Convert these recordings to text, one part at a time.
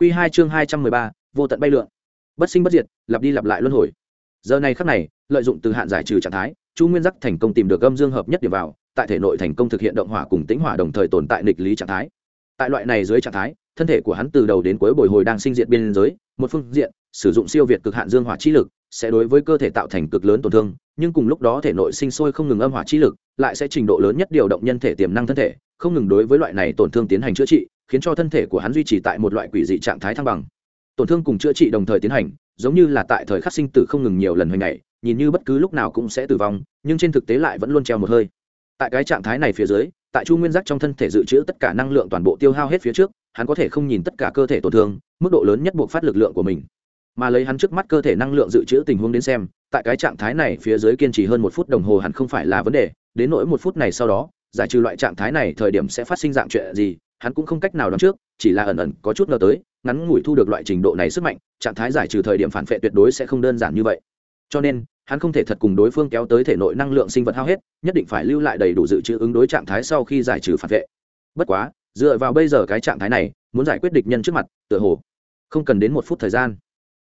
Quy hai chương hai trăm mười ba, vô tận bay lượn. Bất sinh bất diệt, lặp đi lặp lại luân hồi. Giờ này khắc này, lợi dụng từ hạn giải trừ trạng thái, chu nguyên giác thành công tìm được âm dương hợp nhất điểm vào, tại thể nội thành công thực hiện động hỏa cùng tĩnh hỏa đồng thời tồn tại nghịch lý trạng thái. Tại loại này dưới trạng thái, thân thể của hắn từ đầu đến cuối bồi hồi đang sinh diệt biên giới, một phương diện, sử dụng siêu việt cực hạn dương hỏa chi lực sẽ đối với cơ thể tạo thành cực lớn tổn thương, nhưng cùng lúc đó thể nội sinh sôi không ngừng âm hỏa chi lực, lại sẽ trình độ lớn nhất điều động nhân thể tiềm năng thân thể, không ngừng đối với loại này tổn thương tiến hành chữa trị, khiến cho thân thể của hắn duy trì tại một loại quỷ dị trạng thái thăng bằng. Tổn thương cùng chữa trị đồng thời tiến hành, giống như là tại thời khắc sinh tử không ngừng nhiều lần hồi ngày, nhìn như bất cứ lúc nào cũng sẽ tử vong, nhưng trên thực tế lại vẫn luôn treo một hơi. Tại cái trạng thái này phía dưới, tại chu nguyên giác trong thân thể dự trữ tất cả năng lượng toàn bộ tiêu hao hết phía trước, hắn có thể không nhìn tất cả cơ thể tổn thương, mức độ lớn nhất buộc phát lực lượng của mình mà lấy hắn trước mắt cơ thể năng lượng dự trữ tình huống đến xem, tại cái trạng thái này phía dưới kiên trì hơn một phút đồng hồ hẳn không phải là vấn đề, đến nỗi một phút này sau đó, giải trừ loại trạng thái này thời điểm sẽ phát sinh dạng chuyện gì, hắn cũng không cách nào đoán trước, chỉ là ẩn ẩn có chút ngờ tới, ngắn ngủi thu được loại trình độ này sức mạnh, trạng thái giải trừ thời điểm phản vệ tuyệt đối sẽ không đơn giản như vậy. Cho nên, hắn không thể thật cùng đối phương kéo tới thể nội năng lượng sinh vật hao hết, nhất định phải lưu lại đầy đủ dự trữ ứng đối trạng thái sau khi giải trừ phản vệ bất quá, dựa vào bây giờ cái trạng thái này, muốn giải quyết địch nhân trước mặt, tựa hồ không cần đến một phút thời gian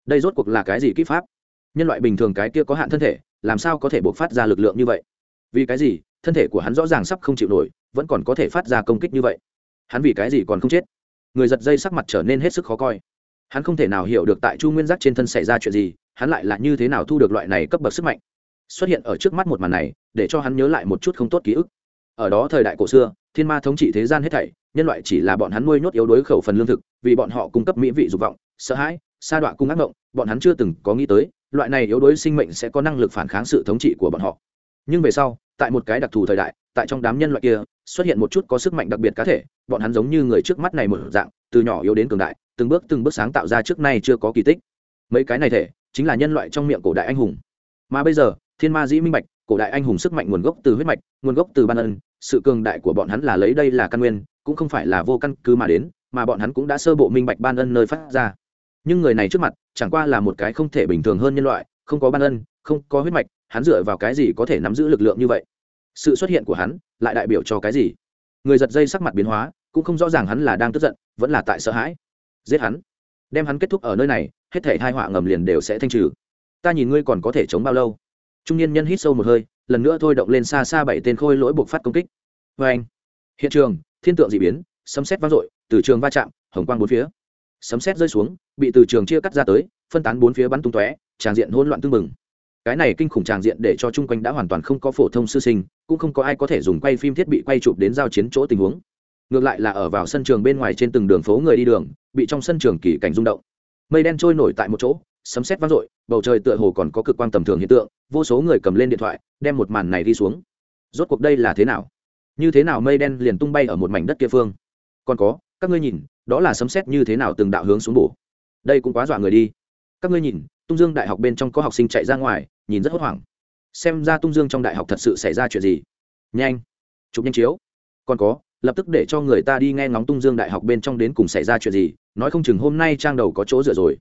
đây rốt cuộc là cái gì kỹ pháp? Nhân loại bình thường cái kia có hạn thân thể, làm sao có thể buộc phát ra lực lượng như vậy? Vì cái gì? Thân thể của hắn rõ ràng sắp không chịu nổi, vẫn còn có thể phát ra công kích như vậy. Hắn vì cái gì còn không chết? Người giật dây sắc mặt trở nên hết sức khó coi. Hắn không thể nào hiểu được tại chu nguyên giác trên thân xảy ra chuyện gì, hắn lại là như thế nào thu được loại này cấp bậc sức mạnh? Xuất hiện ở trước mắt một màn này, để cho hắn nhớ lại một chút không tốt ký ức. Ở đó thời đại cổ xưa, thiên ma thống trị thế gian hết thảy, nhân loại chỉ là bọn hắn nuôi nhốt yếu đuối khẩu phần lương thực, vì bọn họ cung cấp mỹ vị dục vọng, sợ hãi sa đọa cung ác mộng, bọn hắn chưa từng có nghĩ tới, loại này yếu đuối sinh mệnh sẽ có năng lực phản kháng sự thống trị của bọn họ. Nhưng về sau, tại một cái đặc thù thời đại, tại trong đám nhân loại kia, xuất hiện một chút có sức mạnh đặc biệt cá thể, bọn hắn giống như người trước mắt này một dạng, từ nhỏ yếu đến cường đại, từng bước từng bước sáng tạo ra trước nay chưa có kỳ tích. Mấy cái này thể, chính là nhân loại trong miệng cổ đại anh hùng. Mà bây giờ, thiên ma dĩ minh bạch, cổ đại anh hùng sức mạnh nguồn gốc từ huyết mạch, nguồn gốc từ ban ân, sự cường đại của bọn hắn là lấy đây là căn nguyên, cũng không phải là vô căn cứ mà đến, mà bọn hắn cũng đã sơ bộ minh bạch ban ân nơi phát ra nhưng người này trước mặt, chẳng qua là một cái không thể bình thường hơn nhân loại, không có ban ân, không có huyết mạch, hắn dựa vào cái gì có thể nắm giữ lực lượng như vậy? Sự xuất hiện của hắn lại đại biểu cho cái gì? Người giật dây sắc mặt biến hóa, cũng không rõ ràng hắn là đang tức giận, vẫn là tại sợ hãi. Giết hắn. Đem hắn kết thúc ở nơi này, hết thể hai họa ngầm liền đều sẽ thanh trừ. Ta nhìn ngươi còn có thể chống bao lâu? Trung niên nhân hít sâu một hơi, lần nữa thôi động lên xa xa bảy tên khôi lỗi buộc phát công kích. Vê anh hiện trường, thiên tượng d ị biến, sấm xét vang dội, từ trường va chạm, hồng quang bốn phía sấm xét rơi xuống, bị từ trường chia cắt ra tới, phân tán bốn phía bắn tung tóe, tràng diện hỗn loạn tưng bừng. Cái này kinh khủng tràng diện để cho chung quanh đã hoàn toàn không có phổ thông sư sinh, cũng không có ai có thể dùng quay phim thiết bị quay chụp đến giao chiến chỗ tình huống. Ngược lại là ở vào sân trường bên ngoài trên từng đường phố người đi đường, bị trong sân trường kỳ cảnh rung động. Mây đen trôi nổi tại một chỗ, sấm sét vang dội, bầu trời tựa hồ còn có cực quang tầm thường hiện tượng, vô số người cầm lên điện thoại, đem một màn này đi xuống. Rốt cuộc đây là thế nào? Như thế nào mây đen liền tung bay ở một mảnh đất kia phương? Còn có các ngươi nhìn, đó là sấm sét như thế nào từng đạo hướng xuống bổ. Đây cũng quá dọa người đi. Các ngươi nhìn, tung dương đại học bên trong có học sinh chạy ra ngoài, nhìn rất hốt hoảng. Xem ra tung dương trong đại học thật sự xảy ra chuyện gì. Nhanh, chụp nhanh chiếu. Còn có, lập tức để cho người ta đi nghe ngóng tung dương đại học bên trong đến cùng xảy ra chuyện gì, nói không chừng hôm nay trang đầu có chỗ dựa rồi.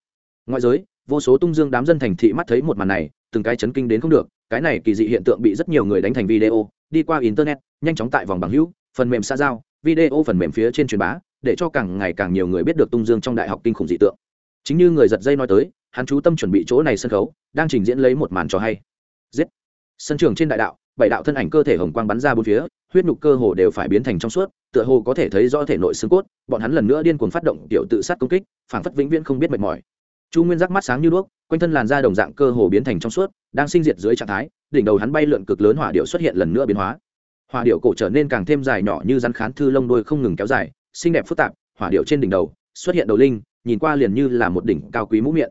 Ngoại giới, vô số tung dương đám dân thành thị mắt thấy một màn này, từng cái chấn kinh đến không được, cái này kỳ dị hiện tượng bị rất nhiều người đánh thành video, đi qua internet, nhanh chóng tại vòng bằng hữu, phần mềm xã giao, video phần mềm phía trên truyền bá để cho càng ngày càng nhiều người biết được tung dương trong đại học kinh khủng dị tượng. Chính như người giật dây nói tới, hắn chú tâm chuẩn bị chỗ này sân khấu, đang trình diễn lấy một màn trò hay. Giết! Sân trường trên đại đạo, bảy đạo thân ảnh cơ thể hồng quang bắn ra bốn phía, huyết nhục cơ hồ đều phải biến thành trong suốt, tựa hồ có thể thấy rõ thể nội xương cốt, bọn hắn lần nữa điên cuồng phát động tiểu tự sát công kích, phảng phất vĩnh viễn không biết mệt mỏi. Chu nguyên giác mắt sáng như đuốc, quanh thân làn da đồng dạng cơ hồ biến thành trong suốt, đang sinh diệt dưới trạng thái, đỉnh đầu hắn bay lượn cực lớn hỏa điệu xuất hiện lần nữa biến hóa. Hỏa điệu cổ trở nên càng thêm dài nhỏ như rắn khán thư lông đôi không ngừng kéo dài xinh đẹp phức tạp, hỏa điệu trên đỉnh đầu, xuất hiện đầu linh, nhìn qua liền như là một đỉnh cao quý mũ miệng.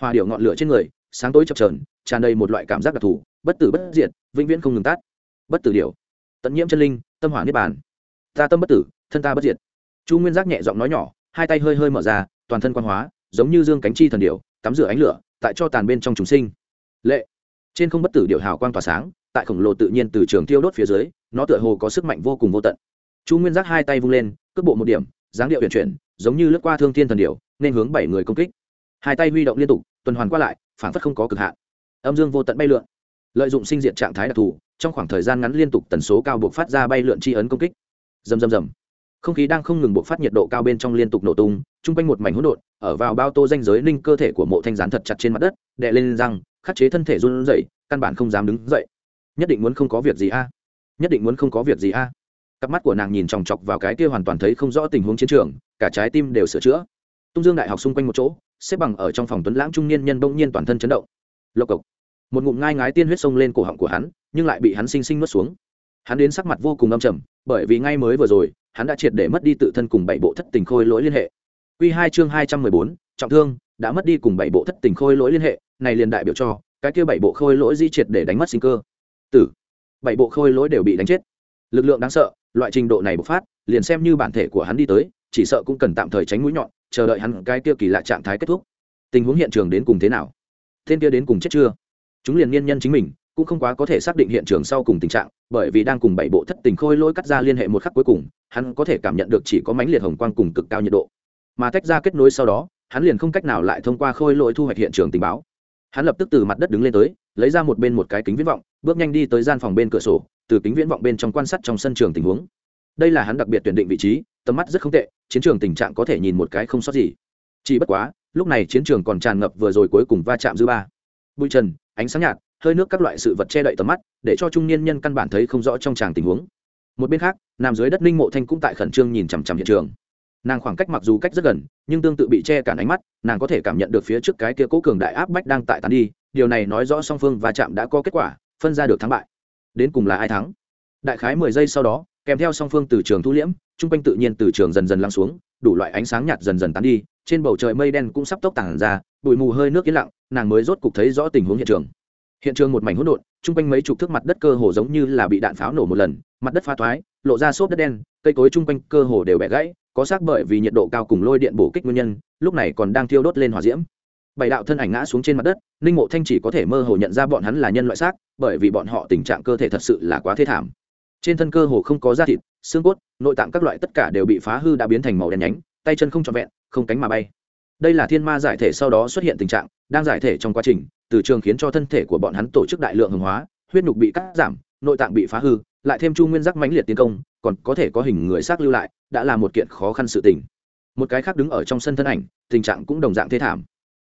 Hỏa điệu ngọn lửa trên người, sáng tối chập trờn tràn đầy một loại cảm giác đặc thù, bất tử bất diệt, vĩnh viễn không ngừng tắt. Bất tử điệu tận nhiễm chân linh, tâm hỏa niết bàn. Ta tâm bất tử, thân ta bất diệt. Chu nguyên giác nhẹ giọng nói nhỏ, hai tay hơi hơi mở ra, toàn thân quan hóa, giống như dương cánh chi thần điệu tắm rửa ánh lửa, tại cho tàn bên trong chúng sinh. Lệ. Trên không bất tử điệu hào quang tỏa sáng, tại khổng lồ tự nhiên từ trường tiêu đốt phía dưới, nó tựa hồ có sức mạnh vô cùng vô tận. Chu nguyên giác hai tay vung lên cước bộ một điểm, dáng điệu huyền chuyển, giống như lướt qua thương thiên thần điệu nên hướng bảy người công kích. Hai tay huy động liên tục, tuần hoàn qua lại phản phất không có cực hạn. Âm dương vô tận bay lượn, lợi dụng sinh diện trạng thái đặc thù, trong khoảng thời gian ngắn liên tục tần số cao buộc phát ra bay lượn chi ấn công kích. Dầm dầm dầm không khí đang không ngừng bộc phát nhiệt độ cao bên trong liên tục nổ tung, chung quanh một mảnh hỗn độn, ở vào bao tô danh giới ninh cơ thể của mộ thanh gián thật chặt trên mặt đất, đè lên răng, khắc chế thân thể run rẩy, căn bản không dám đứng dậy. Nhất định muốn không có việc gì a. Nhất định muốn không có việc gì a cặp mắt của nàng nhìn chòng chọc vào cái kia hoàn toàn thấy không rõ tình huống chiến trường, cả trái tim đều sửa chữa. Tung dương đại học xung quanh một chỗ, xếp bằng ở trong phòng tuấn lãng trung niên nhân bỗng nhiên toàn thân chấn động. Lộc cộc. Một ngụm ngai ngái tiên huyết sông lên cổ họng của hắn, nhưng lại bị hắn sinh sinh nuốt xuống. Hắn đến sắc mặt vô cùng âm trầm, bởi vì ngay mới vừa rồi, hắn đã triệt để mất đi tự thân cùng bảy bộ thất tình khôi lỗi liên hệ. Q hai chương hai trăm mười bốn, trọng thương, đã mất đi cùng bảy bộ thất tình khôi lỗi liên hệ, này liền đại biểu cho, cái kia bảy bộ khôi lỗi di triệt để đánh mất sinh cơ. Tử. Bảy bộ khôi lỗi đều bị đánh chết lực lượng đáng sợ, loại trình độ này bộc phát, liền xem như bản thể của hắn đi tới, chỉ sợ cũng cần tạm thời tránh mũi nhọn, chờ đợi hắn cái kia kỳ lạ trạng thái kết thúc. Tình huống hiện trường đến cùng thế nào? Tên kia đến cùng chết chưa? Chúng liền nghiên nhân chính mình, cũng không quá có thể xác định hiện trường sau cùng tình trạng, bởi vì đang cùng bảy bộ thất tình khôi lỗi cắt ra liên hệ một khắc cuối cùng, hắn có thể cảm nhận được chỉ có mánh liệt hồng quang cùng cực cao nhiệt độ. Mà tách ra kết nối sau đó, hắn liền không cách nào lại thông qua khôi lỗi thu hoạch hiện trường tình báo. Hắn lập tức từ mặt đất đứng lên tới, lấy ra một bên một cái kính viễn vọng, bước nhanh đi tới gian phòng bên cửa sổ từ kính viễn vọng bên trong quan sát trong sân trường tình huống. Đây là hắn đặc biệt tuyển định vị trí, tầm mắt rất không tệ, chiến trường tình trạng có thể nhìn một cái không sót gì. Chỉ bất quá, lúc này chiến trường còn tràn ngập vừa rồi cuối cùng va chạm dư ba. Bụi trần, ánh sáng nhạt, hơi nước các loại sự vật che đậy tầm mắt, để cho trung niên nhân căn bản thấy không rõ trong tràng tình huống. Một bên khác, nằm dưới đất ninh mộ thanh cũng tại khẩn trương nhìn chằm chằm hiện trường. Nàng khoảng cách mặc dù cách rất gần, nhưng tương tự bị che cản ánh mắt, nàng có thể cảm nhận được phía trước cái kia cố cường đại áp bách đang tại tán đi. Điều này nói rõ song phương va chạm đã có kết quả, phân ra được thắng bại đến cùng là ai thắng? Đại khái mười giây sau đó, kèm theo song phương từ trường thu liễm, chung quanh tự nhiên từ trường dần dần lắng xuống, đủ loại ánh sáng nhạt dần dần tán đi, trên bầu trời mây đen cũng sắp tốc tản ra, bụi mù hơi nước yên lặng, nàng mới rốt cục thấy rõ tình huống hiện trường. Hiện trường một mảnh hỗn độn, chung quanh mấy chục thước mặt đất cơ hồ giống như là bị đạn pháo nổ một lần, mặt đất pha thoái, lộ ra xốp đất đen, cây cối chung quanh cơ hồ đều bẻ gãy, có xác bởi vì nhiệt độ cao cùng lôi điện bổ kích nguyên nhân, lúc này còn đang thiêu đốt lên hỏa diễm bảy đạo thân ảnh ngã xuống trên mặt đất, ninh mộ thanh chỉ có thể mơ hồ nhận ra bọn hắn là nhân loại xác, bởi vì bọn họ tình trạng cơ thể thật sự là quá thê thảm. Trên thân cơ hồ không có da thịt, xương cốt, nội tạng các loại tất cả đều bị phá hư đã biến thành màu đen nhánh, tay chân không trọn vẹn, không cánh mà bay. Đây là thiên ma giải thể sau đó xuất hiện tình trạng, đang giải thể trong quá trình, từ trường khiến cho thân thể của bọn hắn tổ chức đại lượng hồng hóa, huyết nhục bị cắt giảm, nội tạng bị phá hư, lại thêm chu nguyên giác mãnh liệt tiến công, còn có thể có hình người xác lưu lại, đã là một kiện khó khăn sự tình. Một cái khác đứng ở trong sân thân ảnh, tình trạng cũng đồng dạng thê thảm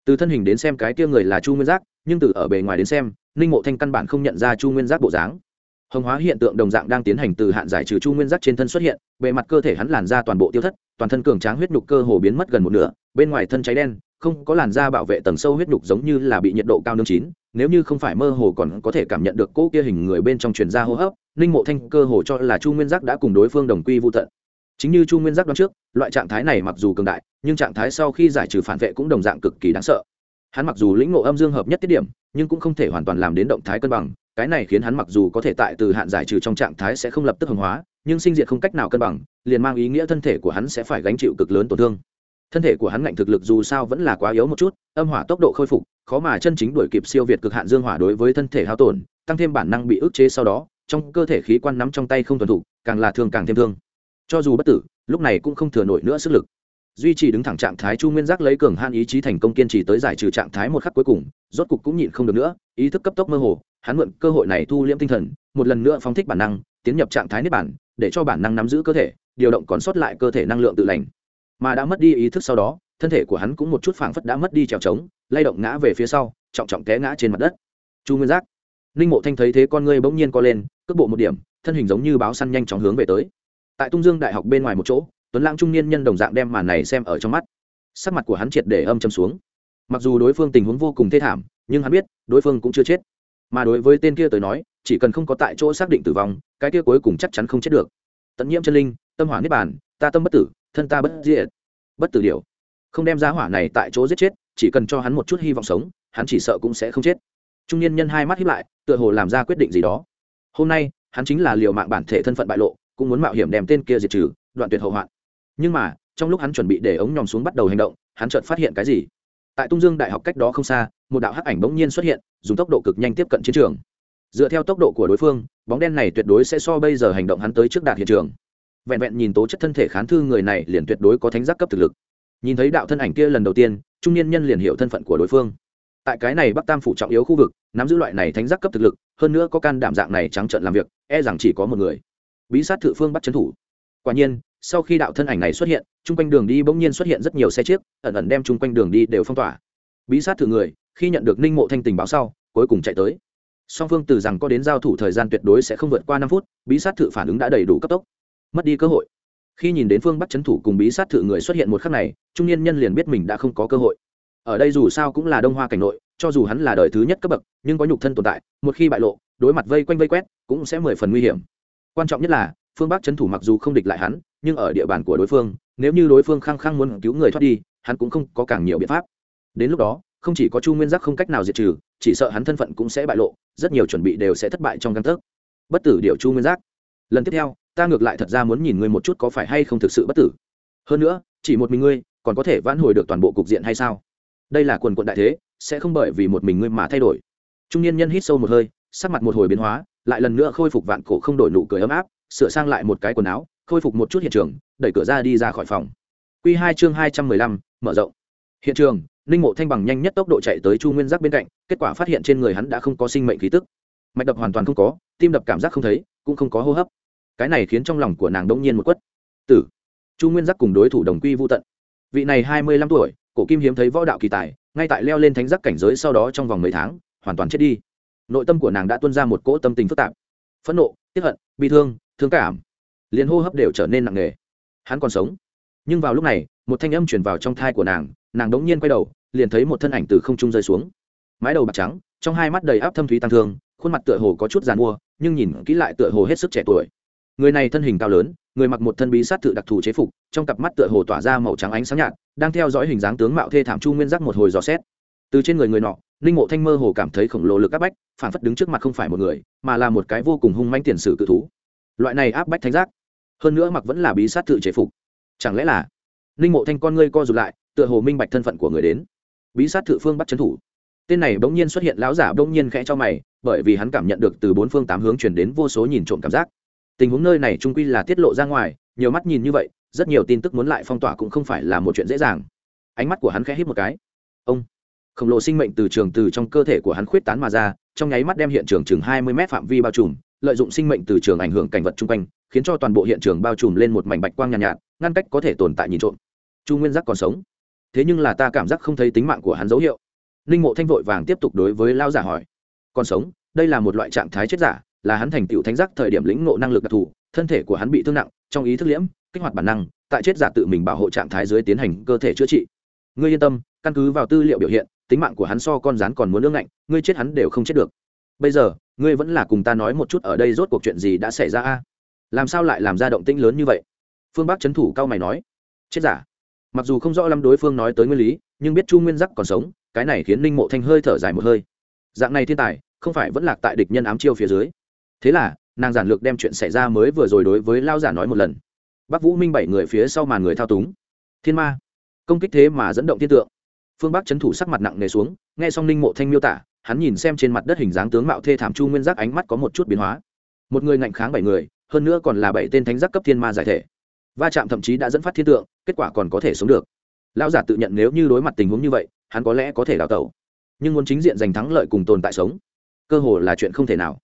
từ thân hình đến xem cái kia người là chu nguyên giác, nhưng từ ở bề ngoài đến xem, ninh mộ thanh căn bản không nhận ra chu nguyên giác bộ dáng. Hồng hóa hiện tượng đồng dạng đang tiến hành từ hạn giải trừ chu nguyên giác trên thân xuất hiện, bề mặt cơ thể hắn làn da toàn bộ tiêu thất, toàn thân cường tráng huyết nhục cơ hồ biến mất gần một nửa, bên ngoài thân cháy đen, không có làn da bảo vệ tầng sâu huyết nhục giống như là bị nhiệt độ cao nương chín, nếu như không phải mơ hồ còn có thể cảm nhận được cỗ kia hình người bên trong truyền ra hô hấp, ninh mộ thanh cơ hồ cho là chu nguyên giác đã cùng đối phương đồng quy vô tận. Chính như chu nguyên giác đoán trước, loại trạng thái này mặc dù cường đại nhưng trạng thái sau khi giải trừ phản vệ cũng đồng dạng cực kỳ đáng sợ. Hắn mặc dù lĩnh ngộ âm dương hợp nhất tiết điểm, nhưng cũng không thể hoàn toàn làm đến động thái cân bằng, cái này khiến hắn mặc dù có thể tại từ hạn giải trừ trong trạng thái sẽ không lập tức hồng hóa, nhưng sinh diệt không cách nào cân bằng, liền mang ý nghĩa thân thể của hắn sẽ phải gánh chịu cực lớn tổn thương. Thân thể của hắn ngạnh thực lực dù sao vẫn là quá yếu một chút, âm hỏa tốc độ khôi phục, khó mà chân chính đuổi kịp siêu việt cực hạn dương hỏa đối với thân thể hao tổn, tăng thêm bản năng bị ức chế sau đó, trong cơ thể khí quan nắm trong tay không thuần thủ càng là thương càng thêm thương. Cho dù bất tử, lúc này cũng không thừa nổi nữa sức lực duy trì đứng thẳng trạng thái chu nguyên giác lấy cường han ý chí thành công kiên trì tới giải trừ trạng thái một khắc cuối cùng, rốt cục cũng nhịn không được nữa, ý thức cấp tốc mơ hồ, hắn mượn cơ hội này thu liễm tinh thần, một lần nữa phóng thích bản năng, tiến nhập trạng thái nếp bản để cho bản năng nắm giữ cơ thể, điều động còn sót lại cơ thể năng lượng tự lành. Mà đã mất đi ý thức sau đó, thân thể của hắn cũng một chút phảng phất đã mất đi trèo trống, lay động ngã về phía sau, trọng trọng té ngã trên mặt đất. Chu nguyên giác, ninh mộ thanh thấy thế con ngươi bỗng nhiên co lên, cước bộ một điểm, thân hình giống như báo săn nhanh chóng hướng về tới. Tại tung dương đại học bên ngoài một chỗ tuấn lãng trung niên nhân đồng dạng đem màn này xem ở trong mắt. Sắc mặt của hắn triệt để âm châm xuống. Mặc dù đối phương tình huống vô cùng thê thảm, nhưng hắn biết, đối phương cũng chưa chết. Mà đối với tên kia tới nói, chỉ cần không có tại chỗ xác định tử vong, cái kia cuối cùng chắc chắn không chết được. Tận nhiễm chân linh, tâm hỏa niết bàn, ta tâm bất tử, thân ta bất diệt. Bất tử điều. Không đem giá hỏa này tại chỗ giết chết, chỉ cần cho hắn một chút hy vọng sống, hắn chỉ sợ cũng sẽ không chết. Trung niên nhân hai mắt hiếp lại, tựa hồ làm ra quyết định gì đó. Hôm nay, hắn chính là liều mạng bản thể thân phận bại lộ, cũng muốn mạo hiểm đem tên kia diệt trừ, đoạn tuyệt hậu hoạn nhưng mà, trong lúc hắn chuẩn bị để ống nhòm xuống bắt đầu hành động, hắn chợt phát hiện cái gì? Tại tung dương đại học cách đó không xa, một đạo hắc ảnh bỗng nhiên xuất hiện, dùng tốc độ cực nhanh tiếp cận chiến trường. Dựa theo tốc độ của đối phương, bóng đen này tuyệt đối sẽ so bây giờ hành động hắn tới trước đạt hiện trường. Vẹn vẹn nhìn tố chất thân thể khán thư người này liền tuyệt đối có thánh giác cấp thực lực. Nhìn thấy đạo thân ảnh kia lần đầu tiên, trung niên nhân liền hiểu thân phận của đối phương. Tại cái này bắc tam phủ trọng yếu khu vực, nắm giữ loại này thánh giác cấp thực lực, hơn nữa có can đảm dạng này trắng trợn làm việc e rằng chỉ có một người. Bí sát thự phương bắt trấn thủ. Quả nhiên sau khi đạo thân ảnh này xuất hiện, chung quanh đường đi bỗng nhiên xuất hiện rất nhiều xe chiếc, ẩn ẩn đem chung quanh đường đi đều phong tỏa. Bí sát thử người, khi nhận được ninh mộ thanh tình báo sau, cuối cùng chạy tới. Song phương từ rằng có đến giao thủ thời gian tuyệt đối sẽ không vượt qua năm phút, bí sát thử phản ứng đã đầy đủ cấp tốc. Mất đi cơ hội. Khi nhìn đến phương bắc c thủ cùng bí sát thử người xuất hiện một khắc này, trung niên nhân liền biết mình đã không có cơ hội. Ở đây dù sao cũng là đông hoa cảnh nội, cho dù hắn là đời thứ nhất cấp bậc, nhưng có nhục thân tồn tại, một khi bại lộ, đối mặt vây quanh vây quét, cũng sẽ mười phần nguy hiểm. Quan trọng nhất là phương bắc trấn thủ mặc dù không địch lại hắn, nhưng ở địa bàn của đối phương, nếu như đối phương khăng khăng muốn cứu người thoát đi, hắn cũng không có càng nhiều biện pháp. Đến lúc đó, không chỉ có chu nguyên giác không cách nào diệt trừ, chỉ sợ hắn thân phận cũng sẽ bại lộ, rất nhiều chuẩn bị đều sẽ thất bại trong căn thức bất tử điệu chu nguyên giác. Lần tiếp theo, ta ngược lại thật ra muốn nhìn ngươi một chút có phải hay không thực sự bất tử. Hơn nữa, chỉ một mình ngươi, còn có thể vãn hồi được toàn bộ cục diện hay sao? Đây là quần quận đại thế, sẽ không bởi vì một mình ngươi mà thay đổi. Trung niên nhân hít sâu một hơi, sắc mặt một hồi biến hóa, lại lần nữa khôi phục vạn cổ không đổi nụ cười ấm áp sửa sang lại một cái quần áo, khôi phục một chút hiện trường, đẩy cửa ra đi ra khỏi phòng. Q hai chương hai trăm mười lăm, mở rộng. Hiện trường, ninh mộ thanh bằng nhanh nhất tốc độ chạy tới chu nguyên giác bên cạnh, kết quả phát hiện trên người hắn đã không có sinh mệnh khí tức. Mạch đập hoàn toàn không có, tim đập cảm giác không thấy, cũng không có hô hấp. Cái này khiến trong lòng của nàng đông nhiên một quất. Tử. Chu nguyên giác cùng đối thủ đồng quy vô tận. Vị này hai mươi lăm tuổi, cổ kim hiếm thấy võ đạo kỳ tài, ngay tại leo lên thánh giác cảnh giới sau đó trong vòng mấy tháng, hoàn toàn chết đi. Nội tâm của nàng đã tuân ra một cỗ tâm tình phức tạp. Phẫn nộ tiếp hận, bi thương thương cảm. Liền hô hấp đều trở nên nặng nề. Hắn còn sống. Nhưng vào lúc này, một thanh âm chuyển vào trong thai của nàng nàng đống nhiên quay đầu, liền thấy một thân ảnh từ không trung rơi xuống. Mái đầu bạc trắng, trong hai mắt đầy áp thâm thúy tăng thương, khuôn mặt tựa hồ có chút giàn mua, nhưng nhìn kỹ lại tựa hồ hết sức trẻ tuổi. Người này thân hình cao lớn, người mặc một thân bí sát tự đặc thù chế phục, trong cặp mắt tựa hồ tỏa ra màu trắng ánh sáng nhạt, đang theo dõi hình dáng tướng mạo thê thảm chu nguyên giác một hồi dò xét. Từ trên người người nọ, ninh mộ thanh mơ hồ cảm thấy khổng lồ lực áp bách phản phất đứng trước mặt không phải một người, mà là một cái vô cùng hung manh tiền sử cự thú loại này áp bách thánh giác. Hơn nữa mặc vẫn là bí sát tự chế phục. Chẳng lẽ là ninh mộ thanh con ngươi co rụt lại, tựa hồ minh bạch thân phận của người đến. Bí sát tự phương bắt trấn thủ. Tên này bỗng nhiên xuất hiện, lão giả bỗng nhiên khẽ cho mày, bởi vì hắn cảm nhận được từ bốn phương tám hướng chuyển đến vô số nhìn trộm cảm giác. Tình huống nơi này trung quy là tiết lộ ra ngoài, nhiều mắt nhìn như vậy, rất nhiều tin tức muốn lại phong tỏa cũng không phải là một chuyện dễ dàng. Ánh mắt của hắn khẽ hít một cái. Ông, khổng lồ sinh mệnh từ trường từ trong cơ thể của hắn khuyết tán mà ra, trong nháy mắt đem hiện trường chừng hai mươi m phạm vi bao trùm lợi dụng sinh mệnh từ trường ảnh hưởng cảnh vật chung quanh khiến cho toàn bộ hiện trường bao trùm lên một mảnh bạch quang nhàn nhạt, nhạt ngăn cách có thể tồn tại nhìn trộm. Chu nguyên giác còn sống. Thế nhưng là ta cảm giác không thấy tính mạng của hắn dấu hiệu. Ninh mộ thanh vội vàng tiếp tục đối với lao giả hỏi. Còn sống đây là một loại trạng thái chết giả là hắn thành tựu thánh giác thời điểm lĩnh ngộ năng lực đặc thù thân thể của hắn bị thương nặng trong ý thức liễm kích hoạt bản năng tại chết giả tự mình bảo hộ trạng thái dưới tiến hành cơ thể chữa trị. Ngươi yên tâm căn cứ vào tư liệu biểu hiện tính mạng của hắn so con rắn còn muốn nương ngạnh ngươi chết hắn đều không chết được. Bây giờ ngươi vẫn là cùng ta nói một chút ở đây rốt cuộc chuyện gì đã xảy ra a? Làm sao lại làm ra động tĩnh lớn như vậy? Phương bắc trấn thủ cao mày nói. Chết giả. Mặc dù không rõ lắm đối phương nói tới nguyên lý, nhưng biết chu nguyên giác còn sống, cái này khiến ninh mộ thanh hơi thở dài một hơi. Dạng này thiên tài, không phải vẫn lạc tại địch nhân ám chiêu phía dưới. Thế là, nàng giản lược đem chuyện xảy ra mới vừa rồi đối với lao giả nói một lần. Bắc vũ minh bảy người phía sau màn người thao túng. Thiên ma. Công kích thế mà dẫn động thiên tượng. Phương bắc chấn thủ sắc mặt nặng nề xuống, nghe xong ninh mộ thanh miêu tả hắn nhìn xem trên mặt đất hình dáng tướng mạo thê thảm chu nguyên giác ánh mắt có một chút biến hóa. Một người ngạnh kháng bảy người, hơn nữa còn là bảy tên thánh giác cấp thiên ma giải thể. Va chạm thậm chí đã dẫn phát thiên tượng, kết quả còn có thể sống được. Lão giả tự nhận nếu như đối mặt tình huống như vậy, hắn có lẽ có thể đào tẩu. Nhưng muốn chính diện giành thắng lợi cùng tồn tại sống, cơ hồ là chuyện không thể nào.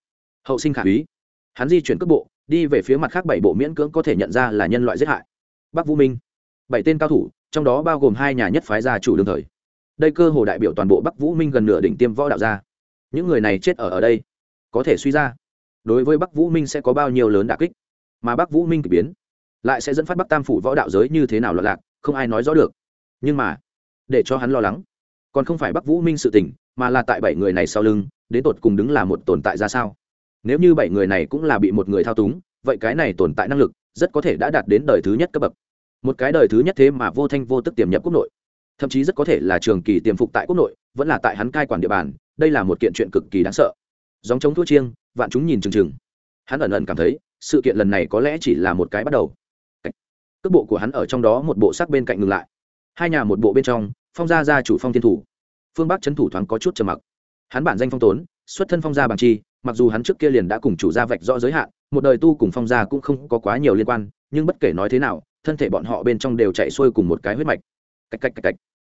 Hậu sinh khả úy. Hắn di chuyển cước bộ, đi về phía mặt khác bảy bộ miễn cưỡng có thể nhận ra là nhân loại giết hại. Bắc vũ minh. Bảy tên cao thủ, trong đó bao gồm hai nhà nhất phái gia chủ đương thời đây cơ hồ đại biểu toàn bộ bắc vũ minh gần nửa đỉnh tiêm võ đạo gia. Những người này chết ở ở đây, có thể suy ra, đối với bắc vũ minh sẽ có bao nhiêu lớn đà kích, mà bắc vũ minh k ỳ biến, lại sẽ dẫn phát bắc tam phủ võ đạo giới như thế nào loạn lạc, không ai nói rõ được. Nhưng mà, để cho hắn lo lắng, còn không phải bắc vũ minh sự tình, mà là tại bảy người này sau lưng, đến tột cùng đứng là một tồn tại ra sao? Nếu như bảy người này cũng là bị một người thao túng, vậy cái này tồn tại năng lực rất có thể đã đạt đến đời thứ nhất cấp bậc. Một cái đời thứ nhất thế mà vô thanh vô tức tiềm nhập quốc nội thậm chí rất có thể là trường kỳ tiềm phục tại quốc nội, vẫn là tại hắn cai quản địa bàn, đây là một kiện chuyện cực kỳ đáng sợ. Dòng chống thua chiêng, vạn chúng nhìn chừng chừng. Hắn ẩn ẩn cảm thấy, sự kiện lần này có lẽ chỉ là một cái bắt đầu. Cước bộ của hắn ở trong đó một bộ sắc bên cạnh ngừng lại. Hai nhà một bộ bên trong, phong gia gia chủ phong thiên thủ. Phương bắc trấn thủ thoáng có chút trầm mặc. Hắn bản danh phong tốn, xuất thân phong gia bằng chi, mặc dù hắn trước kia liền đã cùng chủ gia vạch rõ giới hạn, một đời tu cùng phong gia cũng không có quá nhiều liên quan, nhưng bất kể nói thế nào, thân thể bọn họ bên trong đều chạy xuôi cùng một cái huyết mạch. Cách cách cách cách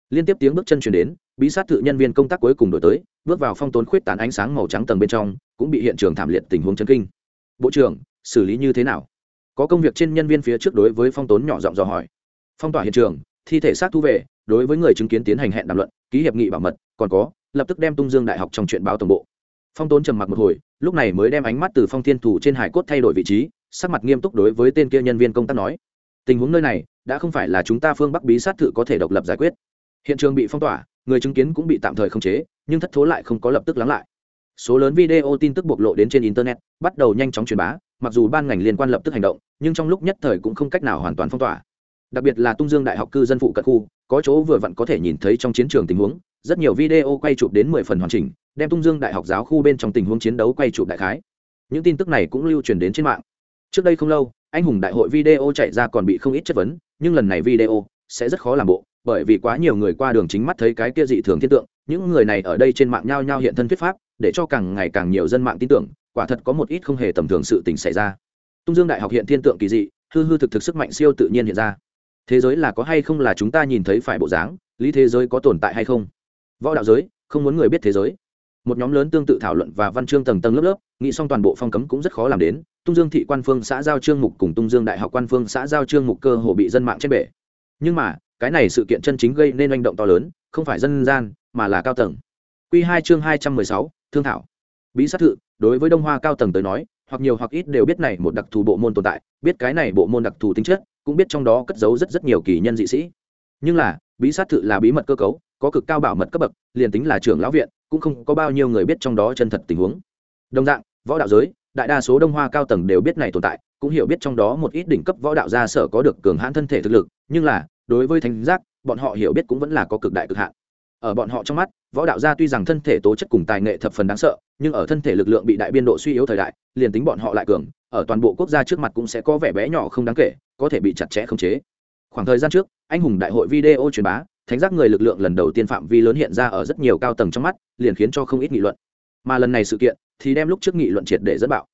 liên tiếp tiếng bước chân chuyển đến, bí sát tự nhân viên công tác cuối cùng đổi tới, bước vào phong tốn khuyết tán ánh sáng màu trắng tầng bên trong, cũng bị hiện trường thảm liệt tình huống chân kinh. Bộ trưởng, xử lý như thế nào? Có công việc trên nhân viên phía trước đối với phong tốn nhỏ giọng dò hỏi. Phong tỏa hiện trường, thi thể xác thu về, đối với người chứng kiến tiến hành hẹn đàm luận, ký hiệp nghị bảo mật, còn có, lập tức đem tung dương đại học trong chuyện báo tổng bộ. Phong tốn trầm mặc một hồi, lúc này mới đem ánh mắt từ phong thiên thủ trên hải cốt thay đổi vị trí, sắc mặt nghiêm túc đối với tên kia nhân viên công tác nói. Tình huống nơi này, đã không phải là chúng ta phương bắc bí sát thự có thể độc lập giải quyết hiện trường bị phong tỏa, người chứng kiến cũng bị tạm thời khống chế, nhưng thất thố lại không có lập tức lắng lại. Số lớn video tin tức bộc lộ đến trên internet, bắt đầu nhanh chóng truyền bá, mặc dù ban ngành liên quan lập tức hành động, nhưng trong lúc nhất thời cũng không cách nào hoàn toàn phong tỏa. Đặc biệt là tung dương đại học cư dân phụ cận khu, có chỗ vừa vặn có thể nhìn thấy trong chiến trường tình huống, rất nhiều video quay chụp đến mười phần hoàn chỉnh, đem tung dương đại học giáo khu bên trong tình huống chiến đấu quay chụp đại khái. Những tin tức này cũng lưu truyền đến trên mạng. Trước đây không lâu, anh hùng đại hội video chạy ra còn bị không ít chất vấn, nhưng lần này video sẽ rất khó làm bộ bởi vì quá nhiều người qua đường chính mắt thấy cái kia dị thường thiên tượng, những người này ở đây trên mạng nhao nhao hiện thân thuyết pháp, để cho càng ngày càng nhiều dân mạng tin tưởng, quả thật có một ít không hề tầm thường sự tình xảy ra. Tung dương đại học hiện thiên tượng kỳ dị, hư hư thực thực sức mạnh siêu tự nhiên hiện ra. Thế giới là có hay không là chúng ta nhìn thấy phải bộ dáng, lý thế giới có tồn tại hay không? Võ đạo giới, không muốn người biết thế giới. Một nhóm lớn tương tự thảo luận và văn chương tầng tầng lớp lớp, nghĩ xong toàn bộ phong cấm cũng rất khó làm đến, tung dương thị quan phương xã giao trương mục cùng tung dương đại học quan phương xã giao trương mục cơ hồ bị dân mạng trên bể. Nhưng mà cái này sự kiện chân chính gây nên manh động to lớn, không phải dân gian, mà là cao tầng. Q hai chương hai trăm mười sáu, thương thảo. Bí sát thự, đối với đông hoa cao tầng tới nói, hoặc nhiều hoặc ít đều biết này một đặc thù bộ môn tồn tại, biết cái này bộ môn đặc thù tính chất, cũng biết trong đó cất giấu rất rất nhiều kỳ nhân dị sĩ. Nhưng là, bí sát thự là bí mật cơ cấu, có cực cao bảo mật cấp bậc, liền tính là trưởng lão viện, cũng không có bao nhiêu người biết trong đó chân thật tình huống. Đồng dạng, võ đạo giới, đại đa số đông hoa cao tầng đều biết này tồn tại, cũng hiểu biết trong đó một ít đỉnh cấp võ đạo gia sở có được cường hãn thân thể thực lực, nhưng là đối với thánh giác, bọn họ hiểu biết cũng vẫn là có cực đại cực hạn. Ở bọn họ trong mắt, võ đạo gia tuy rằng thân thể tố chất cùng tài nghệ thập phần đáng sợ, nhưng ở thân thể lực lượng bị đại biên độ suy yếu thời đại, liền tính bọn họ lại cường, ở toàn bộ quốc gia trước mặt cũng sẽ có vẻ bé nhỏ không đáng kể, có thể bị chặt chẽ khống chế. Khoảng thời gian trước, anh hùng đại hội video truyền bá, thánh giác người lực lượng lần đầu tiên phạm vi lớn hiện ra ở rất nhiều cao tầng trong mắt, liền khiến cho không ít nghị luận. Mà lần này sự kiện, thì đem lúc trước nghị luận triệt để dẫn bạo.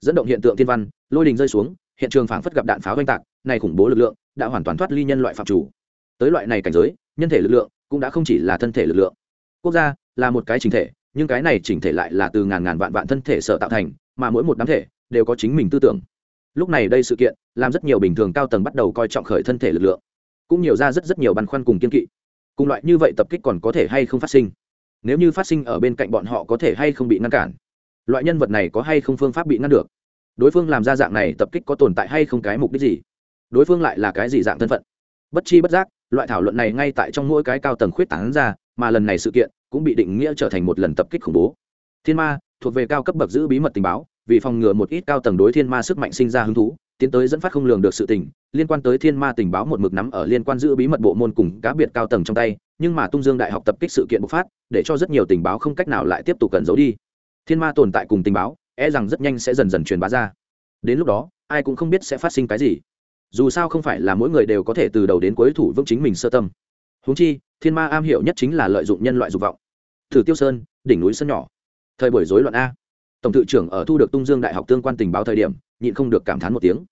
Dẫn động hiện tượng thiên văn, lôi đình rơi xuống, hiện trường phảng phất gặp đạn pháo oanh tạc, này khủng bố lực lượng đã hoàn toàn thoát ly nhân loại phạm chủ. Tới loại này cảnh giới, nhân thể lực lượng cũng đã không chỉ là thân thể lực lượng. Quốc gia là một cái chỉnh thể, nhưng cái này chỉnh thể lại là từ ngàn ngàn vạn vạn thân thể sở tạo thành, mà mỗi một đám thể đều có chính mình tư tưởng. Lúc này đây sự kiện làm rất nhiều bình thường cao tầng bắt đầu coi trọng khởi thân thể lực lượng, cũng nhiều ra rất rất nhiều băn khoăn cùng kiên kỵ. Cùng loại như vậy tập kích còn có thể hay không phát sinh? Nếu như phát sinh ở bên cạnh bọn họ có thể hay không bị ngăn cản? Loại nhân vật này có hay không phương pháp bị ngăn được? Đối phương làm ra dạng này tập kích có tồn tại hay không cái mục đích gì? Đối phương lại là cái gì dạng thân phận? Bất chi bất giác, loại thảo luận này ngay tại trong mỗi cái cao tầng khuyết tán ra, mà lần này sự kiện cũng bị định nghĩa trở thành một lần tập kích khủng bố. Thiên ma, thuộc về cao cấp bậc giữ bí mật tình báo, vì phòng ngừa một ít cao tầng đối thiên ma sức mạnh sinh ra hứng thú, tiến tới dẫn phát không lường được sự tình, liên quan tới thiên ma tình báo một mực nắm ở liên quan giữ bí mật bộ môn cùng cá biệt cao tầng trong tay, nhưng mà tung dương đại học tập kích sự kiện bộc phát, để cho rất nhiều tình báo không cách nào lại tiếp tục cẩn giấu đi. Thiên ma tồn tại cùng tình báo e rằng rất nhanh sẽ dần dần truyền bá ra. Đến lúc đó, ai cũng không biết sẽ phát sinh cái gì dù sao không phải là mỗi người đều có thể từ đầu đến cuối thủ vững chính mình sơ tâm. Húng chi, thiên ma am hiểu nhất chính là lợi dụng nhân loại dục vọng. Thử tiêu sơn, đỉnh núi sân nhỏ. Thời buổi rối loạn a. Tổng thự trưởng ở thu được tung dương đại học tương quan tình báo thời điểm, nhịn không được cảm thán một tiếng.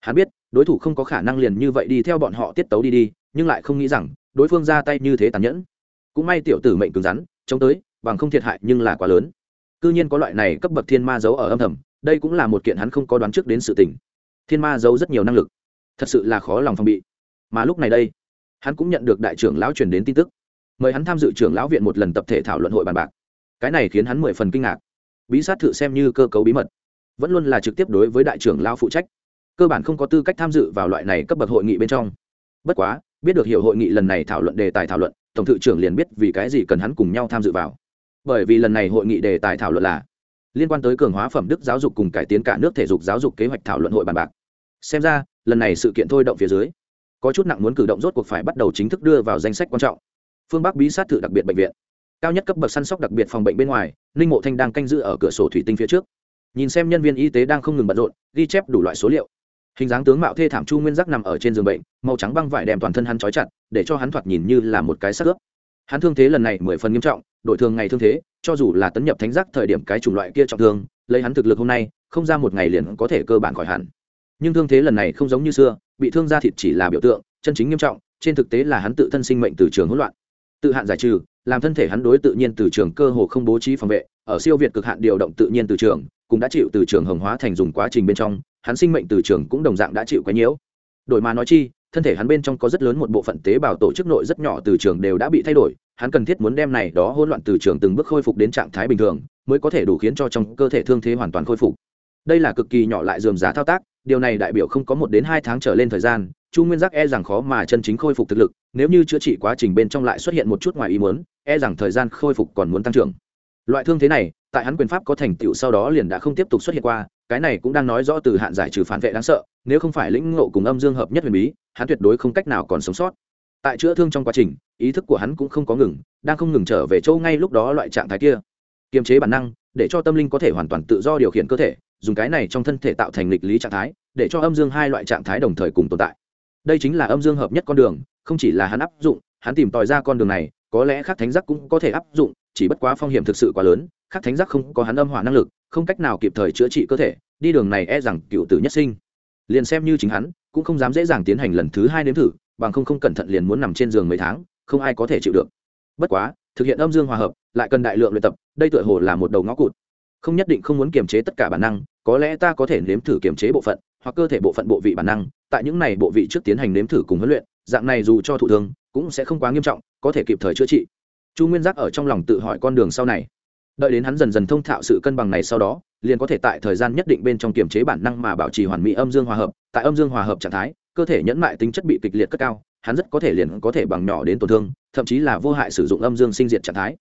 Hắn biết, đối thủ không có khả năng liền như vậy đi theo bọn họ tiết tấu đi đi, nhưng lại không nghĩ rằng, đối phương ra tay như thế tàn nhẫn. Cũng may tiểu tử mệnh cứng rắn, chống tới, bằng không thiệt hại nhưng là quá lớn. C nhiên có loại này cấp bậc thiên ma giấu ở âm thầm, đây cũng là một kiện hắn không có đoán trước đến sự tình. Thiên ma giấu rất nhiều năng lực thật sự là khó lòng phòng bị. Mà lúc này đây, hắn cũng nhận được đại trưởng lão truyền đến tin tức. Mời hắn tham dự trưởng lão viện một lần tập thể thảo luận hội bàn bạc. Cái này khiến hắn mười phần kinh ngạc. Bí sát thự xem như cơ cấu bí mật, vẫn luôn là trực tiếp đối với đại trưởng lão phụ trách. Cơ bản không có tư cách tham dự vào loại này cấp bậc hội nghị bên trong. Bất quá, biết được hiểu hội nghị lần này thảo luận đề tài thảo luận, tổng thự trưởng liền biết vì cái gì cần hắn cùng nhau tham dự vào. Bởi vì lần này hội nghị đề tài thảo luận là liên quan tới cường hóa phẩm đức giáo dục cùng cải tiến cả nước thể dục giáo dục kế hoạch thảo luận hội bàn bạc. Xem ra lần này sự kiện thôi động phía dưới, có chút nặng muốn cử động rốt cuộc phải bắt đầu chính thức đưa vào danh sách quan trọng. Phương bắc bí sát thự đặc biệt bệnh viện, cao nhất cấp bậc săn sóc đặc biệt phòng bệnh bên ngoài, ninh mộ thanh đang canh giữ ở cửa sổ thủy tinh phía trước. Nhìn xem nhân viên y tế đang không ngừng bận rộn, ghi chép đủ loại số liệu. Hình dáng tướng mạo thê thảm chu nguyên giác nằm ở trên giường bệnh, màu trắng băng vải đem toàn thân hắn trói chặt, để cho hắn thoạt nhìn như là một cái sắc ướp. Hắn thương thế lần này mười phần nghiêm trọng, đội thường ngày thương thế, cho dù là tấn nhập thánh giác thời điểm cái chủng loại kia trọng thương, lấy hắn thực lực hôm nay, không ra một ngày liền có thể cơ bản khỏi hẳn nhưng thương thế lần này không giống như xưa, bị thương da thịt chỉ là biểu tượng, chân chính nghiêm trọng, trên thực tế là hắn tự thân sinh mệnh từ trường hỗn loạn. Tự hạn giải trừ, làm thân thể hắn đối tự nhiên từ trường cơ hồ không bố trí phòng vệ, ở siêu việt cực hạn điều động tự nhiên từ trường, cũng đã chịu từ trường hồng hóa thành dùng quá trình bên trong, hắn sinh mệnh từ trường cũng đồng dạng đã chịu quấy nhiễu. Đổi mà nói chi, thân thể hắn bên trong có rất lớn một bộ phận tế bào tổ chức nội rất nhỏ từ trường đều đã bị thay đổi, hắn cần thiết muốn đem này đó hỗn loạn từ trường từng bước khôi phục đến trạng thái bình thường, mới có thể đủ khiến cho trong cơ thể thương thế hoàn toàn khôi phục. Đây là cực kỳ nhỏ lại dườm giá thao tác điều này đại biểu không có một đến hai tháng trở lên thời gian, chu nguyên giác e rằng khó mà chân chính khôi phục thực lực, nếu như chữa trị quá trình bên trong lại xuất hiện một chút ngoài ý muốn e rằng thời gian khôi phục còn muốn tăng trưởng. Loại thương thế này, tại hắn quyền pháp có thành tựu sau đó liền đã không tiếp tục xuất hiện qua, cái này cũng đang nói rõ từ hạn giải trừ phản vệ đáng sợ, nếu không phải lĩnh ngộ cùng âm dương hợp nhất huyền bí, hắn tuyệt đối không cách nào còn sống sót. Tại chữa thương trong quá trình, ý thức của hắn cũng không có ngừng, đang không ngừng trở về châu ngay lúc đó loại trạng thái kia. Kiềm chế bản năng, để cho tâm linh có thể hoàn toàn tự do điều khiển cơ thể dùng cái này trong thân thể tạo thành lịch lý trạng thái, để cho âm dương hai loại trạng thái đồng thời cùng tồn tại. Đây chính là âm dương hợp nhất con đường, không chỉ là hắn áp dụng, hắn tìm tòi ra con đường này, có lẽ khác thánh giác cũng có thể áp dụng, chỉ bất quá phong hiểm thực sự quá lớn khác thánh giác không có hắn âm hỏa năng lực, không cách nào kịp thời chữa trị cơ thể, đi đường này e rằng cựu tử nhất sinh. Liền xem như chính hắn, cũng không dám dễ dàng tiến hành lần thứ hai nếm thử, bằng không không cẩn thận liền muốn nằm trên giường mấy tháng, không ai có thể chịu được. Bất quá, thực hiện âm dương hòa hợp, lại cần đại lượng luyện tập, đây tựa hồ là một đầu ngõ cụt không nhất định không muốn kiềm chế tất cả bản năng, có lẽ ta có thể nếm thử kiềm chế bộ phận, hoặc cơ thể bộ phận bộ vị bản năng, tại những này bộ vị trước tiến hành nếm thử cùng huấn luyện, dạng này dù cho thụ thương, cũng sẽ không quá nghiêm trọng, có thể kịp thời chữa trị. Chu nguyên giác ở trong lòng tự hỏi con đường sau này. Đợi đến hắn dần dần thông thạo sự cân bằng này sau đó, liền có thể tại thời gian nhất định bên trong kiềm chế bản năng mà bảo trì hoàn mỹ âm dương hòa hợp, tại âm dương hòa hợp trạng thái, cơ thể nhẫn mại tính chất bị kịch liệt cất cao, hắn rất có thể liền có thể bằng nhỏ đến tổn thương, thậm chí là vô hại sử dụng âm dương sinh diệt trạng thái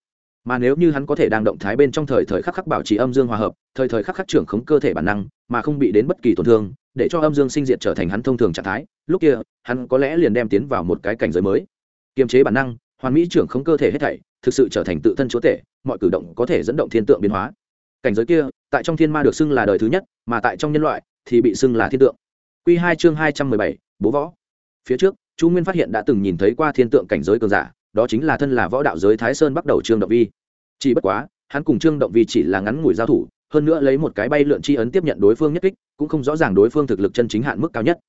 mà nếu như hắn có thể đang động thái bên trong thời thời khắc khắc bảo trì âm dương hòa hợp, thời thời khắc khắc trưởng khống cơ thể bản năng, mà không bị đến bất kỳ tổn thương, để cho âm dương sinh diệt trở thành hắn thông thường trạng thái, lúc kia, hắn có lẽ liền đem tiến vào một cái cảnh giới mới. Kiềm chế bản năng, hoàn mỹ trưởng khống cơ thể hết thảy, thực sự trở thành tự thân chúa tể, mọi cử động có thể dẫn động thiên tượng biến hóa. Cảnh giới kia, tại trong thiên ma được xưng là đời thứ nhất, mà tại trong nhân loại thì bị xưng là thiên tượng. Q hai chương hai trăm mười bảy, bố võ. Phía trước, chu nguyên phát hiện đã từng nhìn thấy qua thiên tượng cảnh giới cường giả đó chính là thân là võ đạo giới thái sơn bắt đầu trương động vi. Chỉ bất quá, hắn cùng trương động vi chỉ là ngắn ngủi giao thủ, hơn nữa lấy một cái bay lượn chi ấn tiếp nhận đối phương nhất kích, cũng không rõ ràng đối phương thực lực chân chính hạn mức cao nhất.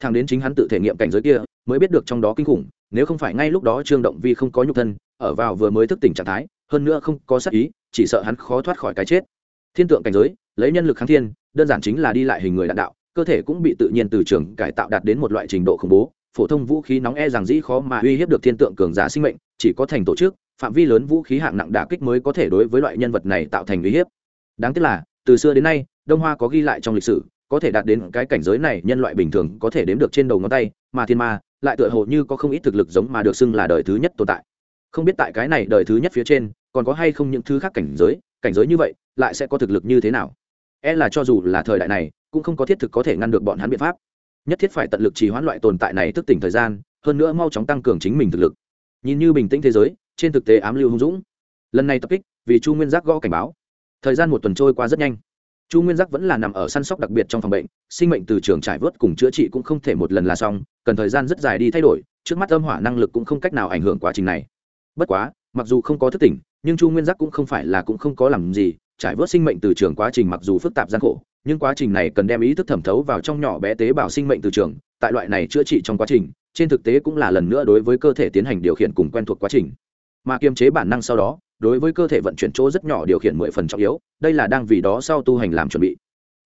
Thằng đến chính hắn tự thể nghiệm cảnh giới kia, mới biết được trong đó kinh khủng, nếu không phải ngay lúc đó trương động vi không có nhục thân, ở vào vừa mới thức tỉnh trạng thái, hơn nữa không có sát ý, chỉ sợ hắn khó thoát khỏi cái chết. Thiên tượng cảnh giới, lấy nhân lực kháng thiên, đơn giản chính là đi lại hình người đạn đạo, cơ thể cũng bị tự nhiên từ trường cải tạo đạt đến một loại trình độ khủng bố phổ thông vũ khí nóng e rằng dĩ khó mà uy hiếp được thiên tượng cường giả sinh mệnh, chỉ có thành tổ chức, phạm vi lớn vũ khí hạng nặng đả kích mới có thể đối với loại nhân vật này tạo thành uy hiếp. Đáng tiếc là, từ xưa đến nay, đông hoa có ghi lại trong lịch sử, có thể đạt đến cái cảnh giới này nhân loại bình thường có thể đếm được trên đầu ngón tay, mà thiên ma, lại tựa hồ như có không ít thực lực giống mà được xưng là đời thứ nhất tồn tại. Không biết tại cái này đời thứ nhất phía trên, còn có hay không những thứ khác cảnh giới cảnh giới như vậy, lại sẽ có thực lực như thế nào? E là cho dù là thời đại này, cũng không có thiết thực có thể ngăn được bọn hắn biện pháp nhất thiết phải tận lực trì hoãn loại tồn tại này thức tỉnh thời gian, hơn nữa mau chóng tăng cường chính mình thực lực. Nhìn như bình tĩnh thế giới, trên thực tế ám lưu hung dũng. Lần này tập kích, vì chu nguyên giác gõ cảnh báo. Thời gian một tuần trôi qua rất nhanh. Chu nguyên giác vẫn là nằm ở săn sóc đặc biệt trong phòng bệnh, sinh mệnh từ trường trải vớt cùng chữa trị cũng không thể một lần là xong, cần thời gian rất dài đi thay đổi, trước mắt âm hỏa năng lực cũng không cách nào ảnh hưởng quá trình này. Bất quá, mặc dù không có thức tỉnh, nhưng chu nguyên giác cũng không phải là cũng không có làm gì, trải vớt sinh mệnh từ trường quá trình mặc dù phức tạp gian khổ nhưng quá trình này cần đem ý thức thẩm thấu vào trong nhỏ bé tế bào sinh mệnh từ trường, tại loại này chữa trị trong quá trình, trên thực tế cũng là lần nữa đối với cơ thể tiến hành điều khiển cùng quen thuộc quá trình. Mà kiềm chế bản năng sau đó, đối với cơ thể vận chuyển chỗ rất nhỏ điều khiển mười phần trọng yếu, đây là đang vì đó sau tu hành làm chuẩn bị.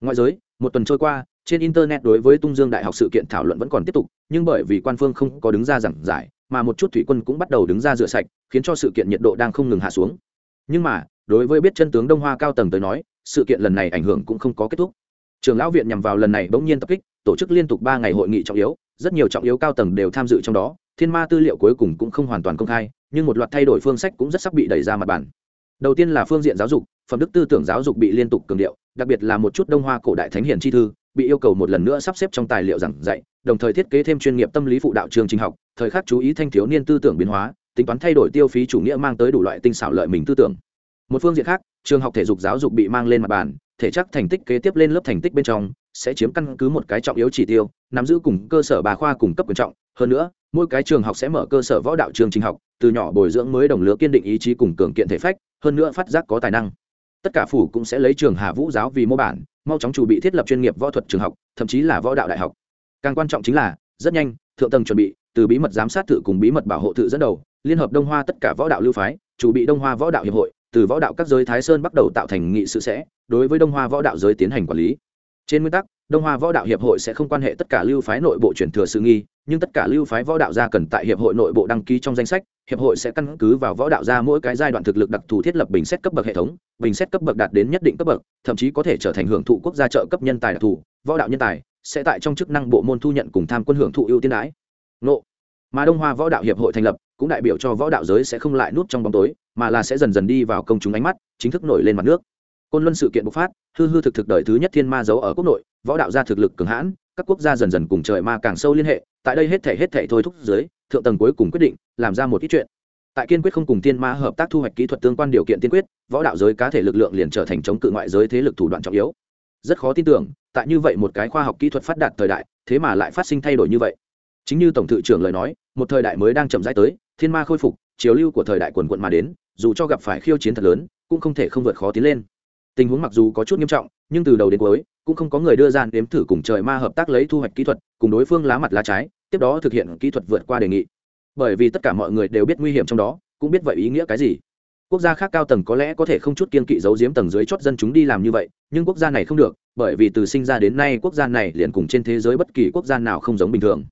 Ngoại giới, một tuần trôi qua, trên internet đối với tung dương đại học sự kiện thảo luận vẫn còn tiếp tục, nhưng bởi vì quan phương không có đứng ra giảng giải, mà một chút thủy quân cũng bắt đầu đứng ra rửa sạch, khiến cho sự kiện nhiệt độ đang không ngừng hạ xuống. Nhưng mà, đối với biết chân tướng đông hoa cao tầng tới nói sự kiện lần này ảnh hưởng cũng không có kết thúc. Trường lão viện nhằm vào lần này bỗng nhiên tập kích, tổ chức liên tục ba ngày hội nghị trọng yếu, rất nhiều trọng yếu cao tầng đều tham dự trong đó, thiên ma tư liệu cuối cùng cũng không hoàn toàn công khai, nhưng một loạt thay đổi phương sách cũng rất sắp bị đẩy ra mặt bản đầu tiên là phương diện giáo dục, phẩm đức tư tưởng giáo dục bị liên tục cường điệu, đặc biệt là một chút đông hoa cổ đại thánh hiền chi thư, bị yêu cầu một lần nữa sắp xếp trong tài liệu giảng dạy, đồng thời thiết kế thêm chuyên nghiệp tâm lý phụ đạo trường trình học, thời khắc chú ý thanh thiếu niên tư tưởng biến hóa, tính toán thay đổi tiêu phí chủ nghĩa mang tới đủ loại tinh xảo lợi mình tư tưởng một phương diện khác, trường học thể dục giáo dục bị mang lên mặt bàn, thể chắc thành tích kế tiếp lên lớp thành tích bên trong, sẽ chiếm căn cứ một cái trọng yếu chỉ tiêu, nắm giữ cùng cơ sở bà khoa cung cấp quan trọng. Hơn nữa, mỗi cái trường học sẽ mở cơ sở võ đạo trường trình học, từ nhỏ bồi dưỡng mới đồng lứa kiên định ý chí cùng cường kiện thể phách, hơn nữa phát giác có tài năng. Tất cả phủ cũng sẽ lấy trường hà vũ giáo vì mô bản, mau chóng chuẩn bị thiết lập chuyên nghiệp võ thuật trường học, thậm chí là võ đạo đại học. Càng quan trọng chính là, rất nhanh, thượng tầng chuẩn bị, từ bí mật giám sát tự cùng bí mật bảo hộ tự dẫn đầu, liên hợp đông hoa tất cả võ đạo lưu phái, chủ bị đông hoa võ đạo hiệp hội từ võ đạo các giới thái sơn bắt đầu tạo thành nghị sự sẽ, đối với đông hoa võ đạo giới tiến hành quản lý. Trên nguyên tắc, đông hoa võ đạo hiệp hội sẽ không quan hệ tất cả lưu phái nội bộ chuyển thừa sự nghi, nhưng tất cả lưu phái võ đạo gia cần tại hiệp hội nội bộ đăng ký trong danh sách, hiệp hội sẽ căn cứ vào võ đạo gia mỗi cái giai đoạn thực lực đặc thù thiết lập bình xét cấp bậc hệ thống, bình xét cấp bậc đạt đến nhất định cấp bậc, thậm chí có thể trở thành hưởng thụ quốc gia trợ cấp nhân tài đặc thù, võ đạo nhân tài sẽ tại trong chức năng bộ môn thu nhận cùng tham quân hưởng thụ ưu tiên đãi. Nộ mà đông hoa võ đạo hiệp hội thành lập, cũng đại biểu cho võ đạo giới sẽ không lại nút trong bóng tối, mà là sẽ dần dần đi vào công chúng ánh mắt, chính thức nổi lên mặt nước. Côn luân sự kiện bộc phát, hư hư thực thực đời thứ nhất thiên ma giấu ở quốc nội, võ đạo gia thực lực cường hãn, các quốc gia dần dần cùng trời ma càng sâu liên hệ, tại đây hết thể hết thể thôi thúc dưới, thượng tầng cuối cùng quyết định, làm ra một ít chuyện. Tại kiên quyết không cùng thiên ma hợp tác thu hoạch kỹ thuật tương quan điều kiện tiên quyết, võ đạo giới cá thể lực lượng liền trở thành chống cự ngoại giới thế lực thủ đoạn trọng yếu. Rất khó tin tưởng, tại như vậy một cái khoa học kỹ thuật phát đạt thời đại, thế mà lại phát sinh thay đổi như vậy chính như tổng thự trưởng lời nói, một thời đại mới đang chậm rãi tới, thiên ma khôi phục, chiều lưu của thời đại quần quận mà đến, dù cho gặp phải khiêu chiến thật lớn, cũng không thể không vượt khó tiến lên. Tình huống mặc dù có chút nghiêm trọng, nhưng từ đầu đến cuối, cũng không có người đưa ra đếm thử cùng trời ma hợp tác lấy thu hoạch kỹ thuật, cùng đối phương lá mặt lá trái, tiếp đó thực hiện kỹ thuật vượt qua đề nghị. Bởi vì tất cả mọi người đều biết nguy hiểm trong đó, cũng biết vậy ý nghĩa cái gì. Quốc gia khác cao tầng có lẽ có thể không chút kiên kỵ giấu giếm tầng dưới chót dân chúng đi làm như vậy, nhưng quốc gia này không được, bởi vì từ sinh ra đến nay quốc gia này liền cùng trên thế giới bất kỳ quốc gia nào không giống bình thường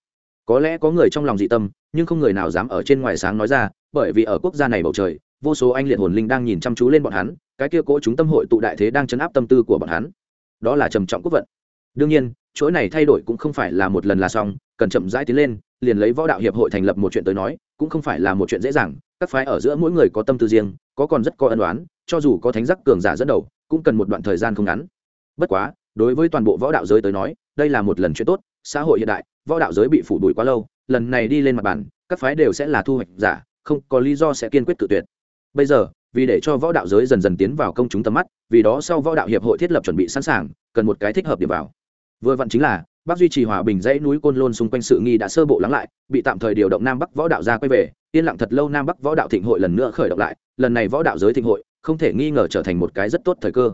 có lẽ có người trong lòng dị tâm, nhưng không người nào dám ở trên ngoài sáng nói ra, bởi vì ở quốc gia này bầu trời, vô số anh liệt hồn linh đang nhìn chăm chú lên bọn hắn, cái kia cố chúng tâm hội tụ đại thế đang chấn áp tâm tư của bọn hắn. Đó là trầm trọng quốc vận. Đương nhiên chỗ này thay đổi cũng không phải là một lần là xong, cần chậm rãi tiến lên, liền lấy võ đạo hiệp hội thành lập một chuyện tới nói, cũng không phải là một chuyện dễ dàng, các phái ở giữa mỗi người có tâm tư riêng, có còn rất có ân đoán cho dù có thánh giác cường giả dẫn đầu, cũng cần một đoạn thời gian không ngắn. Bất quá, đối với toàn bộ võ đạo giới tới nói, đây là một lần chuyện tốt, xã hội hiện đại võ đạo giới bị phủ đuổi quá lâu, lần này đi lên mặt bàn, các phái đều sẽ là thu hoạch giả, không có lý do sẽ kiên quyết tự tuyệt. Bây giờ, vì để cho võ đạo giới dần dần tiến vào công chúng tầm mắt, vì đó sau võ đạo hiệp hội thiết lập chuẩn bị sẵn sàng, cần một cái thích hợp điểm vào. Vừa vặn chính là, bắc duy trì hòa bình dãy núi côn lôn xung quanh sự nghi đã sơ bộ lắng lại, bị tạm thời điều động nam bắc võ đạo ra quay về, yên lặng thật lâu nam bắc võ đạo thịnh hội lần nữa khởi động lại, lần này võ đạo giới thịnh hội, không thể nghi ngờ trở thành một cái rất tốt thời cơ.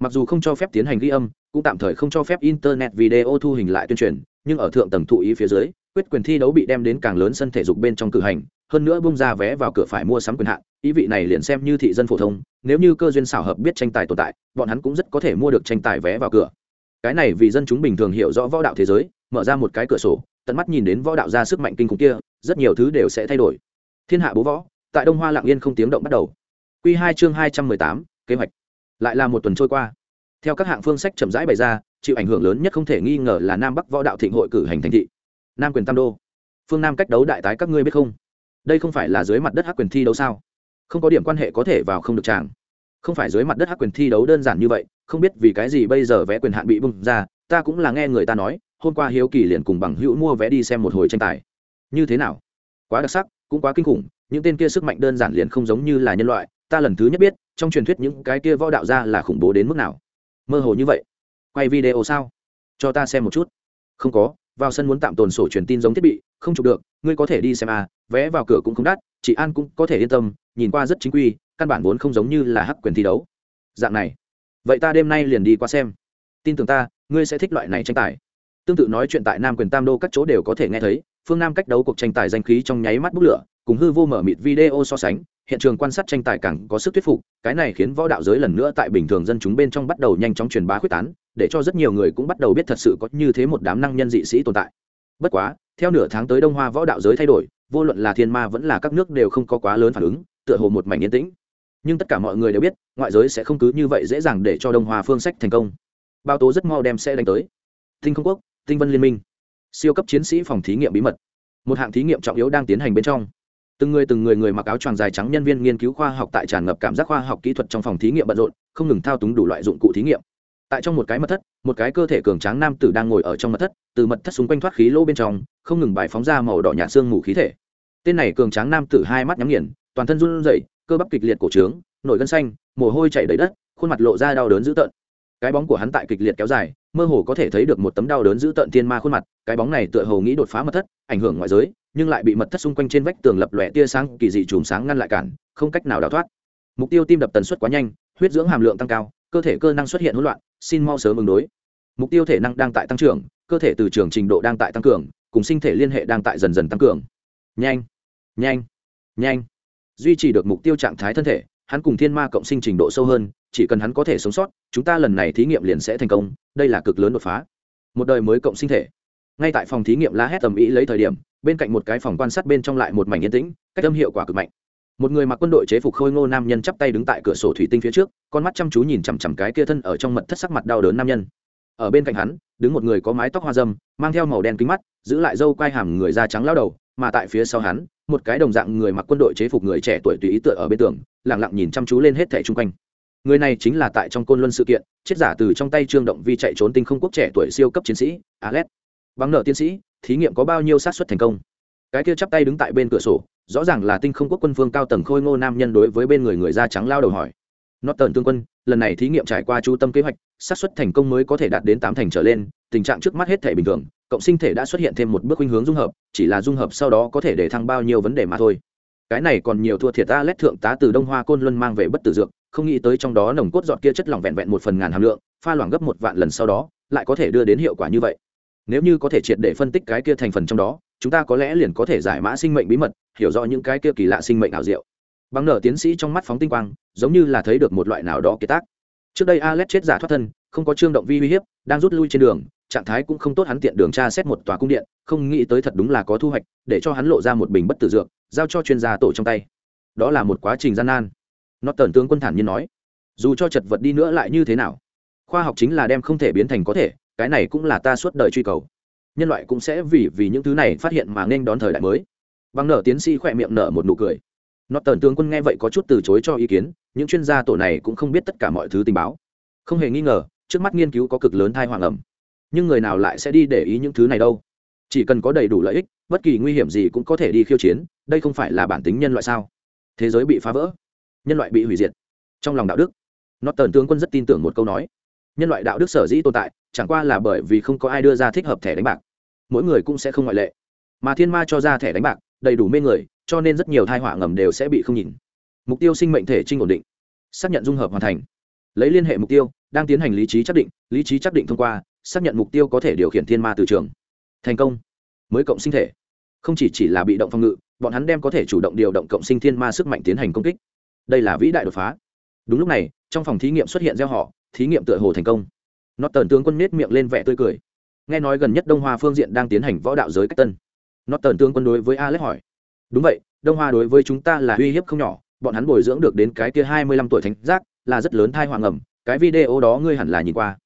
Mặc dù không cho phép tiến hành ghi âm, cũng tạm thời không cho phép internet video thu hình lại tuyên truyền nhưng ở thượng tầng thụ ý phía dưới, quyết quyền thi đấu bị đem đến càng lớn sân thể dục bên trong cử hành, hơn nữa bung ra vé vào cửa phải mua sắm quyền hạn, ý vị này liền xem như thị dân phổ thông, nếu như cơ duyên xảo hợp biết tranh tài tồn tại, bọn hắn cũng rất có thể mua được tranh tài vé vào cửa. Cái này vì dân chúng bình thường hiểu rõ võ đạo thế giới, mở ra một cái cửa sổ, tận mắt nhìn đến võ đạo ra sức mạnh kinh khủng kia, rất nhiều thứ đều sẽ thay đổi. Thiên hạ bố võ, tại đông hoa lạng yên không tiếng động bắt đầu. Q hai chương hai trăm mười tám, kế hoạch. Lại là một tuần trôi qua. Theo các hạng phương sách chậm rãi bày ra chịu ảnh hưởng lớn nhất không thể nghi ngờ là nam bắc võ đạo thịnh hội cử hành thành thị. Nam quyền tam đô. Phương nam cách đấu đại tái các ngươi biết không? Đây không phải là dưới mặt đất hắc quyền thi đấu sao? Không có điểm quan hệ có thể vào không được tràng không phải dưới mặt đất hắc quyền thi đấu đơn giản như vậy, không biết vì cái gì bây giờ vé quyền hạn bị bung ra, ta cũng là nghe người ta nói, hôm qua hiếu kỳ liền cùng bằng hữu mua vé đi xem một hồi tranh tài. Như thế nào? Quá đặc sắc, cũng quá kinh khủng, những tên kia sức mạnh đơn giản liền không giống như là nhân loại, ta lần thứ nhất biết, trong truyền thuyết những cái kia võ đạo ra là khủng bố đến mức nào. Mơ hồ như vậy quay video sao? Cho ta xem một chút. Không có, vào sân muốn tạm tồn sổ truyền tin giống thiết bị, không chụp được, ngươi có thể đi xem à vé vào cửa cũng không đắt, chị an cũng có thể yên tâm, nhìn qua rất chính quy, căn bản vốn không giống như là hắc quyền thi đấu. Dạng này. Vậy ta đêm nay liền đi qua xem. Tin tưởng ta, ngươi sẽ thích loại này tranh tài. Tương tự nói chuyện tại nam quyền tam đô các chỗ đều có thể nghe thấy, phương nam cách đấu cuộc tranh tài danh khí trong nháy mắt bút lửa, cùng hư vô mở mịt video so sánh, hiện trường quan sát tranh tài càng có sức thuyết phục, cái này khiến võ đạo giới lần nữa tại bình thường dân chúng bên trong bắt đầu nhanh chóng truyền bá quyết tán để cho rất nhiều người cũng bắt đầu biết thật sự có như thế một đám năng nhân dị sĩ tồn tại. Bất quá, theo nửa tháng tới đông hoa võ đạo giới thay đổi, vô luận là thiên ma vẫn là các nước đều không có quá lớn phản ứng, tựa hồ một mảnh yên tĩnh. Nhưng tất cả mọi người đều biết, ngoại giới sẽ không cứ như vậy dễ dàng để cho đông hoa phương sách thành công. Bao tố rất mau đem xe đánh tới. Tinh không quốc, tinh vân liên minh. Siêu cấp chiến sĩ phòng thí nghiệm bí mật. Một hạng thí nghiệm trọng yếu đang tiến hành bên trong. Từng người từng người người mặc áo choàng dài trắng nhân viên nghiên cứu khoa học tại tràn ngập cảm giác khoa học kỹ thuật trong phòng thí nghiệm bận rộn, không ngừng thao túng đủ loại dụng cụ thí nghiệm tại trong một cái mật thất, một cái cơ thể cường tráng nam tử đang ngồi ở trong mật thất, từ mật thất xung quanh thoát khí lỗ bên trong, không ngừng bài phóng ra màu đỏ nhạt xương mù khí thể. Tên này cường tráng nam tử hai mắt nhắm nghiền, toàn thân run rẩy, cơ bắp kịch liệt cổ trướng, nổi gân xanh, mồ hôi chảy đầy đất, khuôn mặt lộ ra đau đớn dữ tợn. Cái bóng của hắn tại kịch liệt kéo dài, mơ hồ có thể thấy được một tấm đau đớn dữ tợn thiên ma khuôn mặt, cái bóng này tựa hồ nghĩ đột phá mật thất, ảnh hưởng ngoại giới, nhưng lại bị mật thất xung quanh trên vách tường lập lòe tia sáng kỳ dị chùm sáng ngăn lại cản, không cách nào đào thoát. Mục tiêu tim đập tần suất quá nhanh, huyết dưỡng hàm lượng tăng cao cơ thể cơ năng xuất hiện hỗn loạn, xin mau sớm ứng đối. Mục tiêu thể năng đang tại tăng trưởng, cơ thể từ trường trình độ đang tại tăng cường, cùng sinh thể liên hệ đang tại dần dần tăng cường. Nhanh nhanh nhanh. Duy trì được mục tiêu trạng thái thân thể, hắn cùng thiên ma cộng sinh trình độ sâu hơn, chỉ cần hắn có thể sống sót, chúng ta lần này thí nghiệm liền sẽ thành công, đây là cực lớn đột phá. Một đời mới cộng sinh thể. Ngay tại phòng thí nghiệm la hét tầm ý lấy thời điểm, bên cạnh một cái phòng quan sát bên trong lại một mảnh yên tĩnh, cách âm hiệu quả cực mạnh một người mặc quân đội chế phục khôi ngô nam nhân chắp tay đứng tại cửa sổ thủy tinh phía trước, con mắt chăm chú nhìn chằm chằm cái kia thân ở trong mật thất sắc mặt đau đớn nam nhân. Ở bên cạnh hắn, đứng một người có mái tóc hoa dâm, mang theo màu đen kính mắt, giữ lại dâu quai hàm người da trắng lao đầu, mà tại phía sau hắn, một cái đồng dạng người mặc quân đội chế phục người trẻ tuổi tùy ý tựa ở bên tường lẳng lặng nhìn chăm chú lên hết thẻ chung quanh. Người này chính là tại trong côn luân sự kiện, chết giả từ trong tay trương động vi chạy trốn tinh không quốc trẻ tuổi siêu cấp chiến sĩ alex bằng nợ tiến sĩ, thí nghiệm có bao nhiêu sát xuất thành công? Cái kia chắp tay đứng tại bên cửa sổ rõ ràng là tinh không quốc quân phương cao tầng khôi ngô nam nhân đối với bên người người da trắng lao đầu hỏi. Nó tần tương quân, lần này thí nghiệm trải qua chú tâm kế hoạch, xác suất thành công mới có thể đạt đến tám thành trở lên, tình trạng trước mắt hết thể bình thường, cộng sinh thể đã xuất hiện thêm một bước khuynh hướng dung hợp, chỉ là dung hợp sau đó có thể để thăng bao nhiêu vấn đề mà thôi. Cái này còn nhiều thua thiệt ta lét thượng tá từ đông hoa côn luân mang về bất tử dược, không nghĩ tới trong đó nồng cốt giọt kia chất lỏng vẹn vẹn một phần ngàn hàm lượng, pha loãng gấp một vạn lần sau đó, lại có thể đưa đến hiệu quả như vậy. Nếu như có thể triệt để phân tích cái kia thành phần trong đó chúng ta có lẽ liền có thể giải mã sinh mệnh bí mật, hiểu rõ những cái kia kỳ lạ sinh mệnh ảo diệu. Bằng nở tiến sĩ trong mắt phóng tinh quang, giống như là thấy được một loại nào đó kiệt tác. Trước đây alex chết giả thoát thân, không có trương động vi uy hiếp, đang rút lui trên đường, trạng thái cũng không tốt hắn tiện đường tra xét một tòa cung điện, không nghĩ tới thật đúng là có thu hoạch, để cho hắn lộ ra một bình bất tử dược, giao cho chuyên gia tổ trong tay. Đó là một quá trình gian nan. Nó tần tướng quân thản nhiên nói, dù cho chật vật đi nữa lại như thế nào? Khoa học chính là đem không thể biến thành có thể, cái này cũng là ta suốt đời truy cầu nhân loại cũng sẽ vì vì những thứ này phát hiện mà nên đón thời đại mới. Bằng nở tiến sĩ khỏe miệng nở một nụ cười. Nó tần tướng quân nghe vậy có chút từ chối cho ý kiến, những chuyên gia tổ này cũng không biết tất cả mọi thứ tình báo. Không hề nghi ngờ, trước mắt nghiên cứu có cực lớn thai hoàng ẩm. Nhưng người nào lại sẽ đi để ý những thứ này đâu? Chỉ cần có đầy đủ lợi ích, bất kỳ nguy hiểm gì cũng có thể đi khiêu chiến, đây không phải là bản tính nhân loại sao? Thế giới bị phá vỡ, nhân loại bị hủy diệt. Trong lòng đạo đức nó tần tướng quân rất tin tưởng một câu nói nhân loại đạo đức sở dĩ tồn tại, chẳng qua là bởi vì không có ai đưa ra thích hợp thẻ đánh bạc. Mỗi người cũng sẽ không ngoại lệ. Mà thiên ma cho ra thẻ đánh bạc, đầy đủ mê người, cho nên rất nhiều thai họa ngầm đều sẽ bị không nhìn. Mục tiêu sinh mệnh thể trinh ổn định. Xác nhận dung hợp hoàn thành. Lấy liên hệ mục tiêu, đang tiến hành lý trí chắc định, lý trí chắc định thông qua, xác nhận mục tiêu có thể điều khiển thiên ma từ trường. Thành công. Mới cộng sinh thể. Không chỉ chỉ là bị động phòng ngự, bọn hắn đem có thể chủ động điều động cộng sinh thiên ma sức mạnh tiến hành công kích. Đây là vĩ đại đột phá. Đúng lúc này, trong phòng thí nghiệm xuất hiện gieo họ thí nghiệm tựa hồ thành công. Nó tần tướng quân nết miệng lên vẻ tươi cười. Nghe nói gần nhất đông hoa phương diện đang tiến hành võ đạo giới cách tân. Nó tần tướng quân đối với alex hỏi. Đúng vậy, đông hoa đối với chúng ta là uy hiếp không nhỏ, bọn hắn bồi dưỡng được đến cái kia hai mươi lăm tuổi thánh giác, là rất lớn thai hoàng ẩm, cái video đó ngươi hẳn là nhìn qua.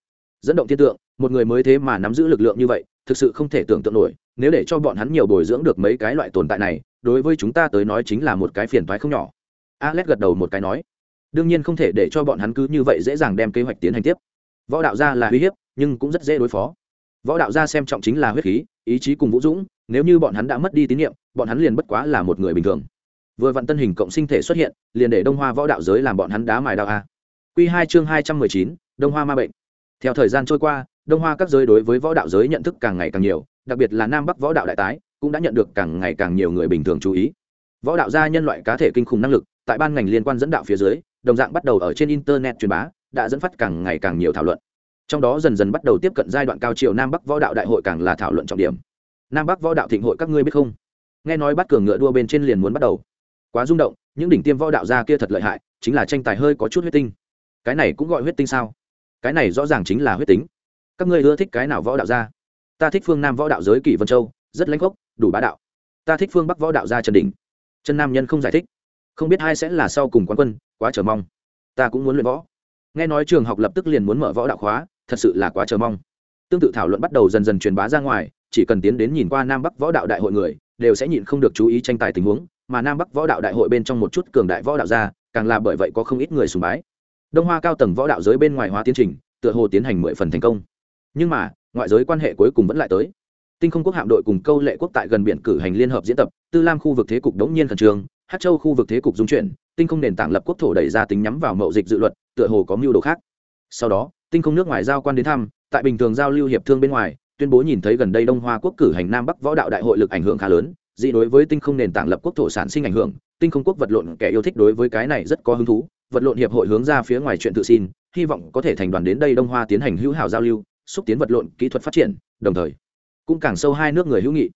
Dẫn động thiên tượng, một người mới thế mà nắm giữ lực lượng như vậy, thực sự không thể tưởng tượng nổi, nếu để cho bọn hắn nhiều bồi dưỡng được mấy cái loại tồn tại này, đối với chúng ta tới nói chính là một cái phiền toái không nhỏ. Alex gật đầu một cái nói đương nhiên không thể để cho bọn hắn cứ như vậy dễ dàng đem kế hoạch tiến hành tiếp. Võ đạo gia là uy hiếp, nhưng cũng rất dễ đối phó. Võ đạo gia xem trọng chính là huyết khí, ý chí cùng vũ dũng, nếu như bọn hắn đã mất đi tín nhiệm, bọn hắn liền bất quá là một người bình thường. Vừa vặn tân hình cộng sinh thể xuất hiện, liền để đông hoa võ đạo giới làm bọn hắn đá mài đạo a. Q hai chương hai trăm mười chín, đông hoa ma bệnh. Theo thời gian trôi qua, đông hoa các giới đối với võ đạo giới nhận thức càng ngày càng nhiều, đặc biệt là nam bắc võ đạo đại tái, cũng đã nhận được càng ngày càng nhiều người bình thường chú ý. Võ đạo gia nhân loại cá thể kinh khủng năng lực, tại ban ngành liên quan dẫn đạo phía dưới đồng dạng bắt đầu ở trên internet truyền bá, đã dẫn phát càng ngày càng nhiều thảo luận. Trong đó dần dần bắt đầu tiếp cận giai đoạn cao triều nam bắc võ đạo đại hội càng là thảo luận trọng điểm. Nam bắc võ đạo thịnh hội các ngươi biết không? Nghe nói bắt cường ngựa đua bên trên liền muốn bắt đầu. Quá rung động, những đỉnh tiêm võ đạo gia kia thật lợi hại, chính là tranh tài hơi có chút huyết tinh. Cái này cũng gọi huyết tinh sao? Cái này rõ ràng chính là huyết tính. Các ngươi ưa thích cái nào võ đạo gia? Ta thích phương nam võ đạo giới kỷ vân châu, rất lãnh khốc, đủ bá đạo. Ta thích phương bắc võ đạo gia trần đình Trần nam nhân không giải thích không biết ai sẽ là sau cùng quán quân, quá chờ mong. Ta cũng muốn luyện võ. Nghe nói trường học lập tức liền muốn mở võ đạo khóa, thật sự là quá chờ mong. Tương tự thảo luận bắt đầu dần dần truyền bá ra ngoài, chỉ cần tiến đến nhìn qua nam bắc võ đạo đại hội người, đều sẽ nhịn không được chú ý tranh tài tình huống, mà nam bắc võ đạo đại hội bên trong một chút cường đại võ đạo ra, càng là bởi vậy có không ít người sùng bái. Đông hoa cao tầng võ đạo giới bên ngoài hóa tiến trình, tựa hồ tiến hành mười phần thành công. Nhưng mà, ngoại giới quan hệ cuối cùng vẫn lại tới. Tinh không quốc hạm đội cùng câu lệ quốc tại gần biển cử hành liên hợp diễn tập, tư lam khu vực thế cục đống nhiên khẩn trương hát châu khu vực thế cục dung chuyển, tinh không nền tảng lập quốc thổ đẩy ra tính nhắm vào mậu dịch dự luật, tựa hồ có mưu đồ khác. Sau đó, tinh không nước ngoài giao quan đến thăm, tại bình thường giao lưu hiệp thương bên ngoài, tuyên bố nhìn thấy gần đây đông hoa quốc cử hành nam bắc võ đạo đại hội lực ảnh hưởng khá lớn, dị đối với tinh không nền tảng lập quốc thổ sản sinh ảnh hưởng, tinh không quốc vật lộn kẻ yêu thích đối với cái này rất có hứng thú, vật lộn hiệp hội hướng ra phía ngoài chuyện tự xin, hy vọng có thể thành đoàn đến đây đông hoa tiến hành hữu hảo giao lưu, xúc tiến vật lộn kỹ thuật phát triển, đồng thời, cũng càng sâu hai nước người hữu nghị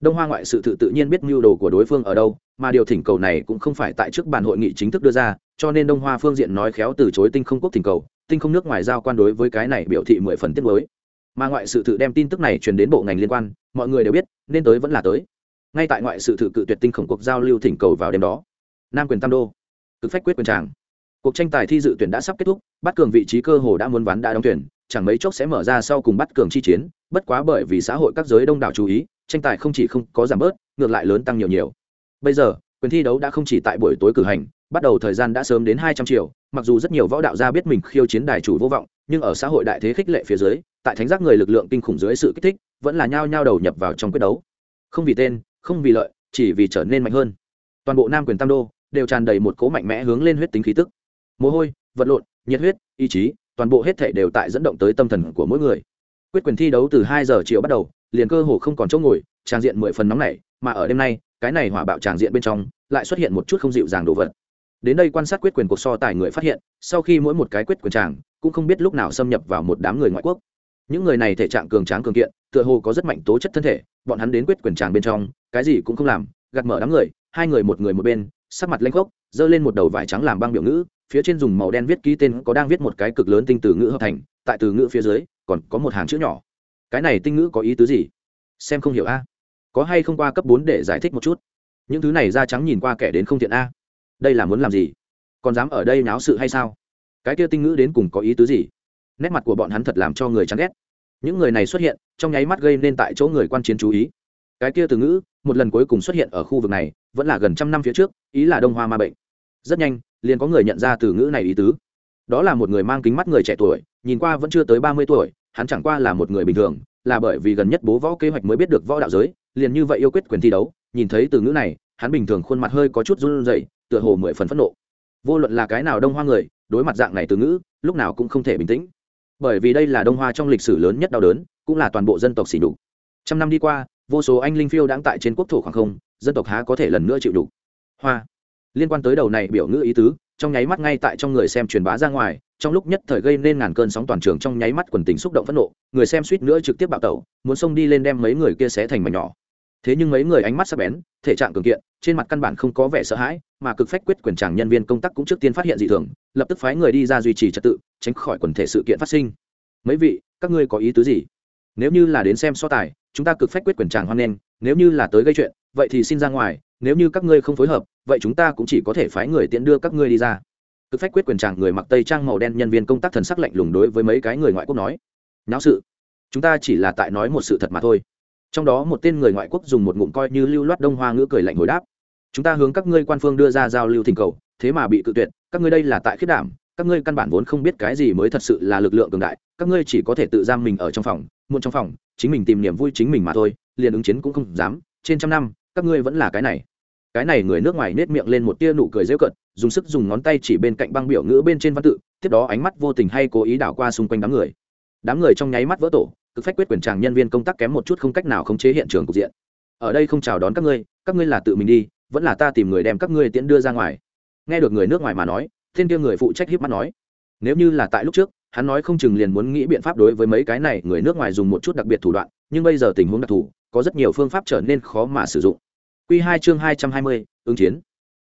đông hoa ngoại sự tự tự nhiên biết mưu đồ của đối phương ở đâu, mà điều thỉnh cầu này cũng không phải tại trước bàn hội nghị chính thức đưa ra, cho nên đông hoa phương diện nói khéo từ chối tinh không quốc thỉnh cầu, tinh không nước ngoài giao quan đối với cái này biểu thị mười phần tiết mới mà ngoại sự tự đem tin tức này truyền đến bộ ngành liên quan, mọi người đều biết, nên tới vẫn là tới. Ngay tại ngoại sự tự cự tuyệt tinh khổng cuộc giao lưu thỉnh cầu vào đêm đó, nam quyền tam đô, cực phách quyết quyền tràng. Cuộc tranh tài thi dự tuyển đã sắp kết thúc bắt cường vị trí cơ hồ đã muốn ván đã đóng tuyển, chẳng mấy chốc sẽ mở ra sau cùng bắt cường chi chiến, bất quá bởi vì xã hội các giới đông đảo chú ý tranh tài không chỉ không có giảm bớt, ngược lại lớn tăng nhiều nhiều. Bây giờ, quyền thi đấu đã không chỉ tại buổi tối cử hành, bắt đầu thời gian đã sớm đến hai trăm triệu, mặc dù rất nhiều võ đạo gia biết mình khiêu chiến đài chủ vô vọng, nhưng ở xã hội đại thế khích lệ phía dưới, tại thánh giác người lực lượng kinh khủng dưới sự kích thích, vẫn là nhao nhao đầu nhập vào trong quyết đấu. Không vì tên, không vì lợi, chỉ vì trở nên mạnh hơn. Toàn bộ nam quyền tam đô đều tràn đầy một cố mạnh mẽ hướng lên huyết tính khí tức. Mồ hôi, vật lộn, nhiệt huyết, ý chí, toàn bộ hết thể đều tại dẫn động tới tâm thần của mỗi người quyết quyền thi đấu từ hai giờ chiều bắt đầu, liền cơ hồ không còn chỗ ngồi Tràng diện mười phần nóng này mà ở đêm nay, cái này hỏa bạo tràng diện bên trong, lại xuất hiện một chút không dịu dàng đồ vật. Đến đây quan sát quyết quyền cuộc so tài người phát hiện, sau khi mỗi một cái quyết quyền tràng, cũng không biết lúc nào xâm nhập vào một đám người ngoại quốc. Những người này thể trạng cường tráng cường kiện, tựa hồ có rất mạnh tố chất thân thể, bọn hắn đến quyết quyền tràng bên trong, cái gì cũng không làm, gạt mở đám người, hai người một người một bên sắc mặt lanh khốc, giơ lên một đầu vải trắng làm băng biểu ngữ, phía trên dùng màu đen viết ký tên có đang viết một cái cực lớn tinh từ ngữ hợp thành, tại từ ngữ phía dưới, còn có một hàng chữ nhỏ. Cái này tinh ngữ có ý tứ gì? Xem không hiểu a. Có hay không qua cấp bốn để giải thích một chút? Những thứ này da trắng nhìn qua kẻ đến không thiện a. Đây là muốn làm gì? Còn dám ở đây náo sự hay sao? Cái kia tinh ngữ đến cùng có ý tứ gì? Nét mặt của bọn hắn thật làm cho người chán ghét. Những người này xuất hiện, trong nháy mắt gây nên tại chỗ người quan chiến chú ý cái kia từ ngữ, một lần cuối cùng xuất hiện ở khu vực này, vẫn là gần trăm năm phía trước, ý là đông hoa ma bệnh. Rất nhanh, liền có người nhận ra từ ngữ này ý tứ. Đó là một người mang kính mắt người trẻ tuổi, nhìn qua vẫn chưa tới ba mươi tuổi, hắn chẳng qua là một người bình thường, là bởi vì gần nhất bố võ kế hoạch mới biết được võ đạo giới, liền như vậy yêu quyết quyền thi đấu, nhìn thấy từ ngữ này, hắn bình thường khuôn mặt hơi có chút run rẩy, tựa hồ mười phần phẫn nộ. Vô luận là cái nào đông hoa người, đối mặt dạng này từ ngữ, lúc nào cũng không thể bình tĩnh. Bởi vì đây là đông hoa trong lịch sử lớn nhất đau đớn, cũng là toàn bộ dân tộc xỉ đục trăm năm đi qua vô số anh linh phiêu đang tại trên quốc thổ khoảng không, dân tộc há có thể lần nữa chịu đủ. hoa. Liên quan tới đầu này biểu ngữ ý tứ, trong nháy mắt ngay tại trong người xem truyền bá ra ngoài, trong lúc nhất thời gây nên ngàn cơn sóng toàn trường trong nháy mắt quần tình xúc động phẫn nộ, người xem suýt nữa trực tiếp bạo tẩu, muốn xông đi lên đem mấy người kia xé thành mảnh nhỏ. Thế nhưng mấy người ánh mắt sắc bén, thể trạng cường kiện, trên mặt căn bản không có vẻ sợ hãi, mà cực phách quyết quyền tràng nhân viên công tác cũng trước tiên phát hiện dị thường, lập tức phái người đi ra duy trì trật tự, tránh khỏi quần thể sự kiện phát sinh. Mấy vị, các ngươi có ý tứ gì? Nếu như là đến xem so tài, chúng ta cực phách quyết quyền tràng hoan nghênh, nếu như là tới gây chuyện, vậy thì xin ra ngoài, nếu như các ngươi không phối hợp, vậy chúng ta cũng chỉ có thể phái người tiện đưa các ngươi đi ra. Cực phách quyết quyền tràng người mặc tây trang màu đen nhân viên công tác thần sắc lạnh lùng đối với mấy cái người ngoại quốc nói. Nháo sự. Chúng ta chỉ là tại nói một sự thật mà thôi. Trong đó một tên người ngoại quốc dùng một ngụm coi như lưu loát đông hoa ngữ cười lạnh hồi đáp. Chúng ta hướng các ngươi quan phương đưa ra giao lưu thỉnh cầu, thế mà bị cự tuyệt, các ngươi đây là tại khiết đảm các ngươi căn bản vốn không biết cái gì mới thật sự là lực lượng cường đại, các ngươi chỉ có thể tự giam mình ở trong phòng, muộn trong phòng, chính mình tìm niềm vui chính mình mà thôi, liền ứng chiến cũng không dám, trên trăm năm, các ngươi vẫn là cái này. Cái này người nước ngoài nết miệng lên một tia nụ cười rêu cận dùng sức dùng ngón tay chỉ bên cạnh băng biểu ngữ bên trên văn tự, tiếp đó ánh mắt vô tình hay cố ý đảo qua xung quanh đám người. Đám người trong nháy mắt vỡ tổ, cực phách quyết quyền tràng nhân viên công tác kém một chút không cách nào khống chế hiện trường cục diện. Ở đây không chào đón các ngươi các ngươi là tự mình đi, vẫn là ta tìm người đem các ngươi tiễn đưa ra ngoài. Nghe được người nước ngoài mà nói thiên kia người phụ trách hiếp mắt nói, nếu như là tại lúc trước, hắn nói không chừng liền muốn nghĩ biện pháp đối với mấy cái này người nước ngoài dùng một chút đặc biệt thủ đoạn, nhưng bây giờ tình huống đặc thù, có rất nhiều phương pháp trở nên khó mà sử dụng. Q hai chương hai trăm hai mươi, ứng chiến.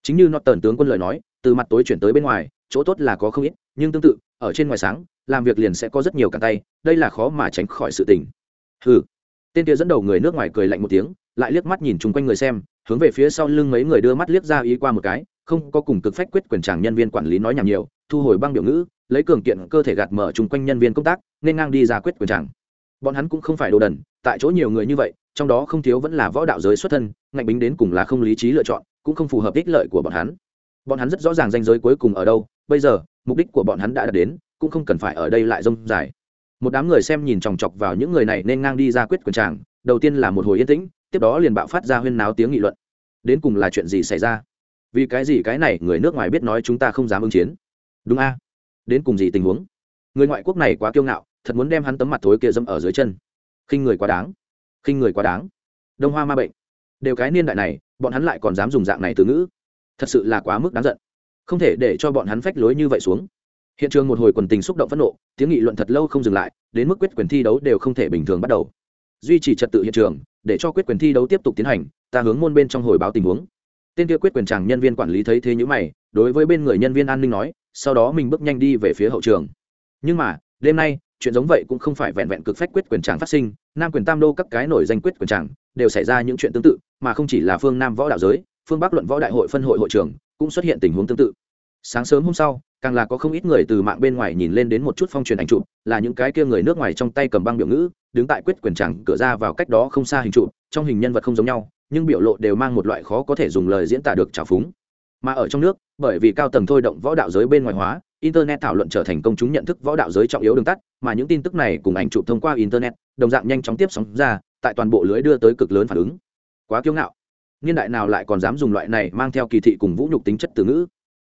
Chính như nó tần tướng quân lời nói, từ mặt tối chuyển tới bên ngoài, chỗ tốt là có không ít, nhưng tương tự, ở trên ngoài sáng, làm việc liền sẽ có rất nhiều cả tay, đây là khó mà tránh khỏi sự tình. Hừ. Tên kia dẫn đầu người nước ngoài cười lạnh một tiếng, lại liếc mắt nhìn chung quanh người xem hướng về phía sau lưng mấy người đưa mắt liếc ra ý qua một cái, không có cùng cực phách quyết quyền tràng nhân viên quản lý nói nhảm nhiều, thu hồi băng biểu ngữ, lấy cường kiện cơ thể gạt mở chung quanh nhân viên công tác, nên ngang đi ra quyết quyền tràng. Bọn hắn cũng không phải đồ đần, tại chỗ nhiều người như vậy, trong đó không thiếu vẫn là võ đạo giới xuất thân, ngạnh bính đến cùng là không lý trí lựa chọn, cũng không phù hợp ích lợi của bọn hắn. Bọn hắn rất rõ ràng danh giới cuối cùng ở đâu, bây giờ, mục đích của bọn hắn đã đạt đến, cũng không cần phải ở đây lại rông dài. Một đám người xem nhìn chòng chọc vào những người này nên ngang đi ra quyết quyền tràng, đầu tiên là một hồi yên tĩnh tiếp đó liền bạo phát ra huyên náo tiếng nghị luận. Đến cùng là chuyện gì xảy ra? Vì cái gì cái này người nước ngoài biết nói chúng ta không dám ứng chiến? Đúng a? Đến cùng gì tình huống? Người ngoại quốc này quá kiêu ngạo, thật muốn đem hắn tấm mặt thối kia dâm ở dưới chân. Khinh người quá đáng. Khinh người quá đáng. Đông hoa ma bệnh. Đều cái niên đại này, bọn hắn lại còn dám dùng dạng này từ ngữ. Thật sự là quá mức đáng giận. Không thể để cho bọn hắn phách lối như vậy xuống. Hiện trường một hồi quần tình xúc động phẫn nộ, tiếng nghị luận thật lâu không dừng lại, đến mức quyết quyền thi đấu đều không thể bình thường bắt đầu duy trì trật tự hiện trường, để cho quyết quyền thi đấu tiếp tục tiến hành, ta hướng môn bên trong hồi báo tình huống. Tên kia quyết quyền chàng nhân viên quản lý thấy thế nhữ mày, đối với bên người nhân viên an ninh nói, sau đó mình bước nhanh đi về phía hậu trường. Nhưng mà, đêm nay, chuyện giống vậy cũng không phải vẹn vẹn cực phách quyết quyền tràng phát sinh, nam quyền tam đô các cái nổi danh quyết quyền tràng đều xảy ra những chuyện tương tự, mà không chỉ là phương nam võ đạo giới, phương bắc luận võ đại hội phân hội hội trưởng cũng xuất hiện tình huống tương tự. Sáng sớm hôm sau càng là có không ít người từ mạng bên ngoài nhìn lên đến một chút phong truyền ảnh chụp, là những cái kia người nước ngoài trong tay cầm băng biểu ngữ, đứng tại quyết quyền tràng cửa ra vào cách đó không xa hình trụ trong hình nhân vật không giống nhau, nhưng biểu lộ đều mang một loại khó có thể dùng lời diễn tả được trào phúng. Mà ở trong nước, bởi vì cao tầng thôi động võ đạo giới bên ngoài hóa, internet thảo luận trở thành công chúng nhận thức võ đạo giới trọng yếu đường tắt, mà những tin tức này cùng ảnh chụp thông qua internet, đồng dạng nhanh chóng tiếp sóng ra, tại toàn bộ lưới đưa tới cực lớn phản ứng. Quá kiêu ngạo. Niên đại nào lại còn dám dùng loại này mang theo kỳ thị cùng vũ nhục tính chất từ ngữ?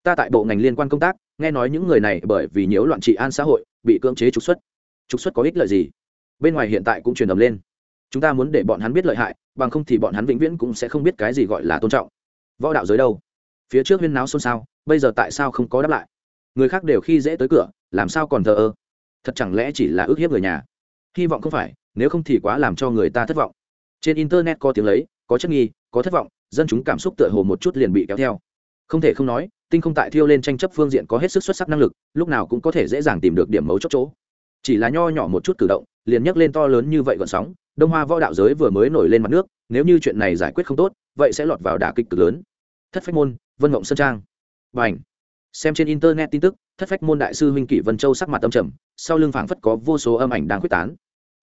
Ta tại bộ ngành liên quan công tác nghe nói những người này bởi vì nhiễu loạn trị an xã hội, bị cưỡng chế trục xuất. Trục xuất có ích lợi gì? Bên ngoài hiện tại cũng truyền ầm lên. Chúng ta muốn để bọn hắn biết lợi hại, bằng không thì bọn hắn vĩnh viễn cũng sẽ không biết cái gì gọi là tôn trọng. Võ đạo giới đâu? Phía trước huyên náo xôn xao, bây giờ tại sao không có đáp lại? Người khác đều khi dễ tới cửa, làm sao còn thờ ơ? Thật chẳng lẽ chỉ là ước hiếp người nhà? Hy vọng không phải, nếu không thì quá làm cho người ta thất vọng. Trên internet có tiếng lấy, có chất nghi, có thất vọng, dân chúng cảm xúc tựa hồ một chút liền bị kéo theo. Không thể không nói tinh không tại thiêu lên tranh chấp phương diện có hết sức xuất sắc năng lực, lúc nào cũng có thể dễ dàng tìm được điểm mấu chốt chỗ. Chỉ là nho nhỏ một chút cử động, liền nhấc lên to lớn như vậy gọn sóng, đông hoa võ đạo giới vừa mới nổi lên mặt nước, nếu như chuyện này giải quyết không tốt, vậy sẽ lọt vào đả kích cực lớn. Thất phách môn, vân mộng sơn trang. Và ảnh xem trên internet tin tức, thất phách môn đại sư huynh kỷ vân châu sắc mặt tâm trầm, sau lưng phảng phất có vô số âm ảnh đang quyết tán.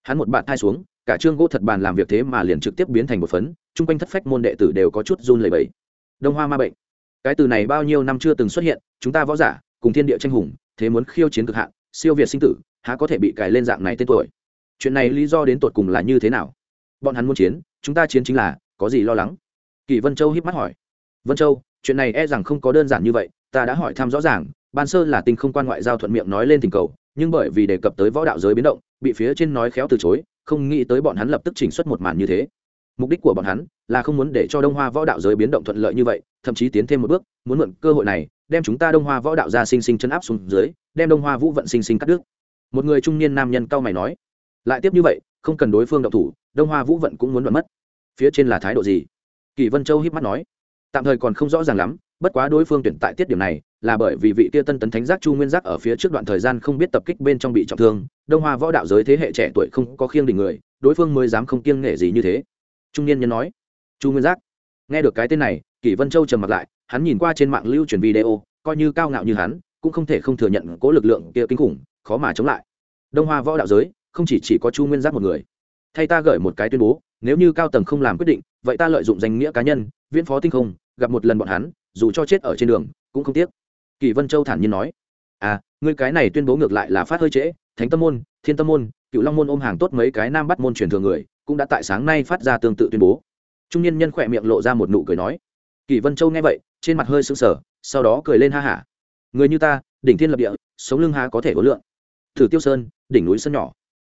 Hắn một bạn thai xuống, cả trương gỗ thật bàn làm việc thế mà liền trực tiếp biến thành một phấn, chung quanh thất phách môn đệ tử đều có chút run lẩy bẩy. Đông hoa ma bệnh cái từ này bao nhiêu năm chưa từng xuất hiện, chúng ta võ giả, cùng thiên địa tranh hùng, thế muốn khiêu chiến cực hạn, siêu việt sinh tử, há có thể bị cài lên dạng này tên tuổi? Chuyện này lý do đến tột cùng là như thế nào? Bọn hắn muốn chiến, chúng ta chiến chính là, có gì lo lắng? Kỳ vân châu híp mắt hỏi. Vân châu, chuyện này e rằng không có đơn giản như vậy, ta đã hỏi thăm rõ ràng, ban sơ là tinh không quan ngoại giao thuận miệng nói lên tình cầu, nhưng bởi vì đề cập tới võ đạo giới biến động, bị phía trên nói khéo từ chối, không nghĩ tới bọn hắn lập tức chỉnh xuất một màn như thế mục đích của bọn hắn là không muốn để cho đông hoa võ đạo giới biến động thuận lợi như vậy, thậm chí tiến thêm một bước, muốn mượn cơ hội này, đem chúng ta đông hoa võ đạo ra sinh sinh chân áp xuống dưới, đem đông hoa vũ vận sinh sinh cắt đứt. Một người trung niên nam nhân cao mày nói, lại tiếp như vậy, không cần đối phương động thủ, đông hoa vũ vận cũng muốn đoạn mất. Phía trên là thái độ gì? Kỳ vân châu híp mắt nói, tạm thời còn không rõ ràng lắm, bất quá đối phương tuyển tại tiết điểm này là bởi vì vị tia tân tấn thánh giác chu nguyên giác ở phía trước đoạn thời gian không biết tập kích bên trong bị trọng thương, đông hoa võ đạo giới thế hệ trẻ tuổi không có khiêng đỉnh người, đối phương mới dám không kiêng nghệ gì như thế trung niên nhân nói. Chu nguyên giác. Nghe được cái tên này, kỷ vân châu trầm mặt lại, hắn nhìn qua trên mạng lưu truyền video, coi như cao ngạo như hắn, cũng không thể không thừa nhận cố lực lượng kia kinh khủng, khó mà chống lại. Đông hoa võ đạo giới, không chỉ chỉ có chu nguyên giác một người. Thay ta gửi một cái tuyên bố, nếu như cao tầng không làm quyết định, vậy ta lợi dụng danh nghĩa cá nhân, viễn phó tinh không, gặp một lần bọn hắn, dù cho chết ở trên đường, cũng không tiếc. Kỳ vân châu thản nhiên nói. À ngươi cái này tuyên bố ngược lại là phát hơi trễ, thánh tâm môn, thiên tâm môn, cựu long môn ôm hàng tốt mấy cái nam bắt môn truyền thường người cũng đã tại sáng nay phát ra tương tự tuyên bố. Trung niên nhân khỏe miệng lộ ra một nụ cười nói, kỳ vân châu nghe vậy, trên mặt hơi sững sờ, sau đó cười lên ha hả. Người như ta, đỉnh thiên lập địa, sống lưng há có thể có lượng thử tiêu sơn, đỉnh núi sân nhỏ.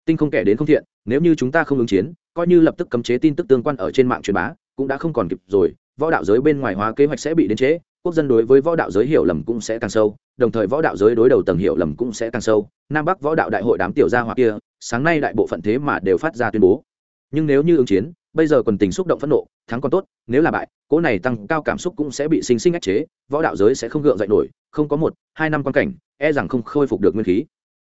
Tinh không kẻ đến không thiện, nếu như chúng ta không ứng chiến, coi như lập tức cấm chế tin tức tương quan ở trên mạng truyền bá, cũng đã không còn kịp rồi, võ đạo giới bên ngoài hóa kế hoạch sẽ bị đến chế, quốc dân đối với võ đạo giới hiểu lầm cũng sẽ càng sâu, đồng thời võ đạo giới đối đầu tầng hiểu lầm cũng sẽ càng sâu. Nam bắc võ đạo đại hội đám tiểu gia hoặc kia, sáng nay đại bộ phận thế mà đều phát ra tuyên bố nhưng nếu như ứng chiến, bây giờ quần tình xúc động phẫn nộ, thắng còn tốt, nếu là bại, cỗ này tăng cao cảm xúc cũng sẽ bị sinh sinh ách chế, võ đạo giới sẽ không gượng dậy nổi, không có một, hai năm quan cảnh e rằng không khôi phục được nguyên khí.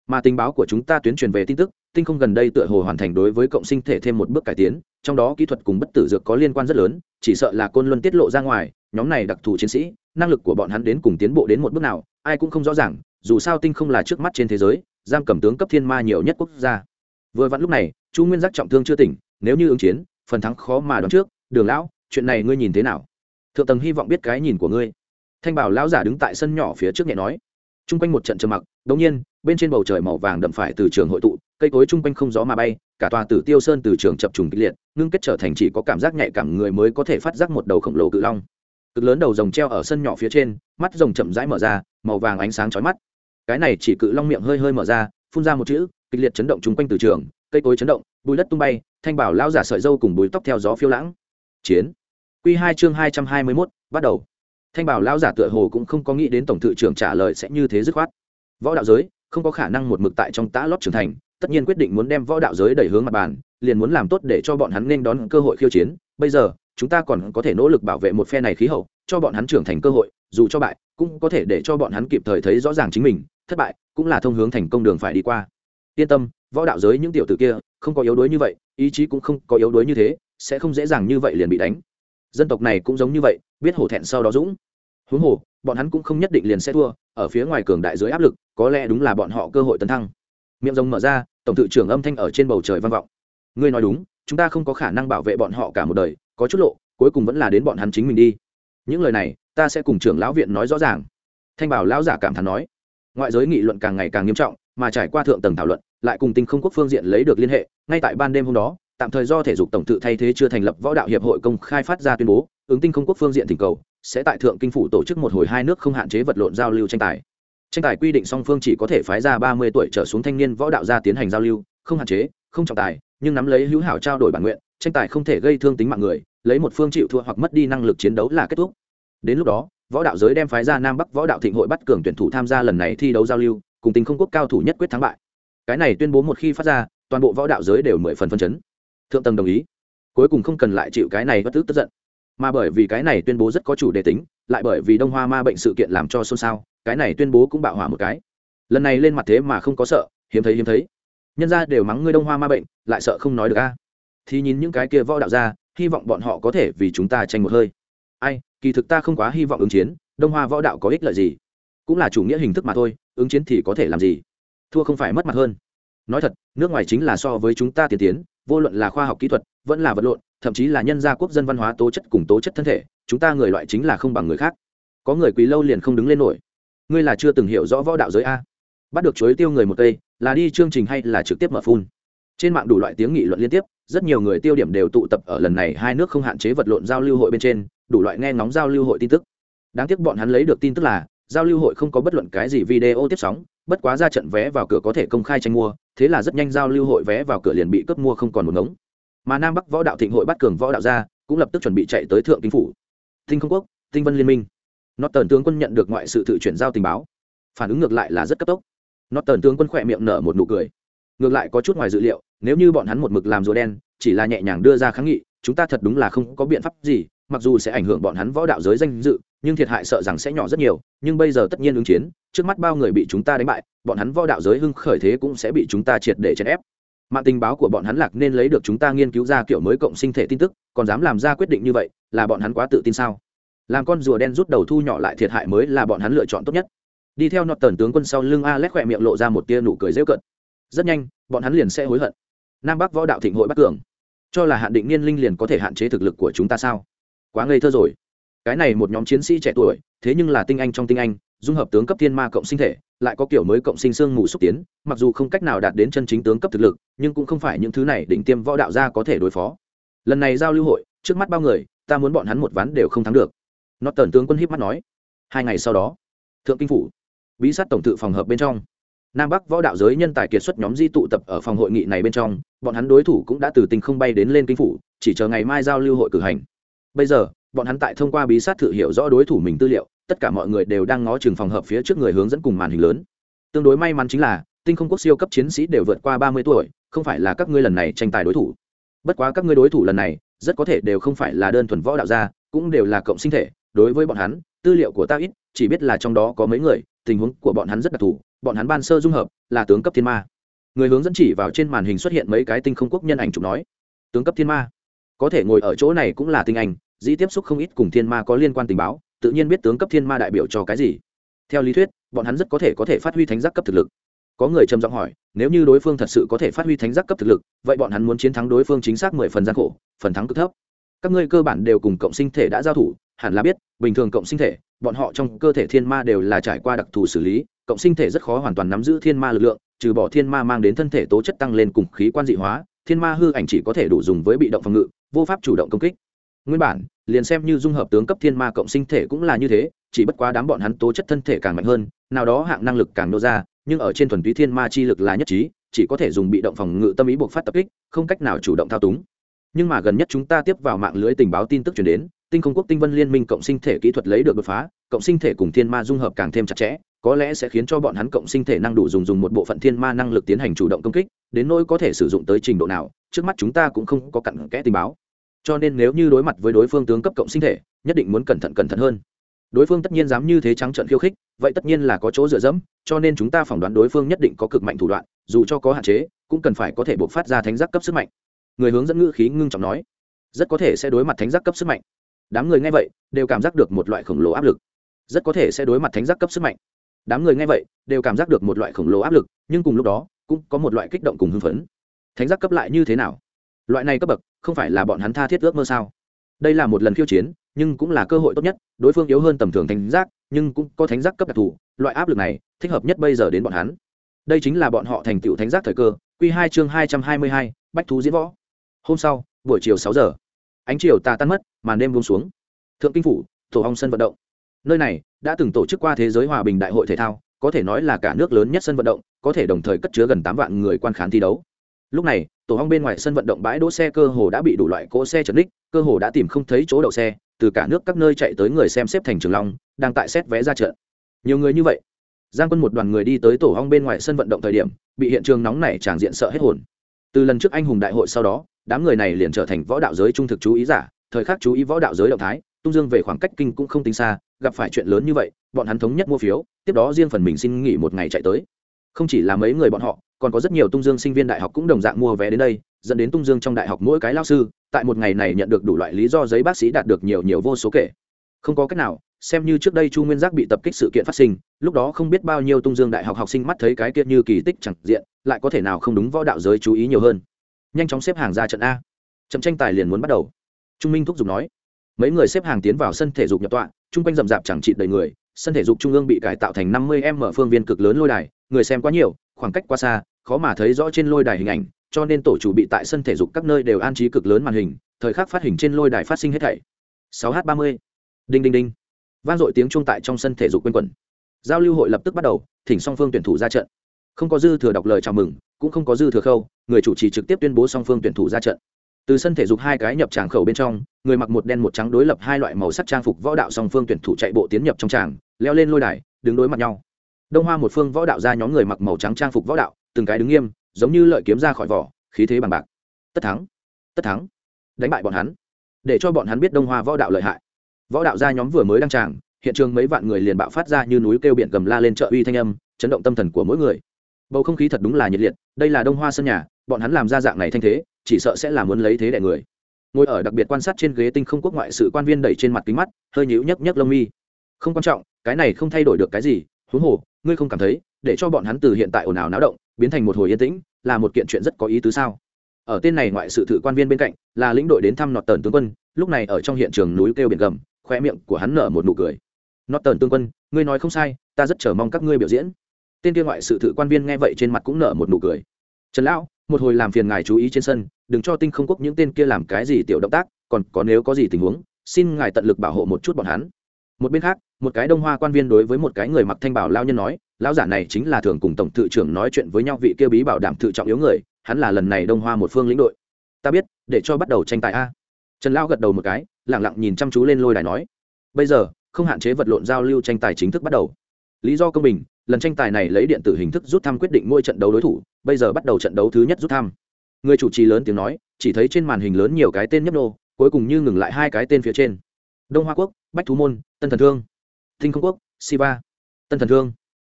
Mà tình báo của chúng ta tuyến truyền về tin tức tinh không gần đây tựa hồ hoàn thành đối với cộng sinh thể thêm một bước cải tiến, trong đó kỹ thuật cùng bất tử dược có liên quan rất lớn, chỉ sợ là côn luân tiết lộ ra ngoài, nhóm này đặc thù chiến sĩ, năng lực của bọn hắn đến cùng tiến bộ đến một bước nào, ai cũng không rõ ràng, dù sao tinh không là trước mắt trên thế giới, giam cầm tướng cấp thiên ma nhiều nhất quốc gia. Vừa vặn lúc này, chu nguyên giác trọng thương chưa tỉnh nếu như ứng chiến, phần thắng khó mà đoán trước. Đường lão, chuyện này ngươi nhìn thế nào? Thượng tầng hy vọng biết cái nhìn của ngươi. Thanh bảo lão giả đứng tại sân nhỏ phía trước nhẹ nói. T r u n g quanh một trận trầm mặc đ ỗ n g nhiên, bên trên bầu trời màu vàng đậm phải từ trường hội tụ, cây cối t r u n g quanh không gió mà bay, cả tòa tử tiêu sơn từ trường chập trùng kịch liệt, ngưng kết trở thành chỉ có cảm giác nhạy cảm người mới có thể phát giác một đầu khổng lồ cự long. Cực lớn đầu rồng treo ở sân nhỏ phía trên, mắt rồng chậm rãi mở ra, màu vàng ánh sáng chói mắt. Cái này chỉ cự long miệng hơi hơi mở ra, phun ra một chữ, kịch liệt chấn động chung quanh từ trường, cây cối chấn động bùi đất tung bay thanh bảo Lão giả sợi dâu cùng bùi tóc theo gió phiêu lãng. Chiến. Q hai chương hai trăm hai mươi mốt, bắt đầu. Thanh bảo Lão giả tựa hồ cũng không có nghĩ đến tổng thự trưởng trả lời sẽ như thế dứt khoát. Võ đạo giới, không có khả năng một mực tại trong tã lót trưởng thành, tất nhiên quyết định muốn đem võ đạo giới đẩy hướng mặt bàn, liền muốn làm tốt để cho bọn hắn nên đón cơ hội khiêu chiến. Bây giờ, chúng ta còn có thể nỗ lực bảo vệ một phe này khí hậu, cho bọn hắn trưởng thành cơ hội, dù cho bại, cũng có thể để cho bọn hắn kịp thời thấy rõ ràng chính mình, thất bại, cũng là thông hướng thành công đường phải đi qua. Yên tâm, võ đạo giới những tiểu tử kia không có yếu đuối như vậy, ý chí cũng không có yếu đuối như thế, sẽ không dễ dàng như vậy liền bị đánh. Dân tộc này cũng giống như vậy, biết hổ thẹn sau đó dũng. Huống hồ, bọn hắn cũng không nhất định liền sẽ thua, ở phía ngoài cường đại dưới áp lực, có lẽ đúng là bọn họ cơ hội tấn thăng. Miệng rồng mở ra, tổng thự trưởng âm thanh ở trên bầu trời vang vọng. Ngươi nói đúng, chúng ta không có khả năng bảo vệ bọn họ cả một đời, có chút lộ, cuối cùng vẫn là đến bọn hắn chính mình đi. Những lời này, ta sẽ cùng trưởng lão viện nói rõ ràng. Thanh bảo lão giả cảm thán nói. Ngoại giới nghị luận càng ngày càng nghiêm trọng, mà trải qua thượng tầng thảo luận lại cùng tinh không quốc phương diện lấy được liên hệ, ngay tại ban đêm hôm đó, tạm thời do thể dục tổng tự thay thế chưa thành lập võ đạo hiệp hội công khai phát ra tuyên bố, ứng tinh không quốc phương diện thỉnh cầu, sẽ tại thượng kinh phủ tổ chức một hồi hai nước không hạn chế vật lộn giao lưu tranh tài. Tranh tài quy định song phương chỉ có thể phái ra ba mươi tuổi trở xuống thanh niên võ đạo gia tiến hành giao lưu, không hạn chế, không trọng tài, nhưng nắm lấy hữu hảo trao đổi bản nguyện, tranh tài không thể gây thương tính mạng người, lấy một phương chịu thua hoặc mất đi năng lực chiến đấu là kết thúc. Đến lúc đó, võ đạo giới đem phái ra nam bắc võ đạo thịnh hội bắt cường tuyển thủ tham gia lần này thi đấu giao lưu, cùng tình không quốc cao thủ nhất quyết thắng bại cái này tuyên bố một khi phát ra, toàn bộ võ đạo giới đều mười phần phân chấn. Thượng tầng đồng ý. Cuối cùng không cần lại chịu cái này bất tức tức giận. Mà bởi vì cái này tuyên bố rất có chủ đề tính, lại bởi vì đông hoa ma bệnh sự kiện làm cho xôn xao, cái này tuyên bố cũng bạo hỏa một cái. Lần này lên mặt thế mà không có sợ, hiếm thấy hiếm thấy. Nhân ra đều mắng ngươi đông hoa ma bệnh, lại sợ không nói được a. Thì nhìn những cái kia võ đạo ra hy vọng bọn họ có thể vì chúng ta tranh một hơi. Ai, kỳ thực ta không quá hy vọng ứng chiến, đông hoa võ đạo có ích lợi gì. Cũng là chủ nghĩa hình thức mà thôi, ứng chiến thì có thể làm gì? Thua không phải mất mặt hơn. Nói thật, nước ngoài chính là so với chúng ta tiên tiến, vô luận là khoa học kỹ thuật, vẫn là vật lộn, thậm chí là nhân gia quốc dân văn hóa tố chất cùng tố chất thân thể, chúng ta người loại chính là không bằng người khác. Có người quý lâu liền không đứng lên nổi. Ngươi là chưa từng hiểu rõ võ đạo giới a. Bắt được chuối tiêu người một cây, là đi chương trình hay là trực tiếp mở phun? Trên mạng đủ loại tiếng nghị luận liên tiếp, rất nhiều người tiêu điểm đều tụ tập ở lần này hai nước không hạn chế vật lộn giao lưu hội bên trên, đủ loại nghe ngóng giao lưu hội tin tức. Đáng tiếc bọn hắn lấy được tin tức là, giao lưu hội không có bất luận cái gì video tiếp sóng bất quá ra trận vé vào cửa có thể công khai tranh mua, thế là rất nhanh giao lưu hội vé vào cửa liền bị cướp mua không còn một ngống. Mà nam bắc võ đạo thịnh hội bắt cường võ đạo ra, cũng lập tức chuẩn bị chạy tới thượng kinh phủ. Tinh không quốc tinh vân liên minh. Nó tần tướng quân nhận được ngoại sự tự chuyển giao tình báo. Phản ứng ngược lại là rất cấp tốc. Nó tần tướng quân khỏe miệng nở một nụ cười. Ngược lại có chút ngoài dự liệu, nếu như bọn hắn một mực làm rùa đen, chỉ là nhẹ nhàng đưa ra kháng nghị, chúng ta thật đúng là không có biện pháp gì, mặc dù sẽ ảnh hưởng bọn hắn võ đạo giới danh dự nhưng thiệt hại sợ rằng sẽ nhỏ rất nhiều, nhưng bây giờ tất nhiên ứng chiến, trước mắt bao người bị chúng ta đánh bại, bọn hắn võ đạo giới hưng khởi thế cũng sẽ bị chúng ta triệt để chèn ép. Mạng tình báo của bọn hắn lạc nên lấy được chúng ta nghiên cứu ra kiểu mới cộng sinh thể tin tức, còn dám làm ra quyết định như vậy, là bọn hắn quá tự tin sao? Làm con rùa đen rút đầu thu nhỏ lại thiệt hại mới là bọn hắn lựa chọn tốt nhất. Đi theo nọt tần tướng quân sau lưng a lét khỏe miệng lộ ra một tia nụ cười dễu cận rất nhanh, bọn hắn liền sẽ hối hận. Nam bắc võ đạo thịnh hội bắc cường. Cho là hạn định niên linh liền có thể hạn chế thực lực của chúng ta sao? Quá ngây thơ rồi cái này một nhóm chiến sĩ trẻ tuổi, thế nhưng là tinh anh trong tinh anh, dung hợp tướng cấp thiên ma cộng sinh thể, lại có kiểu mới cộng sinh xương mù xúc tiến, mặc dù không cách nào đạt đến chân chính tướng cấp thực lực, nhưng cũng không phải những thứ này định tiêm võ đạo gia có thể đối phó. Lần này giao lưu hội, trước mắt bao người, ta muốn bọn hắn một ván đều không thắng được. Nó tần tướng quân hiếp mắt nói. Hai ngày sau đó, thượng kinh phủ, bí sát tổng tự phòng hợp bên trong. Nam bắc võ đạo giới nhân tài kiệt xuất nhóm di tụ tập ở phòng hội nghị này bên trong, bọn hắn đối thủ cũng đã từ tình không bay đến lên kinh phủ, chỉ chờ ngày mai giao lưu hội cử hành. Bây giờ bọn hắn tại thông qua bí sát thử hiểu rõ đối thủ mình tư liệu, tất cả mọi người đều đang ngó chừng phòng hợp phía trước người hướng dẫn cùng màn hình lớn. Tương đối may mắn chính là, tinh không quốc siêu cấp chiến sĩ đều vượt qua ba mươi tuổi, không phải là các ngươi lần này tranh tài đối thủ. Bất quá các ngươi đối thủ lần này, rất có thể đều không phải là đơn thuần võ đạo gia, cũng đều là cộng sinh thể. Đối với bọn hắn, tư liệu của ta ít, chỉ biết là trong đó có mấy người, tình huống của bọn hắn rất đặc thù. Bọn hắn ban sơ dung hợp, là tướng cấp thiên ma. Người hướng dẫn chỉ vào trên màn hình xuất hiện mấy cái tinh không quốc nhân ảnh chụp nói, tướng cấp thiên ma, có thể ngồi ở chỗ này cũng là tinh anh dĩ tiếp xúc không ít cùng thiên ma có liên quan tình báo, tự nhiên biết tướng cấp thiên ma đại biểu cho cái gì. Theo lý thuyết, bọn hắn rất có thể có thể phát huy thánh giác cấp thực lực. Có người trầm giọng hỏi, nếu như đối phương thật sự có thể phát huy thánh giác cấp thực lực, vậy bọn hắn muốn chiến thắng đối phương chính xác mười phần gian khổ, phần thắng cực thấp. Các ngươi cơ bản đều cùng cộng sinh thể đã giao thủ, hẳn là biết, bình thường cộng sinh thể, bọn họ trong cơ thể thiên ma đều là trải qua đặc thù xử lý, cộng sinh thể rất khó hoàn toàn nắm giữ thiên ma lực lượng, trừ bỏ thiên ma mang đến thân thể tố chất tăng lên cùng khí quan dị hóa, thiên ma hư ảnh chỉ có thể đủ dùng với bị động phòng ngự, vô pháp chủ động công kích nguyên bản, liền xem như dung hợp tướng cấp thiên ma cộng sinh thể cũng là như thế, chỉ bất quá đám bọn hắn tố chất thân thể càng mạnh hơn, nào đó hạng năng lực càng nô ra, nhưng ở trên thuần túy thiên ma chi lực là nhất trí, chỉ có thể dùng bị động phòng ngự tâm ý buộc phát tập kích, không cách nào chủ động thao túng. Nhưng mà gần nhất chúng ta tiếp vào mạng lưới tình báo tin tức chuyển đến, tinh không quốc tinh vân liên minh cộng sinh thể kỹ thuật lấy được đột phá, cộng sinh thể cùng thiên ma dung hợp càng thêm chặt chẽ, có lẽ sẽ khiến cho bọn hắn cộng sinh thể năng đủ dùng dùng một bộ phận thiên ma năng lực tiến hành chủ động công kích, đến nỗi có thể sử dụng tới trình độ nào, trước mắt chúng ta cũng không có cặn kẽ tình báo cho nên nếu như đối mặt với đối phương tướng cấp cộng sinh thể, nhất định muốn cẩn thận cẩn thận hơn. Đối phương tất nhiên dám như thế trắng trận khiêu khích, vậy tất nhiên là có chỗ dựa dẫm, cho nên chúng ta phỏng đoán đối phương nhất định có cực mạnh thủ đoạn, dù cho có hạn chế, cũng cần phải có thể buộc phát ra thánh giác cấp sức mạnh. Người hướng dẫn ngữ khí ngưng trọng nói, rất có thể sẽ đối mặt thánh giác cấp sức mạnh. Đám người nghe vậy, đều cảm giác được một loại khổng lồ áp lực. Rất có thể sẽ đối mặt thánh giác cấp sức mạnh. Đám người nghe vậy, đều cảm giác được một loại khổng lồ áp lực, nhưng cùng lúc đó, cũng có một loại kích động cùng hưng phấn. Thánh giác cấp lại như thế nào? Loại này cấp bậc không phải là bọn hắn tha thiết ước mơ sao? Đây là một lần khiêu chiến, nhưng cũng là cơ hội tốt nhất, đối phương yếu hơn tầm thường thánh giác, nhưng cũng có thánh giác cấp đặc thù, loại áp lực này thích hợp nhất bây giờ đến bọn hắn. Đây chính là bọn họ thành tựu thánh giác thời cơ q hai chương hai trăm hai mươi hai, bách thú diễn võ. Hôm sau, buổi chiều sáu giờ, ánh chiều tà tan mất, màn đêm buông xuống. Thượng kinh phủ, tổ hong sân vận động. Nơi này đã từng tổ chức qua thế giới hòa bình đại hội thể thao, có thể nói là cả nước lớn nhất sân vận động, có thể đồng thời cất chứa gần tám vạn người quan khán thi đấu lúc này, tổ hong bên ngoài sân vận động bãi đỗ xe cơ hồ đã bị đủ loại cỗ xe chật ních, cơ hồ đã tìm không thấy chỗ đậu xe, từ cả nước các nơi chạy tới người xem xếp thành trường long, đang tại xét vé ra trận. Nhiều người như vậy. Giang quân một đoàn người đi tới tổ hong bên ngoài sân vận động thời điểm, bị hiện trường nóng này tràn diện sợ hết hồn. Từ lần trước anh hùng đại hội sau đó, đám người này liền trở thành võ đạo giới trung thực chú ý giả, thời khắc chú ý võ đạo giới động thái, tung dương về khoảng cách kinh cũng không tính xa, gặp phải chuyện lớn như vậy, bọn hắn thống nhất mua phiếu, tiếp đó riêng phần mình xin nghỉ một ngày chạy tới. Không chỉ là mấy người bọn họ còn có rất nhiều tung dương sinh viên đại học cũng đồng dạng mua vé đến đây, dẫn đến tung dương trong đại học mỗi cái lao sư, tại một ngày này nhận được đủ loại lý do giấy bác sĩ đạt được nhiều nhiều vô số kể. Không có cách nào, xem như trước đây chu nguyên giác bị tập kích sự kiện phát sinh, lúc đó không biết bao nhiêu tung dương đại học học sinh mắt thấy cái kia như kỳ tích chẳng diện, lại có thể nào không đúng võ đạo giới chú ý nhiều hơn. Nhanh chóng xếp hàng ra trận a. Trận tranh tài liền muốn bắt đầu. Trung minh thúc giục nói. Mấy người xếp hàng tiến vào sân thể dục nhập tọa, chung quanh rậm rạp chẳng trị đầy người, sân thể dục trung ương bị cải tạo thành năm mươi m phương viên cực lớn lôi đài, người xem quá nhiều khoảng cách quá xa, khó mà thấy rõ trên lôi đài hình ảnh, cho nên tổ chủ bị tại sân thể dục các nơi đều an trí cực lớn màn hình, thời khắc phát hình trên lôi đài phát sinh hết thảy. 6 h 30 đinh đinh đinh. Vang dội tiếng chuông tại trong sân thể dục quanh quẩn. Giao lưu hội lập tức bắt đầu, thỉnh song phương tuyển thủ ra trận. Không có dư thừa đọc lời chào mừng, cũng không có dư thừa khâu, người chủ trì trực tiếp tuyên bố song phương tuyển thủ ra trận. Từ sân thể dục hai cái nhập tràng khẩu bên trong, người mặc một đen một trắng đối lập hai loại màu sắc trang phục võ đạo song phương tuyển thủ chạy bộ tiến nhập trong tràng, leo lên lôi đài, đứng đối mặt nhau đông hoa một phương võ đạo ra nhóm người mặc màu trắng trang phục võ đạo, từng cái đứng nghiêm, giống như lợi kiếm ra khỏi vỏ, khí thế bằng bạc. Tất thắng tất thắng. Đánh bại bọn hắn. Để cho bọn hắn biết đông hoa võ đạo lợi hại. Võ đạo ra nhóm vừa mới đăng tràng, hiện trường mấy vạn người liền bạo phát ra như núi kêu biển gầm la lên chợ uy thanh âm, chấn động tâm thần của mỗi người. Bầu không khí thật đúng là nhiệt liệt, đây là đông hoa sân nhà, bọn hắn làm ra dạng này thanh thế, chỉ sợ sẽ là muốn lấy thế đẻ người. Ngồi ở đặc biệt quan sát trên ghế tinh không quốc ngoại sự quan viên đẩy trên mặt kính mắt, hơi nhíu nhấc nhấc lông mi. Không quan trọng, cái này không thay đổi được cái gì huống hồ, ngươi không cảm thấy, để cho bọn hắn từ hiện tại ồn ào náo động, biến thành một hồi yên tĩnh, là một kiện chuyện rất có ý tứ sao? Ở tên này ngoại sự thự quan viên bên cạnh, là lĩnh đội đến thăm nọt tần tướng quân, lúc này ở trong hiện trường núi kêu biển gầm khoe miệng của hắn nở một nụ cười. Nọt tần tướng quân, ngươi nói không sai, ta rất chờ mong các ngươi biểu diễn. Tên kia ngoại sự thự quan viên nghe vậy trên mặt cũng nở một nụ cười. Trần lão, một hồi làm phiền ngài chú ý trên sân, đừng cho tinh không quốc những tên kia làm cái gì tiểu động tác, còn có nếu có gì tình huống, xin ngài tận lực bảo hộ một chút bọn hắn một bên khác, một cái đông hoa quan viên đối với một cái người mặc thanh bảo lao nhân nói, lão giả này chính là thường cùng tổng thự trưởng nói chuyện với nhau vị kia bí bảo đảm thự trọng yếu người, hắn là lần này đông hoa một phương lĩnh đội. Ta biết, để cho bắt đầu tranh tài a. Trần lão gật đầu một cái lẳng lặng nhìn chăm chú lên lôi đài nói, bây giờ, không hạn chế vật lộn giao lưu tranh tài chính thức bắt đầu. Lý do công bình, lần tranh tài này lấy điện tử hình thức rút thăm quyết định ngôi trận đấu đối thủ, bây giờ bắt đầu trận đấu thứ nhất rút thăm. Người chủ trì lớn tiếng nói, chỉ thấy trên màn hình lớn nhiều cái tên nhấp nô, cuối cùng như ngừng lại hai cái tên phía trên. Đông hoa quốc bách thú môn, tân thần thương, tinh không quốc, siva, tân thần thương.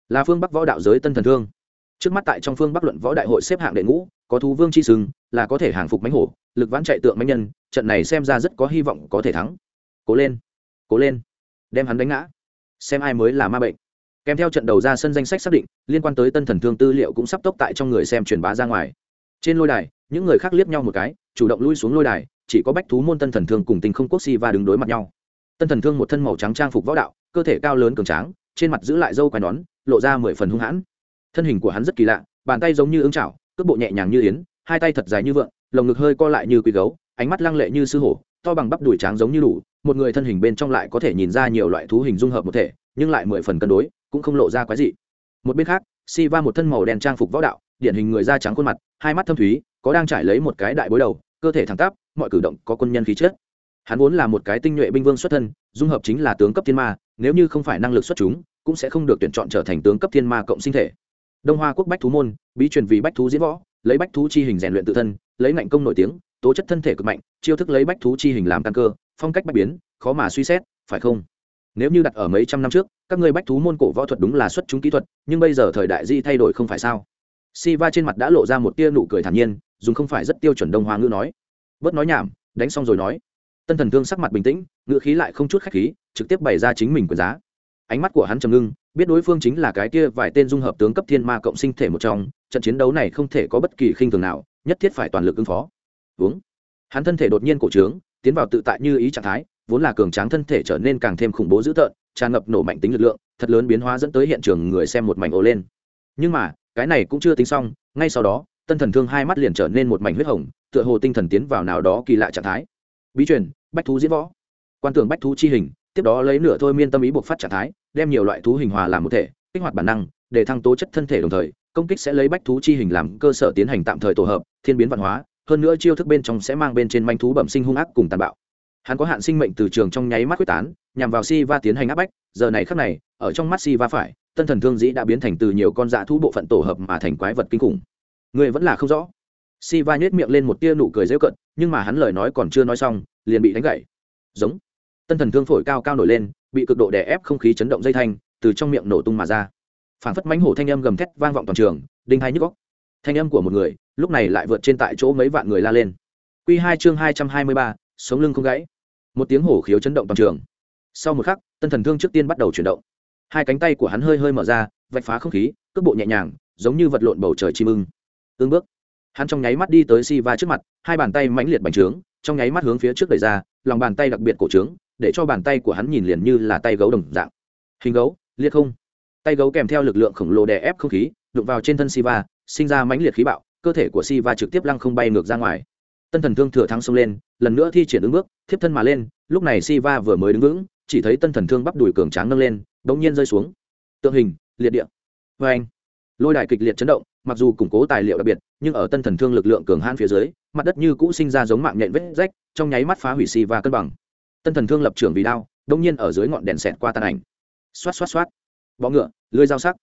Là phương bắc võ đạo giới tân thần thương. Trước mắt tại trong phương bắc luận võ đại hội xếp hạng đệ ngũ, có thú vương chi sừng, là có thể hàng phục mánh hổ, lực vãn chạy tượng mánh nhân, trận này xem ra rất có hy vọng có thể thắng. Cố lên cố lên, đem hắn đánh ngã. Xem ai mới là ma bệnh. Kèm theo trận đầu ra sân danh sách xác định, liên quan tới tân thần thương tư liệu cũng sắp tốc tại trong người xem truyền bá ra ngoài. Trên lôi đài, những người khác liếc nhau một cái, chủ động lui xuống lôi đài, chỉ có bách thú môn tân thần thương cùng tình không quốc si và đứng đối mặt nhau tân thần thương một thân màu trắng trang phục võ đạo, cơ thể cao lớn cường tráng, trên mặt giữ lại dâu quai nón, lộ ra mười phần hung hãn. Thân hình của hắn rất kỳ lạ, bàn tay giống như ứng chảo, cước bộ nhẹ nhàng như yến, hai tay thật dài như vượng, lồng ngực hơi co lại như quý gấu, ánh mắt lăng lệ như sư hổ, to bằng bắp đùi tráng giống như đủ, một người thân hình bên trong lại có thể nhìn ra nhiều loại thú hình dung hợp một thể, nhưng lại mười phần cân đối, cũng không lộ ra quái gì một bên khác si va một thân màu đen trang phục võ đạo, điển hình người da trắng khuôn mặt, hai mắt thâm thúy, có đang trải lấy một cái đại bối đầu, cơ thể thẳng tắp, mọi cử động có quân nhân khí chất hắn vốn là một cái tinh nhuệ binh vương xuất thân, dung hợp chính là tướng cấp thiên ma, nếu như không phải năng lực xuất chúng, cũng sẽ không được tuyển chọn trở thành tướng cấp thiên ma cộng sinh thể. Đông hoa quốc bách thú môn, bí truyền vì bách thú diễn võ, lấy bách thú chi hình rèn luyện tự thân, lấy ngạnh công nổi tiếng, tố chất thân thể cực mạnh, chiêu thức lấy bách thú chi hình làm căn cơ, phong cách bách biến, khó mà suy xét, phải không? Nếu như đặt ở mấy trăm năm trước, các ngươi bách thú môn cổ võ thuật đúng là xuất chúng kỹ thuật, nhưng bây giờ thời đại di thay đổi không phải sao? Si va trên mặt đã lộ ra một tia nụ cười thản nhiên, dùng không phải rất tiêu chuẩn đông hoa ngữ nói. Bớt nói nhảm, đánh xong rồi nói tân thần thương sắc mặt bình tĩnh ngựa khí lại không chút khách khí, trực tiếp bày ra chính mình quyền giá. Ánh mắt của hắn trầm ngưng, biết đối phương chính là cái kia vài tên dung hợp tướng cấp thiên ma cộng sinh thể một trong, trận chiến đấu này không thể có bất kỳ khinh thường nào, nhất thiết phải toàn lực ứng phó. Uống hắn thân thể đột nhiên cổ trướng, tiến vào tự tại như ý trạng thái, vốn là cường tráng thân thể trở nên càng thêm khủng bố dữ tợn, tràn ngập nổ mạnh tính lực lượng, thật lớn biến hóa dẫn tới hiện trường người xem một mảnh ồ lên. Nhưng mà, cái này cũng chưa tính xong, ngay sau đó, tân thần thương hai mắt liền trở nên một mảnh huyết hồng, tựa hồ tinh thần tiến vào nào đó kỳ lạ trạng thái bí truyền, bách thú diễn võ. Quan tưởng bách thú chi hình, tiếp đó lấy nửa thôi miên tâm ý buộc phát trạng thái, đem nhiều loại thú hình hòa làm một thể, kích hoạt bản năng, để thăng tố chất thân thể đồng thời, công kích sẽ lấy bách thú chi hình làm cơ sở tiến hành tạm thời tổ hợp, thiên biến văn hóa, hơn nữa chiêu thức bên trong sẽ mang bên trên manh thú bẩm sinh hung ác cùng tàn bạo. Hắn có hạn sinh mệnh từ trường trong nháy mắt quyết tán, nhằm vào si va tiến hành áp bách, giờ này khắc này, ở trong mắt si va phải, tân thần thương dĩ đã biến thành từ nhiều con dã thú bộ phận tổ hợp mà thành quái vật kinh khủng. Người vẫn là không rõ si va nhếch miệng lên một tia nụ cười dễu cận nhưng mà hắn lời nói còn chưa nói xong, liền bị đánh gãy. Giống. Tân thần thương phổi cao cao nổi lên, bị cực độ đè ép không khí chấn động dây thanh, từ trong miệng nổ tung mà ra. Phản phất mánh hổ thanh âm gầm thét vang vọng toàn trường, đinh hai nhức góc thanh âm của một người, lúc này lại vượt trên tại chỗ mấy vạn người la lên. Q hai chương hai trăm hai mươi ba, sống lưng không gãy. Một tiếng hổ khiếu chấn động toàn trường. Sau một khắc, tân thần thương trước tiên bắt đầu chuyển động. Hai cánh tay của hắn hơi hơi mở ra, vạch phá không khí, cước bộ nhẹ nhàng, giống như vật lộn bầu trời chim ưng. Ương bước hắn trong nháy mắt đi tới si va trước mặt, hai bàn tay mãnh liệt bành trướng, trong nháy mắt hướng phía trước đẩy ra, lòng bàn tay đặc biệt cổ trướng, để cho bàn tay của hắn nhìn liền như là tay gấu đồng dạng. Hình gấu, liệt không. Tay gấu kèm theo lực lượng khổng lồ đè ép không khí, đụng vào trên thân siva, sinh ra mãnh liệt khí bạo, cơ thể của siva trực tiếp lăng không bay ngược ra ngoài. Tân thần thương thừa thắng xông lên, lần nữa thi triển ứng bước, thiếp thân mà lên, lúc này siva vừa mới đứng vững, chỉ thấy tân thần thương bắp đùi cường tráng nâng lên đống nhiên rơi xuống. Tượng hình, liệt địa. Vê anh lôi đài kịch liệt chấn động mặc dù củng cố tài liệu đặc biệt, nhưng ở tân thần thương lực lượng cường hãn phía dưới, mặt đất như cũ sinh ra giống mạng nhện vết rách, trong nháy mắt phá hủy siva cân bằng. Tân thần thương lập trưởng vì đao, đông nhiên ở dưới ngọn đèn xẹt qua tàn ảnh. Xoát xoát xoát. Bọ ngựa, lưới dao sắc.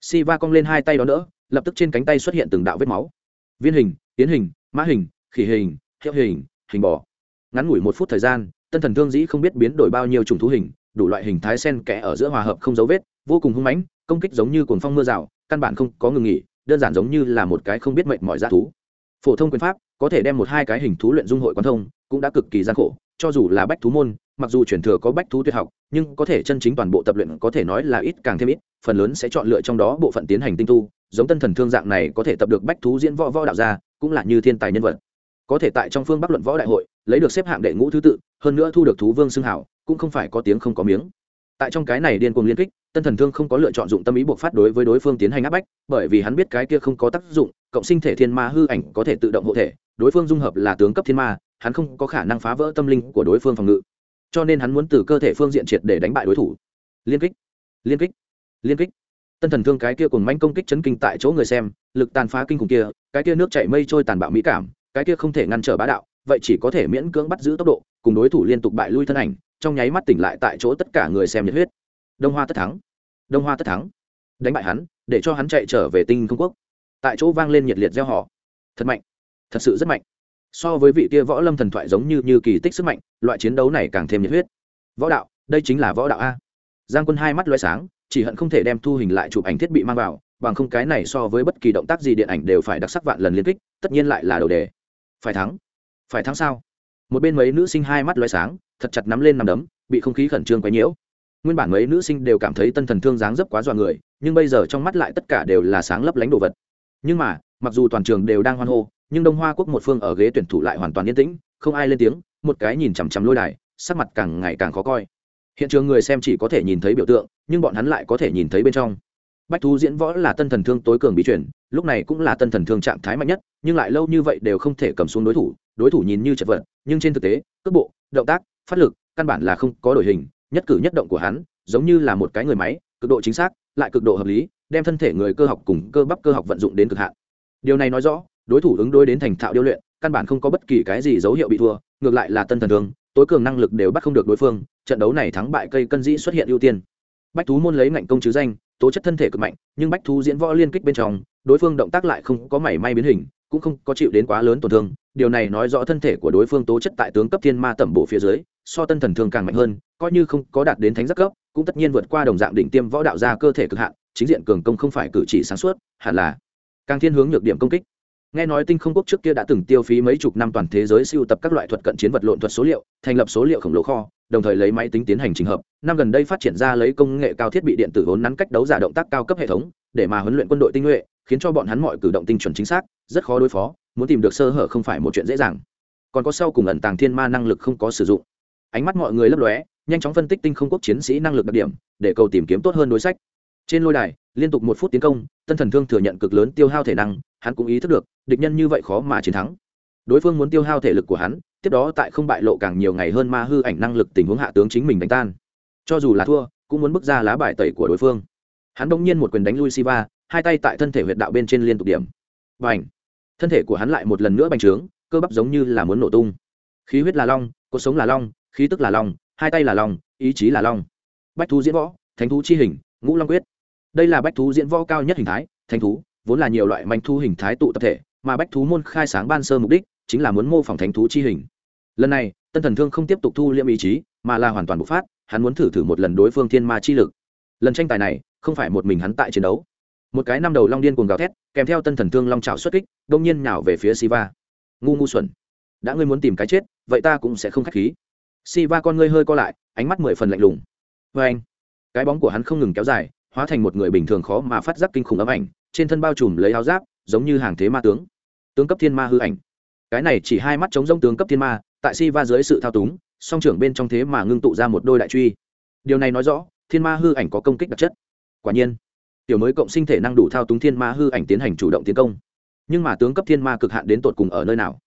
Si va cong lên hai tay đó nữa, lập tức trên cánh tay xuất hiện từng đạo vết máu. Viên hình, tiến hình, mã hình, khỉ hình, hiệu hình hình bò. Ngắn ngủi một phút thời gian, tân thần thương dĩ không biết biến đổi bao nhiêu chủng thú hình, đủ loại hình thái sen kẽ ở giữa hòa hợp không dấu vết, vô cùng hung mãnh, công kích giống như cuồng phong mưa rào, căn bản không có ngừng nghỉ đơn giản giống như là một cái không biết mệnh mọi g thú. Phổ thông quyền pháp, có thể đem một hai cái hình thú luyện dung hội quan thông, cũng đã cực kỳ gian khổ, cho dù là bách thú môn, mặc dù truyền thừa có bách thú tuyệt học, nhưng có thể chân chính toàn bộ tập luyện có thể nói là ít càng thêm ít, phần lớn sẽ chọn lựa trong đó bộ phận tiến hành tinh tu, giống tân thần thương dạng này có thể tập được bách thú diễn võ võ đạo gia, cũng là như thiên tài nhân vật. Có thể tại trong phương bắc luận võ đại hội, lấy được xếp hạng đệ ngũ thứ tự, hơn nữa thu được thú vương xưng hảo cũng không phải có tiếng không có miếng tại trong cái này điên cuồng liên kích, tân thần thương không có lựa chọn dụng tâm ý buộc phát đối với đối phương tiến hành áp bách, bởi vì hắn biết cái kia không có tác dụng, cộng sinh thể thiên ma hư ảnh có thể tự động hộ thể, đối phương dung hợp là tướng cấp thiên ma, hắn không có khả năng phá vỡ tâm linh của đối phương phòng ngự. Cho nên hắn muốn từ cơ thể phương diện triệt để đánh bại đối thủ. Liên kích liên kích liên kích. Tân thần thương cái kia cùng manh công kích chấn kinh tại chỗ người xem, lực tàn phá kinh khủng kia, cái kia nước chảy mây trôi tàn bạo mỹ cảm, cái kia không thể ngăn trở bá đạo vậy chỉ có thể miễn cưỡng bắt giữ tốc độ, cùng đối thủ liên tục bại lui thân ảnh, trong nháy mắt tỉnh lại tại chỗ tất cả người xem nhiệt huyết. Đông hoa tất thắng. Đông hoa tất thắng. Đánh bại hắn, để cho hắn chạy trở về tinh không quốc. Tại chỗ vang lên nhiệt liệt gieo họ thật mạnh. Thật sự rất mạnh. So với vị kia võ lâm thần thoại giống như như kỳ tích sức mạnh, loại chiến đấu này càng thêm nhiệt huyết. Võ đạo, đây chính là võ đạo a. Giang quân hai mắt loay sáng, chỉ hận không thể đem thu hình lại chụp ảnh thiết bị mang vào, bằng không cái này so với bất kỳ động tác gì điện ảnh đều phải đặc sắc vạn lần liên kích, tất nhiên lại là đầu đề. Phải thắng phải thắng sao? Một bên mấy nữ sinh hai mắt loay sáng, thật chặt nắm lên nằm đấm, bị không khí khẩn trương quấy nhiễu. Nguyên bản mấy nữ sinh đều cảm thấy tân thần thương dáng dấp quá dọa người, nhưng bây giờ trong mắt lại tất cả đều là sáng lấp lánh đồ vật. Nhưng mà, mặc dù toàn trường đều đang hoan hô, nhưng đông hoa quốc một phương ở ghế tuyển thủ lại hoàn toàn yên tĩnh, không ai lên tiếng, một cái nhìn chằm chằm lôi đài, sắc mặt càng ngày càng khó coi. Hiện trường người xem chỉ có thể nhìn thấy biểu tượng, nhưng bọn hắn lại có thể nhìn thấy bên trong. Bách thú diễn võ là tân thần thương tối cường bí chuyển lúc này cũng là tân thần thương trạng thái mạnh nhất, nhưng lại lâu như vậy đều không thể cầm xuống đối thủ đối thủ nhìn như chật vật, nhưng trên thực tế, cước bộ, động tác, phát lực, căn bản là không có đổi hình, nhất cử nhất động của hắn, giống như là một cái người máy, cực độ chính xác, lại cực độ hợp lý, đem thân thể người cơ học cùng cơ bắp cơ học vận dụng đến cực hạn. Điều này nói rõ, đối thủ ứng đối đến thành thạo điêu luyện, căn bản không có bất kỳ cái gì dấu hiệu bị thua, ngược lại là tân thần thương tối cường năng lực đều bắt không được đối phương, trận đấu này thắng bại cây cân dĩ xuất hiện ưu tiên. Bách thú môn lấy ngạnh công chứ danh, tố chất thân thể cực mạnh, nhưng bách thú diễn võ liên kích bên trong, đối phương động tác lại không có mảy may biến hình, cũng không có chịu đến quá lớn tổn thương điều này nói rõ thân thể của đối phương tố chất tại tướng cấp thiên ma tẩm bộ phía dưới, so tân thần thường càng mạnh hơn, coi như không có đạt đến thánh giác cấp, cũng tất nhiên vượt qua đồng dạng đỉnh tiêm võ đạo ra cơ thể cực hạn, chính diện cường công không phải cử chỉ sáng suốt, hẳn là càng thiên hướng nhược điểm công kích. Nghe nói tinh không quốc trước kia đã từng tiêu phí mấy chục năm toàn thế giới siêu tập các loại thuật cận chiến vật lộn thuật số liệu, thành lập số liệu khổng lồ kho, đồng thời lấy máy tính tiến hành trình hợp, năm gần đây phát triển ra lấy công nghệ cao thiết bị điện tử vốn nắn cách đấu giả động tác cao cấp hệ thống, để mà huấn luyện quân đội tinh nhuệ, khiến cho bọn hắn mọi cử động tinh chuẩn chính xác, rất khó đối phó muốn tìm được sơ hở không phải một chuyện dễ dàng. Còn có sau cùng ẩn tàng thiên ma năng lực không có sử dụng. Ánh mắt mọi người lấp lóe, nhanh chóng phân tích tinh không quốc chiến sĩ năng lực đặc điểm, để cầu tìm kiếm tốt hơn đối sách. Trên lôi đài, liên tục một phút tiến công, tân thần thương thừa nhận cực lớn tiêu hao thể năng, hắn cũng ý thức được, địch nhân như vậy khó mà chiến thắng. Đối phương muốn tiêu hao thể lực của hắn, tiếp đó tại không bại lộ càng nhiều ngày hơn ma hư ảnh năng lực tình huống hạ tướng chính mình đánh tan. Cho dù là thua, cũng muốn bước ra lá bài tẩy của đối phương. Hắn bỗng nhiên một quyền đánh lui siva hai tay tại thân thể huyệt đạo bên trên liên tục điểm. Và ảnh thân thể của hắn lại một lần nữa bành trướng, cơ bắp giống như là muốn nổ tung. Khí huyết là long cuộc sống là long, khí tức là long, hai tay là long, ý chí là long. Bách thú diễn võ, thánh thú chi hình, ngũ long quyết. Đây là bách thú diễn võ cao nhất hình thái, thánh thú, vốn là nhiều loại manh thú hình thái tụ tập thể, mà bách thú môn khai sáng ban sơ mục đích chính là muốn mô phỏng thánh thú chi hình. Lần này, tân thần thương không tiếp tục thu liêm ý chí, mà là hoàn toàn bộc phát, hắn muốn thử thử một lần đối phương thiên ma chi lực. Lần tranh tài này, không phải một mình hắn tại chiến đấu một cái năm đầu long điên cuồng gào thét, kèm theo tân thần thương long trào xuất kích, đông nhiên nhào về phía siva. Ngu ngu xuẩn, đã ngươi muốn tìm cái chết, vậy ta cũng sẽ không k h á c h khí. Siva con ngươi hơi co lại, ánh mắt mười phần lạnh lùng. Vê anh, cái bóng của hắn không ngừng kéo dài, hóa thành một người bình thường khó mà phát giác kinh khủng ấm ảnh, trên thân bao trùm lấy áo giáp, giống như hàng thế ma tướng. Tướng cấp thiên ma hư ảnh. Cái này chỉ hai mắt chống giống tướng cấp thiên ma, tại Siva dưới sự thao túng, song trưởng bên trong thế mà ngưng tụ ra một đôi đại truy. Điều này nói rõ, thiên ma hư ảnh có công kích đặc chất. Quả nhiên tiểu mới cộng sinh thể năng đủ thao túng thiên ma hư ảnh tiến hành chủ động tiến công. Nhưng mà tướng cấp thiên ma cực hạn đến tột cùng ở nơi nào?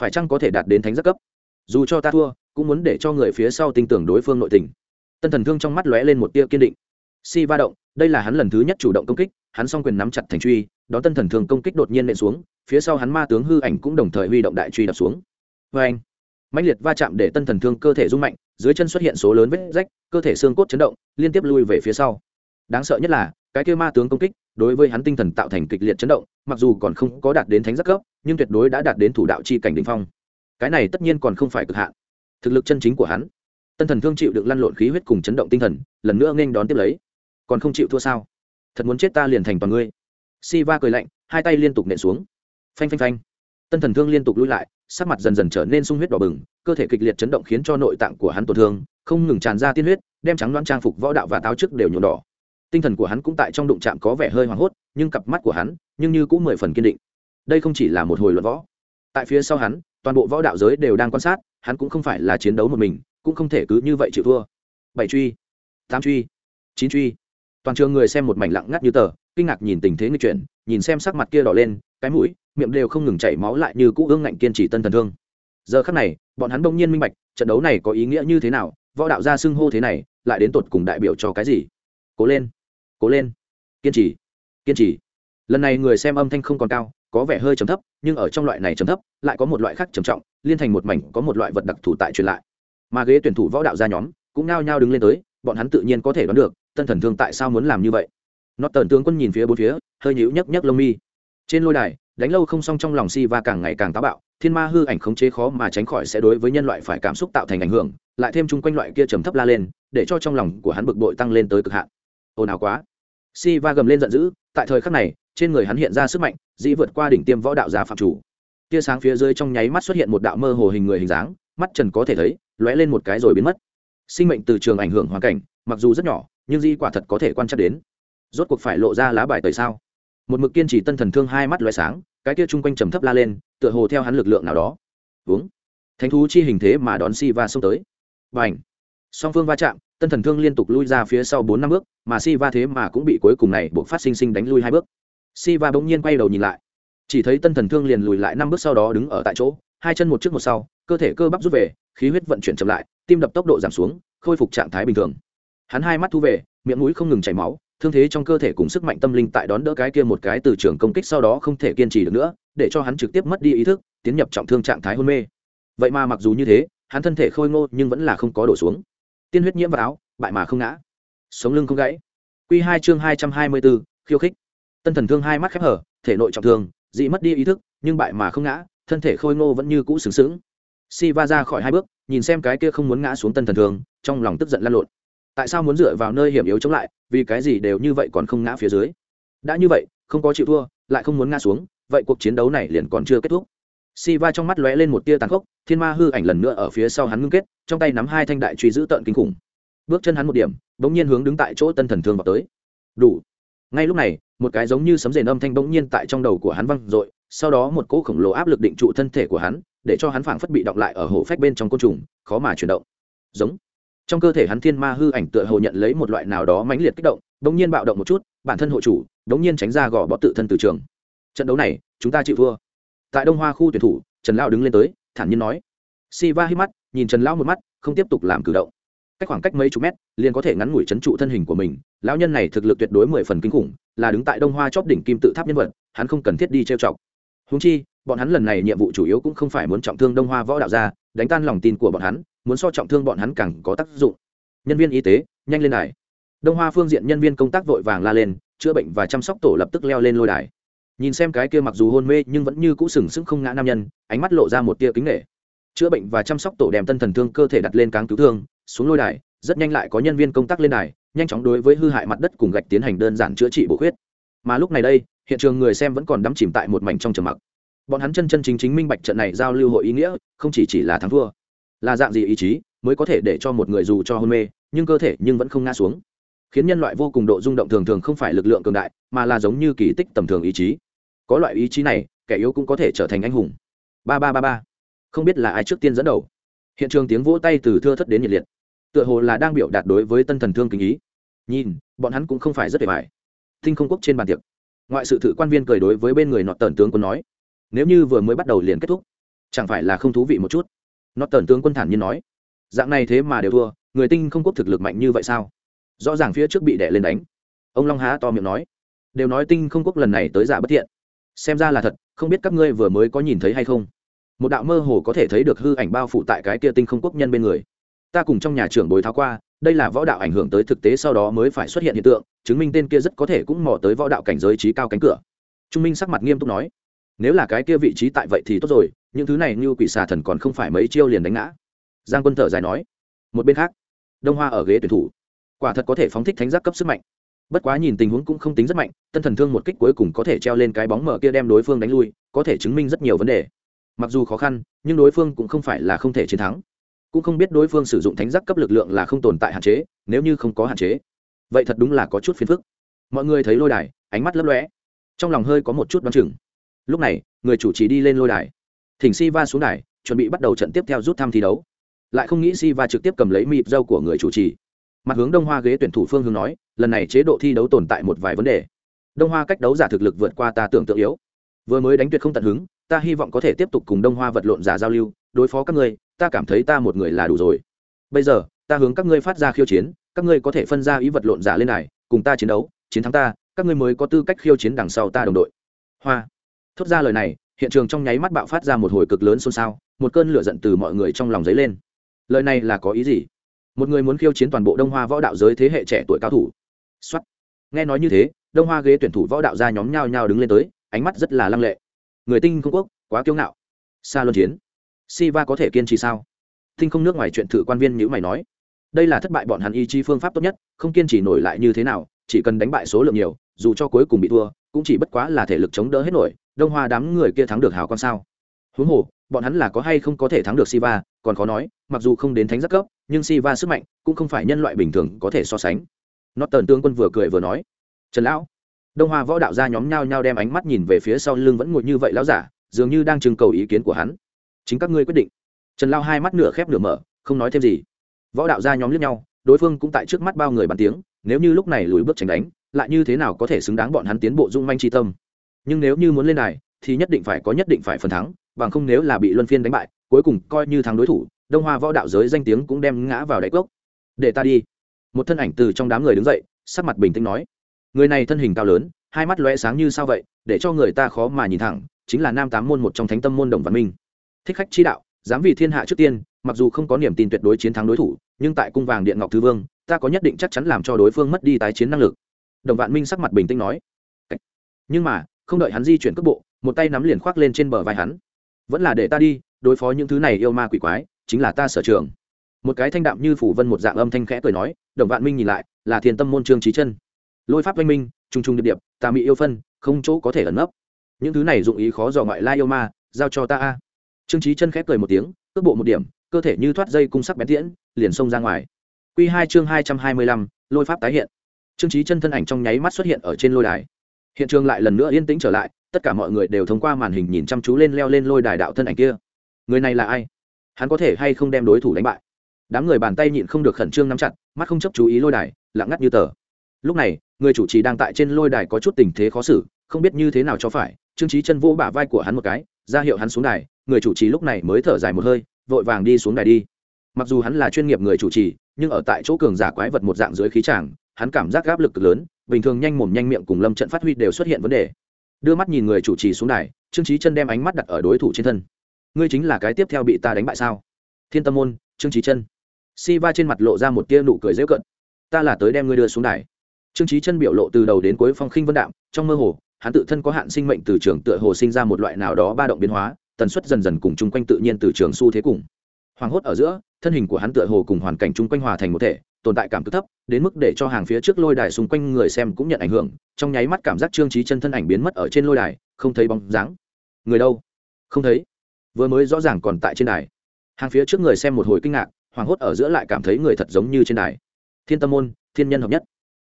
Phải chăng có thể đạt đến thánh giác cấp? Dù cho ta thua, cũng muốn để cho người phía sau tin tưởng đối phương nội tình. Tân thần thương trong mắt lóe lên một tia kiên định. Si va động, đây là hắn lần thứ nhất chủ động công kích, hắn s o n g quyền nắm chặt thành truy, đón tân thần thương công kích đột nhiên nện xuống, phía sau hắn ma tướng hư ảnh cũng đồng thời huy động đại truy đập xuống. Vê anh mạnh liệt va chạm để tân thần thương cơ thể rung mạnh, dưới chân xuất hiện số lớn vết rách, cơ thể xương cốt chấn động, liên tiếp lui về phía sau đáng sợ nhất là, cái kia ma tướng công kích, đối với hắn tinh thần tạo thành kịch liệt chấn động, mặc dù còn không có đạt đến thánh giác cấp, nhưng tuyệt đối đã đạt đến thủ đạo chi cảnh đ ỉ n h phong. Cái này tất nhiên còn không phải cực hạn. Thực lực chân chính của hắn, tân thần thương chịu được lăn lộn khí huyết cùng chấn động tinh thần, lần nữa nghênh đón tiếp lấy. Còn không chịu thua sao? Thật muốn chết ta liền thành toàn ngươi. Si va cười lạnh, hai tay liên tục nện xuống. Phanh phanh phanh. Tân thần thương liên tục lui lại, sắc mặt dần dần trở nên sung huyết đỏ bừng, cơ thể kịch liệt chấn động khiến cho nội tạng của hắn tổn thương, không ngừng tràn ra tiên huyết, đem trắng đoán trang phục võ đạo và táo trước đều nhuộm đỏ tinh thần của hắn cũng tại trong đụng chạm có vẻ hơi hoảng hốt, nhưng cặp mắt của hắn nhưng như cũng mười phần kiên định. Đây không chỉ là một hồi luận võ. Tại phía sau hắn, toàn bộ võ đạo giới đều đang quan sát, hắn cũng không phải là chiến đấu một mình, cũng không thể cứ như vậy chịu thua. Bảy truy, tám truy, chín truy. Toàn trường người xem một mảnh lặng ngắt như tờ, kinh ngạc nhìn tình thế người chuyển, nhìn xem sắc mặt kia đỏ lên, cái mũi, miệng đều không ngừng chảy máu lại như cũ ương ngạnh kiên trì tân thần thương. Giờ khắc này, bọn hắn đông nhiên minh bạch, trận đấu này có ý nghĩa như thế nào, võ đạo gia xưng hô thế này, lại đến tột cùng đại biểu cho cái gì? Cố lên cố lên. Kiên trì kiên trì. Lần này người xem âm thanh không còn cao, có vẻ hơi trầm thấp, nhưng ở trong loại này trầm thấp, lại có một loại khác trầm trọng, liên thành một mảnh, có một loại vật đặc thù tại truyền lại. Mà ghế tuyển thủ võ đạo ra nhóm cũng nao nhao đứng lên tới, bọn hắn tự nhiên có thể đoán được, tân thần thương tại sao muốn làm như vậy. Nó tần tướng quân nhìn phía bốn phía, hơi nhíu nhấc nhấc lông mi. Trên lôi đài, đánh lâu không xong trong lòng si và càng ngày càng táo bạo, thiên ma hư ảnh khống chế khó mà tránh khỏi sẽ đối với nhân loại phải cảm xúc tạo thành ảnh hưởng, lại thêm chung quanh loại kia trầm thấp la lên, để cho trong lòng của hắn bực bội tăng lên tới cực hạn ồn ào quá. Si va gầm lên giận dữ, tại thời khắc này, trên người hắn hiện ra sức mạnh, dĩ vượt qua đỉnh tiêm võ đạo giá phạm chủ. Tia sáng phía dưới trong nháy mắt xuất hiện một đạo mơ hồ hình người hình dáng, mắt trần có thể thấy, lóe lên một cái rồi biến mất. Sinh mệnh từ trường ảnh hưởng hoàn cảnh, mặc dù rất nhỏ, nhưng di quả thật có thể quan trắc đến. Rốt cuộc phải lộ ra lá bài tẩy sao? Một mực kiên trì tân thần thương hai mắt lóe sáng, cái kia chung quanh trầm thấp la lên, tựa hồ theo hắn lực lượng nào đó. Uống thánh thú chi hình thế mà đón si va xông tới. Và ảnh song phương va chạm tân thần thương liên tục lui ra phía sau bốn năm bước, mà si va thế mà cũng bị cuối cùng này buộc phát sinh sinh đánh lui hai bước. Si va bỗng nhiên quay đầu nhìn lại. Chỉ thấy tân thần thương liền lùi lại năm bước sau đó đứng ở tại chỗ, hai chân một trước một sau, cơ thể cơ bắp rút về, khí huyết vận chuyển chậm lại, tim đập tốc độ giảm xuống, khôi phục trạng thái bình thường. Hắn hai mắt thu về, miệng mũi không ngừng chảy máu, thương thế trong cơ thể cùng sức mạnh tâm linh tại đón đỡ cái kia một cái từ trường công kích sau đó không thể kiên trì được nữa, để cho hắn trực tiếp mất đi ý thức, tiến nhập trọng thương trạng thái hôn mê. Vậy mà mặc dù như thế, hắn thân thể khôi ngô nhưng vẫn là không có đổ xuống tiên huyết nhiễm vào áo, bại mà không ngã. Sống lưng không gãy. Q hai chương hai trăm hai mươi bốn, khiêu khích. Tân thần thương hai mắt khép hở, thể nội trọng thương, dị mất đi ý thức, nhưng bại mà không ngã, thân thể khôi ngô vẫn như cũ sướng sướng si va ra khỏi hai bước, nhìn xem cái kia không muốn ngã xuống tân thần thương, trong lòng tức giận lăn lộn. Tại sao muốn dựa vào nơi hiểm yếu chống lại, vì cái gì đều như vậy còn không ngã phía dưới? Đã như vậy, không có chịu thua, lại không muốn ngã xuống, vậy cuộc chiến đấu này liền còn chưa kết thúc si va trong mắt lóe lên một tia tàn khốc, thiên ma hư ảnh lần nữa ở phía sau hắn ngưng kết, trong tay nắm hai thanh đại truy giữ tợn kinh khủng. Bước chân hắn một điểm, bỗng nhiên hướng đứng tại chỗ tân thần thương vào tới. Đủ. Ngay lúc này, một cái giống như sấm rền âm thanh bỗng nhiên tại trong đầu của hắn văng r sau đó một cỗ khổng lồ áp lực định trụ thân thể của hắn, để cho hắn phảng phất bị động lại ở hổ phách bên trong côn trùng, khó mà chuyển động. Giống. Trong cơ thể hắn thiên ma hư ảnh tựa hồ nhận lấy một loại nào đó mãnh liệt kích động, bỗng nhiên bạo động một chút, bản thân hộ chủ, bỗng nhiên tránh ra gò bó tự thân từ trường. Trận đấu này, chúng ta chịu thua tại đông hoa khu tuyển thủ, trần lao đứng lên tới, thản nhiên nói. Si va hít mắt, nhìn trần lão một mắt, không tiếp tục làm cử động. Cách khoảng cách mấy chục mét, liền có thể ngắn ngủi chấn trụ thân hình của mình. Lão nhân này thực lực tuyệt đối mười phần kinh khủng, là đứng tại đông hoa chóp đỉnh kim tự tháp nhân vật, hắn không cần thiết đi trêu chọc. Húng chi, bọn hắn lần này nhiệm vụ chủ yếu cũng không phải muốn trọng thương đông hoa võ đạo gia, đánh tan lòng tin của bọn hắn, muốn so trọng thương bọn hắn càng có tác dụng. Nhân viên y tế, nhanh lên đài. Đông hoa phương diện nhân viên công tác vội vàng la lên, chữa bệnh và chăm sóc tổ lập tức leo lên lôi đài nhìn xem cái kia mặc dù hôn mê nhưng vẫn như cũ sừng sững không ngã nam nhân, ánh mắt lộ ra một tia kính nghệ chữa bệnh và chăm sóc tổ đèm tân thần thương cơ thể đặt lên cáng cứu thương, xuống lôi đài, rất nhanh lại có nhân viên công tác lên đài, nhanh chóng đối với hư hại mặt đất cùng gạch tiến hành đơn giản chữa trị bổ khuyết. Mà lúc này đây, hiện trường người xem vẫn còn đắm chìm tại một mảnh trong trầm mặc. Bọn hắn chân chân chính chính minh bạch trận này giao lưu hội ý nghĩa, không chỉ chỉ là thắng thua, là dạng gì ý chí mới có thể để cho một người dù cho hôn mê, nhưng cơ thể nhưng vẫn không ngã xuống. Khiến nhân loại vô cùng độ rung động thường thường không phải lực lượng cường đại, mà là giống như kỳ tích tầm thường ý chí có loại ý chí này, kẻ yếu cũng có thể trở thành anh hùng. Ba ba ba ba. Không biết là ai trước tiên dẫn đầu. Hiện trường tiếng vỗ tay từ thưa thất đến nhiệt liệt. Tựa hồ là đang biểu đạt đối với tân thần thương kính ý. Nhìn, bọn hắn cũng không phải rất vẻ bài tinh không quốc trên bàn tiệc. Ngoại sự thự quan viên cười đối với bên người nọt tần tướng quân nói, nếu như vừa mới bắt đầu liền kết thúc, chẳng phải là không thú vị một chút? Nọt tần tướng quân thản nhiên nói, dạng này thế mà đều thua, người tinh không quốc thực lực mạnh như vậy sao? Rõ ràng phía trước bị đẻ lên đánh. Ông long há to miệng nói, đều nói tinh không quốc lần này tới giả bất thiện xem ra là thật, không biết các ngươi vừa mới có nhìn thấy hay không. Một đạo mơ hồ có thể thấy được hư ảnh bao phủ tại cái kia tinh không quốc nhân bên người. Ta cùng trong nhà trưởng bồi tháo qua, đây là võ đạo ảnh hưởng tới thực tế sau đó mới phải xuất hiện hiện tượng, chứng minh tên kia rất có thể cũng mò tới võ đạo cảnh giới trí cao cánh cửa. Trung minh sắc mặt nghiêm túc nói, nếu là cái kia vị trí tại vậy thì tốt rồi, những thứ này như quỷ xà thần còn không phải mấy chiêu liền đánh ngã. Giang quân thở dài nói, một bên khác, đông hoa ở ghế tuyển thủ, quả thật có thể phóng thích thánh giác cấp sức mạnh bất quá nhìn tình huống cũng không tính rất mạnh, tân thần thương một kích cuối cùng có thể treo lên cái bóng mở kia đem đối phương đánh lui, có thể chứng minh rất nhiều vấn đề. Mặc dù khó khăn, nhưng đối phương cũng không phải là không thể chiến thắng. Cũng không biết đối phương sử dụng thánh giác cấp lực lượng là không tồn tại hạn chế, nếu như không có hạn chế. Vậy thật đúng là có chút phiền phức. Mọi người thấy lôi đài, ánh mắt lấp lóe. Trong lòng hơi có một chút đoán chừng. Lúc này, người chủ trì đi lên lôi đài. Thỉnh si va xuống đài, chuẩn bị bắt đầu trận tiếp theo rút thăm thi đấu. Lại không nghĩ si va trực tiếp cầm lấy mịp dâu của người chủ trì mặt hướng đông hoa ghế tuyển thủ phương hướng nói, lần này chế độ thi đấu tồn tại một vài vấn đề. Đông hoa cách đấu giả thực lực vượt qua ta tưởng tượng yếu. Vừa mới đánh tuyệt không tận hứng, ta hy vọng có thể tiếp tục cùng đông hoa vật lộn giả giao lưu, đối phó các ngươi, ta cảm thấy ta một người là đủ rồi. Bây giờ, ta hướng các ngươi phát ra khiêu chiến, các ngươi có thể phân ra ý vật lộn giả lên này, cùng ta chiến đấu, chiến thắng ta, các ngươi mới có tư cách khiêu chiến đằng sau ta đồng đội. Hoa. Thốt ra lời này, hiện trường trong nháy mắt bạo phát ra một hồi cực lớn xôn xao, một cơn lửa giận từ mọi người trong lòng dấy lên. Lời này là có ý gì? Một người muốn khiêu chiến toàn bộ đông hoa võ đạo giới thế hệ trẻ tuổi cao thủ. Xuất nghe nói như thế, đông hoa ghế tuyển thủ võ đạo ra nhóm nhao nhao đứng lên tới, ánh mắt rất là lăng lệ. Người tinh không quốc, quá kiêu ngạo. Xa luân chiến. Si va có thể kiên trì sao? Tinh không nước ngoài chuyện thử quan viên nhữ mày nói. Đây là thất bại bọn hắn ý chí phương pháp tốt nhất, không kiên trì nổi lại như thế nào, chỉ cần đánh bại số lượng nhiều, dù cho cuối cùng bị thua, cũng chỉ bất quá là thể lực chống đỡ hết nổi, đông hoa đám người kia thắng được hào con sao? Huống hồ, bọn hắn là có hay không có thể thắng được siva còn khó nói, mặc dù không đến thánh giác cấp, nhưng siva sức mạnh cũng không phải nhân loại bình thường có thể so sánh. Nó tần tướng quân vừa cười vừa nói, trần lão. Đông hoa võ đạo gia nhóm nhau nhao đem ánh mắt nhìn về phía sau lưng vẫn ngồi như vậy lão giả, dường như đang trưng cầu ý kiến của hắn. Chính các ngươi quyết định. Trần lao hai mắt nửa khép nửa mở, không nói thêm gì. Võ đạo gia nhóm lướt nhau, đối phương cũng tại trước mắt bao người bàn tiếng, nếu như lúc này lùi bước tránh đánh, lại như thế nào có thể xứng đáng bọn hắn tiến bộ dung manh tri tâm? Nhưng nếu như muốn lên này thì nhất định phải có nhất định phải phần thắng, bằng không nếu là bị luân phiên đánh bại cuối cùng coi như thắng đối thủ, đông hoa võ đạo giới danh tiếng cũng đem ngã vào đáy cốc. Để ta đi. Một thân ảnh từ trong đám người đứng dậy, sắc mặt bình tĩnh nói. Người này thân hình cao lớn, hai mắt lóe sáng như sao vậy, để cho người ta khó mà nhìn thẳng, chính là nam tám môn một trong thánh tâm môn đồng văn minh. Thích khách chi đạo, dám vì thiên hạ trước tiên, mặc dù không có niềm tin tuyệt đối chiến thắng đối thủ, nhưng tại cung vàng điện ngọc thư vương, ta có nhất định chắc chắn làm cho đối phương mất đi tái chiến năng lực. Đồng vạn minh sắc mặt bình tĩnh nói. Nhưng mà, không đợi hắn di chuyển cước bộ, một tay nắm liền khoác lên trên bờ vai hắn. Vẫn là để ta đi đối phó những thứ này yêu ma quỷ quái, chính là ta sở trường. Một cái thanh đạm như phủ vân một dạng âm thanh khẽ cười nói, đồng vạn minh nhìn lại, là thiền tâm môn trương trí chân. Lôi pháp oanh minh trung trung điệp điệp, tà mị yêu phân, không chỗ có thể ẩn nấp. Những thứ này dụng ý khó dò ngoại lai yêu ma, giao cho ta a. Trương trí chân khẽ cười một tiếng, cước bộ một điểm, cơ thể như thoát dây cung sắc bén tiễn, liền xông ra ngoài. Q hai chương hai trăm hai mươi lăm, lôi pháp tái hiện. Trương trí chân thân ảnh trong nháy mắt xuất hiện ở trên lôi đài. Hiện trường lại lần nữa yên tĩnh trở lại, tất cả mọi người đều thông qua màn hình nhìn chăm chú lên leo lên lôi đài đạo thân ảnh kia người này là ai? Hắn có thể hay không đem đối thủ đánh bại? Đám người bàn tay nhịn không được khẩn trương nắm chặt, mắt không chấp chú ý lôi đài, lặng ngắt như tờ. Lúc này, người chủ trì đang tại trên lôi đài có chút tình thế khó xử, không biết như thế nào cho phải, trương trí chân vỗ bả vai của hắn một cái, ra hiệu hắn xuống đài, người chủ trì lúc này mới thở dài một hơi, vội vàng đi xuống đài đi. Mặc dù hắn là chuyên nghiệp người chủ trì, nhưng ở tại chỗ cường giả quái vật một dạng dưới khí tràng hắn cảm giác áp lực cực lớn, bình thường nhanh mồm nhanh miệng cùng lâm trận phát huy đều xuất hiện vấn đề. Đưa mắt nhìn người chủ trì xuống đài, trương trí chân đem ánh mắt đặt ở đối thủ trên thân ngươi chính là cái tiếp theo bị ta đánh bại sao? Thiên tâm môn, trương trí chân. Si va trên mặt lộ ra một tia nụ cười dễu cận ta là tới đem ngươi đưa xuống đài. Trương trí chân biểu lộ từ đầu đến cuối phong khinh vân đạm, trong mơ hồ, hắn tự thân có hạn sinh mệnh từ trường tựa hồ sinh ra một loại nào đó ba động biến hóa, tần suất dần dần cùng chung quanh tự nhiên từ trường xu thế cùng. Hoàng hốt ở giữa, thân hình của hắn tựa hồ cùng hoàn cảnh chung quanh hòa thành một thể, tồn tại cảm cực thấp, đến mức để cho hàng phía trước lôi đài xung quanh người xem cũng nhận ảnh hưởng, trong nháy mắt cảm giác trương trí chân thân ảnh biến mất ở trên lôi đài, không thấy bóng dáng. Người đâu? Không thấy vừa mới rõ ràng còn tại trên đài. Hàng phía trước người xem một hồi kinh ngạc, hoảng hốt ở giữa lại cảm thấy người thật giống như trên đài. Thiên tâm môn, thiên nhân hợp nhất.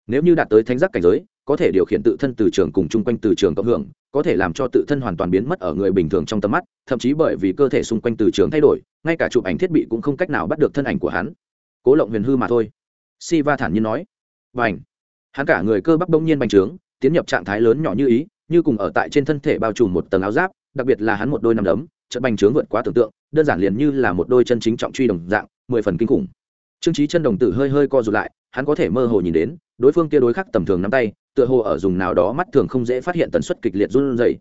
Nếu như đạt tới thánh giác cảnh giới, có thể điều khiển tự thân từ trường cùng chung quanh từ trường cộng hưởng, có thể làm cho tự thân hoàn toàn biến mất ở người bình thường trong tầm mắt, thậm chí bởi vì cơ thể xung quanh từ trường thay đổi, ngay cả chụp ảnh thiết bị cũng không cách nào bắt được thân ảnh của hắn. Cố lộng huyền hư mà thôi. Si va thản nhiên nói. Và ảnh hắn cả người cơ bắp đông nhiên bành trướng, tiến nhập trạng thái lớn nhỏ như ý, như cùng ở tại trên thân thể bao trùm một tầng áo giáp, đặc biệt là hắn một đôi nằm đấm trận bành trướng vượt quá tưởng tượng, đơn giản liền như là một đôi chân chính trọng truy đồng dạng, mười phần kinh khủng. Trương trí chân đồng tử hơi hơi co rụt lại, hắn có thể mơ hồ nhìn đến, đối phương kia đối khắc tầm thường nắm tay, tựa hồ ở dùng nào đó mắt thường không dễ phát hiện tần suất kịch liệt run rẩy.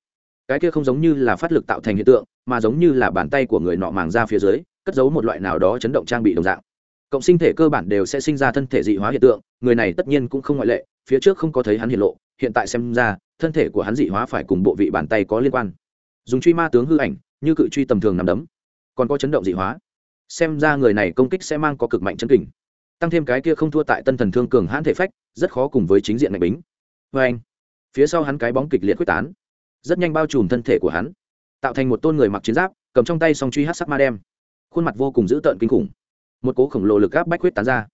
Cái kia không giống như là phát lực tạo thành hiện tượng, mà giống như là bàn tay của người nọ màng ra phía dưới, cất giấu một loại nào đó chấn động trang bị đồng dạng. Cộng sinh thể cơ bản đều sẽ sinh ra thân thể dị hóa hiện tượng, người này tất nhiên cũng không ngoại lệ, phía trước không có thấy hắn hiện lộ, hiện tại xem ra, thân thể của hắn dị hóa phải cùng bộ vị bàn tay có liên quan. Dùng truy ma tướng hư ảnh như cự truy tầm thường nằm đấm, còn có chấn động dị hóa. Xem ra người này công kích sẽ mang có cực mạnh chấn kình. Tăng thêm cái kia không thua tại tân thần thương cường hãn thể phách, rất khó cùng với chính diện mạnh bính. Vê anh, phía sau hắn cái bóng kịch liệt quyết tán. Rất nhanh bao trùm thân thể của hắn, tạo thành một tôn người mặc chiến giáp, cầm trong tay song truy hát sắc ma đem. Khuôn mặt vô cùng dữ tợn kinh khủng. Một cố khổng lồ lực áp bách quyết tán ra.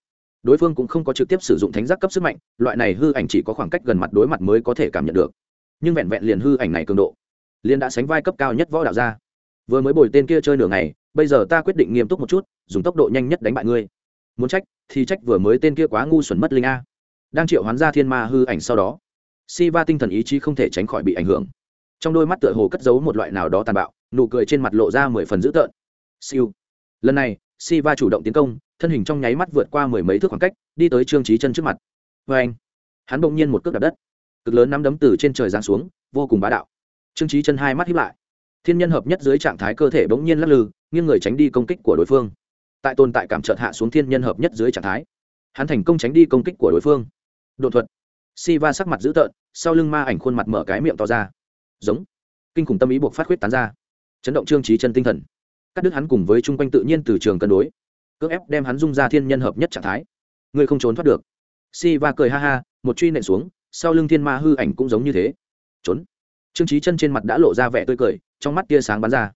Đối phương cũng không có trực tiếp sử dụng thánh giác cấp sức mạnh, loại này hư ảnh chỉ có khoảng cách gần mặt đối mặt mới có thể cảm nhận được. Nhưng vẹn vẹn liền hư ảnh này cường độ, liền đã sánh vai cấp cao nhất võ đạo ra vừa mới bồi tên kia chơi nửa ngày, bây giờ ta quyết định nghiêm túc một chút, dùng tốc độ nhanh nhất đánh bại ngươi. Muốn trách, thì trách vừa mới tên kia quá ngu xuẩn mất linh a. Đang triệu hoán ra thiên ma hư ảnh sau đó si va tinh thần ý chí không thể tránh khỏi bị ảnh hưởng. Trong đôi mắt tựa hồ cất giấu một loại nào đó tàn bạo, nụ cười trên mặt lộ ra mười phần dữ tợn. Siêu. Lần này si va chủ động tiến công, thân hình trong nháy mắt vượt qua mười mấy thước khoảng cách, đi tới trương trí chân trước mặt. Vê anh, hắn bỗng nhiên một cước đạp đất. Cực lớn nắm đấm từ trên trời giáng xuống, vô cùng bá đạo. Trương trí chân hai mắt hiếp lại thiên nhân hợp nhất dưới trạng thái cơ thể bỗng nhiên lắc lư, nghiêng người tránh đi công kích của đối phương. Tại tồn tại cảm trợt hạ xuống thiên nhân hợp nhất dưới trạng thái, hắn thành công tránh đi công kích của đối phương. Đột thuật. Si va sắc mặt dữ tợn, sau lưng ma ảnh khuôn mặt mở cái miệng to ra. Giống. Kinh khủng tâm ý buộc phát huyết tán ra. Chấn động trương trí chân tinh thần. Cắt đứt hắn cùng với chung quanh tự nhiên từ trường cân đối. Cưỡng ép đem hắn dung ra thiên nhân hợp nhất trạng thái. Ngươi không trốn thoát được. Si va cười ha ha, một truy nện xuống, sau lưng thiên ma hư ảnh cũng giống như thế. Trốn. Trương trí chân trên mặt đã lộ ra vẻ tươi cười trong mắt tia sáng bắn ra.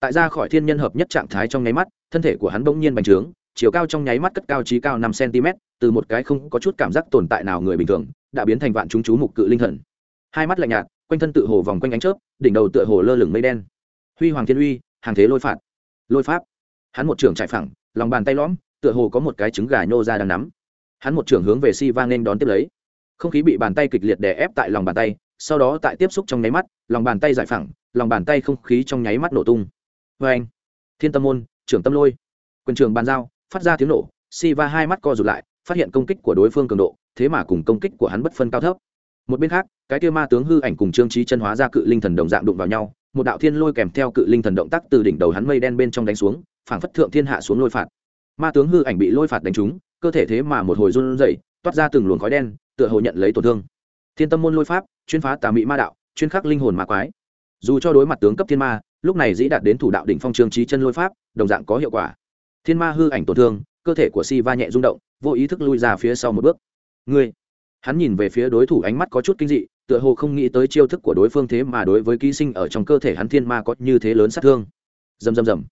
Tại ra khỏi thiên nhân hợp nhất trạng thái trong nháy mắt, thân thể của hắn bỗng nhiên bành trướng, chiều cao trong nháy mắt cất cao trí cao năm cm từ một cái không có chút cảm giác tồn tại nào người bình thường, đã biến thành vạn chúng chú mục cự linh thần. Hai mắt lạnh nhạt, quanh thân tự hồ vòng quanh ánh chớp, đỉnh đầu tựa hồ lơ lửng mây đen. Huy hoàng thiên uy, hàng thế lôi phạt. Lôi pháp. Hắn một trường chạy phẳng, lòng bàn tay lõm, tựa hồ có một cái trứng gà nhô ra đang nắm. Hắn một trường hướng về si vang nên đón tiếp lấy. Không khí bị bàn tay kịch liệt đè ép tại lòng bàn tay, sau đó tại tiếp xúc trong nháy mắt, lòng bàn tay giải phẳng lòng bàn tay không khí trong nháy mắt nổ tung. Vê anh, thiên tâm môn, trưởng tâm lôi. Quyền trưởng bàn giao, phát ra tiếng nổ si va hai mắt co rụt lại, phát hiện công kích của đối phương cường độ, thế mà cùng công kích của hắn bất phân cao thấp. Một bên khác, cái kia ma tướng hư ảnh cùng trương trí chân hóa ra cự linh thần đồng dạng đụng vào nhau, một đạo thiên lôi kèm theo cự linh thần động tác từ đỉnh đầu hắn mây đen bên trong đánh xuống, phảng phất thượng thiên hạ xuống lôi phạt. Ma tướng hư ảnh bị lôi phạt đánh trúng, cơ thể thế mà một hồi run rẩy, toát ra từng luồng khói đen, tựa hồ nhận lấy tổn thương. Thiên tâm môn lôi pháp, chuyên phá tà mị ma đạo, chuyên khắc linh hồn ma quái dù cho đối mặt tướng cấp thiên ma, lúc này dĩ đạt đến thủ đạo đỉnh phong trương trí chân lôi pháp, đồng dạng có hiệu quả. Thiên ma hư ảnh tổn thương, cơ thể của si va nhẹ rung động, vô ý thức lui ra phía sau một bước. Ngươi, hắn nhìn về phía đối thủ ánh mắt có chút kinh dị, tựa hồ không nghĩ tới chiêu thức của đối phương thế mà đối với ký sinh ở trong cơ thể hắn thiên ma có như thế lớn sát thương. Rầm rầm rầm.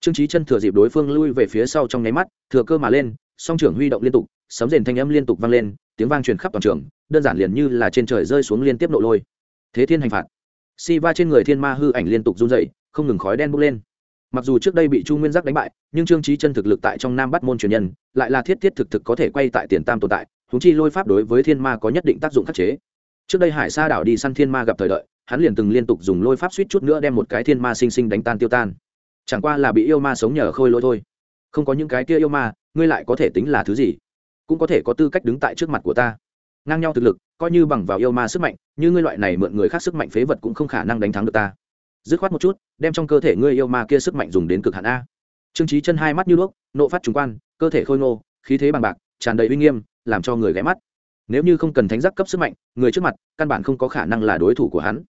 Trương trí chân thừa dịp đối phương lui về phía sau trong nháy mắt, thừa cơ mà lên, song trưởng huy động liên tục, sấm rền thanh âm liên tục vang lên, tiếng vang truyền khắp toàn trường, đơn giản liền như là trên trời rơi xuống liên tiếp nộ lôi. Thế thiên hành phạt si va trên người thiên ma hư ảnh liên tục run dậy không ngừng khói đen bốc lên. Mặc dù trước đây bị chu nguyên giác đánh bại, nhưng trương trí chân thực lực tại trong nam bắt môn truyền nhân, lại là thiết thiết thực thực có thể quay tại tiền tam tồn tại húng chi lôi pháp đối với thiên ma có nhất định tác dụng khắc chế. Trước đây hải sa đảo đi săn thiên ma gặp thời đợi, hắn liền từng liên tục dùng lôi pháp suýt chút nữa đem một cái thiên ma sinh sinh đánh tan tiêu tan. Chẳng qua là bị yêu ma sống nhờ khôi lỗi thôi. Không có những cái kia yêu ma, ngươi lại có thể tính là thứ gì? Cũng có thể có tư cách đứng tại trước mặt của ta ngang nhau thực lực, coi như bằng vào yêu ma sức mạnh, như ngươi loại này mượn người khác sức mạnh phế vật cũng không khả năng đánh thắng được ta. Dứt khoát một chút, đem trong cơ thể ngươi yêu ma kia sức mạnh dùng đến cực hạn a. Trương trí chân hai mắt như đuốc, nộ phát trùng quan, cơ thể khôi ngô, khí thế bằng bạc, tràn đầy uy nghiêm, làm cho người ghé mắt. Nếu như không cần thánh giác cấp sức mạnh, người trước mặt, căn bản không có khả năng là đối thủ của hắn.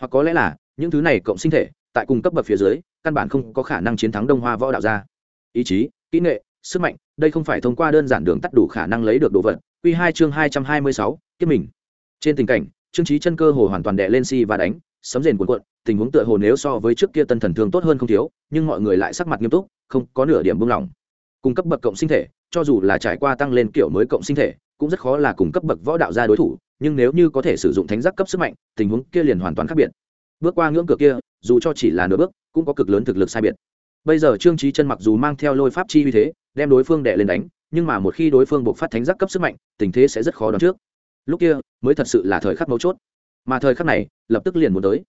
Hoặc có lẽ là, những thứ này cộng sinh thể, tại cùng cấp bậc phía dưới, căn bản không có khả năng chiến thắng đông hoa võ đạo gia. Ý chí, kỹ nghệ, sức mạnh, đây không phải thông qua đơn giản đường tắt đủ khả năng lấy được đồ vật Quy 2 chương 226, tiếp mình. Trên tình cảnh trương trí chân cơ hồ hoàn toàn đè lên si và đánh sấm rền cuộn cuộn tình huống tựa hồ nếu so với trước kia tân thần thương tốt hơn không thiếu nhưng mọi người lại sắc mặt nghiêm túc không có nửa điểm buông lỏng. Cung cấp bậc cộng sinh thể cho dù là trải qua tăng lên kiểu mới cộng sinh thể cũng rất khó là cung cấp bậc võ đạo gia đối thủ nhưng nếu như có thể sử dụng thánh giác cấp sức mạnh tình huống kia liền hoàn toàn khác biệt. Bước qua ngưỡng cửa kia dù cho chỉ là nửa bước cũng có cực lớn thực lực sai biệt. Bây giờ trương trí chân mặc dù mang theo lôi pháp chi uy thế đem đối phương đè lên đánh nhưng mà một khi đối phương buộc phát thánh giác cấp sức mạnh, tình thế sẽ rất khó đoán trước. Lúc kia, mới thật sự là thời khắc mấu chốt. Mà thời khắc này, lập tức liền muốn tới.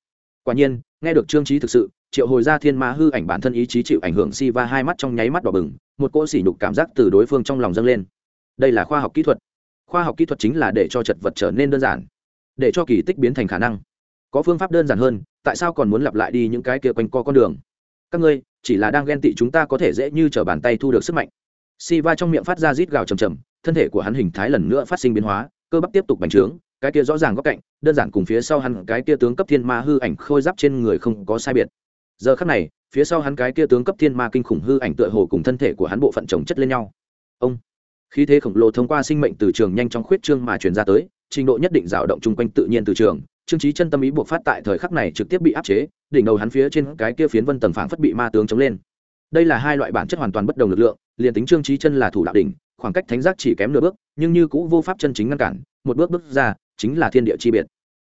Quả nhiên, nghe được trương trí thực sự, triệu hồi ra thiên ma hư ảnh bản thân ý chí chịu ảnh hưởng si va hai mắt trong nháy mắt đỏ bừng, một cỗ sỉ nhục cảm giác từ đối phương trong lòng dâng lên. Đây là khoa học kỹ thuật. Khoa học kỹ thuật chính là để cho chật vật trở nên đơn giản, để cho kỳ tích biến thành khả năng. Có phương pháp đơn giản hơn, tại sao còn muốn lặp lại đi những cái kia quanh co con đường? Các ngươi, chỉ là đang ghen tị chúng ta có thể dễ như t r ở bàn tay thu được sức mạnh si va trong miệng phát ra rít gào chầm chầm thân thể của hắn hình thái lần nữa phát sinh biến hóa, cơ bắp tiếp tục bành trướng, cái kia rõ ràng góc cạnh, đơn giản cùng phía sau hắn cái kia tướng cấp thiên ma hư ảnh khôi giáp trên người không có sai biệt. Giờ khắc này, phía sau hắn cái kia tướng cấp thiên ma kinh khủng hư ảnh tựa hồ cùng thân thể của hắn bộ phận chồng chất lên nhau. Ông! Khí thế khổng lồ thông qua sinh mệnh từ trường nhanh chóng khuyết trương mà truyền ra tới, trình độ nhất định dao động chung quanh tự nhiên từ trường, trương trí chân tâm ý buộc phát tại thời khắc này trực tiếp bị áp chế, đỉnh đầu hắn phía trên cái kia phiến vân tầng phảng phất bị ma tướng chống lên đây là hai loại bản chất hoàn toàn bất đồng lực lượng, liền tính trương trí chân là thủ đạo đỉnh, khoảng cách thánh giác chỉ kém nửa bước, nhưng như cũng vô pháp chân chính ngăn cản, một bước bước ra, chính là thiên địa chi biệt.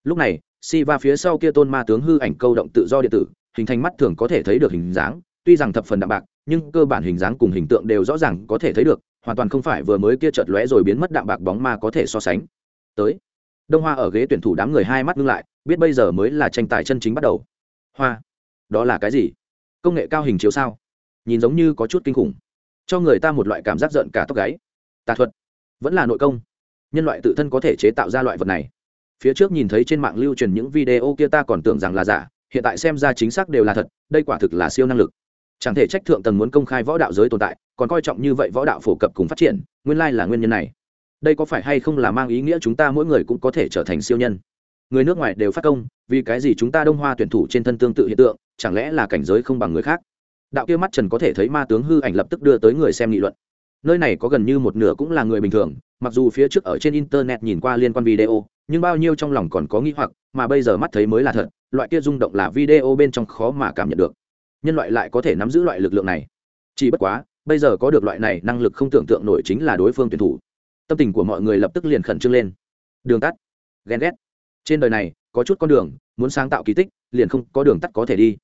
Lúc này, si va phía sau kia tôn ma tướng hư ảnh câu động tự do điện tử, hình thành mắt thường có thể thấy được hình dáng, tuy rằng thập phần đạm bạc, nhưng cơ bản hình dáng cùng hình tượng đều rõ ràng có thể thấy được, hoàn toàn không phải vừa mới kia chợt lóe rồi biến mất đạm bạc bóng ma có thể so sánh. Tới, đông hoa ở ghế tuyển thủ đám người hai mắt ngưng lại, biết bây giờ mới là tranh tài chân chính bắt đầu. Hoa, đó là cái gì? Công nghệ cao hình chiếu sao? Nhìn giống như có chút kinh khủng. Cho người ta một loại cảm giác giận cả tóc gáy. Tà thuật. Vẫn là nội công. Nhân loại tự thân có thể chế tạo ra loại vật này. Phía trước nhìn thấy trên mạng lưu truyền những video kia ta còn tưởng rằng là giả, hiện tại xem ra chính xác đều là thật, đây quả thực là siêu năng lực. Chẳng thể trách thượng tầng muốn công khai võ đạo giới tồn tại, còn coi trọng như vậy võ đạo phổ cập cùng phát triển, nguyên lai là nguyên nhân này. Đây có phải hay không là mang ý nghĩa chúng ta mỗi người cũng có thể trở thành siêu nhân? Người nước ngoài đều phát công, vì cái gì chúng ta đông hoa tuyển thủ trên thân tương tự hiện tượng, chẳng lẽ là cảnh giới không bằng người khác? Đạo kia mắt trần có thể thấy ma tướng hư ảnh lập tức đưa tới người xem nghị luận. Nơi này có gần như một nửa cũng là người bình thường, mặc dù phía trước ở trên internet nhìn qua liên quan video, nhưng bao nhiêu trong lòng còn có nghi hoặc, mà bây giờ mắt thấy mới là thật, loại kia rung động là video bên trong khó mà cảm nhận được. Nhân loại lại có thể nắm giữ loại lực lượng này. Chỉ bất quá, bây giờ có được loại này năng lực không tưởng tượng nổi chính là đối phương tuyển thủ. Tâm tình của mọi người lập tức liền khẩn trương lên. Đường tắt. Ghen ghét. Trên đời này, có chút con đường, muốn sáng tạo kỳ tích, liền không có đường tắt có thể đi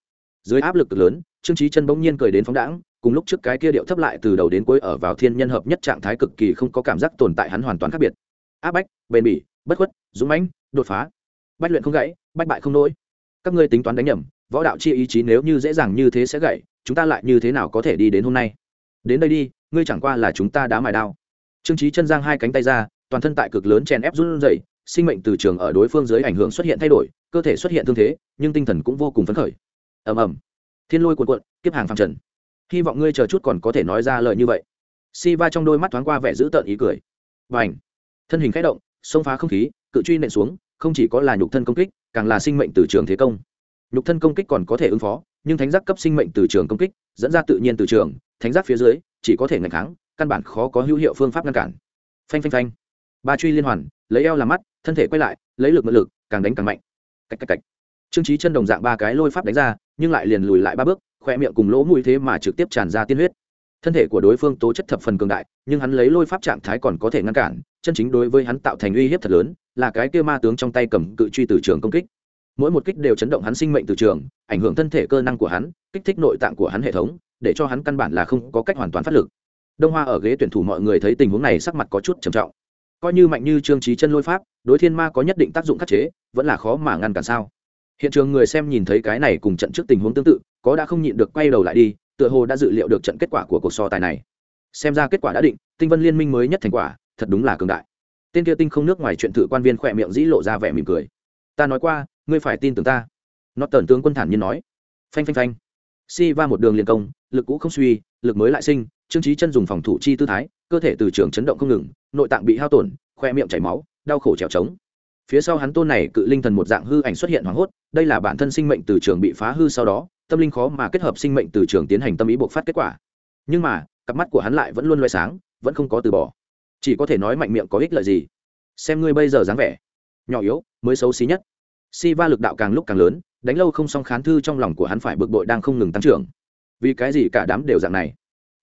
dưới áp lực lớn, trương trí chân bỗng nhiên cười đến phóng đãng, cùng lúc trước cái kia điệu thấp lại từ đầu đến cuối ở vào thiên nhân hợp nhất trạng thái cực kỳ không có cảm giác tồn tại hắn hoàn toàn khác biệt. Áp bách, bền bỉ, bất khuất, dũng mãnh, đột phá. Bách luyện không gãy, bách bại không nỗi các ngươi tính toán đánh nhầm, võ đạo chi ý chí nếu như dễ dàng như thế sẽ gãy, chúng ta lại như thế nào có thể đi đến hôm nay? Đến đây đi, ngươi chẳng qua là chúng ta đã mài đao. Trương trí chân giang hai cánh tay ra, toàn thân tại cực lớn chèn ép run rẩy, sinh mệnh từ trường ở đối phương dưới ảnh hưởng xuất hiện thay đổi, cơ thể xuất hiện thương thế, nhưng tinh thần cũng vô cùng phấn khởi ầm ầm. Thiên lôi cuộn cuộn, kiếp hàng phẳng trần. Hy vọng ngươi chờ chút còn có thể nói ra lời như vậy. Si va trong đôi mắt thoáng qua vẻ dữ tợn ý cười. Và ảnh thân hình k h ẽ động, xông phá không khí, cự truy nện xuống, không chỉ có là nhục thân công kích, càng là sinh mệnh từ trường thế công. Nhục thân công kích còn có thể ứng phó, nhưng thánh giác cấp sinh mệnh từ trường công kích, dẫn ra tự nhiên từ trường, thánh giác phía dưới, chỉ có thể ngạch kháng, căn bản khó có hữu hiệu phương pháp ngăn cản. Phanh phanh phanh. Ba truy liên hoàn, lấy eo làm mắt, thân thể quay lại, lấy lực mượn lực, càng đánh càng mạnh. Cách cách cách trương trí chân đồng dạng ba cái lôi pháp đánh ra nhưng lại liền lùi lại ba bước, khoe miệng cùng lỗ mũi thế mà trực tiếp tràn ra tiên huyết. Thân thể của đối phương tố chất thập phần cường đại, nhưng hắn lấy lôi pháp trạng thái còn có thể ngăn cản, chân chính đối với hắn tạo thành uy hiếp thật lớn, là cái kia ma tướng trong tay cầm cự truy từ trường công kích. Mỗi một kích đều chấn động hắn sinh mệnh từ trường, ảnh hưởng thân thể cơ năng của hắn, kích thích nội tạng của hắn hệ thống, để cho hắn căn bản là không có cách hoàn toàn phát lực. Đông hoa ở ghế tuyển thủ mọi người thấy tình huống này sắc mặt có chút trầm trọng. Coi như mạnh như trương trí chân lôi pháp, đối thiên ma có nhất định tác dụng khắc chế, vẫn là khó mà ngăn cản sao? Hiện trường người xem nhìn thấy cái này cùng trận trước tình huống tương tự, có đã không nhịn được quay đầu lại đi, tựa hồ đã dự liệu được trận kết quả của cuộc so tài này. Xem ra kết quả đã định, tinh vân liên minh mới nhất thành quả, thật đúng là cường đại. Tên kia tinh không nước ngoài chuyện thử quan viên khỏe miệng dĩ lộ ra vẻ mỉm cười. Ta nói qua, ngươi phải tin tưởng ta. Nó tần tướng quân thản nhiên nói. Phanh phanh phanh. Si va một đường liền công, lực cũ không suy, lực mới lại sinh, trương trí chân dùng phòng thủ chi tư thái, cơ thể từ trường chấn động không ngừng, nội tạng bị hao tổn khoe miệng chảy máu, đau khổ trèo trống phía sau hắn tôn này cự linh thần một dạng hư ảnh xuất hiện hoảng hốt, đây là bản thân sinh mệnh từ trường bị phá hư sau đó, tâm linh khó mà kết hợp sinh mệnh từ trường tiến hành tâm ý buộc phát kết quả. Nhưng mà, cặp mắt của hắn lại vẫn luôn loay sáng, vẫn không có từ bỏ. Chỉ có thể nói mạnh miệng có ích lợi gì. Xem ngươi bây giờ dáng vẻ. Nhỏ yếu, mới xấu xí nhất. Si va lực đạo càng lúc càng lớn, đánh lâu không xong khán thư trong lòng của hắn phải bực bội đang không ngừng tăng trưởng. Vì cái gì cả đám đều dạng này?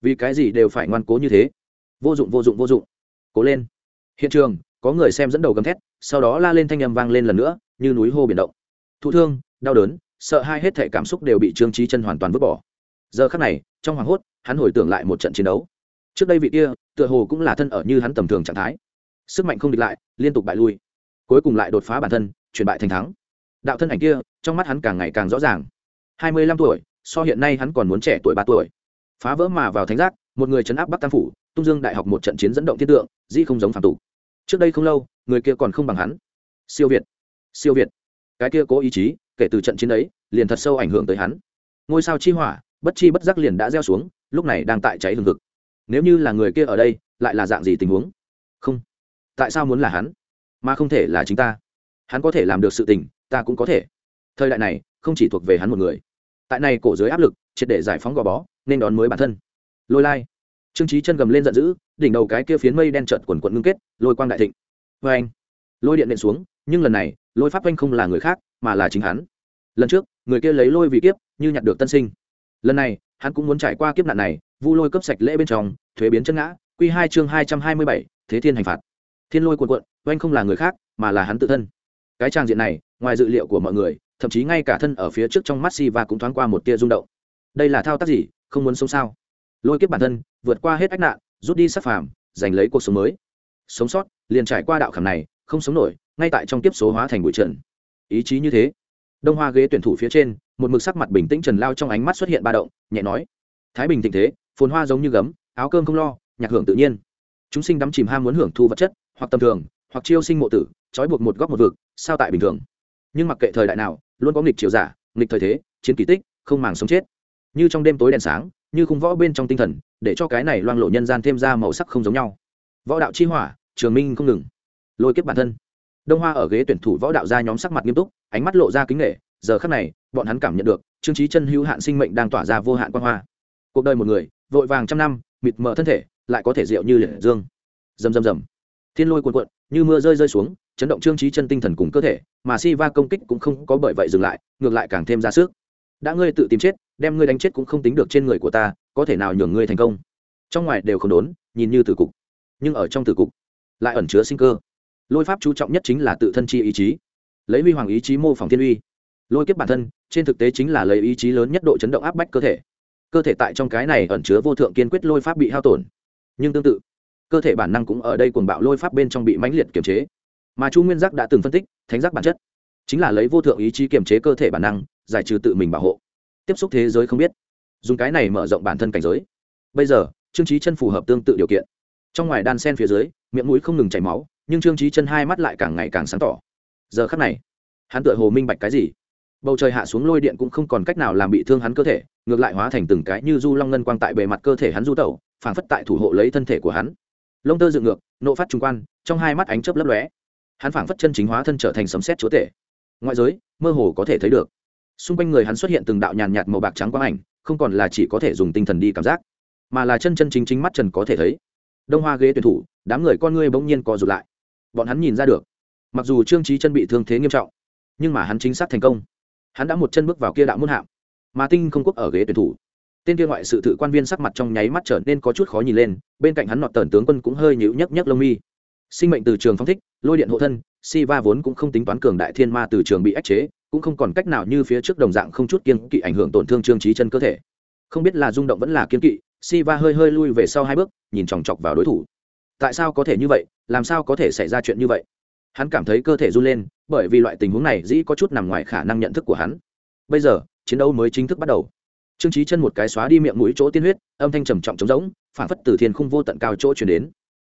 Vì cái gì đều phải ngoan cố như thế? Vô dụng vô dụng vô dụng. Cố lên. Hiện trường có người xem dẫn đầu gầm thét, sau đó la lên thanh âm vang lên lần nữa, như núi hô biển động. Thụ thương, đau đớn, sợ hai hết thể cảm xúc đều bị trương trí chân hoàn toàn vứt bỏ. Giờ khắc này, trong hoàng hốt, hắn hồi tưởng lại một trận chiến đấu. Trước đây vị kia, tựa hồ cũng là thân ở như hắn tầm thường trạng thái. Sức mạnh không địch lại, liên tục bại lui. Cuối cùng lại đột phá bản thân, chuyển bại thành thắng. Đạo thân ảnh kia, trong mắt hắn càng ngày càng rõ ràng. Hai mươi lăm tuổi, so hiện nay hắn còn muốn trẻ tuổi ba tuổi. Phá vỡ mà vào thánh giác, một người chấn áp bắc tam phủ, tung dương đại học một trận chiến dẫn động thiên tượng di không giống phản tục trước đây không lâu, người kia còn không bằng hắn. Siêu việt siêu việt. Cái kia cố ý chí, kể từ trận chiến ấy, liền thật sâu ảnh hưởng tới hắn. Ngôi sao chi hỏa, bất chi bất giác liền đã gieo xuống, lúc này đang tại cháy hừng hực. Nếu như là người kia ở đây, lại là dạng gì tình huống? Không. Tại sao muốn là hắn? Mà không thể là chính ta. Hắn có thể làm được sự tình, ta cũng có thể. Thời đại này, không chỉ thuộc về hắn một người. Tại này cổ dưới áp lực, triệt để giải phóng gò bó, nên đón mới bản thân. Lôi lai trương trí chân gầm lên giận dữ, đỉnh đầu cái kia phiến mây đen trợt quần quận ngưng kết, lôi quang đại thịnh. Vê anh, lôi điện nện xuống, nhưng lần này, lôi pháp anh không là người khác, mà là chính hắn. Lần trước, người kia lấy lôi vì kiếp, như nhặt được tân sinh. Lần này, hắn cũng muốn trải qua kiếp nạn này, vu lôi cấp sạch lễ bên trong, thuế biến chân ngã q hai chương hai trăm hai mươi bảy, thế thiên hành phạt. Thiên lôi quần quận oanh không là người khác, mà là hắn tự thân. Cái trang diện này, ngoài dự liệu của mọi người, thậm chí ngay cả thân ở phía trước trong mắt si và cũng thoáng qua một tia rung động. Đây là thao tác gì, không muốn sống sao? Lôi kiếp bản thân, vượt qua hết ách nạn, rút đi sắc phàm, giành lấy cuộc sống mới. Sống sót, liền trải qua đạo khảm này, không sống nổi, ngay tại trong kiếp số hóa thành bụi trần. Ý chí như thế. Đông hoa ghế tuyển thủ phía trên, một mực sắc mặt bình tĩnh trần lao trong ánh mắt xuất hiện ba động, nhẹ nói. Thái bình tình thế, phồn hoa giống như gấm, áo cơm không lo, nhạc hưởng tự nhiên. Chúng sinh đắm chìm ham muốn hưởng thu vật chất, hoặc tầm thường, hoặc chiêu sinh mộ tử, trói buộc một góc một vực, sao tại bình thường? Nhưng mặc kệ thời đại nào, luôn có nghịch triều giả, nghịch thời thế, chiến kỳ tích, không màng sống chết. Như trong đêm tối đèn sáng như khung võ bên trong tinh thần, để cho cái này loang lộ nhân gian thêm ra màu sắc không giống nhau. Võ đạo chi hỏa, trường minh không ngừng. Lôi kiếp bản thân. Đông hoa ở ghế tuyển thủ võ đạo ra nhóm sắc mặt nghiêm túc, ánh mắt lộ ra kính nghệ giờ khắc này, bọn hắn cảm nhận được, trương trí chân hữu hạn sinh mệnh đang tỏa ra vô hạn quan hoa. Cuộc đời một người, vội vàng trăm năm, mịt mờ thân thể, lại có thể rượu như liệt dương. Rầm rầm rầm. Thiên lôi cuồn cuộn, như mưa rơi rơi xuống, chấn động trương trí chân tinh thần cùng cơ thể, mà si va công kích cũng không có bởi vậy dừng lại, ngược lại càng thêm ra sức đã ngươi tự tìm chết, đem ngươi đánh chết cũng không tính được trên người của ta, có thể nào nhường ngươi thành công? Trong ngoài đều không đốn, nhìn như tử cục, nhưng ở trong tử cục lại ẩn chứa sinh cơ. Lôi pháp chú trọng nhất chính là tự thân chi ý chí. Lấy huy hoàng ý chí mô phỏng thiên uy. Lôi kiếp bản thân, trên thực tế chính là lấy ý chí lớn nhất độ chấn động áp bách cơ thể. Cơ thể tại trong cái này ẩn chứa vô thượng kiên quyết lôi pháp bị hao tổn. Nhưng tương tự, cơ thể bản năng cũng ở đây cuồng bạo lôi pháp bên trong bị mãnh liệt kiềm chế. Mà chu nguyên giác đã từng phân tích, thánh giác bản chất, chính là lấy vô thượng ý chí kiềm chế cơ thể bản năng giải trừ tự mình bảo hộ. Tiếp xúc thế giới không biết. Dùng cái này mở rộng bản thân cảnh giới. Bây giờ, trương trí chân phù hợp tương tự điều kiện. Trong ngoài đan sen phía dưới, miệng mũi không ngừng chảy máu, nhưng trương trí chân hai mắt lại càng ngày càng sáng tỏ. Giờ khắc này, hắn tựa hồ minh bạch cái gì? Bầu trời hạ xuống lôi điện cũng không còn cách nào làm bị thương hắn cơ thể, ngược lại hóa thành từng cái như du long ngân quang tại bề mặt cơ thể hắn du tẩu phản phất tại thủ hộ lấy thân thể của hắn. Lông tơ dựng ngược, nộ phát trung quan, trong hai mắt ánh chớp lấp lóe. Hắn phảng phất chân chính hóa thân trở thành sấm xét chúa tể. Ngoại giới, mơ hồ có thể thấy được xung quanh người hắn xuất hiện từng đạo nhàn nhạt màu bạc trắng quang ảnh, không còn là chỉ có thể dùng tinh thần đi cảm giác, mà là chân chân chính chính mắt trần có thể thấy. Đông hoa ghế tuyển thủ, đám người con ngươi bỗng nhiên co rụt lại. Bọn hắn nhìn ra được, mặc dù trương trí chân bị thương thế nghiêm trọng, nhưng mà hắn chính xác thành công. Hắn đã một chân bước vào kia đạo muôn hạm, mà tinh không quốc ở ghế tuyển thủ. Tên kia ngoại sự tự quan viên sắc mặt trong nháy mắt trở nên có chút khó nhìn lên, bên cạnh hắn nọt tần tướng quân cũng hơi nhịu nhấc nhấc lông mi. Sinh mệnh từ trường phong thích, lôi điện hộ thân si va vốn cũng không tính toán cường đại thiên ma từ trường bị ách chế cũng không còn cách nào như phía trước đồng dạng không chút kiên kỵ ảnh hưởng tổn thương trương trí chân cơ thể. Không biết là rung động vẫn là kiên kỵ si va hơi hơi lui về sau hai bước, nhìn chòng chọc vào đối thủ. Tại sao có thể như vậy? Làm sao có thể xảy ra chuyện như vậy? Hắn cảm thấy cơ thể run lên, bởi vì loại tình huống này dĩ có chút nằm ngoài khả năng nhận thức của hắn. Bây giờ, chiến đấu mới chính thức bắt đầu. Trương trí chân một cái xóa đi miệng mũi chỗ tiên huyết, âm thanh trầm trọng trống rỗng, phản phất từ thiên khung vô tận cao chỗ chuyển đến.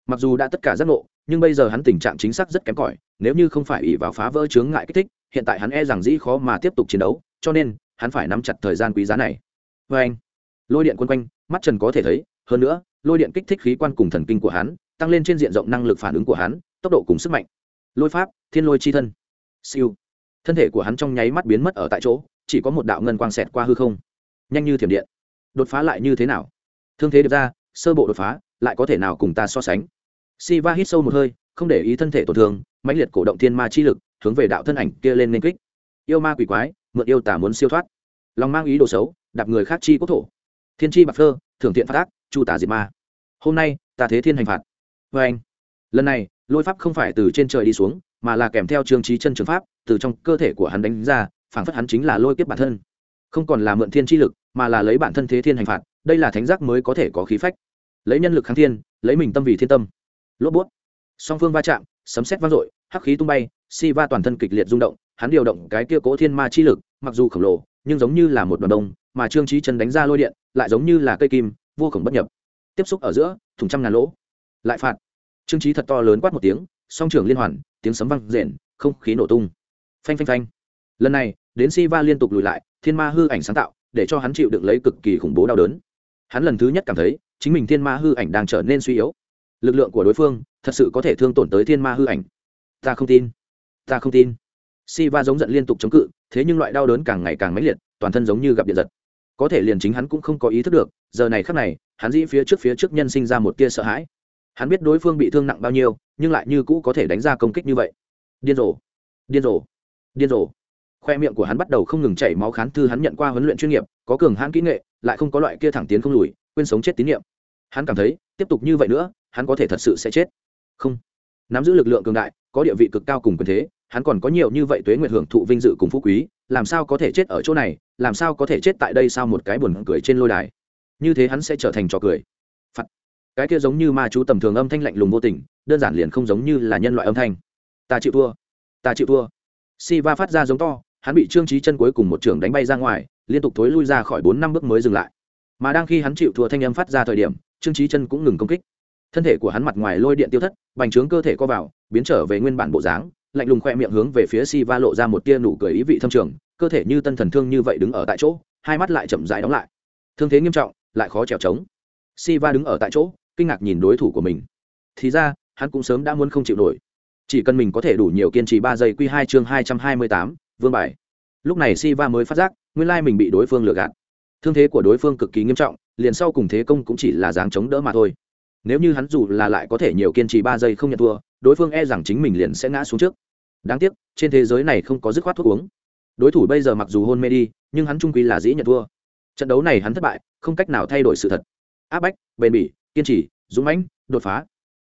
Mặc dù đã tất cả giác ngộ, nhưng bây giờ hắn tình trạng chính xác rất kém cỏi, nếu như không phải ỉ vào phá vỡ chướng ngại kích thích hiện tại hắn e rằng dĩ khó mà tiếp tục chiến đấu, cho nên, hắn phải nắm chặt thời gian quý giá này. Vê anh, lôi điện quân quanh, mắt trần có thể thấy, hơn nữa, lôi điện kích thích khí quan cùng thần kinh của hắn, tăng lên trên diện rộng năng lực phản ứng của hắn, tốc độ cùng sức mạnh. Lôi pháp, thiên lôi chi thân. Siêu. Thân thể của hắn trong nháy mắt biến mất ở tại chỗ, chỉ có một đạo ngân quang xẹt qua hư không. Nhanh như thiểm điện. Đột phá lại như thế nào? Thương thế được ra, sơ bộ đột phá, lại có thể nào cùng ta so sánh? Si va hít sâu một hơi không để ý thân thể tổn thương, mãnh liệt cổ động thiên ma chi lực hướng về đạo thân ảnh kia lên nên kích. Yêu ma quỷ quái, mượn yêu tả muốn siêu thoát. Lòng mang ý đồ xấu, đạp người khác chi quốc thổ. Thiên chi bạc thơ thưởng thiện phát ác, chu tả diệt ma. Hôm nay, ta thế thiên hành phạt. Vê anh, lần này, lôi pháp không phải từ trên trời đi xuống, mà là kèm theo trương trí chân trường pháp, từ trong cơ thể của hắn đánh ra, phảng phất hắn chính là lôi kiếp bản thân. Không còn là mượn thiên chi lực, mà là lấy bản thân thế thiên hành phạt, đây là thánh giác mới có thể có khí phách. Lấy nhân lực kháng thiên, lấy mình tâm vì thiên tâm. Lốp bút song phương va chạm, sấm xét vang dội, hắc khí tung bay, si va toàn thân kịch liệt rung động, hắn điều động cái kia cố thiên ma chi lực, mặc dù khổng lồ, nhưng giống như là một đoàn đông, mà trương trí chân đánh ra lôi điện, lại giống như là cây kim, vô khổng bất nhập. Tiếp xúc ở giữa thùng trăm ngàn lỗ. Lại phạt. Trương trí thật to lớn quát một tiếng, song trưởng liên hoàn, tiếng sấm vang rền, không khí nổ tung. Phanh phanh phanh. Lần này, đến si va liên tục lùi lại, thiên ma hư ảnh sáng tạo, để cho hắn chịu đựng lấy cực kỳ khủng bố đau đớn. Hắn lần thứ nhất cảm thấy, chính mình thiên ma hư ảnh đang trở nên suy yếu. Lực lượng của đối phương thật sự có thể thương tổn tới thiên ma hư ảnh. Ta không tin. Ta không tin. Si va giống giận liên tục chống cự, thế nhưng loại đau đớn càng ngày càng mãnh liệt, toàn thân giống như gặp điện giật. Có thể liền chính hắn cũng không có ý thức được, giờ này khắc này, hắn dĩ phía trước phía trước nhân sinh ra một tia sợ hãi. Hắn biết đối phương bị thương nặng bao nhiêu, nhưng lại như cũ có thể đánh ra công kích như vậy. Điên rồ. Điên rồ. Điên rồ. Khoe miệng của hắn bắt đầu không ngừng chảy máu khán thư hắn nhận qua huấn luyện chuyên nghiệp, có cường hãn kỹ nghệ, lại không có loại kia thẳng tiến không lùi, quên sống chết tín nhiệm. Hắn cảm thấy, tiếp tục như vậy nữa, hắn có thể thật sự sẽ chết không. Nắm giữ lực lượng cường đại, có địa vị cực cao cùng quyền thế, hắn còn có nhiều như vậy tuế nguyện hưởng thụ vinh dự cùng phú quý, làm sao có thể chết ở chỗ này, làm sao có thể chết tại đây sao một cái buồn cười trên lôi đài? Như thế hắn sẽ trở thành trò cười. Phật. cái kia giống như ma chú tầm thường âm thanh lạnh lùng vô tình, đơn giản liền không giống như là nhân loại âm thanh. Ta chịu thua. Ta chịu thua. Si va phát ra giống to, hắn bị trương trí chân cuối cùng một trường đánh bay ra ngoài, liên tục thối lui ra khỏi bốn năm bước mới dừng lại. Mà đang khi hắn chịu thua thanh âm phát ra thời điểm, trương trí chân cũng ngừng công kích thân thể của hắn mặt ngoài lôi điện tiêu thất, bành trướng cơ thể co vào, biến trở về nguyên bản bộ dáng, lạnh lùng khoe miệng hướng về phía si va lộ ra một tia nụ cười ý vị thâm trường, cơ thể như tân thần thương như vậy đứng ở tại chỗ, hai mắt lại chậm rãi đóng lại. Thương thế nghiêm trọng, lại khó trèo trống. Si va đứng ở tại chỗ, kinh ngạc nhìn đối thủ của mình. Thì ra, hắn cũng sớm đã muốn không chịu nổi. Chỉ cần mình có thể đủ nhiều kiên trì ba giây q hai chương hai trăm hai mươi tám, vương bài. Lúc này si va mới phát giác, nguyên lai mình bị đối phương lừa gạt. Thương thế của đối phương cực kỳ nghiêm trọng, liền sau cùng thế công cũng chỉ là dáng chống đỡ mà thôi nếu như hắn dù là lại có thể nhiều kiên trì ba giây không nhận thua, đối phương e rằng chính mình liền sẽ ngã xuống trước. Đáng tiếc, trên thế giới này không có dứt khoát thuốc uống. Đối thủ bây giờ mặc dù hôn mê đi, nhưng hắn trung quy là dĩ nhận thua. Trận đấu này hắn thất bại, không cách nào thay đổi sự thật. Áp bách, bền bỉ, kiên trì, dũng mãnh, đột phá.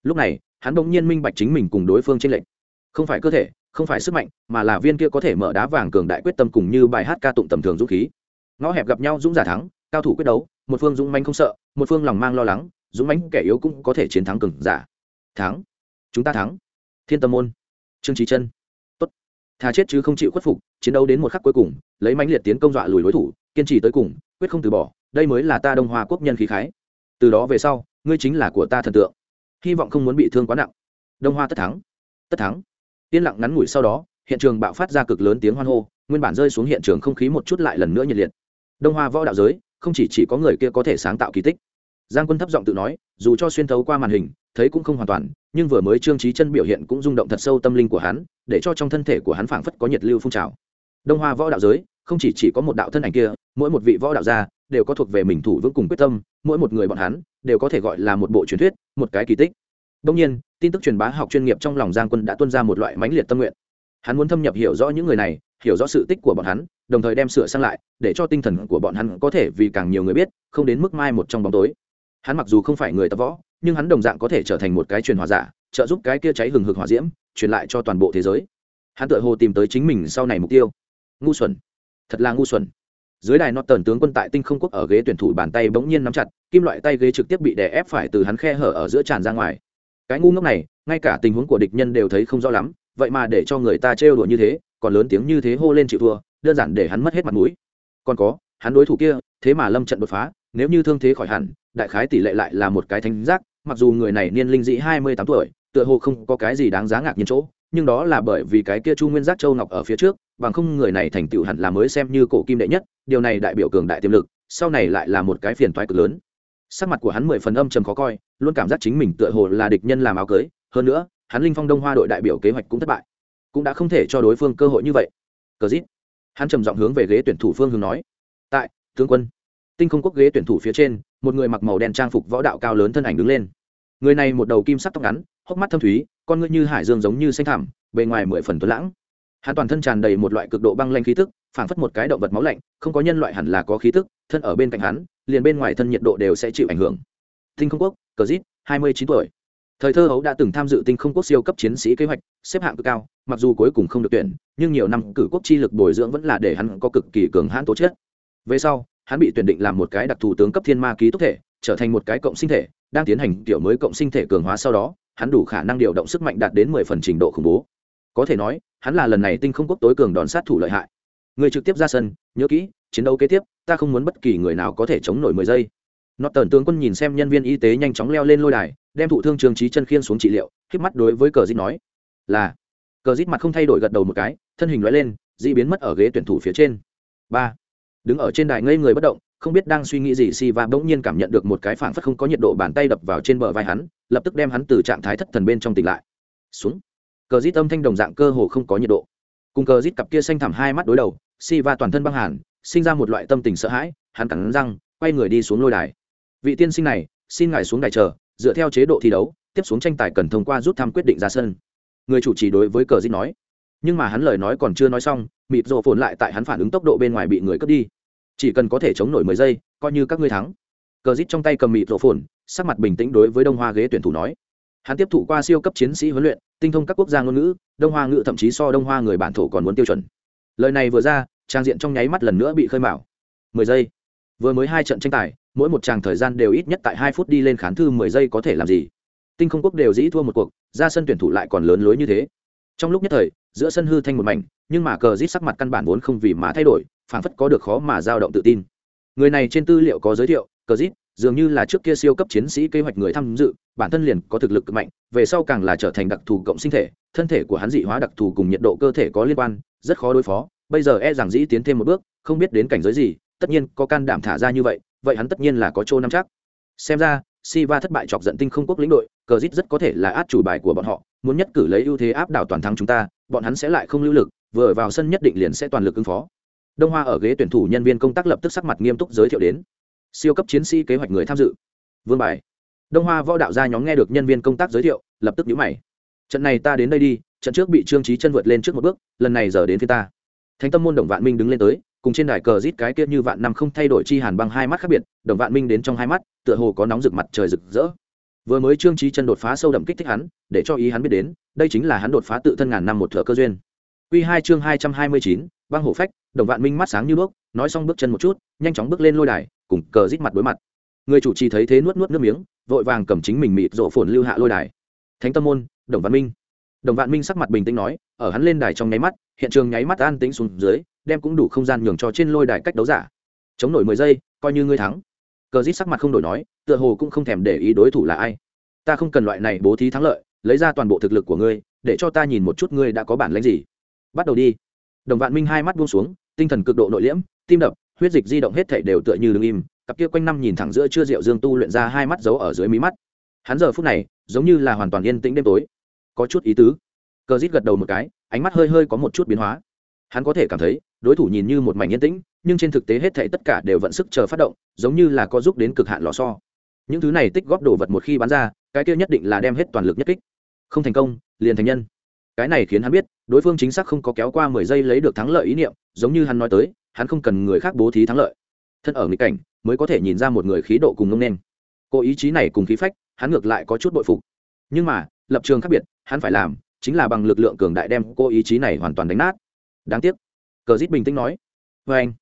Lúc này, hắn đ ỗ n g nhiên minh bạch chính mình cùng đối phương t r ê n lệch. Không phải cơ thể, không phải sức mạnh, mà là viên kia có thể mở đá vàng cường đại quyết tâm cùng như bài hát ca tụng tầm thường dũng khí. Ngõ hẹp gặp nhau dũng giả thắng, cao thủ quyết đấu, một phương dũng manh không sợ, một phương lòng mang lo lắng dũng mãnh kẻ yếu cũng có thể chiến thắng cường giả. Thắng. Chúng ta thắng. Thiên tâm môn. Trương trí chân. Tốt. Thà chết chứ không chịu khuất phục, chiến đấu đến một khắc cuối cùng, lấy mãnh liệt tiến công dọa lùi đối thủ, kiên trì tới cùng, quyết không từ bỏ, đây mới là ta đông hoa quốc nhân khí khái. Từ đó về sau, ngươi chính là của ta thần tượng. Hy vọng không muốn bị thương quá nặng. Đông hoa tất thắng. Tất thắng. Yên lặng ngắn ngủi sau đó, hiện trường bạo phát ra cực lớn tiếng hoan hô, nguyên bản rơi xuống hiện trường không khí một chút lại lần nữa nhiệt liệt. Đông hoa võ đạo giới, không chỉ chỉ có người kia có thể sáng tạo kỳ tích giang quân thấp giọng tự nói, dù cho xuyên thấu qua màn hình, thấy cũng không hoàn toàn, nhưng vừa mới trương trí chân biểu hiện cũng rung động thật sâu tâm linh của hắn, để cho trong thân thể của hắn phảng phất có nhiệt lưu phun trào. Đông hoa võ đạo giới, không chỉ chỉ có một đạo thân ảnh kia, mỗi một vị võ đạo gia đều có thuộc về mình thủ vững cùng quyết tâm, mỗi một người bọn hắn đều có thể gọi là một bộ truyền thuyết, một cái kỳ tích. Đông nhiên, tin tức truyền bá học chuyên nghiệp trong lòng giang quân đã tuân ra một loại mãnh liệt tâm nguyện. Hắn muốn thâm nhập hiểu rõ những người này, hiểu rõ sự tích của bọn hắn, đồng thời đem sửa sang lại, để cho tinh thần của bọn hắn có thể vì càng nhiều người biết, không đến mức mai một trong bóng tối hắn mặc dù không phải người tập võ, nhưng hắn đồng dạng có thể trở thành một cái truyền hòa giả, trợ giúp cái kia cháy hừng hực hỏa diễm, truyền lại cho toàn bộ thế giới. Hắn tự hồ tìm tới chính mình sau này mục tiêu. Ngu xuẩn. Thật là ngu xuẩn. Dưới đài nọt tần tướng quân tại tinh không quốc ở ghế tuyển thủ bàn tay bỗng nhiên nắm chặt, kim loại tay ghế trực tiếp bị đè ép phải từ hắn khe hở ở giữa tràn ra ngoài. Cái ngu ngốc này, ngay cả tình huống của địch nhân đều thấy không rõ lắm, vậy mà để cho người ta trêu đùa như thế, còn lớn tiếng như thế hô lên chịu thua, đơn giản để hắn mất hết mặt mũi. Còn có, hắn đối thủ kia, thế mà lâm trận đột phá nếu như thương thế khỏi hẳn, đại khái tỷ lệ lại là một cái thánh giác, mặc dù người này niên linh dĩ hai mươi tám tuổi, tựa hồ không có cái gì đáng giá ngạc nhiên chỗ, nhưng đó là bởi vì cái kia chu nguyên giác châu ngọc ở phía trước, bằng không người này thành tựu hẳn là mới xem như cổ kim đệ nhất, điều này đại biểu cường đại tiềm lực, sau này lại là một cái phiền toái cực lớn. Sắc mặt của hắn mười phần âm trầm khó coi, luôn cảm giác chính mình tựa hồ là địch nhân làm áo cưới, hơn nữa, hắn linh phong đông hoa đội đại biểu kế hoạch cũng thất bại, cũng đã không thể cho đối phương cơ hội như vậy. Cờ dít, hắn trầm giọng hướng về ghế tuyển thủ phương hướng nói, tại, tướng quân tinh không quốc ghế tuyển thủ phía trên, một người mặc màu đen trang phục võ đạo cao lớn thân ảnh đứng lên. Người này một đầu kim sắc tóc ngắn, hốc mắt thâm thúy, con ngươi như hải dương giống như xanh thảm bề ngoài mười phần tuấn lãng. Hắn toàn thân tràn đầy một loại cực độ băng lanh khí tức, phảng phất một cái động vật máu lạnh, không có nhân loại hẳn là có khí tức, thân ở bên cạnh hắn, liền bên ngoài thân nhiệt độ đều sẽ chịu ảnh hưởng. Tinh không quốc cờ dít hai mươi chín tuổi. Thời thơ ấu đã từng tham dự tinh không quốc siêu cấp chiến sĩ kế hoạch, xếp hạng cực cao, mặc dù cuối cùng không được tuyển, nhưng nhiều năm cử quốc chi lực bồi dưỡng vẫn là để hắn có cực kỳ cường hãn tố chất. Về sau hắn bị tuyển định làm một cái đặc thù tướng cấp thiên ma ký túc thể, trở thành một cái cộng sinh thể, đang tiến hành kiểu mới cộng sinh thể cường hóa sau đó, hắn đủ khả năng điều động sức mạnh đạt đến mười phần trình độ khủng bố. Có thể nói, hắn là lần này tinh không quốc tối cường đòn sát thủ lợi hại. Người trực tiếp ra sân, nhớ kỹ, chiến đấu kế tiếp, ta không muốn bất kỳ người nào có thể chống nổi mười giây. Nọt tần tướng quân nhìn xem nhân viên y tế nhanh chóng leo lên lôi đài, đem thụ thương trường trí chân khiên xuống trị liệu k mắt đối với cờ dít nói, là. Cờ dít mặt không thay đổi gật đầu một cái, thân hình loại lên d biến mất ở ghế tuyển thủ phía trên. Ba đứng ở trên đài ngây người bất động, không biết đang suy nghĩ gì si va bỗng nhiên cảm nhận được một cái phảng phất không có nhiệt độ bàn tay đập vào trên bờ vai hắn, lập tức đem hắn từ trạng thái thất thần bên trong tỉnh lại. Xuống. Cờ rít âm thanh đồng dạng cơ hồ không có nhiệt độ. Cùng cờ rít cặp kia xanh thẳm hai mắt đối đầu si va toàn thân băng hàn, sinh ra một loại tâm tình sợ hãi, hắn cắn răng, quay người đi xuống lôi đài. Vị tiên sinh này, xin ngài xuống đài chờ, dựa theo chế độ thi đấu, tiếp xuống tranh tài cần thông qua rút thăm quyết định ra sân. Người chủ trì đối với cờ rít nói. Nhưng mà hắn lời nói còn chưa nói xong mịp rộ phồn lại tại hắn phản ứng tốc độ bên ngoài bị người cướp đi chỉ cần có thể chống nổi mười giây, coi như các ngươi thắng. Cờ rít trong tay cầm mịt rộ phồn, sắc mặt bình tĩnh đối với đông hoa ghế tuyển thủ nói. Hắn tiếp thụ qua siêu cấp chiến sĩ huấn luyện, tinh thông các quốc gia ngôn ngữ, đông hoa ngữ thậm chí so đông hoa người bản thổ còn muốn tiêu chuẩn. Lời này vừa ra, trang diện trong nháy mắt lần nữa bị khơi mào. Mười giây. Vừa mới hai trận tranh tài, mỗi một tràng thời gian đều ít nhất tại hai phút đi lên khán thư mười giây có thể làm gì. Tinh không quốc đều dĩ thua một cuộc, ra sân tuyển thủ lại còn lớn lối như thế. Trong lúc nhất thời, giữa sân hư thanh một mảnh, nhưng mà cờ rít sắc mặt căn bản vốn không vì mà thay đổi phảng phất có được khó mà dao động tự tin người này trên tư liệu có giới thiệu cờ dít dường như là trước kia siêu cấp chiến sĩ kế hoạch người tham dự bản thân liền có thực lực mạnh về sau càng là trở thành đặc thù cộng sinh thể thân thể của hắn dị hóa đặc thù cùng nhiệt độ cơ thể có liên quan rất khó đối phó bây giờ e rằng dĩ tiến thêm một bước không biết đến cảnh giới gì tất nhiên có can đảm thả ra như vậy vậy hắn tất nhiên là có chỗ nắm chắc xem ra Siva thất bại chọc giận tinh không quốc lĩnh đội, cờ rất có thể là át chủ bài của bọn họ, muốn nhất cử lấy ưu thế áp đảo toàn thắng chúng ta, bọn hắn sẽ lại không lưu lực, vừa vào sân nhất định liền sẽ toàn lực ứng phó. Đông Hoa ở ghế tuyển thủ nhân viên công tác lập tức sắc mặt nghiêm túc giới thiệu đến. Siêu cấp chiến sĩ kế hoạch người tham dự. Vương bài. Đông hoa võ đạo gia nhóm nghe được nhân viên công tác giới thiệu, lập tức nhíu mày. Trận này ta đến đây đi, trận trước bị trương trí chân vượt lên trước một bước, lần này giờ đến phía ta. Thánh tâm môn đồng vạn minh đứng lên tới, cùng trên đài cờ rít cái kia như vạn năm không thay đổi chi hàn băng hai mắt khác biệt, đồng vạn minh đến trong hai mắt, tựa hồ có nóng rực mặt trời rực rỡ. Vừa mới trương trí chân đột phá sâu đậm kích thích hắn, để cho ý hắn biết đến, đây chính là hắn đột phá tự thân ngàn năm một thợ cơ duyên. Quy hai chương hai trăm hai mươi chín, băng hổ phách đồng vạn minh mắt sáng như bước, nói xong bước chân một chút, nhanh chóng bước lên lôi đài, cùng cờ rít mặt đối mặt. Người chủ trì thấy thế nuốt nuốt nước miếng, vội vàng cầm chính mình mịt rộ phồn lưu hạ lôi đài. Thánh tâm môn, đồng vạn minh. Đồng vạn minh sắc mặt bình tĩnh nói, ở hắn lên đài trong nháy mắt, hiện trường nháy mắt an tĩnh xuống dưới, đem cũng đủ không gian nhường cho trên lôi đài cách đấu giả. Chống nổi mười giây, coi như ngươi thắng. Cờ rít sắc mặt không đổi nói, tựa hồ cũng không thèm để ý đối thủ là ai. Ta không cần loại này bố thí thắng lợi, lấy ra toàn bộ thực lực của ngươi, để cho ta nhìn một chút ngươi đã có bản lãnh gì. Bắt đầu đi. Đồng vạn minh hai mắt buông xuống tinh thần cực độ nội liễm, tim đập, huyết dịch di động hết thảy đều tựa như đứng im, cặp kia quanh năm nhìn thẳng giữa chưa rượu dương tu luyện ra hai mắt giấu ở dưới mí mắt. Hắn giờ phút này, giống như là hoàn toàn yên tĩnh đêm tối. Có chút ý tứ. Cờ rít gật đầu một cái, ánh mắt hơi hơi có một chút biến hóa. Hắn có thể cảm thấy, đối thủ nhìn như một mảnh yên tĩnh, nhưng trên thực tế hết thảy tất cả đều vận sức chờ phát động, giống như là có giúp đến cực hạn lò xo. những thứ này tích góp đồ vật một khi bán ra, cái kia nhất định là đem hết toàn lực nhất kích. Không thành công, liền thành nhân cái này khiến hắn biết, đối phương chính xác không có kéo qua mười giây lấy được thắng lợi ý niệm, giống như hắn nói tới, hắn không cần người khác bố thí thắng lợi. Thân ở nghịch cảnh, mới có thể nhìn ra một người khí độ cùng ngông nên cô ý chí này cùng khí phách, hắn ngược lại có chút bội phục. Nhưng mà, lập trường khác biệt, hắn phải làm, chính là bằng lực lượng cường đại đem cô ý chí này hoàn toàn đánh nát. Đáng tiếc. Cờ dít bình tĩnh nói. Vê anh,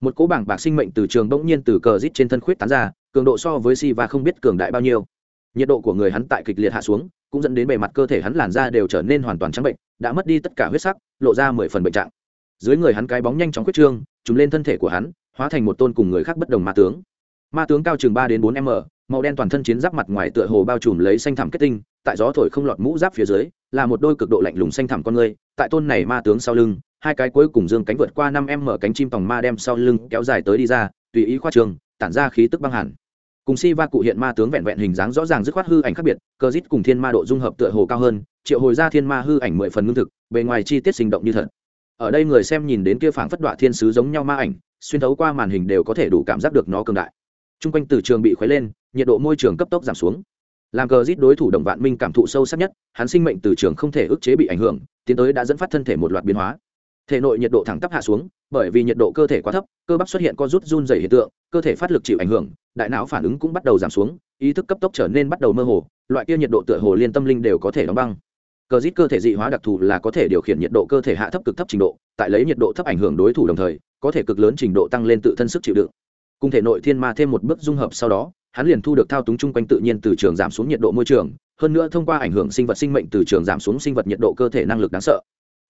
một cỗ bảng bạc sinh mệnh từ trường bỗng nhiên từ cờ dít trên thân khuyết tán ra, cường độ so với si và không biết cường đại bao nhiêu. Nhiệt độ của người hắn tại kịch liệt hạ xuống cũng dẫn đến bề mặt cơ thể hắn làn da đều trở nên hoàn toàn trắng bệnh, đã mất đi tất cả huyết sắc, lộ ra mười phần bệnh trạng. Dưới người hắn cái bóng nhanh chóng quyết trương chúng lên thân thể của hắn, hóa thành một tôn cùng người khác bất đồng ma tướng. Ma tướng cao chừng ba đến bốn m, màu đen toàn thân chiến giáp mặt ngoài tựa hồ bao trùm lấy xanh thẳm kết tinh, tại gió thổi không lọt mũ giáp phía dưới, là một đôi cực độ lạnh lùng xanh thẳm con người, tại tôn này ma tướng sau lưng, hai cái cuối cùng dương cánh vượt qua năm em mở cánh chim tòng ma đem sau lưng kéo dài tới đi ra, tùy ý khoa trường, tản ra khí tức băng hẳn cùng si va cụ hiện ma tướng vẹn vẹn hình dáng rõ ràng dứt khoát hư ảnh khác biệt, cờ dít cùng thiên ma độ dung hợp tựa hồ cao hơn, triệu hồi ra thiên ma hư ảnh mười phần ngưng thực, bề ngoài chi tiết sinh động như thật. Ở đây người xem nhìn đến kia phảng phất đoạn thiên sứ giống nhau ma ảnh, xuyên thấu qua màn hình đều có thể đủ cảm giác được nó cường đại. T r u n g quanh từ trường bị khuấy lên, nhiệt độ môi trường cấp tốc giảm xuống. Làm cờ rít đối thủ đồng vạn minh cảm thụ sâu sắc nhất, hắn sinh mệnh từ trường không thể ức chế bị ảnh hưởng, tiến tới đã dẫn phát thân thể một loạt biến hóa thể nội nhiệt độ thẳng tắp hạ xuống, bởi vì nhiệt độ cơ thể quá thấp, cơ bắp xuất hiện co rút run dày hiện tượng, cơ thể phát lực chịu ảnh hưởng, đại não phản ứng cũng bắt đầu giảm xuống, ý thức cấp tốc trở nên bắt đầu mơ hồ, loại kia nhiệt độ tựa hồ liên tâm linh đều có thể đóng băng. Cờ rít cơ thể dị hóa đặc thù là có thể điều khiển nhiệt độ cơ thể hạ thấp cực thấp trình độ, tại lấy nhiệt độ thấp ảnh hưởng đối thủ đồng thời, có thể cực lớn trình độ tăng lên tự thân sức chịu đựng. Cùng thể nội thiên ma thêm một bước dung hợp sau đó, hắn liền thu được thao túng chung quanh tự nhiên từ trường giảm xuống nhiệt độ môi trường, hơn nữa thông qua ảnh hưởng sinh vật sinh mệnh từ trường giảm xuống sinh vật nhiệt độ cơ thể năng lực đáng sợ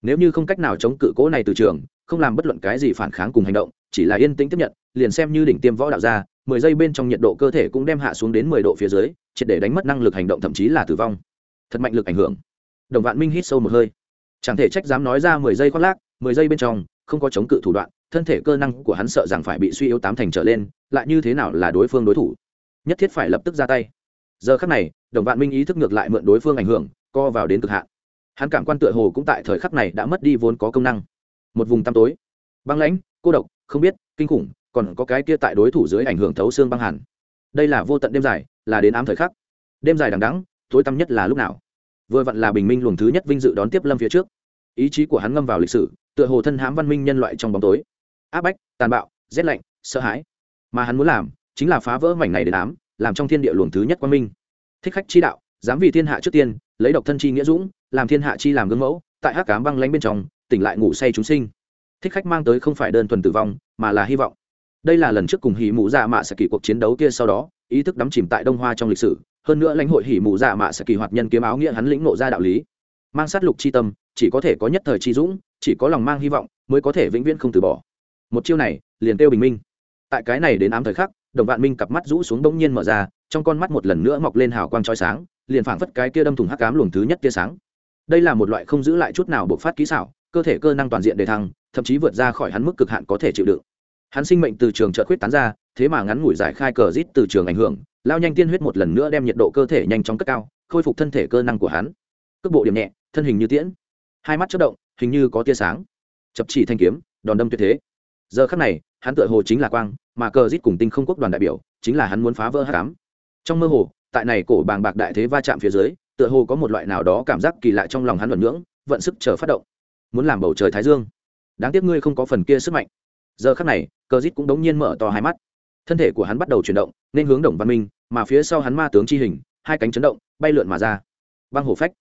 nếu như không cách nào chống cự cố này từ trường, không làm bất luận cái gì phản kháng cùng hành động, chỉ là yên tĩnh tiếp nhận, liền xem như đỉnh tiêm võ đạo ra, mười giây bên trong nhiệt độ cơ thể cũng đem hạ xuống đến mười độ phía dưới, triệt để đánh mất năng lực hành động thậm chí là tử vong. Thật mạnh lực ảnh hưởng. Đồng vạn minh hít sâu một hơi. Chẳng thể trách dám nói ra mười giây khoác lác, mười giây bên trong, không có chống cự thủ đoạn, thân thể cơ năng của hắn sợ rằng phải bị suy yếu tám thành trở lên, lại như thế nào là đối phương đối thủ? Nhất thiết phải lập tức ra tay. Giờ khắc này, đồng vạn minh ý thức ngược lại mượn đối phương ảnh hưởng, co vào đến cực hạn hắn cảm quan tựa hồ cũng tại thời khắc này đã mất đi vốn có công năng. Một vùng tăm tối. Băng lãnh, cô độc, không biết, kinh khủng, còn có cái kia tại đối thủ dưới ảnh hưởng thấu xương băng hẳn đây là vô tận đêm dài, là đến ám thời khắc. Đêm dài đằng đắng tối tăm nhất là lúc nào? Vừa vặn là bình minh luồng thứ nhất vinh dự đón tiếp lâm phía trước. Ý chí của hắn ngâm vào lịch sử, tựa hồ thân hãm văn minh nhân loại trong bóng tối. Áp bách, tàn bạo, rét lạnh, sợ hãi. Mà hắn muốn làm, chính là phá vỡ mảnh này đến ám, làm trong thiên địa luồng thứ nhất quan minh. Thích khách chi đạo, dám vì thiên hạ trước tiên, lấy độc thân chi nghĩa dũng làm thiên hạ chi làm gương mẫu, tại hắc cám băng lánh bên trong, tỉnh lại ngủ say chúng sinh. Thích khách mang tới không phải đơn thuần tử vong, mà là hy vọng. Đây là lần trước cùng hỉ mụ dạ mạ sẽ kỳ cuộc chiến đấu kia sau đó, ý thức đắm chìm tại đông hoa trong lịch sử, hơn nữa lãnh hội hỉ mụ dạ mạ sẽ kỳ hoạt nhân kiếm áo nghĩa hắn lĩnh nộ ra đạo lý. Mang sát lục chi tâm, chỉ có thể có nhất thời chi dũng, chỉ có lòng mang hy vọng, mới có thể vĩnh viễn không từ bỏ. Một chiêu này, liền kêu bình minh. Tại cái này đến ám thời khắc, đồng vạn minh cặp mắt rũ xuống bỗng nhiên mở ra, trong con mắt một lần nữa mọc lên hào quang trói sáng, liền phảng phất cái kia đâm thủng hắc cám luồng thứ nhất tia sáng đây là một loại không giữ lại chút nào bộc phát kỹ xảo, cơ thể cơ năng toàn diện đề thăng, thậm chí vượt ra khỏi hắn mức cực hạn có thể chịu đựng. Hắn sinh mệnh từ trường trợ khuyết tán ra, thế mà ngắn ngủi giải khai cờ rít từ trường ảnh hưởng, lao nhanh tiên huyết một lần nữa đem nhiệt độ cơ thể nhanh chóng cất cao, khôi phục thân thể cơ năng của hắn. Cước bộ điểm nhẹ, thân hình như tiễn. Hai mắt chất động, hình như có tia sáng. Chập chỉ thanh kiếm, đòn đâm tuyệt thế. Giờ khắc này, hắn tựa hồ chính là quang, mà cờ rít cùng tinh không quốc đoàn đại biểu, chính là hắn muốn phá vỡ hát cám trong mơ hồ, tại này cổ bàng bạc đại thế va chạm phía dưới tựa hồ có một loại nào đó cảm giác kỳ lạ trong lòng hắn luận ngưỡng, vận sức chờ phát động. Muốn làm bầu trời thái dương. Đáng tiếc ngươi không có phần kia sức mạnh. Giờ khắc này cờ dít cũng đống nhiên mở to hai mắt. Thân thể của hắn bắt đầu chuyển động, nên hướng đồng văn minh, mà phía sau hắn ma tướng chi hình, hai cánh chấn động, bay lượn mà ra. Băng hổ phách.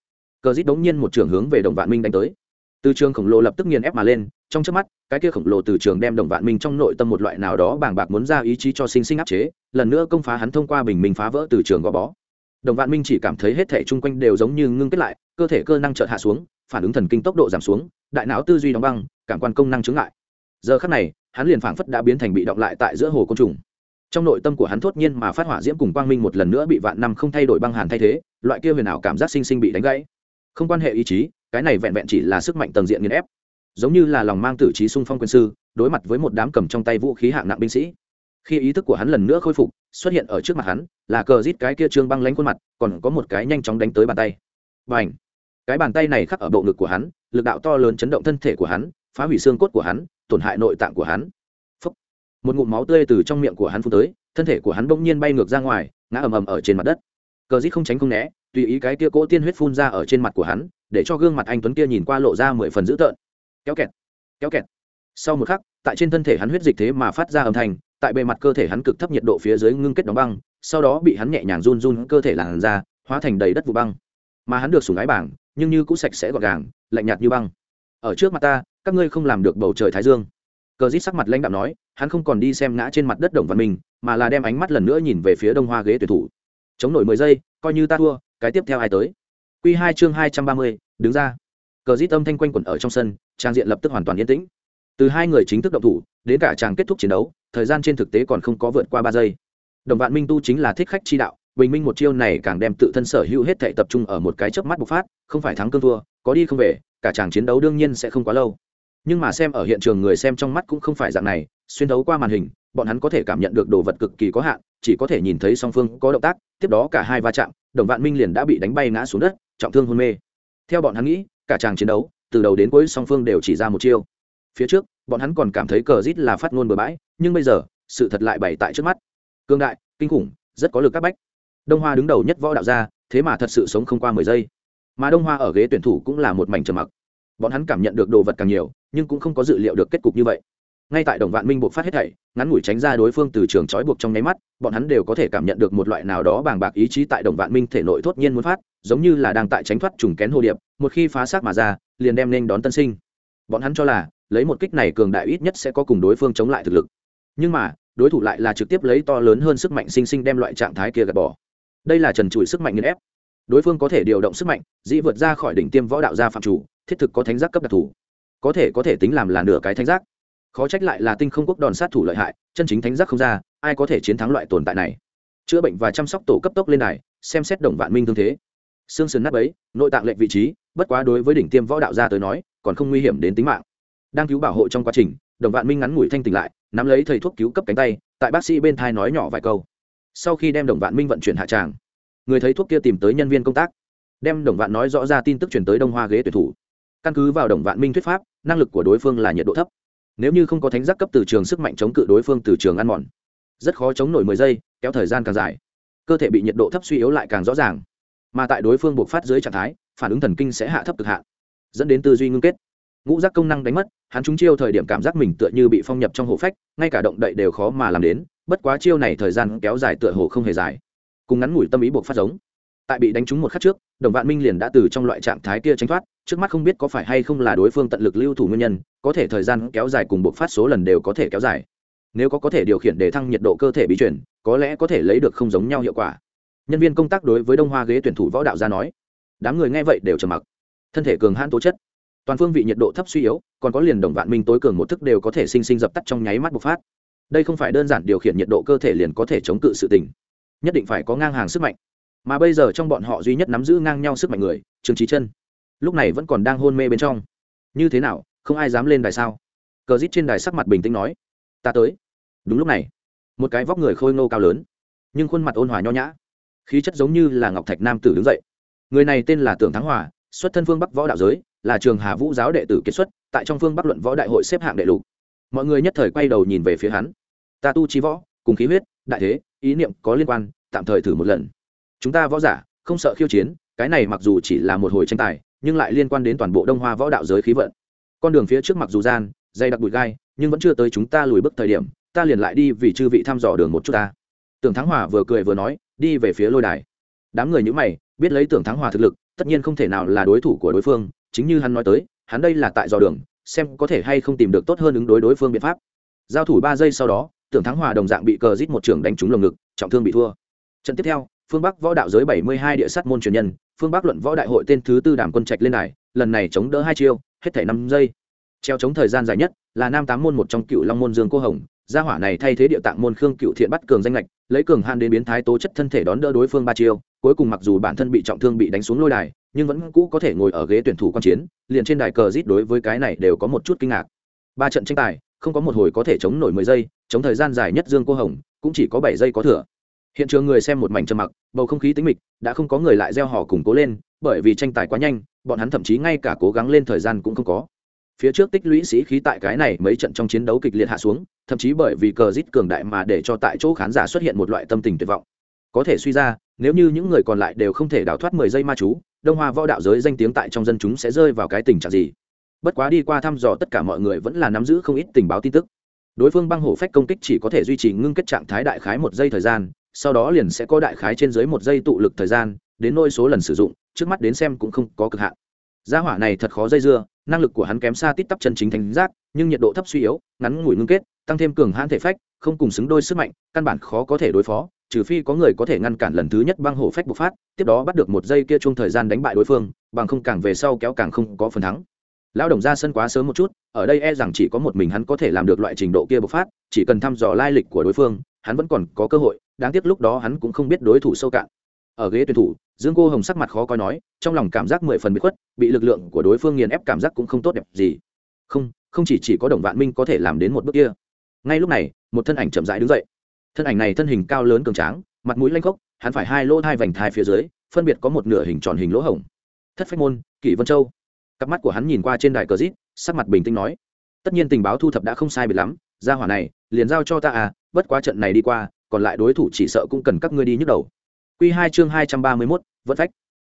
Cờ dít đống nhiên một trường hướng về đồng vạn minh đánh tới. Từ trường khổng lồ lập tức nghiền ép mà lên, trong trước mắt, cái kia khổng lồ từ trường đem đồng vạn minh trong nội tâm một loại nào đó bàng bạc muốn ra ý chí cho sinh sinh áp chế, lần nữa công phá hắn thông qua bình minh phá vỡ từ trường gò bó đồng vạn minh chỉ cảm thấy hết thể chung quanh đều giống như ngưng kết lại, cơ thể cơ năng chợt hạ xuống, phản ứng thần kinh tốc độ giảm xuống, đại não tư duy đóng băng, cảm quan công năng chứng lại giờ khắc này, hắn liền phảng phất đã biến thành bị động lại tại giữa hồ côn trùng. Trong nội tâm của hắn thốt nhiên mà phát hỏa diễm cùng quang minh một lần nữa bị vạn năm không thay đổi băng hàn thay thế, loại kia huyền ảo cảm giác sinh sinh bị đánh gãy. Không quan hệ ý chí, cái này vẹn vẹn chỉ là sức mạnh tầng diện nghiền ép. Giống như là lòng mang tử trí sung phong quân sư, đối mặt với một đám cầm trong tay vũ khí hạng nặng binh sĩ khi ý thức của hắn lần nữa khôi phục, xuất hiện ở trước mặt hắn, là cờ rít cái kia trương băng lánh khuôn mặt, còn có một cái nhanh chóng đánh tới bàn tay. Và ảnh cái bàn tay này khắc ở bộ ngực của hắn, lực đạo to lớn chấn động thân thể của hắn, phá hủy xương cốt của hắn, tổn hại nội tạng của hắn. Phúc. một ngụm máu tươi từ trong miệng của hắn phun tới, thân thể của hắn bỗng nhiên bay ngược ra ngoài, ngã ầm ầm ở trên mặt đất. Cờ rít không tránh không né, tùy ý cái kia cỗ tiên huyết phun ra ở trên mặt của hắn, để cho gương mặt anh tuấn kia nhìn qua lộ ra mười phần dữ tợn. Kéo kẹt! Kéo kẹt! Sau một khắc, tại trên thân thể hắn huyết dịch thế mà phát ra âm thanh tại bề mặt cơ thể hắn cực thấp nhiệt độ phía dưới ngưng kết đóng băng, sau đó bị hắn nhẹ nhàng run run cơ thể làn ra, hóa thành đầy đất vụ băng. Mà hắn được sủng ái bảng, nhưng như cũng sạch sẽ gọn gàng, lạnh nhạt như băng. Ở trước mặt ta, các ngươi không làm được bầu trời thái dương. Cờ dít sắc mặt lãnh đạo nói, hắn không còn đi xem ngã trên mặt đất đồng văn minh, mà là đem ánh mắt lần nữa nhìn về phía đông hoa ghế tuyển thủ. Chống nổi mười giây, coi như ta thua, cái tiếp theo ai tới? Q hai chương hai trăm ba mươi, đứng ra. Cờ dít âm thanh quanh quẩn ở trong sân, trang diện lập tức hoàn toàn yên tĩnh từ hai người chính thức động thủ, đến cả chàng kết thúc chiến đấu, thời gian trên thực tế còn không có vượt qua ba giây. Đồng vạn minh tu chính là thích khách chi đạo, bình minh một chiêu này càng đem tự thân sở hữu hết thệ tập trung ở một cái chớp mắt bộc phát, không phải thắng cương thua, có đi không về, cả chàng chiến đấu đương nhiên sẽ không quá lâu. Nhưng mà xem ở hiện trường người xem trong mắt cũng không phải dạng này, xuyên đấu qua màn hình, bọn hắn có thể cảm nhận được đồ vật cực kỳ có hạn, chỉ có thể nhìn thấy song phương có động tác, tiếp đó cả hai va chạm, đồng vạn minh liền đã bị đánh bay ngã xuống đất, trọng thương hôn mê. Theo bọn hắn nghĩ, cả chàng chiến đấu, từ đầu đến cuối song phương đều chỉ ra một chiêu. Phía trước bọn hắn còn cảm thấy cờ rít là phát ngôn bừa bãi nhưng bây giờ sự thật lại bày tại trước mắt. Cương đại kinh khủng rất có lực các bách. Đông hoa đứng đầu nhất võ đạo gia, thế mà thật sự sống không qua mười giây. Mà đông hoa ở ghế tuyển thủ cũng là một mảnh trầm mặc. Bọn hắn cảm nhận được đồ vật càng nhiều nhưng cũng không có dự liệu được kết cục như vậy. Ngay tại đồng vạn minh buộc phát hết thảy ngắn ngủi tránh ra đối phương từ trường trói buộc trong nháy mắt bọn hắn đều có thể cảm nhận được một loại nào đó bàng bạc ý chí tại đồng vạn minh thể nội thốt nhiên muốn phát giống như là đang tại tránh thoát trùng kén hồ điệp một khi phá xác mà ra liền đem nên đón tân sinh. Bọn hắn cho là lấy một kích này cường đại ít nhất sẽ có cùng đối phương chống lại thực lực. Nhưng mà, đối thủ lại là trực tiếp lấy to lớn hơn sức mạnh sinh sinh đem loại trạng thái kia gạt bỏ. Đây là trần trụi sức mạnh nghiền ép. Đối phương có thể điều động sức mạnh, dĩ vượt ra khỏi đỉnh tiêm võ đạo gia phạm chủ, thiết thực có thánh giác cấp đặc thù. Có thể có thể tính làm là nửa cái thánh giác. Khó trách lại là tinh không quốc đòn sát thủ lợi hại, chân chính thánh giác không ra, ai có thể chiến thắng loại tồn tại này? Chữa bệnh và chăm sóc tổ cấp tốc lên này xem xét đồng vạn minh thương thế. Xương sườn nát ấy nội tạng lệnh vị trí, bất quá đối với đỉnh tiêm võ đạo gia tới nói, còn không nguy hiểm đến tính mạng đang cứu bảo hộ trong quá trình, đồng vạn minh ngắn ngủi thanh tỉnh lại, nắm lấy thầy thuốc cứu cấp cánh tay, tại bác sĩ bên thai nói nhỏ vài câu. Sau khi đem đồng vạn minh vận chuyển hạ tràng, người thấy thuốc kia tìm tới nhân viên công tác, đem đồng vạn nói rõ ra tin tức chuyển tới đông hoa ghế tuyển thủ. Căn cứ vào đồng vạn minh thuyết pháp, năng lực của đối phương là nhiệt độ thấp. Nếu như không có thánh giác cấp từ trường sức mạnh chống cự đối phương từ trường ăn mòn, rất khó chống nổi mười giây, kéo thời gian càng dài, cơ thể bị nhiệt độ thấp suy yếu lại càng rõ ràng. Mà tại đối phương buộc phát dưới trạng thái, phản ứng thần kinh sẽ hạ thấp cực hạn, dẫn đến tư duy ngưng kết ngũ giác công năng đánh mất, hắn trúng chiêu thời điểm cảm giác mình tựa như bị phong nhập trong hồ phách, ngay cả động đậy đều khó mà làm đến, bất quá chiêu này thời gian kéo dài tựa hồ không hề dài. Cùng ngắn ngủi tâm ý buộc phát giống. Tại bị đánh trúng một khắc trước, đồng vạn minh liền đã từ trong loại trạng thái kia tránh thoát, trước mắt không biết có phải hay không là đối phương tận lực lưu thủ nguyên nhân, có thể thời gian kéo dài cùng buộc phát số lần đều có thể kéo dài. Nếu có có thể điều khiển để thăng nhiệt độ cơ thể bí chuyển có lẽ có thể lấy được không giống nhau hiệu quả. Nhân viên công tác đối với đông hoa ghế tuyển thủ võ đạo gia nói, đám người nghe vậy đều trầm mặc. Thân thể cường hãn tố chất toàn phương vị nhiệt độ thấp suy yếu, còn có liền đồng vạn minh tối cường một thức đều có thể sinh sinh dập tắt trong nháy mắt bộc phát. Đây không phải đơn giản điều khiển nhiệt độ cơ thể liền có thể chống cự sự tình, nhất định phải có ngang hàng sức mạnh. Mà bây giờ trong bọn họ duy nhất nắm giữ ngang nhau sức mạnh người, trương trí chân. Lúc này vẫn còn đang hôn mê bên trong. Như thế nào, không ai dám lên đài sao? Cờ rít trên đài sắc mặt bình tĩnh nói, ta tới. Đúng lúc này, một cái vóc người khôi ngô cao lớn, nhưng khuôn mặt ôn hòa nho nhã. Khí chất giống như là ngọc thạch nam tử đứng dậy. Người này tên là tưởng thắng hòa, xuất thân phương bắc võ đạo giới là trường hà vũ giáo đệ tử kết xuất, tại trong phương bắc luận võ đại hội xếp hạng đệ lục. Mọi người nhất thời quay đầu nhìn về phía hắn. Ta tu trí võ, cùng khí huyết, đại thế, ý niệm có liên quan, tạm thời thử một lần. Chúng ta võ giả, không sợ khiêu chiến, cái này mặc dù chỉ là một hồi tranh tài, nhưng lại liên quan đến toàn bộ đông hoa võ đạo giới khí vận. Con đường phía trước mặc dù gian, dày đặc bụi gai, nhưng vẫn chưa tới chúng ta lùi bước thời điểm, ta liền lại đi vì chư vị thăm dò đường một chút ta. Tưởng thắng hòa vừa cười vừa nói, đi về phía lôi đài. Đám người nhữ mày, biết lấy tưởng thắng hòa thực lực, tất nhiên không thể nào là đối thủ của đối phương chính như hắn nói tới, hắn đây là tại dò đường, xem có thể hay không tìm được tốt hơn ứng đối đối phương biện pháp. Giao thủ ba giây sau đó, tưởng thắng hòa đồng dạng bị cờ rít một trường đánh trúng lồng ngực, trọng thương bị thua. Trận tiếp theo, phương bắc võ đạo giới bảy mươi hai địa sát môn truyền nhân, phương bắc luận võ đại hội tên thứ tư đàm quân trạch lên này lần này chống đỡ hai chiêu, hết thảy năm giây. Treo chống thời gian dài nhất là nam tám môn một trong cựu long môn dương cô hồng, gia hỏa này thay thế địa tạng môn khương cựu thiện bắt cường danh lệch lấy cường han đến biến thái tố chất thân thể đón đỡ đối phương ba chiêu, cuối cùng mặc dù bản thân bị trọng thương bị đánh xuống lôi đài, nhưng vẫn cũ có thể ngồi ở ghế tuyển thủ quan chiến, liền trên đài cờ rít đối với cái này đều có một chút kinh ngạc. Ba trận tranh tài, không có một hồi có thể chống nổi mười giây, chống thời gian dài nhất dương cô hồng, cũng chỉ có bảy giây có thừa. Hiện trường người xem một mảnh trầm mặc, bầu không khí tính mịch, đã không có người lại gieo hò củng cố lên, bởi vì tranh tài quá nhanh, bọn hắn thậm chí ngay cả cố gắng lên thời gian cũng không có. Phía trước tích lũy sĩ khí tại cái này mấy trận trong chiến đấu kịch liệt hạ xuống thậm chí bởi vì cờ rít cường đại mà để cho tại chỗ khán giả xuất hiện một loại tâm tình tuyệt vọng. Có thể suy ra, nếu như những người còn lại đều không thể đào thoát mười giây ma chú, đông hoa võ đạo giới danh tiếng tại trong dân chúng sẽ rơi vào cái tình trạng gì? Bất quá đi qua thăm dò tất cả mọi người vẫn là nắm giữ không ít tình báo tin tức. Đối phương băng hổ phách công kích chỉ có thể duy trì ngưng kết trạng thái đại khái một giây thời gian, sau đó liền sẽ có đại khái trên dưới một giây tụ lực thời gian, đến nôi số lần sử dụng, trước mắt đến xem cũng không có cực hạn. Gia hỏa này thật khó dây dưa, năng lực của hắn kém xa tít tắp chân chính thánh giác, nhưng nhiệt độ thấp suy yếu, ngắn ngủi ngưng kết tăng thêm cường hãn thể phách, không cùng xứng đôi sức mạnh, căn bản khó có thể đối phó, trừ phi có người có thể ngăn cản lần thứ nhất băng hổ phách bộc phát, tiếp đó bắt được một giây kia chung thời gian đánh bại đối phương, bằng không càng về sau kéo càng không có phần thắng. Lão đồng ra sân quá sớm một chút, ở đây e rằng chỉ có một mình hắn có thể làm được loại trình độ kia bộc phát, chỉ cần thăm dò lai lịch của đối phương, hắn vẫn còn có cơ hội, đáng tiếc lúc đó hắn cũng không biết đối thủ sâu cạn. Ở ghế tuyển thủ, dương cô hồng sắc mặt khó coi nói, trong lòng cảm giác mười phần bị khuất, bị lực lượng của đối phương nghiền ép cảm giác cũng không tốt đẹp gì. Không không chỉ chỉ có đồng vạn minh có thể làm đến một bước kia ngay lúc này, một thân ảnh chậm rãi đứng dậy. Thân ảnh này thân hình cao lớn cường tráng, mặt mũi lanh khốc, hắn phải hai lỗ hai vành thai phía dưới, phân biệt có một nửa hình tròn hình lỗ hổng. Thất phách môn, kỷ vân châu. Cặp mắt của hắn nhìn qua trên đài cờ rít, sắc mặt bình tĩnh nói, tất nhiên tình báo thu thập đã không sai biệt lắm ra hỏa này, liền giao cho ta à bất quá trận này đi qua, còn lại đối thủ chỉ sợ cũng cần các ngươi đi nhức đầu. Q hai chương hai trăm ba mươi mốt vẫn phách.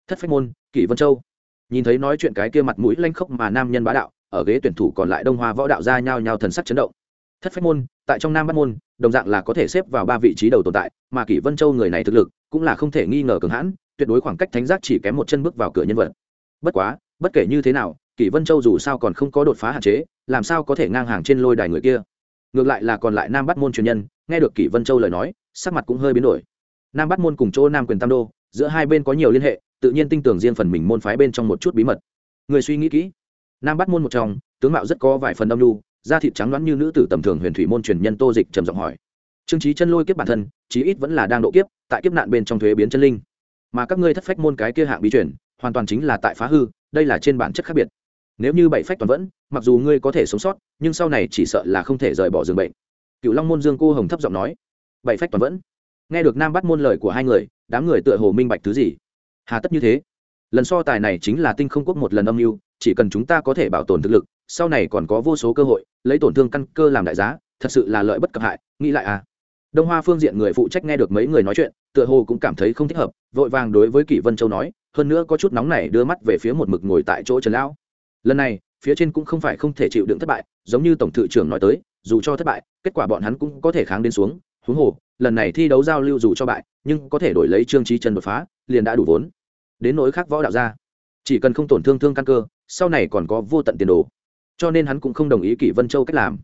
Thất phách môn, kỷ vân châu. Nhìn thấy nói chuyện cái kia mặt mũi lanh khốc mà nam nhân bá đạo, ở ghế tuyển thủ còn lại đông hoa võ đạo ra nhao nhao thần sắc chấn động thất phách môn, tại trong nam bắt môn, đồng dạng là có thể xếp vào ba vị trí đầu tồn tại, mà kỷ vân châu người này thực lực cũng là không thể nghi ngờ cường hãn, tuyệt đối khoảng cách thánh giác chỉ kém một chân bước vào cửa nhân vật. Bất quá, bất kể như thế nào, kỷ vân châu dù sao còn không có đột phá hạn chế, làm sao có thể ngang hàng trên lôi đài người kia? Ngược lại là còn lại nam bắt môn truyền nhân, nghe được kỷ vân châu lời nói, sắc mặt cũng hơi biến đổi. Nam bắt môn cùng chỗ nam quyền tam đô, giữa hai bên có nhiều liên hệ, tự nhiên tin tưởng riêng phần mình môn phái bên trong một chút bí mật. Người suy nghĩ kỹ. Nam bắt môn một trong, tướng mạo rất có vài phần âm lưu da thịt trắng đoán như nữ tử tầm thường huyền thủy môn truyền nhân tô dịch trầm giọng hỏi. Trương trí chân lôi kiếp bản thân, chí ít vẫn là đang độ kiếp, tại kiếp nạn bên trong thuế biến chân linh. Mà các ngươi thất phách môn cái kia hạng bí chuyển hoàn toàn chính là tại phá hư, đây là trên bản chất khác biệt. Nếu như bảy phách toàn vẫn, mặc dù ngươi có thể sống sót, nhưng sau này chỉ sợ là không thể rời bỏ giường bệnh. Cựu long môn dương cô hồng thấp giọng nói. Bảy phách toàn vẫn. Nghe được nam bắt môn lời của hai người, đám người tựa hồ minh bạch thứ gì. Hà tất như thế. Lần so tài này chính là tinh không quốc một lần âm mưu, chỉ cần chúng ta có thể bảo tồn thực lực sau này còn có vô số cơ hội, lấy tổn thương căn cơ làm đại giá, thật sự là lợi bất cập hại, nghĩ lại à. Đông hoa phương diện người phụ trách nghe được mấy người nói chuyện, tựa hồ cũng cảm thấy không thích hợp, vội vàng đối với kỷ vân châu nói, hơn nữa có chút nóng này đưa mắt về phía một mực ngồi tại chỗ trần lão. Lần này, phía trên cũng không phải không thể chịu đựng thất bại, giống như tổng thự trưởng nói tới, dù cho thất bại, kết quả bọn hắn cũng có thể kháng đến xuống, huống hồ, lần này thi đấu giao lưu dù cho bại, nhưng có thể đổi lấy trương trí chân đột phá, liền đã đủ vốn. Đến nỗi khác võ đạo ra chỉ cần không tổn thương thương căn cơ, sau này còn có vô tận tiền đồ cho nên hắn cũng không đồng ý kỷ vân châu cách làm,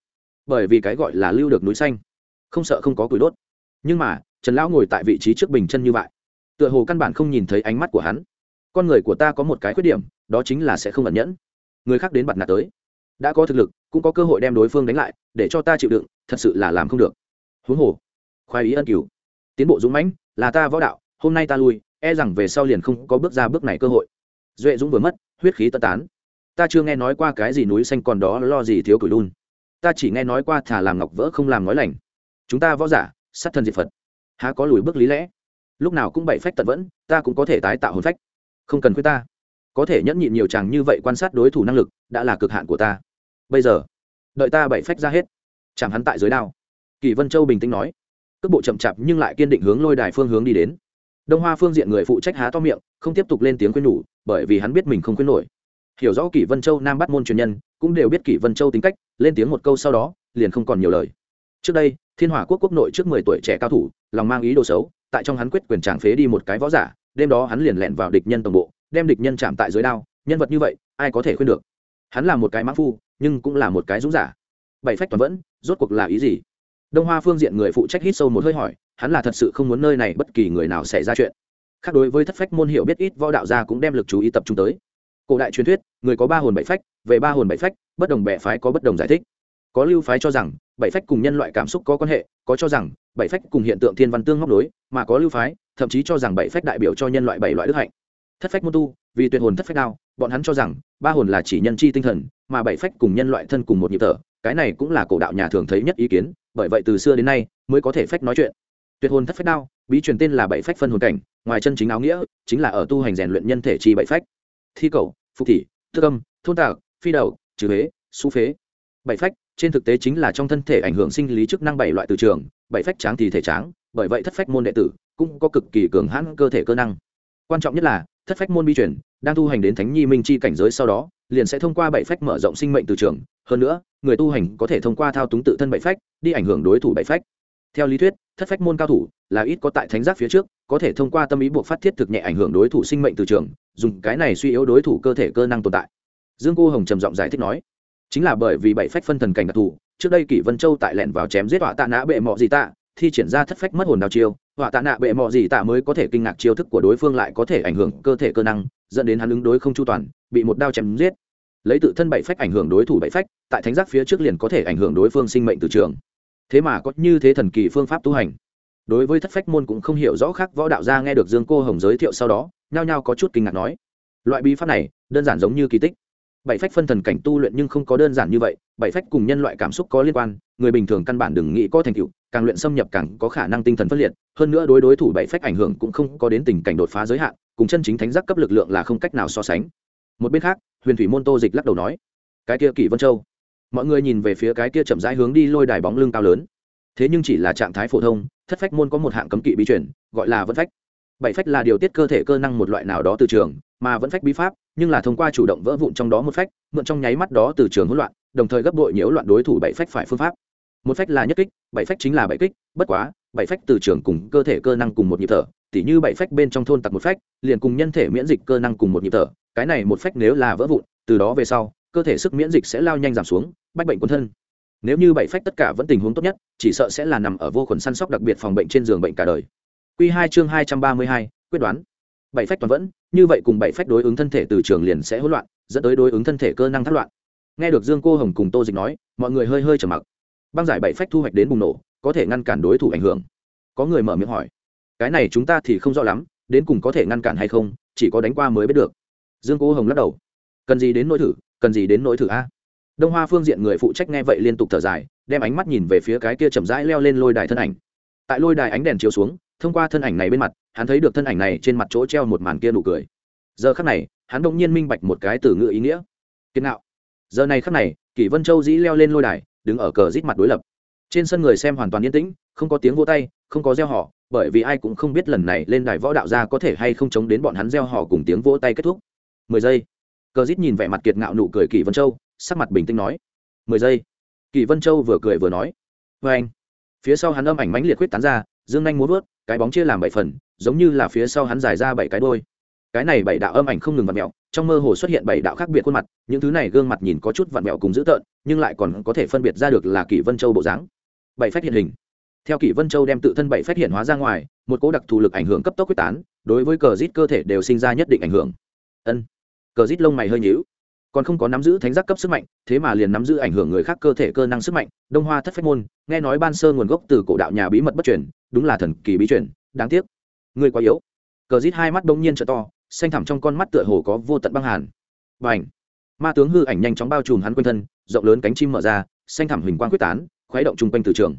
bởi vì cái gọi là lưu được núi xanh, không sợ không có củi đốt. Nhưng mà, trần lão ngồi tại vị trí trước bình chân như vậy, tựa hồ căn bản không nhìn thấy ánh mắt của hắn. Con người của ta có một cái khuyết điểm, đó chính là sẽ không ẩn nhẫn. Người khác đến bặt nạt tới, đã có thực lực, cũng có cơ hội đem đối phương đánh lại, để cho ta chịu đựng, thật sự là làm không được. Huống hồ, khoái ý ân cửu, tiến bộ dũng mãnh, là ta võ đạo, hôm nay ta lui e rằng về sau liền không có bước ra bước này cơ hội. Duệ dũng vừa mất, huyết khí tất tán ta chưa nghe nói qua cái gì núi xanh còn đó lo gì thiếu cửi đun. Ta chỉ nghe nói qua thả làm ngọc vỡ không làm nói lành. Chúng ta võ giả, sát thân diệt phật. Há có lùi bước lý lẽ? Lúc nào cũng bảy phách tận vẫn, ta cũng có thể tái tạo hồn phách. Không cần khuyên ta. Có thể nhẫn nhịn nhiều chàng như vậy quan sát đối thủ năng lực, đã là cực hạn của ta. Bây giờ, đợi ta bảy phách ra hết. Chẳng hắn tại dưới đao. Kỳ vân châu bình tĩnh nói. Cước bộ chậm chạp nhưng lại kiên định hướng lôi đài phương hướng đi đến. Đông hoa phương diện người phụ trách há to miệng, không tiếp tục lên tiếng khuyên nhủ, bởi vì hắn biết mình không khuyên nổi hiểu rõ kỷ vân châu nam bắt môn truyền nhân, cũng đều biết kỷ vân châu tính cách, lên tiếng một câu sau đó, liền không còn nhiều lời. Trước đây, thiên hỏa quốc quốc nội trước mười tuổi trẻ cao thủ, lòng mang ý đồ xấu, tại trong hắn quyết quyền tràng phế đi một cái võ giả, đêm đó hắn liền lẹn vào địch nhân tổng bộ, đem địch nhân chạm tại dưới đao, nhân vật như vậy, ai có thể khuyên được? Hắn là một cái mã phu, nhưng cũng là một cái dũng giả. Bảy phách toàn vẫn, rốt cuộc là ý gì? Đông hoa phương diện người phụ trách hít sâu một hơi hỏi, hắn là thật sự không muốn nơi này bất kỳ người nào xảy ra chuyện. Khác đối với thất phách môn hiểu biết ít võ đạo gia cũng đem lực chú ý tập trung tới cổ đại truyền thuyết, người có ba hồn bảy phách, về ba hồn bảy phách, bất đồng bẻ phái có bất đồng giải thích. Có lưu phái cho rằng, bảy phách cùng nhân loại cảm xúc có quan hệ, có cho rằng, bảy phách cùng hiện tượng thiên văn tương móc đối mà có lưu phái, thậm chí cho rằng bảy phách đại biểu cho nhân loại bảy loại đức hạnh. Thất phách môn tu, vì tuyệt hồn thất phách đao, bọn hắn cho rằng, ba hồn là chỉ nhân chi tinh thần, mà bảy phách cùng nhân loại thân cùng một nhịp thở, cái này cũng là cổ đạo nhà thường thấy nhất ý kiến, bởi vậy từ xưa đến nay, mới có thể phách nói chuyện. Tuyệt hồn thất phách đao, bí truyền tên là bảy phách phân hồn cảnh, ngoài chân chính áo nghĩa, chính là ở tu hành rèn luyện nhân thể chi bảy phách thi cầu, phục thị tư âm, thôn tạc, phi đầu, trừ huế, su phế. Bảy phách, trên thực tế chính là trong thân thể ảnh hưởng sinh lý chức năng bảy loại từ trường, bảy phách tráng thì thể tráng, bởi vậy thất phách môn đệ tử cũng có cực kỳ cường hãn cơ thể cơ năng. Quan trọng nhất là, thất phách môn bi chuyển đang tu hành đến thánh nhi minh chi cảnh giới sau đó, liền sẽ thông qua bảy phách mở rộng sinh mệnh từ trường. Hơn nữa, người tu hành có thể thông qua thao túng tự thân bảy phách, đi ảnh hưởng đối thủ bảy phách theo lý thuyết, thất phách môn cao thủ là ít có tại thánh giác phía trước, có thể thông qua tâm ý buộc phát thiết thực nhẹ ảnh hưởng đối thủ sinh mệnh từ trường, dùng cái này suy yếu đối thủ cơ thể cơ năng tồn tại. Dương cô hồng trầm giọng giải thích nói, chính là bởi vì bảy phách phân thần cảnh đặc thù, trước đây kỷ vân châu tại lẻn vào chém giết họa tạ nã bệ mọ gì tạ, thi triển ra thất phách mất hồn đào chiêu, họa tạ nạ bệ mọ gì tạ mới có thể kinh ngạc chiêu thức của đối phương lại có thể ảnh hưởng cơ thể cơ năng, dẫn đến hắn ứng đối không chu toàn, bị một đao chém giết. Lấy tự thân bảy phách ảnh hưởng đối thủ bảy phách, tại thánh giác phía trước liền có thể ảnh hưởng đối phương sinh mệnh từ trường thế mà có như thế thần kỳ phương pháp tu hành. Đối với thất phách môn cũng không hiểu rõ khác, võ đạo gia nghe được dương cô hồng giới thiệu sau đó, nhao nhao có chút kinh ngạc nói. Loại bí pháp này, đơn giản giống như kỳ tích. Bảy phách phân thần cảnh tu luyện nhưng không có đơn giản như vậy, bảy phách cùng nhân loại cảm xúc có liên quan, người bình thường căn bản đừng nghĩ có thành tựu, càng luyện xâm nhập càng có khả năng tinh thần phân liệt, hơn nữa đối đối thủ bảy phách ảnh hưởng cũng không có đến tình cảnh đột phá giới hạn, cùng chân chính thánh giác cấp lực lượng là không cách nào so sánh. Một bên khác, huyền thủy môn tô dịch lắc đầu nói, cái kia kỷ vân châu mọi người nhìn về phía cái kia chậm rãi hướng đi lôi đài bóng lưng cao lớn. Thế nhưng chỉ là trạng thái phổ thông, thất phách môn có một hạng cấm kỵ bí chuyển gọi là vẫn phách. Bảy phách là điều tiết cơ thể cơ năng một loại nào đó từ trường, mà vẫn phách bí pháp, nhưng là thông qua chủ động vỡ vụn trong đó một phách, mượn trong nháy mắt đó từ trường hỗn loạn, đồng thời gấp đội nhiễu loạn đối thủ bảy phách phải phương pháp. Một phách là nhất kích, bảy phách chính là bảy kích, bất quá, bảy phách từ trường cùng cơ thể cơ năng cùng một nhịp thở, tỉ như bảy phách bên trong thôn tặc một phách, liền cùng nhân thể miễn dịch cơ năng cùng một nhịp thở, cái này một phách nếu là vỡ vụn, từ đó về sau cơ thể sức miễn dịch sẽ lao nhanh giảm xuống, bách bệnh quân thân. Nếu như bảy phách tất cả vẫn tình huống tốt nhất, chỉ sợ sẽ là nằm ở vô khuẩn săn sóc đặc biệt phòng bệnh trên giường bệnh cả đời. Q hai chương hai trăm ba mươi hai, quyết đoán. Bảy phách toàn vẫn, như vậy cùng bảy phách đối ứng thân thể từ trường liền sẽ hỗn loạn, dẫn tới đối ứng thân thể cơ năng thất loạn. Nghe được dương cô hồng cùng tô dịch nói, mọi người hơi hơi trầm mặc. Băng giải bảy phách thu hoạch đến bùng nổ, có thể ngăn cản đối thủ ảnh hưởng. Có người mở miệng hỏi, cái này chúng ta thì không rõ lắm, đến cùng có thể ngăn cản hay không, chỉ có đánh qua mới biết được. Dương cô hồng lắc đầu, cần gì đến nỗi thử cần gì đến nỗi thử a? Đông hoa phương diện người phụ trách nghe vậy liên tục thở dài, đem ánh mắt nhìn về phía cái kia chậm rãi leo lên lôi đài thân ảnh. Tại lôi đài ánh đèn chiếu xuống, thông qua thân ảnh này bên mặt, hắn thấy được thân ảnh này trên mặt chỗ treo một màn kia nụ cười. Giờ khắc này, hắn đông nhiên minh bạch một cái từ ngữ ý nghĩa. Kiên nạo giờ này khắc này, kỷ vân châu dĩ leo lên lôi đài, đứng ở cờ rít mặt đối lập. Trên sân người xem hoàn toàn yên tĩnh, không có tiếng vô tay, không có gieo họ bởi vì ai cũng không biết lần này lên đài võ đạo gia có thể hay không chống đến bọn hắn gieo họ cùng tiếng vỗ tay kết thúc. Mười giây cờ dít nhìn vẻ mặt kiệt ngạo nụ cười kỳ vân châu, sắc mặt bình tĩnh nói, mười giây. Kỳ vân châu vừa cười vừa nói vê anh. Phía sau hắn âm ảnh mãnh liệt quyết tán ra, dương anh muốn vớt, cái bóng chia làm bảy phần, giống như là phía sau hắn dài ra bảy cái đôi. Cái này bảy đạo âm ảnh không ngừng vặn mẹo trong mơ hồ xuất hiện bảy đạo khác biệt khuôn mặt, những thứ này gương mặt nhìn có chút vặn mẹo cùng dữ tợn, nhưng lại còn có thể phân biệt ra được là kỷ vân châu bộ dáng. Bảy phách hiện hình. Theo kỷ vân châu đem tự thân bảy phách hiện hóa ra ngoài, một cố đặc thù lực ảnh hưởng cấp tốc quyết tán, đối với cờ rít cơ thể đều sinh ra nhất định ảnh hưởng. Ân cờ rít lông mày hơi nhíu. Còn không có nắm giữ thánh giác cấp sức mạnh, thế mà liền nắm giữ ảnh hưởng người khác cơ thể cơ năng sức mạnh, đông hoa thất phách môn, nghe nói ban sơ nguồn gốc từ cổ đạo nhà bí mật bất truyền, đúng là thần kỳ bí truyền, đáng tiếc. Người quá yếu. Cờ rít hai mắt đông nhiên trợ to, xanh thẳm trong con mắt tựa hồ có vô tận băng hàn. Và ảnh ma tướng hư ảnh nhanh chóng bao trùm hắn quanh thân, rộng lớn cánh chim mở ra, xanh thẳm hình quang quyết tán, khuấy động chung quanh từ trường.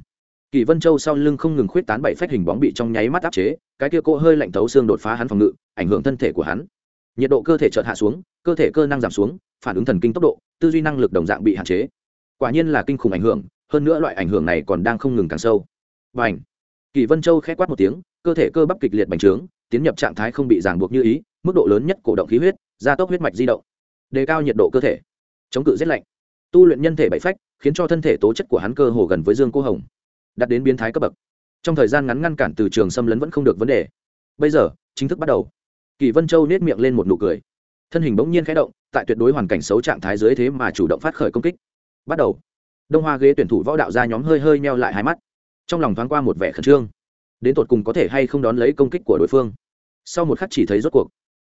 Kỳ vân châu sau lưng không ngừng khuyết tán bảy phách hình bóng bị trong nháy mắt áp chế, cái kia cỗ hơi lạnh thấu xương đột phá hắn phòng ngự, ảnh hưởng thân thể của hắn nhiệt độ cơ thể chợt hạ xuống, cơ thể cơ năng giảm xuống, phản ứng thần kinh tốc độ, tư duy năng lực đồng dạng bị hạn chế. Quả nhiên là kinh khủng ảnh hưởng, hơn nữa loại ảnh hưởng này còn đang không ngừng càng sâu. Và ảnh kỳ vân châu k h ẽ quát một tiếng, cơ thể cơ bắp kịch liệt bành trướng, tiến nhập trạng thái không bị ràng buộc như ý, mức độ lớn nhất cổ động khí huyết, gia tốc huyết mạch di động. Đề cao nhiệt độ cơ thể. Chống cự rét lạnh. Tu luyện nhân thể bậy phách, khiến cho thân thể tố chất của hắn cơ hồ gần với dương cô hồng. Đặt đến biến thái cấp bậc. Trong thời gian ngắn ngăn cản từ trường xâm lấn vẫn không được vấn đề. Bây giờ, chính thức bắt đầu kỳ vân châu nết miệng lên một nụ cười. Thân hình bỗng nhiên khẽ động, tại tuyệt đối hoàn cảnh xấu trạng thái dưới thế mà chủ động phát khởi công kích. Bắt đầu. Đông hoa ghế tuyển thủ võ đạo ra nhóm hơi hơi meo lại hai mắt. Trong lòng thoáng qua một vẻ khẩn trương. Đến tột cùng có thể hay không đón lấy công kích của đối phương? Sau một khắc chỉ thấy rốt cuộc,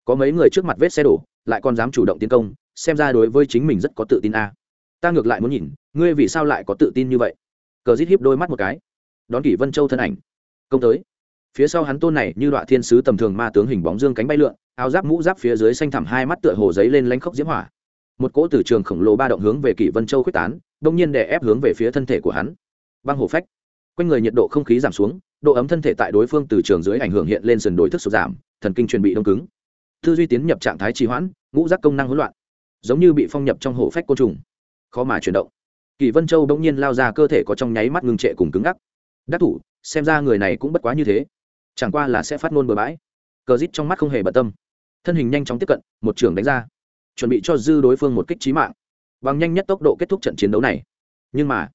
có mấy người trước mặt vết xe đổ, lại còn dám chủ động tiến công, xem ra đối với chính mình rất có tự tin a. À. Ta ngược lại muốn nhìn, ngươi vì sao lại có tự tin như vậy? Cờ rít hiếp đôi mắt một cái. Đón kỷ vân châu thân ảnh. Công tới phía sau hắn tôn này như đoạn thiên sứ tầm thường ma tướng hình bóng dương cánh bay lượn, áo giáp mũ giáp phía dưới xanh thẳm hai mắt tựa hồ giấy lên lanh khốc diễm hỏa. Một cỗ từ trường khổng lồ ba động hướng về kỷ vân châu quyết tán đông nhiên đè ép hướng về phía thân thể của hắn. Băng hổ phách. Quanh người nhiệt độ không khí giảm xuống, độ ấm thân thể tại đối phương từ trường dưới ảnh hưởng hiện lên sườn đổi thức sụt giảm, thần kinh truyền bị đông cứng. Tư duy tiến nhập trạng thái trì hoãn, ngũ giác công năng hỗn loạn, giống như bị phong nhập trong hổ phách côn trùng. Khó mà chuyển động. Kỳ vân châu bỗng nhiên lao ra, cơ thể có trong nháy mắt ngưng trệ cùng cứng ngắc. Đắc thủ, xem ra người này cũng bất quá như thế chẳng qua là sẽ phát ngôn bừa bãi. Cờ rít trong mắt không hề bận tâm. Thân hình nhanh chóng tiếp cận, một trường đánh ra. Chuẩn bị cho dư đối phương một kích trí mạng. Bằng nhanh nhất tốc độ kết thúc trận chiến đấu này. Nhưng mà,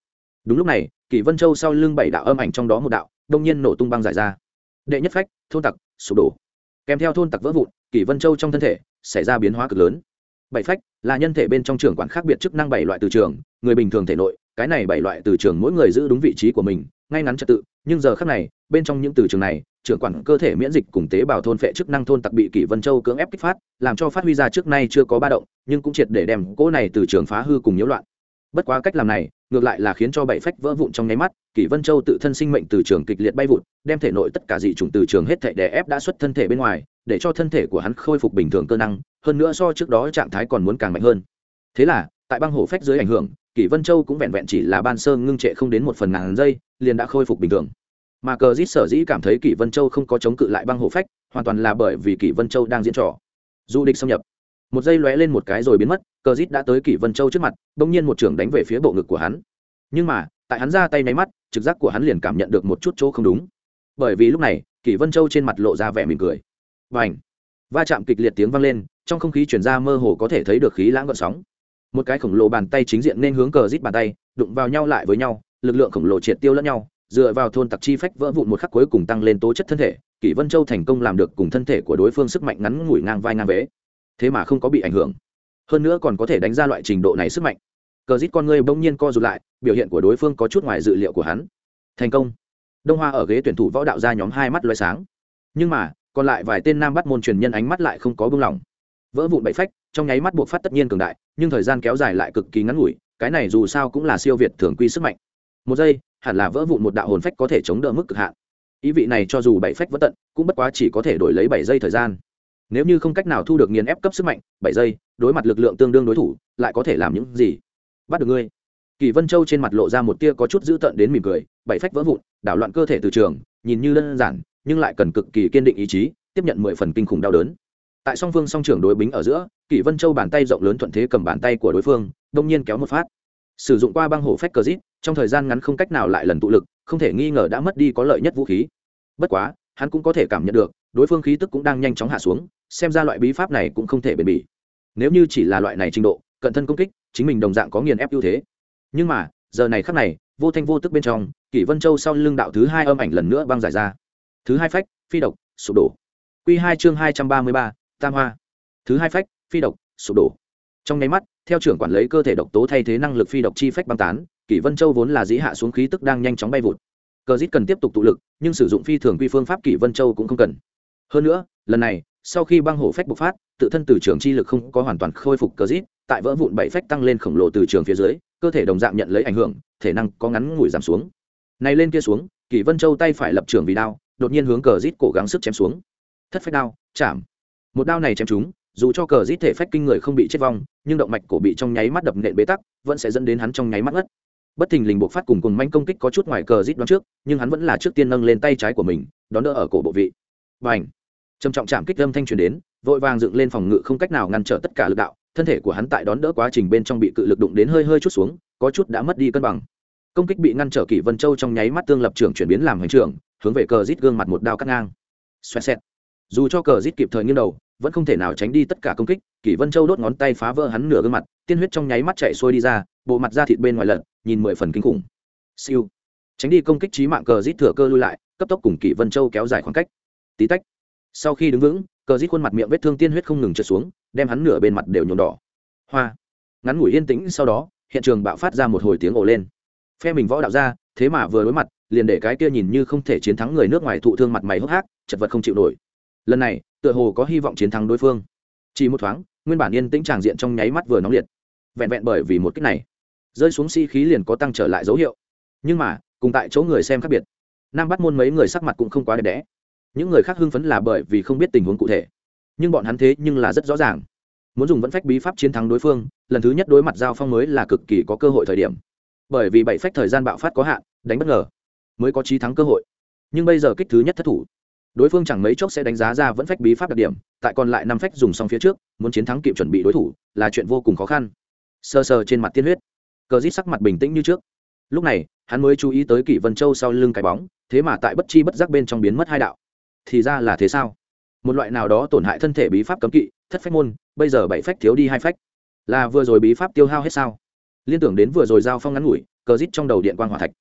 đúng lúc này, kỷ vân châu sau lưng bảy đạo âm ảnh trong đó một đạo, đông nhiên nổ tung băng giải ra. Đệ nhất phách, thôn tặc, sụp đổ. Kèm theo thôn tặc vỡ vụn, kỷ vân châu trong thân thể xảy ra biến hóa cực lớn. Bảy phách, là nhân thể bên trong trường quản khác biệt chức năng bảy loại từ trường, người bình thường thể nội, cái này bảy loại từ trường mỗi người giữ đúng vị trí của mình, ngay ngắn trật tự, nhưng giờ khác này, bên trong những từ trường này trưởng quản cơ thể miễn dịch cùng tế bào thôn phệ chức năng thôn tặc bị kỷ vân châu cưỡng ép kích phát, làm cho phát huy ra trước nay chưa có ba động, nhưng cũng triệt để đem cỗ này từ trường phá hư cùng nhiễu loạn. Bất quá cách làm này, ngược lại là khiến cho bảy phách vỡ vụn trong nháy mắt, kỷ vân châu tự thân sinh mệnh từ trường kịch liệt bay vụn đem thể nội tất cả dị chủng từ trường hết thể đè ép đã xuất thân thể bên ngoài, để cho thân thể của hắn khôi phục bình thường cơ năng, hơn nữa so trước đó trạng thái còn muốn càng mạnh hơn. Thế là, tại băng hổ phách dưới ảnh hưởng, kỷ vân châu cũng vẹn vẹn chỉ là ban sơ ngưng trệ không đến một phần ngàn giây, liền đã khôi phục bình thường mà cờ Rít sở dĩ cảm thấy kỷ vân châu không có chống cự lại băng hổ phách, hoàn toàn là bởi vì kỷ vân châu đang diễn trò. Du địch xâm nhập, một giây lóe lên một cái rồi biến mất, cờ Rít đã tới kỷ vân châu trước mặt, bỗng nhiên một trưởng đánh về phía bộ ngực của hắn. Nhưng mà, tại hắn ra tay nháy mắt, trực giác của hắn liền cảm nhận được một chút chỗ không đúng. Bởi vì lúc này, kỷ vân châu trên mặt lộ ra vẻ mỉm cười. Và ảnh va chạm kịch liệt tiếng vang lên, trong không khí chuyển ra mơ hồ có thể thấy được khí lãng gợn sóng. Một cái khổng lồ bàn tay chính diện nên hướng cờ rít bàn tay, đụng vào nhau lại với nhau, lực lượng khổng lồ triệt tiêu lẫn nhau dựa vào thôn tặc chi phách vỡ vụn một khắc cuối cùng tăng lên tố chất thân thể, kỷ vân châu thành công làm được cùng thân thể của đối phương sức mạnh ngắn ngủi ngang vai ngang vế. Thế mà không có bị ảnh hưởng. Hơn nữa còn có thể đánh ra loại trình độ này sức mạnh. Cờ rít con ngươi bỗng nhiên co rụt lại, biểu hiện của đối phương có chút ngoài dự liệu của hắn. Thành công. Đông hoa ở ghế tuyển thủ võ đạo ra nhóm hai mắt loay sáng. Nhưng mà, còn lại vài tên nam bắt môn truyền nhân ánh mắt lại không có bưng lỏng vỡ vụn bậy phách, trong nháy mắt buộc phát tất nhiên cường đại, nhưng thời gian kéo dài lại cực kỳ ngắn ngủi, cái này dù sao cũng là siêu việt thường quy sức mạnh một giây, hẳn là vỡ vụn một đạo hồn phách có thể chống đỡ mức cực hạn. Ý vị này cho dù bảy phách vất tận, cũng bất quá chỉ có thể đổi lấy bảy giây thời gian. Nếu như không cách nào thu được nghiền ép cấp sức mạnh, bảy giây, đối mặt lực lượng tương đương đối thủ, lại có thể làm những gì? Bắt được ngươi. Kỳ vân châu trên mặt lộ ra một tia có chút dữ tợn đến mỉm cười, bảy phách vỡ vụn, đảo loạn cơ thể từ trường, nhìn như đơn giản, nhưng lại cần cực kỳ kiên định ý chí, tiếp nhận mười phần kinh khủng đau đớn. Tại song phương song trưởng đối bính ở giữa kỷ vân châu bàn tay rộng lớn thuận thế cầm bàn tay của đối phương, đông nhiên kéo một phát. Sử dụng qua băng hổ phách cờ rít trong thời gian ngắn không cách nào lại lần tụ lực, không thể nghi ngờ đã mất đi có lợi nhất vũ khí. Bất quá, hắn cũng có thể cảm nhận được, đối phương khí tức cũng đang nhanh chóng hạ xuống, xem ra loại bí pháp này cũng không thể bền bỉ. Nếu như chỉ là loại này trình độ, cận thân công kích, chính mình đồng dạng có nghiền ép ưu thế. Nhưng mà, giờ này khắc này, vô thanh vô tức bên trong, kỷ vân châu sau lưng đạo thứ hai âm ảnh lần nữa băng giải ra. Thứ hai phách, phi độc, sụp đổ. Q hai chương hai trăm ba mươi ba, tam hoa. Thứ hai phách, phi độc, sụp đổ. Trong nháy mắt, theo trưởng quản lấy cơ thể độc tố thay thế năng lực phi độc chi phách băng tán kỷ vân châu vốn là dĩ hạ xuống khí tức đang nhanh chóng bay vụt. Cờ dít cần tiếp tục tụ lực, nhưng sử dụng phi thường quy phương pháp kỷ vân châu cũng không cần. Hơn nữa, lần này, sau khi băng hổ phách bộc phát, tự thân từ trường chi lực không có hoàn toàn khôi phục cờ dít, tại vỡ vụn bảy phách tăng lên khổng lồ từ trường phía dưới, cơ thể đồng dạng nhận lấy ảnh hưởng, thể năng có ngắn ngủi giảm xuống. Này lên kia xuống, kỷ vân châu tay phải lập trường vì đao, đột nhiên hướng cờ rít cổ gắng sức chém xuống. Thất phách đao, chạm. Một đao này chém chúng dù cho cờ rít thể phách kinh người không bị chết vong, nhưng động mạch cổ bị trong nháy mắt đập nện bế tắc, vẫn sẽ dẫn đến hắn trong nháy mắt ngất bất thình lình buộc phát cùng cùng manh công kích có chút ngoài cờ rít đoán trước, nhưng hắn vẫn là trước tiên nâng lên tay trái của mình, đón đỡ ở cổ bộ vị. Và h trầm trọng chạm kích âm thanh truyền đến, vội vàng dựng lên phòng ngự không cách nào ngăn trở tất cả lực đạo, thân thể của hắn tại đón đỡ quá trình bên trong bị cự lực đụng đến hơi hơi chút xuống, có chút đã mất đi cân bằng. Công kích bị ngăn trở kỷ vân châu trong nháy mắt tương lập trưởng chuyển biến làm hành trưởng, hướng về cờ rít gương mặt một đao cắt ngang. Xoẹt xẹt. Dù cho cờ rít kịp thời nghiêng đầu vẫn không thể nào tránh đi tất cả công kích, kỷ vân châu đốt ngón tay phá vỡ hắn nửa gương mặt, tiên huyết trong nháy mắt chạy xuôi đi ra, bộ mặt da thịt bên ngoài lật nhìn mười phần kinh khủng. Siêu. Tránh đi công kích trí mạng, cờ rít thừa cơ lui lại, cấp tốc cùng kỷ vân châu kéo dài khoảng cách. Tí tách. Sau khi đứng vững, cờ rít khuôn mặt miệng vết thương tiên huyết không ngừng trượt xuống, đem hắn nửa bên mặt đều nhuộm đỏ. Hoa. Ngắn ngủi yên tĩnh sau đó, hiện trường bạo phát ra một hồi tiếng ồ lên. Phe mình võ đạo ra, thế mà vừa đối mặt, liền để cái kia nhìn như không thể chiến thắng người nước ngoài thụ thương mặt mày hốc hác, chật vật không chịu nổi. Lần này tựa hồ có hy vọng chiến thắng đối phương. Chỉ một thoáng, nguyên bản yên tĩnh tràng diện trong nháy mắt vừa nóng liệt. Vẹn vẹn bởi vì một cách này, rơi xuống khí liền có tăng trở lại dấu hiệu. Nhưng mà, cùng tại chỗ người xem khác biệt. Nam bắt môn mấy người sắc mặt cũng không quá đẹp đẽ. Những người khác hưng phấn là bởi vì không biết tình huống cụ thể. Nhưng bọn hắn thế nhưng là rất rõ ràng. Muốn dùng vẫn phách bí pháp chiến thắng đối phương, lần thứ nhất đối mặt giao phong mới là cực kỳ có cơ hội thời điểm. Bởi vì bảy phách thời gian bạo phát có hạn, đánh bất ngờ, mới có trí thắng cơ hội. Nhưng bây giờ kích thứ nhất thất thủ đối phương chẳng mấy chốc sẽ đánh giá ra vẫn phách bí pháp đặc điểm, tại còn lại năm phách dùng xong phía trước, muốn chiến thắng kịp chuẩn bị đối thủ, là chuyện vô cùng khó khăn. Sơ sơ trên mặt tiên huyết, cờ rít sắc mặt bình tĩnh như trước. Lúc này, hắn mới chú ý tới kỷ vân châu sau lưng cái bóng, thế mà tại bất chi bất giác bên trong biến mất hai đạo. Thì ra là thế sao? Một loại nào đó tổn hại thân thể bí pháp cấm kỵ, thất phách môn, bây giờ bảy phách thiếu đi hai phách. Là vừa rồi bí pháp tiêu hao hết sao? Liên tưởng đến vừa rồi giao phong ngắn ngủi, cờ rít trong đầu điện quang hỏa thạch.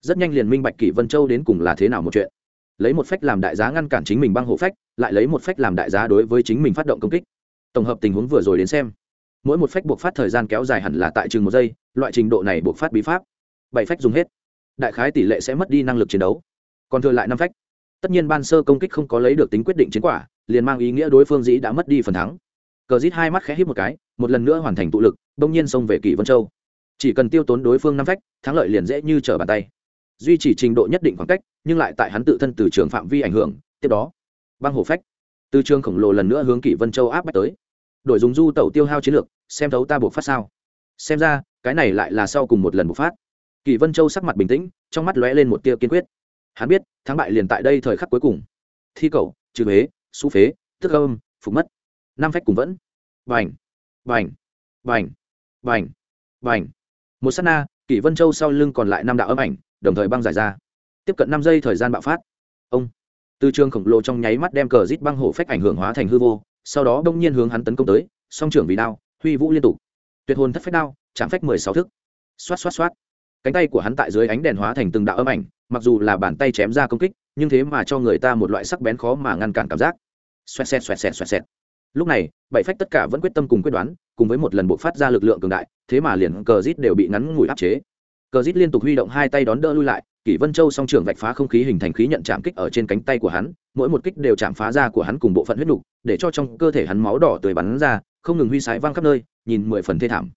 Rất nhanh liền minh bạch kỷ vân châu đến cùng là thế nào một chuyện lấy một phách làm đại giá ngăn cản chính mình băng hộ phách, lại lấy một phách làm đại giá đối với chính mình phát động công kích. Tổng hợp tình huống vừa rồi đến xem. Mỗi một phách buộc phát thời gian kéo dài hẳn là tại chừng một giây, loại trình độ này buộc phát bí pháp, bảy phách dùng hết. Đại khái tỷ lệ sẽ mất đi năng lực chiến đấu. Còn thừa lại năm phách. Tất nhiên ban sơ công kích không có lấy được tính quyết định chiến quả, liền mang ý nghĩa đối phương dĩ đã mất đi phần thắng. Cờ rít hai mắt khẽ hít một cái, một lần nữa hoàn thành tụ lực, bỗng nhiên xông về kỷ vân châu. Chỉ cần tiêu tốn đối phương năm phách, thắng lợi liền dễ như trở bàn tay duy trì trình độ nhất định khoảng cách, nhưng lại tại hắn tự thân từ trường phạm vi ảnh hưởng, tiếp đó, băng hồ phách. Từ trường khổng lồ lần nữa hướng kỷ vân châu áp bách tới. Đổi dùng du tẩu tiêu hao chiến lược, xem thấu ta buộc phát sao. Xem ra, cái này lại là sau cùng một lần bộc phát. Kỷ vân châu sắc mặt bình tĩnh, trong mắt lóe lên một tia kiên quyết. Hắn biết, thắng bại liền tại đây thời khắc cuối cùng. Thi cầu, trừ huế su phế, tức âm, phục mất. Năm phách cùng vẫn. Vành vành vành vành vành một s á t na, kỷ vân châu sau lưng còn lại năm đạo âm ảnh đồng thời băng giải ra. Tiếp cận năm giây thời gian bạo phát. Ông. Từ trường khổng lồ trong nháy mắt đem cờ rít băng hổ phách ảnh hưởng hóa thành hư vô, sau đó đông nhiên hướng hắn tấn công tới, song trưởng vì đao, huy vũ liên tục. Tuyệt hồn thất phách đao, chạm phách mười sáu thức. Xoát xoát xoát. Cánh tay của hắn tại dưới ánh đèn hóa thành từng đạo âm ảnh, mặc dù là bàn tay chém ra công kích, nhưng thế mà cho người ta một loại sắc bén khó mà ngăn cản cảm giác. Xoẹt xẹt xoẹt xẹt xoẹt xẹt. Lúc này, bảy phách tất cả vẫn quyết tâm cùng quyết đoán, cùng với một lần bộ phát ra lực lượng cường đại, thế mà liền cờ rít đều bị ngắn ngủi áp chế cờ rít liên tục huy động hai tay đón đỡ lui lại, kỷ vân châu song trưởng vạch phá không khí hình thành khí nhận chạm kích ở trên cánh tay của hắn, mỗi một kích đều chạm phá ra của hắn cùng bộ phận huyết nục, để cho trong cơ thể hắn máu đỏ tươi bắn ra, không ngừng huy sái văng khắp nơi, nhìn mười phần thê thảm.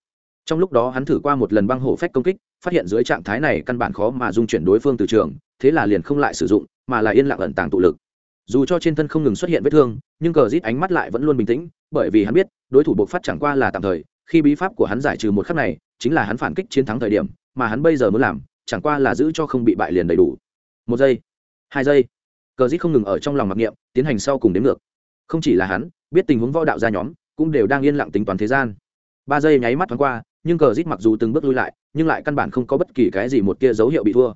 Trong lúc đó hắn thử qua một lần băng hổ phách công kích, phát hiện dưới trạng thái này căn bản khó mà dung chuyển đối phương từ trường, thế là liền không lại sử dụng, mà là yên lặng ẩn tàng tụ lực. Dù cho trên thân không ngừng xuất hiện vết thương, nhưng cờ rít ánh mắt lại vẫn luôn bình tĩnh, bởi vì hắn biết, đối thủ buộc phát chẳng qua là tạm thời, khi bí pháp của hắn giải trừ một khắc này, chính là hắn phản kích chiến thắng thời điểm mà hắn bây giờ muốn làm, chẳng qua là giữ cho không bị bại liền đầy đủ. Một giây, hai giây. Cờ dít không ngừng ở trong lòng mặc niệm, tiến hành sau cùng đến ngược. Không chỉ là hắn, biết tình huống võ đạo ra nhóm, cũng đều đang yên lặng tính toán thế gian. Ba giây nháy mắt thoáng qua, nhưng cờ dít mặc dù từng bước lui lại, nhưng lại căn bản không có bất kỳ cái gì một kia dấu hiệu bị thua.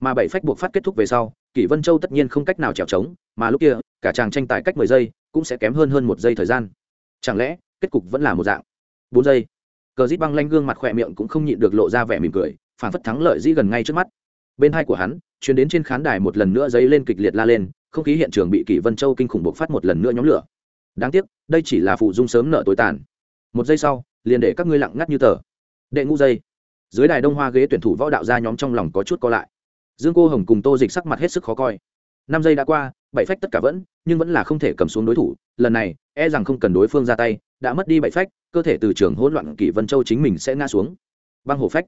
Mà bảy phách buộc phát kết thúc về sau, kỷ vân châu tất nhiên không cách nào trèo trống mà lúc kia, cả chàng tranh tài cách mười giây cũng sẽ kém hơn hơn một giây thời gian. Chẳng lẽ, kết cục vẫn là một dạng? Bốn giây cờ dít băng lanh gương mặt khỏe miệng cũng không nhịn được lộ ra vẻ mỉm cười, phản phất thắng lợi dĩ gần ngay trước mắt. Bên hai của hắn, chuyến đến trên khán đài một lần nữa dấy lên kịch liệt la lên, không khí hiện trường bị kỷ vân châu kinh khủng bộc phát một lần nữa nhóm lửa. Đáng tiếc, đây chỉ là phụ dung sớm nợ tối tàn. Một giây sau, liền để các ngươi lặng ngắt như tờ. Đệ ngũ giây. Dưới đài đông hoa ghế tuyển thủ võ đạo ra nhóm trong lòng có chút co lại. Dương cô hồng cùng tô dịch sắc mặt hết sức khó coi. Năm giây đã qua, bảy phách tất cả vẫn, nhưng vẫn là không thể cầm xuống đối thủ. Lần này e rằng không cần đối phương ra tay đã mất đi bảy phách, cơ thể từ trường hỗn loạn kỷ vân châu chính mình sẽ ngã xuống. Băng hổ phách.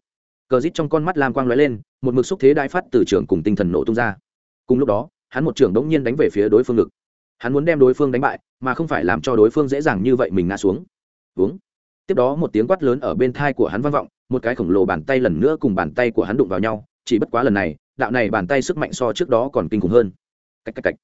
Cờ rít trong con mắt lam quang lóe lên, một mực xúc thế đai phát từ trường cùng tinh thần nổ tung ra. Cùng lúc đó, hắn một trường đống nhiên đánh về phía đối phương ngực. Hắn muốn đem đối phương đánh bại, mà không phải làm cho đối phương dễ dàng như vậy mình ngã xuống. Uống tiếp đó một tiếng quát lớn ở bên thai của hắn vang vọng, một cái khổng lồ bàn tay lần nữa cùng bàn tay của hắn đụng vào nhau, chỉ bất quá lần này, đạo này bàn tay sức mạnh so trước đó còn kinh khủng hơn. Cách cách cách.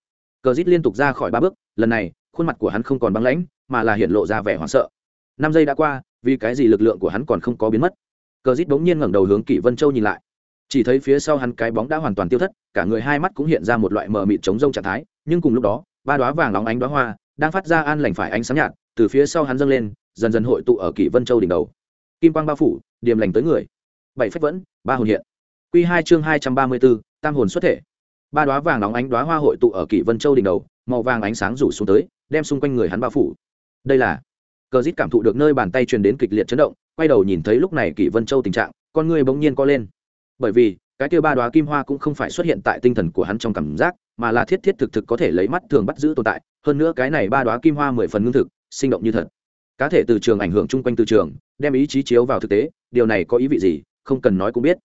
Cờ rít liên tục ra khỏi ba bước, lần này, khuôn mặt của hắn không còn băng lãnh mà là hiện lộ ra vẻ hoảng sợ. Năm giây đã qua, vì cái gì lực lượng của hắn còn không có biến mất? Cờ rít bỗng nhiên ngẩng đầu hướng kỷ vân châu nhìn lại. Chỉ thấy phía sau hắn cái bóng đã hoàn toàn tiêu thất, cả người hai mắt cũng hiện ra một loại mờ mịt chống rông trạng thái, nhưng cùng lúc đó, ba đoá vàng óng ánh đoá hoa đang phát ra an lành phải ánh sáng nhạt, từ phía sau hắn dâng lên, dần dần hội tụ ở kỷ vân châu đỉnh đầu. Kim quang bao phủ, điềm lành tới người. Bảy phách vẫn, ba hồn hiện. Q hai chương hai trăm ba mươi bốn, tam hồn xuất thể. Ba đoá vàng óng ánh đoá hoa hội tụ ở kỷ vân châu đỉnh đầu, màu vàng ánh sáng rủ xuống tới, đem xung quanh người hắn bao phủ đây là cờ dít cảm thụ được nơi bàn tay truyền đến kịch liệt chấn động, quay đầu nhìn thấy lúc này kỷ vân châu tình trạng, con người bỗng nhiên co lên. Bởi vì, cái kia ba đoá kim hoa cũng không phải xuất hiện tại tinh thần của hắn trong cảm giác, mà là thiết thiết thực thực có thể lấy mắt thường bắt giữ tồn tại, hơn nữa cái này ba đoá kim hoa mười phần ngưng thực, sinh động như thật. Cá thể từ trường ảnh hưởng chung quanh từ trường, đem ý chí chiếu vào thực tế, điều này có ý vị gì, không cần nói cũng biết.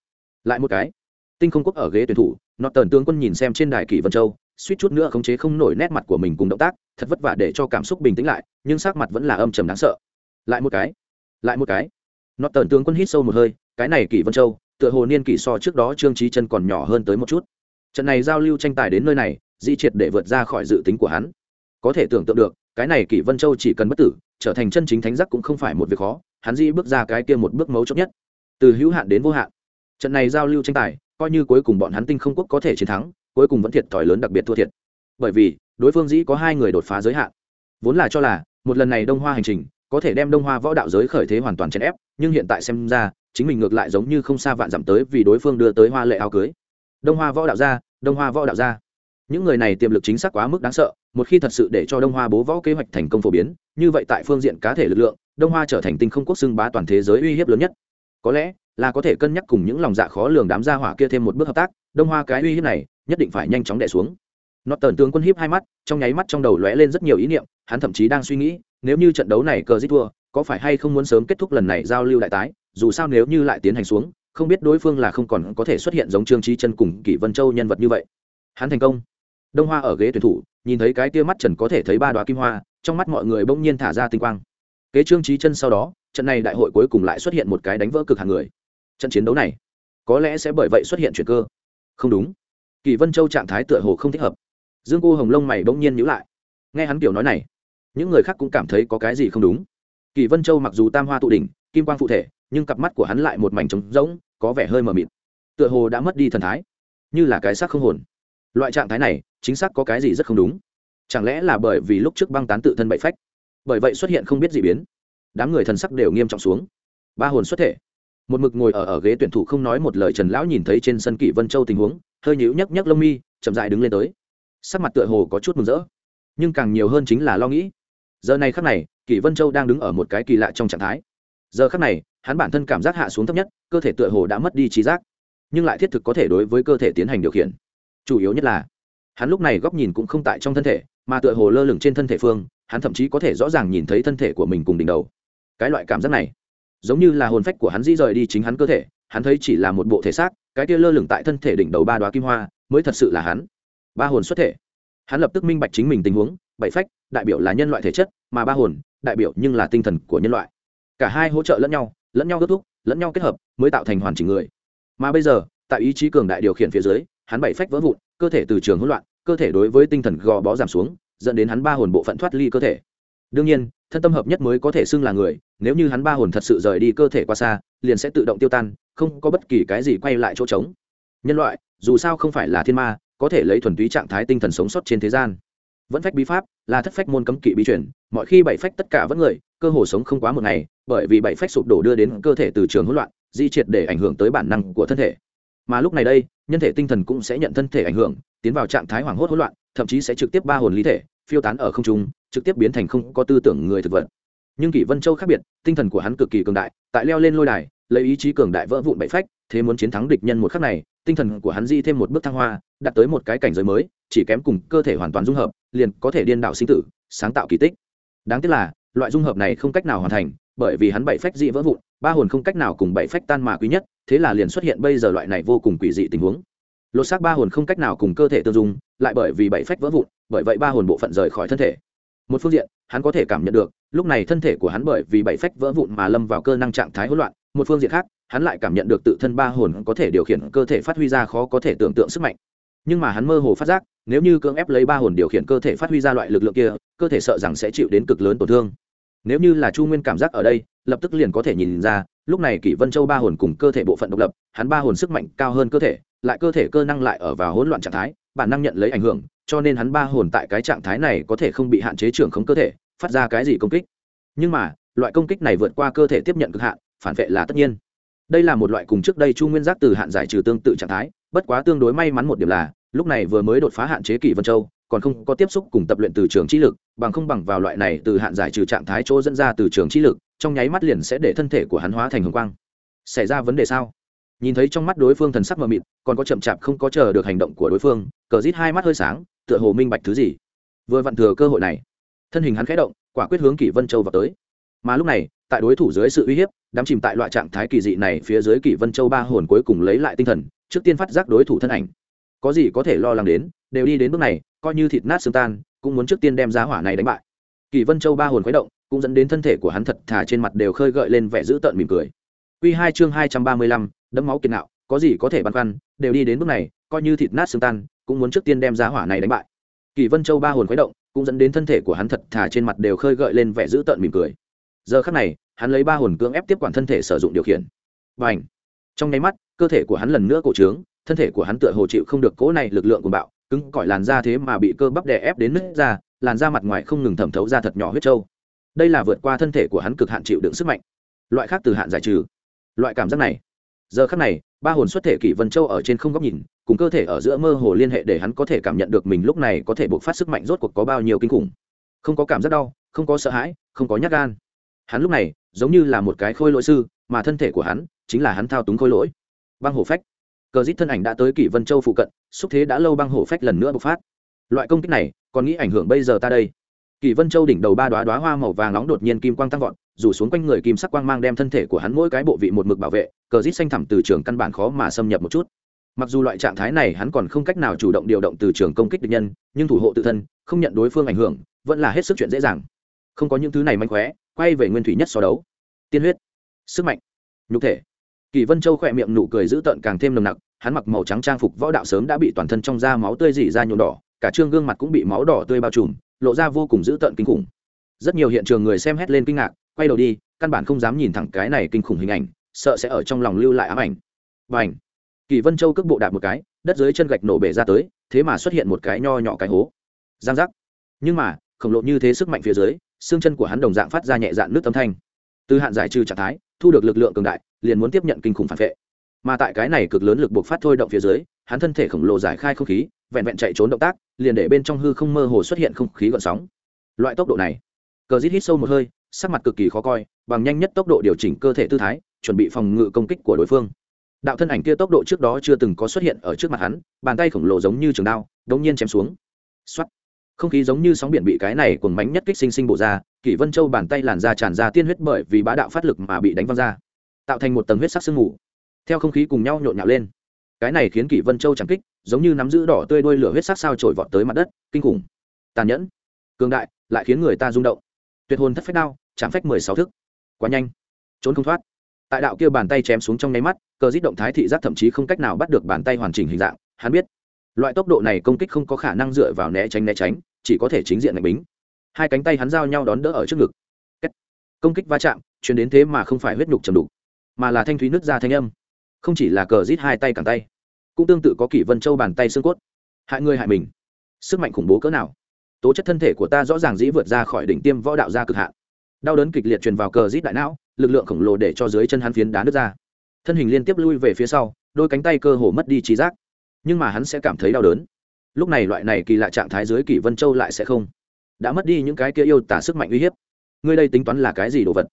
Lại một cái, tinh không quốc ở ghế tuyển thủ nọ tần tướng quân nhìn xem trên đài kỷ vân châu suýt chút nữa khống chế không nổi nét mặt của mình cùng động tác, thật vất vả để cho cảm xúc bình tĩnh lại, nhưng sắc mặt vẫn là âm trầm đáng sợ. Lại một cái, lại một cái. Nó tần tướng quân hít sâu một hơi, cái này kỷ vân châu, tựa hồ niên kỷ so trước đó trương trí chân còn nhỏ hơn tới một chút. Trận này giao lưu tranh tài đến nơi này di triệt để vượt ra khỏi dự tính của hắn. Có thể tưởng tượng được, cái này kỷ vân châu chỉ cần bất tử, trở thành chân chính thánh giác cũng không phải một việc khó, hắn di bước ra cái kia một bước mấu chốt nhất. Từ hữu hạn đến vô hạn. Trận này giao lưu tranh tài, coi như cuối cùng bọn hắn tinh không quốc có thể chiến thắng cuối cùng vẫn thiệt thòi lớn đặc biệt thua thiệt. Bởi vì, đối phương dĩ có hai người đột phá giới hạn. Vốn là cho là, một lần này đông hoa hành trình, có thể đem đông hoa võ đạo giới khởi thế hoàn toàn chèn ép, nhưng hiện tại xem ra, chính mình ngược lại giống như không xa vạn dặm tới vì đối phương đưa tới hoa lệ áo cưới. Đông hoa võ đạo gia, đông hoa võ đạo gia. Những người này tiềm lực chính xác quá mức đáng sợ, một khi thật sự để cho đông hoa bố võ kế hoạch thành công phổ biến, như vậy tại phương diện cá thể lực lượng, đông hoa trở thành tinh không quốc xưng bá toàn thế giới uy hiếp lớn nhất. Có lẽ là có thể cân nhắc cùng những lòng dạ khó lường đám gia hỏa kia thêm một bước hợp tác, đông hoa cái uy hiếp này nhất định phải nhanh chóng đẻ xuống. Nó tần tướng quân hiếp hai mắt, trong nháy mắt trong đầu lóe lên rất nhiều ý niệm, hắn thậm chí đang suy nghĩ, nếu như trận đấu này cờ giết thua, có phải hay không muốn sớm kết thúc lần này giao lưu đại tái, dù sao nếu như lại tiến hành xuống, không biết đối phương là không còn có thể xuất hiện giống trương trí chân cùng kỷ vân châu nhân vật như vậy. Hắn thành công. Đông hoa ở ghế tuyển thủ, nhìn thấy cái tia mắt trần có thể thấy ba đoá kim hoa, trong mắt mọi người bỗng nhiên thả ra tinh quang. Kế trương trí chân sau đó, trận này đại hội cuối cùng lại xuất hiện một cái đánh vỡ cực hàng người trận chiến đấu này. Có lẽ sẽ bởi vậy xuất hiện chuyện cơ. Không đúng. Kỳ vân châu trạng thái tựa hồ không thích hợp. Dương cô hồng lông mày bỗng nhiên nhữ lại. Nghe hắn kiểu nói này, những người khác cũng cảm thấy có cái gì không đúng. Kỳ vân châu mặc dù tam hoa tụ đỉnh, kim quang phụ thể, nhưng cặp mắt của hắn lại một mảnh trống rỗng, có vẻ hơi mờ mịt. Tựa hồ đã mất đi thần thái. Như là cái xác không hồn. Loại trạng thái này, chính xác có cái gì rất không đúng. Chẳng lẽ là bởi vì lúc trước băng tán tự thân bậy phách? Bởi vậy xuất hiện không biết gì biến. Đám người thần sắc đều nghiêm trọng xuống. Ba hồn xuất thể một mực ngồi ở ở ghế tuyển thủ không nói một lời trần lão nhìn thấy trên sân kỷ vân châu tình huống, hơi nhíu nhấc nhấc lông mi, chậm dại đứng lên tới. Sắc mặt tựa hồ có chút mừng rỡ, nhưng càng nhiều hơn chính là lo nghĩ. Giờ này khắc này, kỷ vân châu đang đứng ở một cái kỳ lạ trong trạng thái. Giờ khắc này, hắn bản thân cảm giác hạ xuống thấp nhất, cơ thể tựa hồ đã mất đi trí giác, nhưng lại thiết thực có thể đối với cơ thể tiến hành điều khiển. Chủ yếu nhất là, hắn lúc này góc nhìn cũng không tại trong thân thể, mà tựa hồ lơ lửng trên thân thể phương, hắn thậm chí có thể rõ ràng nhìn thấy thân thể của mình cùng đỉnh đầu. Cái loại cảm giác này giống như là hồn phách của hắn di rời đi chính hắn cơ thể, hắn thấy chỉ là một bộ thể xác, cái kia lơ lửng tại thân thể đỉnh đầu ba đoá kim hoa, mới thật sự là hắn. Ba hồn xuất thể. Hắn lập tức minh bạch chính mình tình huống, bảy phách, đại biểu là nhân loại thể chất, mà ba hồn, đại biểu nhưng là tinh thần của nhân loại. Cả hai hỗ trợ lẫn nhau lẫn nhau kết thúc, lẫn nhau kết hợp, mới tạo thành hoàn chỉnh người. Mà bây giờ, tại ý chí cường đại điều khiển phía dưới, hắn bảy phách vỡ vụn, cơ thể từ trường hỗn loạn, cơ thể đối với tinh thần gò bó giảm xuống, dẫn đến hắn ba hồn bộ phận thoát ly cơ thể. Đương nhiên thân tâm hợp nhất mới có thể xưng là người, nếu như hắn ba hồn thật sự rời đi cơ thể qua xa, liền sẽ tự động tiêu tan, không có bất kỳ cái gì quay lại chỗ trống. Nhân loại, dù sao không phải là thiên ma, có thể lấy thuần túy trạng thái tinh thần sống sót trên thế gian. Vẫn phách bí pháp, là thất phách môn cấm kỵ bí truyền, mọi khi bảy phách tất cả vẫn người, cơ hồ sống không quá một ngày, bởi vì bảy phách sụp đổ đưa đến cơ thể từ trường hỗn loạn, di triệt để ảnh hưởng tới bản năng của thân thể. Mà lúc này đây, nhân thể tinh thần cũng sẽ nhận thân thể ảnh hưởng, tiến vào trạng thái hoảng hốt hỗn loạn, thậm chí sẽ trực tiếp ba hồn lý thể, phiêu tán ở không trung trực tiếp biến thành không có tư tưởng người thực vật. Nhưng kỷ vân châu khác biệt, tinh thần của hắn cực kỳ cường đại, tại leo lên lôi đài, lấy ý chí cường đại vỡ vụn bậy phách, thế muốn chiến thắng địch nhân một khắc này, tinh thần của hắn di thêm một bước thăng hoa, đạt tới một cái cảnh giới mới, chỉ kém cùng cơ thể hoàn toàn dung hợp, liền có thể điên đạo sinh tử, sáng tạo kỳ tích. Đáng tiếc là, loại dung hợp này không cách nào hoàn thành, bởi vì hắn bảy phách dị vỡ vụn, ba hồn không cách nào cùng bảy phách tan mà quý nhất, thế là liền xuất hiện bây giờ loại này vô cùng quỷ dị tình huống. Lột xác ba hồn không cách nào cùng cơ thể tương dung, lại bởi vì bảy phách vỡ vụn, bởi vậy ba hồn bộ phận rời khỏi thân thể một phương diện, hắn có thể cảm nhận được, lúc này thân thể của hắn bởi vì bảy phách vỡ vụn mà lâm vào cơ năng trạng thái hỗn loạn, một phương diện khác, hắn lại cảm nhận được tự thân ba hồn có thể điều khiển cơ thể phát huy ra khó có thể tưởng tượng sức mạnh. Nhưng mà hắn mơ hồ phát giác, nếu như cưỡng ép lấy ba hồn điều khiển cơ thể phát huy ra loại lực lượng kia, cơ thể sợ rằng sẽ chịu đến cực lớn tổn thương. Nếu như là chu nguyên cảm giác ở đây, lập tức liền có thể nhìn ra, lúc này kỷ vân châu ba hồn cùng cơ thể bộ phận độc lập, hắn ba hồn sức mạnh cao hơn cơ thể, lại cơ thể cơ năng lại ở vào hỗn loạn trạng thái, bản năng nhận lấy ảnh hưởng cho nên hắn ba hồn tại cái trạng thái này có thể không bị hạn chế trưởng khống cơ thể, phát ra cái gì công kích. Nhưng mà, loại công kích này vượt qua cơ thể tiếp nhận cực hạn, phản vệ là tất nhiên. Đây là một loại cùng trước đây chu nguyên giác từ hạn giải trừ tương tự trạng thái, bất quá tương đối may mắn một điểm là, lúc này vừa mới đột phá hạn chế kỷ vân châu, còn không có tiếp xúc cùng tập luyện từ trường trí lực, bằng không bằng vào loại này từ hạn giải trừ trạng thái chỗ dẫn ra từ trường trí lực, trong nháy mắt liền sẽ để thân thể của hắn hóa thành hồng quang. Xảy ra vấn đề sao? Nhìn thấy trong mắt đối phương thần sắc mờ mịt, còn có chậm chạp không có chờ được hành động của đối phương, cờ rít hai mắt hơi sáng tựa hồ minh bạch thứ gì. Vừa vặn thừa cơ hội này, thân hình hắn khẽ động, quả quyết hướng kỷ vân châu vào tới. Mà lúc này, tại đối thủ dưới sự uy hiếp, đám chìm tại loại trạng thái kỳ dị này phía dưới kỷ vân châu ba hồn cuối cùng lấy lại tinh thần, trước tiên phát giác đối thủ thân ảnh. Có gì có thể lo lắng đến, đều đi đến bước này, coi như thịt nát xương tan, cũng muốn trước tiên đem giá hỏa này đánh bại. Kỷ vân châu ba hồn khuấy động, cũng dẫn đến thân thể của hắn thật thà trên mặt đều khơi gợi lên vẻ dữ tợn mỉm cười. Quy hai chương hai trăm ba mươi lăm, đấm máu kiệt nạo, có gì có thể băn khoăn, đều đi đến bước này, coi như thịt nát xương tan cũng muốn trước tiên đem giá hỏa này đánh bại. Kỳ vân châu ba hồn khuấy động, cũng dẫn đến thân thể của hắn thật thà trên mặt đều khơi gợi lên vẻ dữ tợn mỉm cười. Giờ khắc này, hắn lấy ba hồn cưỡng ép tiếp quản thân thể sử dụng điều khiển. Và trong nháy mắt, cơ thể của hắn lần nữa cổ trướng, thân thể của hắn tựa hồ chịu không được cỗ này lực lượng của bạo, cứng cỏi làn da thế mà bị cơ bắp đè ép đến nứt ra, làn da mặt ngoài không ngừng thẩm thấu ra thật nhỏ huyết trâu. Đây là vượt qua thân thể của hắn cực hạn chịu đựng sức mạnh. Loại khác từ hạn giải trừ. Loại cảm giác này. Giờ khắc này, ba hồn xuất thể kỷ vân châu ở trên không góc nhìn cùng cơ thể ở giữa mơ hồ liên hệ để hắn có thể cảm nhận được mình lúc này có thể buộc phát sức mạnh rốt cuộc có bao nhiêu kinh khủng. Không có cảm giác đau, không có sợ hãi, không có nhát gan. Hắn lúc này giống như là một cái khôi lỗi sư, mà thân thể của hắn chính là hắn thao túng khôi lỗi. Băng hổ phách. Cờ dít thân ảnh đã tới kỷ vân châu phụ cận, xúc thế đã lâu băng hổ phách lần nữa bộc phát. Loại công kích này còn nghĩ ảnh hưởng bây giờ ta đây. Kỷ vân châu đỉnh đầu ba đoá đoá hoa màu vàng nóng đột nhiên kim quang tăng vọt, rủ xuống quanh người kim sắc quang mang đem thân thể của hắn mỗi cái bộ vị một mực bảo vệ, cờ dít xanh thẳm từ trường căn bản khó mà xâm nhập một chút mặc dù loại trạng thái này hắn còn không cách nào chủ động điều động từ trường công kích địch nhân, nhưng thủ hộ tự thân, không nhận đối phương ảnh hưởng, vẫn là hết sức chuyện dễ dàng. Không có những thứ này manh khóe, quay về nguyên thủy nhất so đấu. Tiên huyết. Sức mạnh. Nhục thể. Kỳ vân châu khỏe miệng nụ cười dữ tợn càng thêm nồng nặc, hắn mặc màu trắng trang phục võ đạo sớm đã bị toàn thân trong da máu tươi dỉ ra nhuộm đỏ, cả trương gương mặt cũng bị máu đỏ tươi bao trùm, lộ ra vô cùng dữ tợn kinh khủng. Rất nhiều hiện trường người xem hét lên kinh ngạc, quay đầu đi, căn bản không dám nhìn thẳng cái này kinh khủng hình ảnh, sợ sẽ ở trong lòng lưu lại ám ảnh. Và ảnh kỳ vân châu cước bộ đạp một cái, đất dưới chân gạch nổ bể ra tới, thế mà xuất hiện một cái nho nhỏ cái hố. Giang giác. Nhưng mà, khổng lồ như thế sức mạnh phía dưới, xương chân của hắn đồng dạng phát ra nhẹ dạn nước âm thanh. Từ hạn giải trừ trạng thái, thu được lực lượng cường đại, liền muốn tiếp nhận kinh khủng phản vệ. Mà tại cái này cực lớn lực buộc phát thôi động phía dưới, hắn thân thể khổng lồ giải khai không khí, vẹn vẹn chạy trốn động tác, liền để bên trong hư không mơ hồ xuất hiện không khí gợn sóng. Loại tốc độ này, cờ rít hít sâu một hơi, sắc mặt cực kỳ khó coi, bằng nhanh nhất tốc độ điều chỉnh cơ thể tư thái, chuẩn bị phòng ngự công kích của đối phương đạo thân ảnh kia tốc độ trước đó chưa từng có xuất hiện ở trước mặt hắn, bàn tay khổng lồ giống như trường đao, đống nhiên chém xuống. X không khí giống như sóng biển bị cái này cuồng mánh nhất kích sinh sinh bổ ra, kỷ vân châu bàn tay làn ra tràn ra tiên huyết bởi vì bá đạo phát lực mà bị đánh văng ra, tạo thành một tầng huyết sắc sương mù. Theo không khí cùng nhau nhộn nhạo lên. Cái này khiến kỷ vân châu chẳng kích, giống như nắm giữ đỏ tươi đuôi lửa huyết sắc sao trổi vọt tới mặt đất, kinh khủng. Tàn nhẫn. Cường đại, lại khiến người ta rung động. Tuyệt hồn thất phách đao, chạm phách mười sáu thức. Quá nhanh. Trốn không thoát tại đạo kia bàn tay chém xuống trong nháy mắt, cờ dít động thái thị giác thậm chí không cách nào bắt được bàn tay hoàn chỉnh hình dạng, hắn biết. Loại tốc độ này công kích không có khả năng dựa vào né tránh né tránh, chỉ có thể chính diện ngạch bính. Hai cánh tay hắn giao nhau đón đỡ ở trước ngực. Công kích va chạm, chuyển đến thế mà không phải huyết nhục chầm đục, mà là thanh thúy nứt ra thanh âm. Không chỉ là cờ rít hai tay càng tay, cũng tương tự có kỷ vân châu bàn tay xương cốt. Hại người hại mình. Sức mạnh khủng bố cỡ nào? Tố chất thân thể của ta rõ ràng dĩ vượt ra khỏi đỉnh tiêm võ đạo gia cực hạn. Đau đớn kịch liệt truyền vào cờ rít đại não lực lượng khổng lồ để cho dưới chân hắn phiến đá nước ra. Thân hình liên tiếp lui về phía sau, đôi cánh tay cơ hồ mất đi trí giác. Nhưng mà hắn sẽ cảm thấy đau đớn. Lúc này loại này kỳ lạ trạng thái dưới kỷ vân châu lại sẽ không. Đã mất đi những cái kia yêu tả sức mạnh uy hiếp. Ngươi đây tính toán là cái gì đồ vật?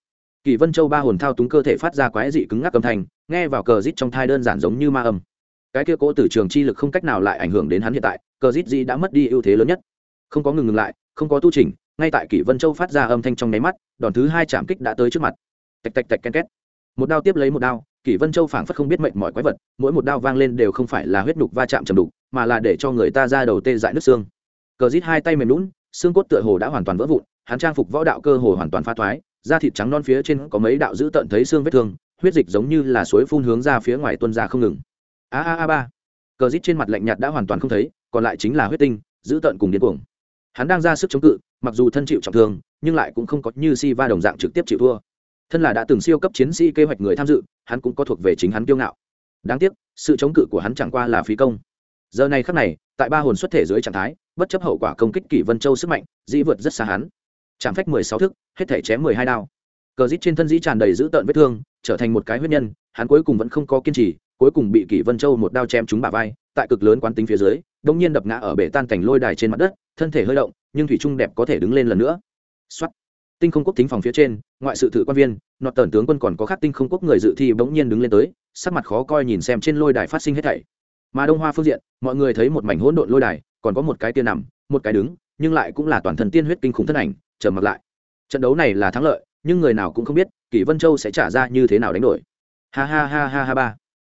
Kỷ vân châu ba hồn thao túng cơ thể phát ra quái dị cứng ngắc âm thanh, nghe vào cờ rít trong thai đơn giản giống như ma âm. Cái kia cố tử trường chi lực không cách nào lại ảnh hưởng đến hắn hiện tại, cờ rít gì đã mất đi ưu thế lớn nhất. Không có ngừng ngừng lại, không có tu trình ngay tại kỷ vân châu phát ra âm thanh trong nháy mắt, đòn thứ hai chạm kích đã tới trước mặt tạch tạch tạch ken két. Một đao tiếp lấy một đao, kỷ vân châu phảng phất không biết mệnh mọi quái vật, mỗi một đao vang lên đều không phải là huyết nhục va chạm chầm đục, mà là để cho người ta ra đầu tê dại nước xương. Cờ rít hai tay mềm lún xương cốt tựa hồ đã hoàn toàn vỡ vụn, hắn trang phục võ đạo cơ hồ hoàn toàn pha thoái, da thịt trắng non phía trên có mấy đạo dữ tận thấy xương vết thương, huyết dịch giống như là suối phun hướng ra phía ngoài tuân ra không ngừng. A a a ba. Cờ rít trên mặt lạnh nhạt đã hoàn toàn không thấy, còn lại chính là huyết tinh, dữ tận cùng điên cuồng. Hắn đang ra sức chống cự, mặc dù thân chịu trọng thương, nhưng lại cũng không có như si va đồng dạng trực tiếp chịu thua thân là đã từng siêu cấp chiến sĩ kế hoạch người tham dự, hắn cũng có thuộc về chính hắn kiêu ngạo. Đáng tiếc, sự chống cự của hắn chẳng qua là phí công. Giờ này khắc này, tại ba hồn xuất thể dưới trạng thái, bất chấp hậu quả công kích kỷ vân châu sức mạnh, dĩ vượt rất xa hắn. Chạm phách mười sáu thức, hết thể chém mười hai đao. Cờ dít trên thân dĩ tràn đầy dữ tợn vết thương, trở thành một cái huyết nhân, hắn cuối cùng vẫn không có kiên trì, cuối cùng bị kỷ vân châu một đao chém trúng bả vai, tại cực lớn quán tính phía dưới đông nhiên đập ngã ở bể tan cảnh lôi đài trên mặt đất, thân thể hơi động, nhưng thủy trung đẹp có thể đứng lên lần nữa. Xuất tinh không quốc thính phòng phía trên, ngoại sự thự quan viên, nọt tần tướng quân còn có khác tinh không quốc người dự thi bỗng nhiên đứng lên tới, sắc mặt khó coi nhìn xem trên lôi đài phát sinh hết thảy. Mà đông hoa phương diện, mọi người thấy một mảnh hỗn độn lôi đài, còn có một cái tiên nằm, một cái đứng, nhưng lại cũng là toàn thân tiên huyết kinh khủng thân ảnh trở mặt lại. Trận đấu này là thắng lợi, nhưng người nào cũng không biết, kỷ vân châu sẽ trả ra như thế nào đánh đổi. Ha ha ha ha ha ba.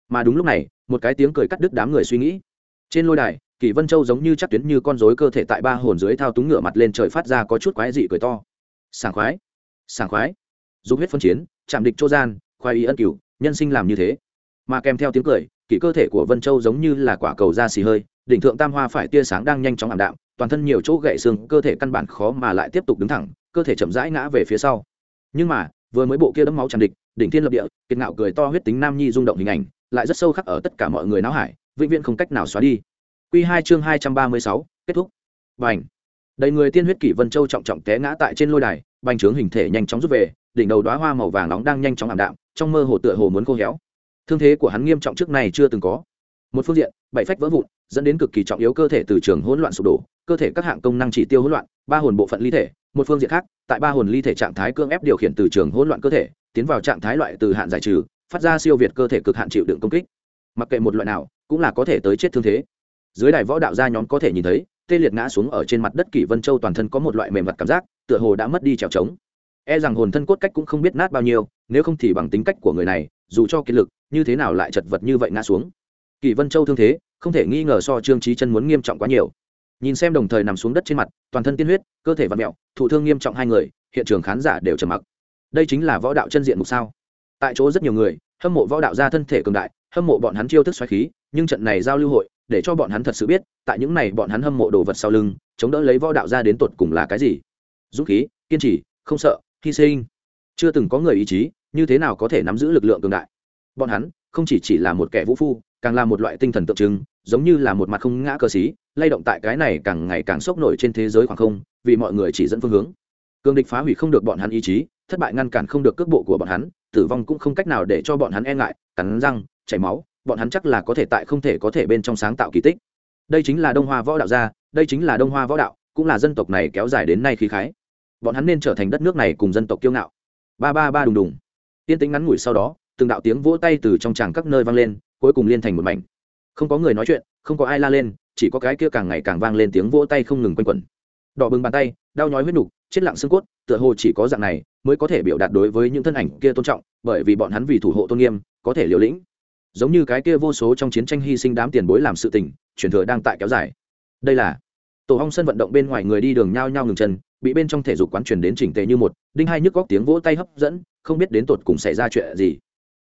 Mà đúng lúc này, một cái tiếng cười cắt đứt đám người suy nghĩ. Trên lôi đài, kỷ vân châu giống như chắc tuyến như con rối cơ thể tại ba hồn dưới thao túng ngựa mặt lên trời phát ra có chút quái dị cười to sảng khoái sảng khoái. Dùng huyết phân chiến, chạm địch chỗ gian khoai ý ân cửu, nhân sinh làm như thế. Mà kèm theo tiếng cười kỹ cơ thể của vân châu giống như là quả cầu da xì hơi, đỉnh thượng tam hoa phải tia sáng đang nhanh chóng ảm đạm, toàn thân nhiều chỗ gậy xương, cơ thể căn bản khó mà lại tiếp tục đứng thẳng, cơ thể chậm rãi ngã về phía sau. Nhưng mà, vừa mới bộ kia đấm máu tràn địch, đỉnh thiên lập địa, kiệt ngạo cười to huyết tính nam nhi rung động hình ảnh, lại rất sâu khắc ở tất cả mọi người não hải, vĩnh viễn không cách nào xóa đi. Q hai chương hai trăm ba mươi sáu, kết thúc. Và ảnh đầy người tiên huyết kỷ vân châu trọng trọng té ngã tại trên lôi đài, bành trướng hình thể nhanh chóng rút về, đỉnh đầu đoá hoa màu vàng nóng đang nhanh chóng ảm đạm, trong mơ hồ tựa hồ muốn khô héo. Thương thế của hắn nghiêm trọng trước này chưa từng có. Một phương diện, bảy phách vỡ vụn, dẫn đến cực kỳ trọng yếu cơ thể từ trường hỗn loạn sụp đổ, cơ thể các hạng công năng chỉ tiêu hỗn loạn, ba hồn bộ phận ly thể. Một phương diện khác, tại ba hồn ly thể trạng thái cương ép điều khiển từ trường hỗn loạn cơ thể, tiến vào trạng thái loại từ hạn giải trừ, phát ra siêu việt cơ thể cực hạn chịu đựng công kích. Mặc kệ một loại nào, cũng là có thể tới chết thương thế. Dưới đài võ đạo gia nhóm có thể nhìn thấy tê liệt ngã xuống ở trên mặt đất kỷ vân châu toàn thân có một loại mềm mặt cảm giác, tựa hồ đã mất đi trèo trống. E rằng hồn thân cốt cách cũng không biết nát bao nhiêu, nếu không thì bằng tính cách của người này, dù cho kiệt lực, như thế nào lại chật vật như vậy ngã xuống. Kỷ vân châu thương thế, không thể nghi ngờ so trương trí chân muốn nghiêm trọng quá nhiều. Nhìn xem đồng thời nằm xuống đất trên mặt, toàn thân tiên huyết, cơ thể và mẹo, thụ thương nghiêm trọng hai người, hiện trường khán giả đều trầm mặc. Đây chính là võ đạo chân diện mục sao? Tại chỗ rất nhiều người, hâm mộ võ đạo ra thân thể cường đại, hâm mộ bọn hắn chiêu thức xoáy khí, nhưng trận này giao lưu hội để cho bọn hắn thật sự biết, tại những này bọn hắn hâm mộ đồ vật sau lưng, chống đỡ lấy võ đạo ra đến tột cùng là cái gì. Dũng khí, kiên trì, không sợ, hy sinh. Chưa từng có người ý chí, như thế nào có thể nắm giữ lực lượng cường đại. Bọn hắn, không chỉ chỉ là một kẻ vũ phu, càng là một loại tinh thần tượng trưng, giống như là một mặt không ngã cơ sĩ. lay động tại cái này càng ngày càng sốc nổi trên thế giới khoảng không, vì mọi người chỉ dẫn phương hướng. Cường địch phá hủy không được bọn hắn ý chí, thất bại ngăn cản không được cước bộ của bọn hắn, tử vong cũng không cách nào để cho bọn hắn e ngại, cắn răng, chảy máu bọn hắn chắc là có thể tại không thể có thể bên trong sáng tạo kỳ tích. Đây chính là đông hoa võ đạo gia, đây chính là đông hoa võ đạo, cũng là dân tộc này kéo dài đến nay khí khái. Bọn hắn nên trở thành đất nước này cùng dân tộc kiêu ngạo. Ba ba ba đùng đùng. Tiên tính ngắn ngủi sau đó, từng đạo tiếng vỗ tay từ trong tràng các nơi vang lên, cuối cùng liên thành một mảnh. Không có người nói chuyện, không có ai la lên, chỉ có cái kia càng ngày càng vang lên tiếng vỗ tay không ngừng quanh quẩn. Đỏ bừng bàn tay, đau nhói huyết nục, chết lặng xương cốt, tựa hồ chỉ có dạng này mới có thể biểu đạt đối với những thân ảnh kia tôn trọng, bởi vì bọn hắn vì thủ hộ tôn nghiêm, có thể liều lĩnh giống như cái kia vô số trong chiến tranh hy sinh đám tiền bối làm sự tình chuyển thừa đang tại kéo dài. Đây là, tổ hong sân vận động bên ngoài người đi đường nhao nhao ngừng chân, bị bên trong thể dục quán truyền đến chỉnh tề như một, đinh hai nhức góc tiếng vỗ tay hấp dẫn, không biết đến tột cùng xảy ra chuyện gì.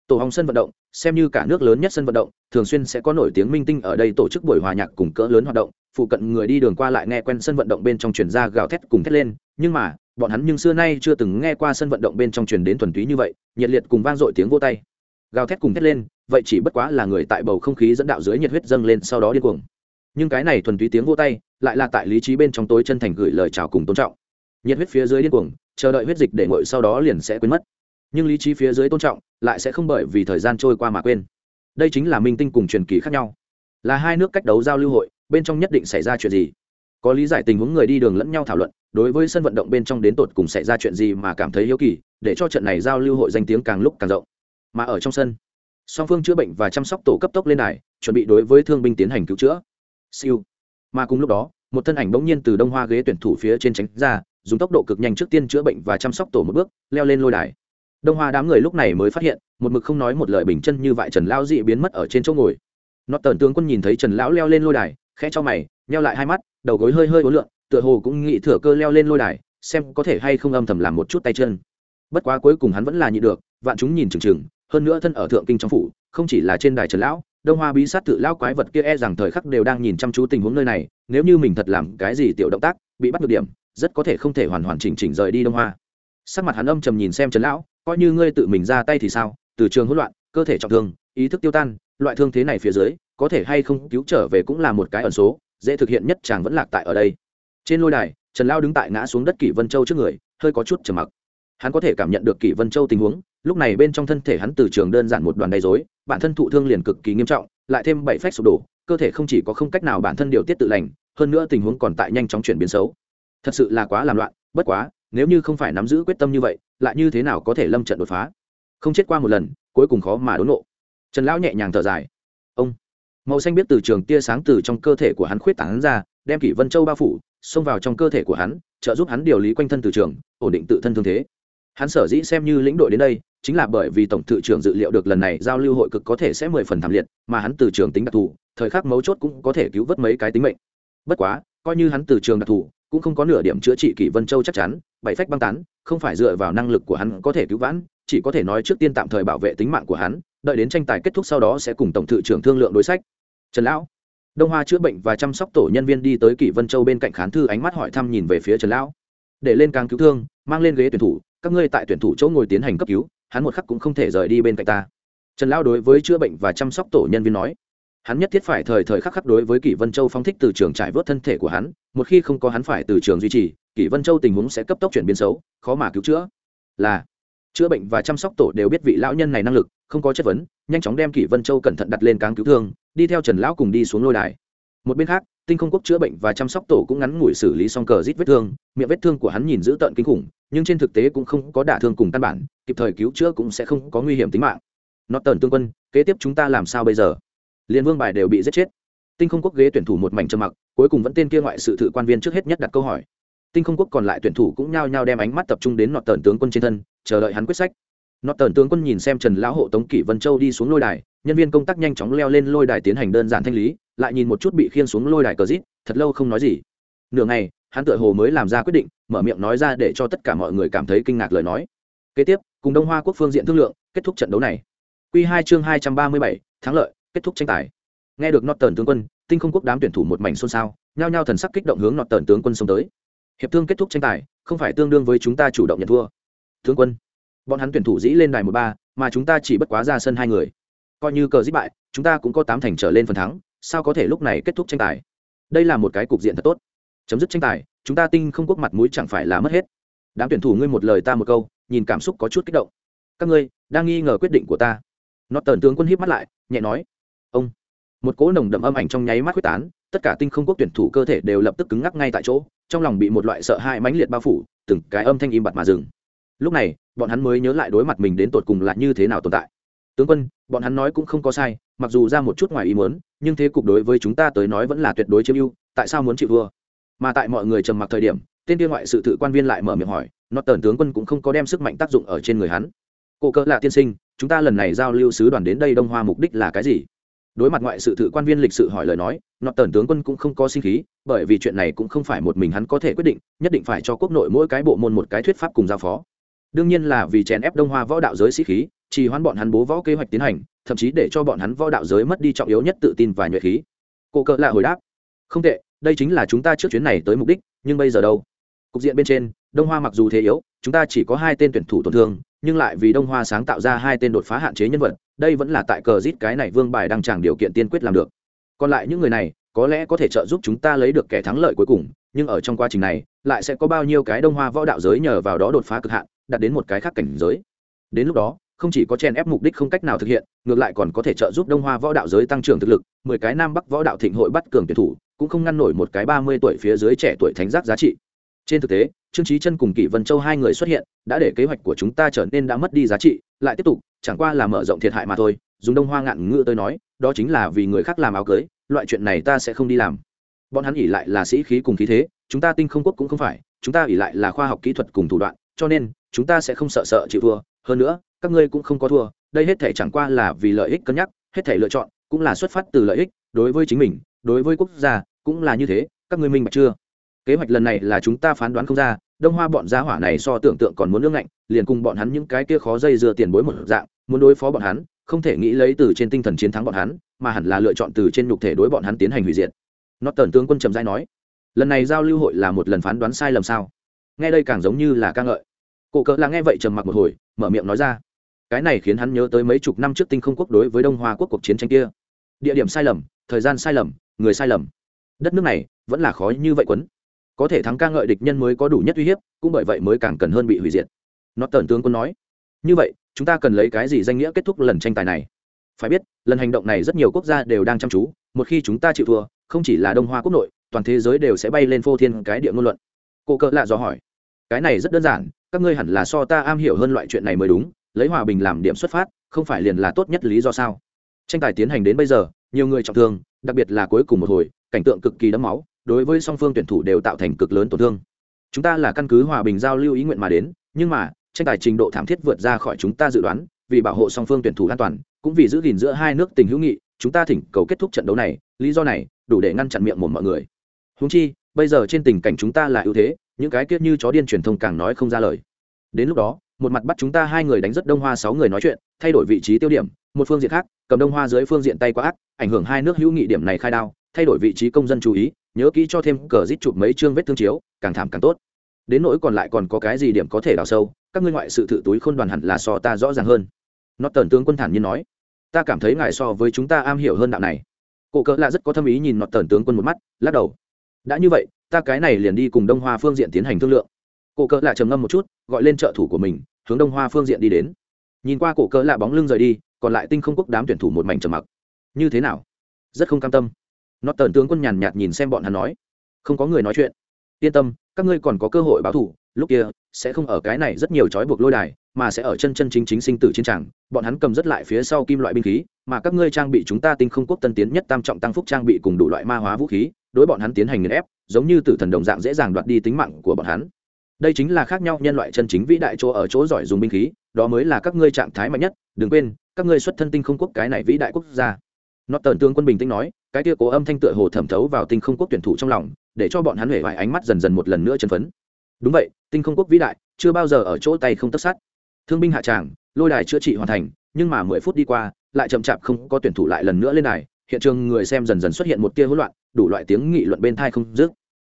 Tổ hong sân vận động, xem như cả nước lớn nhất sân vận động, thường xuyên sẽ có nổi tiếng minh tinh ở đây tổ chức buổi hòa nhạc cùng cỡ lớn hoạt động, phụ cận người đi đường qua lại nghe quen sân vận động bên trong truyền ra gào thét cùng thét lên, nhưng mà, bọn hắn nhưng xưa nay chưa từng nghe qua sân vận động bên trong truyền đến thuần túy như vậy, nhiệt liệt cùng vang dội tiếng vỗ tay gào thét cùng thét lên, vậy chỉ bất quá là người tại bầu không khí dẫn đạo dưới nhiệt huyết dâng lên sau đó điên cuồng. Nhưng cái này thuần túy tiếng vô tay, lại là tại lý trí bên trong tối chân thành gửi lời chào cùng tôn trọng. Nhiệt huyết phía dưới điên cuồng, chờ đợi huyết dịch để ngội sau đó liền sẽ quên mất. Nhưng lý trí phía dưới tôn trọng, lại sẽ không bởi vì thời gian trôi qua mà quên. Đây chính là minh tinh cùng truyền kỳ khác nhau. Là hai nước cách đấu giao lưu hội, bên trong nhất định xảy ra chuyện gì? Có lý giải tình huống người đi đường lẫn nhau thảo luận, đối với sân vận động bên trong đến tột cùng xảy ra chuyện gì mà cảm thấy hiếu kỳ, để cho trận này giao lưu hội danh tiếng càng lúc càng rộng mà ở trong sân. Song phương chữa bệnh và chăm sóc tổ cấp tốc lên đài chuẩn bị đối với thương binh tiến hành cứu chữa. Siêu. Mà cùng lúc đó một thân ảnh bỗng nhiên từ đông hoa ghế tuyển thủ phía trên tránh ra dùng tốc độ cực nhanh trước tiên chữa bệnh và chăm sóc tổ một bước leo lên lôi đài. Đông hoa đám người lúc này mới phát hiện một mực không nói một lời bình chân như vậy trần lão dị biến mất ở trên chỗ ngồi. Nó tần tướng quân nhìn thấy trần lão leo lên lôi đài khẽ cho mày nheo lại hai mắt đầu gối hơi hơi ối lượn, tựa hồ cũng nghĩ thừa cơ leo lên lôi đài xem có thể hay không âm thầm làm một chút tay chân. Bất quá cuối cùng hắn vẫn là nhị được vạn chúng nhìn chừng chừng hơn nữa thân ở thượng kinh trong phủ, không chỉ là trên đài trần lão, đông hoa bí sát tự lão quái vật kia e rằng thời khắc đều đang nhìn chăm chú tình huống nơi này, nếu như mình thật làm cái gì tiểu động tác, bị bắt được điểm, rất có thể không thể hoàn hoàn chỉnh chỉnh rời đi đông hoa. Sắc mặt hắn âm trầm nhìn xem trần lão, coi như ngươi tự mình ra tay thì sao, từ trường hỗn loạn, cơ thể trọng thương, ý thức tiêu tan, loại thương thế này phía dưới, có thể hay không cứu trở về cũng là một cái ẩn số, dễ thực hiện nhất chàng vẫn lạc tại ở đây. Trên lôi đài, trần lao đứng tại ngã xuống đất kỷ vân châu trước người, hơi có chút trầm mặc. Hắn có thể cảm nhận được kỷ vân châu tình huống lúc này bên trong thân thể hắn từ trường đơn giản một đoàn đầy dối bản thân thụ thương liền cực kỳ nghiêm trọng, lại thêm bảy phách sụp đổ, cơ thể không chỉ có không cách nào bản thân điều tiết tự lành, hơn nữa tình huống còn tại nhanh chóng chuyển biến xấu. Thật sự là quá làm loạn, bất quá, nếu như không phải nắm giữ quyết tâm như vậy, lại như thế nào có thể lâm trận đột phá? Không chết qua một lần, cuối cùng khó mà đốn nộ. Trần lão nhẹ nhàng thở dài. Ông, màu xanh biết từ trường tia sáng từ trong cơ thể của hắn khuyết tảng ra, đem kỷ vân châu bao phủ, xông vào trong cơ thể của hắn, trợ giúp hắn điều lý quanh thân từ trường, ổn định tự thân thương thế. Hắn sở dĩ xem như lĩnh đội đến đây chính là bởi vì tổng thự trưởng dự liệu được lần này giao lưu hội cực có thể sẽ mười phần thảm liệt, mà hắn từ trường tính đặc thù, thời khắc mấu chốt cũng có thể cứu vớt mấy cái tính mệnh. Bất quá, coi như hắn từ trường đặc thù, cũng không có nửa điểm chữa trị kỷ vân châu chắc chắn, bảy phách băng tán, không phải dựa vào năng lực của hắn có thể cứu vãn, chỉ có thể nói trước tiên tạm thời bảo vệ tính mạng của hắn, đợi đến tranh tài kết thúc sau đó sẽ cùng tổng thự trưởng thương lượng đối sách. Trần lão, đông hoa chữa bệnh và chăm sóc tổ nhân viên đi tới kỷ vân châu bên cạnh khán thư ánh mắt hỏi thăm nhìn về phía trần lão. Để lên càng cứu thương, mang lên ghế tuyển thủ, các ngươi tại tuyển thủ chỗ ngồi tiến hành cấp cứu hắn một khắc cũng không thể rời đi bên cạnh ta. Trần lão đối với chữa bệnh và chăm sóc tổ nhân viên nói, hắn nhất thiết phải thời thời khắc khắc đối với kỷ vân châu phong thích từ trường trải vớt thân thể của hắn, một khi không có hắn phải từ trường duy trì, kỷ vân châu tình huống sẽ cấp tốc chuyển biến xấu, khó mà cứu chữa. Là, chữa bệnh và chăm sóc tổ đều biết vị lão nhân này năng lực, không có chất vấn, nhanh chóng đem kỷ vân châu cẩn thận đặt lên cáng cứu thương, đi theo trần lão cùng đi xuống lôi đài. Một bên khác tinh không quốc chữa bệnh và chăm sóc tổ cũng ngắn ngủi xử lý xong cờ rít vết thương, miệng vết thương của hắn nhìn dữ tợn kinh khủng, nhưng trên thực tế cũng không có đả thương cùng căn bản, kịp thời cứu chữa cũng sẽ không có nguy hiểm tính mạng. Nó tần tương quân, kế tiếp chúng ta làm sao bây giờ? Liên vương bài đều bị giết chết. Tinh không quốc ghế tuyển thủ một mảnh trầm mặc, cuối cùng vẫn tên kia ngoại sự thự quan viên trước hết nhất đặt câu hỏi. Tinh không quốc còn lại tuyển thủ cũng nhao nhao đem ánh mắt tập trung đến nọt tần tướng quân trên thân, chờ đợi hắn quyết sách nọt tần tướng quân nhìn xem trần lão hộ tống kỷ vân châu đi xuống lôi đài, nhân viên công tác nhanh chóng leo lên lôi đài tiến hành đơn giản thanh lý, lại nhìn một chút bị khiên xuống lôi đài cờ rít, thật lâu không nói gì. Nửa ngày, hắn tựa hồ mới làm ra quyết định, mở miệng nói ra để cho tất cả mọi người cảm thấy kinh ngạc lời nói. Kế tiếp, cùng đông hoa quốc phương diện thương lượng, kết thúc trận đấu này. Q hai chương hai trăm ba mươi bảy, thắng lợi, kết thúc tranh tài. Nghe được nọt tần tướng quân, tinh không quốc đám tuyển thủ một mảnh xôn xao, nhao nhao thần sắc kích động hướng nọt tần tướng quân xông tới. Hiệp thương kết thúc tranh tài, không phải tương đương với chúng ta chủ động nhận thua. Tướng quân bọn hắn tuyển thủ dĩ lên đài một ba, mà chúng ta chỉ bất quá ra sân hai người. Coi như cờ giết bại, chúng ta cũng có tám thành trở lên phần thắng, sao có thể lúc này kết thúc tranh tài? Đây là một cái cục diện thật tốt. Chấm dứt tranh tài, chúng ta tinh không quốc mặt mũi chẳng phải là mất hết. Đám tuyển thủ ngươi một lời ta một câu, nhìn cảm xúc có chút kích động. Các ngươi, đang nghi ngờ quyết định của ta. Nó tần tướng quân híp mắt lại, nhẹ nói. Ông. Một cỗ nồng đậm âm ảnh trong nháy mắt quyết tán, tất cả tinh không quốc tuyển thủ cơ thể đều lập tức cứng ngắc ngay tại chỗ, trong lòng bị một loại sợ hãi mãnh liệt bao phủ, từng cái âm thanh im bặt mà dừng lúc này, bọn hắn mới nhớ lại đối mặt mình đến tột cùng là như thế nào tồn tại. Tướng quân, bọn hắn nói cũng không có sai, mặc dù ra một chút ngoài ý muốn, nhưng thế cục đối với chúng ta tới nói vẫn là tuyệt đối chiếm ưu, tại sao muốn chịu vua mà tại mọi người trầm mặc thời điểm, tên tiên ngoại sự tự quan viên lại mở miệng hỏi nó tần tướng quân cũng không có đem sức mạnh tác dụng ở trên người hắn. Cô cỡ là tiên sinh, chúng ta lần này giao lưu sứ đoàn đến đây đông hoa mục đích là cái gì? Đối mặt ngoại sự tự quan viên lịch sự hỏi lời nói nọ tần tướng quân cũng không có sinh khí, bởi vì chuyện này cũng không phải một mình hắn có thể quyết định, nhất định phải cho quốc nội mỗi cái bộ môn một cái thuyết pháp cùng giao phó đương nhiên là vì chèn ép đông hoa võ đạo giới sĩ khí chỉ hoãn bọn hắn bố võ kế hoạch tiến hành, thậm chí để cho bọn hắn võ đạo giới mất đi trọng yếu nhất tự tin và nhuệ khí. Cô cỡ lạ hồi đáp, không tệ, đây chính là chúng ta trước chuyến này tới mục đích, nhưng bây giờ đâu? Cục diện bên trên, đông hoa mặc dù thế yếu, chúng ta chỉ có hai tên tuyển thủ tổn thương, nhưng lại vì đông hoa sáng tạo ra hai tên đột phá hạn chế nhân vật, đây vẫn là tại cờ rít cái này vương bài đăng tràng điều kiện tiên quyết làm được. Còn lại những người này, có lẽ có thể trợ giúp chúng ta lấy được kẻ thắng lợi cuối cùng, nhưng ở trong quá trình này, lại sẽ có bao nhiêu cái đông hoa võ đạo giới nhờ vào đó đột phá cực hạn đạt đến một cái khác cảnh giới. Đến lúc đó, không chỉ có chen ép mục đích không cách nào thực hiện, ngược lại còn có thể trợ giúp đông hoa võ đạo giới tăng trưởng thực lực, mười cái nam bắc võ đạo thịnh hội bắt cường tuyển thủ, cũng không ngăn nổi một cái ba mươi tuổi phía dưới trẻ tuổi thánh giác giá trị. Trên thực tế, trương trí chân cùng kỷ vân châu hai người xuất hiện, đã để kế hoạch của chúng ta trở nên đã mất đi giá trị, lại tiếp tục, chẳng qua là mở rộng thiệt hại mà thôi, dùng đông hoa ngạn ngữ tôi nói, đó chính là vì người khác làm áo cưới, loại chuyện này ta sẽ không đi làm. Bọn hắn ỉ lại là sĩ khí cùng khí thế, chúng ta tinh không quốc cũng không phải, chúng ta ỉ lại là khoa học kỹ thuật cùng thủ đoạn, cho nên chúng ta sẽ không sợ sợ chịu thua, hơn nữa, các ngươi cũng không có thua, đây hết thể chẳng qua là vì lợi ích cân nhắc, hết thể lựa chọn, cũng là xuất phát từ lợi ích, đối với chính mình, đối với quốc gia, cũng là như thế, các ngươi minh bạch chưa? Kế hoạch lần này là chúng ta phán đoán không ra, đông hoa bọn gia hỏa này so tưởng tượng còn muốn nước ngạnh, liền cùng bọn hắn những cái kia khó dây dưa tiền bối một dạng, muốn đối phó bọn hắn, không thể nghĩ lấy từ trên tinh thần chiến thắng bọn hắn, mà hẳn là lựa chọn từ trên nhục thể đối bọn hắn tiến hành hủy diệt. Nó tần tướng quân trầm giai nói, lần này giao lưu hội là một lần phán đoán sai lầm sao? Nghe đây càng giống như là ca ngợi cổ cỡ là nghe vậy trầm mặc một hồi, mở miệng nói ra. Cái này khiến hắn nhớ tới mấy chục năm trước tinh không quốc đối với đông hoa quốc cuộc chiến tranh kia. Địa điểm sai lầm, thời gian sai lầm, người sai lầm. Đất nước này vẫn là khó như vậy quấn. Có thể thắng ca ngợi địch nhân mới có đủ nhất uy hiếp, cũng bởi vậy mới càng cần hơn bị hủy diệt. Nó tần tướng quân nói. Như vậy, chúng ta cần lấy cái gì danh nghĩa kết thúc lần tranh tài này? Phải biết, lần hành động này rất nhiều quốc gia đều đang chăm chú, một khi chúng ta chịu thua, không chỉ là đông hoa quốc nội, toàn thế giới đều sẽ bay lên phô thiên cái địa ngôn luận. Cô cỡ lạ do hỏi. Cái này rất đơn giản các ngươi hẳn là so ta am hiểu hơn loại chuyện này mới đúng, lấy hòa bình làm điểm xuất phát, không phải liền là tốt nhất lý do sao? Tranh tài tiến hành đến bây giờ, nhiều người trọng thương, đặc biệt là cuối cùng một hồi, cảnh tượng cực kỳ đẫm máu, đối với song phương tuyển thủ đều tạo thành cực lớn tổn thương. Chúng ta là căn cứ hòa bình giao lưu ý nguyện mà đến, nhưng mà, tranh tài trình độ thảm thiết vượt ra khỏi chúng ta dự đoán, vì bảo hộ song phương tuyển thủ an toàn, cũng vì giữ gìn giữa hai nước tình hữu nghị, chúng ta thỉnh cầu kết thúc trận đấu này, lý do này đủ để ngăn chặn miệng một mọi người. Húng chi bây giờ trên tình cảnh chúng ta là ưu thế, những cái kiết như chó điên truyền thông càng nói không ra lời. Đến lúc đó, một mặt bắt chúng ta hai người đánh rất đông hoa sáu người nói chuyện, thay đổi vị trí tiêu điểm, một phương diện khác, cầm đông hoa dưới phương diện tay quá ác, ảnh hưởng hai nước hữu nghị điểm này khai đao, thay đổi vị trí công dân chú ý, nhớ kỹ cho thêm cờ rít chụp mấy chương vết thương chiếu, càng thảm càng tốt. Đến nỗi còn lại còn có cái gì điểm có thể đào sâu, các ngươi ngoại sự thự túi khôn đoàn hẳn là so ta rõ ràng hơn. Nó tần tướng quân thản nhiên nói, ta cảm thấy ngài so với chúng ta am hiểu hơn đạo này. Cổ cỡ lạ rất có tâm ý nhìn nọt tần tướng quân một mắt, lắc đầu đã như vậy, ta cái này liền đi cùng đông hoa phương diện tiến hành thương lượng. Cổ cỡ lạ trầm ngâm một chút, gọi lên trợ thủ của mình, hướng đông hoa phương diện đi đến. Nhìn qua cổ cỡ lạ bóng lưng rời đi, còn lại tinh không quốc đám tuyển thủ một mảnh trầm mặc. Như thế nào? Rất không cam tâm. Nó tần tướng quân nhàn nhạt nhìn xem bọn hắn nói. Không có người nói chuyện. Yên tâm, các ngươi còn có cơ hội báo thủ, lúc kia, sẽ không ở cái này rất nhiều trói buộc lôi đài, mà sẽ ở chân chân chính chính sinh tử chiến tràng. Bọn hắn cầm rất lại phía sau kim loại binh khí, mà các ngươi trang bị chúng ta tinh không quốc tân tiến nhất tam trọng tăng phúc trang bị cùng đủ loại ma hóa vũ khí đối bọn hắn tiến hành nghiền ép, giống như tử thần đồng dạng dễ dàng đoạt đi tính mạng của bọn hắn. Đây chính là khác nhau nhân loại chân chính vĩ đại chỗ ở chỗ giỏi dùng binh khí, đó mới là các ngươi trạng thái mạnh nhất, đừng quên, các ngươi xuất thân tinh không quốc cái này vĩ đại quốc gia. Nó tần tướng quân bình tĩnh nói, cái tia cố âm thanh tựa hồ thẩm thấu vào tinh không quốc tuyển thủ trong lòng, để cho bọn hắn huệ vải ánh mắt dần dần một lần nữa chân phấn. Đúng vậy, tinh không quốc vĩ đại, chưa bao giờ ở chỗ tay không tất sát. Thương binh hạ tràng, lôi đài chữa trị hoàn thành, nhưng mà mười phút đi qua, lại chậm chạp không có tuyển thủ lại lần nữa lên đài hiện trường người xem dần dần xuất hiện một tia hỗn loạn, đủ loại tiếng nghị luận bên thai không dứt.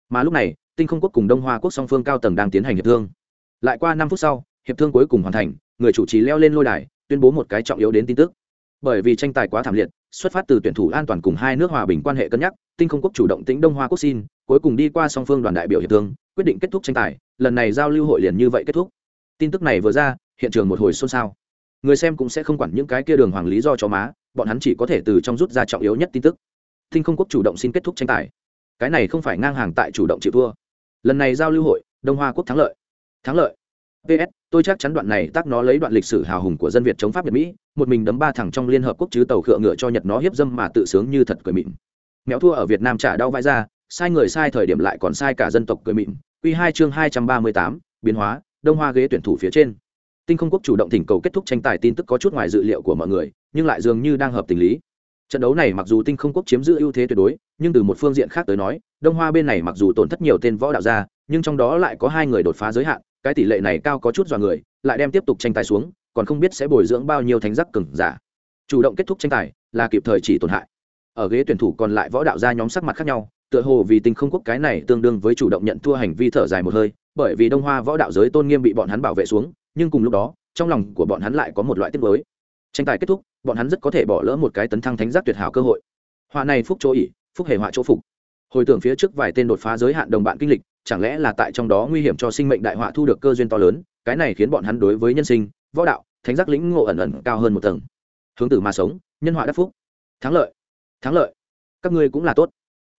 Mà lúc này, tinh không quốc cùng đông hoa quốc song phương cao tầng đang tiến hành hiệp thương. Lại qua năm phút sau, hiệp thương cuối cùng hoàn thành, người chủ trì leo lên lôi đài, tuyên bố một cái trọng yếu đến tin tức. Bởi vì tranh tài quá thảm liệt, xuất phát từ tuyển thủ an toàn cùng hai nước hòa bình quan hệ cân nhắc, tinh không quốc chủ động tính đông hoa quốc xin, cuối cùng đi qua song phương đoàn đại biểu hiệp thương, quyết định kết thúc tranh tài, lần này giao lưu hội liền như vậy kết thúc. Tin tức này vừa ra, hiện trường một hồi xôn xao. Người xem cũng sẽ không quản những cái kia đường hoàng lý do cho má bọn hắn chỉ có thể từ trong rút ra trọng yếu nhất tin tức. Tinh không quốc chủ động xin kết thúc tranh tài. Cái này không phải ngang hàng tại chủ động chịu thua. Lần này giao lưu hội, đông hoa quốc thắng lợi. Thắng lợi. Ps tôi chắc chắn đoạn này tác nó lấy đoạn lịch sử hào hùng của dân việt chống pháp nhật mỹ, một mình đấm ba thẳng trong liên hợp quốc chứ tàu khựa ngựa cho nhật nó hiếp dâm mà tự sướng như thật cười mịn. Mẹo thua ở việt nam trả đau vai ra, sai người sai thời điểm lại còn sai cả dân tộc cười mịn. Q hai chương hai trăm ba mươi tám, biến hóa, đông hoa ghế tuyển thủ phía trên. Tinh không quốc chủ động thỉnh cầu kết thúc tranh tài tin tức có chút ngoài dự liệu của mọi người nhưng lại dường như đang hợp tình lý. Trận đấu này mặc dù tinh không quốc chiếm giữ ưu thế tuyệt đối, nhưng từ một phương diện khác tới nói, đông hoa bên này mặc dù tổn thất nhiều tên võ đạo gia, nhưng trong đó lại có hai người đột phá giới hạn, cái tỷ lệ này cao có chút dọa người, lại đem tiếp tục tranh tài xuống, còn không biết sẽ bồi dưỡng bao nhiêu thánh giác cừng giả. Chủ động kết thúc tranh tài là kịp thời chỉ tổn hại. Ở ghế tuyển thủ còn lại võ đạo gia nhóm sắc mặt khác nhau, tựa hồ vì tinh không quốc cái này tương đương với chủ động nhận thua hành vi thở dài một hơi, bởi vì đông hoa võ đạo giới tôn nghiêm bị bọn hắn bảo vệ xuống, nhưng cùng lúc đó, trong lòng của bọn hắn lại có một loại tiết mới tranh tài kết thúc bọn hắn rất có thể bỏ lỡ một cái tấn thăng thánh giác tuyệt hảo cơ hội. Họa này phúc chỗ ỉ phúc hề họa chỗ phục. Hồi tưởng phía trước vài tên đột phá giới hạn đồng bạn kinh lịch, chẳng lẽ là tại trong đó nguy hiểm cho sinh mệnh đại họa thu được cơ duyên to lớn, cái này khiến bọn hắn đối với nhân sinh, võ đạo, thánh giác lĩnh ngộ ẩn ẩn cao hơn một tầng. Hướng tử mà sống, nhân họa đắc phúc. Thắng lợi thắng lợi. Các ngươi cũng là tốt.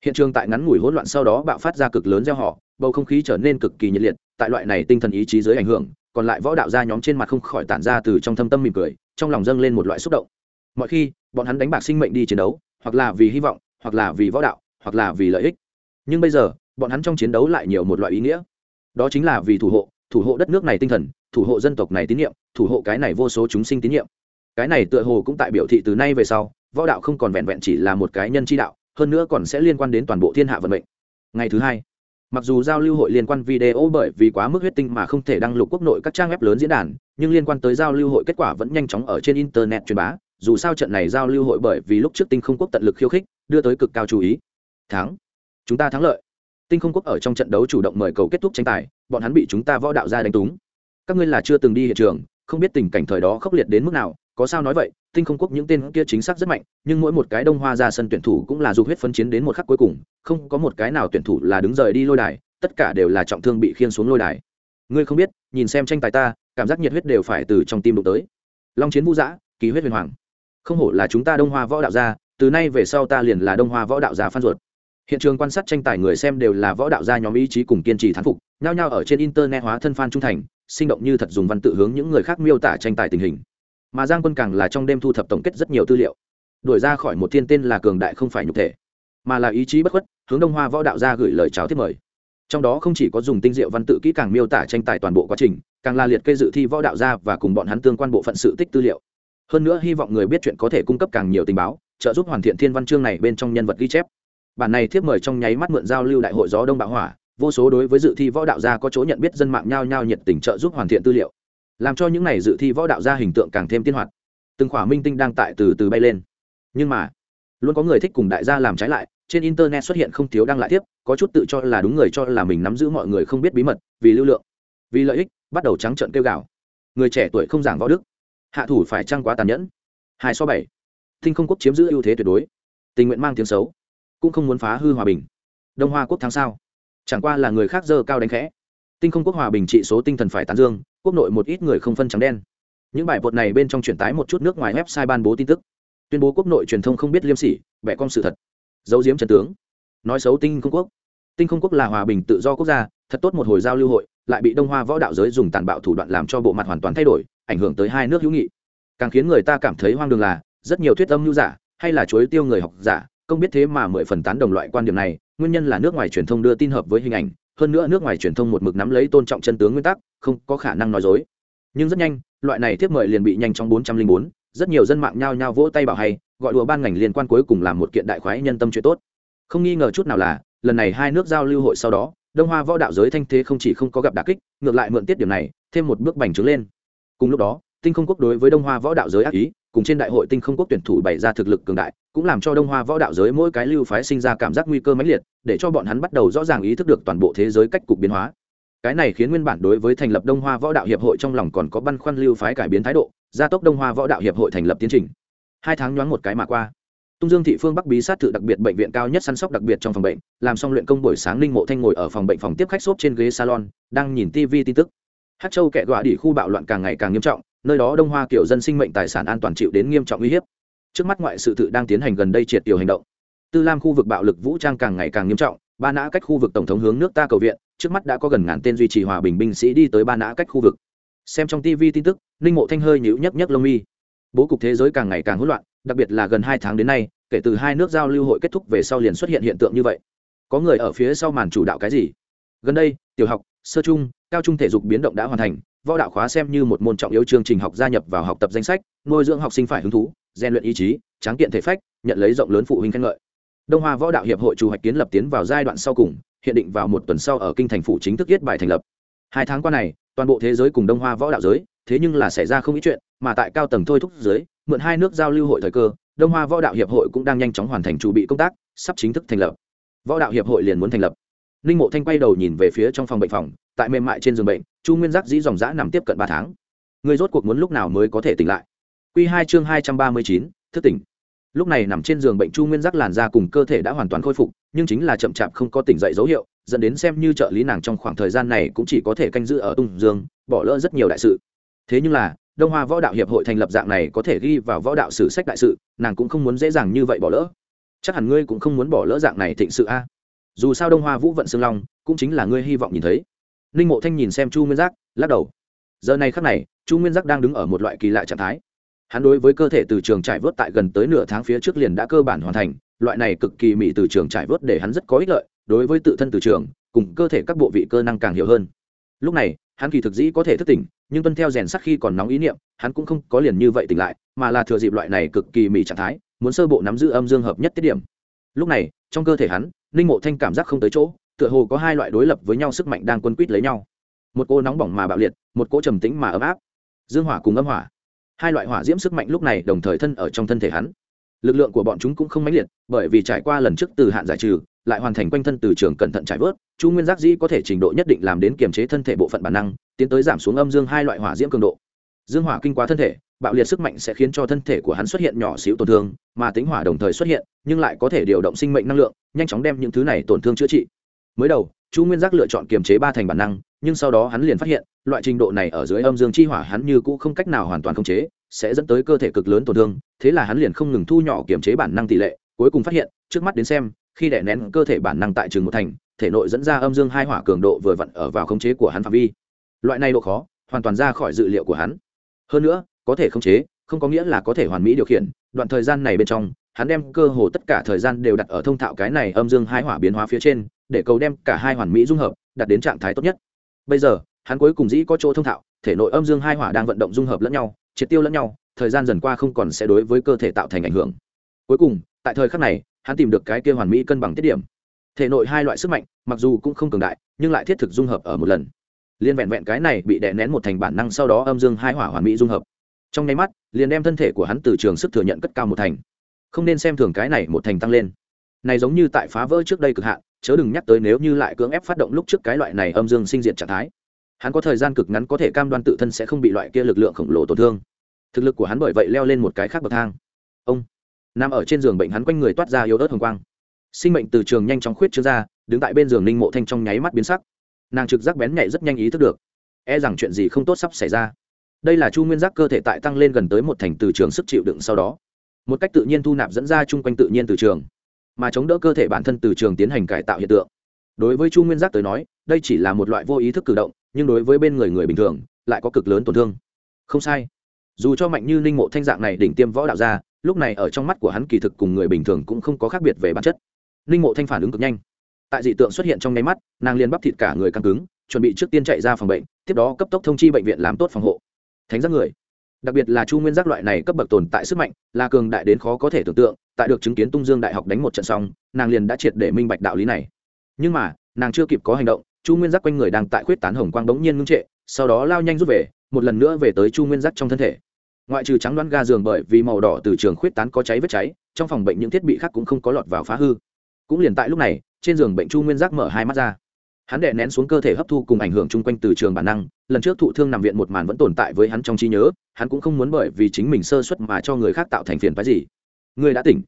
Hiện trường tại ngắn ngủi hỗn loạn sau đó bạo phát ra cực lớn gieo họ, bầu không khí trở nên cực kỳ nhiệt liệt, tại loại này tinh thần ý chí dưới ảnh hưởng, còn lại võ đạo gia nhóm trên mặt không khỏi tản ra từ trong thâm tâm mỉm cười, trong lòng dâng lên một loại xúc động mọi khi, bọn hắn đánh bạc sinh mệnh đi chiến đấu, hoặc là vì hy vọng, hoặc là vì võ đạo, hoặc là vì lợi ích. Nhưng bây giờ, bọn hắn trong chiến đấu lại nhiều một loại ý nghĩa. Đó chính là vì thủ hộ thủ hộ đất nước này tinh thần, thủ hộ dân tộc này tín nhiệm, thủ hộ cái này vô số chúng sinh tín nhiệm. Cái này tựa hồ cũng tại biểu thị từ nay về sau, võ đạo không còn vẹn vẹn chỉ là một cái nhân chi đạo, hơn nữa còn sẽ liên quan đến toàn bộ thiên hạ vận mệnh. Ngày thứ hai, mặc dù giao lưu hội liên quan video bởi vì quá mức huyết tinh mà không thể đăng lục quốc nội các trang web lớn diễn đàn, nhưng liên quan tới giao lưu hội kết quả vẫn nhanh chóng ở trên internet truyền bá dù sao trận này giao lưu hội bởi vì lúc trước tinh không quốc tận lực khiêu khích, đưa tới cực cao chú ý. Thắng. Chúng ta thắng lợi. Tinh không quốc ở trong trận đấu chủ động mời cầu kết thúc tranh tài, bọn hắn bị chúng ta võ đạo ra đánh túng. Các ngươi là chưa từng đi hiện trường, không biết tình cảnh thời đó khốc liệt đến mức nào, có sao nói vậy, tinh không quốc những tên kia chính xác rất mạnh, nhưng mỗi một cái đông hoa ra sân tuyển thủ cũng là dục huyết phân chiến đến một khắc cuối cùng, không có một cái nào tuyển thủ là đứng rời đi lôi đài, tất cả đều là trọng thương bị khiên xuống lôi đài. Ngươi không biết, nhìn xem tranh tài ta, cảm giác nhiệt huyết đều phải từ trong tim đụng tới. Long chiến vũ dã kỳ huyết huyền hoàng không hổ là chúng ta đông hoa võ đạo gia, từ nay về sau ta liền là đông hoa võ đạo gia phan ruột. Hiện trường quan sát tranh tài người xem đều là võ đạo gia nhóm ý chí cùng kiên trì thán phục, nhao nhao ở trên internet hóa thân phan trung thành, sinh động như thật dùng văn tự hướng những người khác miêu tả tranh tài tình hình. Mà giang quân càng là trong đêm thu thập tổng kết rất nhiều tư liệu. Đổi ra khỏi một thiên tên là cường đại không phải nhục thể, mà là ý chí bất khuất, hướng đông hoa võ đạo gia gửi lời chào thiết mời. Trong đó không chỉ có dùng tinh diệu văn tự kỹ càng miêu tả tranh tài toàn bộ quá trình, càng là liệt kê dự thi võ đạo gia và cùng bọn hắn tương quan bộ phận sự tích tư liệu hơn nữa hy vọng người biết chuyện có thể cung cấp càng nhiều tình báo, trợ giúp hoàn thiện thiên văn chương này bên trong nhân vật ghi chép. Bản này thiếp mời trong nháy mắt mượn giao lưu đại hội gió đông bạo hỏa, vô số đối với dự thi võ đạo gia có chỗ nhận biết dân mạng nhao nhao nhiệt tình trợ giúp hoàn thiện tư liệu. Làm cho những này dự thi võ đạo gia hình tượng càng thêm tiên hoạt. Từng khỏa minh tinh đang tại từ từ bay lên. Nhưng mà, luôn có người thích cùng đại gia làm trái lại, trên internet xuất hiện không thiếu đăng lại tiếp có chút tự cho là đúng người cho là mình nắm giữ mọi người không biết bí mật, vì lưu lượng, vì lợi ích, bắt đầu trắng trợn kêu gào. Người trẻ tuổi không giảng võ đức hạ thủ phải trăng quá tàn nhẫn? Hai so bảy. Tinh không quốc chiếm giữ ưu thế tuyệt đối. Tình nguyện mang tiếng xấu. Cũng không muốn phá hư hòa bình. Đông hoa quốc thắng sao? Chẳng qua là người khác dơ cao đánh khẽ. Tinh không quốc hòa bình trị số tinh thần phải tán dương, quốc nội một ít người không phân trắng đen. Những bài bột này bên trong truyền tái một chút nước ngoài website ban bố tin tức. Tuyên bố quốc nội truyền thông không biết liêm sỉ, bẻ con sự thật. Giấu diếm trần tướng. Nói xấu tinh không quốc. Tinh không quốc là hòa bình tự do quốc gia, thật tốt một hồi giao lưu hội lại bị đông hoa võ đạo giới dùng tàn bạo thủ đoạn làm cho bộ mặt hoàn toàn thay đổi, ảnh hưởng tới hai nước hữu nghị. Càng khiến người ta cảm thấy hoang đường là, rất nhiều thuyết âm hữu giả, hay là chối tiêu người học giả, không biết thế mà mười phần tán đồng loại quan điểm này, nguyên nhân là nước ngoài truyền thông đưa tin hợp với hình ảnh, hơn nữa nước ngoài truyền thông một mực nắm lấy tôn trọng chân tướng nguyên tắc, không có khả năng nói dối. Nhưng rất nhanh, loại này tiếp mời liền bị nhanh trong bốn trăm linh bốn, rất nhiều dân mạng nhao nhao vỗ tay bảo hay, gọi đùa ban ngành liên quan cuối cùng làm một kiện đại khoái nhân tâm chuyện tốt. Không nghi ngờ chút nào là, lần này hai nước giao lưu hội sau đó đông hoa võ đạo giới thanh thế không chỉ không có gặp đà kích, ngược lại mượn tiết điểm này, thêm một bước bành trướng lên. Cùng lúc đó, tinh không quốc đối với đông hoa võ đạo giới ác ý, cùng trên đại hội tinh không quốc tuyển thủ bày ra thực lực cường đại, cũng làm cho đông hoa võ đạo giới mỗi cái lưu phái sinh ra cảm giác nguy cơ mãnh liệt, để cho bọn hắn bắt đầu rõ ràng ý thức được toàn bộ thế giới cách cục biến hóa. Cái này khiến nguyên bản đối với thành lập đông hoa võ đạo hiệp hội trong lòng còn có băn khoăn lưu phái cải biến thái độ, gia tốc đông hoa võ đạo hiệp hội thành lập tiến trình. Hai tháng nhoáng một cái mà qua tung dương thị phương bắc bí sát tự đặc biệt bệnh viện cao nhất săn sóc đặc biệt trong phòng bệnh, làm xong luyện công buổi sáng ninh mộ thanh ngồi ở phòng bệnh phòng tiếp khách xốp trên ghế salon, đang nhìn tv tin tức. Hát châu kẻ gọa đỉ khu bạo loạn càng ngày càng nghiêm trọng, nơi đó đông hoa kiểu dân sinh mệnh tài sản an toàn chịu đến nghiêm trọng uy hiếp. Trước mắt ngoại sự tự đang tiến hành gần đây triệt tiểu hành động. Tư lam khu vực bạo lực vũ trang càng ngày càng nghiêm trọng, ba nã cách khu vực tổng thống hướng nước ta cầu viện, trước mắt đã có gần ngàn tên duy trì hòa bình binh sĩ đi tới ba nã cách khu vực. Xem trong tv tin tức, ninh mộ thanh hơi nhíu nhấp nhấp lông mi. Bố cục thế giới càng ngày càng hỗn loạn đặc biệt là gần hai tháng đến nay, kể từ hai nước giao lưu hội kết thúc về sau liền xuất hiện hiện tượng như vậy. Có người ở phía sau màn chủ đạo cái gì? Gần đây, tiểu học, sơ trung, cao trung thể dục biến động đã hoàn thành, võ đạo khóa xem như một môn trọng yếu chương trình học gia nhập vào học tập danh sách, nuôi dưỡng học sinh phải hứng thú, rèn luyện ý chí, tráng kiện thể phách, nhận lấy rộng lớn phụ huynh khen ngợi. Đông hoa võ đạo hiệp hội chủ hoạch kiến lập tiến vào giai đoạn sau cùng, hiện định vào một tuần sau ở kinh thành phủ chính thức viết bài thành lập. Hai tháng qua này, toàn bộ thế giới cùng đông hoa võ đạo giới, thế nhưng là xảy ra không ít chuyện mà tại cao tầng thôi thúc dưới, mượn hai nước giao lưu hội thời cơ đông hoa võ đạo hiệp hội cũng đang nhanh chóng hoàn thành chuẩn bị công tác sắp chính thức thành lập. Võ đạo hiệp hội liền muốn thành lập. Ninh mộ thanh quay đầu nhìn về phía trong phòng bệnh phòng tại mềm mại trên giường bệnh chu nguyên giác dĩ dòng dã nằm tiếp cận ba tháng. Người rốt cuộc muốn lúc nào mới có thể tỉnh lại? Q hai chương hai trăm ba mươi chín thức tỉnh. Lúc này nằm trên giường bệnh chu nguyên giác làn da cùng cơ thể đã hoàn toàn khôi phục nhưng chính là chậm chạp không có tỉnh dậy dấu hiệu dẫn đến xem như trợ lý nàng trong khoảng thời gian này cũng chỉ có thể canh giữ ở tung dương bỏ lỡ rất nhiều đại sự. Thế nhưng là đông hoa võ đạo hiệp hội thành lập dạng này có thể ghi vào võ đạo sử sách đại sự, nàng cũng không muốn dễ dàng như vậy bỏ lỡ. Chắc hẳn ngươi cũng không muốn bỏ lỡ dạng này thịnh sự a. Dù sao đông hoa vũ vận sương long cũng chính là ngươi hy vọng nhìn thấy. Ninh mộ thanh nhìn xem chu nguyên giác, lắc đầu. Giờ này khắc này, chu nguyên giác đang đứng ở một loại kỳ lạ trạng thái. Hắn đối với cơ thể từ trường trải vớt tại gần tới nửa tháng phía trước liền đã cơ bản hoàn thành, loại này cực kỳ mỹ từ trường trải vớt để hắn rất có ích lợi, đối với tự thân từ trường, cùng cơ thể các bộ vị cơ năng càng hiểu hơn. Lúc này, hắn kỳ thực dĩ có thể thức tỉnh nhưng tuân theo rèn sắc khi còn nóng ý niệm, hắn cũng không có liền như vậy tỉnh lại, mà là thừa dịp loại này cực kỳ mỉ trạng thái, muốn sơ bộ nắm giữ âm dương hợp nhất tiết điểm. Lúc này, trong cơ thể hắn, ninh mộ thanh cảm giác không tới chỗ, tựa hồ có hai loại đối lập với nhau sức mạnh đang quân quýt lấy nhau. Một cô nóng bỏng mà bạo liệt, một cô trầm tĩnh mà ấm áp. Dương hỏa cùng âm hỏa. Hai loại hỏa diễm sức mạnh lúc này đồng thời thân ở trong thân thể hắn lực lượng của bọn chúng cũng không mãnh liệt, bởi vì trải qua lần trước từ hạn giải trừ, lại hoàn thành quanh thân từ trường cẩn thận trải vớt, chu nguyên giác dĩ có thể trình độ nhất định làm đến kiềm chế thân thể bộ phận bản năng, tiến tới giảm xuống âm dương hai loại hỏa diễm cường độ. Dương hỏa kinh quá thân thể, bạo liệt sức mạnh sẽ khiến cho thân thể của hắn xuất hiện nhỏ xíu tổn thương, mà tính hỏa đồng thời xuất hiện, nhưng lại có thể điều động sinh mệnh năng lượng, nhanh chóng đem những thứ này tổn thương chữa trị. Mới đầu, chu nguyên giác lựa chọn kiềm chế ba thành bản năng nhưng sau đó hắn liền phát hiện, loại trình độ này ở dưới âm dương chi hỏa hắn như cũ không cách nào hoàn toàn khống chế, sẽ dẫn tới cơ thể cực lớn tổn thương, thế là hắn liền không ngừng thu nhỏ kiểm chế bản năng tỷ lệ, cuối cùng phát hiện, trước mắt đến xem, khi đè nén cơ thể bản năng tại trường một thành, thể nội dẫn ra âm dương hai hỏa cường độ vừa vặn ở vào khống chế của hắn phạm vi. Loại này độ khó, hoàn toàn ra khỏi dự liệu của hắn. Hơn nữa, có thể khống chế, không có nghĩa là có thể hoàn mỹ điều khiển, đoạn thời gian này bên trong, hắn đem cơ hồ tất cả thời gian đều đặt ở thông thạo cái này âm dương hai hỏa biến hóa phía trên, để cầu đem cả hai hoàn mỹ dung hợp, đạt đến trạng thái tốt nhất bây giờ, hắn cuối cùng dĩ có chỗ thông thạo, thể nội âm dương hai hỏa đang vận động dung hợp lẫn nhau, triệt tiêu lẫn nhau, thời gian dần qua không còn sẽ đối với cơ thể tạo thành ảnh hưởng. Cuối cùng, tại thời khắc này, hắn tìm được cái kia hoàn mỹ cân bằng tiết điểm. Thể nội hai loại sức mạnh, mặc dù cũng không cường đại, nhưng lại thiết thực dung hợp ở một lần. Liên vẹn vẹn cái này bị đè nén một thành bản năng sau đó âm dương hai hỏa hoàn mỹ dung hợp. Trong nháy mắt, liền đem thân thể của hắn từ trường sức thừa nhận cất cao một thành. Không nên xem thường cái này một thành tăng lên. Này giống như tại phá vỡ trước đây cực hạn chớ đừng nhắc tới nếu như lại cưỡng ép phát động lúc trước cái loại này âm dương sinh diệt trạng thái. Hắn có thời gian cực ngắn có thể cam đoan tự thân sẽ không bị loại kia lực lượng khổng lồ tổn thương. Thực lực của hắn bởi vậy leo lên một cái khác bậc thang. Ông, nằm ở trên giường bệnh hắn quanh người toát ra yếu ớt hồng quang. Sinh mệnh từ trường nhanh chóng khuyết trương ra, đứng tại bên giường ninh mộ thanh trong nháy mắt biến sắc. Nàng trực giác bén nhạy rất nhanh ý thức được e rằng chuyện gì không tốt sắp xảy ra. Đây là chu nguyên giác cơ thể tại tăng lên gần tới một thành từ trường sức chịu đựng sau đó. Một cách tự nhiên thu nạp dẫn ra chung quanh tự nhiên từ trường mà chống đỡ cơ thể bản thân từ trường tiến hành cải tạo hiện tượng. Đối với chu nguyên giác tới nói, đây chỉ là một loại vô ý thức cử động, nhưng đối với bên người người bình thường, lại có cực lớn tổn thương. Không sai. Dù cho mạnh như ninh mộ thanh dạng này đỉnh tiêm võ đạo ra lúc này ở trong mắt của hắn kỳ thực cùng người bình thường cũng không có khác biệt về bản chất. Ninh mộ thanh phản ứng cực nhanh. Tại dị tượng xuất hiện trong nháy mắt, nàng liền bắp thịt cả người căng cứng, chuẩn bị trước tiên chạy ra phòng bệnh, tiếp đó cấp tốc thông chi bệnh viện làm tốt phòng hộ. Thánh giác người đặc biệt là chu nguyên giác loại này cấp bậc tồn tại sức mạnh, là cường đại đến khó có thể tưởng tượng, tại được chứng kiến tung dương đại học đánh một trận xong, nàng liền đã triệt để minh bạch đạo lý này. Nhưng mà, nàng chưa kịp có hành động, chu nguyên giác quanh người đang tại khuyết tán hồng quang bỗng nhiên ngưng trệ, sau đó lao nhanh rút về, một lần nữa về tới chu nguyên giác trong thân thể. Ngoại trừ trắng đoán ga giường bởi vì màu đỏ từ trường khuyết tán có cháy vết cháy, trong phòng bệnh những thiết bị khác cũng không có lọt vào phá hư. Cũng liền tại lúc này, trên giường bệnh chu nguyên giác mở hai mắt ra hắn đè nén xuống cơ thể hấp thu cùng ảnh hưởng chung quanh từ trường bản năng, lần trước thụ thương nằm viện một màn vẫn tồn tại với hắn trong trí nhớ, hắn cũng không muốn bởi vì chính mình sơ xuất mà cho người khác tạo thành phiền phái gì. Người đã tỉnh.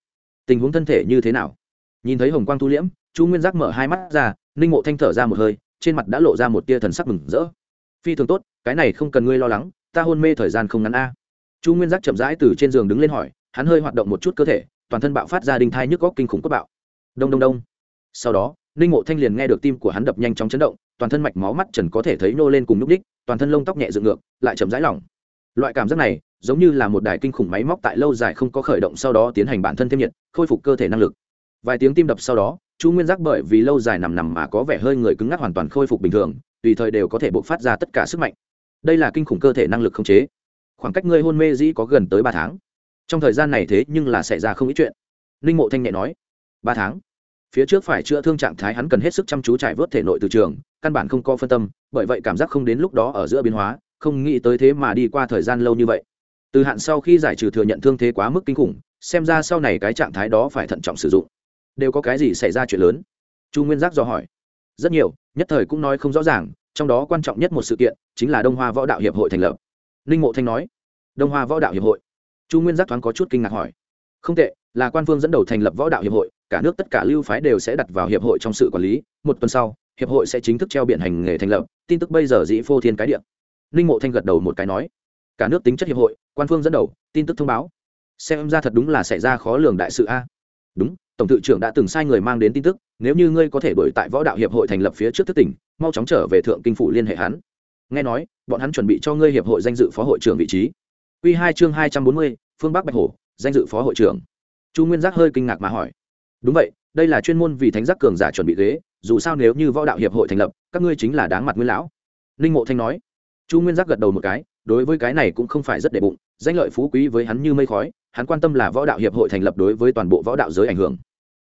Tình huống thân thể như thế nào? Nhìn thấy hồng quang thu liễm, chu nguyên giác mở hai mắt ra, ninh mộ thanh thở ra một hơi, trên mặt đã lộ ra một tia thần sắc mừng rỡ. Phi thường tốt, cái này không cần ngươi lo lắng, ta hôn mê thời gian không ngắn a. Chu nguyên giác chậm rãi từ trên giường đứng lên hỏi, hắn hơi hoạt động một chút cơ thể, toàn thân bạo phát ra đinh thai nhức góc kinh khủng cốt bạo. Đông đông đông. Sau đó ninh mộ thanh liền nghe được tim của hắn đập nhanh chóng chấn động, toàn thân mạch máu mắt trần có thể thấy nô lên cùng n ú c đích toàn thân lông tóc nhẹ dựng ngược, lại chậm rãi lỏng. Loại cảm giác này, giống như là một đài kinh khủng máy móc tại lâu dài không có khởi động sau đó tiến hành bản thân thêm nhiệt, khôi phục cơ thể năng lực. Vài tiếng tim đập sau đó, chu nguyên giác bởi vì lâu dài nằm nằm mà có vẻ hơi người cứng ngắc hoàn toàn khôi phục bình thường, tùy thời đều có thể bộc phát ra tất cả sức mạnh. Đây là kinh khủng cơ thể năng lực không chế. Khoảng cách ngươi hôn mê dĩ có gần tới ba tháng. Trong thời gian này thế nhưng là xảy ra không ít chuyện. Ninh mộ thanh nhẹ nói, ba tháng? Phía trước phải chữa thương trạng thái hắn cần hết sức chăm chú trải vớt thể nội từ trường, căn bản không có phân tâm, bởi vậy cảm giác không đến lúc đó ở giữa biến hóa, không nghĩ tới thế mà đi qua thời gian lâu như vậy. Từ hạn sau khi giải trừ thừa nhận thương thế quá mức kinh khủng, xem ra sau này cái trạng thái đó phải thận trọng sử dụng. Đều có cái gì xảy ra chuyện lớn? Chu nguyên giác dò hỏi. Rất nhiều, nhất thời cũng nói không rõ ràng, trong đó quan trọng nhất một sự kiện, chính là đông hoa võ đạo hiệp hội thành lập. Ninh mộ thanh nói. Đông hoa võ đạo hiệp hội. Chu nguyên giác thoáng có chút kinh ngạc hỏi. Không tệ, là quan phương dẫn đầu thành lập võ đạo hiệp hội cả nước tất cả lưu phái đều sẽ đặt vào hiệp hội trong sự quản lý, một tuần sau, hiệp hội sẽ chính thức treo biển hành nghề thành lập, tin tức bây giờ dĩ phô thiên cái điện ninh mộ thanh gật đầu một cái nói, cả nước tính chất hiệp hội, quan phương dẫn đầu, tin tức thông báo. Xem ra thật đúng là xảy ra khó lường đại sự a. Đúng, tổng tự trưởng đã từng sai người mang đến tin tức, nếu như ngươi có thể đổi tại võ đạo hiệp hội thành lập phía trước thức tỉnh, mau chóng trở về thượng kinh phủ liên hệ hắn. Nghe nói, bọn hắn chuẩn bị cho ngươi hiệp hội danh dự phó hội trưởng vị trí. Q hai chương hai trăm bốn mươi, phương bắc bạch hổ, danh dự phó hội trưởng. Chu nguyên giác hơi kinh ngạc mà hỏi đúng vậy, đây là chuyên môn vì thánh giác cường giả chuẩn bị ghế, dù sao nếu như võ đạo hiệp hội thành lập, các ngươi chính là đáng mặt nguyên lão. Ninh mộ thanh nói. Chu nguyên giác gật đầu một cái, đối với cái này cũng không phải rất đệ bụng, danh lợi phú quý với hắn như mây khói, hắn quan tâm là võ đạo hiệp hội thành lập đối với toàn bộ võ đạo giới ảnh hưởng.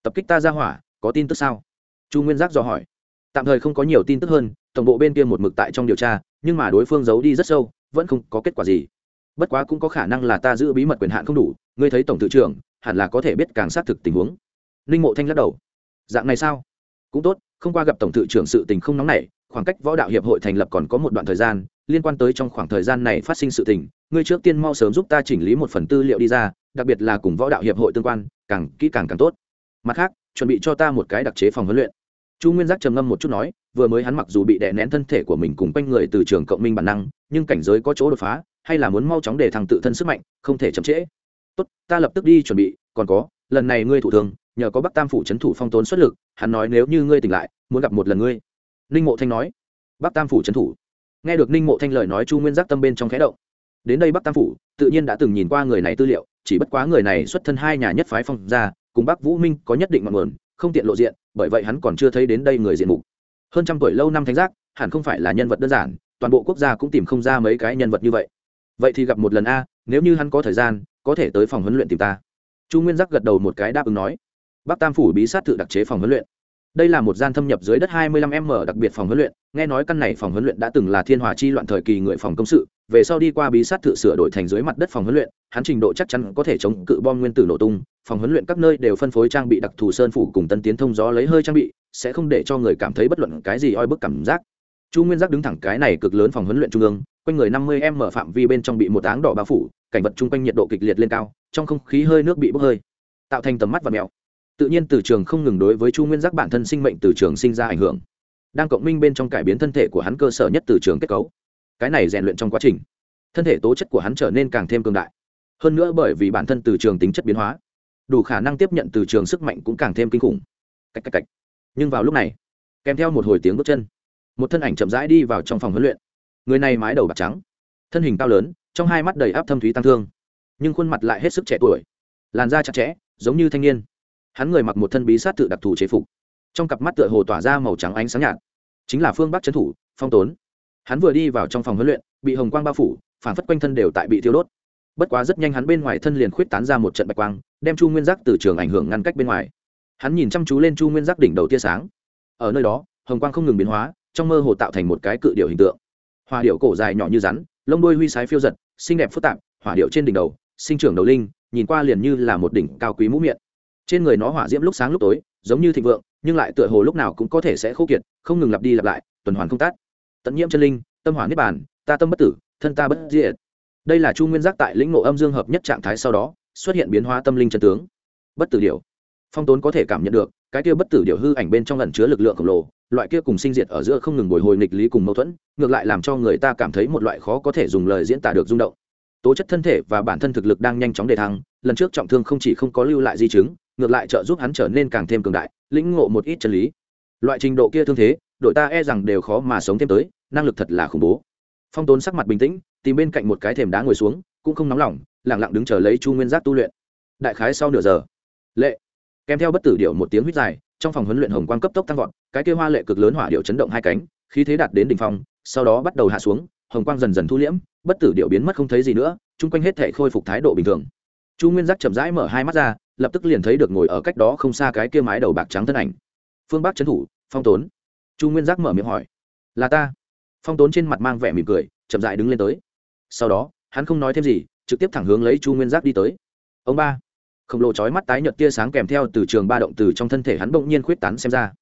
Tập kích ta ra hỏa, có tin tức sao? Chu nguyên giác dò hỏi. Tạm thời không có nhiều tin tức hơn, tổng bộ bên kia một mực tại trong điều tra, nhưng mà đối phương giấu đi rất sâu, vẫn không có kết quả gì. Bất quá cũng có khả năng là ta giữ bí mật quyền hạn không đủ, ngươi thấy tổng thự trưởng, hẳn là có thể biết càng xác thực tình huống ninh mộ thanh lắc đầu. Dạng này sao? Cũng tốt, không qua gặp tổng thự trưởng sự tình không nóng nảy, khoảng cách võ đạo hiệp hội thành lập còn có một đoạn thời gian, liên quan tới trong khoảng thời gian này phát sinh sự tình, ngươi trước tiên mau sớm giúp ta chỉnh lý một phần tư liệu đi ra, đặc biệt là cùng võ đạo hiệp hội tương quan, càng kỹ càng càng tốt. Mặt khác, chuẩn bị cho ta một cái đặc chế phòng huấn luyện. Chu nguyên giác trầm ngâm một chút nói, vừa mới hắn mặc dù bị đè nén thân thể của mình cùng quanh người từ trường cộng minh bản năng, nhưng cảnh giới có chỗ đột phá, hay là muốn mau chóng để thằng tự thân sức mạnh, không thể chậm trễ. Tốt, ta lập tức đi chuẩn bị, còn có, lần này ngươi thủ thường nhờ có bắc tam phủ c h ấ n thủ phong tốn xuất lực, hắn nói nếu như ngươi tỉnh lại, muốn gặp một lần ngươi. Ninh mộ thanh nói. Bắc tam phủ c h ấ n thủ. Nghe được ninh mộ thanh lời nói chu nguyên giác tâm bên trong khẽ động. Đến đây bắc tam phủ, tự nhiên đã từng nhìn qua người này tư liệu, chỉ bất quá người này xuất thân hai nhà nhất phái phong ra cùng bắc vũ minh có nhất định ngọn nguồn, không tiện lộ diện, bởi vậy hắn còn chưa thấy đến đây người diện mục. Hơn trăm tuổi lâu năm thánh giác, hẳn không phải là nhân vật đơn giản, toàn bộ quốc gia cũng tìm không ra mấy cái nhân vật như vậy. Vậy thì gặp một lần a, nếu như hắn có thời gian, có thể tới phòng huấn luyện tìm ta. Chu nguyên giác gật đầu một cái đáp ứng nói bắc tam phủ bí sát tự đặc chế phòng huấn luyện. Đây là một gian thâm nhập dưới đất 25 m đặc biệt phòng huấn luyện. Nghe nói căn này phòng huấn luyện đã từng là thiên hòa chi loạn thời kỳ người phòng công sự, về sau đi qua bí sát tự sửa đổi thành dưới mặt đất phòng huấn luyện, hắn trình độ chắc chắn có thể chống cự bom nguyên tử nổ tung. Phòng huấn luyện các nơi đều phân phối trang bị đặc thù sơn phủ cùng tân tiến thông gió lấy hơi trang bị, sẽ không để cho người cảm thấy bất luận cái gì oi bức cảm giác. Chu nguyên giác đứng thẳng cái này cực lớn phòng huấn luyện trung ương, quanh người năm mươi em mở phạm vi bên trong bị một áng đỏ bao phủ, cảnh vật chung quanh nhiệt độ kịch liệt lên cao, trong không khí hơi nước bị bốc hơi, tạo thành tầm mắt và mèo tự nhiên từ trường không ngừng đối với chu nguyên giác bản thân sinh mệnh từ trường sinh ra ảnh hưởng. Đang cộng minh bên trong cải biến thân thể của hắn cơ sở nhất từ trường kết cấu. Cái này rèn luyện trong quá trình, thân thể tố chất của hắn trở nên càng thêm cường đại. Hơn nữa bởi vì bản thân từ trường tính chất biến hóa, đủ khả năng tiếp nhận từ trường sức mạnh cũng càng thêm kinh khủng. Cách cách cách. Nhưng vào lúc này, kèm theo một hồi tiếng bước chân, một thân ảnh chậm rãi đi vào trong phòng huấn luyện. Người này mái đầu bạc trắng, thân hình cao lớn, trong hai mắt đầy áp thâm thúy tăng thương, nhưng khuôn mặt lại hết sức trẻ tuổi, làn da chặt chẽ, giống như thanh niên hắn người mặc một thân bí sát tự đặc thù chế phục. Trong cặp mắt tựa hồ tỏa ra màu trắng ánh sáng nhạt. Chính là phương bắc trấn thủ, phong tốn. Hắn vừa đi vào trong phòng huấn luyện, bị hồng quang bao phủ, phản phất quanh thân đều tại bị thiêu đốt. Bất quá rất nhanh hắn bên ngoài thân liền khuyết tán ra một trận bạch quang, đem chu nguyên giác từ trường ảnh hưởng ngăn cách bên ngoài. Hắn nhìn chăm chú lên chu nguyên giác đỉnh đầu tia sáng. Ở nơi đó, hồng quang không ngừng biến hóa, trong mơ hồ tạo thành một cái cự điệu hình tượng. Hòa điệu cổ dài nhỏ như rắn, lông đôi huy sái phiêu giật, xinh đẹp phức tạp, hỏa điệu trên đỉnh đầu, sinh trưởng đầu linh, nhìn qua liền như là một đỉnh cao quý mũ miệng trên người nó hỏa diễm lúc sáng lúc tối, giống như thịnh vượng, nhưng lại tựa hồ lúc nào cũng có thể sẽ khô kiệt, không ngừng lặp đi lặp lại, tuần hoàn không tát tận nhiễm chân linh, tâm hỏa niết bàn, ta tâm bất tử, thân ta bất diệt. Đây là chu nguyên giác tại lĩnh ngộ âm dương hợp nhất trạng thái sau đó, xuất hiện biến hóa tâm linh chân tướng. Bất tử điều phong tốn có thể cảm nhận được, cái kia bất tử điều hư ảnh bên trong lần chứa lực lượng khổng lồ, loại kia cùng sinh diệt ở giữa không ngừng bồi hồi nghịch lý cùng mâu thuẫn, ngược lại làm cho người ta cảm thấy một loại khó có thể dùng lời diễn tả được rung động. Tố chất thân thể và bản thân thực lực đang nhanh chóng đề thăng, lần trước trọng thương không chỉ không có lưu lại di chứng ngược lại trợ giúp hắn trở nên càng thêm cường đại, lĩnh ngộ một ít chân lý. Loại trình độ kia thương thế, đội ta e rằng đều khó mà sống thêm tới, năng lực thật là khủng bố. Phong tốn sắc mặt bình tĩnh, tìm bên cạnh một cái thềm đá ngồi xuống, cũng không nóng lòng lẳng lặng đứng chờ lấy chu nguyên giác tu luyện. Đại khái sau nửa giờ. Lệ. Kèm theo bất tử điệu một tiếng huýt dài, trong phòng huấn luyện hồng quang cấp tốc tăng vọt, cái kia hoa lệ cực lớn hỏa điệu chấn động hai cánh, khí thế đạt đến đỉnh phong, sau đó bắt đầu hạ xuống, hồng quang dần dần thu liễm, bất tử điệu biến mất không thấy gì nữa, chung quanh hết thể khôi phục thái độ bình thường. Chu nguyên giác chậm rãi mở hai mắt ra lập tức liền thấy được ngồi ở cách đó không xa cái kia mái đầu bạc trắng thân ảnh. Phương bắc trấn thủ, phong tốn. Chu nguyên giác mở miệng hỏi, là ta? Phong tốn trên mặt mang vẻ mỉm cười, chậm dại đứng lên tới. Sau đó, hắn không nói thêm gì, trực tiếp thẳng hướng lấy chu nguyên giác đi tới. Ông ba. Khổng lồ trói mắt tái nhợt tia sáng kèm theo từ trường ba động từ trong thân thể hắn bỗng nhiên khuyết tán xem ra.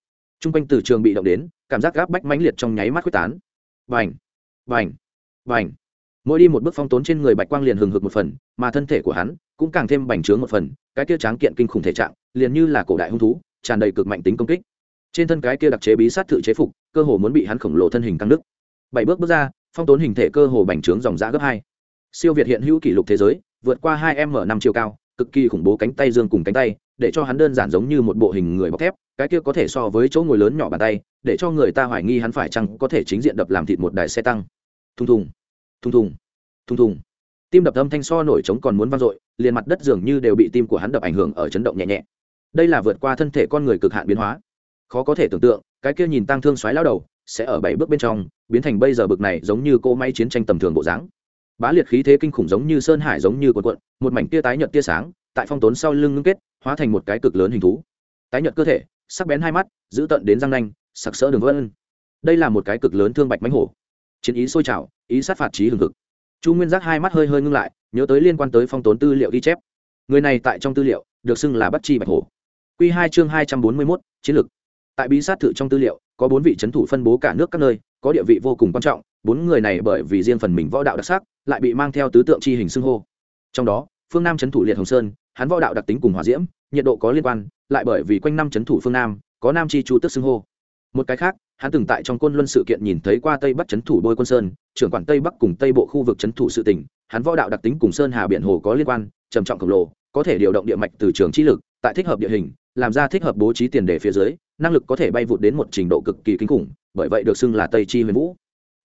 T r u n g quanh từ trường bị động đến, cảm giác gáp bách mãnh liệt trong nháy mắt khuyết tán. Vành vành vành mỗi đi một bước phong tốn trên người bạch quang liền hừng hực một phần, mà thân thể của hắn cũng càng thêm bành trướng một phần, cái kia tráng kiện kinh khủng thể trạng liền như là cổ đại hung thú, tràn đầy cực mạnh tính công kích. Trên thân cái kia đặc chế bí sát tự chế phục, cơ hồ muốn bị hắn khổng lồ thân hình căng đức bảy bước bước ra, phong tốn hình thể cơ hồ bành trướng dòng giã gấp hai. Siêu việt hiện hữu kỷ lục thế giới, vượt qua hai m năm chiều cao, cực kỳ khủng bố cánh tay dương cùng cánh tay, để cho hắn đơn giản giống như một bộ hình người bọc thép, cái kia có thể so với chỗ ngồi lớn nhỏ bàn tay, để cho người ta hoài nghi hắn phải chăng có thể chính diện đập làm thịt một đài xe tăng. Thùng thùng thùng thùng thùng thùng. Tim đập âm thanh so nổi trống còn muốn vang dội, liền mặt đất dường như đều bị tim của hắn đập ảnh hưởng ở chấn động nhẹ nhẹ. Đây là vượt qua thân thể con người cực hạn biến hóa. Khó có thể tưởng tượng, cái kia nhìn tăng thương xoáy lao đầu, sẽ ở bảy bước bên trong, biến thành bây giờ bực này giống như cô máy chiến tranh tầm thường bộ dáng. Bá liệt khí thế kinh khủng giống như sơn hải giống như quần quận một mảnh tia tái nhợt tia sáng, tại phong tốn sau lưng ngưng kết, hóa thành một cái cực lớn hình thú. Tái nhợt cơ thể, sắc bén hai mắt giữ tận đến răng nanh, sặc sỡ đường vân. Đây là một cái cực lớn thương bạch mánh hổ chiến ý sôi trào, ý sát phạt trí hừng hực. Chu nguyên giác hai mắt hơi hơi ngưng lại, nhớ tới liên quan tới phong tốn tư liệu ghi chép. Người này tại trong tư liệu, được xưng là bắt chi bạch hổ. Q hai chương hai trăm bốn mươi mốt, chiến lược. Tại bí sát thự trong tư liệu, có bốn vị c h ấ n thủ phân bố cả nước các nơi, có địa vị vô cùng quan trọng, bốn người này bởi vì riêng phần mình võ đạo đặc sắc, lại bị mang theo tứ tượng chi hình xưng hô. Trong đó, phương nam c h ấ n thủ liệt hồng sơn, hắn võ đạo đặc tính cùng hòa diễm, nhiệt độ có liên quan, lại bởi vì quanh năm c h ấ n thủ phương nam, có nam chi chu tức xưng hô. Một cái khác hắn từng tại trong quân luân sự kiện nhìn thấy qua tây bắc c h ấ n thủ bôi quân sơn, trưởng quản tây bắc cùng tây bộ khu vực c h ấ n thủ sự tỉnh hắn võ đạo đặc tính cùng sơn hà biển hồ có liên quan, trầm trọng khổng lồ, có thể điều động địa mạch từ trường trí lực, tại thích hợp địa hình, làm ra thích hợp bố trí tiền đề phía dưới, năng lực có thể bay vụt đến một trình độ cực kỳ kinh khủng, bởi vậy được xưng là tây chi huyền vũ.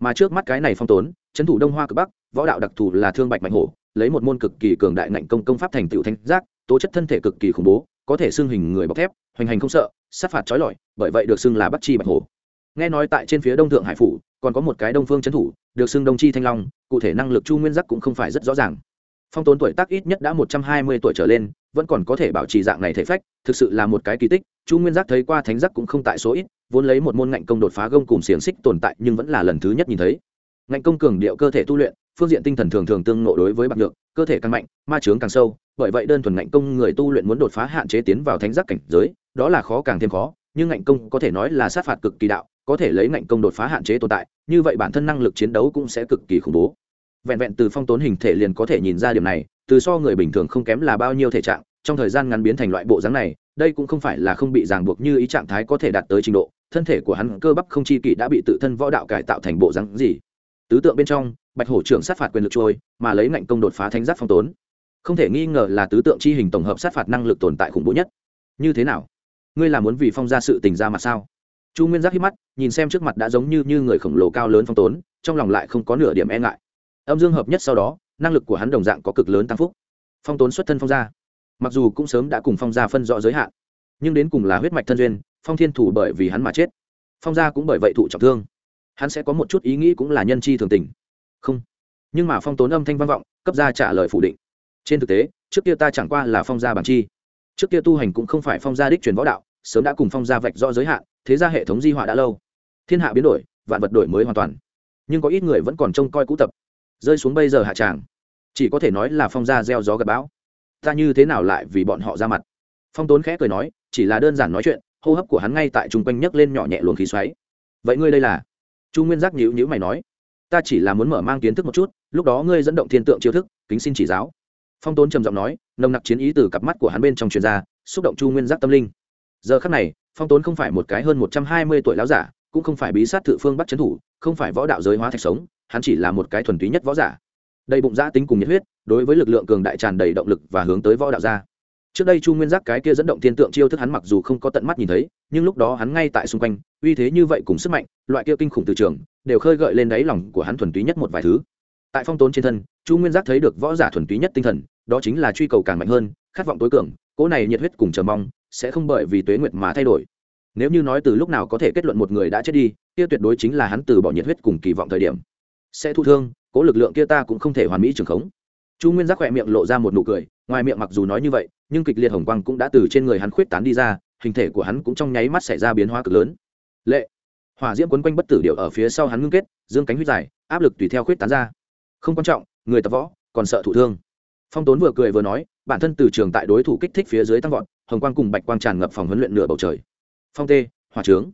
Mà trước mắt cái này phong tốn trấn thủ đông hoa cực bắc, võ đạo đặc thù là thương bạch mạnh hổ, lấy một môn cực kỳ cường đại ngạnh công công pháp thành tựu thanh giác, tố chất thân thể cực kỳ khủng bố, có thể xưng hình người bọc thép, hoành hành không sợ, sát phạt trói lọi, bởi vậy được xưng là bắc chi bạch hổ nghe nói tại trên phía đông thượng hải phủ, còn có một cái đông phương trấn thủ, được xưng đông chi thanh long, cụ thể năng lực chu nguyên giác cũng không phải rất rõ ràng. Phong tốn tuổi tác ít nhất đã một trăm hai mươi tuổi trở lên, vẫn còn có thể bảo trì dạng này thể phách, thực sự là một cái kỳ tích, chu nguyên giác thấy qua thánh giác cũng không tại số ít, vốn lấy một môn ngạnh công đột phá gông cùng xiềng xích tồn tại nhưng vẫn là lần thứ nhất nhìn thấy. Ngạnh công cường điệu cơ thể tu luyện, phương diện tinh thần thường thường tương nộ đối với bạc nhược, cơ thể càng mạnh, ma trướng càng sâu, bởi vậy đơn thuần ngạnh công người tu luyện muốn đột phá hạn chế tiến vào thánh giác cảnh giới, đó là khó càng thêm khó, nhưng ngạnh công có thể nói là sát phạt cực kỳ đạo có thể lấy ngạnh công đột phá hạn chế tồn tại, như vậy bản thân năng lực chiến đấu cũng sẽ cực kỳ khủng bố. Vẹn vẹn từ phong tốn hình thể liền có thể nhìn ra điểm này, từ so người bình thường không kém là bao nhiêu thể trạng, trong thời gian ngắn biến thành loại bộ dáng này, đây cũng không phải là không bị ràng buộc như ý trạng thái có thể đạt tới trình độ, thân thể của hắn cơ bắp không chi kỷ đã bị tự thân võ đạo cải tạo thành bộ dáng gì. Tứ tượng bên trong, bạch hổ trưởng sát phạt quyền lực trôi, mà lấy ngạnh công đột phá thanh giác phong tốn. Không thể nghi ngờ là tứ tượng chi hình tổng hợp sát phạt năng lực tồn tại khủng bố nhất. Như thế nào? Ngươi là muốn vì phong ra sự tình ra mặt sao? Chu nguyên giác hít mắt nhìn xem trước mặt đã giống như, như người khổng lồ cao lớn phong tốn trong lòng lại không có nửa điểm e ngại. Âm dương hợp nhất sau đó năng lực của hắn đồng dạng có cực lớn tăng phúc. Phong tốn xuất thân phong gia. Mặc dù cũng sớm đã cùng phong gia phân rõ giới hạn nhưng đến cùng là huyết mạch thân duyên phong thiên thủ bởi vì hắn mà chết. Phong gia cũng bởi vậy thụ trọng thương. Hắn sẽ có một chút ý nghĩ cũng là nhân chi thường tình. Không. Nhưng mà phong tốn âm thanh vang vọng cấp ra trả lời phủ định. Trên thực tế trước kia ta chẳng qua là phong gia bản chi. Trước kia tu hành cũng không phải phong gia đích truyền võ đạo sớm đã cùng phong gia vạch rõ giới hạn, thế ra hệ thống di họa đã lâu. Thiên hạ biến đổi, vạn vật đổi mới hoàn toàn. Nhưng có ít người vẫn còn trông coi cũ tập. Rơi xuống bây giờ hạ tràng, chỉ có thể nói là phong gia gieo gió gặp bão. Ta như thế nào lại vì bọn họ ra mặt? Phong tốn khẽ cười nói, chỉ là đơn giản nói chuyện, hô hấp của hắn ngay tại chung quanh nhấc lên nhỏ nhẹ luồng khí xoáy. Vậy ngươi đây là? Chu nguyên giác nhữ nhữ mày nói, ta chỉ là muốn mở mang kiến thức một chút, lúc đó ngươi dẫn động thiên tượng chiêu thức, kính xin chỉ giáo. Phong tốn trầm giọng nói, nồng nặc chiến ý từ cặp mắt của hắn bên trong truyền ra, xúc động chu nguyên giác tâm linh giờ khắc này, phong tốn không phải một cái hơn một trăm hai mươi tuổi láo giả, cũng không phải bí sát thự phương bắt trấn thủ, không phải võ đạo giới hóa thạch sống, hắn chỉ là một cái thuần túy nhất võ giả. Đầy bụng giã tính cùng nhiệt huyết, đối với lực lượng cường đại tràn đầy động lực và hướng tới võ đạo gia. Trước đây chu nguyên giác cái kia dẫn động thiên tượng chiêu thức hắn mặc dù không có tận mắt nhìn thấy, nhưng lúc đó hắn ngay tại xung quanh, uy thế như vậy cùng sức mạnh, loại kia kinh khủng từ trường, đều khơi gợi lên đáy lòng của hắn thuần túy nhất một vài thứ. Tại phong tốn trên thân, chu nguyên giác thấy được võ giả thuần túy nhất tinh thần, đó chính là truy cầu càng mạnh hơn, khát vọng tối cường cỗ này nhiệt huyết cùng chờ mong sẽ không bởi vì tuế nguyệt mà thay đổi. Nếu như nói từ lúc nào có thể kết luận một người đã chết đi, kia tuyệt đối chính là hắn từ bỏ nhiệt huyết cùng kỳ vọng thời điểm. Sẽ thụ thương, cố lực lượng kia ta cũng không thể hoàn mỹ trường khống. Chu nguyên giác khỏe miệng lộ ra một nụ cười, ngoài miệng mặc dù nói như vậy, nhưng kịch liệt hồng quang cũng đã từ trên người hắn khuyết tán đi ra, hình thể của hắn cũng trong nháy mắt xảy ra biến hóa cực lớn. Lệ! Hỏa diễm quấn quanh bất tử điệu ở phía sau hắn ngưng kết, dương cánh huyết dài, áp lực tùy theo khuyết tán ra. Không quan trọng, người tập võ còn sợ thụ thương. Phong tốn vừa cười vừa nói, bản thân từ trường tại đối thủ kích thích phía dưới tăng vọt hồng quang cùng bạch quang tràn ngập phòng huấn luyện nửa bầu trời. Phong tê, hỏa trướng.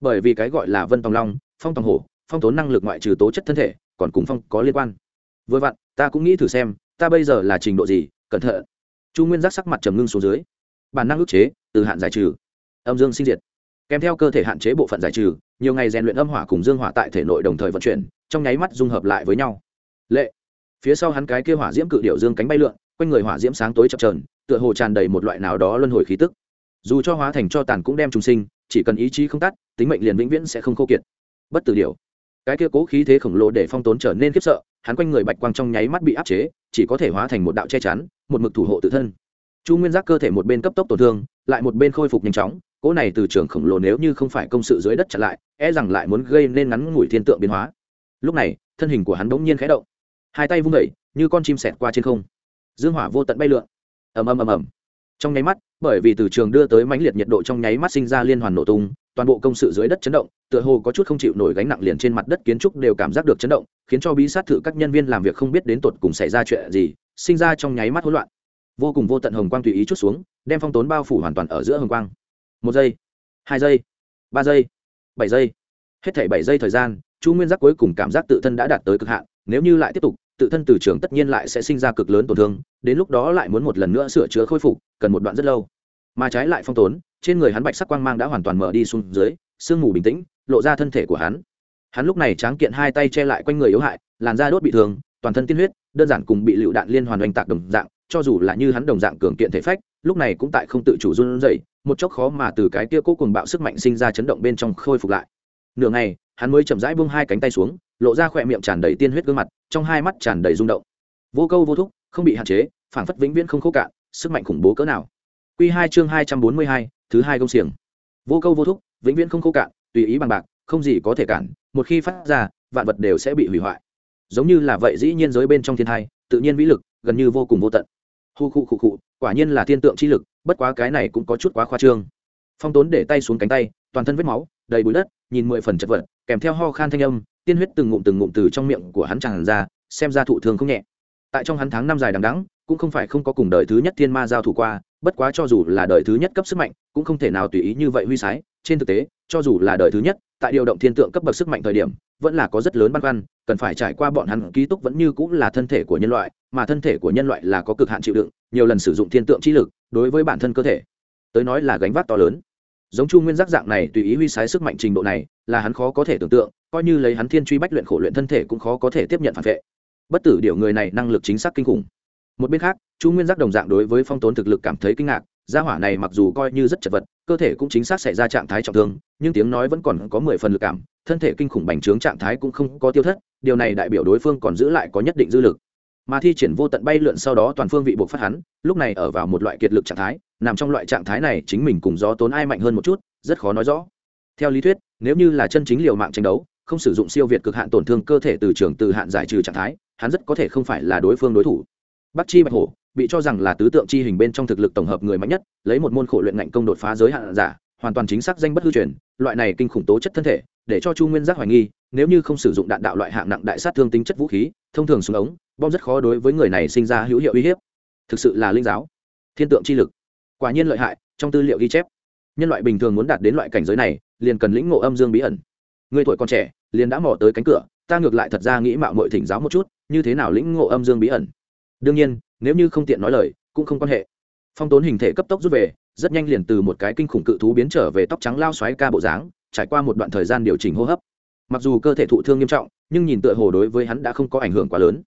Bởi vì cái gọi là vân tòng long, phong tòng hổ, phong tốn năng lực ngoại trừ tố chất thân thể, còn cùng phong có liên quan. Vừa vặn, ta cũng nghĩ thử xem, ta bây giờ là trình độ gì, cẩn thận. Chu nguyên giác sắc mặt trầm ngưng xuống dưới. Bản năng ức chế, từ hạn giải trừ. Âm dương sinh diệt. Kèm theo cơ thể hạn chế bộ phận giải trừ, nhiều ngày rèn luyện âm hỏa cùng dương hỏa tại thể nội đồng thời vận chuyển, trong nháy mắt dung hợp lại với nhau. Lệ. Phía sau hắn cái kia hỏa diễm cự điệu dương cánh bay lượn quanh người hỏa diễm sáng tối chập trờn tựa hồ tràn đầy một loại nào đó luân hồi khí tức. Dù cho hóa thành cho tàn cũng đem trùng sinh, chỉ cần ý chí không tắt, tính mệnh liền vĩnh viễn sẽ không khô kiệt. Bất tử điều cái kia cố khí thế khổng lồ để phong tốn trở nên khiếp sợ, hắn quanh người bạch quang trong nháy mắt bị áp chế, chỉ có thể hóa thành một đạo che chắn, một mực thủ hộ tự thân. Chu nguyên giác cơ thể một bên cấp tốc tổn thương, lại một bên khôi phục nhanh chóng, cỗ này từ trường khổng lồ nếu như không phải công sự dưới đất chặn lại e rằng lại muốn gây nên ngắn ngủi thiên tượng biến hóa. Lúc này, thân hình của hắn bỗng nhiên khẽ động. Hai tay vung vẩy như con chim sẹt qua trên không dương hỏa vô tận bay lượn. Ầm ầm ầm ầm. Trong nháy mắt, bởi vì từ trường đưa tới mãnh liệt nhiệt độ trong nháy mắt sinh ra liên hoàn nổ tung, toàn bộ công sự dưới đất chấn động, tựa hồ có chút không chịu nổi gánh nặng liền trên mặt đất kiến trúc đều cảm giác được chấn động, khiến cho bí sát thử các nhân viên làm việc không biết đến tột cùng xảy ra chuyện gì, sinh ra trong nháy mắt hỗn loạn. Vô cùng vô tận hồng quang tùy ý chút xuống, đem phong tốn bao phủ hoàn toàn ở giữa hồng quang. Một giây, hai giây, ba giây, bảy giây. Hết thảy bảy giây thời gian, chu nguyên giác cuối cùng cảm giác tự thân đã đạt tới cực hạn, nếu như lại tiếp tục tự thân từ trường tất nhiên lại sẽ sinh ra cực lớn tổn thương, đến lúc đó lại muốn một lần nữa sửa chữa khôi phục, cần một đoạn rất lâu. Mà trái lại phong tốn, trên người hắn bạch sắc quang mang đã hoàn toàn mở đi xuống dưới, sương mù bình tĩnh, lộ ra thân thể của hắn. Hắn lúc này tráng kiện hai tay che lại quanh người yếu hại, làn da đốt bị thương, toàn thân tiên huyết, đơn giản cùng bị lựu đạn liên hoàn oanh tạc đồng dạng, cho dù là như hắn đồng dạng cường kiện thể phách, lúc này cũng tại không tự chủ run rẩy, một chốc khó mà từ cái kia cố cùng bạo sức mạnh sinh ra chấn động bên trong khôi phục lại. Nửa ngày hắn mới chậm rãi buông hai cánh tay xuống, lộ ra khỏe miệng tràn đầy tiên huyết gương mặt, trong hai mắt tràn đầy rung động. Vô câu vô thúc, không bị hạn chế, phảng phất vĩnh viễn không khô cạn, sức mạnh khủng bố cỡ nào. Q hai chương hai trăm bốn mươi hai, thứ hai công xiềng. Vô câu vô thúc, vĩnh viễn không khô cạn, tùy ý bằng bạc, không gì có thể cản, một khi phát ra, vạn vật đều sẽ bị hủy hoại. Giống như là vậy dĩ nhiên giới bên trong thiên thai, tự nhiên vĩ lực, gần như vô cùng vô tận. Hu khu khu khu, quả nhiên là thiên tượng chi lực, bất quá cái này cũng có chút quá khoa trương. Phong tốn để tay xuống cánh tay, toàn thân vết máu, đầy bụi đất nhìn mười phần chật vật, kèm theo ho khan thanh âm, tiên huyết từng ngụm từng ngụm từ trong miệng của hắn tràn ra, xem ra thụ thương không nhẹ. Tại trong hắn tháng năm dài đằng đẵng, cũng không phải không có cùng đời thứ nhất thiên ma giao thủ qua, bất quá cho dù là đời thứ nhất cấp sức mạnh, cũng không thể nào tùy ý như vậy huy sái. Trên thực tế, cho dù là đời thứ nhất, tại điều động thiên tượng cấp bậc sức mạnh thời điểm, vẫn là có rất lớn băn khoăn, cần phải trải qua bọn hắn ký túc vẫn như cũng là thân thể của nhân loại, mà thân thể của nhân loại là có cực hạn chịu đựng, nhiều lần sử dụng thiên tượng chi lực đối với bản thân cơ thể, tới nói là gánh vác to lớn giống chu nguyên giác dạng này tùy ý huy sái sức mạnh trình độ này, là hắn khó có thể tưởng tượng, coi như lấy hắn thiên truy bách luyện khổ luyện thân thể cũng khó có thể tiếp nhận phản vệ. Bất tử điều người này năng lực chính xác kinh khủng. Một bên khác, chu nguyên giác đồng dạng đối với phong tốn thực lực cảm thấy kinh ngạc, gia hỏa này mặc dù coi như rất chật vật, cơ thể cũng chính xác xảy ra trạng thái trọng thương, nhưng tiếng nói vẫn còn có mười phần lực cảm, thân thể kinh khủng bành trướng trạng thái cũng không có tiêu thất, điều này đại biểu đối phương còn giữ lại có nhất định dư lực mà thi triển vô tận bay lượn sau đó toàn phương vị buộc phát hắn, lúc này ở vào một loại kiệt lực trạng thái, nằm trong loại trạng thái này chính mình cùng gió tốn ai mạnh hơn một chút, rất khó nói rõ. Theo lý thuyết, nếu như là chân chính liều mạng tranh đấu, không sử dụng siêu việt cực hạn tổn thương cơ thể từ trường từ hạn giải trừ trạng thái, hắn rất có thể không phải là đối phương đối thủ. Bắc chi bạch hổ bị cho rằng là tứ tượng chi hình bên trong thực lực tổng hợp người mạnh nhất, lấy một môn khổ luyện ngạnh công đột phá giới hạn giả, hoàn toàn chính xác danh bất hư truyền, loại này kinh khủng tố chất thân thể, để cho chu nguyên giác hoài nghi nếu như không sử dụng đạn đạo loại hạng nặng đại sát thương tính chất vũ khí, thông thường súng ống, bom rất khó đối với người này sinh ra hữu hiệu uy hiếp. Thực sự là linh giáo. Thiên tượng chi lực. Quả nhiên lợi hại, trong tư liệu ghi chép. Nhân loại bình thường muốn đạt đến loại cảnh giới này, liền cần lĩnh ngộ âm dương bí ẩn. Người tuổi còn trẻ, liền đã mò tới cánh cửa, ta ngược lại thật ra nghĩ mạo mội thỉnh giáo một chút, như thế nào lĩnh ngộ âm dương bí ẩn. Đương nhiên, nếu như không tiện nói lời, cũng không quan hệ. Phong tốn hình thể cấp tốc rút về, rất nhanh liền từ một cái kinh khủng cự thú biến trở về tóc trắng lao xoáy ca bộ dáng, trải qua một đoạn thời gian điều chỉnh hô hấp mặc dù cơ thể thụ thương nghiêm trọng, nhưng nhìn tựa hồ đối với hắn đã không có ảnh hưởng quá lớn.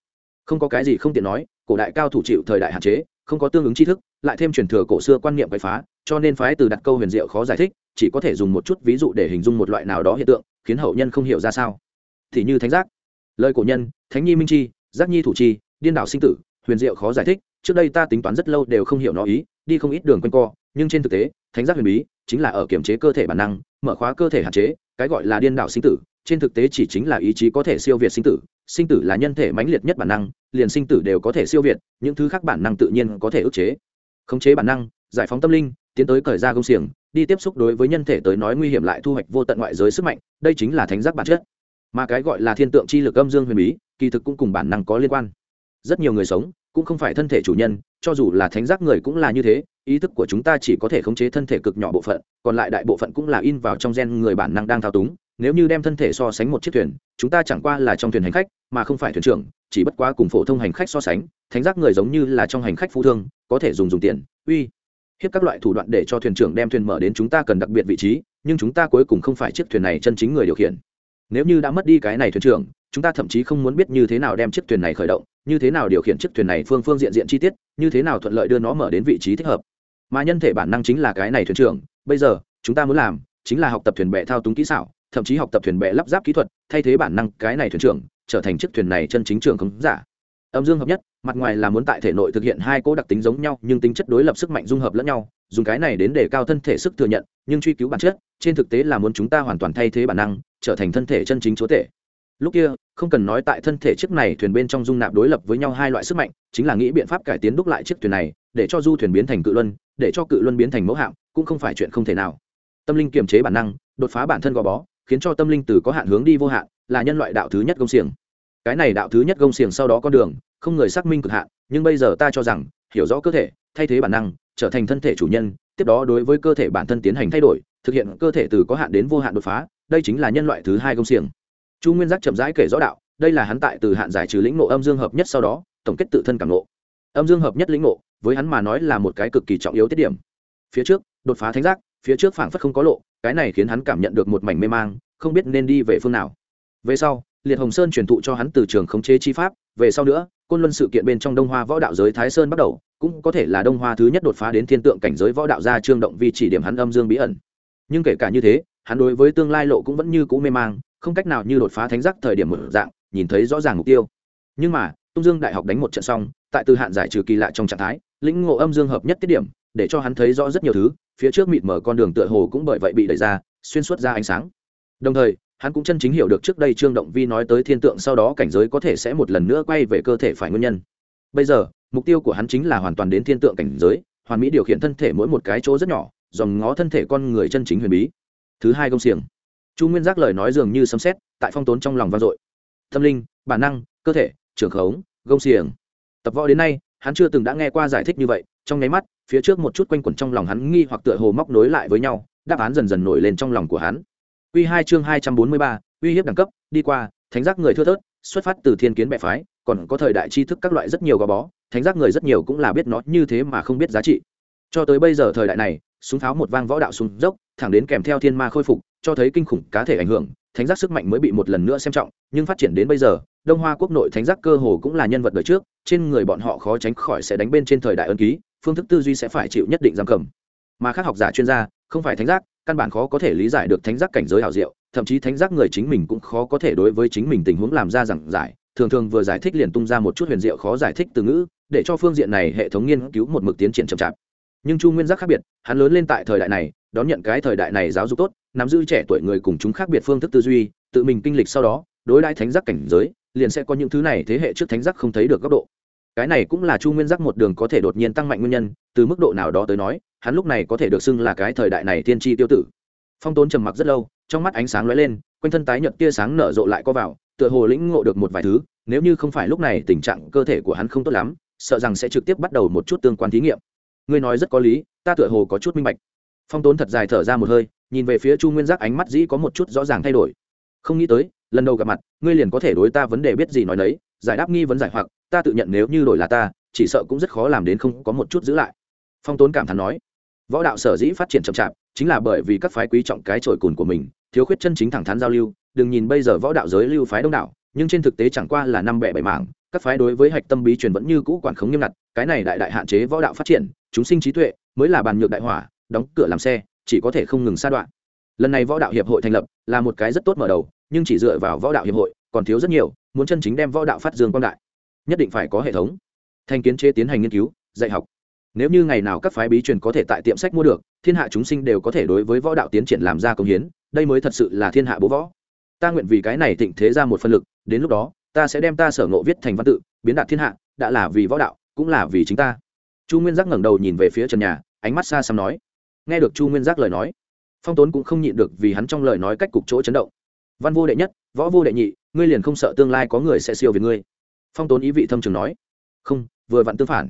Không có cái gì không tiện nói, cổ đại cao thủ chịu thời đại hạn chế, không có tương ứng tri thức, lại thêm truyền thừa cổ xưa quan niệm quậy phá, cho nên phái từ đặt câu huyền diệu khó giải thích, chỉ có thể dùng một chút ví dụ để hình dung một loại nào đó hiện tượng, khiến hậu nhân không hiểu ra sao. Thì như thánh giác. Lời cổ nhân, thánh nhi minh chi, giác nhi thủ chi, điên đảo sinh tử, huyền diệu khó giải thích, trước đây ta tính toán rất lâu đều không hiểu nó ý, đi không ít đường quanh co nhưng trên thực tế, thánh giác huyền bí chính là ở kiểm chế cơ thể bản năng, mở khóa cơ thể hạn chế, cái gọi là điên đảo sinh tử, trên thực tế chỉ chính là ý chí có thể siêu việt sinh tử sinh tử là nhân thể mãnh liệt nhất bản năng, liền sinh tử đều có thể siêu việt, những thứ khác bản năng tự nhiên có thể ức chế. Khống chế bản năng, giải phóng tâm linh, tiến tới cởi ra công xiềng, đi tiếp xúc đối với nhân thể tới nói nguy hiểm lại thu hoạch vô tận ngoại giới sức mạnh, đây chính là thánh giác bản chất. Mà cái gọi là thiên tượng chi lực âm dương huyền bí, kỳ thực cũng cùng bản năng có liên quan. Rất nhiều người sống cũng không phải thân thể chủ nhân, cho dù là thánh giác người cũng là như thế ý thức của chúng ta chỉ có thể khống chế thân thể cực nhỏ bộ phận, còn lại đại bộ phận cũng là in vào trong gen người bản năng đang thao túng. Nếu như đem thân thể so sánh một chiếc thuyền, chúng ta chẳng qua là trong thuyền hành khách, mà không phải thuyền trưởng, chỉ bất quá cùng phổ thông hành khách so sánh, thánh giác người giống như là trong hành khách phú thương, có thể dùng dùng tiền, uy, hiếp các loại thủ đoạn để cho thuyền trưởng đem thuyền mở đến chúng ta cần đặc biệt vị trí, nhưng chúng ta cuối cùng không phải chiếc thuyền này chân chính người điều khiển. Nếu như đã mất đi cái này thuyền trưởng, chúng ta thậm chí không muốn biết như thế nào đem chiếc thuyền này khởi động, như thế nào điều khiển chiếc thuyền này phương phương diện diện chi tiết, như thế nào thuận lợi đưa nó mở đến vị trí thích hợp mà nhân thể bản năng chính là cái này thuyền trưởng, bây giờ, chúng ta muốn làm chính là học tập thuyền bè thao túng kỹ xảo, thậm chí học tập thuyền bè lắp ráp kỹ thuật, thay thế bản năng cái này thuyền trưởng, trở thành chiếc thuyền này chân chính trưởng không giả. Âm dương hợp nhất, mặt ngoài là muốn tại thể nội thực hiện hai cỗ đặc tính giống nhau, nhưng tính chất đối lập sức mạnh dung hợp lẫn nhau, dùng cái này đến để cao thân thể sức thừa nhận, nhưng truy cứu bản chất, trên thực tế là muốn chúng ta hoàn toàn thay thế bản năng, trở thành thân thể chân chính chúa thể lúc kia, không cần nói tại thân thể chiếc này thuyền bên trong dung nạp đối lập với nhau hai loại sức mạnh, chính là nghĩ biện pháp cải tiến đúc lại chiếc thuyền này, để cho du thuyền biến thành cự luân để cho cự luân biến thành mẫu hạm, cũng không phải chuyện không thể nào. Tâm linh kiềm chế bản năng, đột phá bản thân gò bó, khiến cho tâm linh từ có hạn hướng đi vô hạn, là nhân loại đạo thứ nhất gông xiềng. Cái này đạo thứ nhất gông xiềng sau đó con đường, không người xác minh cực hạn, nhưng bây giờ ta cho rằng, hiểu rõ cơ thể, thay thế bản năng, trở thành thân thể chủ nhân, tiếp đó đối với cơ thể bản thân tiến hành thay đổi, thực hiện cơ thể từ có hạn đến vô hạn đột phá, đây chính là nhân loại thứ hai công xiềng. Chu nguyên giác chậm rãi kể rõ đạo, đây là hắn tại từ hạn giải trừ lĩnh ngộ âm dương hợp nhất sau đó, tổng kết tự thân cảm ngộ. Âm dương hợp nhất lĩnh ngộ với hắn mà nói là một cái cực kỳ trọng yếu tiết điểm. Phía trước, đột phá thánh giác, phía trước phảng phất không có lộ, cái này khiến hắn cảm nhận được một mảnh mê mang, không biết nên đi về phương nào. Về sau, liệt hồng sơn truyền thụ cho hắn từ trường khống chế chi pháp, về sau nữa, côn luân sự kiện bên trong đông hoa võ đạo giới thái sơn bắt đầu, cũng có thể là đông hoa thứ nhất đột phá đến thiên tượng cảnh giới võ đạo gia trương động vi chỉ điểm hắn âm dương bí ẩn. Nhưng kể cả như thế, hắn đối với tương lai lộ cũng vẫn như cũ mê mang, không cách nào như đột phá thánh giác thời điểm mở dạng, nhìn thấy rõ ràng mục tiêu. Nhưng mà, tung dương đại học đánh một trận xong tại từ hạn giải trừ kỳ lạ trong trạng thái, lĩnh ngộ âm dương hợp nhất tiết điểm, để cho hắn thấy rõ rất nhiều thứ, phía trước mịt mở con đường tựa hồ cũng bởi vậy bị đẩy ra, xuyên suốt ra ánh sáng. Đồng thời, hắn cũng chân chính hiểu được trước đây trương động vi nói tới thiên tượng sau đó cảnh giới có thể sẽ một lần nữa quay về cơ thể phải nguyên nhân. Bây giờ, mục tiêu của hắn chính là hoàn toàn đến thiên tượng cảnh giới, hoàn mỹ điều khiển thân thể mỗi một cái chỗ rất nhỏ, dòng ngó thân thể con người chân chính huyền bí. Thứ hai công xiềng. Chu nguyên giác lời nói dường như sấm xét tại phong tốn trong lòng vang dội. Tâm linh, bản năng, cơ thể, trưởng khống gông xiềng tập võ đến nay hắn chưa từng đã nghe qua giải thích như vậy trong nháy mắt phía trước một chút quanh quẩn trong lòng hắn nghi hoặc tựa hồ móc nối lại với nhau đáp án dần dần nổi lên trong lòng của hắn Quy 2 chương 243, uy hiếp đẳng cấp, đi qua, thánh giác người thưa thớt, xuất phát từ thiên kiến bệ phái, còn có thời đại tri thức các loại rất nhiều gò bó, thánh giác người rất nhiều cũng là biết nó như thế mà không biết giá trị. Cho tới bây giờ thời đại này, súng pháo một vang võ đạo súng dốc, thẳng đến kèm theo thiên ma khôi phục, cho thấy kinh khủng cá thể ảnh hưởng, thánh giác sức mạnh mới bị một lần nữa xem trọng, nhưng phát triển đến bây giờ, Đông Hoa quốc nội thánh giác cơ hồ cũng là nhân vật đời trước, trên người bọn họ khó tránh khỏi sẽ đánh bên trên thời đại ân ký, phương thức tư duy sẽ phải chịu nhất định giam cầm. Mà các học giả chuyên gia, không phải thánh giác, căn bản khó có thể lý giải được thánh giác cảnh giới hảo diệu, thậm chí thánh giác người chính mình cũng khó có thể đối với chính mình tình huống làm ra giảng giải thường thường vừa giải thích liền tung ra một chút huyền diệu khó giải thích từ ngữ để cho phương diện này hệ thống nghiên cứu một mực tiến triển chậm chạp nhưng chu nguyên giác khác biệt hắn lớn lên tại thời đại này đón nhận cái thời đại này giáo dục tốt nắm giữ trẻ tuổi người cùng chúng khác biệt phương thức tư duy, tự mình kinh lịch sau đó, đối đãi thánh giác cảnh giới, liền sẽ có những thứ này thế hệ trước thánh giác không thấy được góc độ. Cái này cũng là chu nguyên giác một đường có thể đột nhiên tăng mạnh nguyên nhân, từ mức độ nào đó tới nói, hắn lúc này có thể được xưng là cái thời đại này tiên tri tiêu tử. Phong tốn trầm mặc rất lâu, trong mắt ánh sáng lóe lên, quanh thân tái nhợt tia sáng nở rộ lại co vào, tựa hồ lĩnh ngộ được một vài thứ, nếu như không phải lúc này tình trạng cơ thể của hắn không tốt lắm, sợ rằng sẽ trực tiếp bắt đầu một chút tương quan thí nghiệm. Ngươi nói rất có lý, ta tựa hồ có chút minh bạch phong tốn thật dài thở ra một hơi, nhìn về phía chu nguyên giác ánh mắt dĩ có một chút rõ ràng thay đổi. Không nghĩ tới, lần đầu gặp mặt, ngươi liền có thể đối ta vấn đề biết gì nói nấy, giải đáp nghi vấn giải hoặc, ta tự nhận nếu như đổi là ta, chỉ sợ cũng rất khó làm đến không có một chút giữ lại. Phong tốn cảm thán nói, võ đạo sở dĩ phát triển chậm chạp, chính là bởi vì các phái quý trọng cái trội cùn của mình, thiếu khuyết chân chính thẳng thắn giao lưu, đừng nhìn bây giờ võ đạo giới lưu phái đông đảo, nhưng trên thực tế chẳng qua là năm bẻ bảy mảng, các phái đối với hạch tâm bí truyền vẫn như cũ quản khống nghiêm ngặt, cái này đại đại hạn chế võ đạo phát triển, chúng sinh trí tuệ, mới là bàn nhược đại hỏa đóng cửa làm xe, chỉ có thể không ngừng sa đoạn. Lần này võ đạo hiệp hội thành lập là một cái rất tốt mở đầu, nhưng chỉ dựa vào võ đạo hiệp hội còn thiếu rất nhiều, muốn chân chính đem võ đạo phát dương quang đại, nhất định phải có hệ thống. Thành kiến chế tiến hành nghiên cứu, dạy học. Nếu như ngày nào các phái bí truyền có thể tại tiệm sách mua được, thiên hạ chúng sinh đều có thể đối với võ đạo tiến triển làm ra công hiến, đây mới thật sự là thiên hạ bố võ. Ta nguyện vì cái này thịnh thế ra một phân lực, đến lúc đó, ta sẽ đem ta sở ngộ viết thành văn tự, biến đạt thiên hạ, đã là vì võ đạo, cũng là vì chính ta. Chu nguyên giác ngẩng đầu nhìn về phía trần nhà, ánh mắt xa xăm nói nghe được chu nguyên giác lời nói, phong tốn cũng không nhịn được vì hắn trong lời nói cách cục chỗ chấn động. Văn vô đệ nhất, võ vô đệ nhị, ngươi liền không sợ tương lai có người sẽ siêu về ngươi? Phong tốn ý vị thâm trường nói. Không, vừa vặn tương phản.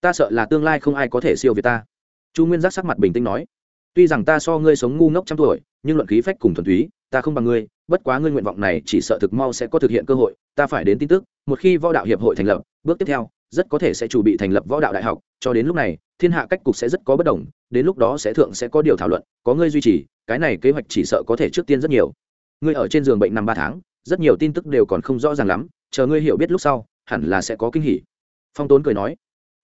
Ta sợ là tương lai không ai có thể siêu về ta. Chu nguyên giác sắc mặt bình tĩnh nói. Tuy rằng ta so ngươi sống ngu ngốc trăm tuổi, nhưng luận khí phách cùng thuần túy, ta không bằng ngươi. Bất quá ngươi nguyện vọng này chỉ sợ thực mau sẽ có thực hiện cơ hội. Ta phải đến tin tức, một khi võ đạo hiệp hội thành lập, bước tiếp theo, rất có thể sẽ chủ bị thành lập võ đạo đại học. Cho đến lúc này thiên hạ cách cục sẽ rất có bất đồng, đến lúc đó sẽ thượng sẽ có điều thảo luận, có ngươi duy trì, cái này kế hoạch chỉ sợ có thể trước tiên rất nhiều. Ngươi ở trên giường bệnh năm ba tháng, rất nhiều tin tức đều còn không rõ ràng lắm, chờ ngươi hiểu biết lúc sau, hẳn là sẽ có kinh hỉ. Phong tốn cười nói.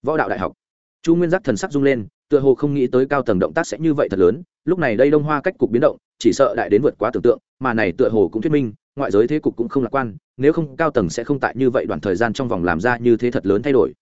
Võ đạo đại học. Chu nguyên giác thần sắc rung lên, tựa hồ không nghĩ tới cao tầng động tác sẽ như vậy thật lớn, lúc này đây đông hoa cách cục biến động, chỉ sợ đại đến vượt quá tưởng tượng, mà này tựa hồ cũng thuyết minh, ngoại giới thế cục cũng không lạc quan, nếu không cao tầng sẽ không tại như vậy đoạn thời gian trong vòng làm ra như thế thật lớn thay đổi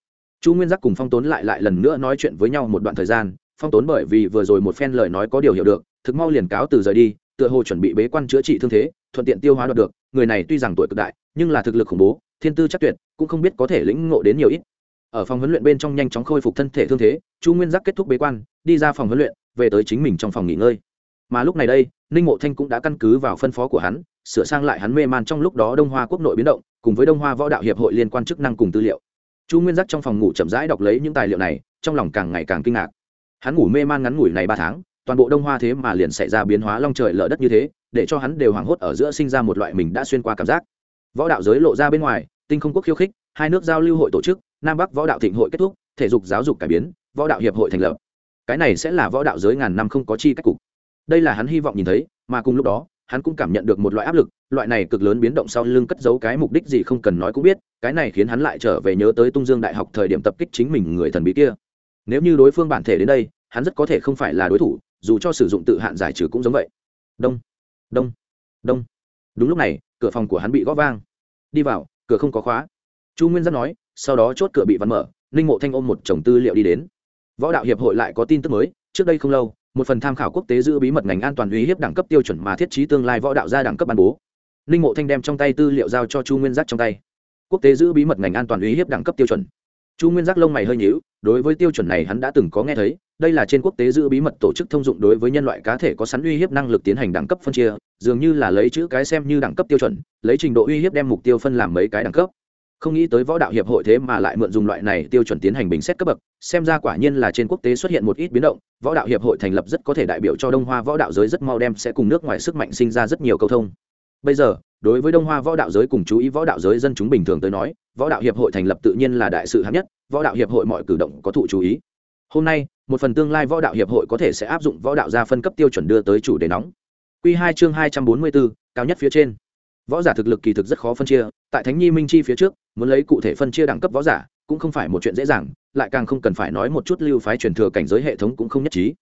chu nguyên giác cùng phong tốn lại lại lần nữa nói chuyện với nhau một đoạn thời gian, phong tốn bởi vì vừa rồi một phen lời nói có điều hiểu được, thực mau liền cáo từ rời đi, tựa hồ chuẩn bị bế quan chữa trị thương thế, thuận tiện tiêu hóa đoạt được, người này tuy rằng tuổi cực đại, nhưng là thực lực khủng bố, thiên tư chắc tuyệt, cũng không biết có thể lĩnh ngộ đến nhiều ít. Ở phòng huấn luyện bên trong nhanh chóng khôi phục thân thể thương thế, chu nguyên giác kết thúc bế quan, đi ra phòng huấn luyện, về tới chính mình trong phòng nghỉ ngơi. Mà lúc này đây, ninh mộ thanh cũng đã căn cứ vào phân phó của hắn, sửa sang lại hắn mê man trong lúc đó đông hoa quốc nội biến động, cùng với đông hoa võ đạo hiệp hội liên quan chức năng cùng tư liệu chu nguyên giác trong phòng ngủ chậm rãi đọc lấy những tài liệu này, trong lòng càng ngày càng kinh ngạc. Hắn ngủ mê man ngắn ngủi này ba tháng, toàn bộ đông hoa thế mà liền xảy ra biến hóa long trời lở đất như thế, để cho hắn đều hoảng hốt ở giữa sinh ra một loại mình đã xuyên qua cảm giác. Võ đạo giới lộ ra bên ngoài, tinh không quốc khiêu khích, hai nước giao lưu hội tổ chức, nam bắc võ đạo thịnh hội kết thúc, thể dục giáo dục cải biến, võ đạo hiệp hội thành lập. Cái này sẽ là võ đạo giới ngàn năm không có chi cách cục. Đây là hắn hy vọng nhìn thấy, mà cùng lúc đó hắn cũng cảm nhận được một loại áp lực, loại này cực lớn biến động sau lưng cất giấu cái mục đích gì không cần nói cũng biết, cái này khiến hắn lại trở về nhớ tới tung dương đại học thời điểm tập kích chính mình người thần bí kia. Nếu như đối phương bản thể đến đây, hắn rất có thể không phải là đối thủ, dù cho sử dụng tự hạn giải trừ cũng giống vậy. Đông đông đông. Đúng lúc này, cửa phòng của hắn bị gõ vang. Đi vào, cửa không có khóa. Chu nguyên giác nói, sau đó chốt cửa bị vắn mở, ninh mộ thanh ôm một chồng tư liệu đi đến. Võ đạo hiệp hội lại có tin tức mới, trước đây không lâu một phần tham khảo quốc tế giữ bí mật ngành an toàn uy hiếp đẳng cấp tiêu chuẩn mà thiết trí tương lai võ đạo ra đẳng cấp ban bố. Ninh mộ thanh đem trong tay tư liệu giao cho chu nguyên giác trong tay. Quốc tế giữ bí mật ngành an toàn uy hiếp đẳng cấp tiêu chuẩn. Chu nguyên giác lông mày hơi nhíu, đối với tiêu chuẩn này hắn đã từng có nghe thấy, đây là trên quốc tế giữ bí mật tổ chức thông dụng đối với nhân loại cá thể có sẵn uy hiếp năng lực tiến hành đẳng cấp phân chia, dường như là lấy chữ cái xem như đẳng cấp tiêu chuẩn, lấy trình độ uy hiếp đem mục tiêu phân làm mấy cái đẳng cấp không nghĩ tới võ đạo hiệp hội thế mà lại mượn dùng loại này tiêu chuẩn tiến hành bình xét cấp bậc, xem ra quả nhiên là trên quốc tế xuất hiện một ít biến động, võ đạo hiệp hội thành lập rất có thể đại biểu cho đông hoa võ đạo giới rất mau đem sẽ cùng nước ngoài sức mạnh sinh ra rất nhiều câu thông. Bây giờ, đối với đông hoa võ đạo giới cùng chú ý võ đạo giới dân chúng bình thường tới nói, võ đạo hiệp hội thành lập tự nhiên là đại sự hạng nhất, võ đạo hiệp hội mọi cử động có thụ chú ý. Hôm nay, một phần tương lai võ đạo hiệp hội có thể sẽ áp dụng võ đạo gia phân cấp tiêu chuẩn đưa tới chủ đề nóng. Q hai chương hai trăm bốn mươi bốn, cao nhất phía trên võ giả thực lực kỳ thực rất khó phân chia, tại thánh nhi minh chi phía trước, muốn lấy cụ thể phân chia đẳng cấp võ giả cũng không phải một chuyện dễ dàng, lại càng không cần phải nói một chút lưu phái truyền thừa cảnh giới hệ thống cũng không nhất trí.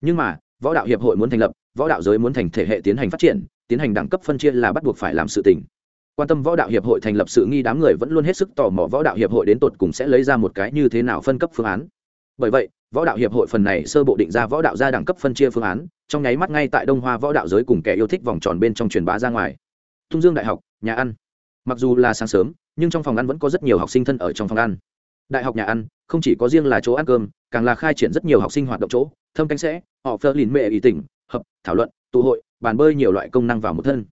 Nhưng mà, võ đạo hiệp hội muốn thành lập, võ đạo giới muốn thành thể hệ tiến hành phát triển, tiến hành đẳng cấp phân chia là bắt buộc phải làm sự tình. Quan tâm võ đạo hiệp hội thành lập sự nghi đám người vẫn luôn hết sức tò mò võ đạo hiệp hội đến tột cùng sẽ lấy ra một cái như thế nào phân cấp phương án. Bởi vậy, võ đạo hiệp hội phần này sơ bộ định ra võ đạo gia đẳng cấp phân chia phương án, trong nháy mắt ngay tại đông hoa võ đạo giới cùng kẻ yêu thích vòng tròn bên trong truyền bá ra ngoài tung dương đại học, nhà ăn. Mặc dù là sáng sớm, nhưng trong phòng ăn vẫn có rất nhiều học sinh thân ở trong phòng ăn. Đại học nhà ăn, không chỉ có riêng là chỗ ăn cơm, càng là khai triển rất nhiều học sinh hoạt động chỗ, thâm cánh sẽ, họ phơ lìn mẹ ý tỉnh, hợp, thảo luận, tụ hội, bàn bơi nhiều loại công năng vào một thân.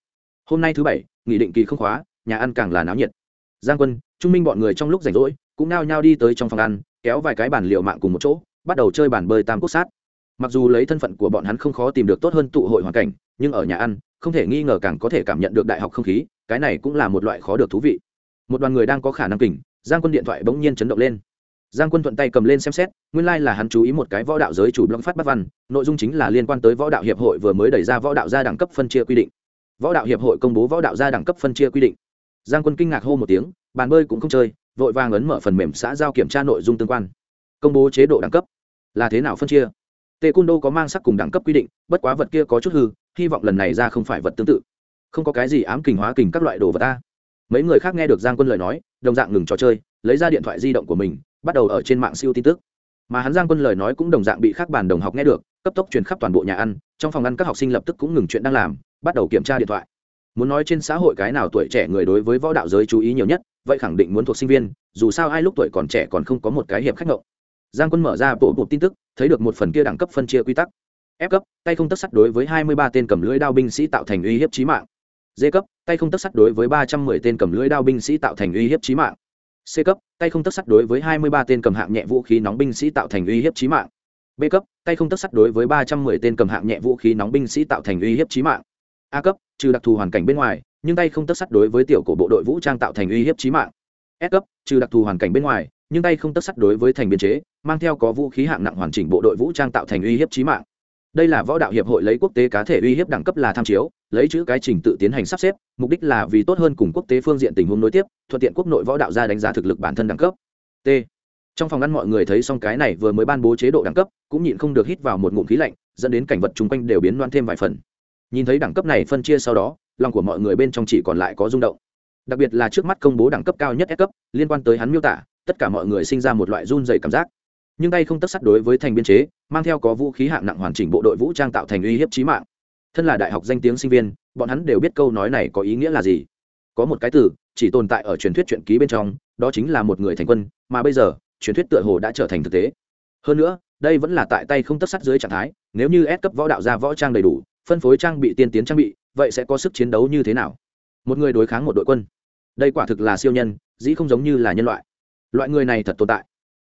Hôm nay thứ bảy nghị định kỳ không khóa, nhà ăn càng là náo nhiệt. Giang quân, trung minh bọn người trong lúc rảnh rỗi, cũng nao nhao đi tới trong phòng ăn, kéo vài cái bàn liệu mạng cùng một chỗ, bắt đầu chơi bàn bơi tam quốc sát mặc dù lấy thân phận của bọn hắn không khó tìm được tốt hơn tụ hội hoàn cảnh, nhưng ở nhà ăn, không thể nghi ngờ càng có thể cảm nhận được đại học không khí, cái này cũng là một loại khó được thú vị. Một đoàn người đang có khả năng kỉnh giang quân điện thoại bỗng nhiên chấn động lên. Giang quân thuận tay cầm lên xem xét, nguyên lai、like、là hắn chú ý một cái võ đạo giới chủ blog phát bắt văn, nội dung chính là liên quan tới võ đạo hiệp hội vừa mới đẩy ra võ đạo gia đẳng cấp phân chia quy định. Võ đạo hiệp hội công bố võ đạo gia đẳng cấp phân chia quy định. Giang quân kinh ngạc hô một tiếng, bàn bơi cũng không chơi, vội vàng ấn mở phần mềm xã giao kiểm tra nội dung tương quan. Công bố chế độ đẳng cấp. Là thế nào phân chia? Tê cung đô có mang sắc cùng đẳng cấp quy định, bất quá vật kia có chút hư, hy vọng lần này ra không phải vật tương tự. Không có cái gì ám kình hóa kình các loại đồ vật ta. Mấy người khác nghe được giang quân lời nói, đồng dạng ngừng trò chơi, lấy ra điện thoại di động của mình, bắt đầu ở trên mạng siêu tin tức. Mà hắn giang quân lời nói cũng đồng dạng bị khác bàn đồng học nghe được, cấp tốc truyền khắp toàn bộ nhà ăn, trong phòng ăn các học sinh lập tức cũng ngừng chuyện đang làm, bắt đầu kiểm tra điện thoại. Muốn nói trên xã hội cái nào tuổi trẻ người đối với võ đạo giới chú ý nhiều nhất, vậy khẳng định muốn thuộc sinh viên, dù sao ai lúc tuổi còn trẻ còn không có một cái hiệp khách ngộ giang quân mở ra bộ bộ tin tức, thấy được một phần kia đẳng cấp phân chia quy tắc. F cấp, tay không tất sắt đối với hai mươi ba tên cầm lưỡi đao binh sĩ tạo thành uy hiếp chí mạng. D cấp, tay không tất sắt đối với ba trăm mười tên cầm lưỡi đao binh sĩ tạo thành uy hiếp chí mạng. C cấp, tay không tất sắt đối với hai mươi ba tên cầm hạng nhẹ vũ khí nóng binh sĩ tạo thành uy hiếp chí mạng. B cấp, tay không tất sắt đối với ba trăm mười tên cầm hạng nhẹ vũ khí nóng binh sĩ tạo thành uy hiếp chí mạng. A cấp, trừ đặc thù hoàn cảnh bên ngoài, nhưng tay không tất sắt đối với tiểu cổ bộ đội vũ trang tạo thành uy hiếp chí mạng. S cấp, trừ đặc thù hoàn cảnh bên ngoài nhưng tay không tất sắt đối với thành biên chế, mang theo có vũ khí hạng nặng hoàn chỉnh bộ đội vũ trang tạo thành uy hiếp chí mạng. Đây là võ đạo hiệp hội lấy quốc tế cá thể uy hiếp đẳng cấp là tham chiếu, lấy chữ cái trình tự tiến hành sắp xếp, mục đích là vì tốt hơn cùng quốc tế phương diện tình huống nối tiếp, thuận tiện quốc nội võ đạo ra đánh giá thực lực bản thân đẳng cấp. T. Trong phòng ngăn mọi người thấy xong cái này vừa mới ban bố chế độ đẳng cấp, cũng nhịn không được hít vào một ngụm khí lạnh, dẫn đến cảnh vật chung quanh đều biến loan thêm vài phần. Nhìn thấy đẳng cấp này phân chia sau đó, lòng của mọi người bên trong chỉ còn lại có rung động. Đặc biệt là trước mắt công bố đẳng cấp cao nhất S cấp, liên quan tới hắn miêu tả tất cả mọi người sinh ra một loại run dày cảm giác. Nhưng tay không tất sắt đối với thành biên chế, mang theo có vũ khí hạng nặng hoàn chỉnh bộ đội vũ trang tạo thành uy hiếp trí mạng. Thân là đại học danh tiếng sinh viên, bọn hắn đều biết câu nói này có ý nghĩa là gì. Có một cái từ, chỉ tồn tại ở truyền thuyết truyện ký bên trong, đó chính là một người thành quân, mà bây giờ, truyền thuyết tựa hồ đã trở thành thực tế. Hơn nữa, đây vẫn là tại tay không tất sắt dưới trạng thái, nếu như ép cấp võ đạo ra võ trang đầy đủ, phân phối trang bị tiên tiến trang bị, vậy sẽ có sức chiến đấu như thế nào? Một người đối kháng một đội quân. Đây quả thực là siêu nhân, dĩ không giống như là nhân loại loại người này thật tồn tại.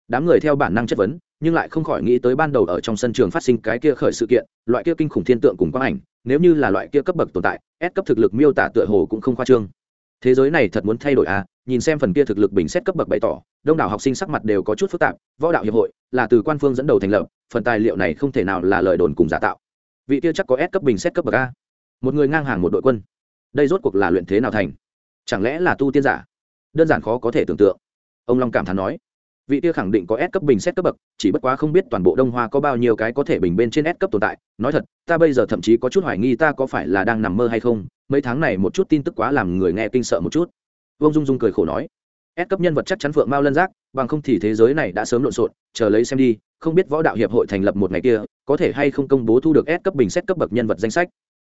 Đám người theo bản năng chất vấn, nhưng lại không khỏi nghĩ tới ban đầu ở trong sân trường phát sinh cái kia khởi sự kiện, loại kia kinh khủng thiên tượng cùng quang ảnh, nếu như là loại kia cấp bậc tồn tại ép cấp thực lực miêu tả tựa hồ cũng không khoa trương. Thế giới này thật muốn thay đổi à? Nhìn xem phần kia thực lực bình xét cấp bậc bày tỏ, đông đảo học sinh sắc mặt đều có chút phức tạp, võ đạo hiệp hội là từ quan phương dẫn đầu thành lập, phần tài liệu này không thể nào là lời đồn cùng giả tạo. Vị kia chắc có S cấp bình xét cấp bậc a. Một người ngang hàng một đội quân. Đây rốt cuộc là luyện thế nào thành? Chẳng lẽ là tu tiên giả? Đơn giản khó có thể tưởng tượng ông long cảm thán nói, vị kia khẳng định có S cấp bình xét cấp bậc, chỉ bất quá không biết toàn bộ đông hoa có bao nhiêu cái có thể bình bên trên S cấp tồn tại. Nói thật, ta bây giờ thậm chí có chút hoài nghi ta có phải là đang nằm mơ hay không. Mấy tháng này một chút tin tức quá làm người nghe kinh sợ một chút. Vương dung dung cười khổ nói, S cấp nhân vật chắc chắn phượng mao lân giác, bằng không thì thế giới này đã sớm lộn xộn, chờ lấy xem đi, không biết võ đạo hiệp hội thành lập một ngày kia, có thể hay không công bố thu được S cấp bình xét cấp bậc nhân vật danh sách.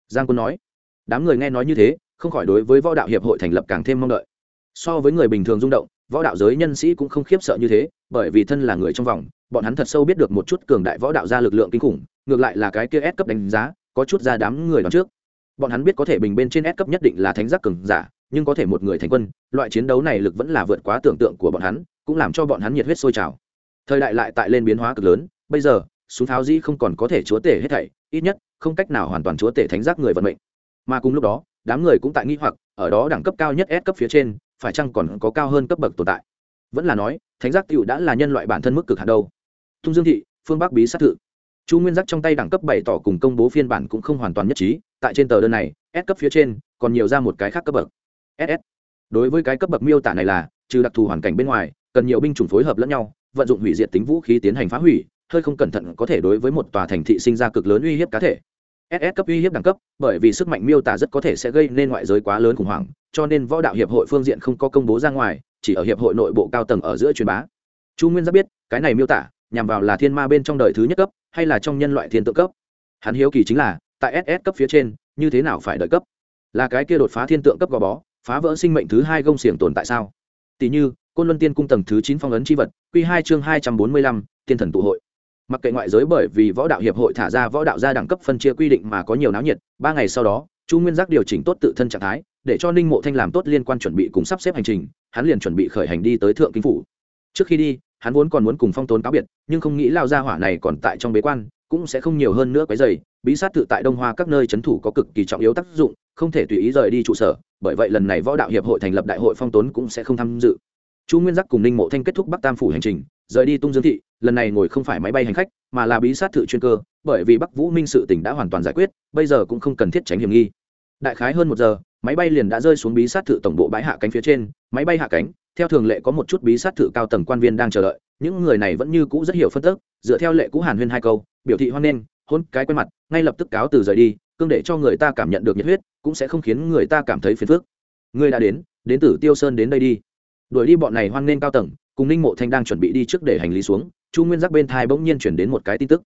Giang quân nói, đám người nghe nói như thế, không khỏi đối với võ đạo hiệp hội thành lập càng thêm mong đợi. So với người bình thường rung động võ đạo giới nhân sĩ cũng không khiếp sợ như thế, bởi vì thân là người trong vòng, bọn hắn thật sâu biết được một chút cường đại võ đạo ra lực lượng kinh khủng, ngược lại là cái kia S cấp đánh giá, có chút ra đám người đón trước. Bọn hắn biết có thể bình bên trên S cấp nhất định là thánh giác cường giả, nhưng có thể một người thành quân, loại chiến đấu này lực vẫn là vượt quá tưởng tượng của bọn hắn, cũng làm cho bọn hắn nhiệt huyết sôi trào. Thời đại lại tại lên biến hóa cực lớn, bây giờ, súng tháo dĩ không còn có thể chúa tể hết thảy, ít nhất, không cách nào hoàn toàn chúa tể thánh giác người vận mệnh. Mà cùng lúc đó, đám người cũng tại nghi hoặc, ở đó đẳng cấp cao nhất S cấp phía trên phải chăng còn có cao hơn cấp bậc tồn tại? Vẫn là nói, thánh giác tựu đã là nhân loại bản thân mức cực hạn đâu. Tung dương thị, phương bắc bí sát thự chu nguyên giác trong tay đẳng cấp bày tỏ cùng công bố phiên bản cũng không hoàn toàn nhất trí, tại trên tờ đơn này, s cấp phía trên, còn nhiều ra một cái khác cấp bậc. Ss đối với cái cấp bậc miêu tả này là, trừ đặc thù hoàn cảnh bên ngoài, cần nhiều binh chủng phối hợp lẫn nhau, vận dụng hủy diệt tính vũ khí tiến hành phá hủy, hơi không cẩn thận có thể đối với một tòa thành thị sinh ra cực lớn uy hiếp cá thể. Ss cấp uy hiếp đẳng cấp, bởi vì sức mạnh miêu tả rất có thể sẽ gây nên ngoại giới quá lớn khủng hoảng cho nên võ đạo hiệp hội phương diện không có công bố ra ngoài, chỉ ở hiệp hội nội bộ cao tầng ở giữa truyền bá. Chu nguyên giáp biết, cái này miêu tả, nhằm vào là thiên ma bên trong đời thứ nhất cấp, hay là trong nhân loại thiên tượng cấp. Hắn hiếu kỳ chính là, tại ss cấp phía trên, như thế nào phải đợi cấp? Là cái kia đột phá thiên tượng cấp gò bó, phá vỡ sinh mệnh thứ hai gông xiềng tồn tại sao? Tỷ như, côn luân tiên cung tầng thứ chín phong ấn c h i vật q hai chương hai trăm bốn mươi lăm thiên thần tụ hội. Mặc kệ ngoại giới bởi vì võ đạo hiệp hội thả ra võ đạo gia đẳng cấp phân chia quy định mà có nhiều náo nhiệt, ba ngày sau đó, chu nguyên giác điều chỉnh tốt tự thân trạng thái để cho ninh mộ thanh làm tốt liên quan chuẩn bị cùng sắp xếp hành trình, hắn liền chuẩn bị khởi hành đi tới thượng kinh phủ. Trước khi đi, hắn vốn còn muốn cùng phong tốn cáo biệt, nhưng không nghĩ lao ra hỏa này còn tại trong bế quan, cũng sẽ không nhiều hơn nữa cái dày bí sát tự tại đông hoa các nơi c h ấ n thủ có cực kỳ trọng yếu tác dụng, không thể tùy ý rời đi trụ sở, bởi vậy lần này võ đạo hiệp hội thành lập đại hội phong tốn cũng sẽ không tham dự. Chu nguyên giác cùng ninh mộ thanh kết thúc bắc tam phủ hành trình, rời đi tung dương thị, lần này ngồi không phải máy bay hành khách, mà là bí sát thự chuyên cơ, bởi vì bắc vũ minh sự tỉnh đã hoàn toàn giải quyết, bây giờ cũng không cần thiết tránh hiểm nghi. Đại khái hơn một giờ máy bay liền đã rơi xuống bí sát thự tổng bộ bãi hạ cánh phía trên. Máy bay hạ cánh, theo thường lệ có một chút bí sát thự cao tầng quan viên đang chờ đợi. Những người này vẫn như cũ rất hiểu phân tức dựa theo lệ cũ hàn huyên hai câu, biểu thị hoan nghênh, hôn cái quen mặt, ngay lập tức cáo từ rời đi, cương để cho người ta cảm nhận được nhiệt huyết, cũng sẽ không khiến người ta cảm thấy phiền phức. Ngươi đã đến đến từ tiêu sơn đến đây đi. Đuổi đi bọn này hoan nghênh cao tầng, cùng ninh mộ thanh đang chuẩn bị đi trước để hành lý xuống, chu nguyên giác bên thai bỗng nhiên chuyển đến một cái tin tức.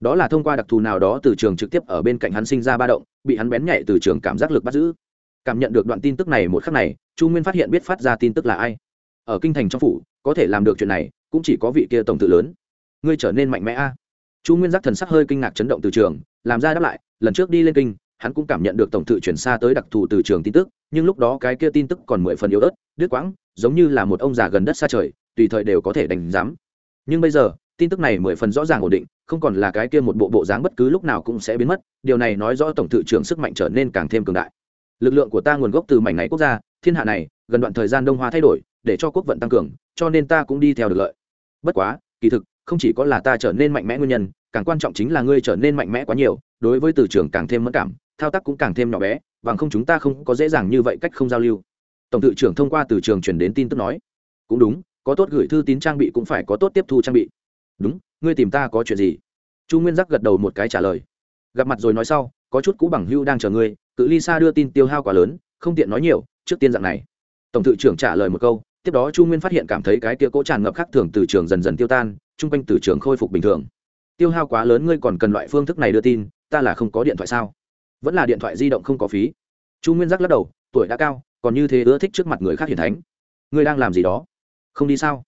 Đó là thông qua đặc thù nào đó từ trường trực tiếp ở bên cạnh hắn sinh ra ba động, bị hắn bén nhạy từ trường cảm giác lực bắt giữ cảm nhận được đoạn tin tức này một khắc này, chu nguyên phát hiện biết phát ra tin tức là ai. Ở kinh thành trong phủ, có thể làm được chuyện này, cũng chỉ có vị kia tổng tự lớn. Ngươi trở nên mạnh mẽ a. Chu nguyên giác thần sắc hơi kinh ngạc chấn động từ trường, làm ra đáp lại, lần trước đi lên kinh, hắn cũng cảm nhận được tổng tự chuyển xa tới đặc thù từ trường tin tức, nhưng lúc đó cái kia tin tức còn mười phần yếu ớt, đứt quãng, giống như là một ông già gần đất xa trời, tùy thời đều có thể đánh giám. Nhưng bây giờ, tin tức này mười phần rõ ràng ổn định, không còn là cái kia một bộ bộ dáng bất cứ lúc nào cũng sẽ biến mất, điều này nói rõ tổng tự trưởng sức mạnh trở nên càng thêm cường đại lực lượng của ta nguồn gốc từ mảnh này quốc gia, thiên hạ này, gần đoạn thời gian đông hoa thay đổi, để cho quốc vận tăng cường, cho nên ta cũng đi theo được lợi. Bất quá, kỳ thực, không chỉ có là ta trở nên mạnh mẽ nguyên nhân, càng quan trọng chính là ngươi trở nên mạnh mẽ quá nhiều, đối với từ trường càng thêm mất cảm, thao tác cũng càng thêm nhỏ bé và không chúng ta không có dễ dàng như vậy cách không giao lưu. Tổng tự trưởng thông qua từ trường truyền đến tin tức nói. Cũng đúng, có tốt gửi thư tín trang bị cũng phải có tốt tiếp thu trang bị. Đúng, ngươi tìm ta có chuyện gì? Chu nguyên giác gật đầu một cái trả lời. Gặp mặt rồi nói sau, có chút cũ bằng hưu đang chờ ngươi cự ly xa đưa tin tiêu hao quá lớn, không tiện nói nhiều, trước tiên dạng này. Tổng thự trưởng trả lời một câu, tiếp đó chu nguyên phát hiện cảm thấy cái kia cỗ tràn ngập khác thường từ trường dần dần tiêu tan, chung quanh từ trường khôi phục bình thường. Tiêu hao quá lớn, ngươi còn cần loại phương thức này đưa tin, ta là không có điện thoại sao? Vẫn là điện thoại di động không có phí. Chu nguyên giác lắc đầu, tuổi đã cao, còn như thế ưa thích trước mặt người khác hiển thánh. Ngươi đang làm gì đó? Không đi sao?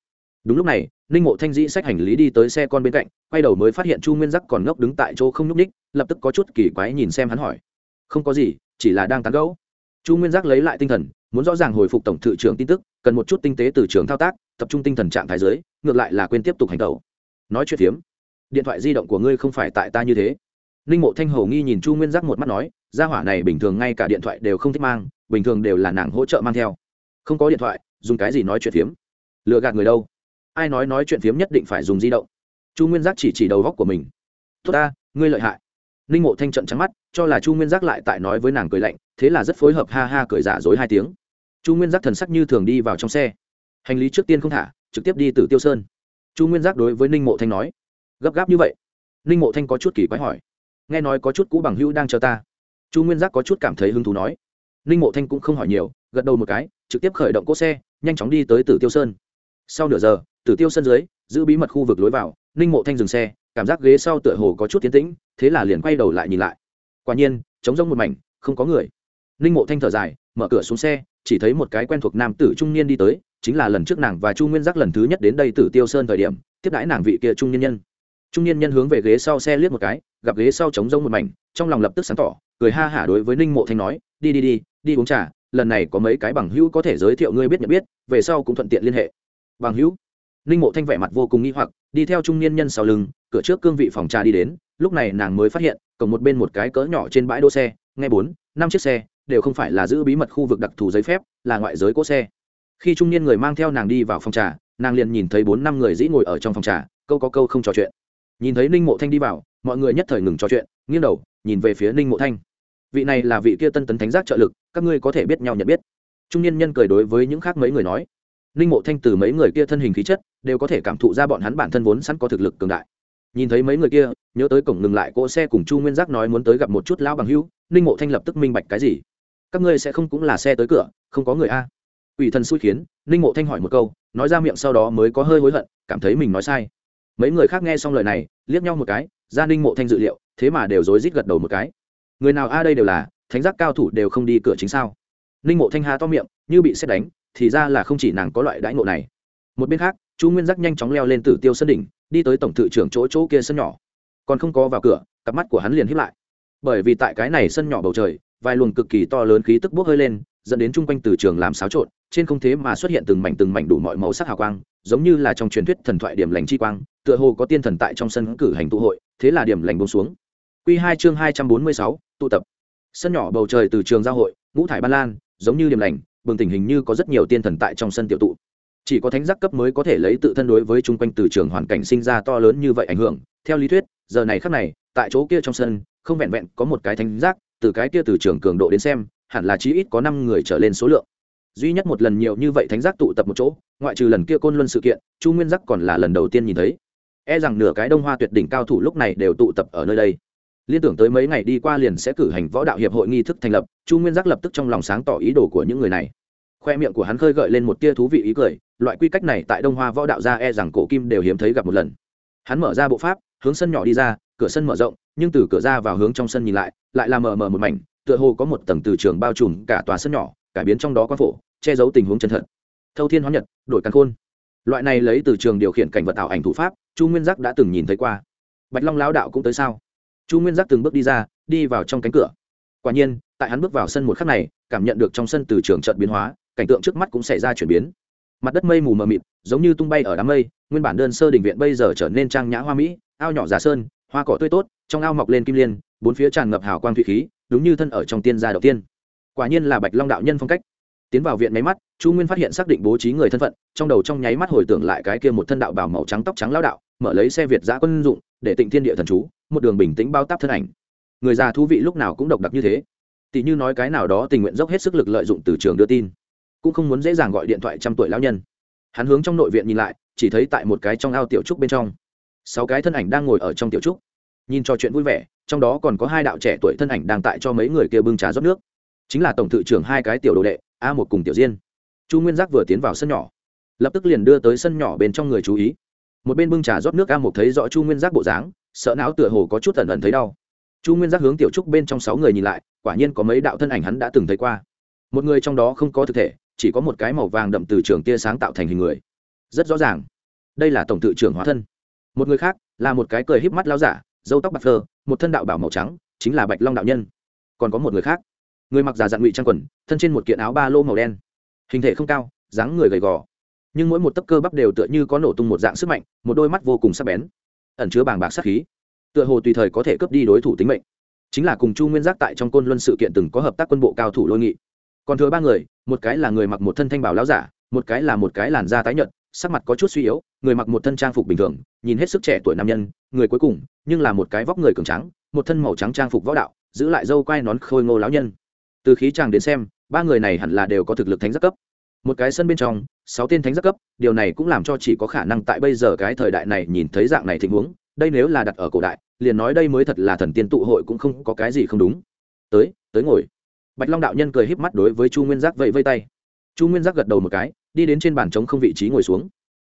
Đúng lúc này, ninh mộ thanh dĩ xách hành lý đi tới xe con bên cạnh, quay đầu mới phát hiện chu nguyên giác còn ngốc đứng tại chỗ không nhúc ních lập tức có chút kỳ quái nhìn xem hắn hỏi không có gì, chỉ là đang tán gẫu. Chu nguyên giác lấy lại tinh thần, muốn rõ ràng hồi phục tổng thự trưởng tin tức, cần một chút tinh tế từ trường thao tác, tập trung tinh thần trạng thái giới ngược lại là quên tiếp tục hành tẩu. Nói chuyện phiếm, điện thoại di động của ngươi không phải tại ta như thế. Ninh mộ thanh hầu nghi nhìn chu nguyên giác một mắt nói, gia hỏa này bình thường ngay cả điện thoại đều không thích mang, bình thường đều là nàng hỗ trợ mang theo. Không có điện thoại, dùng cái gì nói chuyện phiếm? Lừa gạt người đâu? Ai nói nói chuyện phiếm nhất định phải dùng di động. Chu nguyên giác chỉ chỉ đầu góc của mình. Tốt ta, ngươi lợi hại ninh mộ thanh trận trắng mắt, cho là chu nguyên giác lại tại nói với nàng cười lạnh, thế là rất phối hợp ha ha cười giả dối hai tiếng. Chu nguyên giác thần sắc như thường đi vào trong xe. Hành lý trước tiên không thả, trực tiếp đi từ tiêu sơn. Chu nguyên giác đối với ninh mộ thanh nói, gấp gáp như vậy? Ninh mộ thanh có chút kỳ quái hỏi, nghe nói có chút cũ bằng hữu đang chờ ta. Chu nguyên giác có chút cảm thấy hứng thú nói ninh mộ thanh cũng không hỏi nhiều, gật đầu một cái, trực tiếp khởi động cỗ xe, nhanh chóng đi tới tử tiêu sơn. Sau nửa giờ, tử tiêu sơn dưới, giữ bí mật khu vực lối vào ninh mộ thanh dừng xe, cảm giác ghế sau tựa hồ có chút tiến tĩnh, thế là liền quay đầu lại nhìn lại. Quả nhiên, trống rông một mảnh, không có người. Ninh mộ thanh thở dài, mở cửa xuống xe, chỉ thấy một cái quen thuộc nam tử trung niên đi tới, chính là lần trước nàng và chu nguyên giác lần thứ nhất đến đây tử tiêu sơn thời điểm, tiếp đãi nàng vị kia trung niên nhân. Trung niên nhân hướng về ghế sau xe liếc một cái, gặp ghế sau trống rông một mảnh, trong lòng lập tức sáng tỏ, cười ha hả đối với ninh mộ thanh nói, đi đi đi đi uống trà, lần này có mấy cái bằng hữu có thể giới thiệu ngươi biết nhận biết, về sau cũng thuận tiện liên hệ. Bằng hữu? Ninh mộ thanh vẻ mặt vô cùng nghi hoặc, đi theo trung niên nhân sau lưng, cửa trước cương vị phòng trà đi đến, lúc này nàng mới phát hiện, cổng một bên một cái cỡ nhỏ trên bãi đỗ xe, nghe bốn, năm chiếc xe, đều không phải là giữ bí mật khu vực đặc thù giấy phép, là ngoại giới cỗ xe. Khi trung niên người mang theo nàng đi vào phòng trà, nàng liền nhìn thấy bốn năm người dĩ ngồi ở trong phòng trà, câu có câu không trò chuyện. Nhìn thấy ninh mộ thanh đi vào, mọi người nhất thời ngừng trò chuyện, nghiêng đầu, nhìn về phía ninh mộ thanh. Vị này là vị kia tân tấn thánh giác trợ lực, các ngươi có thể biết nhau nhận biết. Trung niên nhân cười đối với những khác mấy người nói ninh mộ thanh từ mấy người kia thân hình khí chất, đều có thể cảm thụ ra bọn hắn bản thân vốn sẵn có thực lực cường đại. Nhìn thấy mấy người kia, nhớ tới cổng ngừng lại cỗ xe cùng chu nguyên giác nói muốn tới gặp một chút lão bằng hữu, ninh mộ thanh lập tức minh bạch cái gì. Các ngươi sẽ không cũng là xe tới cửa, không có người a. Ủy thần xui khiến, ninh mộ thanh hỏi một câu, nói ra miệng sau đó mới có hơi hối hận, cảm thấy mình nói sai. Mấy người khác nghe xong lời này, liếc nhau một cái, ra ninh mộ thanh dự liệu, thế mà đều rối rít gật đầu một cái. Người nào a đây đều là, thánh giác cao thủ đều không đi cửa chính sao? Ninh mộ thanh hà to miệng, như bị xét đánh thì ra là không chỉ nàng có loại đãi ngộ này. Một bên khác, chu nguyên giác nhanh chóng leo lên tử tiêu sân đỉnh, đi tới tổng thự trưởng chỗ chỗ kia sân nhỏ. Còn không có vào cửa, cặp mắt của hắn liền hiếp lại. Bởi vì tại cái này sân nhỏ bầu trời, vài luồng cực kỳ to lớn khí tức bốc hơi lên, dẫn đến chung quanh từ trường làm xáo trộn, trên không thế mà xuất hiện từng mảnh từng mảnh đủ mọi màu sắc hào quang, giống như là trong truyền thuyết thần thoại điểm lành chi quang, tựa hồ có tiên thần tại trong sân cử hành tụ hội, thế là điểm lành bông xuống. Q hai chương hai trăm bốn mươi sáu, tụ tập. Sân nhỏ bầu trời từ trường giao hội, ngũ thải ban lan, giống như điểm lành bừng tình hình như có rất nhiều tiên thần tại trong sân tiểu tụ. Chỉ có thánh giác cấp mới có thể lấy tự thân đối với chung quanh từ trường hoàn cảnh sinh ra to lớn như vậy ảnh hưởng. Theo lý thuyết, giờ này khắc này, tại chỗ kia trong sân, không vẹn vẹn có một cái thánh giác, từ cái kia từ trường cường độ đến xem, hẳn là chí ít có năm người trở lên số lượng. Duy nhất một lần nhiều như vậy thánh giác tụ tập một chỗ, ngoại trừ lần kia côn luân sự kiện, chu nguyên giác còn là lần đầu tiên nhìn thấy. E rằng nửa cái đông hoa tuyệt đỉnh cao thủ lúc này đều tụ tập ở nơi đây liên tưởng tới mấy ngày đi qua liền sẽ cử hành võ đạo hiệp hội nghi thức thành lập, chu nguyên giác lập tức trong lòng sáng tỏ ý đồ của những người này. Khoe miệng của hắn khơi gợi lên một tia thú vị ý cười, loại quy cách này tại đông hoa võ đạo gia e rằng cổ kim đều hiếm thấy gặp một lần. Hắn mở ra bộ pháp, hướng sân nhỏ đi ra, cửa sân mở rộng, nhưng từ cửa ra vào hướng trong sân nhìn lại lại là mờ mờ một mảnh, tựa hồ có một tầng từ trường bao trùm cả tòa sân nhỏ, cải biến trong đó quan phổ, che giấu tình huống chân thật. Thâu thiên hóa nhật, đổi căn khôn. Loại này lấy từ trường điều khiển cảnh vật tạo ảnh thủ pháp, chu nguyên giác đã từng nhìn thấy qua. Bạch long lão đạo cũng tới sao? Chu nguyên giác từng bước đi ra, đi vào trong cánh cửa. Quả nhiên, tại hắn bước vào sân một khắc này, cảm nhận được trong sân từ trường trận biến hóa, cảnh tượng trước mắt cũng xảy ra chuyển biến. Mặt đất mây mù mờ mịt, giống như tung bay ở đám mây, nguyên bản đơn sơ đình viện bây giờ trở nên trang nhã hoa mỹ, ao nhỏ giả sơn, hoa cỏ tươi tốt, trong ao mọc lên kim liên, bốn phía tràn ngập hào quang thủy khí, đúng như thân ở trong tiên gia đầu tiên. Quả nhiên là bạch long đạo nhân phong cách. Tiến vào viện máy mắt, chu nguyên phát hiện xác định bố trí người thân phận, trong đầu trong nháy mắt hồi tưởng lại cái kia một thân đạo bảo màu trắng tóc trắng lao đạo, mở lấy xe việt giã quân dụng, để tịnh thiên địa thần chú một đường bình tĩnh bao táp thân ảnh. Người già thú vị lúc nào cũng độc đặc như thế. Tỷ như nói cái nào đó tình nguyện dốc hết sức lực lợi dụng từ trường đưa tin, cũng không muốn dễ dàng gọi điện thoại trăm tuổi lão nhân. Hắn hướng trong nội viện nhìn lại, chỉ thấy tại một cái trong ao tiểu trúc bên trong, sáu cái thân ảnh đang ngồi ở trong tiểu trúc. Nhìn trò chuyện vui vẻ, trong đó còn có hai đạo trẻ tuổi thân ảnh đang tại cho mấy người kia bưng trà rót nước. Chính là tổng thự trưởng hai cái tiểu đồ đệ, a một cùng tiểu diên. Chu nguyên giác vừa tiến vào sân nhỏ, lập tức liền đưa tới sân nhỏ bên trong người chú ý. Một bên bưng trà rót nước a một thấy rõ chu nguyên giác bộ dáng sợ não tựa hồ có chút ẩn ẩn thấy đau. Chu nguyên giác hướng tiểu trúc bên trong sáu người nhìn lại, quả nhiên có mấy đạo thân ảnh hắn đã từng thấy qua. Một người trong đó không có thực thể, chỉ có một cái màu vàng đậm từ trường tia sáng tạo thành hình người. Rất rõ ràng. Đây là tổng tự trưởng hóa thân. Một người khác, là một cái cười híp mắt lao giả dâu tóc bạc phơ, một thân đạo bảo màu trắng, chính là bạch long đạo nhân. Còn có một người khác. Người mặc giả dạng ngụy trang quần, thân trên một kiện áo ba lô màu đen. Hình thể không cao, dáng người gầy gò. Nhưng mỗi một tấc cơ bắp đều tựa như có nổ tung một dạng sức mạnh, một đôi mắt vô cùng sắc bén ẩn chứa bàng bạc sát khí. Tựa hồ tùy thời có thể cướp đi đối thủ tính mệnh. Chính là cùng chu nguyên giác tại trong côn luân sự kiện từng có hợp tác quân bộ cao thủ lôi nghị. Còn thừa ba người, một cái là người mặc một thân thanh bảo láo giả, một cái là một cái làn da tái nhợt, sắc mặt có chút suy yếu, người mặc một thân trang phục bình thường, nhìn hết sức trẻ tuổi nam nhân, người cuối cùng, nhưng là một cái vóc người cường trắng một thân màu trắng trang phục võ đạo, giữ lại dâu quai nón khôi ngô lão nhân. Từ khí chàng đến xem, ba người này hẳn là đều có thực lực thánh giác cấp. Một cái sân bên trong sáu tên thánh giác cấp, điều này cũng làm cho chỉ có khả năng tại bây giờ cái thời đại này nhìn thấy dạng này tình huống, đây nếu là đặt ở cổ đại, liền nói đây mới thật là thần tiên tụ hội cũng không có cái gì không đúng. Tới tới ngồi. Bạch long đạo nhân cười híp mắt đối với chu nguyên giác vẫy vây tay. Chu nguyên giác gật đầu một cái, đi đến trên bàn trống không vị trí ngồi xuống.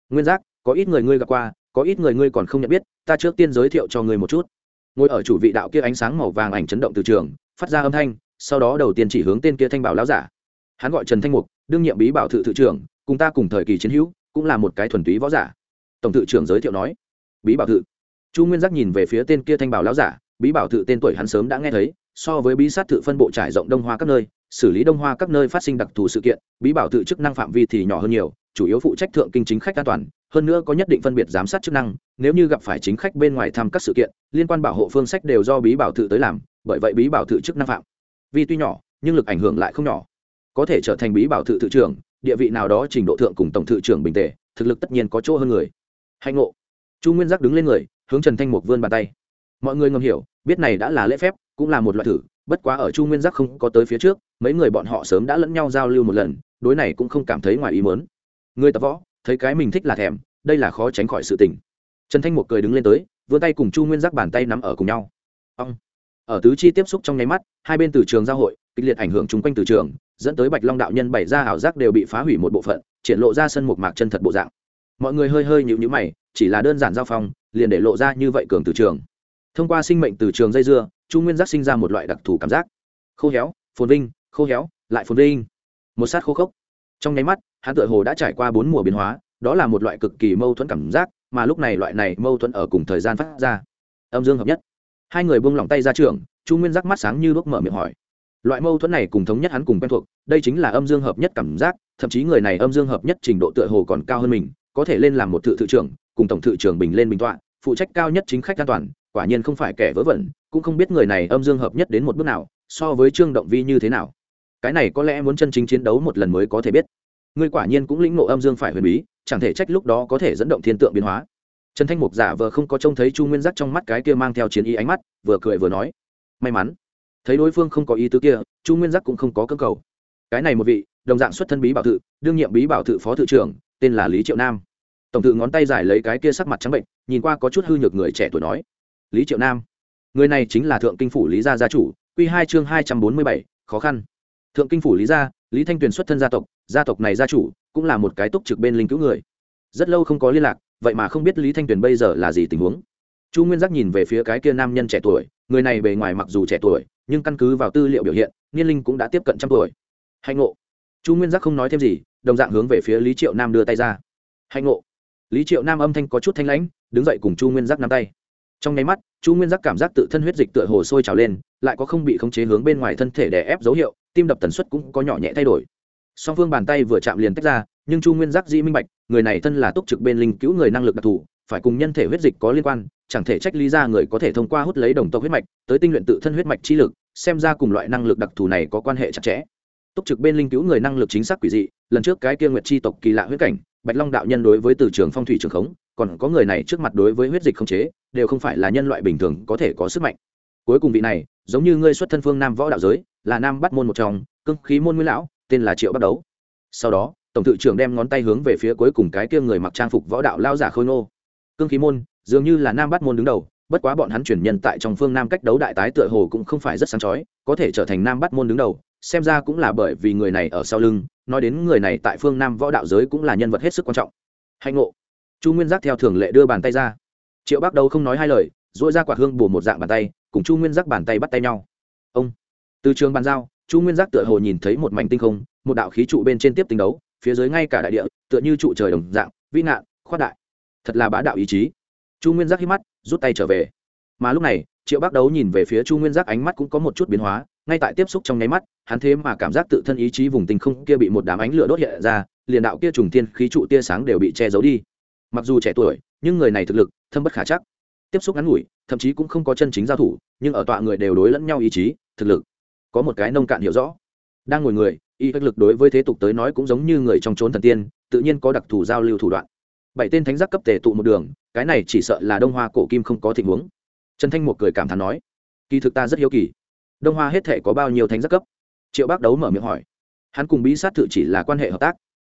Nguyên giác, có ít người ngươi gặp qua, có ít người ngươi còn không nhận biết, ta trước tiên giới thiệu cho ngươi một chút. Ngồi ở chủ vị đạo kia ánh sáng màu vàng ảnh chấn động từ trường, phát ra âm thanh, sau đó đầu tiên chỉ hướng tên kia thanh bảo lão giả. Hắn gọi trần thanh mục, đương nhiệm bí bảo thự thự trưởng cùng ta cùng thời kỳ chiến hữu, cũng là một cái thuần túy võ giả. Tổng thự trưởng giới thiệu nói. Bí bảo thự. Chu nguyên giác nhìn về phía tên kia thanh bảo lão giả, bí bảo thự tên tuổi hắn sớm đã nghe thấy, so với bí sát thự phân bộ trải rộng đông hoa các nơi, xử lý đông hoa các nơi phát sinh đặc thù sự kiện, bí bảo tự chức năng phạm vi thì nhỏ hơn nhiều, chủ yếu phụ trách thượng kinh chính khách an toàn, hơn nữa có nhất định phân biệt giám sát chức năng, nếu như gặp phải chính khách bên ngoài thăm các sự kiện, liên quan bảo hộ phương sách đều do bí bảo tự tới làm, bởi vậy bí bảo tự chức năng phạm vi tuy nhỏ, nhưng lực ảnh hưởng lại không nhỏ. Có thể trở thành bí bảo tự thự trưởng địa vị nào đó trình độ thượng cùng tổng tự trưởng bình tề, thực lực tất nhiên có chỗ hơn người. Hạnh ngộ. Chu nguyên giác đứng lên người, hướng trần thanh mục vươn bàn tay. Mọi người ngầm hiểu, biết này đã là lễ phép, cũng là một loại thử, bất quá ở chu nguyên giác không có tới phía trước, mấy người bọn họ sớm đã lẫn nhau giao lưu một lần, đối này cũng không cảm thấy ngoài ý mớn người tập võ, thấy cái mình thích là thèm, đây là khó tránh khỏi sự tình. Trần thanh mục cười đứng lên tới, vươn tay cùng chu nguyên giác bàn tay nắm ở cùng nhau. Ông ở tứ chi tiếp xúc trong nháy mắt, hai bên từ trường giao hội, kịch liệt ảnh hưởng chung quanh từ trường dẫn tới bạch long đạo nhân bảy ra ảo giác đều bị phá hủy một bộ phận, triển lộ ra sân một mạc chân thật bộ dạng. Mọi người hơi hơi nhịu nhữ mày, chỉ là đơn giản giao phong, liền để lộ ra như vậy cường từ trường. Thông qua sinh mệnh từ trường dây dưa, chu nguyên giác sinh ra một loại đặc thù cảm giác. Khô héo, phồn vinh, khô héo, lại phồn vinh. Một sát khô khốc. Trong nháy mắt, hắn tựa hồ đã trải qua bốn mùa biến hóa, đó là một loại cực kỳ mâu thuẫn cảm giác, mà lúc này loại này mâu thuẫn ở cùng thời gian phát ra. Âm dương hợp nhất. Hai người buông lỏng tay ra trường, chu nguyên giác mắt sáng như lúc mở miệng hỏi loại mâu thuẫn này cùng thống nhất hắn cùng quen thuộc, đây chính là âm dương hợp nhất cảm giác, thậm chí người này âm dương hợp nhất trình độ tựa hồ còn cao hơn mình, có thể lên làm một thự thự trưởng, cùng tổng thự trưởng bình lên bình tọa, phụ trách cao nhất chính khách an toàn, quả nhiên không phải kẻ vớ vẩn, cũng không biết người này âm dương hợp nhất đến một bước nào, so với trương động vi như thế nào. Cái này có lẽ muốn chân chính chiến đấu một lần mới có thể biết. Ngươi quả nhiên cũng lĩnh ngộ âm dương phải huyền bí, chẳng thể trách lúc đó có thể dẫn động thiên tượng biến hóa. Trần thanh mục giả vờ không có trông thấy chu nguyên giác trong mắt cái kia mang theo chiến ý ánh mắt, vừa cười vừa nói, may mắn thấy đối phương không có ý tứ kia, chu nguyên giác cũng không có cơ cầu. Cái này một vị, đồng dạng xuất thân bí bảo thự, đương nhiệm bí bảo thự phó thự trưởng, tên là lý triệu nam. Tổng thự ngón tay giải lấy cái kia sắc mặt trắng bệnh, nhìn qua có chút hư nhược người trẻ tuổi nói, lý triệu nam, người này chính là thượng kinh phủ lý gia gia chủ q hai chương hai trăm bốn mươi bảy, khó khăn. Thượng kinh phủ lý gia, lý thanh tuyền xuất thân gia tộc gia tộc này gia chủ, cũng là một cái túc trực bên linh cứu người. Rất lâu không có liên lạc, vậy mà không biết lý thanh tuyền bây giờ là gì tình huống. Chu nguyên giác nhìn về phía cái kia nam nhân trẻ tuổi người này bề ngoài mặc dù trẻ tuổi, nhưng căn cứ vào tư liệu biểu hiện, niên linh cũng đã tiếp cận trăm tuổi. Hạnh ngộ. Chu nguyên giác không nói thêm gì, đồng dạng hướng về phía lý triệu nam đưa tay ra. Hạnh ngộ. Lý triệu nam âm thanh có chút thanh lãnh, đứng dậy cùng chu nguyên giác nắm tay. Trong nháy mắt, chu nguyên giác cảm giác tự thân huyết dịch tựa hồ sôi trào lên, lại có không bị khống chế hướng bên ngoài thân thể đè ép dấu hiệu, tim đập tần suất cũng có nhỏ nhẹ thay đổi. Song phương bàn tay vừa chạm liền tách ra, nhưng chu nguyên giác dĩ minh bạch, người này thân là túc trực bên linh cứu người năng lực đặc thù, phải cùng nhân thể huyết dịch có liên quan chẳng thể trách lý ra người có thể thông qua hút lấy đồng tộc huyết mạch, tới tinh luyện tự thân huyết mạch chi lực, xem ra cùng loại năng lực đặc thù này có quan hệ chặt chẽ. Túc trực bên linh cứu người năng lực chính xác quỷ dị, lần trước cái kia nguyệt chi tộc kỳ lạ huyết cảnh, bạch long đạo nhân đối với từ trường phong thủy trường khống, còn có người này trước mặt đối với huyết dịch không chế, đều không phải là nhân loại bình thường có thể có sức mạnh. Cuối cùng vị này, giống như ngươi xuất thân phương nam võ đạo giới, là nam bắt môn một trong cưng khí môn nguyên lão, tên là triệu bắt đấu. Sau đó, tổng thự trưởng đem ngón tay hướng về phía cuối cùng cái kia người mặc trang phục võ đạo lao giả khôi nô cương khí môn dường như là nam bắt môn đứng đầu, bất quá bọn hắn chuyển nhân tại trong phương nam cách đấu đại tái tựa hồ cũng không phải rất sáng chói, có thể trở thành nam bắt môn đứng đầu, xem ra cũng là bởi vì người này ở sau lưng, nói đến người này tại phương nam võ đạo giới cũng là nhân vật hết sức quan trọng. Hạnh ngộ. Chu nguyên giác theo thường lệ đưa bàn tay ra. Triệu bác đâu không nói hai lời dỗi ra quả hương bù một dạng bàn tay, cùng chu nguyên giác bàn tay bắt tay nhau. Ông. Từ trường bàn giao, chu nguyên giác tựa hồ nhìn thấy một mảnh tinh không, một đạo khí trụ bên trên tiếp tinh đấu, phía dưới ngay cả đại địa, tựa như trụ trời đồng dạng, vĩ nạn khoát đại. Thật là bá đạo ý chí chu nguyên giác hít mắt, rút tay trở về. Mà lúc này, triệu bác đấu nhìn về phía chu nguyên giác ánh mắt cũng có một chút biến hóa, ngay tại tiếp xúc trong nháy mắt, hắn thế mà cảm giác tự thân ý chí vùng tình không kia bị một đám ánh lửa đốt hiện ra, liền đạo kia trùng tiên khí trụ tia sáng đều bị che giấu đi. Mặc dù trẻ tuổi, nhưng người này thực lực, thâm bất khả chắc. Tiếp xúc ngắn ngủi, thậm chí cũng không có chân chính giao thủ, nhưng ở tọa người đều đối lẫn nhau ý chí, thực lực. Có một cái nông cạn hiểu rõ. Đang ngồi người, y thực lực đối với thế tục tới nói cũng giống như người trong trốn thần tiên, tự nhiên có đặc thù giao lưu thủ đoạn bảy tên thánh giác cấp tề tụ một đường, cái này chỉ sợ là đông hoa cổ kim không có tình huống. Trần thanh một cười cảm thán nói, kỳ thực ta rất hiếu kỳ, đông hoa hết thể có bao nhiêu thánh giác cấp? Triệu bác đấu mở miệng hỏi. Hắn cùng bí sát thự chỉ là quan hệ hợp tác.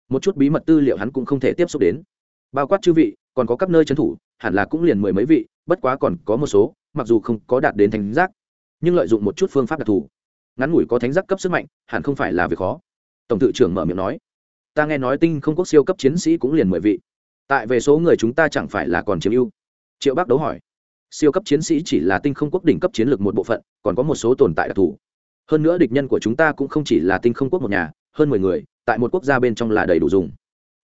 Một chút bí mật tư liệu hắn cũng không thể tiếp xúc đến. Bao quát chư vị, còn có các nơi trấn thủ, hẳn là cũng liền mười mấy vị, bất quá còn có một số, mặc dù không có đạt đến thánh giác, nhưng lợi dụng một chút phương pháp đặc thù. Ngắn ngủi có thánh giác cấp sức mạnh, hẳn không phải là việc khó. Tổng tự trưởng mở miệng nói, ta nghe nói tinh không quốc siêu cấp chiến sĩ cũng liền mười vị tại về số người chúng ta chẳng phải là còn chiếm ưu? Triệu bác đấu hỏi. Siêu cấp chiến sĩ chỉ là tinh không quốc đỉnh cấp chiến lược một bộ phận, còn có một số tồn tại đặc thù. Hơn nữa địch nhân của chúng ta cũng không chỉ là tinh không quốc một nhà, hơn mười người, tại một quốc gia bên trong là đầy đủ dùng.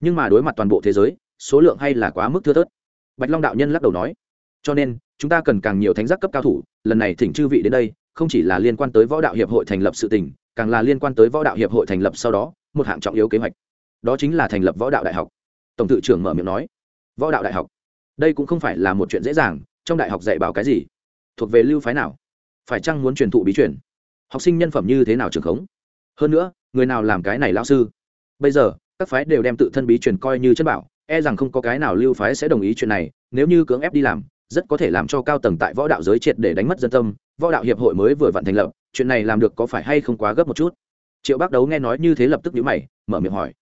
Nhưng mà đối mặt toàn bộ thế giới, số lượng hay là quá mức thưa thớt. Bạch long đạo nhân lắc đầu nói. Cho nên, chúng ta cần càng nhiều thánh giác cấp cao thủ, lần này thỉnh chư vị đến đây, không chỉ là liên quan tới võ đạo hiệp hội thành lập sự tình, càng là liên quan tới võ đạo hiệp hội thành lập sau đó, một hạng trọng yếu kế hoạch. Đó chính là thành lập võ đạo đại học tổng tự trưởng mở miệng nói, võ đạo đại học, đây cũng không phải là một chuyện dễ dàng, trong đại học dạy bảo cái gì? Thuộc về lưu phái nào? Phải chăng muốn truyền thụ bí truyền? Học sinh nhân phẩm như thế nào trường khống? Hơn nữa, người nào làm cái này lao sư? Bây giờ, các phái đều đem tự thân bí truyền coi như chất bảo e rằng không có cái nào lưu phái sẽ đồng ý chuyện này, nếu như cưỡng ép đi làm, rất có thể làm cho cao tầng tại võ đạo giới triệt để đánh mất dân tâm, võ đạo hiệp hội mới vừa vặn thành lập, chuyện này làm được có phải hay không quá gấp một chút? Triệu bác đấu nghe nói như thế lập tức nhíu mày, mở miệng hỏi,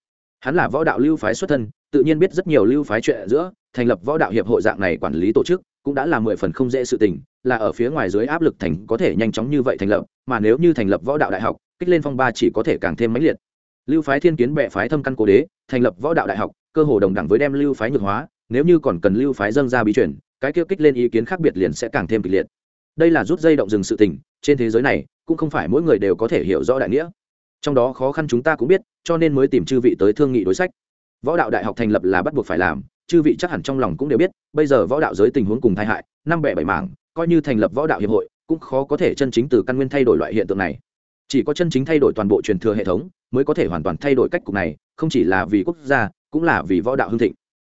hắn là võ đạo lưu phái xuất thân tự nhiên biết rất nhiều lưu phái chuyện giữa, thành lập võ đạo hiệp hội dạng này quản lý tổ chức, cũng đã là mười phần không dễ sự tình, là ở phía ngoài dưới áp lực thành có thể nhanh chóng như vậy thành lập, mà nếu như thành lập võ đạo đại học, kích lên phong ba chỉ có thể càng thêm mãnh liệt. Lưu phái thiên kiến bệ phái thâm căn cố đế, thành lập võ đạo đại học, cơ hồ đồng đẳng với đem lưu phái nhược hóa, nếu như còn cần lưu phái dâng ra bí chuyển cái kêu kích lên ý kiến khác biệt liền sẽ càng thêm kịch liệt. Đây là rút dây động rừng sự tình, trên thế giới này, cũng không phải mỗi người đều có thể hiểu rõ đại nghĩa. Trong đó khó khăn chúng ta cũng biết, cho nên mới tìm chư vị tới thương nghị đối sách võ đạo đại học thành lập là bắt buộc phải làm, chư vị chắc hẳn trong lòng cũng đều biết, bây giờ võ đạo giới tình huống cùng tai hại, năm bẻ bảy mảng, coi như thành lập võ đạo hiệp hội, cũng khó có thể chân chính từ căn nguyên thay đổi loại hiện tượng này. Chỉ có chân chính thay đổi toàn bộ truyền thừa hệ thống, mới có thể hoàn toàn thay đổi cách cục này, không chỉ là vì quốc gia, cũng là vì võ đạo hưng thịnh.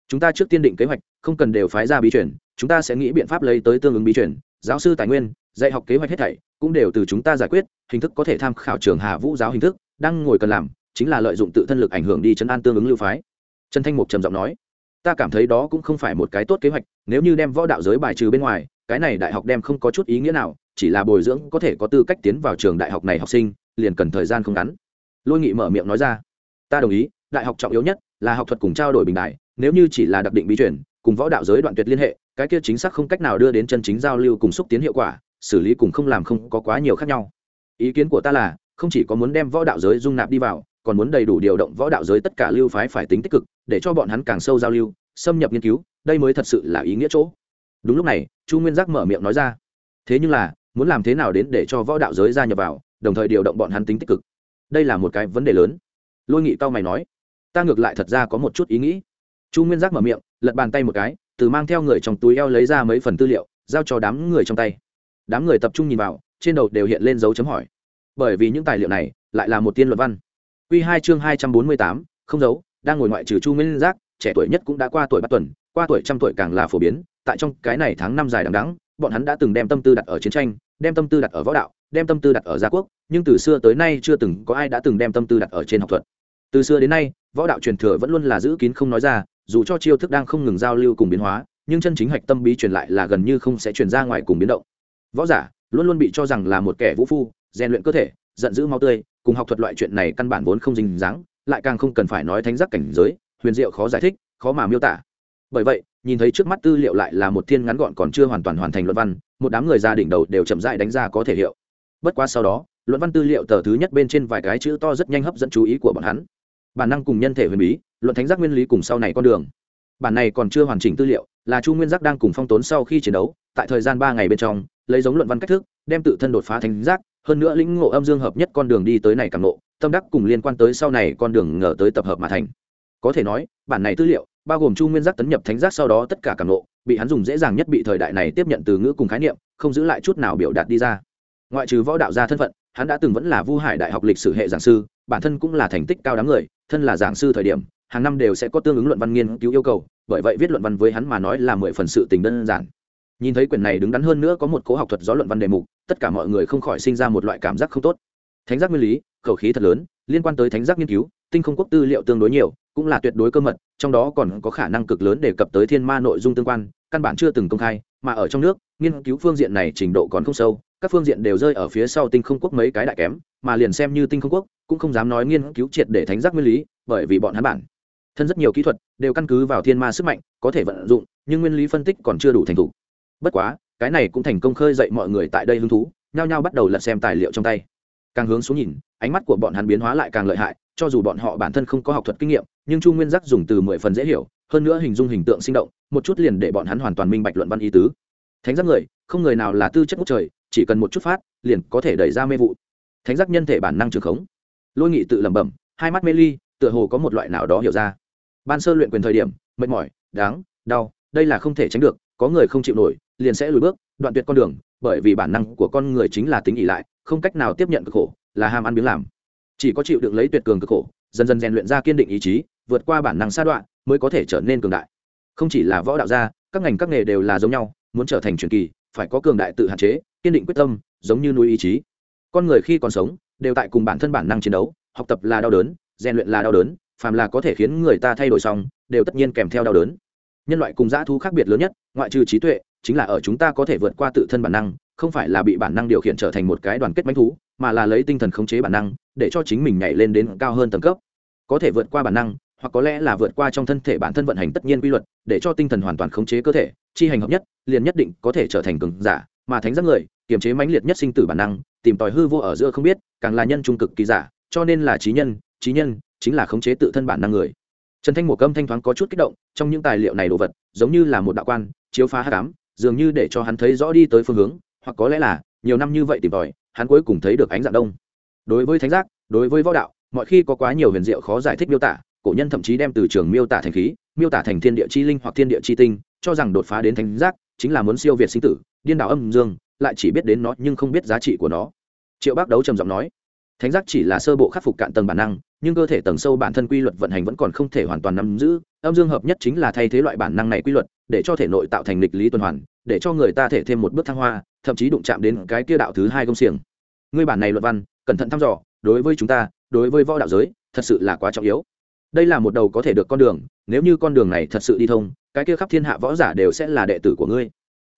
Chúng ta trước tiên định kế hoạch, không cần đều phái ra bí truyền, chúng ta sẽ nghĩ biện pháp lấy tới tương ứng bí truyền, giáo sư tài nguyên, dạy học kế hoạch hết thảy, cũng đều từ chúng ta giải quyết, hình thức có thể tham khảo trường hà vũ giáo hình thức, đang ngồi cần làm, chính là lợi dụng tự thân lực ảnh hưởng đi chấn an tương ứng lưu phái trần thanh mục trầm giọng nói, ta cảm thấy đó cũng không phải một cái tốt kế hoạch, nếu như đem võ đạo giới bài trừ bên ngoài, cái này đại học đem không có chút ý nghĩa nào, chỉ là bồi dưỡng có thể có tư cách tiến vào trường đại học này học sinh, liền cần thời gian không ngắn. Lôi nghị mở miệng nói ra, ta đồng ý, đại học trọng yếu nhất là học thuật cùng trao đổi bình đại, nếu như chỉ là đặc định bí chuyển cùng võ đạo giới đoạn tuyệt liên hệ, cái kia chính xác không cách nào đưa đến chân chính giao lưu cùng xúc tiến hiệu quả, xử lý cùng không làm không có quá nhiều khác nhau. Ý kiến của ta là, không chỉ có muốn đem võ đạo giới dung nạp đi vào còn muốn đầy đủ điều động võ đạo giới tất cả lưu phái phải tính tích cực, để cho bọn hắn càng sâu giao lưu, xâm nhập nghiên cứu, đây mới thật sự là ý nghĩa chỗ. Đúng lúc này, chu nguyên giác mở miệng nói ra. Thế nhưng là, muốn làm thế nào đến để cho võ đạo giới gia nhập vào, đồng thời điều động bọn hắn tính tích cực? Đây là một cái vấn đề lớn. Lôi nghị cao mày nói. Ta ngược lại thật ra có một chút ý nghĩ. Chu nguyên giác mở miệng, lật bàn tay một cái, từ mang theo người trong túi eo lấy ra mấy phần tư liệu, giao cho đám người trong tay. Đám người tập trung nhìn vào, trên đầu đều hiện lên dấu chấm hỏi. Bởi vì những tài liệu này, lại là một tiên luật văn. Quy hai chương hai trăm bốn mươi tám không giấu, đang ngồi ngoại trừ chu Minh giác trẻ tuổi nhất cũng đã qua tuổi bắt tuần qua tuổi trăm tuổi càng là phổ biến. Tại trong cái này tháng năm dài đằng đẵng, bọn hắn đã từng đem tâm tư đặt ở chiến tranh đem tâm tư đặt ở võ đạo đem tâm tư đặt ở gia quốc nhưng từ xưa tới nay chưa từng có ai đã từng đem tâm tư đặt ở trên học thuật. Từ xưa đến nay võ đạo truyền thừa vẫn luôn là giữ kín không nói ra dù cho chiêu thức đang không ngừng giao lưu cùng biến hóa nhưng chân chính hạch tâm bí truyền lại là gần như không sẽ truyền ra ngoài cùng biến động. Võ giả luôn luôn bị cho rằng là một kẻ vũ phu rèn luyện cơ thể giận dữ máu tươi, cùng học thuật loại chuyện này căn bản vốn không dính dáng, lại càng không cần phải nói thánh giác cảnh giới, huyền diệu khó giải thích, khó mà miêu tả. Bởi vậy, nhìn thấy trước mắt tư liệu lại là một thiên ngắn gọn còn chưa hoàn toàn hoàn thành luận văn, một đám người ra đỉnh đầu đều chậm dại đánh ra có thể hiệu. Bất quá sau đó, luận văn tư liệu tờ thứ nhất bên trên vài cái chữ to rất nhanh hấp dẫn chú ý của bọn hắn. Bản năng cùng nhân thể huyền bí, luận thánh giác nguyên lý cùng sau này con đường. Bản này còn chưa hoàn chỉnh tư liệu, là chu nguyên giác đang cùng phong tốn sau khi chiến đấu, tại thời gian ba ngày bên trong, lấy giống luận văn cách thức, đem tự thân đột phá thánh giác hơn nữa lĩnh ngộ âm dương hợp nhất con đường đi tới này càng ngộ, tâm đắc cùng liên quan tới sau này con đường ngờ tới tập hợp mà thành. Có thể nói, bản này tư liệu, bao gồm chu nguyên giác tấn nhập thánh giác sau đó tất cả càng ngộ, bị hắn dùng dễ dàng nhất bị thời đại này tiếp nhận từ ngữ cùng khái niệm, không giữ lại chút nào biểu đạt đi ra. Ngoại trừ võ đạo gia thân phận, hắn đã từng vẫn là vu hải đại học lịch sử hệ giảng sư, bản thân cũng là thành tích cao đám người, thân là giảng sư thời điểm, hàng năm đều sẽ có tương ứng luận văn nghiên cứu yêu cầu, bởi vậy viết luận văn với hắn mà nói là mười phần sự tình đơn giản nhìn thấy quyển này đứng đắn hơn nữa có một cố học thuật gió luận văn đề mục, tất cả mọi người không khỏi sinh ra một loại cảm giác không tốt. Thánh giác nguyên lý, khẩu khí thật lớn, liên quan tới thánh giác nghiên cứu, tinh không quốc tư liệu tương đối nhiều, cũng là tuyệt đối cơ mật, trong đó còn có khả năng cực lớn đề cập tới thiên ma nội dung tương quan, căn bản chưa từng công khai, mà ở trong nước, nghiên cứu phương diện này trình độ còn không sâu, các phương diện đều rơi ở phía sau tinh không quốc mấy cái đại kém, mà liền xem như tinh không quốc, cũng không dám nói nghiên cứu triệt để thánh giác nguyên lý, bởi vì bọn hắn bản thân rất nhiều kỹ thuật đều căn cứ vào thiên ma sức mạnh, có thể vận dụng, nhưng nguyên lý phân tích còn chưa đủ thành thục bất quá, cái này cũng thành công khơi dậy mọi người tại đây hứng thú, nhao nhao bắt đầu lật xem tài liệu trong tay. Càng hướng xuống nhìn, ánh mắt của bọn hắn biến hóa lại càng lợi hại, cho dù bọn họ bản thân không có học thuật kinh nghiệm, nhưng chu nguyên giác dùng từ mười phần dễ hiểu, hơn nữa hình dung hình tượng sinh động, một chút liền để bọn hắn hoàn toàn minh bạch luận văn ý tứ. Thánh giác người, không người nào là tư chất ngút trời, chỉ cần một chút phát, liền có thể đẩy ra mê vụ. Thánh giác nhân thể bản năng trường khống. Lôi nghị tự lẩm bẩm, hai mắt mê ly, tựa hồ có một loại nào đó hiểu ra. Ban sơ luyện quyền thời điểm, mệt mỏi, đáng, đau, đây là không thể tránh được, có người không chịu nổi liền sẽ lùi bước, đoạn tuyệt con đường, bởi vì bản năng của con người chính là tính ỉ lại, không cách nào tiếp nhận cực khổ, là ham ăn biếng làm. Chỉ có chịu đựng lấy tuyệt cường cực khổ, dần dần rèn luyện ra kiên định ý chí, vượt qua bản năng sa đoạn, mới có thể trở nên cường đại. Không chỉ là võ đạo gia, các ngành các nghề đều là giống nhau, muốn trở thành truyền kỳ, phải có cường đại tự hạn chế, kiên định quyết tâm, giống như nuôi ý chí. Con người khi còn sống, đều tại cùng bản thân bản năng chiến đấu, học tập là đau đớn, rèn luyện là đau đớn, phàm là có thể khiến người ta thay đổi xong, đều tất nhiên kèm theo đau đớn. Nhân loại cùng dã thú khác biệt lớn nhất, ngoại trừ trí tuệ chính là ở chúng ta có thể vượt qua tự thân bản năng, không phải là bị bản năng điều khiển trở thành một cái đoàn kết bánh thú, mà là lấy tinh thần khống chế bản năng, để cho chính mình nhảy lên đến cao hơn tầng cấp. Có thể vượt qua bản năng, hoặc có lẽ là vượt qua trong thân thể bản thân vận hành tất nhiên quy luật, để cho tinh thần hoàn toàn khống chế cơ thể, chi hành hợp nhất, liền nhất định có thể trở thành cường giả, mà thánh giác người, kiềm chế mãnh liệt nhất sinh tử bản năng, tìm tòi hư vô ở giữa không biết, càng là nhân trung cực kỳ giả, cho nên là trí nhân trí nhân chính là khống chế tự thân bản năng người. Trần thanh mùa câm thanh thoáng có chút kích động, trong những tài liệu này đồ vật, giống như là một đạo quan, chiếu phá hát cám dường như để cho hắn thấy rõ đi tới phương hướng, hoặc có lẽ là, nhiều năm như vậy tìm tòi, hắn cuối cùng thấy được ánh dạng đông. Đối với thánh giác, đối với võ đạo, mọi khi có quá nhiều huyền diệu khó giải thích miêu tả, cổ nhân thậm chí đem từ trường miêu tả thành khí, miêu tả thành thiên địa chi linh hoặc thiên địa chi tinh, cho rằng đột phá đến thánh giác chính là muốn siêu việt sinh tử, điên đảo âm dương, lại chỉ biết đến nó nhưng không biết giá trị của nó. Triệu bác đấu trầm giọng nói, thánh giác chỉ là sơ bộ khắc phục cạn tầng bản năng, nhưng cơ thể tầng sâu bản thân quy luật vận hành vẫn còn không thể hoàn toàn nắm giữ, âm dương hợp nhất chính là thay thế loại bản năng này quy luật để cho thể nội tạo thành lịch lý tuần hoàn, để cho người ta thể thêm một bước thăng hoa, thậm chí đụng chạm đến cái kia đạo thứ hai công xiềng. Ngươi bản này luật văn, cẩn thận thăm dò, đối với chúng ta, đối với võ đạo giới, thật sự là quá trọng yếu. Đây là một đầu có thể được con đường, nếu như con đường này thật sự đi thông, cái kia khắp thiên hạ võ giả đều sẽ là đệ tử của ngươi.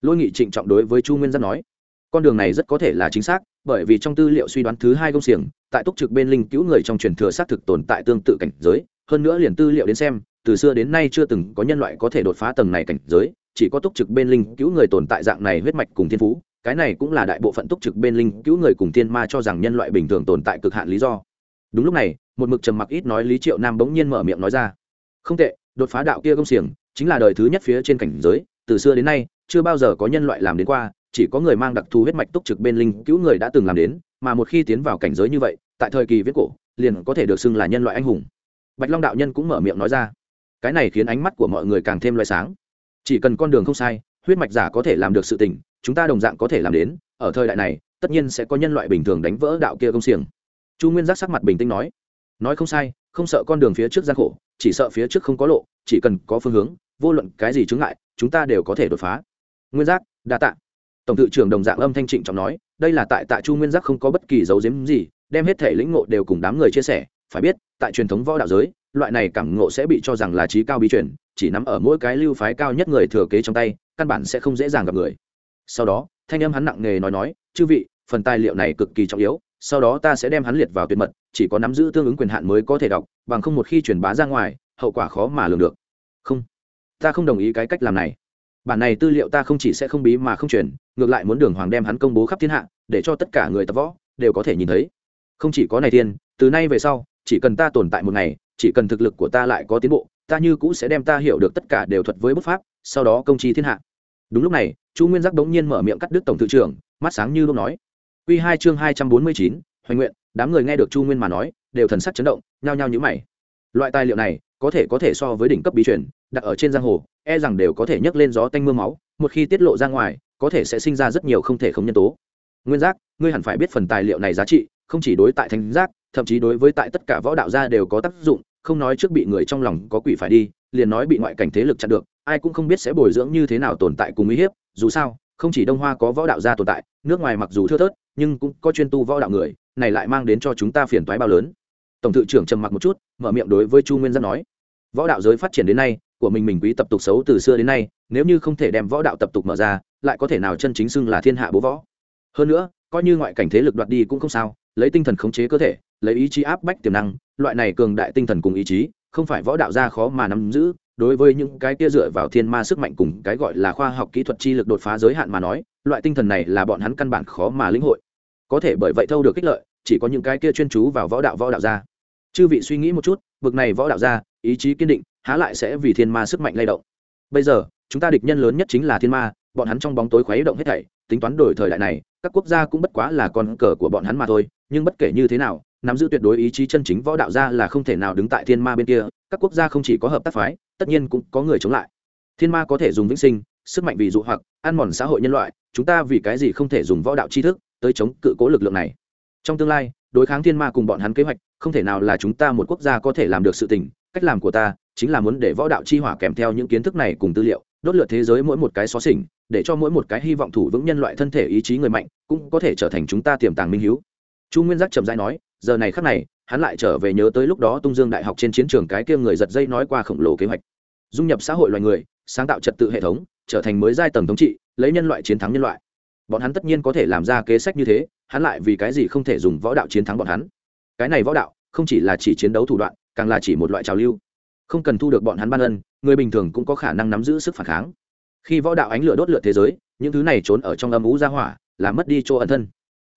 Lôi nghị trịnh trọng đối với chu nguyên giác nói, con đường này rất có thể là chính xác, bởi vì trong tư liệu suy đoán thứ hai công xiềng, tại túc trực bên linh cứu người trong truyền thừa xác thực tồn tại tương tự cảnh giới, hơn nữa liền tư liệu đến xem từ xưa đến nay chưa từng có nhân loại có thể đột phá tầng này cảnh giới, chỉ có túc trực bên linh cứu người tồn tại dạng này huyết mạch cùng thiên phú, cái này cũng là đại bộ phận túc trực bên linh cứu người cùng thiên ma cho rằng nhân loại bình thường tồn tại cực hạn lý do. Đúng lúc này, một mực trầm mặc ít nói lý triệu nam bỗng nhiên mở miệng nói ra, không tệ, đột phá đạo kia công xiềng, chính là đời thứ nhất phía trên cảnh giới, từ xưa đến nay, chưa bao giờ có nhân loại làm đến qua, chỉ có người mang đặc thù huyết mạch túc trực bên linh cứu người đã từng làm đến, mà một khi tiến vào cảnh giới như vậy, tại thời kỳ viết cổ, liền có thể được xưng là nhân loại anh hùng. Bạch long đạo nhân cũng mở miệng nói ra cái này khiến ánh mắt của mọi người càng thêm loại sáng. Chỉ cần con đường không sai, huyết mạch giả có thể làm được sự tình, chúng ta đồng dạng có thể làm đến, ở thời đại này, tất nhiên sẽ có nhân loại bình thường đánh vỡ đạo kia công xiềng. Chu nguyên giác sắc mặt bình tĩnh nói nói không sai, không sợ con đường phía trước gian khổ, chỉ sợ phía trước không có lộ, chỉ cần có phương hướng, vô luận cái gì chướng ngại, chúng ta đều có thể đột phá. Nguyên giác, đa tạ. Tổng tự trưởng đồng dạng âm thanh trịnh trọng nói, đây là tại tạ chu nguyên giác không có bất kỳ dấu diếm gì, đem hết thể lĩnh ngộ đều cùng đám người chia sẻ, phải biết, tại truyền thống võ đạo giới loại này cảm ngộ sẽ bị cho rằng là trí cao bí truyền chỉ nắm ở mỗi cái lưu phái cao nhất người thừa kế trong tay căn bản sẽ không dễ dàng gặp người. Sau đó thanh âm hắn nặng nề nói nói chư vị phần tài liệu này cực kỳ trọng yếu sau đó ta sẽ đem hắn liệt vào tuyệt mật chỉ có nắm giữ tương ứng quyền hạn mới có thể đọc bằng không một khi truyền bá ra ngoài hậu quả khó mà lường được. Không ta không đồng ý cái cách làm này. Bản này tư liệu ta không chỉ sẽ không bí mà không truyền ngược lại muốn đường hoàng đem hắn công bố khắp thiên hạ để cho tất cả người tập võ đều có thể nhìn thấy. Không chỉ có này tiên, từ nay về sau chỉ cần ta tồn tại một ngày chỉ cần thực lực của ta lại có tiến bộ, ta như cũ sẽ đem ta hiểu được tất cả đều thuật với bút pháp, sau đó công trí thiên hạ. Đúng lúc này, chu nguyên giác đống nhiên mở miệng cắt đứt tổng thư trưởng, mắt sáng như lúc nói. Q hai chương hai trăm bốn mươi chín, hoành nguyện, đám người nghe được chu nguyên mà nói, đều thần sắc chấn động, nhao nhao nhữ mày. Loại tài liệu này, có thể có thể so với đỉnh cấp bí truyền, đặt ở trên giang hồ e rằng đều có thể nhấc lên gió tanh m ư a máu, một khi tiết lộ ra ngoài, có thể sẽ sinh ra rất nhiều không thể không nhân tố. Nguyên giác, ngươi hẳn phải biết phần tài liệu này giá trị không chỉ đối tại thánh giác, thậm chí đối với tại tất cả võ đạo gia đều có tác dụng, không nói trước bị người trong lòng có quỷ phải đi, liền nói bị ngoại cảnh thế lực chặn được, ai cũng không biết sẽ bồi dưỡng như thế nào tồn tại cùng uy hiếp, dù sao, không chỉ đông hoa có võ đạo gia tồn tại, nước ngoài mặc dù thưa thớt, nhưng cũng có chuyên tu võ đạo người, này lại mang đến cho chúng ta phiền toái bao lớn. Tổng thự trưởng trầm mặc một chút, mở miệng đối với chu nguyên giác nói, võ đạo giới phát triển đến nay, của mình mình quý tập tục xấu từ xưa đến nay, nếu như không thể đem võ đạo tập tục mở ra, lại có thể nào chân chính xưng là thiên hạ bố võ? Hơn nữa, coi như ngoại cảnh thế lực đoạt đi cũng không sao lấy tinh thần khống chế cơ thể, lấy ý chí áp bách tiềm năng, loại này cường đại tinh thần cùng ý chí, không phải võ đạo gia khó mà nắm giữ, đối với những cái kia dựa vào thiên ma sức mạnh cùng cái gọi là khoa học kỹ thuật chi lực đột phá giới hạn mà nói, loại tinh thần này là bọn hắn căn bản khó mà lĩnh hội. Có thể bởi vậy thâu được kích lợi, chỉ có những cái kia chuyên chú vào võ đạo võ đạo gia chư vị suy nghĩ một chút, bực này võ đạo gia ý chí kiên định, há lại sẽ vì thiên ma sức mạnh lay động. Bây giờ, chúng ta địch nhân lớn nhất chính là thiên ma bọn hắn trong bóng tối khuấy động hết thảy, tính toán đổi thời đại này, các quốc gia cũng bất quá là con cờ của bọn hắn mà thôi, nhưng bất kể như thế nào, nắm giữ tuyệt đối ý chí chân chính võ đạo gia là không thể nào đứng tại thiên ma bên kia, các quốc gia không chỉ có hợp tác phái, tất nhiên cũng có người chống lại. Thiên ma có thể dùng vĩnh sinh, sức mạnh vì dụ hoặc, ăn mòn xã hội nhân loại, chúng ta vì cái gì không thể dùng võ đạo tri thức tới chống cự cố lực lượng này? Trong tương lai, đối kháng thiên ma cùng bọn hắn kế hoạch, không thể nào là chúng ta một quốc gia có thể làm được sự tình, cách làm của ta chính là muốn để võ đạo chi hỏa kèm theo những kiến thức này cùng tư liệu đốt lượt thế giới mỗi một cái xó xỉnh, để cho mỗi một cái hy vọng thủ vững nhân loại thân thể ý chí người mạnh, cũng có thể trở thành chúng ta tiềm tàng minh hiếu. Chu nguyên giác trầm dai nói, giờ này khắc này, hắn lại trở về nhớ tới lúc đó tung dương đại học trên chiến trường cái kia người giật dây nói qua khổng lồ kế hoạch. Dung nhập xã hội loài người, sáng tạo trật tự hệ thống, trở thành mới giai tầng thống trị, lấy nhân loại chiến thắng nhân loại. Bọn hắn tất nhiên có thể làm ra kế sách như thế, hắn lại vì cái gì không thể dùng võ đạo chiến thắng bọn hắn? Cái này võ đạo, không chỉ là chỉ chiến đấu thủ đoạn, càng là chỉ một loại trào lưu không cần thu được bọn hắn ban ân, người bình thường cũng có khả năng nắm giữ sức phản kháng. Khi võ đạo ánh lửa đốt lửa thế giới, những thứ này trốn ở trong âm ú ra hỏa, là mất đi chỗ ẩn thân.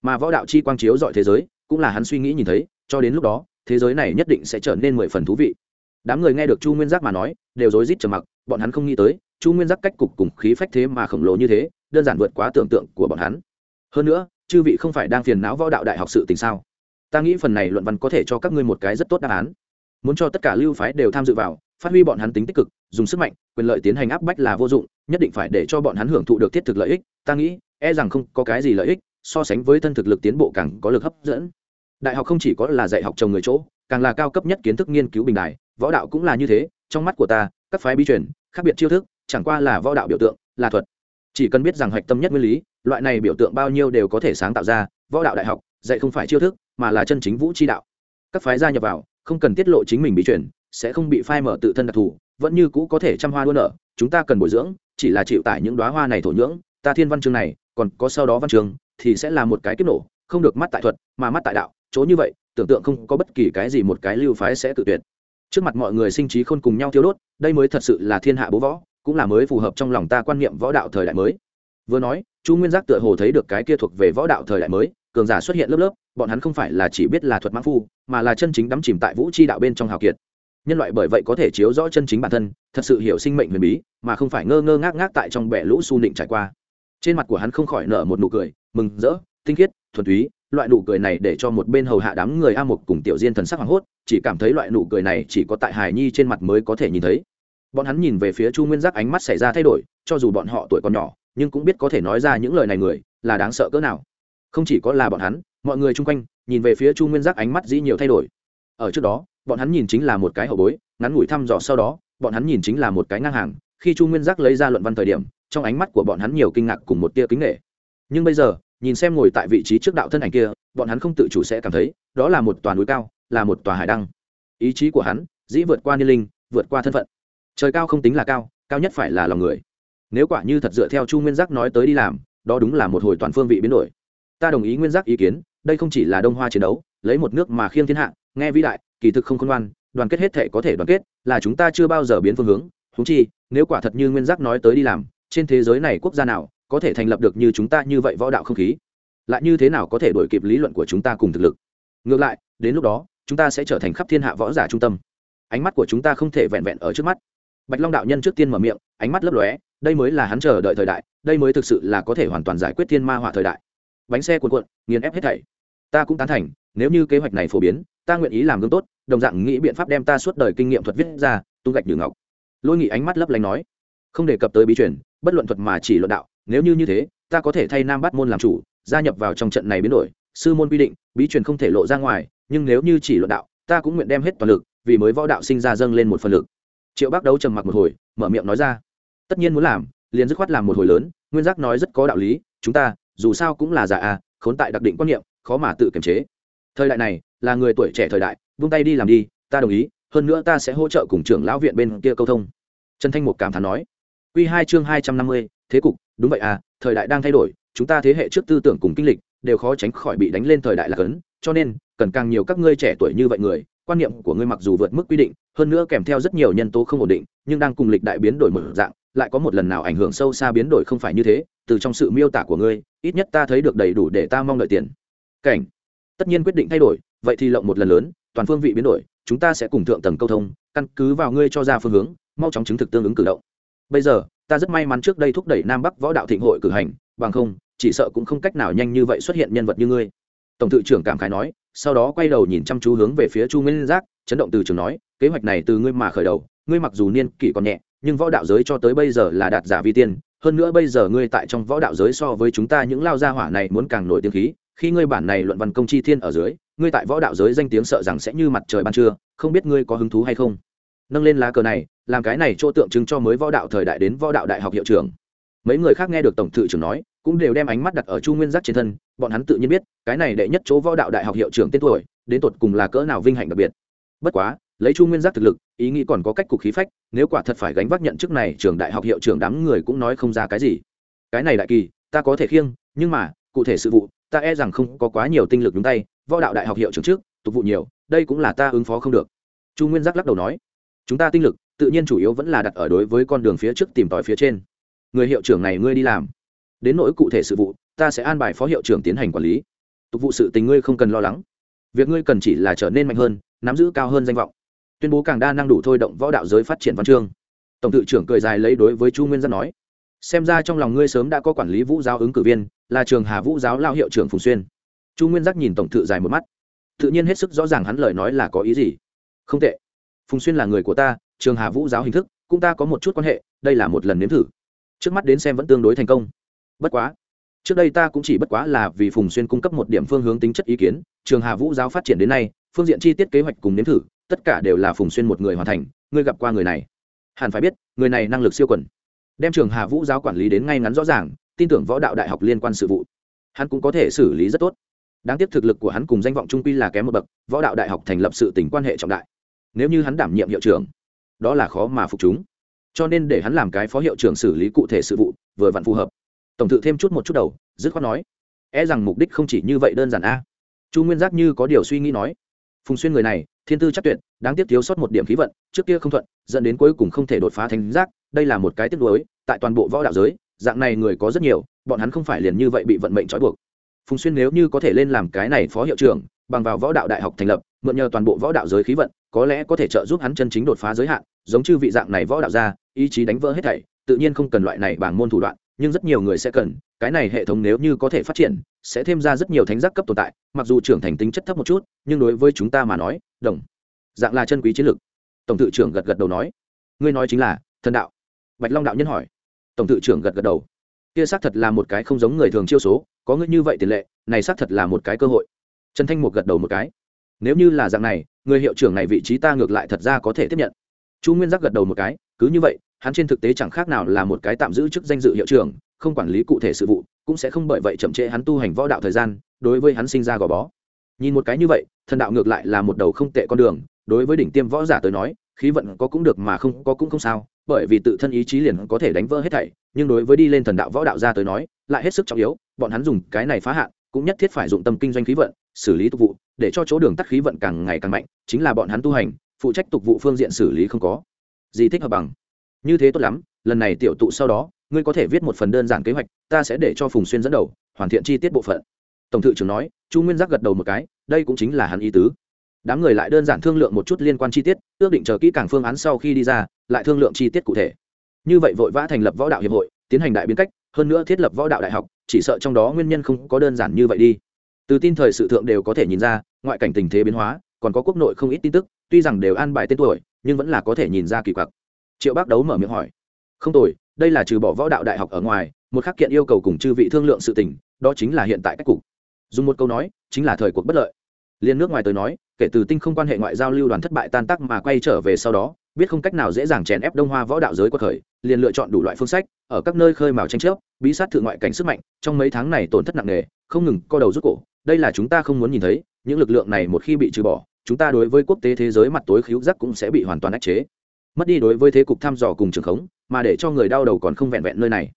Mà võ đạo chi quang chiếu dọi thế giới, cũng là hắn suy nghĩ nhìn thấy, cho đến lúc đó, thế giới này nhất định sẽ trở nên mười phần thú vị. Đám người nghe được chu nguyên giác mà nói, đều rối rít trầm mặc, bọn hắn không nghĩ tới, chu nguyên giác cách cục cùng khí phách thế mà khổng lồ như thế, đơn giản vượt quá tưởng tượng của bọn hắn. Hơn nữa, chư vị không phải đang phiền não võ đạo đại học sự tình sao? Ta nghĩ phần này luận văn có thể cho các ngươi một cái rất tốt đáp án muốn cho tất cả lưu phái đều tham dự vào, phát huy bọn hắn tính tích cực, dùng sức mạnh, quyền lợi tiến hành áp bách là vô dụng, nhất định phải để cho bọn hắn hưởng thụ được thiết thực lợi ích. Ta nghĩ e rằng không có cái gì lợi ích, so sánh với thân thực lực tiến bộ càng có lực hấp dẫn. Đại học không chỉ có là dạy học chồng người chỗ, càng là cao cấp nhất kiến thức nghiên cứu bình đại võ đạo cũng là như thế, trong mắt của ta, các phái bi truyền, khác biệt chiêu thức, chẳng qua là võ đạo biểu tượng, là thuật. Chỉ cần biết rằng hạch tâm nhất nguyên lý, loại này biểu tượng bao nhiêu đều có thể sáng tạo ra, võ đạo đại học, dạy không phải chiêu thức, mà là chân chính vũ chi đạo. Các phái gia nhập vào không cần tiết lộ chính mình bị truyền, sẽ không bị phai mở tự thân đặc thù, vẫn như cũ có thể chăm hoa đua nở, chúng ta cần bồi dưỡng, chỉ là chịu tải những đoá hoa này thổ nhưỡng, ta thiên văn chương này, còn có sau đó văn chương, thì sẽ là một cái kiếp nổ, không được mắt tại thuật, mà mắt tại đạo, chỗ như vậy, tưởng tượng không có bất kỳ cái gì một cái lưu phái sẽ tự tuyệt. Trước mặt mọi người sinh trí khôn cùng nhau thiếu đốt, đây mới thật sự là thiên hạ bố võ, cũng là mới phù hợp trong lòng ta quan niệm võ đạo thời đại mới. Vừa nói, chu nguyên giác tựa hồ thấy được cái kia thuộc về võ đạo thời đại mới, cường giả xuất hiện lớp lớp bọn hắn không phải là chỉ biết là thuật mãn phu, mà là chân chính đắm chìm tại vũ chi đạo bên trong hào kiệt. Nhân loại bởi vậy có thể chiếu rõ chân chính bản thân, thật sự hiểu sinh mệnh huyền bí, mà không phải ngơ ngơ ngác ngác tại trong bẻ lũ su nịnh trải qua. Trên mặt của hắn không khỏi nở một nụ cười, mừng rỡ, tinh khiết, thuần túy, loại nụ cười này để cho một bên hầu hạ đám người a mục cùng tiểu diên thần sắc hoảng hốt, chỉ cảm thấy loại nụ cười này chỉ có tại hài nhi trên mặt mới có thể nhìn thấy. Bọn hắn nhìn về phía chu nguyên giác ánh mắt xảy ra thay đổi, cho dù bọn họ tuổi còn nhỏ, nhưng cũng biết có thể nói ra những lời này người, là đáng sợ cỡ nào. Không chỉ có là bọn hắn mọi người chung quanh nhìn về phía chu nguyên giác ánh mắt dĩ nhiều thay đổi ở trước đó bọn hắn nhìn chính là một cái hậu bối ngắn ngủi thăm dò sau đó bọn hắn nhìn chính là một cái ngang hàng khi chu nguyên giác lấy ra luận văn thời điểm trong ánh mắt của bọn hắn nhiều kinh ngạc cùng một tia kính nghệ nhưng bây giờ nhìn xem ngồi tại vị trí trước đạo thân ảnh kia bọn hắn không tự chủ sẽ cảm thấy đó là một tòa núi cao là một tòa hải đăng ý chí của hắn dĩ vượt qua niên linh vượt qua thân phận trời cao không tính là cao cao nhất phải là lòng người nếu quả như thật dựa theo chu nguyên giác nói tới đi làm đó đúng là một hồi toàn phương vị biến đổi ta đồng ý nguyên giác ý kiến, đây không chỉ là đông hoa chiến đấu, lấy một nước mà khiêng thiên hạ, nghe vĩ đại, kỳ thực không khôn ngoan, đoàn kết hết thể có thể đoàn kết, là chúng ta chưa bao giờ biến phương hướng. Thú chi, nếu quả thật như nguyên giác nói tới đi làm, trên thế giới này quốc gia nào có thể thành lập được như chúng ta như vậy võ đạo không khí? Lại như thế nào có thể đổi kịp lý luận của chúng ta cùng thực lực? Ngược lại, đến lúc đó, chúng ta sẽ trở thành khắp thiên hạ võ giả trung tâm. Ánh mắt của chúng ta không thể vẹn vẹn ở trước mắt. Bạch long đạo nhân trước tiên mở miệng, ánh mắt lấp lóe, đây mới là hắn chờ đợi thời đại, đây mới thực sự là có thể hoàn toàn giải quyết thiên ma hỏa thời đại bánh xe cuộn cuộn, nghiền ép hết thảy. Ta cũng tán thành, nếu như kế hoạch này phổ biến, ta nguyện ý làm gương tốt, đồng dạng nghĩ biện pháp đem ta suốt đời kinh nghiệm thuật viết ra, tung gạch đường ngọc. Lôi nghị ánh mắt lấp lánh nói. Không đề cập tới bí truyền, bất luận thuật mà chỉ luận đạo, nếu như như thế, ta có thể thay nam bắt môn làm chủ, gia nhập vào trong trận này biến đổi, sư môn quy định, bí truyền không thể lộ ra ngoài, nhưng nếu như chỉ luận đạo, ta cũng nguyện đem hết toàn lực, vì mới võ đạo sinh ra dâng lên một phần lực. Triệu bác đấu trầm mặc một hồi, mở miệng nói ra. Tất nhiên muốn làm, liền dứt khoát làm một hồi lớn, nguyên giác nói rất có đạo lý, chúng ta dù sao cũng là già à khốn tại đặc định quan niệm, khó mà tự kiềm chế. Thời đại này, là người tuổi trẻ thời đại, vung tay đi làm đi, ta đồng ý, hơn nữa ta sẽ hỗ trợ cùng trưởng lão viện bên kia câu thông. Trần thanh một cảm thán nói. Q hai chương hai trăm năm mươi, thế cục, đúng vậy à thời đại đang thay đổi, chúng ta thế hệ trước tư tưởng cùng kinh lịch đều khó tránh khỏi bị đánh lên thời đại là cấn cho nên, cần càng nhiều các ngươi trẻ tuổi như vậy người, quan niệm của ngươi mặc dù vượt mức quy định, hơn nữa kèm theo rất nhiều nhân tố không ổn định, nhưng đang cùng lịch đại biến đổi mở dạng lại có một lần nào ảnh hưởng sâu xa biến đổi không phải như thế, từ trong sự miêu tả của ngươi, ít nhất ta thấy được đầy đủ để ta mong đợi tiền. Cảnh. Tất nhiên quyết định thay đổi, vậy thì lộng một lần lớn, toàn phương vị biến đổi, chúng ta sẽ cùng thượng tầng câu thông, căn cứ vào ngươi cho ra phương hướng, mau chóng chứng thực tương ứng cử động. Bây giờ, ta rất may mắn trước đây thúc đẩy nam bắc võ đạo thịnh hội cử hành, bằng không, chỉ sợ cũng không cách nào nhanh như vậy xuất hiện nhân vật như ngươi. Tổng thự trưởng cảm khái nói, sau đó quay đầu nhìn chăm chú hướng về phía chu nguyên giác, chấn động từ trường nói, kế hoạch này từ ngươi mà khởi đầu, ngươi mặc dù niên kỷ còn nhẹ nhưng võ đạo giới cho tới bây giờ là đạt giả vi tiên, hơn nữa bây giờ ngươi tại trong võ đạo giới so với chúng ta những lao gia hỏa này muốn càng nổi tiếng khí, khi ngươi bản này luận văn công chi thiên ở dưới, ngươi tại võ đạo giới danh tiếng sợ rằng sẽ như mặt trời ban trưa, không biết ngươi có hứng thú hay không? Nâng lên lá cờ này, làm cái này chỗ tượng trưng cho mới võ đạo thời đại đến võ đạo đại học hiệu trưởng. Mấy người khác nghe được tổng thự trưởng nói, cũng đều đem ánh mắt đặt ở chu nguyên giác trên thân, bọn hắn tự nhiên biết, cái này đệ nhất chỗ võ đạo đại học hiệu trưởng tên tuổi, đến tột cùng là cỡ nào vinh hạnh đặc biệt. Bất quá lấy chu nguyên giác thực lực, ý nghĩ còn có cách cục khí phách, nếu quả thật phải gánh vác nhận chức này, trường đại học hiệu trưởng đám người cũng nói không ra cái gì. Cái này đại kỳ, ta có thể khiêng, nhưng mà, cụ thể sự vụ, ta e rằng không có quá nhiều tinh lực đúng tay, võ đạo đại học hiệu trưởng trước, tục vụ nhiều, đây cũng là ta ứng phó không được. Chu nguyên giác lắc đầu nói, chúng ta tinh lực, tự nhiên chủ yếu vẫn là đặt ở đối với con đường phía trước tìm tòi phía trên. Người hiệu trưởng này ngươi đi làm. Đến nỗi cụ thể sự vụ, ta sẽ an bài phó hiệu trưởng tiến hành quản lý. Tục vụ sự tình ngươi không cần lo lắng. Việc ngươi cần chỉ là trở nên mạnh hơn, nắm giữ cao hơn danh vọng tuyên bố càng đa năng đủ thôi động võ đạo giới phát triển văn chương. Tổng tự trưởng cười dài lấy đối với chu nguyên giác nói, xem ra trong lòng ngươi sớm đã có quản lý vũ giáo ứng cử viên, là trường hà vũ giáo lao hiệu trưởng phùng xuyên. Chu nguyên giác nhìn tổng tự dài một mắt, tự nhiên hết sức rõ ràng hắn lời nói là có ý gì. Không tệ. Phùng xuyên là người của ta, trường hà vũ giáo hình thức, cũng ta có một chút quan hệ, đây là một lần nếm thử. Trước mắt đến xem vẫn tương đối thành công. Bất quá. Trước đây ta cũng chỉ bất quá là vì phùng xuyên cung cấp một điểm phương hướng tính chất ý kiến, trường hà vũ giáo phát triển đến nay, phương diện chi tiết kế hoạch cùng nếm thử tất cả đều là phùng xuyên một người hoàn thành, ngươi gặp qua người này. Hẳn phải biết, người này năng lực siêu quần. Đem trường hà vũ giáo quản lý đến ngay ngắn rõ ràng, tin tưởng võ đạo đại học liên quan sự vụ, hắn cũng có thể xử lý rất tốt. Đáng tiếc thực lực của hắn cùng danh vọng trung quy là kém một bậc, võ đạo đại học thành lập sự tình quan hệ trọng đại. Nếu như hắn đảm nhiệm hiệu trưởng, đó là khó mà phục chúng. Cho nên để hắn làm cái phó hiệu trưởng xử lý cụ thể sự vụ, vừa vặn phù hợp. Tổng tự thêm chút một chút đầu, dứt khoát nói e rằng mục đích không chỉ như vậy đơn giản a. Chu nguyên giác như có điều suy nghĩ nói phùng xuyên người này, thiên tư chắc tuyệt, đáng tiếc thiếu sót một điểm khí vận, trước kia không thuận, dẫn đến cuối cùng không thể đột phá thành giác, đây là một cái tiếc nuối, tại toàn bộ võ đạo giới, dạng này người có rất nhiều, bọn hắn không phải liền như vậy bị vận mệnh trói buộc. Phùng xuyên nếu như có thể lên làm cái này phó hiệu trưởng, bằng vào võ đạo đại học thành lập, mượn nhờ toàn bộ võ đạo giới khí vận, có lẽ có thể trợ giúp hắn chân chính đột phá giới hạn, giống như vị dạng này võ đạo gia, ý chí đánh vỡ hết thảy, tự nhiên không cần loại này bằng môn thủ đoạn, nhưng rất nhiều người sẽ cần cái này hệ thống nếu như có thể phát triển, sẽ thêm ra rất nhiều thánh giác cấp tồn tại, mặc dù trưởng thành tính chất thấp một chút, nhưng đối với chúng ta mà nói, đồng dạng là chân quý chiến lược. Tổng tự trưởng gật gật đầu nói, ngươi nói chính là, thần đạo. Bạch long đạo nhân hỏi, tổng tự trưởng gật gật đầu, kia xác thật là một cái không giống người thường chiêu số, có ngươi như vậy tiền lệ, này xác thật là một cái cơ hội. Trần thanh một gật đầu một cái, nếu như là dạng này, người hiệu trưởng này vị trí ta ngược lại thật ra có thể tiếp nhận. Chu nguyên giác gật đầu một cái, cứ như vậy, hắn trên thực tế chẳng khác nào là một cái tạm giữ chức danh dự hiệu trưởng không quản lý cụ thể sự vụ, cũng sẽ không bởi vậy chậm trễ hắn tu hành võ đạo thời gian, đối với hắn sinh ra gò bó. Nhìn một cái như vậy, thần đạo ngược lại là một đầu không tệ con đường, đối với đỉnh tiêm võ giả tới nói, khí vận có cũng được mà không có cũng không sao, bởi vì tự thân ý chí liền có thể đánh vỡ hết thảy, nhưng đối với đi lên thần đạo võ đạo ra tới nói, lại hết sức trọng yếu, bọn hắn dùng cái này phá hạn, cũng nhất thiết phải dụng tâm kinh doanh khí vận, xử lý tục vụ, để cho chỗ đường tắt khí vận càng ngày càng mạnh, chính là bọn hắn tu hành, phụ trách tục vụ phương diện xử lý không có gì thích hợp bằng. Như thế tốt lắm, lần này tiểu tụ sau đó ngươi có thể viết một phần đơn giản kế hoạch, ta sẽ để cho phùng xuyên dẫn đầu, hoàn thiện chi tiết bộ phận. Tổng thự trưởng nói, chu nguyên giác gật đầu một cái, đây cũng chính là hắn ý tứ. Đám người lại đơn giản thương lượng một chút liên quan chi tiết, ước định chờ kỹ càng phương án sau khi đi ra, lại thương lượng chi tiết cụ thể. Như vậy vội vã thành lập võ đạo hiệp hội, tiến hành đại biến cách, hơn nữa thiết lập võ đạo đại học, chỉ sợ trong đó nguyên nhân không có đơn giản như vậy đi. Từ tin thời sự thượng đều có thể nhìn ra, ngoại cảnh tình thế biến hóa, còn có quốc nội không ít tin tức, tuy rằng đều an bài tên tuổi, nhưng vẫn là có thể nhìn ra kỳ quặc. Triệu bác đấu mở miệng hỏi, không tồi đây là trừ bỏ võ đạo đại học ở ngoài, một khắc kiện yêu cầu cùng chư vị thương lượng sự tình, đó chính là hiện tại cách cục. Dùng một câu nói, chính là thời cuộc bất lợi. Liên nước ngoài tới nói, kể từ tinh không quan hệ ngoại giao lưu đoàn thất bại tan tác mà quay trở về sau đó, biết không cách nào dễ dàng chèn ép đông hoa võ đạo giới quật thời liền lựa chọn đủ loại phương sách, ở các nơi khơi mào tranh chấp, bí sát thượng ngoại cảnh sức mạnh, trong mấy tháng này tổn thất nặng nề, không ngừng co đầu rút cổ, đây là chúng ta không muốn nhìn thấy, những lực lượng này một khi bị trừ bỏ, chúng ta đối với quốc tế thế giới mặt tối khíu giác cũng sẽ bị hoàn toàn ách chế. Mất đi đối với thế cục thăm dò cùng trường khống mà để cho người đau đầu còn không vẹn vẹn nơi này.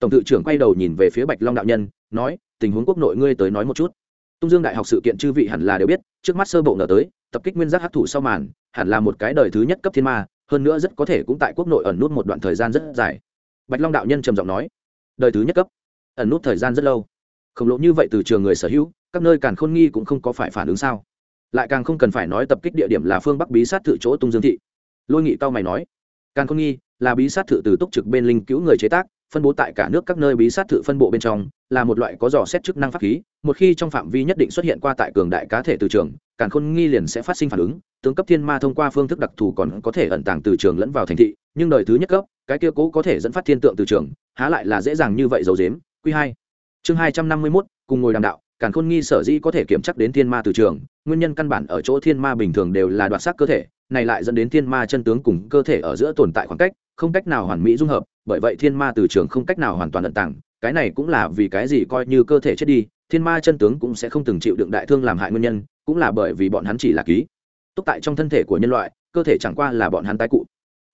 Tổng thự trưởng quay đầu nhìn về phía bạch long đạo nhân, nói, tình huống quốc nội ngươi tới nói một chút. Tung dương đại học sự kiện chư vị hẳn là đều biết, trước mắt sơ bộ nở tới, tập kích nguyên giác hấp thụ sau màn, hẳn là một cái đời thứ nhất cấp thiên ma, hơn nữa rất có thể cũng tại quốc nội ẩn nút một đoạn thời gian rất dài. Bạch long đạo nhân trầm giọng nói, đời thứ nhất cấp, ẩn nút thời gian rất lâu. Khổng lồ như vậy từ trường người sở hữu, các nơi càn khôn nghi cũng không có phải phản ứng sao. Lại càng không cần phải nói tập kích địa điểm là phương bắc bí sát tự chỗ tung dương thị. Lôi nghị cao mày nói, càn khôn nghi là bí sát thự từ túc trực bên linh cứu người chế tác, phân bố tại cả nước các nơi bí sát thự phân bộ bên trong, là một loại có dò xét chức năng pháp khí, một khi trong phạm vi nhất định xuất hiện qua tại cường đại cá thể từ trường, càn khôn nghi liền sẽ phát sinh phản ứng, tướng cấp thiên ma thông qua phương thức đặc thù còn có thể ẩn tàng từ trường lẫn vào thành thị, nhưng đời thứ nhất cấp, cái kia cố có thể dẫn phát thiên tượng từ trường, há lại là dễ dàng như vậy dầu dếm q hai. Chương hai trăm năm mươi mốt, cùng ngồi đàm đạo, càn khôn nghi sở dĩ có thể kiểm chắc đến thiên ma từ trường, nguyên nhân căn bản ở chỗ thiên ma bình thường đều là đoạt xác cơ thể, này lại dẫn đến thiên ma chân tướng cùng cơ thể ở giữa tồn tại khoảng cách không cách nào hoàn mỹ dung hợp, bởi vậy thiên ma từ trường không cách nào hoàn toàn ẩn tàng, cái này cũng là vì cái gì coi như cơ thể chết đi, thiên ma chân tướng cũng sẽ không từng chịu đựng đại thương làm hại nguyên nhân, cũng là bởi vì bọn hắn chỉ là ký. Túc tại trong thân thể của nhân loại, cơ thể chẳng qua là bọn hắn tái cụ.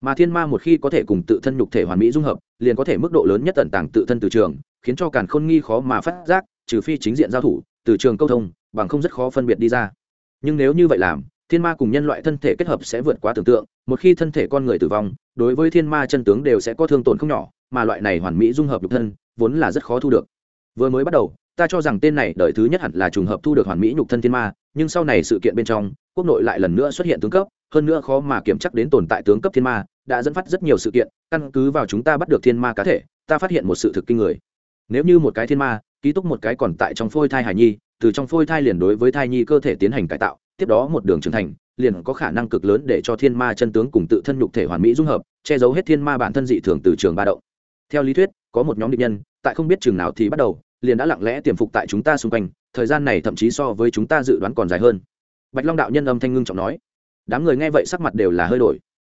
Mà thiên ma một khi có thể cùng tự thân nhục thể hoàn mỹ dung hợp, liền có thể mức độ lớn nhất tận tàng tự thân từ trường, khiến cho càn khôn nghi khó mà phát giác, trừ phi chính diện giao thủ, từ trường câu thông, bằng không rất khó phân biệt đi ra. Nhưng nếu như vậy làm thiên ma cùng nhân loại thân thể kết hợp sẽ vượt quá tưởng tượng, một khi thân thể con người tử vong, đối với thiên ma chân tướng đều sẽ có thương tổn không nhỏ, mà loại này hoàn mỹ dung hợp nhục thân, vốn là rất khó thu được. Vừa mới bắt đầu, ta cho rằng tên này đời thứ nhất hẳn là trùng hợp thu được hoàn mỹ nhục thân thiên ma, nhưng sau này sự kiện bên trong, quốc nội lại lần nữa xuất hiện tướng cấp, hơn nữa khó mà kiểm chắc đến tồn tại tướng cấp thiên ma, đã dẫn phát rất nhiều sự kiện, căn cứ vào chúng ta bắt được thiên ma cá thể, ta phát hiện một sự thực kinh người. Nếu như một cái thiên ma, ký túc một cái còn tại trong phôi thai hài nhi, từ trong phôi thai liền đối với thai nhi cơ thể tiến hành cải tạo tiếp đó một đường trưởng thành, liền có khả năng cực lớn để cho thiên ma chân tướng cùng tự thân nhục thể hoàn mỹ dung hợp, che giấu hết thiên ma bản thân dị thường từ trường ba động. Theo lý thuyết, có một nhóm địch nhân, tại không biết chừng nào thì bắt đầu, liền đã lặng lẽ tiềm phục tại chúng ta xung quanh, thời gian này thậm chí so với chúng ta dự đoán còn dài hơn. Bạch long đạo nhân âm thanh ngưng trọng nói, đám người nghe vậy sắc mặt đều là hơi đổi.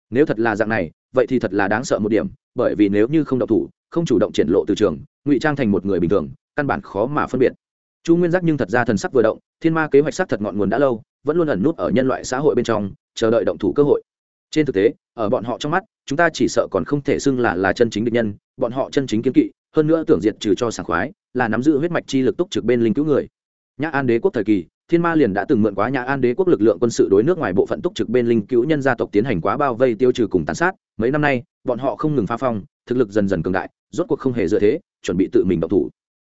Nếu thật là dạng này, vậy thì thật là đáng sợ một điểm, bởi vì nếu như không động thủ, không chủ động triển lộ từ trường, ngụy trang thành một người bình thường, căn bản khó mà phân biệt chu nguyên giác nhưng thật ra thần sắc vừa động, thiên ma kế hoạch sắc thật ngọn nguồn đã lâu, vẫn luôn ẩn nút ở nhân loại xã hội bên trong, chờ đợi động thủ cơ hội. Trên thực tế, ở bọn họ trong mắt, chúng ta chỉ sợ còn không thể xưng là là chân chính địch nhân, bọn họ chân chính kiến kỵ, hơn nữa tưởng diệt trừ cho sảng khoái, là nắm giữ huyết mạch chi lực túc trực bên linh cứu người. Nhã an đế quốc thời kỳ, thiên ma liền đã từng mượn quá nhã an đế quốc lực lượng quân sự đối nước ngoài bộ phận túc trực bên linh cứu nhân gia tộc tiến hành quá bao vây tiêu trừ cùng tàn sát, mấy năm nay, bọn họ không ngừng phá phong, thực lực dần dần cường đại, rốt cuộc không hề dựa thế, chuẩn bị tự mình động thủ.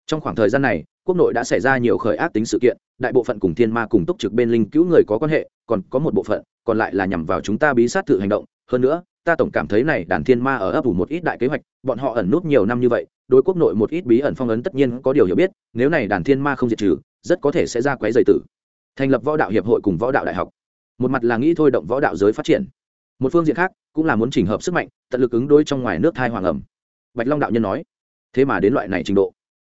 Trong khoảng thời gian này quốc nội đã xảy ra nhiều khởi ác tính sự kiện, đại bộ phận cùng thiên ma cùng túc trực bên linh cứu người có quan hệ, còn có một bộ phận, còn lại là nhằm vào chúng ta bí sát thử hành động. Hơn nữa, ta tổng cảm thấy này đàn thiên ma ở ấp ủ một ít đại kế hoạch, bọn họ ẩn nút nhiều năm như vậy, đối quốc nội một ít bí ẩn phong ấn tất nhiên có điều hiểu biết, nếu này đàn thiên ma không diệt trừ, rất có thể sẽ ra quấy dày tử. Thành lập võ đạo hiệp hội cùng võ đạo đại học. Một mặt là nghĩ thôi động võ đạo giới phát triển. Một phương diện khác, cũng là muốn chỉnh hợp sức mạnh, tận lực ứng đối trong ngoài nước thai hoàng ẩm. Bạch long đạo nhân nói. Thế mà đến loại này trình độ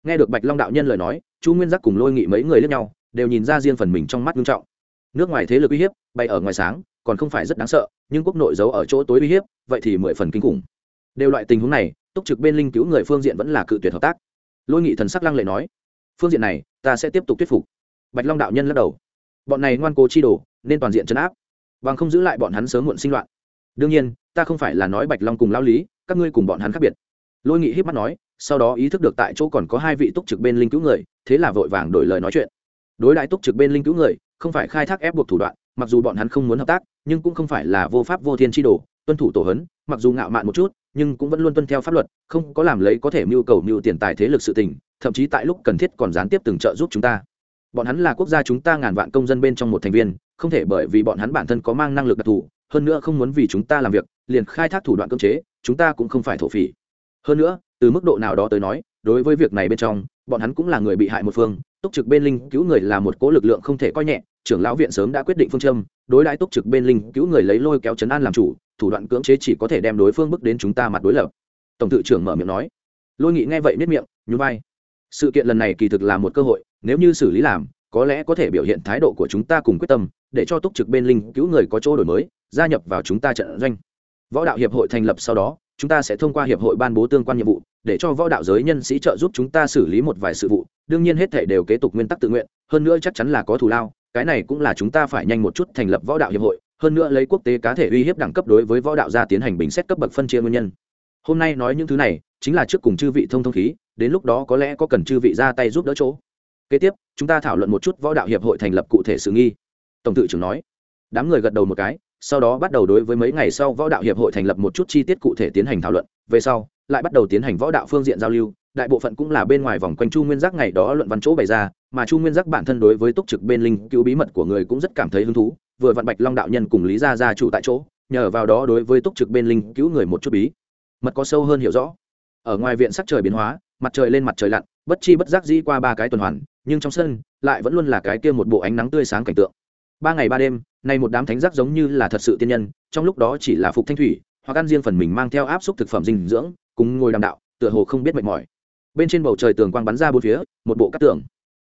nghe được bạch long đạo nhân lời nói, chu nguyên giác cùng lôi nghị mấy người lẫn nhau, đều nhìn ra riêng phần mình trong mắt nghiêm trọng. Nước ngoài thế lực uy hiếp, bay ở ngoài sáng, còn không phải rất đáng sợ, nhưng quốc nội giấu ở chỗ tối uy hiếp, vậy thì mười phần kinh khủng. Đều loại tình huống này, túc trực bên linh cứu người phương diện vẫn là cự tuyệt hợp tác. Lôi nghị thần sắc lăng lệ nói, phương diện này, ta sẽ tiếp tục thuyết phục. Bạch long đạo nhân lắc đầu, bọn này ngoan cố chi đồ, nên toàn diện chấn áp, bằng không giữ lại bọn hắn sớm muộn sinh loạn. Đương nhiên, ta không phải là nói bạch long cùng lao lý, các ngươi cùng bọn hắn khác biệt lôi nghị hít mắt nói, sau đó ý thức được tại chỗ còn có hai vị túc trực bên linh cứu người, thế là vội vàng đổi lời nói chuyện. Đối đại túc trực bên linh cứu người, không phải khai thác ép buộc thủ đoạn, mặc dù bọn hắn không muốn hợp tác, nhưng cũng không phải là vô pháp vô thiên tri đồ, tuân thủ tổ hấn mặc dù ngạo mạn một chút, nhưng cũng vẫn luôn tuân theo pháp luật, không có làm lấy có thể mưu cầu mưu tiền tài thế lực sự tình, thậm chí tại lúc cần thiết còn gián tiếp từng trợ giúp chúng ta. Bọn hắn là quốc gia chúng ta ngàn vạn công dân bên trong một thành viên, không thể bởi vì bọn hắn bản thân có mang năng lực đặc thù, hơn nữa không muốn vì chúng ta làm việc, liền khai thác thủ đoạn cưỡng chế, chúng ta cũng không phải thổ phỉ hơn nữa, từ mức độ nào đó tới nói, đối với việc này bên trong, bọn hắn cũng là người bị hại một phương, túc trực bên linh cứu người là một cố lực lượng không thể coi nhẹ, trưởng lão viện sớm đã quyết định phương châm, đối đãi túc trực bên linh cứu người lấy lôi kéo chấn an làm chủ, thủ đoạn cưỡng chế chỉ có thể đem đối phương bước đến chúng ta mặt đối lập. Tổng tự trưởng mở miệng nói. Lôi nghị nghe vậy nếp miệng, nhún vai. Sự kiện lần này kỳ thực là một cơ hội, nếu như xử lý làm, có lẽ có thể biểu hiện thái độ của chúng ta cùng quyết tâm, để cho túc trực bên linh cứu người có chỗ đổi mới, gia nhập vào chúng ta trận doanh. Võ đạo hiệp hội thành lập sau đó chúng ta sẽ thông qua hiệp hội ban bố tương quan nhiệm vụ, để cho võ đạo giới nhân sĩ trợ giúp chúng ta xử lý một vài sự vụ, đương nhiên hết thể đều kế tục nguyên tắc tự nguyện, hơn nữa chắc chắn là có thù lao, cái này cũng là chúng ta phải nhanh một chút thành lập võ đạo hiệp hội, hơn nữa lấy quốc tế cá thể uy hiếp đẳng cấp đối với võ đạo gia tiến hành bình xét cấp bậc phân chia nguyên nhân. Hôm nay nói những thứ này, chính là trước cùng chư vị thông thông khí, đến lúc đó có lẽ có cần chư vị ra tay giúp đỡ chỗ. Kế tiếp, chúng ta thảo luận một chút võ đạo hiệp hội thành lập cụ thể sự nghi. Tổng tự trưởng nói. Đám người gật đầu một cái sau đó bắt đầu đối với mấy ngày sau võ đạo hiệp hội thành lập một chút chi tiết cụ thể tiến hành thảo luận. Về sau, lại bắt đầu tiến hành võ đạo phương diện giao lưu, đại bộ phận cũng là bên ngoài vòng quanh chu nguyên giác ngày đó luận văn chỗ bày ra, mà chu nguyên giác bản thân đối với túc trực bên linh cứu bí mật của người cũng rất cảm thấy hứng thú, vừa vặn bạch long đạo nhân cùng lý gia gia chủ tại chỗ, nhờ vào đó đối với túc trực bên linh cứu người một chút bí mật có sâu hơn hiểu rõ. Ở ngoài viện sắc trời biến hóa, mặt trời lên mặt trời lặn, bất chi bất giác dĩ qua ba cái tuần hoàn, nhưng trong sân, lại vẫn luôn là cái kia một bộ ánh nắng tươi sáng cảnh tượng ba ngày ba đêm, nay một đám thánh giác giống như là thật sự tiên nhân, trong lúc đó chỉ là phục thanh thủy, hoặc ăn riêng phần mình mang theo áp suất thực phẩm dinh dưỡng, cùng ngồi đàm đạo, tựa hồ không biết mệt mỏi. Bên trên bầu trời tường quang bắn ra bốn phía, một bộ cát tường.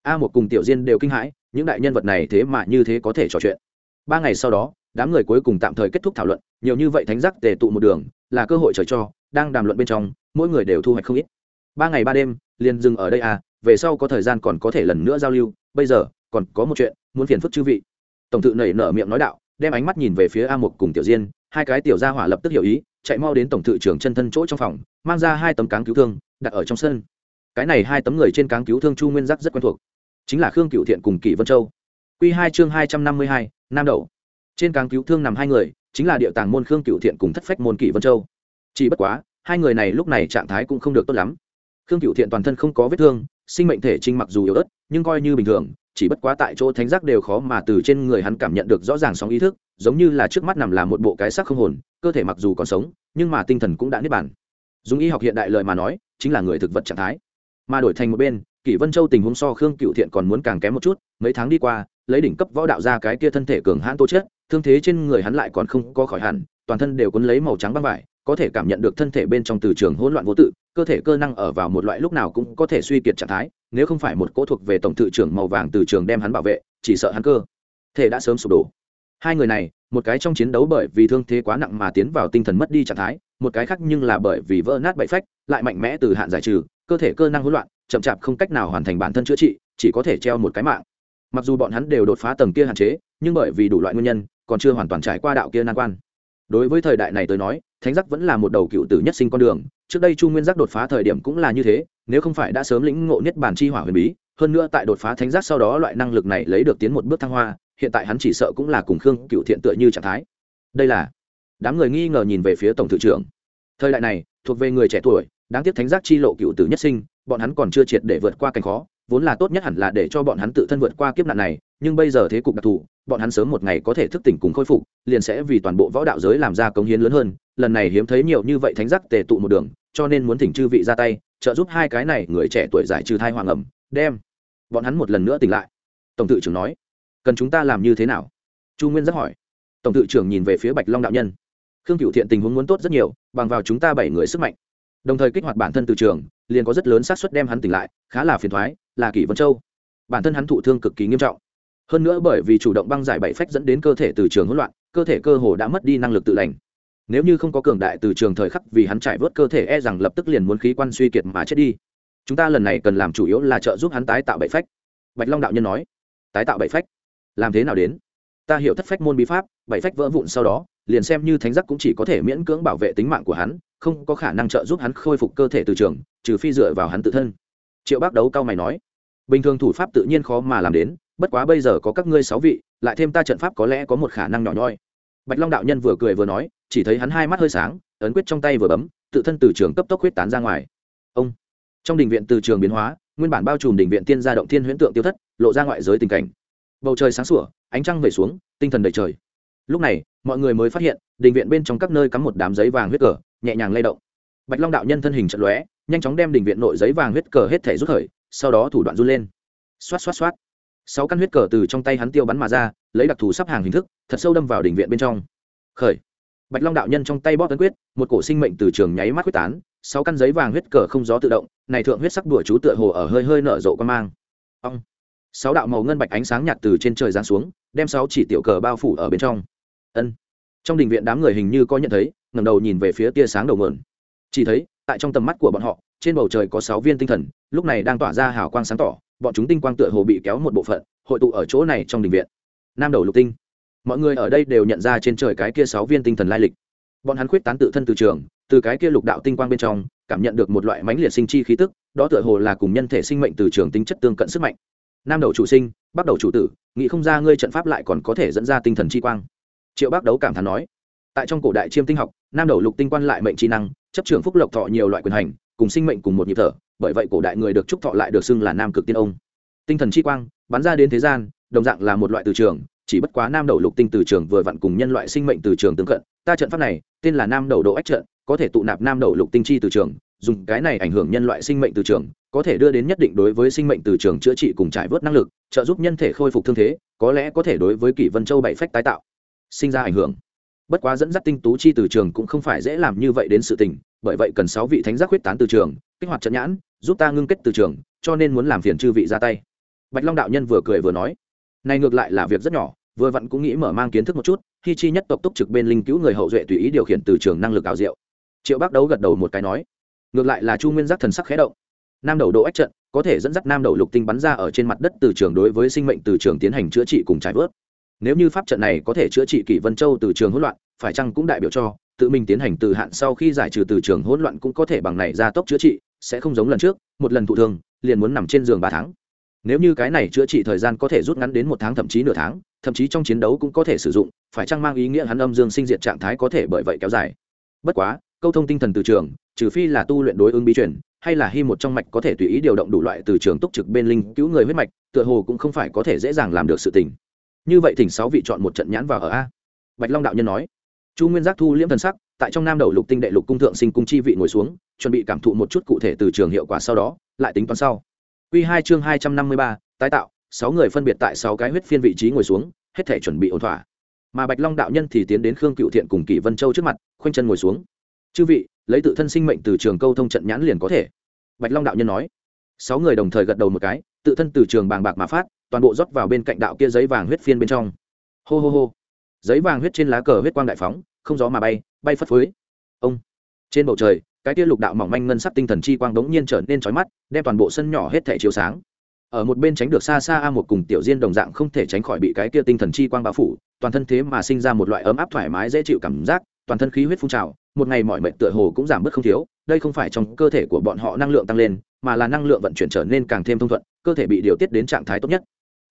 A một cùng tiểu diên đều kinh hãi, những đại nhân vật này thế mà như thế có thể trò chuyện. Ba ngày sau đó, đám người cuối cùng tạm thời kết thúc thảo luận, nhiều như vậy thánh giác tề tụ một đường, là cơ hội trời cho, đang đàm luận bên trong, mỗi người đều thu hoạch không ít. Ba ngày ba đêm, liền dừng ở đây à về sau có thời gian còn có thể lần nữa giao lưu, bây giờ, còn có một chuyện, muốn phiền phức chư vị tổng tự nảy nở miệng nói đạo, đem ánh mắt nhìn về phía a Mục cùng tiểu diên, hai cái tiểu gia hỏa lập tức hiểu ý, chạy mau đến tổng tự trưởng chân thân chỗ trong phòng, mang ra hai tấm cáng cứu thương, đặt ở trong sân. Cái này hai tấm người trên cáng cứu thương chu nguyên giác rất quen thuộc, chính là khương cựu thiện cùng kỷ vân châu. Q hai chương hai trăm năm mươi hai, nam đậu trên cáng cứu thương nằm hai người, chính là địa tàng môn khương cựu thiện cùng thất phách môn kỷ vân châu. Chỉ bất quá, hai người này lúc này trạng thái cũng không được tốt lắm. Khương cựu thiện toàn thân không có vết thương, sinh mệnh thể trinh mặc dù yếu ớt, nhưng coi như bình thường chỉ bất quá tại chỗ thánh giác đều khó mà từ trên người hắn cảm nhận được rõ ràng sóng ý thức, giống như là trước mắt nằm là một bộ cái sắc không hồn, cơ thể mặc dù còn sống, nhưng mà tinh thần cũng đã niết bản dùng y học hiện đại lời mà nói, chính là người thực vật trạng thái. Mà đổi thành một bên, kỷ vân châu tình huống so khương cựu thiện còn muốn càng kém một chút, mấy tháng đi qua, lấy đỉnh cấp võ đạo ra cái kia thân thể cường hãn tô chết thương thế trên người hắn lại còn không có khỏi hẳn, toàn thân đều cuốn lấy màu trắng băng vải, có thể cảm nhận được thân thể bên trong từ trường hỗn loạn vô tự, cơ thể cơ năng ở vào một loại lúc nào cũng có thể suy kiệt trạng thái nếu không phải một cỗ thuộc về tổng tự trưởng màu vàng từ trường đem hắn bảo vệ, chỉ sợ hắn cơ thể đã sớm sụp đổ. Hai người này, một cái trong chiến đấu bởi vì thương thế quá nặng mà tiến vào tinh thần mất đi trạng thái, một cái khác nhưng là bởi vì vỡ nát bậy phách, lại mạnh mẽ từ hạn giải trừ, cơ thể cơ năng hỗn loạn, chậm chạp không cách nào hoàn thành bản thân chữa trị, chỉ có thể treo một cái mạng. Mặc dù bọn hắn đều đột phá tầng kia hạn chế, nhưng bởi vì đủ loại nguyên nhân, còn chưa hoàn toàn trải qua đạo kia nan quan đối với thời đại này tôi nói, thánh giác vẫn là một đầu cựu tử nhất sinh con đường. Trước đây chu nguyên giác đột phá thời điểm cũng là như thế, nếu không phải đã sớm lĩnh ngộ nhất bản chi hỏa huyền bí, hơn nữa tại đột phá thánh giác sau đó loại năng lực này lấy được tiến một bước thăng hoa, hiện tại hắn chỉ sợ cũng là cùng khương cựu thiện tựa như trạng thái. Đây là đám người nghi ngờ nhìn về phía tổng thự trưởng. Thời đại này, thuộc về người trẻ tuổi, đáng tiếc thánh giác chi lộ cựu tử nhất sinh, bọn hắn còn chưa triệt để vượt qua cảnh khó vốn là tốt nhất hẳn là để cho bọn hắn tự thân vượt qua kiếp nạn này, nhưng bây giờ thế cục đặc thù, bọn hắn sớm một ngày có thể thức tỉnh cùng khôi phục, liền sẽ vì toàn bộ võ đạo giới làm ra công hiến lớn hơn. Lần này hiếm thấy nhiều như vậy thánh giác tề tụ một đường, cho nên muốn thỉnh chư vị ra tay, trợ giúp hai cái này người trẻ tuổi giải trừ thai hoàng ẩm, đem bọn hắn một lần nữa tỉnh lại. Tổng tự trưởng nói, cần chúng ta làm như thế nào? Chu nguyên rất hỏi. Tổng tự trưởng nhìn về phía bạch long đạo nhân. Khương cựu thiện tình huống muốn tốt rất nhiều, bằng vào chúng ta bảy người sức mạnh. Đồng thời kích hoạt bản thân từ trường liền có rất lớn xác suất đem hắn tỉnh lại khá là phiền thoái, là kỷ vân châu. Bản thân hắn thụ thương cực kỳ nghiêm trọng. Hơn nữa bởi vì chủ động băng giải bảy phách dẫn đến cơ thể từ trường hỗn loạn, cơ thể cơ hồ đã mất đi năng lực tự lành. Nếu như không có cường đại từ trường thời khắc vì hắn trải vớt cơ thể e rằng lập tức liền muốn khí quan suy kiệt mà chết đi. Chúng ta lần này cần làm chủ yếu là trợ giúp hắn tái tạo bảy phách. Bạch long đạo nhân nói. Tái tạo bảy phách? Làm thế nào đến? Ta hiểu thất phách môn bí pháp, bảy phách vỡ vụn sau đó, liền xem như thánh giác cũng chỉ có thể miễn cưỡng bảo vệ tính mạng của hắn, không có khả năng trợ giúp hắn khôi phục cơ thể từ trường, trừ phi dựa vào hắn tự thân triệu bác đấu cao mày nói, bình thường thủ pháp tự nhiên khó mà làm đến, bất quá bây giờ có các ngươi sáu vị, lại thêm ta trận pháp có lẽ có một khả năng nhỏ nhoi. Bạch long đạo nhân vừa cười vừa nói, chỉ thấy hắn hai mắt hơi sáng, ấn quyết trong tay vừa bấm, tự thân từ trường cấp tốc huyết tán ra ngoài. Ông, trong đình viện từ trường biến hóa, nguyên bản bao trùm đình viện tiên gia động thiên huyễn tượng tiêu thất, lộ ra ngoại giới tình cảnh. Bầu trời sáng sủa, ánh trăng về xuống, tinh thần đầy trời. Lúc này, mọi người mới phát hiện, đình viện bên trong các nơi cắm một đám giấy vàng huyết cờ, nhẹ nhàng lay động. Bạch long đạo nhân thân hình trận lóe nhanh chóng đem đình viện nội giấy vàng huyết cờ hết thể rút khởi, sau đó thủ đoạn run lên. Xoát xoát xoát. Sáu căn huyết cờ từ trong tay hắn tiêu bắn mà ra, lấy đặc thù sắp hàng hình thức, thật sâu đâm vào đình viện bên trong. Khởi. Bạch long đạo nhân trong tay bóp tấn quyết, một cổ sinh mệnh từ trường nháy mắt quyết tán, sáu căn giấy vàng huyết cờ không gió tự động, này thượng huyết sắc đùa chú tựa hồ ở hơi hơi nở rộ quan mang. Ông sáu đạo màu ngân bạch ánh sáng nhạt từ trên trời giáng xuống, đem sáu chỉ tiểu cờ bao phủ ở bên trong. Ân. Trong đình viện đám người hình như có nhận thấy, ngẩng đầu nhìn về phía tia sáng đầu mượn. Chỉ thấy tại trong tầm mắt của bọn họ, trên bầu trời có sáu viên tinh thần, lúc này đang tỏa ra hào quang sáng tỏ, bọn chúng tinh quang tựa hồ bị kéo một bộ phận, hội tụ ở chỗ này trong đình viện. Nam đầu lục tinh. Mọi người ở đây đều nhận ra trên trời cái kia sáu viên tinh thần lai lịch. Bọn hắn khuyết tán tự thân từ trường, từ cái kia lục đạo tinh quang bên trong, cảm nhận được một loại mãnh liệt sinh chi khí tức, đó tựa hồ là cùng nhân thể sinh mệnh từ trường tính chất tương cận sức mạnh. Nam đầu chủ sinh bắt đầu chủ tử, nghĩ không ra ngươi trận pháp lại còn có thể dẫn ra tinh thần chi quang. Triệu bác đấu cảm thán nói tại trong cổ đại chiêm tinh học, nam đầu lục tinh quan lại mệnh trí năng, chấp trưởng phúc lộc thọ nhiều loại quyền hành, cùng sinh mệnh cùng một nhịp thở, bởi vậy cổ đại người được trúc thọ lại được xưng là nam cực tiên ông. Tinh thần chi quang, bắn ra đến thế gian, đồng dạng là một loại từ trường, chỉ bất quá nam đầu lục tinh từ trường vừa vặn cùng nhân loại sinh mệnh từ trường tương cận. Ta trận pháp này, tên là nam đầu độ ách trận, có thể tụ nạp nam đầu lục tinh chi từ trường, dùng cái này ảnh hưởng nhân loại sinh mệnh từ trường, có thể đưa đến nhất định đối với sinh mệnh từ trường chữa trị cùng trải vớt năng lực, trợ giúp nhân thể khôi phục thương thế, có lẽ có thể đối với kỷ vân châu bảy phách tái tạo, sinh ra ảnh hưởng bất quá dẫn dắt tinh tú chi từ trường cũng không phải dễ làm như vậy đến sự tình, bởi vậy cần sáu vị thánh giác huyết tán từ trường, kích hoạt trận nhãn, giúp ta ngưng kết từ trường, cho nên muốn làm phiền chư vị ra tay. Bạch long đạo nhân vừa cười vừa nói. Này ngược lại là việc rất nhỏ, vừa vặn cũng nghĩ mở mang kiến thức một chút, khi chi nhất tộc túc trực bên linh cứu người hậu duệ tùy ý điều khiển từ trường năng lực ảo diệu. Triệu bác đấu gật đầu một cái nói. Ngược lại là chu nguyên giác thần sắc khé động. Nam đầu độ ách trận, có thể dẫn dắt nam đầu lục tinh bắn ra ở trên mặt đất từ trường đối với sinh mệnh từ trường tiến hành chữa trị cùng trải vớt nếu như pháp trận này có thể chữa trị kỷ vân châu từ trường hỗn loạn, phải chăng cũng đại biểu cho, tự mình tiến hành từ hạn sau khi giải trừ từ trường hỗn loạn cũng có thể bằng này gia tốc chữa trị, sẽ không giống lần trước, một lần thụ thương, liền muốn nằm trên giường ba tháng. Nếu như cái này chữa trị thời gian có thể rút ngắn đến một tháng thậm chí nửa tháng, thậm chí trong chiến đấu cũng có thể sử dụng, phải chăng mang ý nghĩa hắn âm dương sinh diệt trạng thái có thể bởi vậy kéo dài? Bất quá, câu thông tinh thần từ trường, trừ phi là tu luyện đối ứng bí truyền, hay là hy một trong mạch có thể tùy ý điều động đủ loại từ trường túc trực bên linh cứu người huyết mạch, tựa hồ cũng không phải có thể dễ dàng làm được sự tình như vậy thỉnh sáu vị chọn một trận nhãn vào ở a. Bạch long đạo nhân nói. Chu nguyên giác thu liễm thần sắc, tại trong nam đầu lục tinh đệ lục cung thượng sinh cung chi vị ngồi xuống, chuẩn bị cảm thụ một chút cụ thể từ trường hiệu quả sau đó, lại tính toán sau. Q hai chương hai trăm năm mươi ba, tái tạo, sáu người phân biệt tại sáu cái huyết phiên vị trí ngồi xuống, hết thể chuẩn bị ổn thỏa. Mà bạch long đạo nhân thì tiến đến khương cựu thiện cùng kỷ vân châu trước mặt, khoanh chân ngồi xuống. Chư vị, lấy tự thân sinh mệnh từ trường câu thông trận nhãn liền có thể. Bạch long đạo nhân nói. Sáu người đồng thời gật đầu một cái, tự thân từ trường bàng bạc mà phát toàn bộ rót vào bên cạnh đạo kia giấy vàng huyết phiên bên trong. Hô hô hô. Giấy vàng huyết trên lá cờ huyết quang đại phóng, không gió mà bay bay phất phới. Ông. Trên bầu trời, cái kia lục đạo mỏng manh ngân sắc tinh thần chi quang đống nhiên trở nên chói mắt, đem toàn bộ sân nhỏ hết thể chiếu sáng. Ở một bên tránh được xa xa a một cùng tiểu diên đồng dạng không thể tránh khỏi bị cái kia tinh thần chi quang bao phủ, toàn thân thế mà sinh ra một loại ấm áp thoải mái dễ chịu cảm giác, toàn thân khí huyết phun trào, một ngày mọi mệnh tựa hồ cũng giảm bớt không thiếu, đây không phải trong cơ thể của bọn họ năng lượng tăng lên, mà là năng lượng vận chuyển trở nên càng thêm thông thuận, cơ thể bị điều tiết đến trạng thái tốt nhất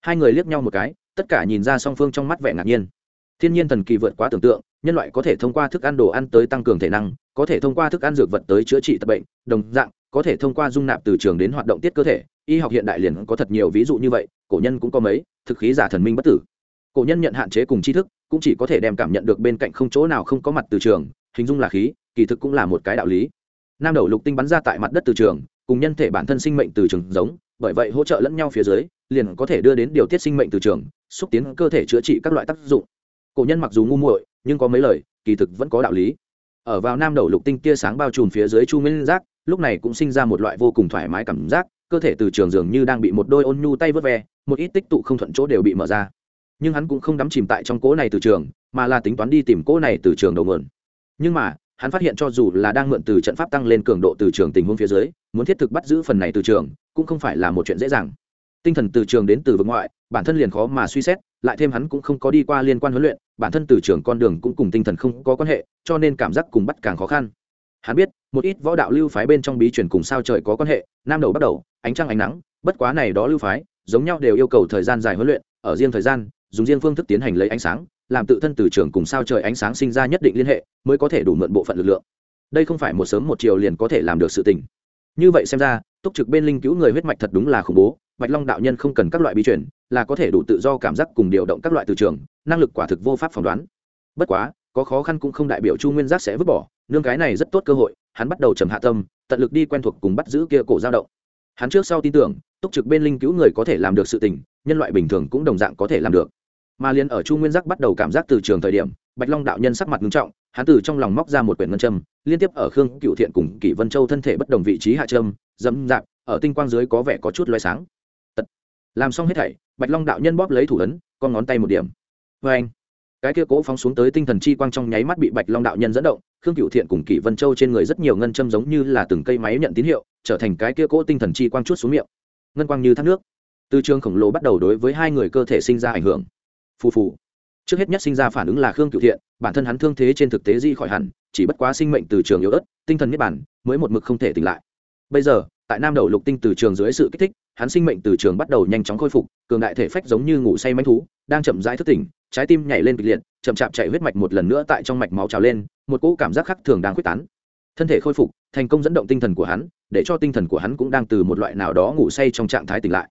hai người liếc nhau một cái, tất cả nhìn ra song phương trong mắt vẻ ngạc nhiên. Thiên nhiên thần kỳ vượt quá tưởng tượng, nhân loại có thể thông qua thức ăn đồ ăn tới tăng cường thể năng, có thể thông qua thức ăn dược vật tới chữa trị tập bệnh, đồng dạng, có thể thông qua dung nạp từ trường đến hoạt động tiết cơ thể. Y học hiện đại liền có thật nhiều ví dụ như vậy, cổ nhân cũng có mấy, thực khí giả thần minh bất tử. Cổ nhân nhận hạn chế cùng tri thức, cũng chỉ có thể đem cảm nhận được bên cạnh không chỗ nào không có mặt từ trường, hình dung là khí, kỳ thực cũng là một cái đạo lý. Nam đầu lục tinh bắn ra tại mặt đất từ trường, cùng nhân thể bản thân sinh mệnh từ trường giống, bởi vậy hỗ trợ lẫn nhau phía dưới liền có thể đưa đến điều tiết sinh mệnh từ trường, xúc tiến cơ thể chữa trị các loại tác dụng. Cổ nhân mặc dù ngu muội, nhưng có mấy lời, kỳ thực vẫn có đạo lý. Ở vào nam đầu lục tinh tia sáng bao trùm phía dưới chu nguyên giác, lúc này cũng sinh ra một loại vô cùng thoải mái cảm giác, cơ thể từ trường dường như đang bị một đôi ôn nhu tay vớt ve, một ít tích tụ không thuận chỗ đều bị mở ra. Nhưng hắn cũng không đắm chìm tại trong cỗ này từ trường, mà là tính toán đi tìm cỗ này từ trường đầu nguồn. Nhưng mà, hắn phát hiện cho dù là đang mượn từ trận pháp tăng lên cường độ từ trường tình huống phía dưới, muốn thiết thực bắt giữ phần này từ trường, cũng không phải là một chuyện dễ dàng tinh thần từ trường đến từ vực ngoại, bản thân liền khó mà suy xét, lại thêm hắn cũng không có đi qua liên quan huấn luyện, bản thân từ trường con đường cũng cùng tinh thần không có quan hệ, cho nên cảm giác cùng bắt càng khó khăn. Hắn biết, một ít võ đạo lưu phái bên trong bí truyền cùng sao trời có quan hệ, nam đầu bắt đầu, ánh trăng ánh nắng, bất quá này đó lưu phái, giống nhau đều yêu cầu thời gian dài huấn luyện, ở riêng thời gian, dùng riêng phương thức tiến hành lấy ánh sáng, làm tự thân từ trường cùng sao trời ánh sáng sinh ra nhất định liên hệ, mới có thể đủ mượn bộ phận lực lượng. Đây không phải một sớm một chiều liền có thể làm được sự tình như vậy xem ra, túc trực bên linh cứu người huyết mạch thật đúng là khủng bố, bạch long đạo nhân không cần các loại bi chuyển là có thể đủ tự do cảm giác cùng điều động các loại từ trường, năng lực quả thực vô pháp phỏng đoán. Bất quá, có khó khăn cũng không đại biểu chu nguyên giác sẽ vứt bỏ, nương cái này rất tốt cơ hội, hắn bắt đầu trầm hạ tâm, tận lực đi quen thuộc cùng bắt giữ kia cổ dao động. Hắn trước sau tin tưởng, túc trực bên linh cứu người có thể làm được sự tình, nhân loại bình thường cũng đồng dạng có thể làm được. Mà liền ở chu nguyên giác bắt đầu cảm giác từ trường thời điểm, bạch long đạo nhân sắc mặt nghiêm trọng hắn từ trong lòng móc ra một quyển ngân châm, liên tiếp ở khương cựu thiện cùng kỷ vân châu thân thể bất đồng vị trí hạ châm, dẫm dạp, ở tinh quang dưới có vẻ có chút loay sáng. Tật. làm xong hết thảy, bạch long đạo nhân bóp lấy thủ ấn, con ngón tay một điểm. Vê anh, cái kia cố phóng xuống tới tinh thần chi quang trong nháy mắt bị bạch long đạo nhân dẫn động, khương cựu thiện cùng kỷ vân châu trên người rất nhiều ngân châm giống như là từng cây máy nhận tín hiệu, trở thành cái kia cố tinh thần chi quang chút xuống miệng. Ngân quang như thác nước. Từ trường khổng lồ bắt đầu đối với hai người cơ thể sinh ra ảnh hưởng. Phù phù trước hết nhất sinh ra phản ứng là khương cựu thiện, bản thân hắn thương thế trên thực tế di khỏi hẳn, chỉ bất quá sinh mệnh từ trường yếu ớt, tinh thần niết bản mới một mực không thể tỉnh lại. Bây giờ, tại nam đầu lục tinh từ trường dưới sự kích thích, hắn sinh mệnh từ trường bắt đầu nhanh chóng khôi phục, cường đại thể phách giống như ngủ say manh thú, đang chậm rãi thức tỉnh, trái tim nhảy lên kịch liệt, chậm chạp chạy huyết mạch một lần nữa tại trong mạch máu trào lên, một cỗ cảm giác khác thường đang quyết tán. Thân thể khôi phục, thành công dẫn động tinh thần của hắn, để cho tinh thần của hắn cũng đang từ một loại nào đó ngủ say trong trạng thái tỉnh lại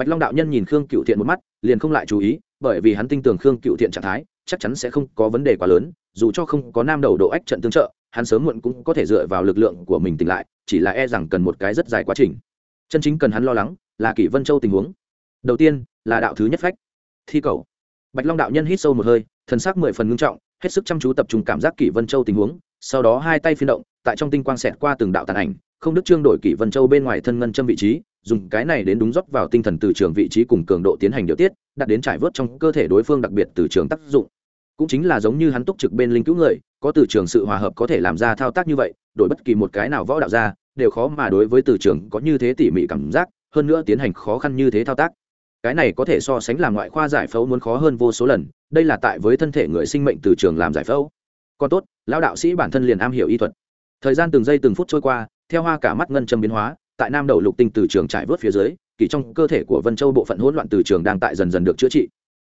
bạch long đạo nhân nhìn khương cựu thiện một mắt, liền không lại chú ý, bởi vì hắn tin tưởng khương cựu thiện trạng thái, chắc chắn sẽ không có vấn đề quá lớn, dù cho không có nam đầu độ ách trận tương trợ, hắn sớm muộn cũng có thể dựa vào lực lượng của mình tỉnh lại, chỉ là e rằng cần một cái rất dài quá trình. Chân chính cần hắn lo lắng là kỷ vân châu tình huống. Đầu tiên là đạo thứ nhất phách, thi cầu. Bạch long đạo nhân hít sâu một hơi, thần sắc mười phần ngưng trọng, hết sức chăm chú tập trung cảm giác kỷ vân châu tình huống, sau đó hai tay phiên động, tại trong tinh quang xẹt qua từng đạo tàn ảnh, không đức trương đổi kỷ vân châu bên ngoài thân ngân châm vị trí dùng cái này đến đúng rót vào tinh thần từ trường vị trí cùng cường độ tiến hành điều tiết, đặt đến trải vớt trong cơ thể đối phương đặc biệt từ trường tác dụng. Cũng chính là giống như hắn túc trực bên linh cứu người, có từ trường sự hòa hợp có thể làm ra thao tác như vậy, đổi bất kỳ một cái nào võ đạo ra, đều khó mà đối với từ trường có như thế tỉ mỉ cảm giác, hơn nữa tiến hành khó khăn như thế thao tác. Cái này có thể so sánh làm ngoại khoa giải phẫu muốn khó hơn vô số lần, đây là tại với thân thể người sinh mệnh từ trường làm giải phẫu. Còn tốt, lão đạo sĩ bản thân liền am hiểu y thuật. Thời gian từng giây từng phút trôi qua, theo hoa cả mắt ngân châm biến hóa tại nam đầu lục tinh từ trường trải vớt phía dưới, kỳ trong cơ thể của vân châu bộ phận hỗn loạn từ trường đang tại dần dần được chữa trị.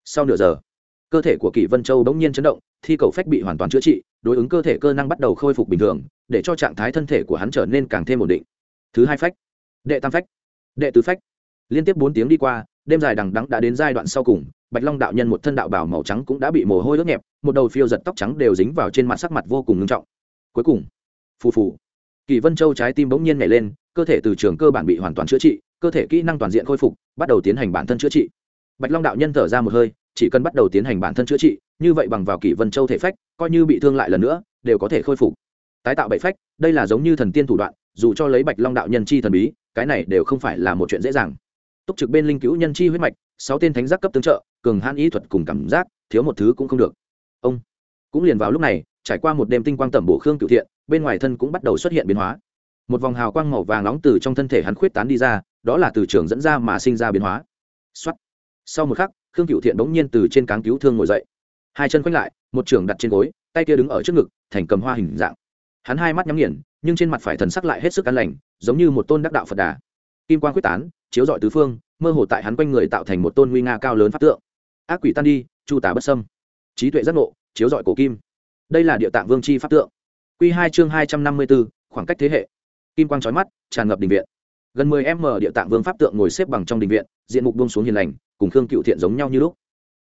Sau nửa giờ, cơ thể của kỳ vân châu bỗng nhiên chấn động, thi cầu phách bị hoàn toàn chữa trị, đối ứng cơ thể cơ năng bắt đầu khôi phục bình thường, để cho trạng thái thân thể của hắn trở nên càng thêm ổn định. Thứ hai phách, đệ tam phách, đệ tứ phách. Liên tiếp bốn tiếng đi qua, đêm dài đằng đắng đã đến giai đoạn sau cùng, bạch long đạo nhân một thân đạo bảo màu trắng cũng đã bị mồ hôi ướt nhẹp, một đầu phiêu giật tóc trắng đều dính vào trên mặt sắc mặt vô cùng ngưng trọng. Cuối cùng, phù phù, kỳ vân châu trái tim bỗng nhiên nhảy lên cơ thể từ trường cơ bản bị hoàn toàn chữa trị, cơ thể kỹ năng toàn diện khôi phục, bắt đầu tiến hành bản thân chữa trị. Bạch long đạo nhân thở ra một hơi, chỉ cần bắt đầu tiến hành bản thân chữa trị, như vậy bằng vào kỷ vân châu thể phách, coi như bị thương lại lần nữa, đều có thể khôi phục. Tái tạo bảy phách, đây là giống như thần tiên thủ đoạn, dù cho lấy bạch long đạo nhân chi thần bí, cái này đều không phải là một chuyện dễ dàng. Túc trực bên linh cứu nhân chi huyết mạch, sáu tên thánh giác cấp tương trợ, cường hãn ý thuật cùng cảm giác, thiếu một thứ cũng không được. Ông cũng liền vào lúc này, trải qua một đêm tinh quang tẩm bổ khương cựu thiện, bên ngoài thân cũng bắt đầu xuất hiện biến hóa một vòng hào quang màu vàng nóng từ trong thân thể hắn khuyết tán đi ra, đó là từ trường dẫn ra mà sinh ra biến hóa. Xuất sau một khắc, khương cựu thiện bỗng nhiên từ trên cáng cứu thương ngồi dậy. Hai chân khoanh lại, một trường đặt trên gối, tay kia đứng ở trước ngực, thành cầm hoa hình dạng. Hắn hai mắt nhắm nghiền, nhưng trên mặt phải thần sắc lại hết sức an lành, giống như một tôn đắc đạo phật đà. Kim quan quyết tán, chiếu dọi tứ phương, mơ hồ tại hắn quanh người tạo thành một tôn nguy nga cao lớn pháp tượng. Ác quỷ tan đi, chu tả bất sâm trí tuệ giác ngộ, chiếu dọi cổ kim. Đây là địa tạng vương c h i pháp tượng. Q hai chương hai trăm năm mươi b ố khoảng cách thế hệ kim quang trói mắt, tràn ngập đình viện. Gần mười em mở địa tạng vương pháp tượng ngồi xếp bằng trong đình viện, diện mục buông xuống hiền lành, cùng khương cựu thiện giống nhau như lúc.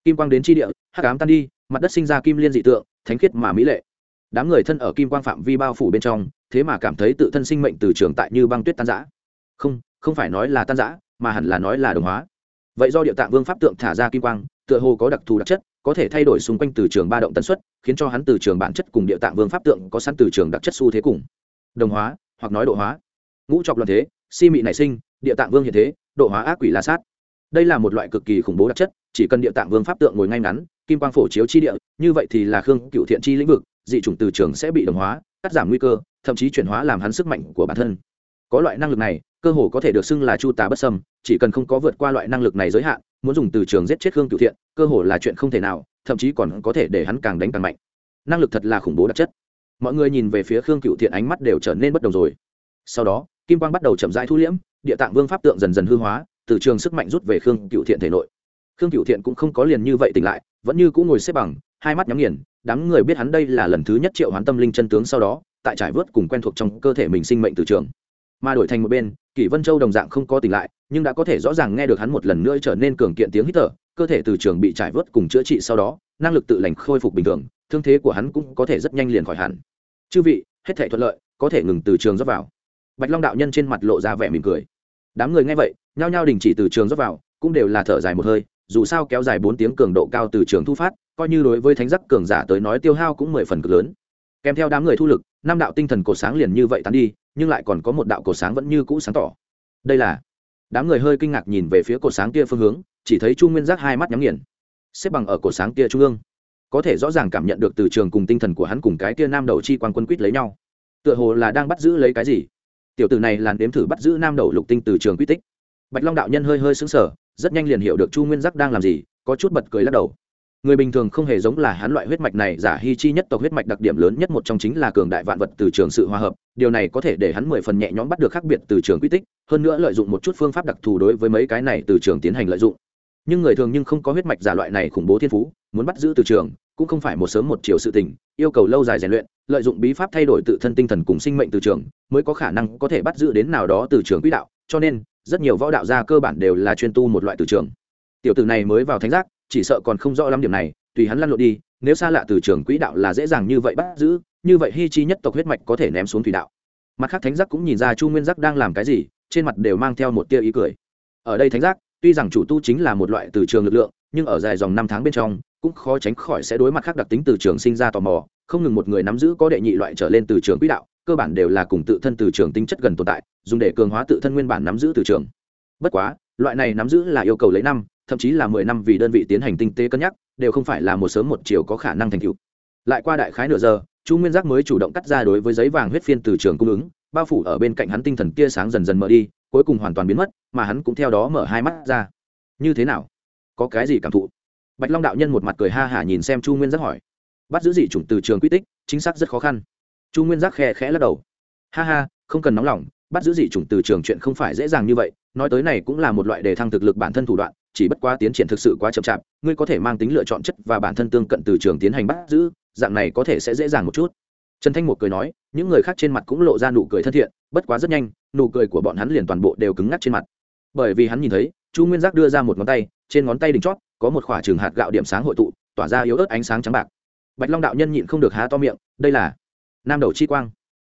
Kim quang đến tri địa, hắc ám tan đi, mặt đất sinh ra kim liên dị tượng, thánh khiết mà mỹ lệ. Đám người thân ở kim quang phạm vi bao phủ bên trong, thế mà cảm thấy tự thân sinh mệnh từ trường tại như băng tuyết tan giã không không phải nói là tan giã mà hẳn là nói là đồng hóa. Vậy do địa tạng vương pháp tượng thả ra kim quang, tựa hồ có đặc thù đặc chất, có thể thay đổi xung quanh từ trường ba động tần suất, khiến cho hắn từ trường bản chất cùng địa tạng vương pháp tượng có sẵn từ trường đặc chất xu thế cùng. Đồng hóa hoặc nói độ hóa. Ngũ trọc luận thế, si mị nảy sinh, địa tạng vương hiện thế, độ hóa ác quỷ la sát. Đây là một loại cực kỳ khủng bố đặc chất, chỉ cần địa tạng vương pháp tượng ngồi ngay ngắn, kim quang phổ chiếu chi địa, như vậy thì là khương cựu thiện chi lĩnh vực, dị chủng từ trường sẽ bị đồng hóa, cắt giảm nguy cơ, thậm chí chuyển hóa làm hắn sức mạnh của bản thân. Có loại năng lực này, cơ hồ có thể được xưng là chu tà bất sâm chỉ cần không có vượt qua loại năng lực này giới hạn, muốn dùng từ trường giết chết khương cựu thiện, cơ hồ là chuyện không thể nào, thậm chí còn có thể để hắn càng đánh càng mạnh. Năng lực thật là khủng bố đặc chất mọi người nhìn về phía khương cựu thiện ánh mắt đều trở nên bất đồng rồi. Sau đó, kim quang bắt đầu chậm rãi thu liễm, địa tạng vương pháp tượng dần dần hư hóa, từ trường sức mạnh rút về khương cựu thiện thể nội. Khương cựu thiện cũng không có liền như vậy tỉnh lại, vẫn như cũng ngồi xếp bằng, hai mắt nhắm nghiền, đám người biết hắn đây là lần thứ nhất triệu hoán tâm linh chân tướng sau đó, tại trải vớt cùng quen thuộc trong cơ thể mình sinh mệnh từ trường. Mà đổi thành một bên, kỷ vân châu đồng dạng không có tỉnh lại, nhưng đã có thể rõ ràng nghe được hắn một lần nữa trở nên cường kiện tiếng hít thở, cơ thể từ trường bị trải vớt cùng chữa trị sau đó, năng lực tự lành khôi phục bình thường thương thế của hắn cũng có thể rất nhanh liền khỏi hẳn. Chư vị, hết thể thuận lợi, có thể ngừng từ trường rót vào. Bạch long đạo nhân trên mặt lộ ra vẻ mỉm cười. Đám người nghe vậy, nhao nhao đình chỉ từ trường rót vào, cũng đều là thở dài một hơi, dù sao kéo dài bốn tiếng cường độ cao từ trường thu phát, coi như đối với thánh giác cường giả tới nói tiêu hao cũng mười phần cực lớn. Kèm theo đám người thu lực, năm đạo tinh thần cổ sáng liền như vậy tán đi, nhưng lại còn có một đạo cổ sáng vẫn như cũ sáng tỏ. Đây là đám người hơi kinh ngạc nhìn về phía cổ sáng kia phương hướng, chỉ thấy chu nguyên giác hai mắt nhắm nghiền. Xếp bằng ở cổ sáng kia trung ương có thể rõ ràng cảm nhận được từ trường cùng tinh thần của hắn cùng cái kia nam đầu chi quan quân quýt lấy nhau. Tựa hồ là đang bắt giữ lấy cái gì. Tiểu tử này làn đếm thử bắt giữ nam đầu lục tinh từ trường quy tích. Bạch long đạo nhân hơi hơi xứng sở rất nhanh liền hiểu được chu nguyên giác đang làm gì, có chút bật cười lắc đầu. Người bình thường không hề giống là hắn loại huyết mạch này, giả hy chi nhất tộc huyết mạch đặc điểm lớn nhất một trong chính là cường đại vạn vật từ trường sự hòa hợp, điều này có thể để hắn mười phần nhẹ nhõm bắt được khác biệt từ trường quy tích, hơn nữa lợi dụng một chút phương pháp đặc thù đối với mấy cái này từ trường tiến hành lợi dụng nhưng người thường nhưng không có huyết mạch giả loại này khủng bố thiên phú, muốn bắt giữ từ trường, cũng không phải một sớm một chiều sự tình, yêu cầu lâu dài rèn luyện, lợi dụng bí pháp thay đổi tự thân tinh thần cùng sinh mệnh từ trường, mới có khả năng có thể bắt giữ đến nào đó từ trường quỹ đạo. Cho nên, rất nhiều võ đạo gia cơ bản đều là chuyên tu một loại từ trường. Tiểu tử này mới vào thánh giác, chỉ sợ còn không rõ lắm điểm này, tùy hắn lăn lộn đi, nếu xa lạ từ trường quỹ đạo là dễ dàng như vậy bắt giữ, như vậy hy chi nhất tộc huyết mạch có thể ném xuống thủy đạo. Mặt khác thánh giác cũng nhìn ra chu nguyên giác đang làm cái gì, trên mặt đều mang theo một tia ý cười. Ở đây thánh giác tuy rằng chủ tu chính là một loại từ trường lực lượng, nhưng ở dài dòng năm tháng bên trong, cũng khó tránh khỏi sẽ đối mặt khác đặc tính từ trường sinh ra tò mò, không ngừng một người nắm giữ có đệ nhị loại trở lên từ trường quỹ đạo, cơ bản đều là cùng tự thân từ trường tính chất gần tồn tại, dùng để cường hóa tự thân nguyên bản nắm giữ từ trường. Bất quá, loại này nắm giữ là yêu cầu lấy năm, thậm chí là mười năm vì đơn vị tiến hành tinh tế cân nhắc, đều không phải là một sớm một chiều có khả năng thành tựu. Lại qua đại khái nửa giờ, chu nguyên giác mới chủ động cắt ra đối với giấy vàng huyết phiên từ trường cung ứng, bao phủ ở bên cạnh hắn tinh thần tia sáng dần dần mở đi cuối cùng hoàn toàn biến mất, mà hắn cũng theo đó mở hai mắt ra. Như thế nào? Có cái gì cảm thụ? Bạch long đạo nhân một mặt cười ha hả nhìn xem chu nguyên giác hỏi. Bắt giữ dị chủng từ trường quy tích, chính xác rất khó khăn. Chu nguyên giác khe khẽ lắc đầu. Ha ha, không cần nóng lòng, bắt giữ dị chủng từ trường chuyện không phải dễ dàng như vậy, nói tới này cũng là một loại đề thăng thực lực bản thân thủ đoạn, chỉ bất quá tiến triển thực sự quá chậm chạp, ngươi có thể mang tính lựa chọn chất và bản thân tương cận từ trường tiến hành bắt giữ, dạng này có thể sẽ dễ dàng một chút trần thanh mục cười nói, những người khác trên mặt cũng lộ ra nụ cười thân thiện, bất quá rất nhanh, nụ cười của bọn hắn liền toàn bộ đều cứng ngắc trên mặt. Bởi vì hắn nhìn thấy, chu nguyên giác đưa ra một ngón tay, trên ngón tay đỉnh chót, có một khoả trường hạt gạo điểm sáng hội tụ, tỏa ra yếu ớt ánh sáng trắng bạc. Bạch long đạo nhân nhịn không được há to miệng, đây là nam đầu chi quang.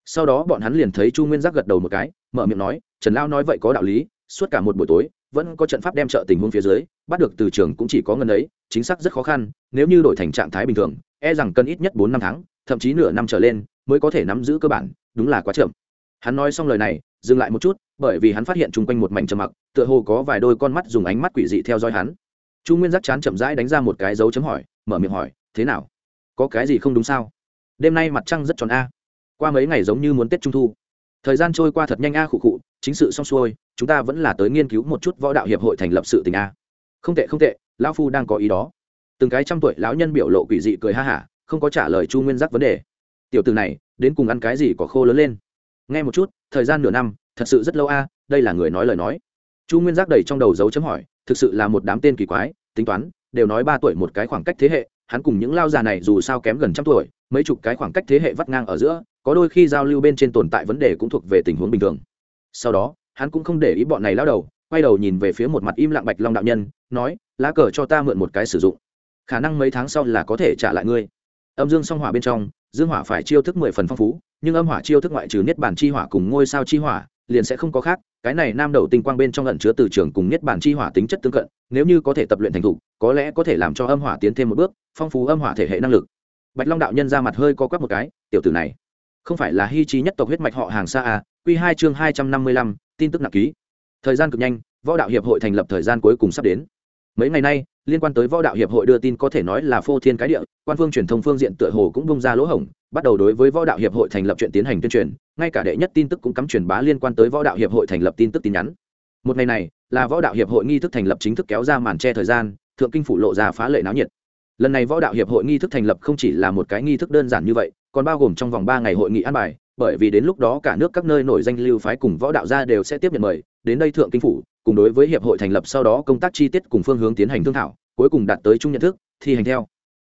Sau đó bọn hắn liền thấy chu nguyên giác gật đầu một cái, mở miệng nói, trần lao nói vậy có đạo lý, suốt cả một buổi tối, vẫn có trận pháp đem trợ tình huống phía dưới, bắt được từ trường cũng chỉ có ngân ấy, chính xác rất khó khăn, nếu như đổi thành trạng thái bình thường e rằng cần ít nhất bốn năm tháng thậm chí nửa năm trở lên mới có thể nắm giữ cơ bản, đúng là quá chậm. Hắn nói xong lời này, dừng lại một chút, bởi vì hắn phát hiện chung quanh một mảnh trầm mặc, tựa hồ có vài đôi con mắt dùng ánh mắt quỷ dị theo dõi hắn. Chu nguyên giác chán chậm rãi đánh ra một cái dấu chấm hỏi, mở miệng hỏi, thế nào? Có cái gì không đúng sao? Đêm nay mặt trăng rất tròn a. Qua mấy ngày giống như muốn tết trung thu. Thời gian trôi qua thật nhanh a khụ khụ, chính sự xong xuôi, chúng ta vẫn là tới nghiên cứu một chút võ đạo hiệp hội thành lập sự tình a. Không tệ không tệ, lão phu đang có ý đó. Từng cái trăm tuổi lão nhân biểu lộ quỷ dị cười ha hả không có trả lời chu nguyên giác vấn đề. Tiểu từ này, đến cùng ăn cái gì có khô lớn lên? Nghe một chút, thời gian nửa năm, thật sự rất lâu a à, đây là người nói lời nói. Chu nguyên giác đầy trong đầu dấu chấm hỏi, thực sự là một đám tên kỳ quái, tính toán, đều nói ba tuổi một cái khoảng cách thế hệ, hắn cùng những lao già này dù sao kém gần trăm tuổi, mấy chục cái khoảng cách thế hệ vắt ngang ở giữa, có đôi khi giao lưu bên trên tồn tại vấn đề cũng thuộc về tình huống bình thường. Sau đó, hắn cũng không để ý bọn này lao đầu, quay đầu nhìn về phía một mặt im lặng bạch long đạo nhân, nói, lá cờ cho ta mượn một cái sử dụng. Khả năng mấy tháng sau là có thể trả lại ngươi âm dương song hỏa bên trong, dương hỏa phải chiêu thức mười phần phong phú, nhưng âm hỏa chiêu thức ngoại trừ niết bản chi hỏa cùng ngôi sao chi hỏa, liền sẽ không có khác, cái này nam đầu tinh quang bên trong lẩn chứa từ trường cùng niết bản chi hỏa tính chất tương cận, nếu như có thể tập luyện thành thục, có lẽ có thể làm cho âm hỏa tiến thêm một bước, phong phú âm hỏa thể hệ năng lực. Bạch long đạo nhân ra mặt hơi co quắp một cái, tiểu tử này, không phải là hy trí nhất tộc huyết mạch họ hàng xa à q hai chương hai trăm năm mươi lăm, tin tức nặng ký. Thời gian cực nhanh, võ đạo hiệp hội thành lập thời gian cuối cùng sắp đến. Mấy ngày nay liên quan tới võ đạo hiệp hội đưa tin có thể nói là phô thiên cái địa, quan phương truyền thông phương diện tựa hồ cũng bung ra lỗ hổng, bắt đầu đối với võ đạo hiệp hội thành lập chuyện tiến hành tuyên truyền, ngay cả đệ nhất tin tức cũng cắm truyền bá liên quan tới võ đạo hiệp hội thành lập tin tức tin nhắn. Một ngày này, là võ đạo hiệp hội nghi thức thành lập chính thức kéo ra màn che thời gian, thượng kinh phủ lộ ra phá lệ náo nhiệt. Lần này võ đạo hiệp hội nghi thức thành lập không chỉ là một cái nghi thức đơn giản như vậy, còn bao gồm trong vòng ba ngày hội nghị an bài, bởi vì đến lúc đó cả nước các nơi nổi danh lưu phái cùng võ đạo gia đều sẽ tiếp nhận mời đến đây thượng kinh phủ, cùng đối với hiệp hội thành lập sau đó công tác chi tiết cùng phương hướng tiến hành thương thảo, cuối cùng đạt tới chung nhận thức, thi hành theo.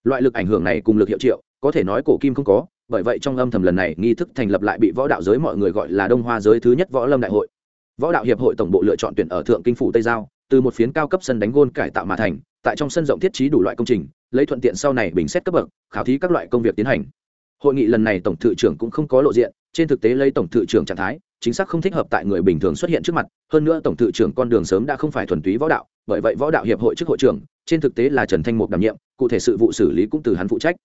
Loại lực ảnh hưởng này cùng lực hiệu triệu, có thể nói cổ kim không có, bởi vậy trong âm thầm lần này nghi thức thành lập lại bị võ đạo giới mọi người gọi là đông hoa giới thứ nhất võ lâm đại hội. Võ đạo hiệp hội tổng bộ lựa chọn tuyển ở thượng kinh phủ tây giao, từ một phiến cao cấp sân đánh gôn cải tạo mà thành, tại trong sân rộng thiết trí đủ loại công trình, lấy thuận tiện sau này bình xét cấp bậc, khảo thí các loại công việc tiến hành hội nghị lần này tổng thự trưởng cũng không có lộ diện, trên thực tế lấy tổng thự trưởng trạng thái, chính xác không thích hợp tại người bình thường xuất hiện trước mặt, hơn nữa tổng thự trưởng con đường sớm đã không phải thuần túy võ đạo, bởi vậy võ đạo hiệp hội chức hội trưởng, trên thực tế là trần thanh mục đảm nhiệm, cụ thể sự vụ xử lý cũng từ hắn phụ trách.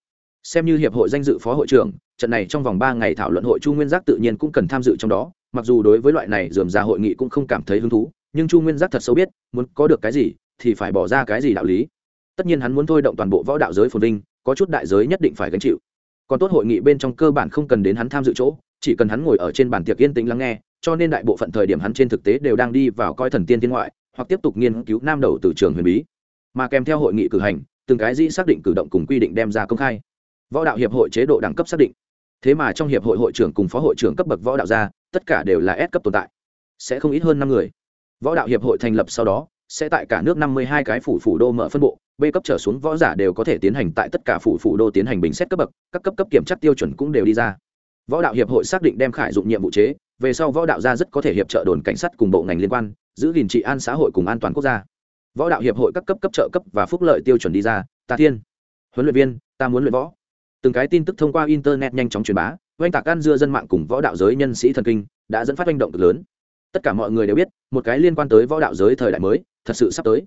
Xem như hiệp hội danh dự phó hội trưởng, trận này trong vòng ba ngày thảo luận hội chu nguyên giác tự nhiên cũng cần tham dự trong đó, mặc dù đối với loại này dườm ra hội nghị cũng không cảm thấy hứng thú, nhưng chu nguyên giác thật sâu biết, muốn có được cái gì thì phải bỏ ra cái gì đạo lý. Tất nhiên hắn muốn thôi động toàn bộ võ đạo giới phồn vinh, có chút đại giới nhất định phải gánh chịu còn tốt hội nghị bên trong cơ bản không cần đến hắn tham dự chỗ, chỉ cần hắn ngồi ở trên bàn tiệc yên tĩnh lắng nghe, cho nên đại bộ phận thời điểm hắn trên thực tế đều đang đi vào coi thần tiên thiên ngoại, hoặc tiếp tục nghiên cứu nam đầu từ trường huyền bí. Mà kèm theo hội nghị cử hành, từng cái dĩ xác định cử động cùng quy định đem ra công khai. Võ đạo hiệp hội chế độ đẳng cấp xác định. Thế mà trong hiệp hội hội trưởng cùng phó hội trưởng cấp bậc võ đạo gia, tất cả đều là S cấp tồn tại. Sẽ không ít hơn năm người. Võ đạo hiệp hội thành lập sau đó sẽ tại cả nước năm mươi hai cái phủ phủ đô mở phân bộ, b cấp trở xuống võ giả đều có thể tiến hành tại tất cả phủ phủ đô tiến hành bình xét cấp bậc, các cấp cấp kiểm tra tiêu chuẩn cũng đều đi ra. Võ đạo hiệp hội xác định đem khải dụng nhiệm vụ chế, về sau võ đạo gia rất có thể hiệp trợ đồn cảnh sát cùng bộ ngành liên quan, giữ gìn trị an xã hội cùng an toàn quốc gia. Võ đạo hiệp hội các cấp cấp trợ cấp và phúc lợi tiêu chuẩn đi ra ta thiên. Huấn luyện viên, ta muốn luyện võ. Từng cái tin tức thông qua internet nhanh chóng truyền bá, oanh tạc can dưa dân mạng cùng võ đạo giới nhân sĩ thần kinh, đã dẫn phát hành động cực lớn. Tất cả mọi người đều biết, một cái liên quan tới võ đạo giới thời đại mới thật sự sắp tới.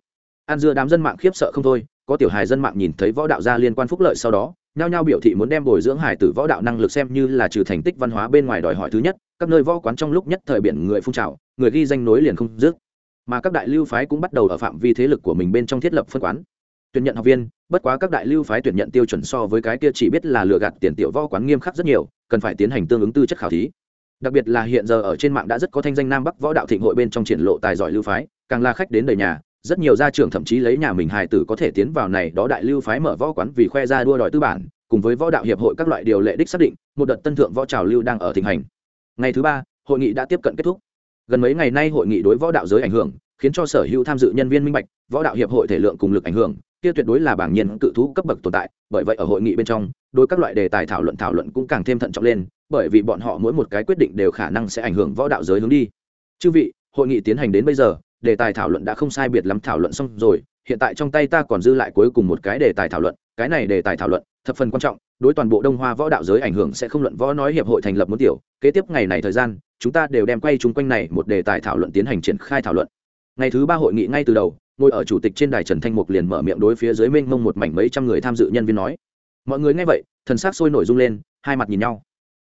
An dưa đám dân mạng khiếp sợ không thôi, có tiểu hài dân mạng nhìn thấy võ đạo gia liên quan phúc lợi sau đó, nhao nhao biểu thị muốn đem bồi dưỡng hài tử võ đạo năng lực xem như là trừ thành tích văn hóa bên ngoài đòi hỏi thứ nhất, các nơi võ quán trong lúc nhất thời biển người phun trào, người ghi danh nối liền không dứt. Mà các đại lưu phái cũng bắt đầu ở phạm vi thế lực của mình bên trong thiết lập phân quán. Tuyển nhận học viên, bất quá các đại lưu phái tuyển nhận tiêu chuẩn so với cái kia chỉ biết là lừa gạt tiền tiểu võ quán nghiêm khắc rất nhiều, cần phải tiến hành tương ứng tư chất khảo thí đặc biệt là hiện giờ ở trên mạng đã rất có thanh danh nam bắc võ đạo thịnh hội bên trong triển lộ tài giỏi lưu phái, càng là khách đến đời nhà, rất nhiều gia trưởng thậm chí lấy nhà mình hài tử có thể tiến vào này đó đại lưu phái mở võ quán vì khoe ra đua đòi tư bản, cùng với võ đạo hiệp hội các loại điều lệ đích xác định, một đợt tân thượng võ trào lưu đang ở thịnh hành. Ngày thứ ba, hội nghị đã tiếp cận kết thúc. Gần mấy ngày nay hội nghị đối võ đạo giới ảnh hưởng, khiến cho sở hữu tham dự nhân viên minh bạch, võ đạo hiệp hội thể lượng cùng lực ảnh hưởng, kia tuyệt đối là bảng nhiên cự thú cấp bậc tồn tại, bởi vậy ở hội nghị bên trong, đối các loại đề tài thảo luận thảo luận cũng càng thêm thận trọng lên bởi vì bọn họ mỗi một cái quyết định đều khả năng sẽ ảnh hưởng võ đạo giới hướng đi. Chư vị, hội nghị tiến hành đến bây giờ, đề tài thảo luận đã không sai biệt lắm thảo luận xong rồi, hiện tại trong tay ta còn dư lại cuối cùng một cái đề tài thảo luận, cái này đề tài thảo luận, thập phần quan trọng, đối toàn bộ đông hoa võ đạo giới ảnh hưởng sẽ không luận võ nói hiệp hội thành lập muốn tiểu, kế tiếp ngày này thời gian, chúng ta đều đem quay chung quanh này một đề tài thảo luận tiến hành triển khai thảo luận. Ngày thứ ba hội nghị ngay từ đầu, ngồi ở chủ tịch trên đài trần thanh mục liền mở miệng đối phía dưới mênh mông một mảnh mấy trăm người tham dự nhân viên nói. Mọi người nghe vậy, thần s á c sôi nổi rung lên, hai mặt nhìn nhau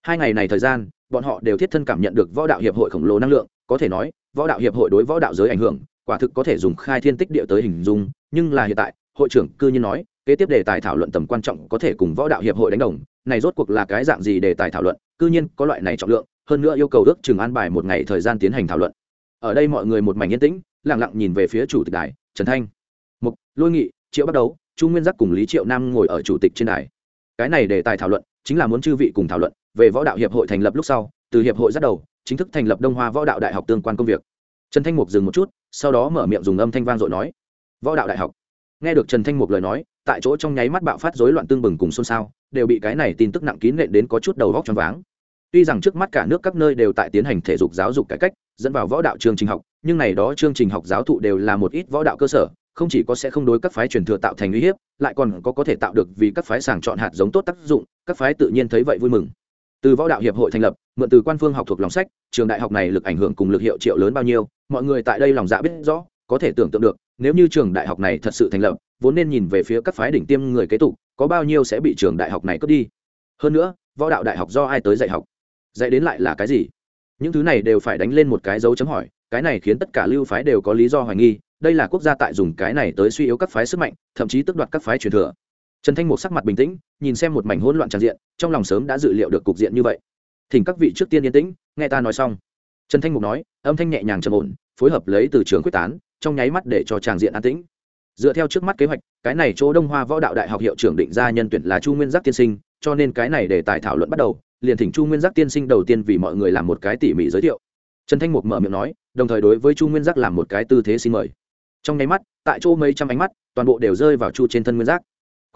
hai ngày này thời gian, bọn họ đều thiết thân cảm nhận được võ đạo hiệp hội khổng lồ năng lượng, có thể nói, võ đạo hiệp hội đối võ đạo giới ảnh hưởng, quả thực có thể dùng khai thiên tích địa tới hình dung, nhưng là hiện tại, hội trưởng cư nhiên nói, kế tiếp đề tài thảo luận tầm quan trọng có thể cùng võ đạo hiệp hội đánh đồng, này rốt cuộc là cái dạng gì đề tài thảo luận, cư nhiên có loại này trọng lượng, hơn nữa yêu cầu ước chừng an bài một ngày thời gian tiến hành thảo luận. Ở đây mọi người một mảnh yên tĩnh, lặng lặng nhìn về phía chủ tịch đài, trần thanh. Mục, lôi nghị, triệu bắt đầu chu nguyên giác cùng lý triệu nam ngồi ở chủ tịch trên đài. Cái này đề tài thảo luận, chính là muốn chư vị cùng thảo luận về võ đạo hiệp hội thành lập lúc sau, từ hiệp hội dắt đầu, chính thức thành lập đông hoa võ đạo đại học tương quan công việc. Trần thanh mục dừng một chút, sau đó mở miệng dùng âm thanh vang dội nói, võ đạo đại học. Nghe được trần thanh mục lời nói, tại chỗ trong nháy mắt bạo phát rối loạn tương bừng cùng xôn xao, đều bị cái này tin tức nặng kín nện đến có chút đầu vóc choáng váng. Tuy rằng trước mắt cả nước các nơi đều tại tiến hành thể dục giáo dục cải cách, dẫn vào võ đạo chương trình học, nhưng này đó chương trình học giáo thụ đều là một ít võ đạo cơ sở, không chỉ có sẽ không đối các phái truyền thừa tạo thành uy hiếp, lại còn có có thể tạo được vì các phái sàng chọn hạt giống tốt tác dụng, các phái tự nhiên thấy vậy vui mừng từ võ đạo hiệp hội thành lập, mượn từ quan phương học thuộc lòng sách, trường đại học này lực ảnh hưởng cùng lực hiệu triệu lớn bao nhiêu, mọi người tại đây lòng dạ biết rõ, có thể tưởng tượng được, nếu như trường đại học này thật sự thành lập, vốn nên nhìn về phía các phái đỉnh tiêm người kế tục, có bao nhiêu sẽ bị trường đại học này cướp đi. Hơn nữa, võ đạo đại học do ai tới dạy học? Dạy đến lại là cái gì? Những thứ này đều phải đánh lên một cái dấu chấm hỏi, cái này khiến tất cả lưu phái đều có lý do hoài nghi, đây là quốc gia tại dùng cái này tới suy yếu các phái sức mạnh, thậm chí tước đoạt các phái truyền thừa trần thanh Mục sắc mặt bình tĩnh, nhìn xem một mảnh hỗn loạn tràn diện, trong lòng sớm đã dự liệu được cục diện như vậy. Thỉnh các vị trước tiên yên tĩnh, nghe ta nói xong. Trần thanh mục nói, âm thanh nhẹ nhàng trầm ổn, phối hợp lấy từ trường quyết tán, trong nháy mắt để cho tràng diện an tĩnh. Dựa theo trước mắt kế hoạch, cái này chỗ đông hoa võ đạo đại học hiệu trưởng định ra nhân tuyển là chu nguyên giác tiên sinh, cho nên cái này để tài thảo luận bắt đầu, liền thỉnh chu nguyên giác tiên sinh đầu tiên vì mọi người làm một cái tỉ mỉ giới thiệu. Trần thanh mục mở miệng nói, đồng thời đối với chu nguyên giác làm một cái tư thế xin mời. Trong nháy mắt, tại chỗ mấy trăm ánh mắt, toàn bộ đều rơi vào chu trên thân nguyên giác.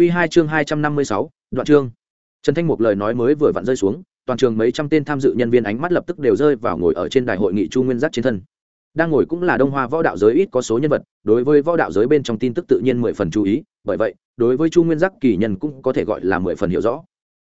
Quy hai chương hai trăm năm mươi sáu, đoạn chương. Trần thanh mục lời nói mới vừa vặn rơi xuống, toàn trường mấy trăm tên tham dự nhân viên ánh mắt lập tức đều rơi vào ngồi ở trên đài hội nghị chu nguyên giác trên thân. Đang ngồi cũng là đông hoa võ đạo giới ít có số nhân vật, đối với võ đạo giới bên trong tin tức tự nhiên mười phần chú ý, bởi vậy, đối với chu nguyên giác kỳ nhân cũng có thể gọi là mười phần hiểu rõ.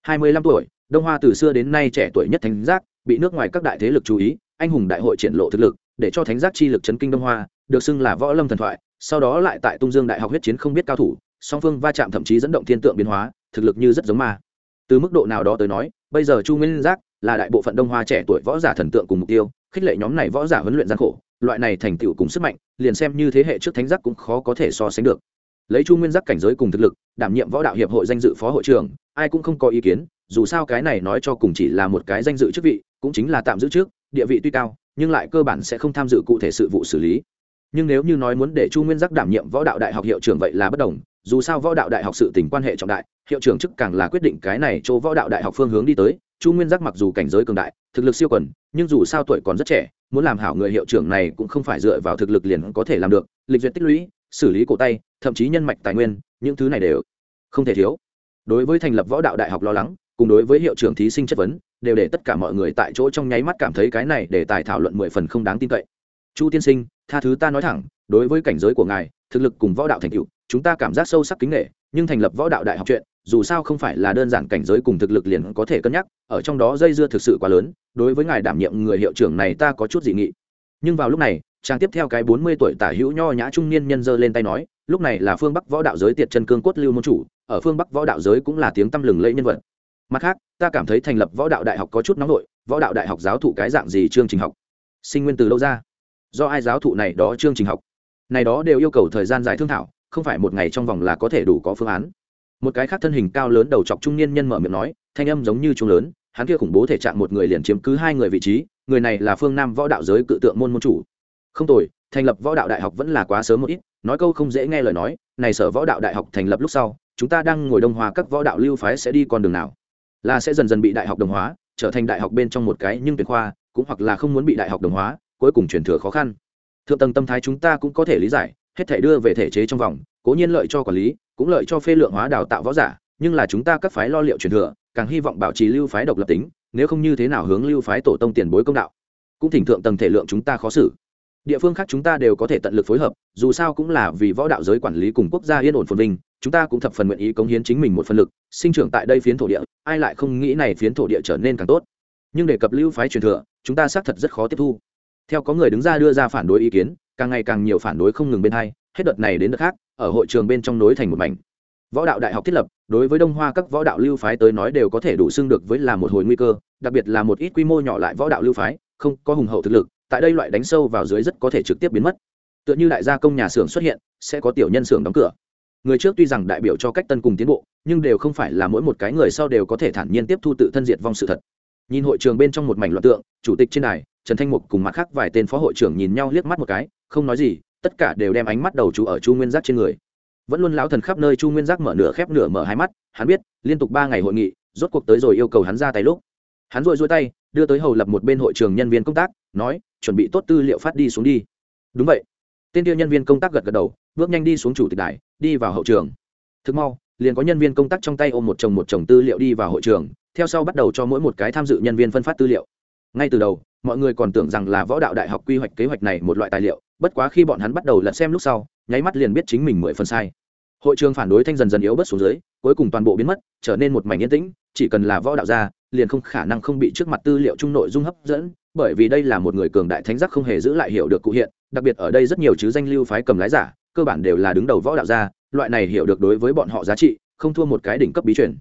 Hai mươi lăm tuổi, đông hoa từ xưa đến nay trẻ tuổi nhất thánh giác, bị nước ngoài các đại thế lực chú ý, anh hùng đại hội triển lộ thực lực, để cho thánh giác chi lực chấn kinh đông hoa, được xưng là võ lâm thần thoại, sau đó lại tại tung dương đại học huyết chiến không biết cao thủ song phương va chạm thậm chí dẫn động thiên tượng biến hóa, thực lực như rất giống ma. Từ mức độ nào đó tới nói, bây giờ chu nguyên giác là đại bộ phận đông hoa trẻ tuổi võ giả thần tượng cùng mục tiêu, khích lệ nhóm này võ giả huấn luyện gian khổ, loại này thành tựu cùng sức mạnh, liền xem như thế hệ trước thánh giác cũng khó có thể so sánh được. Lấy chu nguyên giác cảnh giới cùng thực lực, đảm nhiệm võ đạo hiệp hội danh dự phó hội trưởng, ai cũng không có ý kiến, dù sao cái này nói cho cùng chỉ là một cái danh dự chức vị, cũng chính là tạm giữ trước, địa vị tuy cao, nhưng lại cơ bản sẽ không tham dự cụ thể sự vụ xử lý. Nhưng nếu như nói muốn để chu nguyên giác đảm nhiệm võ đạo đại học hiệu trưởng vậy là bất đồng dù sao võ đạo đại học sự tình quan hệ trọng đại, hiệu trưởng chức càng là quyết định cái này chỗ võ đạo đại học phương hướng đi tới. Chu nguyên giác mặc dù cảnh giới cường đại, thực lực siêu quần, nhưng dù sao tuổi còn rất trẻ, muốn làm hảo người hiệu trưởng này cũng không phải dựa vào thực lực liền có thể làm được. Lịch duyệt tích lũy, xử lý cổ tay, thậm chí nhân mạch tài nguyên, những thứ này đều không thể thiếu. Đối với thành lập võ đạo đại học lo lắng, cùng đối với hiệu trưởng thí sinh chất vấn, đều để tất cả mọi người tại chỗ trong nháy mắt cảm thấy cái này để tài thảo luận mười phần không đáng tin cậy. Chu tiên sinh, tha thứ ta nói thẳng, đối với cảnh giới của ngài, thực lực cùng võ đạo thành tựu chúng ta cảm giác sâu sắc kính nghệ, nhưng thành lập võ đạo đại học chuyện, dù sao không phải là đơn giản cảnh giới cùng thực lực liền có thể cân nhắc, ở trong đó dây dưa thực sự quá lớn, đối với ngài đảm nhiệm người hiệu trưởng này ta có chút dị nghị. Nhưng vào lúc này trang tiếp theo cái bốn mươi tuổi tả hữu nho nhã trung niên nhân dơ lên tay nói, lúc này là phương bắc võ đạo giới tiệt chân cương cốt lưu môn chủ, ở phương bắc võ đạo giới cũng là tiếng tăm lừng lẫy nhân vật. Mặt khác, ta cảm thấy thành lập võ đạo đại học có chút nóng nổi võ đạo đại học giáo thụ cái dạng gì chương trình học? Sinh nguyên từ lâu ra? Do ai giáo thụ này đó chương trình học? Này đó đều yêu cầu thời gian dài thương thảo không phải một ngày trong vòng là có thể đủ có phương án. Một cái khác thân hình cao lớn đầu chọc trung niên nhân mở miệng nói, thanh âm giống như trung lớn, hắn kia khủng bố thể trạng một người liền chiếm cứ hai người vị trí, người này là phương nam võ đạo giới cự tượng môn môn chủ. Không tồi, thành lập võ đạo đại học vẫn là quá sớm một ít, nói câu không dễ nghe lời nói, này sở võ đạo đại học thành lập lúc sau, chúng ta đang ngồi đông hòa các võ đạo lưu phái sẽ đi con đường nào? Là sẽ dần dần bị đại học đồng hóa, trở thành đại học bên trong một cái nhưng tuyển khoa, cũng hoặc là không muốn bị đại học đồng hóa, cuối cùng chuyển thừa khó khăn. Thượng tầng tâm thái chúng ta cũng có thể lý giải hết thể đưa về thể chế trong vòng, cố nhiên lợi cho quản lý, cũng lợi cho phê lượng hóa đào tạo võ giả, nhưng là chúng ta các phái lo liệu truyền thừa, càng hy vọng bảo trì lưu phái độc lập tính, nếu không như thế nào hướng lưu phái tổ tông tiền bối công đạo. Cũng thỉnh thượng tầng thể lượng chúng ta khó xử. Địa phương khác chúng ta đều có thể tận lực phối hợp, dù sao cũng là vì võ đạo giới quản lý cùng quốc gia yên ổn phồn vinh, chúng ta cũng thập phần nguyện ý cống hiến chính mình một phần lực, sinh trưởng tại đây phiến thổ địa, ai lại không nghĩ này phiến thổ địa trở nên càng tốt. Nhưng đề cập lưu phái truyền thừa, chúng ta xác thật rất khó tiếp thu. Theo có người đứng ra đưa ra phản đối ý kiến càng ngày càng nhiều phản đối không ngừng bên hai, hết đợt này đến đợt khác, ở hội trường bên trong nối thành một mảnh. Võ đạo đại học thiết lập, đối với đông hoa các võ đạo lưu phái tới nói đều có thể đủ xưng được với là một hồi nguy cơ, đặc biệt là một ít quy mô nhỏ lại võ đạo lưu phái, không có hùng hậu thực lực, tại đây loại đánh sâu vào dưới rất có thể trực tiếp biến mất. Tựa như đại gia công nhà xưởng xuất hiện, sẽ có tiểu nhân xưởng đóng cửa. Người trước tuy rằng đại biểu cho cách tân cùng tiến bộ, nhưng đều không phải là mỗi một cái người sau đều có thể thản nhiên tiếp thu tự thân diệt vong sự thật. Nhìn hội trường bên trong một mảnh loạn tượng, chủ tịch trên đài trần thanh mục cùng mặt khác vài tên phó hội trưởng nhìn nhau liếc mắt một cái, không nói gì, tất cả đều đem ánh mắt đầu chú ở chu nguyên giác trên người. Vẫn luôn lão thần khắp nơi chu nguyên giác mở nửa khép nửa mở hai mắt, hắn biết, liên tục ba ngày hội nghị, rốt cuộc tới rồi yêu cầu hắn ra tay lúc. Hắn dội dôi tay, đưa tới hầu lập một bên hội trường nhân viên công tác, nói, chuẩn bị tốt tư liệu phát đi xuống đi. Đúng vậy. Tên tiêu nhân viên công tác gật gật đầu, bước nhanh đi xuống chủ tịch đài, đi vào hậu trường. Thực mau, liền có nhân viên công tác trong tay ôm một chồng một chồng tư liệu đi vào hội trường, theo sau bắt đầu cho mỗi một cái tham dự nhân viên phân phát tư liệu. Ngay từ đầu mọi người còn tưởng rằng là võ đạo đại học quy hoạch kế hoạch này một loại tài liệu, bất quá khi bọn hắn bắt đầu lật xem lúc sau, nháy mắt liền biết chính mình mười phần sai. Hội trường phản đối thanh dần dần yếu bớt xuống dưới, cuối cùng toàn bộ biến mất, trở nên một mảnh yên tĩnh, chỉ cần là võ đạo gia, liền không khả năng không bị trước mặt tư liệu chung nội dung hấp dẫn, bởi vì đây là một người cường đại thánh giác không hề giữ lại hiểu được cụ hiện, đặc biệt ở đây rất nhiều chứ danh lưu phái cầm lái giả, cơ bản đều là đứng đầu võ đạo gia, loại này hiểu được đối với bọn họ giá trị, không thua một cái đỉnh cấp bí truyền.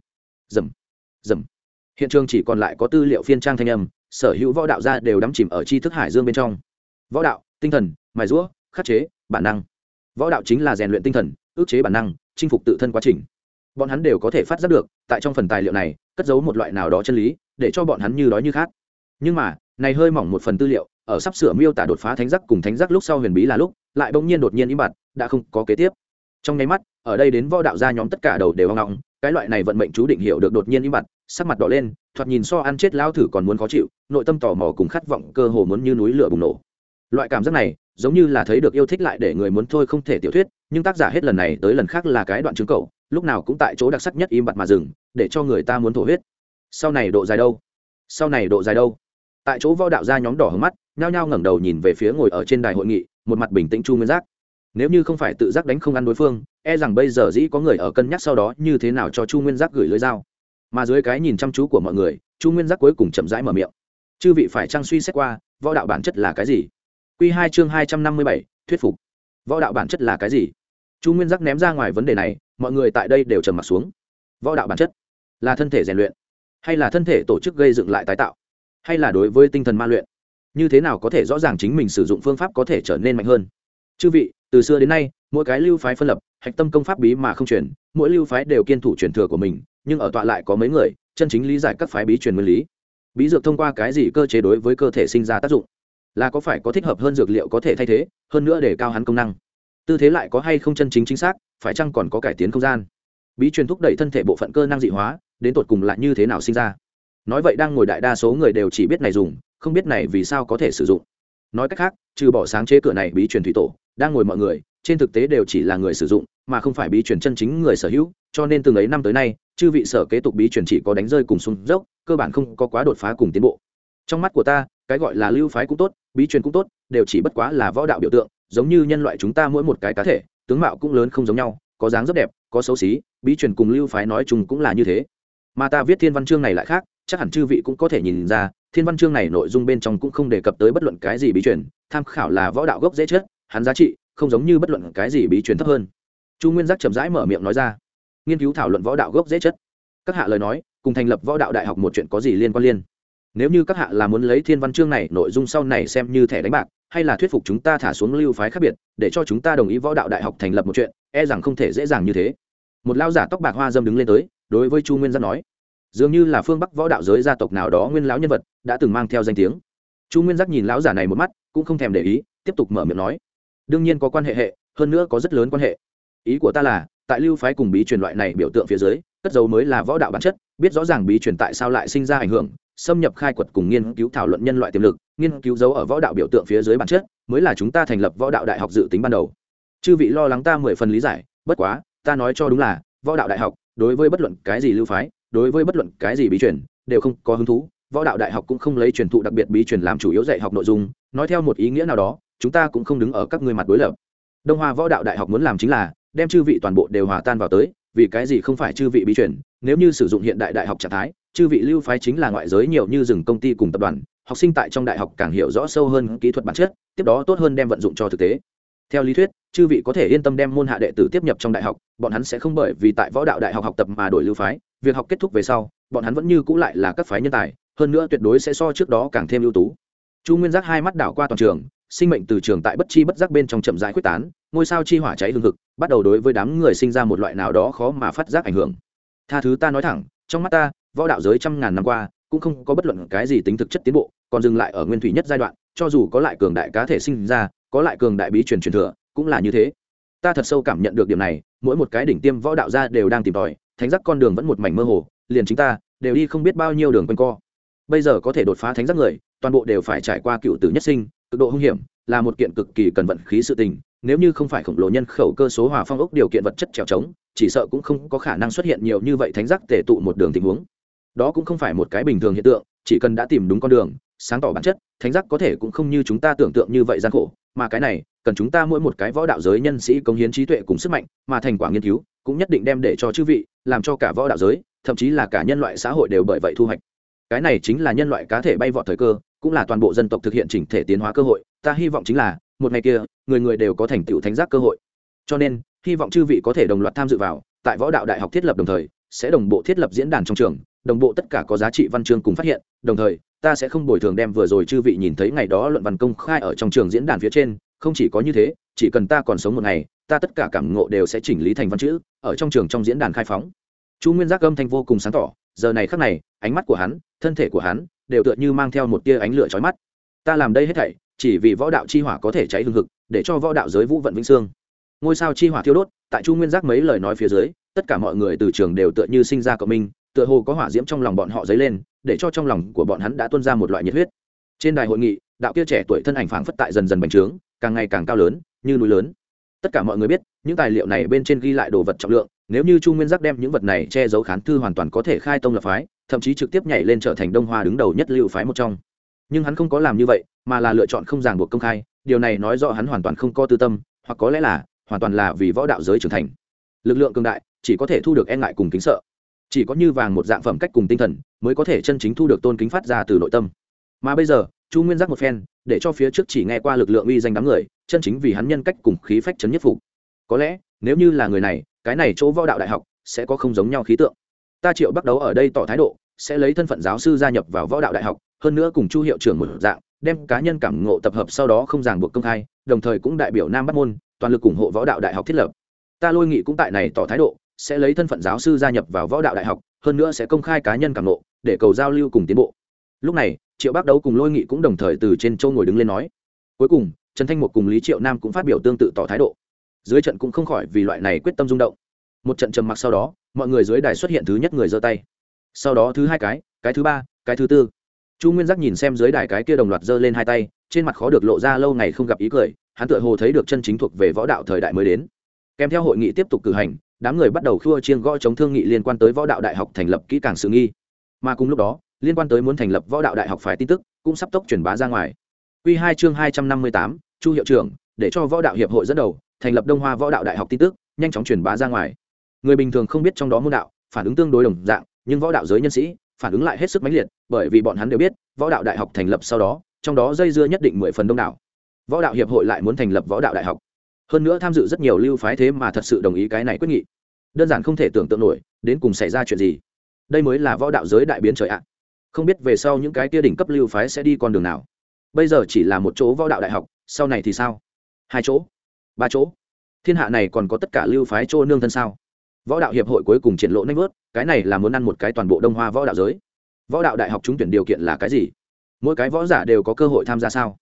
Dầm dầm hiện trường chỉ còn lại có tư liệu phiên trang thanh âm sở hữu võ đạo gia đều đắm chìm ở tri thức hải dương bên trong. Võ đạo, tinh thần, mài rũa khắc chế, bản năng. Võ đạo chính là rèn luyện tinh thần, ước chế bản năng, chinh phục tự thân quá trình. Bọn hắn đều có thể phát giác được, tại trong phần tài liệu này, cất giấu một loại nào đó chân lý, để cho bọn hắn như đói như khát. Nhưng mà, này hơi mỏng một phần tư liệu, ở sắp sửa miêu tả đột phá thánh giác cùng thánh giác lúc sau huyền bí là lúc, lại bỗng nhiên đột nhiên im bặt, đã không có kế tiếp. Trong nháy mắt, ở đây đến võ đạo gia nhóm tất cả đầu đều hoang ngọng cái loại này vận mệnh chú định hiểu được đột nhiên im bặt sắc mặt đỏ lên, thoạt nhìn so ăn chết lao thử còn muốn khó chịu, nội tâm tò mò cùng khát vọng cơ hồ muốn như núi lửa bùng nổ. Loại cảm giác này, giống như là thấy được yêu thích lại để người muốn thôi không thể tiểu thuyết, nhưng tác giả hết lần này tới lần khác là cái đoạn chứng cầu lúc nào cũng tại chỗ đặc sắc nhất im bặt mà dừng, để cho người ta muốn thổ huyết. Sau này độ dài đâu? Sau này độ dài đâu? Tại chỗ võ đạo gia nhóm đỏ hứng mắt, nhao nhao ngẩng đầu nhìn về phía ngồi ở trên đài hội nghị, một mặt bình tĩnh chu nguyên giác. Nếu như không phải tự giác đánh không ăn đối phương e rằng bây giờ dĩ có người ở cân nhắc sau đó như thế nào cho chu nguyên giác gửi lưới dao mà dưới cái nhìn chăm chú của mọi người, chu nguyên giác cuối cùng chậm rãi mở miệng. Chư vị phải trang suy xét qua, võ đạo bản chất là cái gì? Q hai chương hai trăm năm mươi bảy, thuyết phục. Võ đạo bản chất là cái gì? Chu nguyên giác ném ra ngoài vấn đề này, mọi người tại đây đều trầm m ặ t xuống. Võ đạo bản chất là thân thể rèn luyện, hay là thân thể tổ chức gây dựng lại tái tạo, hay là đối với tinh thần ma luyện? Như thế nào có thể rõ ràng chính mình sử dụng phương pháp có thể trở nên mạnh hơn? Chư vị, từ xưa đến nay, mỗi cái lưu phái phân lập hạch tâm công pháp bí mà không truyền, mỗi lưu phái đều kiên thủ truyền thừa của mình, nhưng ở tọa lại có mấy người, chân chính lý giải các phái bí truyền nguyên lý. Bí dược thông qua cái gì cơ chế đối với cơ thể sinh ra tác dụng? Là có phải có thích hợp hơn dược liệu có thể thay thế, hơn nữa để cao hắn công năng? Tư thế lại có hay không chân chính chính xác, phải chăng còn có cải tiến không gian? Bí truyền thúc đẩy thân thể bộ phận cơ năng dị hóa, đến tột cùng lại như thế nào sinh ra? Nói vậy đang ngồi đại đa số người đều chỉ biết này dùng, không biết này vì sao có thể sử dụng nói cách khác, trừ bỏ sáng chế cửa này bí truyền thủy tổ, đang ngồi mọi người, trên thực tế đều chỉ là người sử dụng, mà không phải bí truyền chân chính người sở hữu, cho nên từng ấy năm tới nay, chư vị sở kế tục bí truyền chỉ có đánh rơi cùng xuống dốc, cơ bản không có quá đột phá cùng tiến bộ. Trong mắt của ta, cái gọi là lưu phái cũng tốt, bí truyền cũng tốt, đều chỉ bất quá là võ đạo biểu tượng, giống như nhân loại chúng ta mỗi một cái cá thể, tướng mạo cũng lớn không giống nhau, có dáng rất đẹp, có xấu xí, bí truyền cùng lưu phái nói chung cũng là như thế. Mà ta viết thiên văn chương này lại khác, chắc hẳn chư vị cũng có thể nhìn ra thiên văn chương này nội dung bên trong cũng không đề cập tới bất luận cái gì bí truyền, tham khảo là võ đạo gốc dễ chết, hắn giá trị không giống như bất luận cái gì bí truyền thấp hơn. Chu nguyên giác chậm rãi mở miệng nói ra, nghiên cứu thảo luận võ đạo gốc dễ chất các hạ lời nói, cùng thành lập võ đạo đại học một chuyện có gì liên quan liên? Nếu như các hạ là muốn lấy thiên văn chương này nội dung sau này xem như thẻ đánh bạc, hay là thuyết phục chúng ta thả xuống lưu phái khác biệt, để cho chúng ta đồng ý võ đạo đại học thành lập một chuyện e rằng không thể dễ dàng như thế. Một lao giả tóc bạc hoa dâm đứng lên tới, đối với chu nguyên giác nói dường như là phương bắc võ đạo giới gia tộc nào đó nguyên lão nhân vật đã từng mang theo danh tiếng. Chu nguyên giác nhìn lão giả này một mắt, cũng không thèm để ý, tiếp tục mở miệng nói. Đương nhiên có quan hệ hệ, hơn nữa có rất lớn quan hệ. Ý của ta là, tại lưu phái cùng bí truyền loại này biểu tượng phía dưới, cất dấu mới là võ đạo bản chất, biết rõ ràng bí truyền tại sao lại sinh ra ảnh hưởng, xâm nhập khai quật cùng nghiên cứu thảo luận nhân loại tiềm lực, nghiên cứu dấu ở võ đạo biểu tượng phía dưới bản chất, mới là chúng ta thành lập võ đạo đại học dự tính ban đầu. Chư vị lo lắng ta mười phần lý giải, bất quá, ta nói cho đúng là, võ đạo đại học, đối với bất luận cái gì lưu phái đối với bất luận cái gì bí truyền, đều không có hứng thú. Võ đạo đại học cũng không lấy truyền thụ đặc biệt bí truyền làm chủ yếu dạy học nội dung. Nói theo một ý nghĩa nào đó, chúng ta cũng không đứng ở các ngươi mặt đối lập. Đông hoa võ đạo đại học muốn làm chính là đem chư vị toàn bộ đều hòa tan vào tới, vì cái gì không phải chư vị bí truyền? Nếu như sử dụng hiện đại đại học trạng thái, chư vị lưu phái chính là ngoại giới nhiều như rừng công ty cùng tập đoàn, học sinh tại trong đại học càng hiểu rõ sâu hơn kỹ thuật bản chất, tiếp đó tốt hơn đem vận dụng cho thực tế theo lý thuyết, chư vị có thể yên tâm đem môn hạ đệ tử tiếp nhập trong đại học, bọn hắn sẽ không bởi vì tại võ đạo đại học học tập mà đổi lưu phái. Việc học kết thúc về sau, bọn hắn vẫn như cũ lại là các phái nhân tài, hơn nữa tuyệt đối sẽ so trước đó càng thêm ưu tú. Chu nguyên giác hai mắt đảo qua toàn trường, sinh mệnh từ trường tại bất chi bất giác bên trong chậm rãi quyết tán, ngôi sao chi hỏa cháy hương thực bắt đầu đối với đám người sinh ra một loại nào đó khó mà phát giác ảnh hưởng. Tha thứ ta nói thẳng, trong mắt ta, võ đạo giới trăm ngàn năm qua, cũng không có bất luận cái gì tính thực chất tiến bộ, còn dừng lại ở nguyên thủy nhất giai đoạn, cho dù có lại cường đại cá thể sinh ra có lại cường đại bí truyền truyền thừa, cũng là như thế. Ta thật sâu cảm nhận được điểm này, mỗi một cái đỉnh tiêm võ đạo gia đều đang tìm tòi, thánh giác con đường vẫn một mảnh mơ hồ, liền chính ta đều đi không biết bao nhiêu đường quanh co. Bây giờ có thể đột phá thánh giác người, toàn bộ đều phải trải qua cựu tử nhất sinh, cực độ hung hiểm, là một kiện cực kỳ cần vận khí sự tình, nếu như không phải khổng lồ nhân khẩu cơ số hòa phong ốc điều kiện vật chất trèo trống, chỉ sợ cũng không có khả năng xuất hiện nhiều như vậy thánh giác tể tụ một đường tình huống. Đó cũng không phải một cái bình thường hiện tượng, chỉ cần đã tìm đúng con đường, sáng tỏ bản chất, thánh giác có thể cũng không như chúng ta tưởng tượng như vậy gian khổ mà cái này, cần chúng ta mỗi một cái võ đạo giới nhân sĩ cống hiến trí tuệ cùng sức mạnh, mà thành quả nghiên cứu cũng nhất định đem để cho chư vị, làm cho cả võ đạo giới, thậm chí là cả nhân loại xã hội đều bởi vậy thu hoạch. Cái này chính là nhân loại cá thể bay vọt thời cơ, cũng là toàn bộ dân tộc thực hiện chỉnh thể tiến hóa cơ hội. Ta hy vọng chính là, một ngày kia, người người đều có thành tựu thánh giác cơ hội. Cho nên, hy vọng chư vị có thể đồng loạt tham dự vào, tại võ đạo đại học thiết lập đồng thời, sẽ đồng bộ thiết lập diễn đàn trong trường, đồng bộ tất cả có giá trị văn chương cùng phát hiện, đồng thời ta sẽ không bồi thường đem vừa rồi chư vị nhìn thấy ngày đó luận văn công khai ở trong trường diễn đàn phía trên, không chỉ có như thế, chỉ cần ta còn sống một ngày, ta tất cả cảm ngộ đều sẽ chỉnh lý thành văn chữ, ở trong trường trong diễn đàn khai phóng. Chu nguyên giác âm thanh vô cùng sáng tỏ, giờ này khắc này, ánh mắt của hắn, thân thể của hắn, đều tựa như mang theo một tia ánh lửa chói mắt. Ta làm đây hết thảy, chỉ vì võ đạo chi hỏa có thể cháy hương hực, để cho võ đạo giới vũ vận vĩnh sương ngôi sao chi hỏa thiêu đốt, tại chu nguyên giác mấy lời nói phía dưới, tất cả mọi người từ trường đều tựa như sinh ra cộng minh, tựa hồ có hỏa diễm trong lòng bọn họ dấy lên để cho trong lòng của bọn hắn đã tuôn ra một loại nhiệt huyết. Trên đài hội nghị, đạo kia trẻ tuổi thân ảnh phảng phất tại dần dần bành trướng, càng ngày càng cao lớn, như núi lớn. Tất cả mọi người biết, những tài liệu này bên trên ghi lại đồ vật trọng lượng, nếu như chu nguyên giác đem những vật này che giấu khán thư hoàn toàn có thể khai tông lập phái, thậm chí trực tiếp nhảy lên trở thành đông hoa đứng đầu nhất lưu phái một trong. Nhưng hắn không có làm như vậy, mà là lựa chọn không ràng buộc công khai, điều này nói rõ hắn hoàn toàn không có tư tâm, hoặc có lẽ là, hoàn toàn là vì võ đạo giới trưởng thành. Lực lượng cường đại, chỉ có thể thu được e ngại cùng kính sợ. Chỉ có như vàng một dạng phẩm cách cùng tinh thần mới có thể chân chính thu được tôn kính phát ra từ nội tâm. Mà bây giờ, chu nguyên giác một phen, để cho phía trước chỉ nghe qua lực lượng uy danh đám người, chân chính vì hắn nhân cách cùng khí phách chấn nhất phục. Có lẽ, nếu như là người này, cái này chỗ võ đạo đại học, sẽ có không giống nhau khí tượng. Ta triệu bắt đầu ở đây tỏ thái độ, sẽ lấy thân phận giáo sư gia nhập vào võ đạo đại học, hơn nữa cùng chu hiệu trưởng một dạng, đem cá nhân cảm ngộ tập hợp sau đó không ràng buộc công khai, đồng thời cũng đại biểu nam bắt môn, toàn lực ủng hộ võ đạo đại học thiết lập. Ta lôi nghị cũng tại này tỏ thái độ, sẽ lấy thân phận giáo sư gia nhập vào võ đạo đại học, hơn nữa sẽ công khai cá nhân cảm ngộ để cầu giao lưu cùng tiến bộ. Lúc này, triệu bác đấu cùng lôi nghị cũng đồng thời từ trên châu ngồi đứng lên nói. Cuối cùng, trần thanh một cùng lý triệu nam cũng phát biểu tương tự tỏ thái độ. Dưới trận cũng không khỏi vì loại này quyết tâm rung động. Một trận trầm mặc sau đó, mọi người dưới đài xuất hiện thứ nhất người giơ tay. Sau đó thứ hai cái cái thứ ba, cái thứ tư. Chu nguyên giác nhìn xem dưới đài cái kia đồng loạt giơ lên hai tay, trên mặt khó được lộ ra lâu ngày không gặp ý cười, hắn tựa hồ thấy được chân chính thuộc về võ đạo thời đại mới đến. Kèm theo hội nghị tiếp tục cử hành, đám người bắt đầu khua chiên gõ chống thương nghị liên quan tới võ đạo đại học thành lập kỹ càng sự nghi mà cùng lúc đó, liên quan tới muốn thành lập võ đạo đại học phải tin tức cũng sắp tốc truyền bá ra ngoài. Q hai chương hai trăm năm mươi tám, chu hiệu trưởng, để cho võ đạo hiệp hội dẫn đầu, thành lập đông hoa võ đạo đại học tin tức, nhanh chóng truyền bá ra ngoài. Người bình thường không biết trong đó môn đạo, phản ứng tương đối đồng dạng, nhưng võ đạo giới nhân sĩ, phản ứng lại hết sức mãnh liệt, bởi vì bọn hắn đều biết, võ đạo đại học thành lập sau đó, trong đó dây dưa nhất định mười phần đông đảo. Võ đạo hiệp hội lại muốn thành lập võ đạo đại học. Hơn nữa tham dự rất nhiều lưu phái thế mà thật sự đồng ý cái này quyết nghị. Đơn giản không thể tưởng tượng nổi, đến cùng xảy ra chuyện gì đây mới là võ đạo giới đại biến trời ạ. Không biết về sau những cái tia đỉnh cấp lưu phái sẽ đi con đường nào. Bây giờ chỉ là một chỗ võ đạo đại học, sau này thì sao? Hai chỗ? Ba chỗ? Thiên hạ này còn có tất cả lưu phái chỗ nương thân sao? Võ đạo hiệp hội cuối cùng triển lộ nanh vớt, cái này là muốn ăn một cái toàn bộ đông hoa võ đạo giới. Võ đạo đại học trúng tuyển điều kiện là cái gì? Mỗi cái võ giả đều có cơ hội tham gia sao?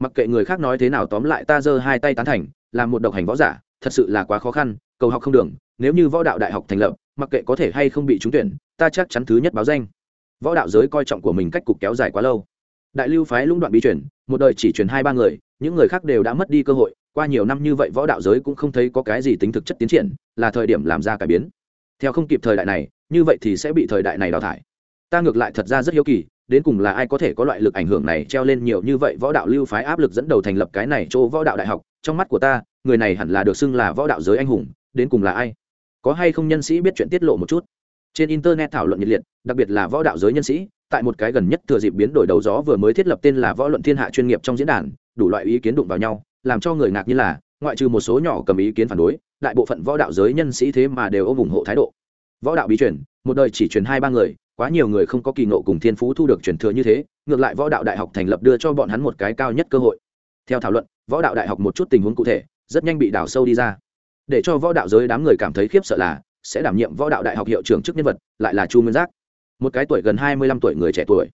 Mặc kệ người khác nói thế nào tóm lại ta giơ hai tay tán thành làm một độc hành võ giả, thật sự là quá khó khăn, cầu học không đường, nếu như võ đạo đại học thành lập, mặc kệ có thể hay không bị trúng tuyển ta chắc chắn thứ nhất báo danh. Võ đạo giới coi trọng của mình cách cục kéo dài quá lâu. Đại lưu phái lũng đoạn bí chuyển một đời chỉ chuyển hai ba người, những người khác đều đã mất đi cơ hội. Qua nhiều năm như vậy võ đạo giới cũng không thấy có cái gì tính thực chất tiến triển, là thời điểm làm ra cải biến. Theo không kịp thời đại này, như vậy thì sẽ bị thời đại này đào thải. Ta ngược lại thật ra rất hiếu kỳ, đến cùng là ai có thể có loại lực ảnh hưởng này treo lên nhiều như vậy võ đạo lưu phái áp lực dẫn đầu thành lập cái này chỗ võ đạo đại học. Trong mắt của ta, người này hẳn là được xưng là võ đạo giới anh hùng, đến cùng là ai? Có hay không nhân sĩ biết chuyện tiết lộ một chút? Trên internet thảo luận nhiệt liệt, đặc biệt là võ đạo giới nhân sĩ, tại một cái gần nhất thừa dịp biến đổi đầu gió vừa mới thiết lập tên là võ luận thiên hạ chuyên nghiệp trong diễn đàn, đủ loại ý kiến đụng vào nhau, làm cho người ngạc như là, ngoại trừ một số nhỏ cầm ý kiến phản đối, đại bộ phận võ đạo giới nhân sĩ thế mà đều ôm ủng hộ thái độ. Võ đạo bí truyền, một đời chỉ truyền hai ba người, quá nhiều người không có kỳ ngộ cùng thiên phú thu được truyền thừa như thế, ngược lại võ đạo đại học thành lập đưa cho bọn hắn một cái cao nhất cơ hội. Theo thảo luận, võ đạo đại học một chút tình huống cụ thể, rất nhanh bị đào sâu đi ra. Để cho võ đạo giới đám người cảm thấy khiếp sợ là sẽ đảm nhiệm võ đạo đại học hiệu trưởng chức nhân vật, lại là chu nguyên giác. Một cái tuổi gần hai mươi lăm tuổi người trẻ tuổi.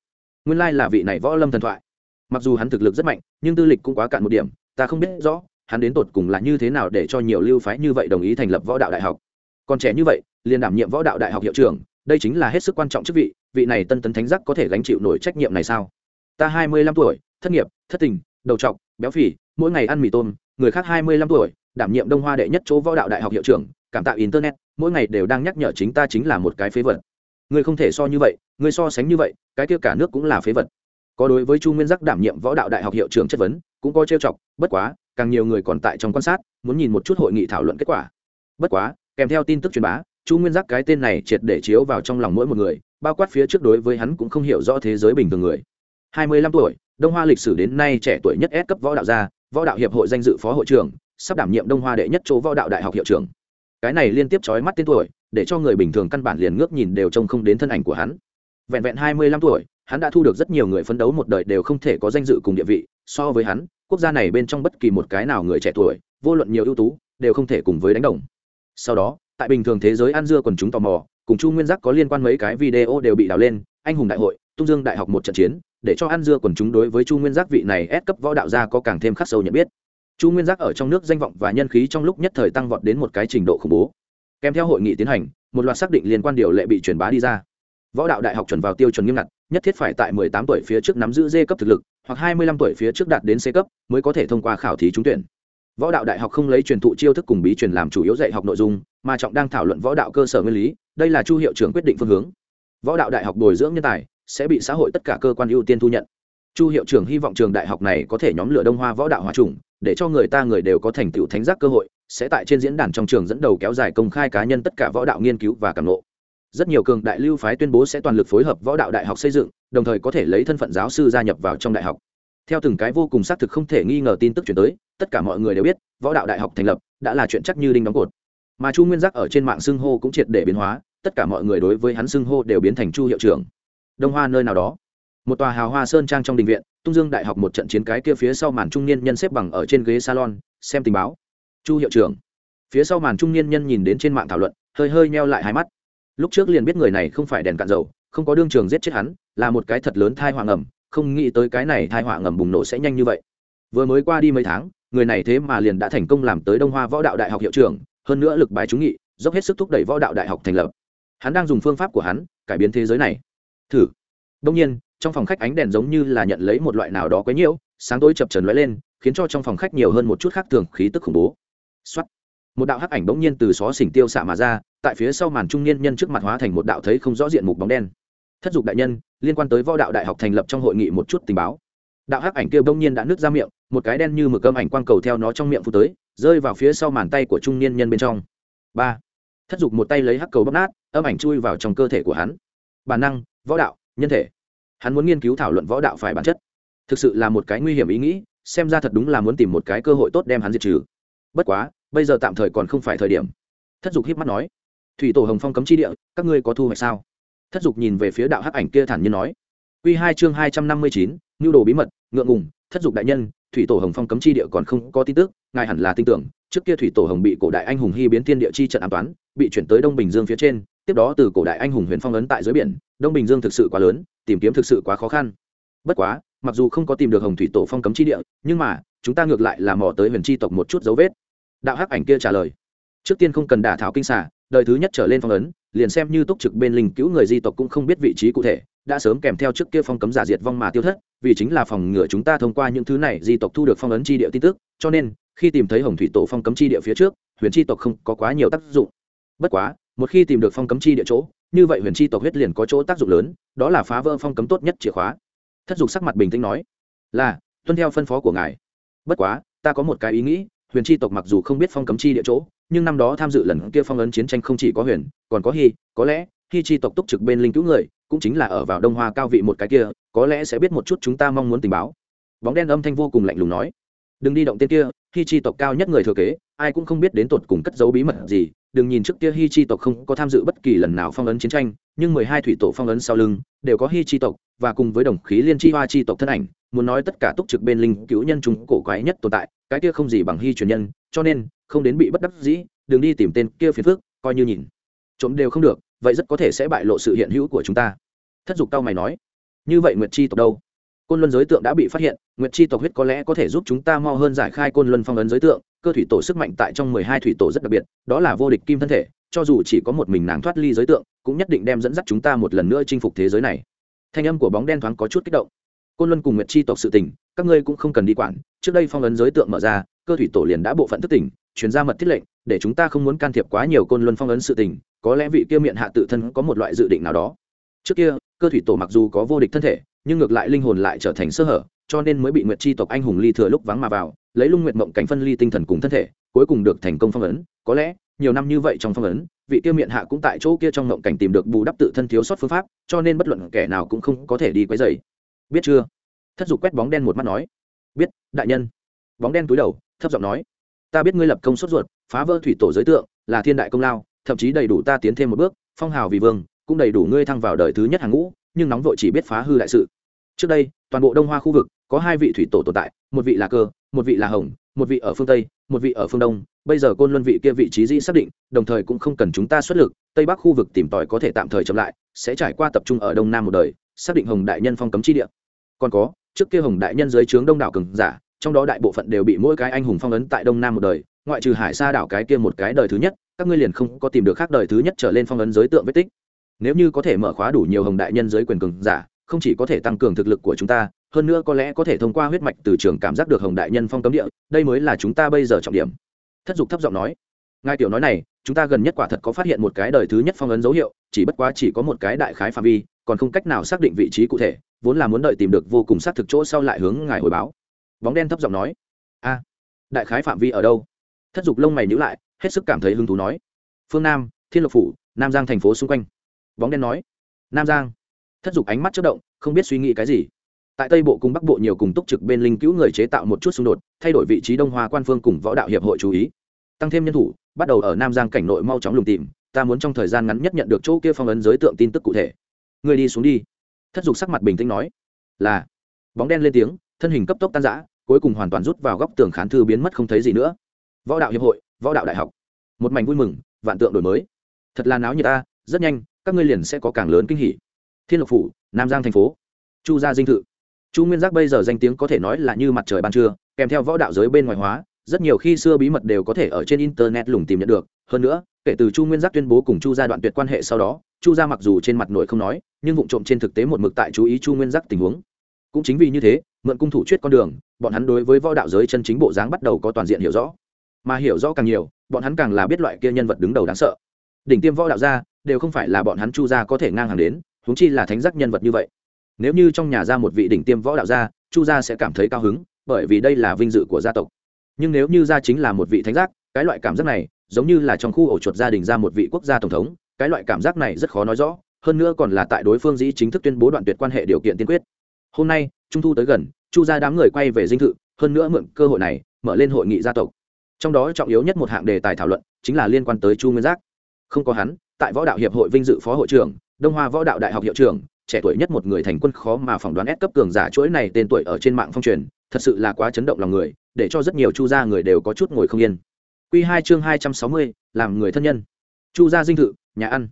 Nguyên lai là vị này võ lâm thần thoại. Mặc dù hắn thực lực rất mạnh, nhưng tư lịch cũng quá cạn một điểm, ta không biết rõ, hắn đến tột cùng là như thế nào để cho nhiều lưu phái như vậy đồng ý thành lập võ đạo đại học. Còn trẻ như vậy, liền đảm nhiệm võ đạo đại học hiệu trưởng, đây chính là hết sức quan trọng chức vị vị này tân tấn thánh giác có thể gánh chịu nổi trách nhiệm này sao? Ta hai mươi lăm tuổi, thất nghiệp, thất tình, đầu trọc, béo phì, mỗi ngày ăn mì tôm, người khác hai mươi lăm tuổi, đảm nhiệm đông hoa đệ nhất chỗ võ đạo đại học hiệu trưởng, cảm tạo internet mỗi ngày đều đang nhắc nhở chính ta chính là một cái phế vật. Ngươi không thể so như vậy, ngươi so sánh như vậy, cái kia cả nước cũng là phế vật. Có đối với chu nguyên giác đảm nhiệm võ đạo đại học hiệu trưởng chất vấn, cũng có trêu chọc, bất quá, càng nhiều người còn tại trong quan sát, muốn nhìn một chút hội nghị thảo luận kết quả. Bất quá, kèm theo tin tức truyền bá, chu nguyên giác cái tên này triệt để chiếu vào trong lòng mỗi một người, bao quát phía trước đối với hắn cũng không hiểu rõ thế giới bình thường người. Hai mươi lăm tuổi, đông hoa lịch sử đến nay trẻ tuổi nhất S cấp võ đạo gia, võ đạo hiệp hội danh dự phó hội trưởng, sắp đảm nhiệm đông hoa đệ nhất chỗ võ đạo đại học hiệu trưởng cái này liên tiếp trói mắt tên tuổi, để cho người bình thường căn bản liền ngước nhìn đều trông không đến thân ảnh của hắn. Vẹn vẹn hai mươi lăm tuổi, hắn đã thu được rất nhiều người phấn đấu một đời đều không thể có danh dự cùng địa vị, so với hắn, quốc gia này bên trong bất kỳ một cái nào người trẻ tuổi, vô luận nhiều ưu tú, đều không thể cùng với đánh đồng. Sau đó, tại bình thường thế giới ăn dưa còn chúng tò mò, cùng chu nguyên giác có liên quan mấy cái video đều bị đào lên, anh hùng đại hội, tung dương đại học một trận chiến, để cho ăn dưa quần chúng đối với chu nguyên giác vị này ép cấp võ đạo gia có càng thêm khắc sâu nhận biết chu nguyên giác ở trong nước danh vọng và nhân khí trong lúc nhất thời tăng vọt đến một cái trình độ khủng bố. Kèm theo hội nghị tiến hành, một loạt xác định liên quan điều lệ bị truyền bá đi ra. Võ đạo đại học chuẩn vào tiêu chuẩn nghiêm ngặt, nhất thiết phải tại 18 tuổi phía trước nắm giữ D cấp thực lực, hoặc 25 tuổi phía trước đạt đến C cấp, mới có thể thông qua khảo thí trúng tuyển. Võ đạo đại học không lấy truyền thụ chiêu thức cùng bí truyền làm chủ yếu dạy học nội dung, mà trọng đang thảo luận võ đạo cơ sở nguyên lý, đây là chu hiệu trưởng quyết định phương hướng. Võ đạo đại học bồi dưỡng nhân tài, sẽ bị xã hội tất cả cơ quan ưu tiên thu nhận chu hiệu trưởng hy vọng trường đại học này có thể nhóm lửa đông hoa võ đạo hòa trùng, để cho người ta người đều có thành tựu thánh giác cơ hội, sẽ tại trên diễn đàn trong trường dẫn đầu kéo dài công khai cá nhân tất cả võ đạo nghiên cứu và cảm lộ rất nhiều cường đại lưu phái tuyên bố sẽ toàn lực phối hợp võ đạo đại học xây dựng, đồng thời có thể lấy thân phận giáo sư gia nhập vào trong đại học. Theo từng cái vô cùng xác thực không thể nghi ngờ tin tức chuyển tới, tất cả mọi người đều biết, võ đạo đại học thành lập đã là chuyện chắc như đinh đóng cột. Mà chu nguyên giác ở trên mạng xưng hô cũng triệt để biến hóa, tất cả mọi người đối với hắn xưng hô đều biến thành chu hiệu trưởng. Đông hoa nơi nào đó một tòa hào hoa sơn trang trong đình viện, tung dương đại học một trận chiến cái kia phía sau màn trung niên nhân xếp bằng ở trên ghế salon, xem tình báo. Chu hiệu trưởng. Phía sau màn trung niên nhân nhìn đến trên mạng thảo luận, hơi hơi neo lại hai mắt. Lúc trước liền biết người này không phải đèn cạn dầu, không có đương trường giết chết hắn, là một cái thật lớn thai họa ngầm, không nghĩ tới cái này thai họa ngầm bùng nổ sẽ nhanh như vậy. Vừa mới qua đi mấy tháng, người này thế mà liền đã thành công làm tới đông hoa võ đạo đại học hiệu trưởng, hơn nữa lực bài trúng nghị, dốc hết sức thúc đẩy võ đạo đại học thành lập. Hắn đang dùng phương pháp của hắn cải biến thế giới này. Thử. Đông nhiên trong phòng khách ánh đèn giống như là nhận lấy một loại nào đó quấy nhiễu, sáng tối chập trần lóe lên, khiến cho trong phòng khách nhiều hơn một chút khác thường khí tức khủng bố. Soát. một đạo hắc ảnh bỗng nhiên từ xó xỉnh tiêu xạ mà ra, tại phía sau màn trung niên nhân trước mặt hóa thành một đạo thấy không rõ diện mục bóng đen. Thất dục đại nhân, liên quan tới võ đạo đại học thành lập trong hội nghị một chút tình báo. Đạo hắc ảnh kia bỗng nhiên đã nứt ra miệng, một cái đen như mực cơm ảnh quang cầu theo nó trong miệng phụ tới, rơi vào phía sau màn tay của trung niên nhân bên trong. Ba. Thất dục một tay lấy hắc cầu bóc nát, âm ảnh chui vào trong cơ thể của hắn. Bản năng, võ đạo, nhân thể hắn muốn nghiên cứu thảo luận võ đạo phải bản chất. Thực sự là một cái nguy hiểm ý nghĩ, xem ra thật đúng là muốn tìm một cái cơ hội tốt đem hắn diệt trừ. Bất quá, bây giờ tạm thời còn không phải thời điểm. Thất dục hiếp mắt nói, thủy tổ hồng phong cấm chi địa, các ngươi có thu hoạch sao? Thất dục nhìn về phía đạo hắc ảnh kia thản nhiên nói q hai chương hai trăm năm mươi chín, nhu đồ bí mật, ngượng ngùng, thất dục đại nhân, thủy tổ hồng phong cấm chi địa còn không có tin tức, ngài hẳn là tin tưởng, trước kia thủy tổ hồng bị cổ đại anh hùng hy biến thiên địa chi trận an toán, bị chuyển tới đông bình dương phía trên, tiếp đó từ cổ đại anh hùng huyền phong ấn tại dưới biển, đông bình dương thực sự quá lớn tìm kiếm thực sự quá khó khăn. Bất quá, mặc dù không có tìm được hồng thủy tổ phong cấm chi địa, nhưng mà, chúng ta ngược lại là mò tới huyền chi tộc một chút dấu vết. Đạo hắc ảnh kia trả lời. Trước tiên không cần đả thảo kinh xả đời thứ nhất trở lên phong ấn, liền xem như túc trực bên linh cứu người di tộc cũng không biết vị trí cụ thể, đã sớm kèm theo trước kia phong cấm giả diệt vong mà tiêu thất, vì chính là phòng ngừa chúng ta thông qua những thứ này di tộc thu được phong ấn chi địa tin tức, cho nên, khi tìm thấy hồng thủy tổ phong cấm chi địa phía trước, huyền chi tộc không có quá nhiều tác dụng. Bất quá một khi tìm được phong cấm chi địa chỗ, như vậy huyền chi tộc huyết liền có chỗ tác dụng lớn, đó là phá vỡ phong cấm tốt nhất chìa khóa. Thất dục sắc mặt bình tĩnh nói, là, tuân theo phân phó của ngài. Bất quá, ta có một cái ý nghĩ, huyền chi tộc mặc dù không biết phong cấm chi địa chỗ, nhưng năm đó tham dự lần kia phong ấn chiến tranh không chỉ có huyền, còn có hy có lẽ hy chi tộc túc trực bên linh cứu người, cũng chính là ở vào đông hoa cao vị một cái kia, có lẽ sẽ biết một chút chúng ta mong muốn tình báo. Bóng đen âm thanh vô cùng lạnh lùng nói, đừng đi động tên kia hy chi tộc cao nhất người thừa kế, ai cũng không biết đến tột cùng cất giấu bí mật gì đừng nhìn trước kia hy chi tộc không có tham dự bất kỳ lần nào phong ấn chiến tranh, nhưng mười hai thủy tổ phong ấn sau lưng đều có hy chi tộc, và cùng với đồng khí liên chi hoa chi tộc thân ảnh, muốn nói tất cả túc trực bên linh cứu nhân chúng cổ quái nhất tồn tại, cái kia không gì bằng hy truyền nhân, cho nên, không đến bị bất đắc dĩ, đừng đi tìm tên kia phiền phức, coi như nhìn. Trộm đều không được, vậy rất có thể sẽ bại lộ sự hiện hữu của chúng ta. Thất dục tao mày nói, như vậy nguyệt chi tộc đâu? Côn luân giới tượng đã bị phát hiện, nguyệt chi tộc huyết có lẽ có thể giúp chúng ta mo hơn giải khai côn luân phong ấn giới tượng, cơ thủy tổ sức mạnh tại trong mười hai thủy tổ rất đặc biệt, đó là vô địch kim thân thể, cho dù chỉ có một mình nàng thoát ly giới tượng, cũng nhất định đem dẫn dắt chúng ta một lần nữa chinh phục thế giới này. Thanh âm của bóng đen thoáng có chút kích động. Côn luân cùng nguyệt chi tộc sự tình, các ngươi cũng không cần đi quản, trước đây phong ấn giới tượng mở ra, cơ thủy tổ liền đã bộ phận thức tỉnh chuyển ra mật thiết lệnh, để chúng ta không muốn can thiệp quá nhiều côn luân phong ấn sự tình, có lẽ vị kia miệng hạ tự thân có một loại dự định nào đó. Trước kia, cơ thủy tổ mặc dù có vô địch thân thể nhưng ngược lại linh hồn lại trở thành sơ hở, cho nên mới bị nguyệt chi tộc anh hùng ly thừa lúc vắng mà vào, lấy lung nguyệt mộng cảnh phân ly tinh thần cùng thân thể, cuối cùng được thành công phong ấn. Có lẽ, nhiều năm như vậy trong phong ấn, vị Tiêu miệng hạ cũng tại chỗ kia trong mộng cảnh tìm được bù đắp tự thân thiếu sót phương pháp, cho nên bất luận kẻ nào cũng không có thể đi quấy dày biết chưa? Thất dục quét bóng đen một mắt nói. Biết, đại nhân. Bóng đen túi đầu, thấp giọng nói. Ta biết ngươi lập công sốt ruột, phá vỡ thủy tổ giới tượng, là thiên đại công lao, thậm chí đầy đủ ta tiến thêm một bước, phong hào vì vương, cũng đầy đủ ngươi thăng vào đời thứ nhất hàng ngũ, nhưng nóng vội chỉ biết phá hư đại sự trước đây, toàn bộ đông hoa khu vực có hai vị thủy tổ tồn tại, một vị là cơ, một vị là hồng, một vị ở phương tây, một vị ở phương đông. Bây giờ côn luân vị kia vị trí dĩ xác định, đồng thời cũng không cần chúng ta xuất lực, tây bắc khu vực tìm tòi có thể tạm thời chậm lại, sẽ trải qua tập trung ở đông nam một đời, xác định hồng đại nhân phong cấm chi địa. Còn có, trước kia hồng đại nhân dưới trướng đông đảo cường giả, trong đó đại bộ phận đều bị mỗi cái anh hùng phong ấn tại đông nam một đời, ngoại trừ hải sa đảo cái kia một cái đời thứ nhất, các ngươi liền không có tìm được khác đời thứ nhất trở lên phong ấn giới tượng vết tích. Nếu như có thể mở khóa đủ nhiều hồng đại nhân dưới quyền cường giả không chỉ có thể tăng cường thực lực của chúng ta, hơn nữa có lẽ có thể thông qua huyết mạch từ trường cảm giác được hồng đại nhân phong cấm địa, đây mới là chúng ta bây giờ trọng điểm. Thất dục thấp giọng nói. Ngài tiểu nói này, chúng ta gần nhất quả thật có phát hiện một cái đời thứ nhất phong ấn dấu hiệu, chỉ bất quá chỉ có một cái đại khái phạm vi, còn không cách nào xác định vị trí cụ thể, vốn là muốn đợi tìm được vô cùng xác thực chỗ sau lại hướng ngài hồi báo. Bóng đen thấp giọng nói. A, đại khái phạm vi ở đâu? Thất dục lông mày nhữ lại, hết sức cảm thấy hứng thú nói. Phương nam, thiên lộc phủ, nam giang thành phố xung quanh. Bóng đen nói. Nam giang thất dục ánh mắt chất động, không biết suy nghĩ cái gì. Tại tây bộ cùng bắc bộ nhiều cùng túc trực bên linh cứu người chế tạo một chút xung đột, thay đổi vị trí đông hoa quan phương cùng võ đạo hiệp hội chú ý. Tăng thêm nhân thủ, bắt đầu ở nam giang cảnh nội mau chóng lùng tìm, ta muốn trong thời gian ngắn nhất nhận được chỗ kia phong ấn giới tượng tin tức cụ thể. Người đi xuống đi. Thất dục sắc mặt bình tĩnh nói. Là. Bóng đen lên tiếng, thân hình cấp tốc tan giã cuối cùng hoàn toàn rút vào góc tường khán thư biến mất không thấy gì nữa. Võ đạo hiệp hội, võ đạo đại học. Một mảnh vui mừng, vạn tượng đổi mới. Thật là náo như ta, rất nhanh, các ngươi liền sẽ có càng lớn kinh hỉ thiên lộc phủ, nam giang thành phố. Chu gia dinh thự. Chu nguyên giác bây giờ danh tiếng có thể nói là như mặt trời ban trưa, kèm theo võ đạo giới bên ngoài hóa, rất nhiều khi xưa bí mật đều có thể ở trên internet lùng tìm nhận được. Hơn nữa, kể từ chu nguyên giác tuyên bố cùng chu gia đoạn tuyệt quan hệ sau đó, chu gia mặc dù trên mặt nội không nói, nhưng vụ trộm trên thực tế một mực tại chú ý chu nguyên giác tình huống. Cũng chính vì như thế, mượn cung thủ chuyết con đường, bọn hắn đối với võ đạo giới chân chính bộ dáng bắt đầu có toàn diện hiểu rõ. Mà hiểu rõ càng nhiều, bọn hắn càng là biết loại kia nhân vật đứng đầu đáng sợ. Đỉnh tiêm võ đạo gia, đều không phải là bọn hắn chu gia có thể ngang hàng đến huống chi là thánh giác nhân vật như vậy. Nếu như trong nhà ra một vị đỉnh tiêm võ đạo gia, chu gia sẽ cảm thấy cao hứng, bởi vì đây là vinh dự của gia tộc. Nhưng nếu như gia chính là một vị thánh giác, cái loại cảm giác này, giống như là trong khu ổ chuột gia đình ra một vị quốc gia tổng thống, cái loại cảm giác này rất khó nói rõ, hơn nữa còn là tại đối phương dĩ chính thức tuyên bố đoạn tuyệt quan hệ điều kiện tiên quyết. Hôm nay, trung thu tới gần, chu gia đám người quay về dinh thự, hơn nữa mượn cơ hội này, mở lên hội nghị gia tộc. Trong đó trọng yếu nhất một hạng đề tài thảo luận, chính là liên quan tới chu nguyên giác. Không có hắn, tại võ đạo hiệp hội vinh dự phó hội trưởng đông hoa võ đạo đại học hiệu trưởng, trẻ tuổi nhất một người thành quân khó mà phỏng đoán ép cấp cường giả chuỗi này tên tuổi ở trên mạng phong truyền, thật sự là quá chấn động lòng người, để cho rất nhiều chu gia người đều có chút ngồi không yên. Q hai chương hai trăm sáu mươi, làm người thân nhân. Chu gia dinh thự, nhà ăn.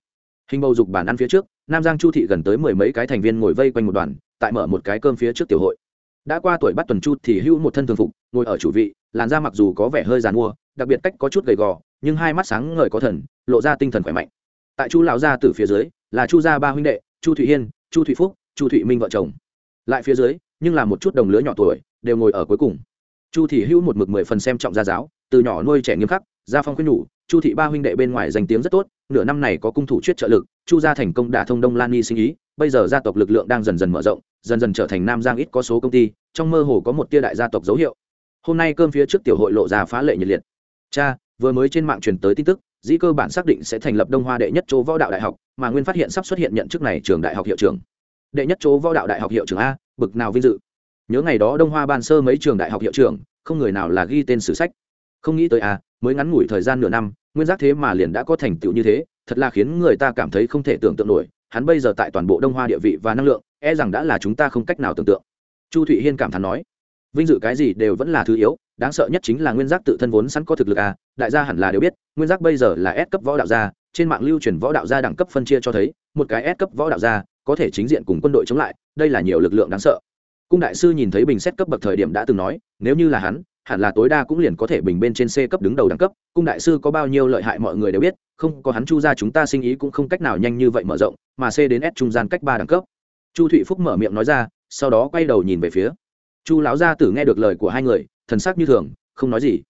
Hình bầu dục bàn ăn phía trước, nam giang chu thị gần tới mười mấy cái thành viên ngồi vây quanh một đoàn, tại mở một cái cơm phía trước tiểu hội. Đã qua tuổi bắt tuần chu thì hữu một thân thường phục, ngồi ở chủ vị, làn da mặc dù có vẻ hơi g mua đặc biệt cách có chút gầy gò, nhưng hai mắt sáng ngời có thần, lộ ra tinh thần khỏe mạnh. Tại chu lão gia từ phía dưới là chu gia ba huynh đệ, chu thụy hiên, chu thụy phúc, chu thụy minh vợ chồng. Lại phía dưới, nhưng là một chút đồng lứa nhỏ tuổi, đều ngồi ở cuối cùng. Chu thị hữu một mực mười phần xem trọng gia giáo, từ nhỏ nuôi trẻ nghiêm khắc, gia phong khuyên nhủ, chu thị ba huynh đệ bên ngoài danh tiếng rất tốt, nửa năm này có cung thủ chuyết trợ lực, chu gia thành công đả thông đông lan nghi sinh ý, bây giờ gia tộc lực lượng đang dần dần mở rộng, dần dần trở thành nam giang ít có số công ty, trong mơ hồ có một tia đại gia tộc dấu hiệu. Hôm nay cơm phía trước tiểu hội lộ ra phá lệ nhiệt liệt. Cha, vừa mới trên mạng truyền tới tin tức dĩ cơ bản xác định sẽ thành lập đông hoa đệ nhất chỗ võ đạo đại học, mà nguyên phát hiện sắp xuất hiện nhận chức này trường đại học hiệu trưởng. Đệ nhất chỗ võ đạo đại học hiệu trưởng a, bực nào vinh dự. Nhớ ngày đó đông hoa ban sơ mấy trường đại học hiệu trưởng, không người nào là ghi tên sử sách. Không nghĩ tới a, mới ngắn ngủi thời gian nửa năm, nguyên giác thế mà liền đã có thành tựu như thế, thật là khiến người ta cảm thấy không thể tưởng tượng nổi, hắn bây giờ tại toàn bộ đông hoa địa vị và năng lượng e rằng đã là chúng ta không cách nào tưởng tượng. Chu thụy hiên cảm thán nói, vinh dự cái gì đều vẫn là thứ yếu đáng sợ nhất chính là nguyên giác tự thân vốn sẵn có thực lực à đại gia hẳn là đều biết, nguyên giác bây giờ là S cấp võ đạo gia, trên mạng lưu truyền võ đạo gia đẳng cấp phân chia cho thấy, một cái S cấp võ đạo gia có thể chính diện cùng quân đội chống lại, đây là nhiều lực lượng đáng sợ. Cung đại sư nhìn thấy bình xét cấp bậc thời điểm đã từng nói, nếu như là hắn, hẳn là tối đa cũng liền có thể bình bên trên C cấp đứng đầu đẳng cấp. Cung đại sư có bao nhiêu lợi hại mọi người đều biết, không có hắn chu ra chúng ta sinh ý cũng không cách nào nhanh như vậy mở rộng, mà C đến S trung gian cách ba đẳng cấp. Chu thụy phúc mở miệng nói ra, sau đó quay đầu nhìn về phía. Chu lão gia tử nghe được lời của hai người thần sắc như thường, không nói gì.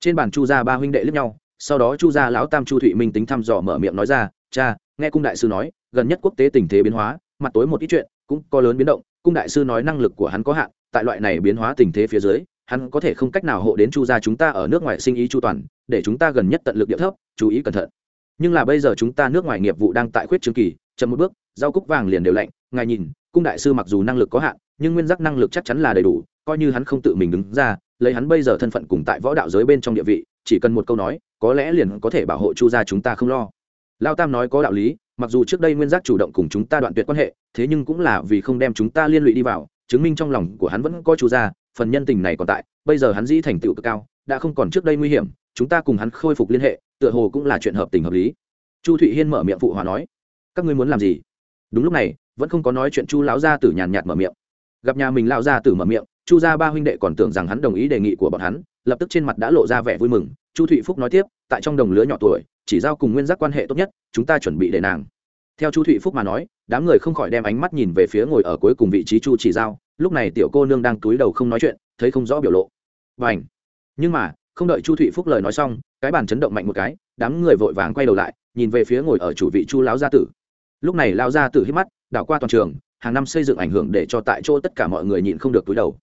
Trên bàn chu gia ba huynh đệ lướt nhau, sau đó chu gia lão tam chu thụy minh tính thăm dò mở miệng nói ra, cha, nghe cung đại sư nói, gần nhất quốc tế tình thế biến hóa, mặt tối một ít chuyện, cũng có lớn biến động, cung đại sư nói năng lực của hắn có hạn, tại loại này biến hóa tình thế phía dưới, hắn có thể không cách nào hộ đến chu gia chúng ta ở nước ngoài sinh ý chu toàn, để chúng ta gần nhất tận lực địa thấp, chú ý cẩn thận. Nhưng là bây giờ chúng ta nước ngoài nghiệp vụ đang tại khuyết trường kỳ, chậm một bước, rau cúc vàng liền đều lạnh, ngài nhìn, cung đại sư mặc dù năng lực có hạn, nhưng nguyên giác năng lực chắc chắn là đầy đủ coi như hắn không tự mình đứng ra, lấy hắn bây giờ thân phận cùng tại võ đạo giới bên trong địa vị, chỉ cần một câu nói, có lẽ liền có thể bảo hộ chu gia chúng ta không lo. Lao tam nói có đạo lý, mặc dù trước đây nguyên giác chủ động cùng chúng ta đoạn tuyệt quan hệ, thế nhưng cũng là vì không đem chúng ta liên lụy đi vào, chứng minh trong lòng của hắn vẫn có chu gia, phần nhân tình này còn tại, bây giờ hắn dĩ thành tựu cực cao, đã không còn trước đây nguy hiểm, chúng ta cùng hắn khôi phục liên hệ, tựa hồ cũng là chuyện hợp tình hợp lý. Chu thụy hiên mở miệng phụ hòa nói, các ngươi muốn làm gì? Đúng lúc này, vẫn không có nói chuyện chu lão gia tử nhàn nhạt mở miệng. Gặp nhà mình lão gia tử mở miệng chu gia ba huynh đệ còn tưởng rằng hắn đồng ý đề nghị của bọn hắn, lập tức trên mặt đã lộ ra vẻ vui mừng. Chu thụy phúc nói tiếp, tại trong đồng lứa nhỏ tuổi, chỉ giao cùng nguyên giác quan hệ tốt nhất, chúng ta chuẩn bị để nàng. Theo chu thụy phúc mà nói, đám người không khỏi đem ánh mắt nhìn về phía ngồi ở cuối cùng vị trí chu chỉ giao. Lúc này tiểu cô nương đang túi đầu không nói chuyện, thấy không rõ biểu lộ. Và ảnh nhưng mà, không đợi chu thụy phúc lời nói xong, cái bàn chấn động mạnh một cái, đám người vội vàng quay đầu lại, nhìn về phía ngồi ở chủ vị chu lão gia tử. Lúc này lão gia tử hít mắt, đảo qua toàn trường, hàng năm xây dựng ảnh hưởng để cho tại chỗ tất cả mọi người nhịn không được túi đầu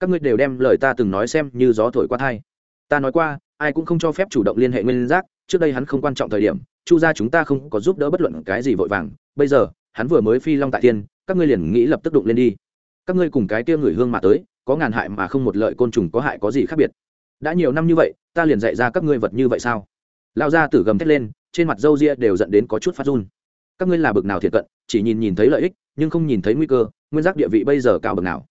các ngươi đều đem lời ta từng nói xem như gió thổi qua thai. Ta nói qua, ai cũng không cho phép chủ động liên hệ nguyên giác, trước đây hắn không quan trọng thời điểm, chu gia chúng ta không có giúp đỡ bất luận cái gì vội vàng. Bây giờ, hắn vừa mới phi long tại thiên, các ngươi liền nghĩ lập tức đụng lên đi. Các ngươi cùng cái kia người hương mà tới, có ngàn hại mà không một lợi côn trùng có hại có gì khác biệt? Đã nhiều năm như vậy, ta liền dạy ra các ngươi vật như vậy sao? Lao ra tử gầm thét lên, trên mặt râu ria đều dẫn đến có chút phát run. Các ngươi là bực nào thiệt cận, chỉ nhìn nhìn thấy lợi ích, nhưng không nhìn thấy nguy cơ, nguyên giác địa vị bây giờ cao bậc nào?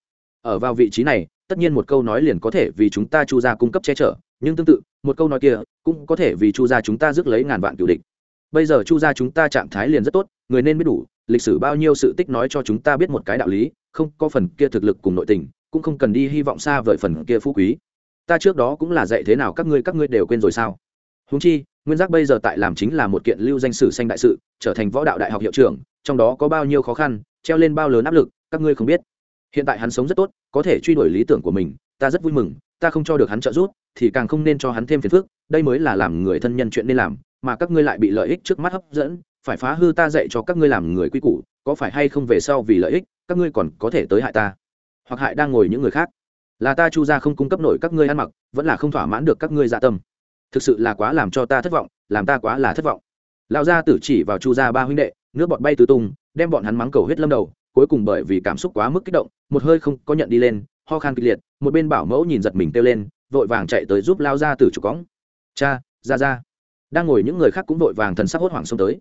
Ở vào vị trí này, tất nhiên một câu nói liền có thể vì chúng ta chu gia cung cấp che chở, nhưng tương tự, một câu nói kia cũng có thể vì chu gia chúng ta rước lấy ngàn vạn cựu địch. Bây giờ chu gia chúng ta trạng thái liền rất tốt, người nên biết đủ, lịch sử bao nhiêu sự tích nói cho chúng ta biết một cái đạo lý, không có phần kia thực lực cùng nội tình, cũng không cần đi hy vọng xa vời phần kia phú quý. Ta trước đó cũng là dạy thế nào các ngươi các ngươi đều quên rồi sao? Húng chi, nguyên giác bây giờ tại làm chính là một kiện lưu danh sử sanh đại sự, trở thành võ đạo đại học hiệu trưởng, trong đó có bao nhiêu khó khăn, treo lên bao lớn áp lực, các ngươi không biết hiện tại hắn sống rất tốt, có thể truy đuổi lý tưởng của mình, ta rất vui mừng, ta không cho được hắn trợ giúp, thì càng không nên cho hắn thêm phiền phức, đây mới là làm người thân nhân chuyện nên làm, mà các ngươi lại bị lợi ích trước mắt hấp dẫn, phải phá hư ta dạy cho các ngươi làm người quy củ, có phải hay không về sau vì lợi ích, các ngươi còn có thể tới hại ta? Hoặc hại đang ngồi những người khác. Là ta chu ra không cung cấp nổi các ngươi ăn mặc, vẫn là không thỏa mãn được các ngươi dạ tâm. Thực sự là quá làm cho ta thất vọng, làm ta quá là thất vọng. Lão gia tử chỉ vào chu gia ba huynh đệ, nước bọt bay tứ tung, đem bọn hắn mắng cầu huyết lâm đầu cuối cùng bởi vì cảm xúc quá mức kích động, một hơi không có nhận đi lên, ho khan kịch liệt, một bên bảo mẫu nhìn giật mình kêu lên, vội vàng chạy tới giúp lao gia tử chủ cõng. Cha, ra ra. Đang ngồi những người khác cũng vội vàng thần sắc hốt hoảng xông tới.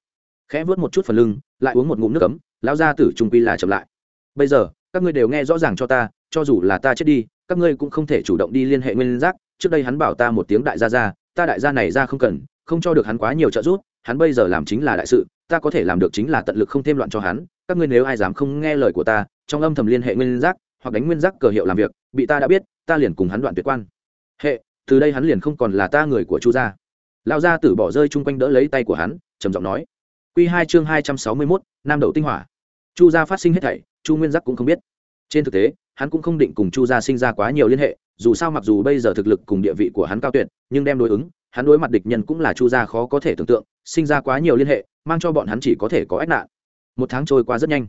Khẽ vớt một chút phần lưng, lại uống một ngụm nước cấm lao gia tử trung quy là chậm lại. Bây giờ, các ngươi đều nghe rõ ràng cho ta, cho dù là ta chết đi, các ngươi cũng không thể chủ động đi liên hệ nguyên giác, trước đây hắn bảo ta một tiếng đại gia ra, ta đại gia này ra không cần, không cho được hắn quá nhiều trợ giúp, hắn bây giờ làm chính là đại sự, ta có thể làm được chính là tận lực không thêm loạn cho hắn các ngươi nếu ai dám không nghe lời của ta, trong âm thầm liên hệ nguyên giác, hoặc đánh nguyên giác cờ hiệu làm việc, bị ta đã biết, ta liền cùng hắn đoạn tuyệt quan. Hệ, từ đây hắn liền không còn là ta người của chu gia. Lão gia tử bỏ rơi chung quanh đỡ lấy tay của hắn, trầm giọng nói. Q hai chương hai trăm sáu mươi mốt, nam đậu tinh hỏa. Chu gia phát sinh hết thảy, chu nguyên giác cũng không biết. Trên thực tế, hắn cũng không định cùng chu gia sinh ra quá nhiều liên hệ, dù sao mặc dù bây giờ thực lực cùng địa vị của hắn cao tuyệt, nhưng đem đối ứng, hắn đối mặt địch nhân cũng là chu gia khó có thể tưởng tượng, sinh ra quá nhiều liên hệ, mang cho bọn hắn chỉ có thể có ách nạn một tháng trôi qua rất nhanh.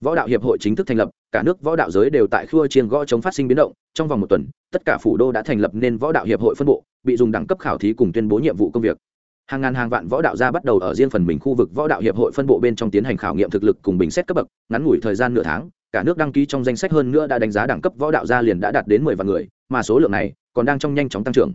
Võ đạo hiệp hội chính thức thành lập, cả nước võ đạo giới đều tại khua chiên gõ chống phát sinh biến động. Trong vòng một tuần, tất cả phủ đô đã thành lập nên võ đạo hiệp hội phân bộ, bị dùng đẳng cấp khảo thí cùng tuyên bố nhiệm vụ công việc. Hàng ngàn hàng vạn võ đạo gia bắt đầu ở riêng phần mình khu vực võ đạo hiệp hội phân bộ bên trong tiến hành khảo nghiệm thực lực cùng bình xét cấp bậc. Ngắn ngủi thời gian nửa tháng, cả nước đăng ký trong danh sách hơn nữa đã đánh giá đẳng cấp võ đạo gia liền đã đạt đến mười vạn người, mà số lượng này còn đang trong nhanh chóng tăng trưởng.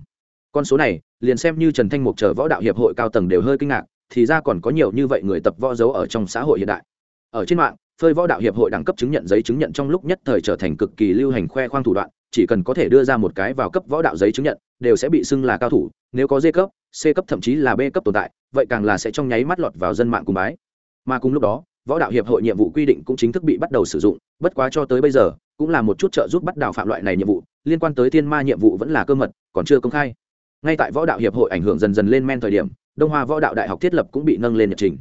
Con số này, liền xem như trần thanh mục chờ võ đạo hiệp hội cao tầng đều hơi kinh ngạc thì ra còn có nhiều như vậy người tập võ dấu ở trong xã hội hiện đại. Ở trên mạng, phơi võ đạo hiệp hội đẳng cấp chứng nhận giấy chứng nhận trong lúc nhất thời trở thành cực kỳ lưu hành khoe khoang thủ đoạn, chỉ cần có thể đưa ra một cái vào cấp võ đạo giấy chứng nhận, đều sẽ bị xưng là cao thủ, nếu có d cấp c cấp thậm chí là b cấp tồn tại, vậy càng là sẽ trong nháy mắt lọt vào dân mạng cùng bái. Mà cùng lúc đó, võ đạo hiệp hội nhiệm vụ quy định cũng chính thức bị bắt đầu sử dụng, bất quá cho tới bây giờ, cũng là một chút trợ giúp bắt đạo phạm loại này nhiệm vụ, liên quan tới thiên ma nhiệm vụ vẫn là cơ mật, còn chưa công khai. Ngay tại võ đạo hiệp hội ảnh hưởng dần dần lên men thời điểm đông hoa võ đạo đại học thiết lập cũng bị nâng lên nhật trình.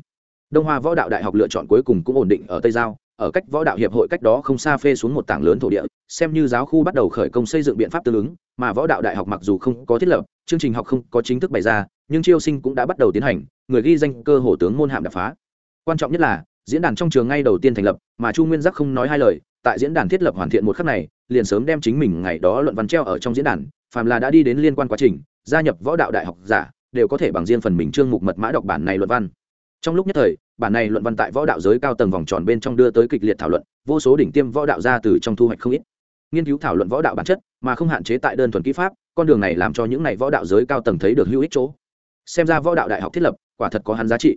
Đông hoa võ đạo đại học lựa chọn cuối cùng cũng ổn định ở tây giao, ở cách võ đạo hiệp hội cách đó không xa phê xuống một tảng lớn thổ địa, xem như giáo khu bắt đầu khởi công xây dựng biện pháp tương ứng, mà võ đạo đại học mặc dù không có thiết lập, chương trình học không có chính thức bày ra, nhưng chiêu sinh cũng đã bắt đầu tiến hành, người ghi danh cơ hồ tướng môn hạm đập phá. Quan trọng nhất là, diễn đàn trong trường ngay đầu tiên thành lập, mà chu nguyên giác không nói hai lời, tại diễn đàn thiết lập hoàn thiện một khắc này, liền sớm đem chính mình ngày đó luận văn treo ở trong diễn đàn, phàm là đã đi đến liên quan quá trình, gia nhập võ đạo đại học giả đều có thể bằng riêng phần mình chương mục mật mã đọc bản này luận văn. Trong lúc nhất thời, bản này luận văn tại võ đạo giới cao tầng vòng tròn bên trong đưa tới kịch liệt thảo luận, vô số đỉnh tiêm võ đạo ra từ trong thu hoạch không ít. Nghiên cứu thảo luận võ đạo bản chất, mà không hạn chế tại đơn thuần kỹ pháp, con đường này làm cho những n võ đạo giới cao tầng thấy được hữu ích chỗ. Xem ra võ đạo đại học thiết lập, quả thật có hắn giá trị.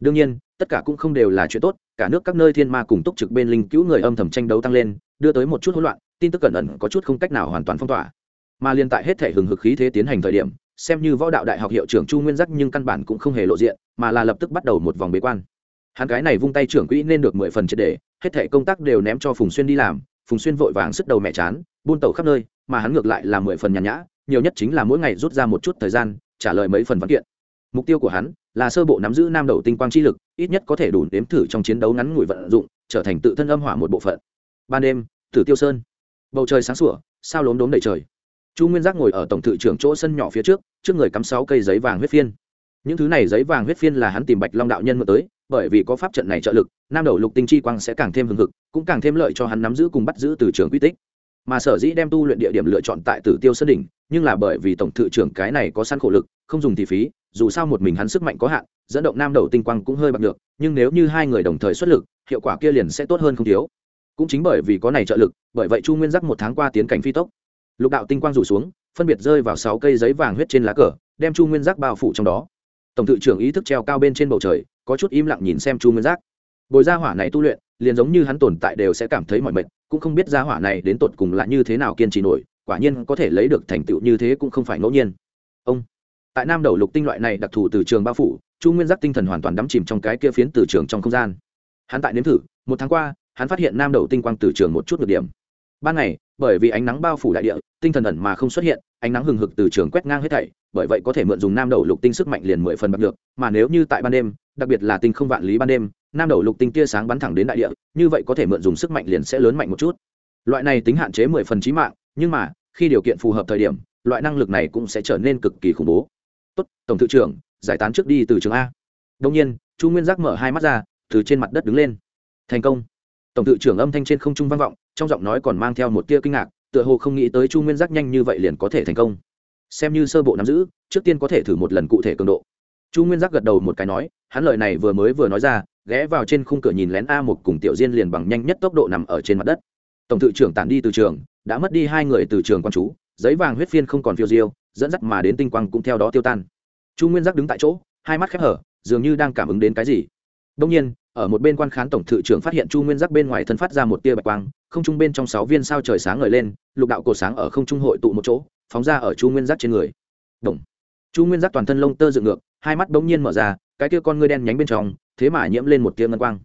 Đương nhiên, tất cả cũng không đều là chuyện tốt, cả nước các nơi thiên ma cùng túc trực bên linh cứu người âm thầm tranh đấu tăng lên, đưa tới một chút hỗn loạn, tin tức cẩn ẩn có chút không cách nào hoàn toàn phong tỏa. Mà liên tại hết thể hừng hực khí thế tiến hành thời điểm xem như võ đạo đại học hiệu trưởng chu nguyên giác nhưng căn bản cũng không hề lộ diện, mà là lập tức bắt đầu một vòng bế quan. Hắn cái này vung tay trưởng quỹ nên được mười phần triệt đề hết thể công tác đều ném cho phùng xuyên đi làm, phùng xuyên vội vàng sức đầu mẹ chán, buôn tẩu khắp nơi, mà hắn ngược lại là mười phần nhàn nhã, nhiều nhất chính là mỗi ngày rút ra một chút thời gian, trả lời mấy phần văn kiện. Mục tiêu của hắn là sơ bộ nắm giữ nam đầu tinh quang chi lực, ít nhất có thể đủ nếm thử trong chiến đấu ngắn ngủi vận dụng, trở thành tự thân âm hỏa một bộ phận. Ban đêm, tử tiêu sơn. Bầu trời sáng sủa, sao lốm đốm đầy trời chu nguyên giác ngồi ở tổng thự trưởng chỗ sân nhỏ phía trước trước người cắm sáu cây giấy vàng huyết phiên. Những thứ này giấy vàng huyết phiên là hắn tìm bạch long đạo nhân mượn tới, bởi vì có pháp trận này trợ lực, nam đầu lục tinh chi quang sẽ càng thêm hừng hực, cũng càng thêm lợi cho hắn nắm giữ cùng bắt giữ từ trường quy tích. Mà sở dĩ đem tu luyện địa điểm lựa chọn tại tử tiêu sơn đỉnh, nhưng là bởi vì tổng thự trưởng cái này có săn khổ lực, không dùng thì phí, dù sao một mình hắn sức mạnh có hạn, dẫn động nam đầu tinh quang cũng hơi bạc được, nhưng nếu như hai người đồng thời xuất lực, hiệu quả kia liền sẽ tốt hơn không thiếu. Cũng chính bởi vì có này trợ lực, bởi vậy chu nguyên giác một tháng qua tiến cảnh phi tốc lục đạo tinh quang rủ xuống, phân biệt rơi vào sáu cây giấy vàng huyết trên lá cờ, đem chu nguyên giác bao phủ trong đó. Tổng thự trưởng ý thức treo cao bên trên bầu trời, có chút im lặng nhìn xem chu nguyên giác. Bồi gia hỏa này tu luyện, liền giống như hắn tồn tại đều sẽ cảm thấy mọi mệt, cũng không biết gia hỏa này đến tột cùng là như thế nào kiên trì nổi, quả nhiên có thể lấy được thành tựu như thế cũng không phải ngẫu nhiên. Ông, tại nam đầu lục tinh loại này đặc thù từ trường bao phủ, chu nguyên giác tinh thần hoàn toàn đắm chìm trong cái kia phiến từ trường trong không gian. Hắn tại nếm thử, một tháng qua, hắn phát hiện nam đầu tinh quang từ trường một chút được điểm. Ban ngày bởi vì ánh nắng bao phủ đại địa, tinh thần ẩn mà không xuất hiện, ánh nắng hừng hực từ trường quét ngang hết thảy, bởi vậy có thể mượn dùng nam đầu lục tinh sức mạnh liền mười phần bạc được, mà nếu như tại ban đêm, đặc biệt là tinh không vạn lý ban đêm, nam đầu lục tinh tia sáng bắn thẳng đến đại địa, như vậy có thể mượn dùng sức mạnh liền sẽ lớn mạnh một chút. Loại này tính hạn chế mười phần trí mạng, nhưng mà, khi điều kiện phù hợp thời điểm, loại năng lực này cũng sẽ trở nên cực kỳ khủng bố. Tốt, tổng thư trưởng, giải tán trước đi từ trường a. Đông nhiên, chu nguyên giác mở hai mắt ra, từ trên mặt đất đứng lên. Thành công. Tổng thư trưởng âm thanh trên không trung vang vọng trong giọng nói còn mang theo một tia kinh ngạc, tựa hồ không nghĩ tới chu nguyên giác nhanh như vậy liền có thể thành công. Xem như sơ bộ nắm giữ, trước tiên có thể thử một lần cụ thể cường độ. Chu nguyên giác gật đầu một cái nói, hắn lời này vừa mới vừa nói ra, ghé vào trên khung cửa nhìn lén a một cùng tiểu diên liền bằng nhanh nhất tốc độ nằm ở trên mặt đất. Tổng thự trưởng tản đi từ trường, đã mất đi hai người từ trường quan chú, giấy vàng huyết phiên không còn phiêu diêu, dẫn dắt mà đến tinh quang cũng theo đó tiêu tan. Chu nguyên giác đứng tại chỗ, hai mắt khép hở, dường như đang cảm ứng đến cái gì. Đông nhiên, ở một bên quan khán tổng thự trưởng phát hiện chu nguyên giác bên ngoài thân phát ra một tia bạch quang không trung bên trong sáu viên sao trời sáng ngời lên, lục đạo cổ sáng ở không trung hội tụ một chỗ, phóng ra ở chu nguyên giác trên người. Động. chu nguyên giác toàn thân lông tơ dựng ngược, hai mắt bỗng nhiên mở ra, cái kia con ngươi đen nhánh bên trong, thế mà nhiễm lên một tia ngân quang.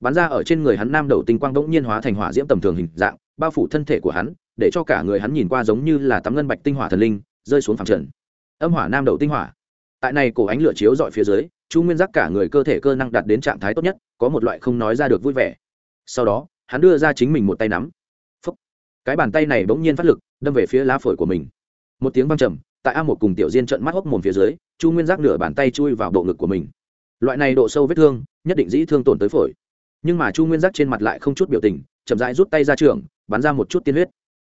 Bắn ra ở trên người hắn nam đầu tinh quang bỗng nhiên hóa thành hỏa diễm tầm thường hình dạng, bao phủ thân thể của hắn, để cho cả người hắn nhìn qua giống như là tấm ngân bạch tinh hỏa thần linh, rơi xuống phẳng trần. Âm hỏa nam đầu tinh hỏa. Tại này cổ ánh lửa chiếu dọi phía dưới, chu nguyên giác cả người cơ thể cơ năng đạt đến trạng thái tốt nhất, có một loại không nói ra được vui vẻ. Sau đó hắn đưa ra chính mình một tay nắm. Phúc. cái bàn tay này bỗng nhiên phát lực, đâm về phía lá phổi của mình. Một tiếng văng trầm, tại a một cùng tiểu diên trận mắt hốc mồm phía dưới, chu nguyên giác nửa bàn tay chui vào bộ ngực của mình. Loại này độ sâu vết thương, nhất định dĩ thương tổn tới phổi. Nhưng mà chu nguyên giác trên mặt lại không chút biểu tình, chậm rãi rút tay ra trường, bắn ra một chút tiên huyết.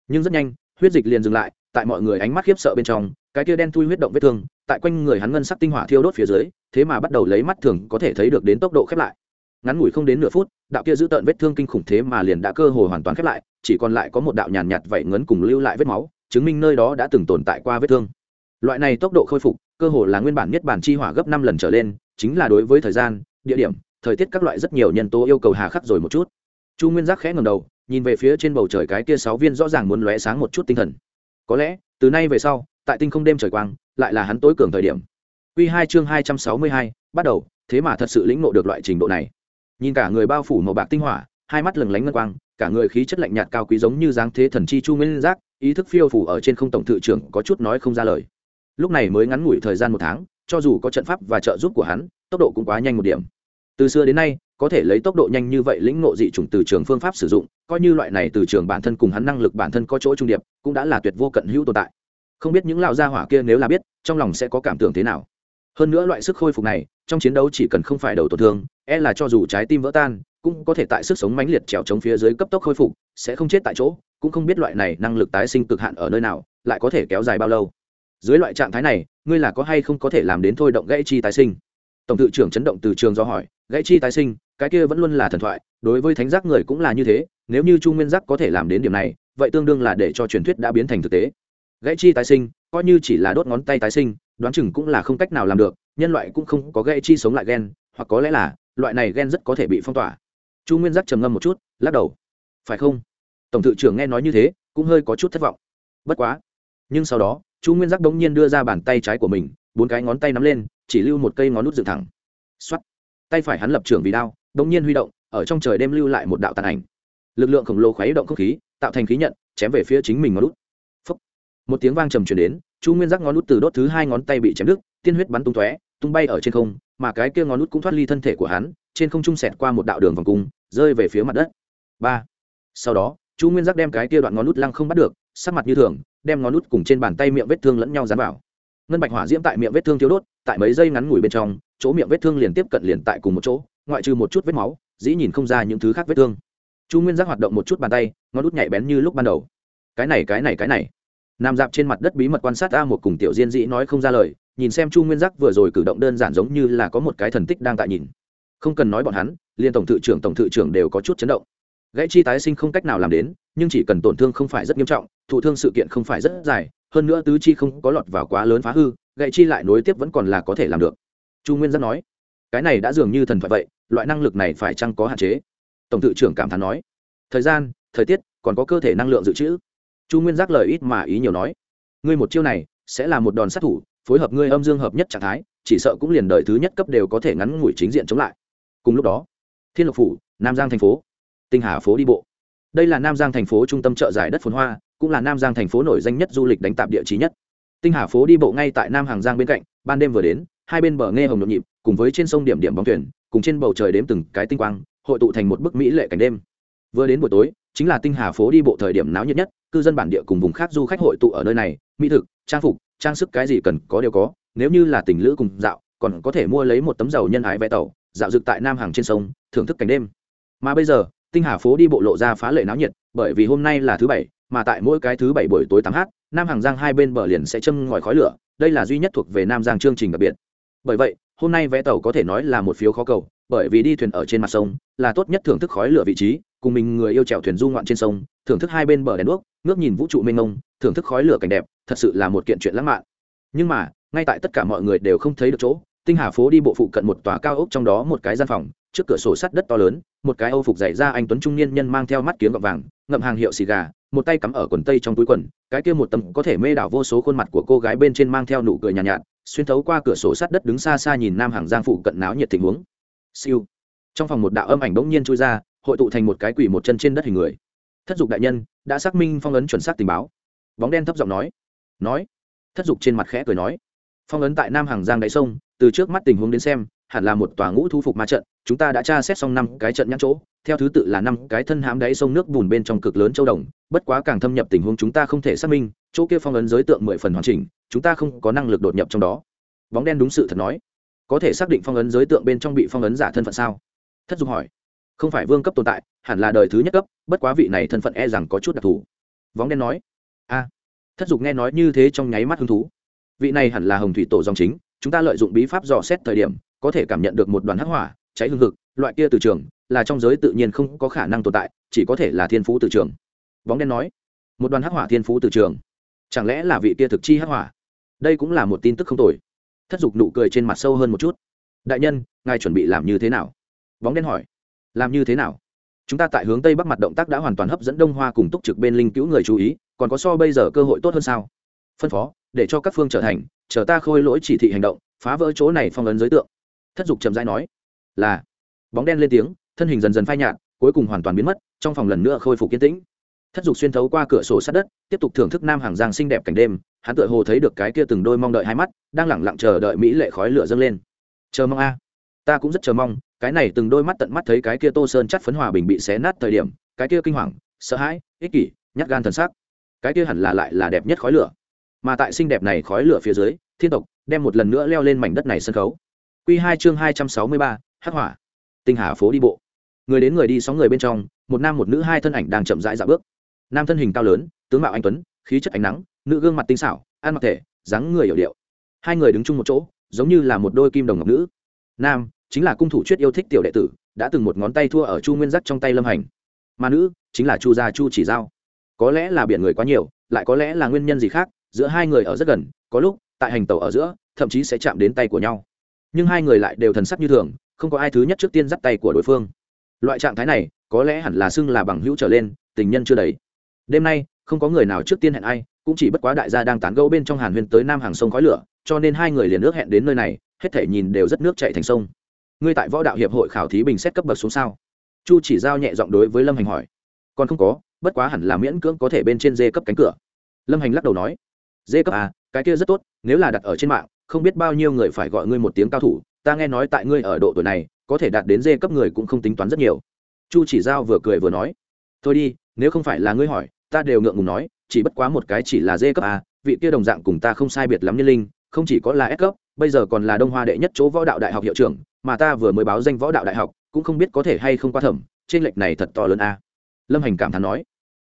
Nhưng rất nhanh, huyết dịch liền dừng lại, tại mọi người ánh mắt khiếp sợ bên trong, cái kia đen thui huyết động vết thương, tại quanh người hắn ngân sắc tinh hỏa thiêu đốt phía dưới, thế mà bắt đầu lấy mắt thường có thể thấy được đến tốc độ khép lại ngắn ngủi không đến nửa phút, đạo kia giữ tợn vết thương kinh khủng thế mà liền đã cơ hồ hoàn toàn khép lại, chỉ còn lại có một đạo nhàn nhạt vậy ngấn cùng lưu lại vết máu, chứng minh nơi đó đã từng tồn tại qua vết thương. Loại này tốc độ khôi phục, cơ hồ là nguyên bản nhất bản chi hỏa gấp năm lần trở lên, chính là đối với thời gian, địa điểm, thời tiết các loại rất nhiều nhân tố yêu cầu hà khắc rồi một chút. Chu nguyên giác khẽ ngầm đầu, nhìn về phía trên bầu trời cái kia sáu viên rõ ràng muốn lóe sáng một chút tinh thần. Có lẽ, từ nay về sau, tại tinh không đêm trời quang, lại là hắn tối cường thời điểm. Quy hai chương hai trăm sáu mươi hai, bắt đầu, thế mà thật sự lĩnh ngộ được loại trình độ này nhìn cả người bao phủ màu bạc tinh hỏa, hai mắt lừng lánh ngân quang, cả người khí chất lạnh nhạt cao quý giống như dáng thế thần chi chu nguyên giác, ý thức phiêu phủ ở trên không tổng thự trưởng có chút nói không ra lời. Lúc này mới ngắn ngủi thời gian một tháng, cho dù có trận pháp và trợ giúp của hắn, tốc độ cũng quá nhanh một điểm. Từ xưa đến nay, có thể lấy tốc độ nhanh như vậy lĩnh ngộ dị chủng từ trường phương pháp sử dụng, coi như loại này từ trường bản thân cùng hắn năng lực bản thân có chỗ trung điệp, cũng đã là tuyệt vô cận hữu tồn tại. Không biết những lão gia hỏa kia nếu là biết, trong lòng sẽ có cảm tưởng thế nào. Hơn nữa loại sức khôi phục này, trong chiến đấu chỉ cần không phải đầu tổn thương e là cho dù trái tim vỡ tan, cũng có thể tại sức sống mãnh liệt trèo chống phía dưới cấp tốc khôi phục, sẽ không chết tại chỗ, cũng không biết loại này năng lực tái sinh cực hạn ở nơi nào, lại có thể kéo dài bao lâu. Dưới loại trạng thái này, ngươi là có hay không có thể làm đến thôi động gãy chi tái sinh? Tổng tự trưởng chấn động từ trường do hỏi, gãy chi tái sinh, cái kia vẫn luôn là thần thoại, đối với thánh giác người cũng là như thế, nếu như chu nguyên giác có thể làm đến điểm này, vậy tương đương là để cho truyền thuyết đã biến thành thực tế. Gãy chi tái sinh, coi như chỉ là đốt ngón tay tái sinh, đoán chừng cũng là không cách nào làm được, nhân loại cũng không có gãy chi sống lại gen, hoặc có lẽ là loại này gen rất có thể bị phong tỏa. Chu nguyên giác trầm ngâm một chút, lắc đầu. Phải không? Tổng thự trưởng nghe nói như thế, cũng hơi có chút thất vọng. Bất quá. Nhưng sau đó, chu nguyên giác đống nhiên đưa ra bàn tay trái của mình, bốn cái ngón tay nắm lên, chỉ lưu một cây ngón nút dựng thẳng. X tay phải hắn lập trưởng vì đao, đống nhiên huy động, ở trong trời đêm lưu lại một đạo tàn ảnh. Lực lượng khổng lồ khuấy động không khí, tạo thành khí nhận, chém về phía chính mình ngón nút. Phúc. một tiếng vang trầm truyền đến, chu nguyên giác ngón nút từ đốt thứ hai ngón tay bị chém đứt, tiên huyết bắn tung tóe tung bay ở trên không, mà cái kia ngón nút cũng thoát ly thân thể của hắn, trên không trung sẹt qua một đạo đường vòng cung, rơi về phía mặt đất. Ba. Sau đó, chu nguyên giác đem cái kia đoạn ngón nút lăng không bắt được, sắc mặt như thường, đem ngón nút cùng trên bàn tay miệng vết thương lẫn nhau dán vào. Ngân bạch hỏa diễm tại miệng vết thương thiếu đốt, tại mấy giây ngắn ngủi bên trong, chỗ miệng vết thương liền tiếp cận liền tại cùng một chỗ, ngoại trừ một chút vết máu, dĩ nhìn không ra những thứ khác vết thương. Chu nguyên giác hoạt động một chút bàn tay, ngón nút nhạy bén như lúc ban đầu. Cái này cái này cái này. Nằm dạp trên mặt đất bí mật quan sát a một cùng tiểu diên dĩ nói không ra lời nhìn xem chu nguyên giác vừa rồi cử động đơn giản giống như là có một cái thần tích đang tại nhìn. Không cần nói bọn hắn liền tổng thự trưởng tổng thự trưởng đều có chút chấn động. Gãy chi tái sinh không cách nào làm đến, nhưng chỉ cần tổn thương không phải rất nghiêm trọng, thụ thương sự kiện không phải rất dài, hơn nữa tứ chi không có lọt vào quá lớn phá hư gãy chi lại nối tiếp vẫn còn là có thể làm được. Chu nguyên giác nói, cái này đã dường như thần thoại vậy, loại năng lực này phải chăng có hạn chế? Tổng thự trưởng cảm thán nói, thời gian, thời tiết, còn có cơ thể năng lượng dự trữ. Chu nguyên giác lời ít mà ý nhiều nói, ngươi một chiêu này sẽ là một đòn sát thủ phối hợp ngươi âm dương hợp nhất trạng thái, chỉ sợ cũng liền đời thứ nhất cấp đều có thể ngắn ngủi chính diện chống lại. Cùng lúc đó, thiên lộc phủ, nam giang thành phố, tinh hà phố đi bộ. Đây là nam giang thành phố trung tâm chợ giải đất phồn hoa, cũng là nam giang thành phố nổi danh nhất du lịch đánh tạp địa chí nhất. Tinh hà phố đi bộ ngay tại nam hàng giang bên cạnh, ban đêm vừa đến, hai bên bờ nghe hồng nhộn nhịp, cùng với trên sông điểm điểm bóng thuyền, cùng trên bầu trời đếm từng cái tinh quang, hội tụ thành một bức mỹ lệ cảnh đêm. Vừa đến buổi tối, chính là tinh hà phố đi bộ thời điểm náo nhiệt nhất, cư dân bản địa cùng vùng khác du khách hội tụ ở nơi này, mỹ thực, trang phục trang sức cái gì cần có đều có, nếu như là tình lữ cùng dạo, còn có thể mua lấy một tấm dầu nhân ái vé tàu, dạo dựng tại nam hàng trên sông, thưởng thức cảnh đêm. Mà bây giờ, tinh hà phố đi bộ lộ ra phá lệ náo nhiệt, bởi vì hôm nay là thứ bảy, mà tại mỗi cái thứ bảy buổi tối tám h nam hàng giang hai bên bờ liền sẽ châm ngòi khói lửa, đây là duy nhất thuộc về nam giang chương trình đặc biệt. Bởi vậy, hôm nay vé tàu có thể nói là một phiếu khó cầu, bởi vì đi thuyền ở trên mặt sông, là tốt nhất thưởng thức khói lửa vị trí, cùng mình người yêu trèo thuyền du ngoạn trên sông, thưởng thức hai bên bờ đèn đuốc, ngước nhìn vũ trụ mênh mông thưởng thức khói lửa cảnh đẹp thật sự là một kiện chuyện lãng mạn. Nhưng mà ngay tại tất cả mọi người đều không thấy được chỗ tinh hà phố đi bộ phụ cận một tòa cao ốc trong đó một cái gian phòng trước cửa sổ sắt đất to lớn một cái âu phục dày ra anh tuấn trung niên nhân mang theo mắt kiếm gọt vàng ngậm hàng hiệu xì gà một tay cắm ở quần tây trong túi quần cái kia một tầm có thể mê đảo vô số khuôn mặt của cô gái bên trên mang theo nụ cười nhàn nhạt, nhạt xuyên thấu qua cửa sổ sắt đất đứng xa xa nhìn nam hàng giang phụ cận náo nhiệt tình huống. Siêu. Trong phòng một đạo âm ảnh bỗng nhiên chui ra hội tụ thành một cái quỷ một chân trên đất hình người. Thất dục đại nhân đã xác minh phong ấn chuẩn xác tình báo bóng đen thấp giọng nói. Nói. Thất dục trên mặt khẽ cười nói. Phong ấn tại nam hàng giang đáy sông, từ trước mắt tình huống đến xem, hẳn là một tòa ngũ thu phục ma trận, chúng ta đã tra xét xong năm cái trận nhãn chỗ, theo thứ tự là năm cái thân hãm đáy sông nước bùn bên trong cực lớn châu đồng, bất quá càng thâm nhập tình huống chúng ta không thể xác minh, chỗ kia phong ấn giới tượng mười phần hoàn chỉnh, chúng ta không có năng lực đột nhập trong đó. Bóng đen đúng sự thật nói. Có thể xác định phong ấn giới tượng bên trong bị phong ấn giả thân phận sao? Thất dục hỏi. Không phải vương cấp tồn tại, hẳn là đời thứ nhất cấp, bất quá vị này thân phận e rằng có chút đặc thù. Vóng đen nói a thất dục nghe nói như thế trong nháy mắt hứng thú. Vị này hẳn là hồng thủy tổ dòng chính, chúng ta lợi dụng bí pháp dò xét thời điểm, có thể cảm nhận được một đoàn hắc hỏa, cháy hương thực loại kia từ trường, là trong giới tự nhiên không có khả năng tồn tại, chỉ có thể là thiên phú từ trường. Bóng đen nói, một đoàn hắc hỏa thiên phú từ trường. Chẳng lẽ là vị kia thực chi hắc hỏa? Đây cũng là một tin tức không tồi. Thất dục nụ cười trên mặt sâu hơn một chút. Đại nhân, ngài chuẩn bị làm như thế nào? Bóng đen hỏi. Làm như thế nào? Chúng ta tại hướng tây bắc mặt động tác đã hoàn toàn hấp dẫn đông hoa cùng túc trực bên linh cứu người chú ý còn có so bây giờ cơ hội tốt hơn sao? Phân phó, để cho các phương trở thành, chờ ta khôi lỗi chỉ thị hành động, phá vỡ chỗ này phong ấn giới tượng. Thất dục chậm rãi nói. Là. Bóng đen lên tiếng, thân hình dần dần phai nhạt, cuối cùng hoàn toàn biến mất, trong phòng lần nữa khôi phục kiến tĩnh. Thất dục xuyên thấu qua cửa sổ sát đất, tiếp tục thưởng thức nam hàng giang xinh đẹp cảnh đêm, hắn tựa hồ thấy được cái kia từng đôi mong đợi hai mắt, đang lẳng lặng chờ đợi mỹ lệ khói lửa dâng lên. Chờ mong a. Ta cũng rất chờ mong, cái này từng đôi mắt tận mắt thấy cái kia tô sơn chắt phấn hòa bình bị xé nát thời điểm, cái kia kinh hoàng, sợ hãi, ích kỷ, nhát gan thần sắc cái kia hẳn là lại là đẹp nhất khói lửa. Mà tại xinh đẹp này khói lửa phía dưới, thiên tộc đem một lần nữa leo lên mảnh đất này sân khấu. Q hai chương hai trăm sáu mươi ba, hắc hỏa. Tinh hà phố đi bộ. Người đến người đi sáu người bên trong, một nam một nữ hai thân ảnh đang chậm rãi dạo bước. Nam thân hình cao lớn, tướng mạo anh tuấn, khí chất ánh nắng, nữ gương mặt tinh xảo, ăn mặc thể, dáng người hiểu điệu. Hai người đứng chung một chỗ, giống như là một đôi kim đồng ngọc nữ. Nam chính là cung thủ chuyết yêu thích tiểu đệ tử, đã từng một ngón tay thua ở chu nguyên giác trong tay lâm hành. Mà nữ chính là chu gia chu chỉ giao có lẽ là biển người quá nhiều, lại có lẽ là nguyên nhân gì khác, giữa hai người ở rất gần, có lúc, tại hành tàu ở giữa, thậm chí sẽ chạm đến tay của nhau. Nhưng hai người lại đều thần sắc như thường, không có ai thứ nhất trước tiên dắt tay của đối phương. Loại trạng thái này, có lẽ hẳn là xưng là bằng hữu trở lên, tình nhân chưa đầy. Đêm nay, không có người nào trước tiên hẹn ai, cũng chỉ bất quá đại gia đang tán gẫu bên trong hàn huyên tới nam hàng sông khói lửa, cho nên hai người liền nước hẹn đến nơi này, hết thể nhìn đều rất nước chạy thành sông. Ngươi tại võ đạo hiệp hội khảo thí bình xét cấp bậc xuống sao? Chu chỉ giao nhẹ giọng đối với lâm hành hỏi. Còn không có bất quá hẳn là miễn cưỡng có thể bên trên dê cấp cánh cửa. Lâm hành lắc đầu nói, dê cấp à cái kia rất tốt, nếu là đặt ở trên mạng, không biết bao nhiêu người phải gọi ngươi một tiếng cao thủ, ta nghe nói tại ngươi ở độ tuổi này, có thể đạt đến dê cấp người cũng không tính toán rất nhiều. Chu chỉ giao vừa cười vừa nói, thôi đi, nếu không phải là ngươi hỏi, ta đều ngượng ngùng nói, chỉ bất quá một cái chỉ là dê cấp à vị kia đồng dạng cùng ta không sai biệt lắm nhân linh, không chỉ có là S cấp, bây giờ còn là đông hoa đệ nhất chỗ võ đạo đại học hiệu trưởng, mà ta vừa mới báo danh võ đạo đại học, cũng không biết có thể hay không qua thẩm trên lệch này thật to lớn a lâm hành cảm thán nói,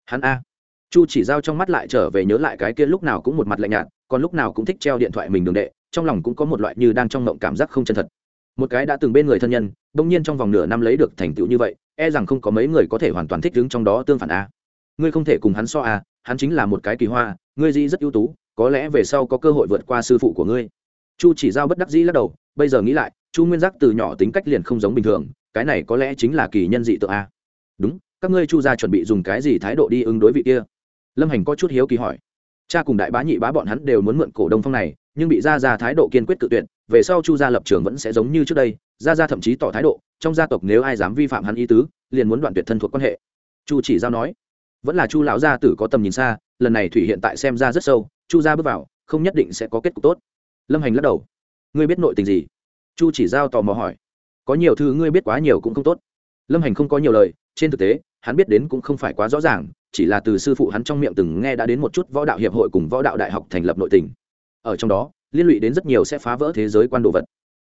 hắn a. Chu chỉ giao trong mắt lại trở về nhớ lại cái kia lúc nào cũng một mặt lạnh nhạt, còn lúc nào cũng thích treo điện thoại mình đường đệ, trong lòng cũng có một loại như đang trong ngộng cảm giác không chân thật. Một cái đã từng bên người thân nhân, bỗng nhiên trong vòng nửa năm lấy được thành tựu như vậy e rằng không có mấy người có thể hoàn toàn thích đứng trong đó tương phản a. Ngươi không thể cùng hắn so a, hắn chính là một cái kỳ hoa, ngươi di rất ưu tú, có lẽ về sau có cơ hội vượt qua sư phụ của ngươi. Chu chỉ giao bất đắc dĩ lắc đầu, bây giờ nghĩ lại, chu nguyên giác từ nhỏ tính cách liền không giống bình thường, cái này có lẽ chính là kỳ nhân dị tượng a. Đúng các ngươi chu gia chuẩn bị dùng cái gì thái độ đi ứng đối vị kia? Lâm hành có chút hiếu kỳ hỏi. Cha cùng đại bá nhị bá bọn hắn đều muốn mượn cổ đông phong này, nhưng bị gia gia thái độ kiên quyết tự tuyển về sau chu gia lập trường vẫn sẽ giống như trước đây, gia gia thậm chí tỏ thái độ, trong gia tộc nếu ai dám vi phạm hắn ý tứ, liền muốn đoạn tuyệt thân thuộc quan hệ. Chu chỉ giao nói, vẫn là chu lão gia tử có tầm nhìn xa, lần này thủy hiện tại xem ra rất sâu, chu gia bước vào, không nhất định sẽ có kết cục tốt. Lâm hành lắc đầu, ngươi biết nội tình gì? Chu chỉ giao tò mò hỏi, có nhiều thứ ngươi biết quá nhiều cũng không tốt. Lâm hành không có nhiều lời, trên thực tế hắn biết đến cũng không phải quá rõ ràng, chỉ là từ sư phụ hắn trong miệng từng nghe đã đến một chút võ đạo hiệp hội cùng võ đạo đại học thành lập nội tình. Ở trong đó, liên lụy đến rất nhiều sẽ phá vỡ thế giới quan đồ vật.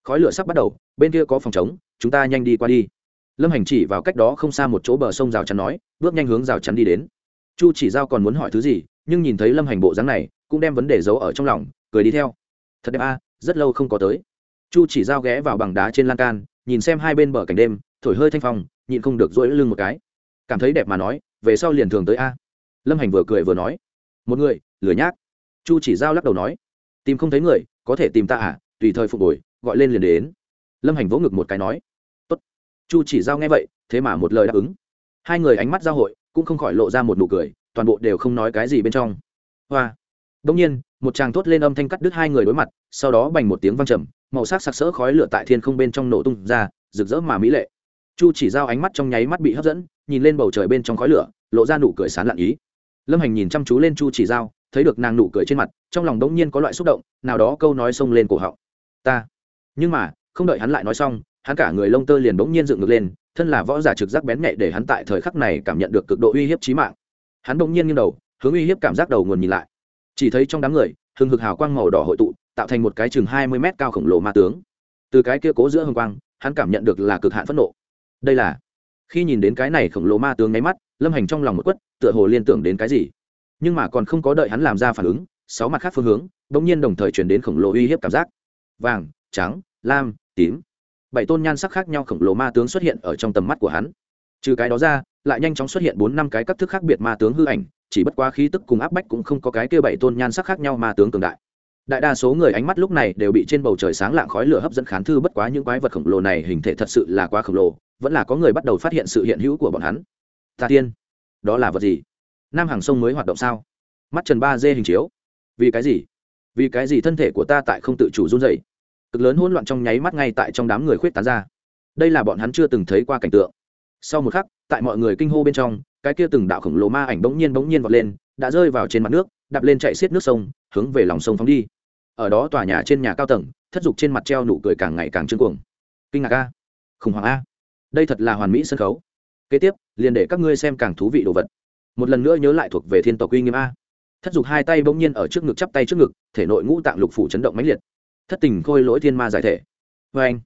Khói lửa sắp bắt đầu, bên kia có phòng chống chúng ta nhanh đi qua đi. Lâm hành chỉ vào cách đó không xa một chỗ bờ sông rào chắn nói, bước nhanh hướng rào chắn đi đến. Chu chỉ giao còn muốn hỏi thứ gì, nhưng nhìn thấy lâm hành bộ dáng này, cũng đem vấn đề giấu ở trong lòng, cười đi theo. Thật đẹp a, rất lâu không có tới. Chu chỉ giao ghé vào bằng đá trên lan can, nhìn xem hai bên bờ cảnh đêm, thổi hơi thanh phong, nhịn không được dỗi lưng một cái cảm thấy đẹp mà nói, về sau liền thường tới a. Lâm hành vừa cười vừa nói, một người lửa nhác. Chu chỉ giao lắc đầu nói, tìm không thấy người, có thể tìm ta à? Tùy thời phục hồi, gọi lên liền đến. Lâm hành vỗ ngực một cái nói, Tốt. chu chỉ giao nghe vậy, thế mà một lời đáp ứng. Hai người ánh mắt giao hội, cũng không khỏi lộ ra một nụ cười, toàn bộ đều không nói cái gì bên trong. Hoa. Đông nhiên, một chàng thốt lên âm thanh cắt đứt hai người đối mặt, sau đó bành một tiếng văng trầm, màu sắc sặc sỡ khói lửa tại thiên không bên trong nổ tung ra, rực rỡ mà mỹ lệ. Chu chỉ giao ánh mắt trong nháy mắt bị hấp dẫn nhìn lên bầu trời bên trong khói lửa, lộ ra nụ cười sán lạn ý. Lâm hành nhìn chăm chú lên chu chỉ giao, thấy được nàng nụ cười trên mặt, trong lòng đống nhiên có loại xúc động, nào đó câu nói xông lên cổ họng. Ta. Nhưng mà, không đợi hắn lại nói xong, hắn cả người lông tơ liền đống nhiên dựng ngược lên, thân là võ giả trực giác bén nhạy để hắn tại thời khắc này cảm nhận được cực độ uy hiếp chí mạng. Hắn đống nhiên nghiêng đầu, hướng uy hiếp cảm giác đầu nguồn nhìn lại. Chỉ thấy trong đám người, hừng hực hào quang màu đỏ hội tụ, tạo thành một cái chừng hai mươi mét cao khổng lồ ma tướng. Từ cái kia cố giữa hồng quang, hắn cảm nhận được là cực hạn phẫn nộ. Đây là khi nhìn đến cái này khổng lồ ma tướng nháy mắt, lâm hành trong lòng một quất, tựa hồ liên tưởng đến cái gì. Nhưng mà còn không có đợi hắn làm ra phản ứng, sáu mặt khác phương hướng đ ỗ n g nhiên đồng thời chuyển đến khổng lồ uy hiếp cảm giác. Vàng, trắng, lam, tím. Bảy tôn nhan sắc khác nhau khổng lồ ma tướng xuất hiện ở trong tầm mắt của hắn. Trừ cái đó ra, lại nhanh chóng xuất hiện bốn năm cái cấp thức khác biệt ma tướng hư ảnh, chỉ bất quá khí tức cùng áp bách cũng không có cái kia bảy tôn nhan sắc khác nhau ma tướng cường đại. Đại đa số người ánh mắt lúc này đều bị trên bầu trời sáng lạng khói lửa hấp dẫn khán thư bất quá những quái vật khổng lồ này hình thể thật sự là quá khổng lồ vẫn là có người bắt đầu phát hiện sự hiện hữu của bọn hắn. Ta tiên, đó là vật gì? Nam hàng sông mới hoạt động sao? Mắt trần ba dê hình chiếu. Vì cái gì? Vì cái gì thân thể của ta tại không tự chủ run dày cực lớn hỗn loạn trong nháy mắt ngay tại trong đám người khuyết tán ra. Đây là bọn hắn chưa từng thấy qua cảnh tượng. Sau một khắc, tại mọi người kinh hô bên trong, cái kia từng đạo khổng lồ ma ảnh bỗng nhiên bỗng nhiên vọt lên, đã rơi vào trên mặt nước, đạp lên chạy xiết nước sông, hướng về lòng sông phóng đi. Ở đó tòa nhà trên nhà cao tầng, thất dục trên mặt treo nụ cười càng ngày càng trương cuồng. Kinh ngạc a. Khủng hoảng a đây thật là hoàn mỹ sân khấu. Kế tiếp, liền để các ngươi xem càng thú vị đồ vật. Một lần nữa nhớ lại thuộc về thiên tộc uy nghiêm a. Thất dục hai tay bỗng nhiên ở trước ngực chắp tay trước ngực, thể nội ngũ tạng lục phủ chấn động mãnh liệt. Thất tình khôi lỗi thiên ma giải thể. Vê anh,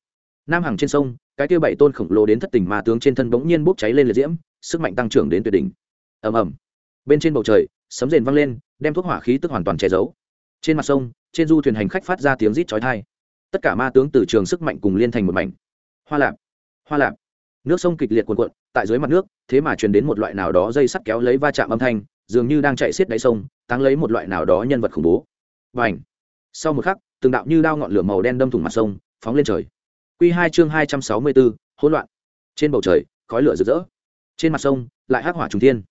nam hàng trên sông, cái kia bảy tôn khổng lồ đến thất tình ma tướng trên thân bỗng nhiên bốc cháy lên liệt diễm, sức mạnh tăng trưởng đến tuyệt đỉnh. Ầm ầm. Bên trên bầu trời, sấm rền văng lên, đem thuốc hỏa khí tức hoàn toàn che giấu. Trên mặt sông, trên du thuyền hành khách phát ra tiếng rít chói tai. Tất cả ma tướng từ trường sức mạnh cùng liên thành một mảnh. Hoa lạp hoa lạp nước sông kịch liệt cuồn cuộn, tại dưới mặt nước, thế mà truyền đến một loại nào đó dây sắt kéo lấy va chạm âm thanh, dường như đang chạy xiết đáy sông tăng lấy một loại nào đó nhân vật khủng bố. Và ảnh sau một khắc, từng đạo như đao ngọn lửa màu đen đâm thủng mặt sông, phóng lên trời. Q hai chương hai trăm sáu mươi bốn, hỗn loạn. Trên bầu trời, khói lửa rực rỡ. Trên mặt sông, lại hắc hỏa trùng thiên.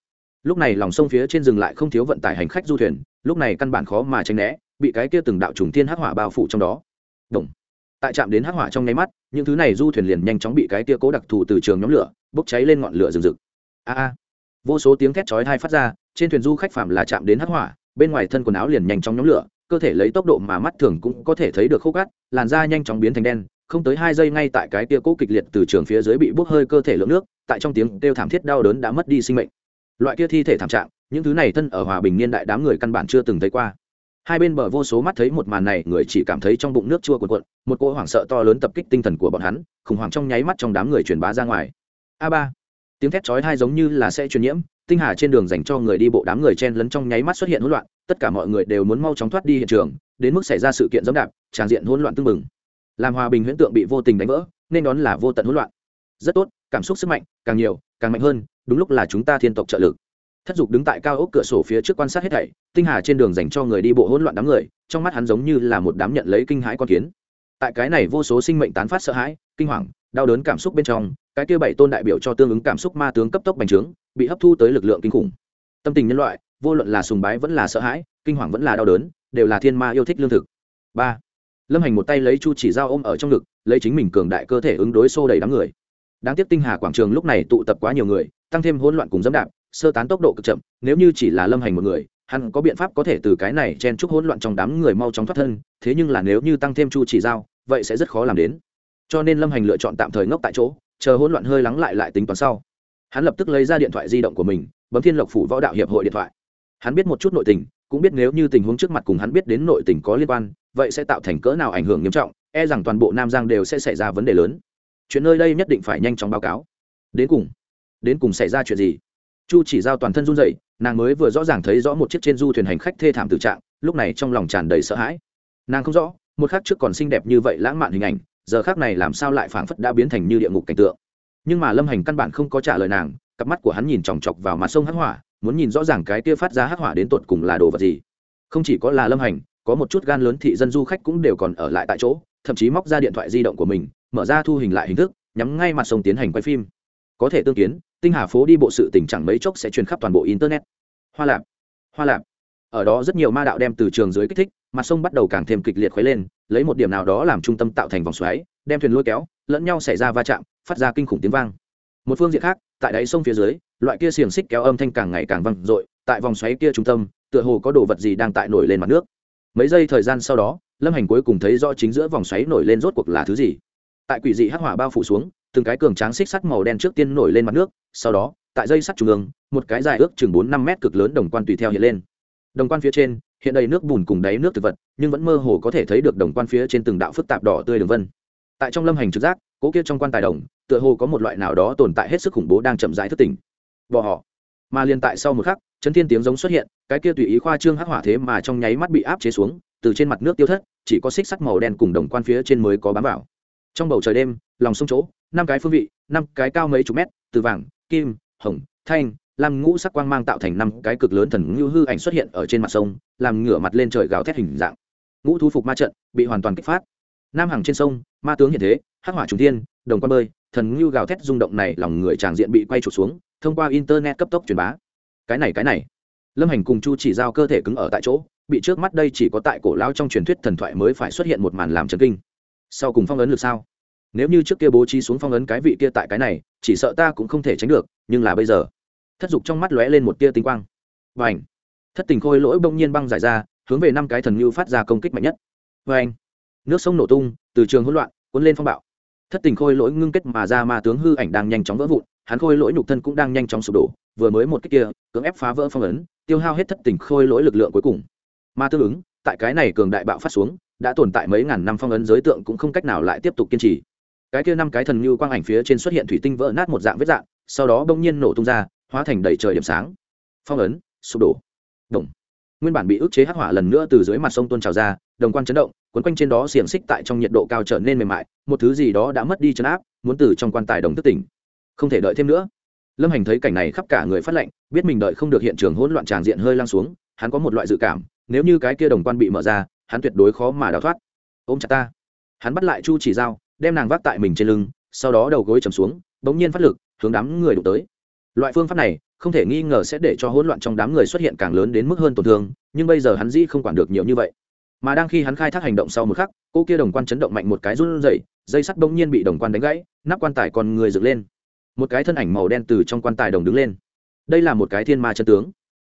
Lúc này lòng sông phía trên rừng lại không thiếu vận tải hành khách du thuyền, lúc này căn bản khó mà tránh né, bị cái kia từng đạo trùng thiên hắc hỏa bao phủ trong đó. Đồng tại trạm đến hắc hỏa trong nháy mắt, những thứ này du thuyền liền nhanh chóng bị cái tia cố đặc thù từ trường nhóm lửa bốc cháy lên ngọn lửa rừng rực. A a. Vô số tiếng thét chói thai phát ra, trên thuyền du khách phạm là chạm đến hắc hỏa, bên ngoài thân quần áo liền nhanh chóng nhóm lửa, cơ thể lấy tốc độ mà mắt thường cũng có thể thấy được khô cát, làn da nhanh chóng biến thành đen, không tới hai giây ngay tại cái tia cố kịch liệt từ trường phía dưới bị bốc hơi cơ thể lượng nước, tại trong tiếng kêu thảm thiết đau đớn đã mất đi sinh mệnh. Loại kia thi thể thảm trạng, những thứ này thân ở hòa bình niên đại đám người căn bản chưa từng thấy qua hai bên bờ vô số mắt thấy một màn này, người chỉ cảm thấy trong bụng nước chua cuộn cuộn, một cỗ hoảng sợ to lớn tập kích tinh thần của bọn hắn, khủng hoảng trong nháy mắt trong đám người truyền bá ra ngoài. A ba. Tiếng thét chói tai giống như là sẽ truyền nhiễm, tinh hà trên đường dành cho người đi bộ đám người chen lấn trong nháy mắt xuất hiện hỗn loạn, tất cả mọi người đều muốn mau chóng thoát đi hiện trường, đến mức xảy ra sự kiện dẫm đạp, tràn diện hỗn loạn tưng bừng. Làm hòa bình huyễn tượng bị vô tình đánh vỡ, nên đón là vô tận hỗn loạn. Rất tốt, cảm xúc sức mạnh càng nhiều, càng mạnh hơn, đúng lúc là chúng ta thiên tộc trợ lực thất dục đứng tại cao ốc cửa sổ phía trước quan sát hết thảy, tinh hà trên đường dành cho người đi bộ hỗn loạn đám người, trong mắt hắn giống như là một đám nhận lấy kinh hãi con kiến. Tại cái này vô số sinh mệnh tán phát sợ hãi, kinh hoàng, đau đớn cảm xúc bên trong, cái kia bảy tôn đại biểu cho tương ứng cảm xúc ma tướng cấp tốc bành trướng, bị hấp thu tới lực lượng kinh khủng. Tâm tình nhân loại, vô luận là sùng bái vẫn là sợ hãi, kinh hoàng vẫn là đau đớn, đều là thiên ma yêu thích lương thực. Ba. Lâm hành một tay lấy chu chỉ dao ôm ở trong ngực, lấy chính mình cường đại cơ thể ứng đối xô đầy đám người. Đáng tiếc tinh hà quảng trường lúc này tụ tập quá nhiều người, tăng thêm hỗn loạn cùng dẫm đạp sơ tán tốc độ cực chậm, nếu như chỉ là lâm hành một người, hắn có biện pháp có thể từ cái này chen chúc hỗn loạn trong đám người mau chóng thoát thân, thế nhưng là nếu như tăng thêm chu chỉ giao, vậy sẽ rất khó làm đến. Cho nên lâm hành lựa chọn tạm thời ngốc tại chỗ, chờ hỗn loạn hơi lắng lại lại tính toán sau. Hắn lập tức lấy ra điện thoại di động của mình, bấm thiên lộc phủ võ đạo hiệp hội điện thoại. Hắn biết một chút nội tình, cũng biết nếu như tình huống trước mặt cùng hắn biết đến nội tình có liên quan, vậy sẽ tạo thành cỡ nào ảnh hưởng nghiêm trọng e rằng toàn bộ nam giang đều sẽ xảy ra vấn đề lớn. Chuyện nơi đây nhất định phải nhanh chóng báo cáo. Đến cùng đến cùng xảy ra chuyện gì? Chu chỉ giao toàn thân run dậy nàng mới vừa rõ ràng thấy rõ một chiếc trên du thuyền hành khách thê thảm tử trạng, lúc này trong lòng tràn đầy sợ hãi. Nàng không rõ, một khắc trước còn xinh đẹp như vậy lãng mạn hình ảnh, giờ khác này làm sao lại phảng phất đã biến thành như địa ngục cảnh tượng. Nhưng mà lâm hành căn bản không có trả lời nàng, cặp mắt của hắn nhìn chòng chọc vào mặt sông hắc hỏa, muốn nhìn rõ ràng cái kia phát ra hắc hỏa đến tột cùng là đồ vật gì. Không chỉ có là lâm hành, có một chút gan lớn thị dân du khách cũng đều còn ở lại tại chỗ, thậm chí móc ra điện thoại di động của mình, mở ra thu hình lại hình thức, nhắm ngay mặt sông tiến hành quay phim. Có thể tương kiến tinh hà phố đi bộ sự tình chẳng mấy chốc sẽ truyền khắp toàn bộ internet. Hoa lạp hoa lạp. Ở đó rất nhiều ma đạo đem từ trường dưới kích thích mặt sông bắt đầu càng thêm kịch liệt khuấy lên, lấy một điểm nào đó làm trung tâm tạo thành vòng xoáy, đem thuyền lôi kéo, lẫn nhau xảy ra va chạm, phát ra kinh khủng tiếng vang. Một phương diện khác, tại đáy sông phía dưới, loại kia xiềng xích kéo âm thanh càng ngày càng vang dội, tại vòng xoáy kia trung tâm, tựa hồ có đồ vật gì đang tại nổi lên mặt nước. Mấy giây thời gian sau đó, lâm hành cuối cùng thấy rõ chính giữa vòng xoáy nổi lên rốt cuộc là thứ gì. Tại quỷ dị hắc hỏa bao phủ xuống từng cái cường tráng xích sắt màu đen trước tiên nổi lên mặt nước, sau đó, tại dây sắt trung ương, một cái dài ước chừng bốn năm mét cực lớn đồng quan tùy theo hiện lên. Đồng quan phía trên, hiện đầy nước bùn cùng đáy nước thực vật, nhưng vẫn mơ hồ có thể thấy được đồng quan phía trên từng đạo phức tạp đỏ tươi đường vân. Tại trong lâm hành trực giác, cố kia trong quan tài đồng, tựa hồ có một loại nào đó tồn tại hết sức khủng bố đang chậm rãi thức tỉnh. Bỏ họ. Mà liền tại sau một khắc, chấn thiên tiếng giống xuất hiện, cái kia tùy ý khoa trương hắc hỏa thế mà trong nháy mắt bị áp chế xuống, từ trên mặt nước tiêu thất, chỉ có xích sắt màu đen cùng đồng quan phía trên mới có bám vào trong bầu trời đêm, lòng sông chỗ, năm cái phương vị, năm cái cao mấy chục mét, từ vàng, kim, hồng, thanh, lam ngũ sắc quang mang tạo thành năm cái cực lớn thần ngưu hư ảnh xuất hiện ở trên mặt sông, làm ngửa mặt lên trời gào thét hình dạng. Ngũ thu phục ma trận bị hoàn toàn kích phát. Nam hàng trên sông, ma tướng hiện thế, hắc hỏa trùng thiên, đồng quan bơi, thần ngưu gào thét rung động này lòng người tràng diện bị quay trục xuống, thông qua internet cấp tốc truyền bá. Cái này cái này. Lâm hành cùng chu chỉ giao cơ thể cứng ở tại chỗ, bị trước mắt đây chỉ có tại cổ lao trong truyền thuyết thần thoại mới phải xuất hiện một màn làm chấn kinh sau cùng phong ấn lực sao? Nếu như trước kia bố trí xuống phong ấn cái vị kia tại cái này, chỉ sợ ta cũng không thể tránh được, nhưng là bây giờ, thất dục trong mắt lóe lên một tia tinh quang. Và ảnh thất tình khôi lỗi bỗng nhiên băng giải ra, hướng về năm cái thần lưu phát ra công kích mạnh nhất. Và anh nước sông nổ tung, từ trường hỗn loạn, cuốn lên phong bạo. Thất tình khôi lỗi ngưng kết mà ra ma tướng hư ảnh đang nhanh chóng vỡ vụn, hắn khôi lỗi nhục thân cũng đang nhanh chóng sụp đổ, vừa mới một cách kia, cưỡng ép phá vỡ phong ấn, tiêu hao hết thất tình khôi lỗi lực lượng cuối cùng. Mà tương ứng, tại cái này cường đại bạo phát xuống đã tồn tại mấy ngàn năm phong ấn giới tượng cũng không cách nào lại tiếp tục kiên trì. Cái kia năm cái thần như quang ảnh phía trên xuất hiện thủy tinh vỡ nát một dạng vết dạng, sau đó bỗng nhiên nổ tung ra, hóa thành đầy trời điểm sáng. Phong ấn, sụp đổ. Đồng. Nguyên bản bị ức chế hắc hỏa lần nữa từ dưới mặt sông tuôn trào ra, đồng quan chấn động quấn quanh trên đó xiềng xích tại trong nhiệt độ cao trở nên mềm mại, một thứ gì đó đã mất đi chấn áp, muốn từ trong quan tài đồng thức tỉnh. Không thể đợi thêm nữa. Lâm hành thấy cảnh này khắp cả người phát lệnh biết mình đợi không được hiện trường hỗn loạn tràng diện hơi lan xuống, hắn có một loại dự cảm, nếu như cái kia đồng quan bị mở ra hắn tuyệt đối khó mà đào thoát. Ôm chặt ta. Hắn bắt lại chu chỉ dao đem nàng vác tại mình trên lưng, sau đó đầu gối chầm xuống, bỗng nhiên phát lực, hướng đám người đụng tới. Loại phương pháp này, không thể nghi ngờ sẽ để cho hỗn loạn trong đám người xuất hiện càng lớn đến mức hơn tổn thương, nhưng bây giờ hắn dĩ không quản được nhiều như vậy. Mà đang khi hắn khai thác hành động sau một khắc, cô kia đồng quan chấn động mạnh một cái run rẩy, dây sắt bỗng nhiên bị đồng quan đánh gãy, nắp quan tài còn người dựng lên. Một cái thân ảnh màu đen từ trong quan tài đồng đứng lên. Đây là một cái thiên ma chân tướng.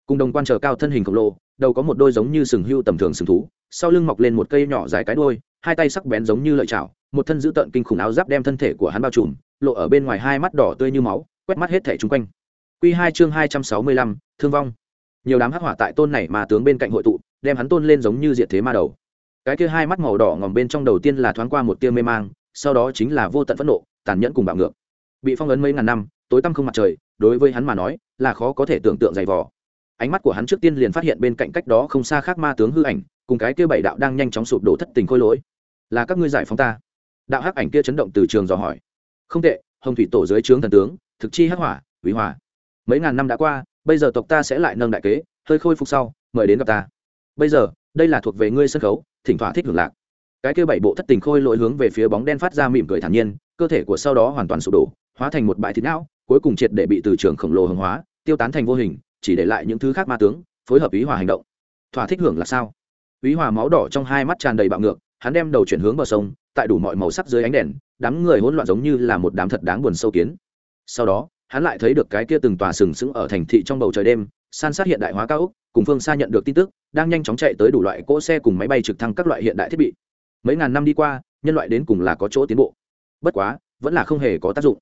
Cùng đồng quan trở cao thân hình khổng lồ, đầu có một đôi giống như sừng hưu tầm thường sừng thú sau lưng mọc lên một cây nhỏ dài cái đuôi, hai tay sắc bén giống như lợi chảo một thân giữ tận kinh khủng áo giáp đem thân thể của hắn bao trùm lộ ở bên ngoài hai mắt đỏ tươi như máu quét mắt hết thể xung quanh. Quy hai chương hai trăm sáu mươi lăm thương vong. Nhiều đám hắc hỏa tại tôn này mà tướng bên cạnh hội tụ đem hắn tôn lên giống như diệt thế ma đầu. Cái kia hai mắt màu đỏ ngòm bên trong đầu tiên là thoáng qua một tia mê mang sau đó chính là vô tận phẫn nộ tàn nhẫn cùng bạo ngược. Bị phong ấn mấy ngàn năm tối tăm không mặt trời đối với hắn mà nói là khó có thể tưởng tượng dày vò ánh mắt của hắn trước tiên liền phát hiện bên cạnh cách đó không xa khác ma tướng hư ảnh, cùng cái kia bảy đạo đang nhanh chóng sụp đổ thất tình khôi lỗi. Là các ngươi giải phóng ta? Đạo hắc ảnh kia chấn động từ trường dò hỏi. Không tệ, hồng thủy tổ dưới trướng thần tướng, thực chi hắc hỏa, quý hỏa. Mấy ngàn năm đã qua, bây giờ tộc ta sẽ lại nâng đại kế, hơi khôi phục sau, mời đến gặp ta. Bây giờ, đây là thuộc về ngươi sân khấu, thỉnh thoảng thích hưởng lạc. Cái kia bảy bộ thất tình khôi lỗi hướng về phía bóng đen phát ra mỉm cười thản nhiên, cơ thể của sau đó hoàn toàn sụp đổ, hóa thành một bãi thịt não, cuối cùng triệt để bị từ trường khổng lồ hồng hóa, tiêu tán thành vô hình chỉ để lại những thứ khác ma tướng phối hợp ý hòa hành động. Thỏa thích hưởng là sao? Ý hòa máu đỏ trong hai mắt tràn đầy bạo ngược hắn đem đầu chuyển hướng bờ sông tại đủ mọi màu sắc dưới ánh đèn đám người hỗn loạn giống như là một đám thật đáng buồn sâu kiến. Sau đó hắn lại thấy được cái kia từng tòa sừng sững ở thành thị trong bầu trời đêm san sát hiện đại hóa cao úc cùng phương xa nhận được tin tức đang nhanh chóng chạy tới đủ loại cỗ xe cùng máy bay trực thăng các loại hiện đại thiết bị. Mấy ngàn năm đi qua nhân loại đến cùng là có chỗ tiến bộ. Bất quá vẫn là không hề có tác dụng.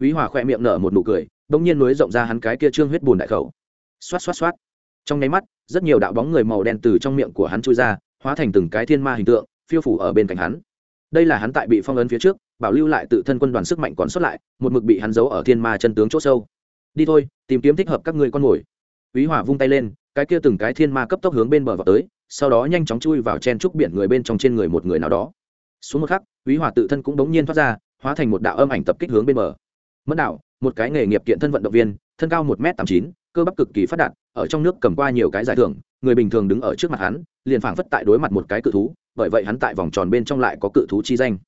Úy Hòa khỏe miệng nở một nụ cười, bỗng nhiên núi rộng ra hắn cái kia trương huyết bùn đại khẩu. Xoát xoát xoát. Trong nháy mắt, rất nhiều đạo bóng người màu đen từ trong miệng của hắn trôi ra, hóa thành từng cái thiên ma hình tượng, phiêu phủ ở bên cạnh hắn. Đây là hắn tại bị phong ấn phía trước, bảo lưu lại tự thân quân đoàn sức mạnh còn sót lại, một mực bị hắn giấu ở thiên ma chân tướng chỗ sâu. Đi thôi, tìm kiếm thích hợp các ngươi con mồi. ý Hòa vung tay lên, cái kia từng cái thiên ma cấp tốc hướng bên bờ vào tới sau đó nhanh chóng chui vào chen trúc biển người bên trong trên người một người nào đó xuống một khắc ý hòa tự thân cũng đống nhiên thoát ra hóa thành một đạo âm ảnh tập kích hướng bên bờ mất đạo một cái nghề nghiệp kiện thân vận động viên thân cao một m tám chín cơ bắp cực kỳ phát đạt, ở trong nước cầm qua nhiều cái giải thưởng, người bình thường đứng ở trước mặt hắn, liền phảng phất tại đối mặt một cái cự thú, bởi vậy hắn tại vòng tròn bên trong lại có cự thú chi danh.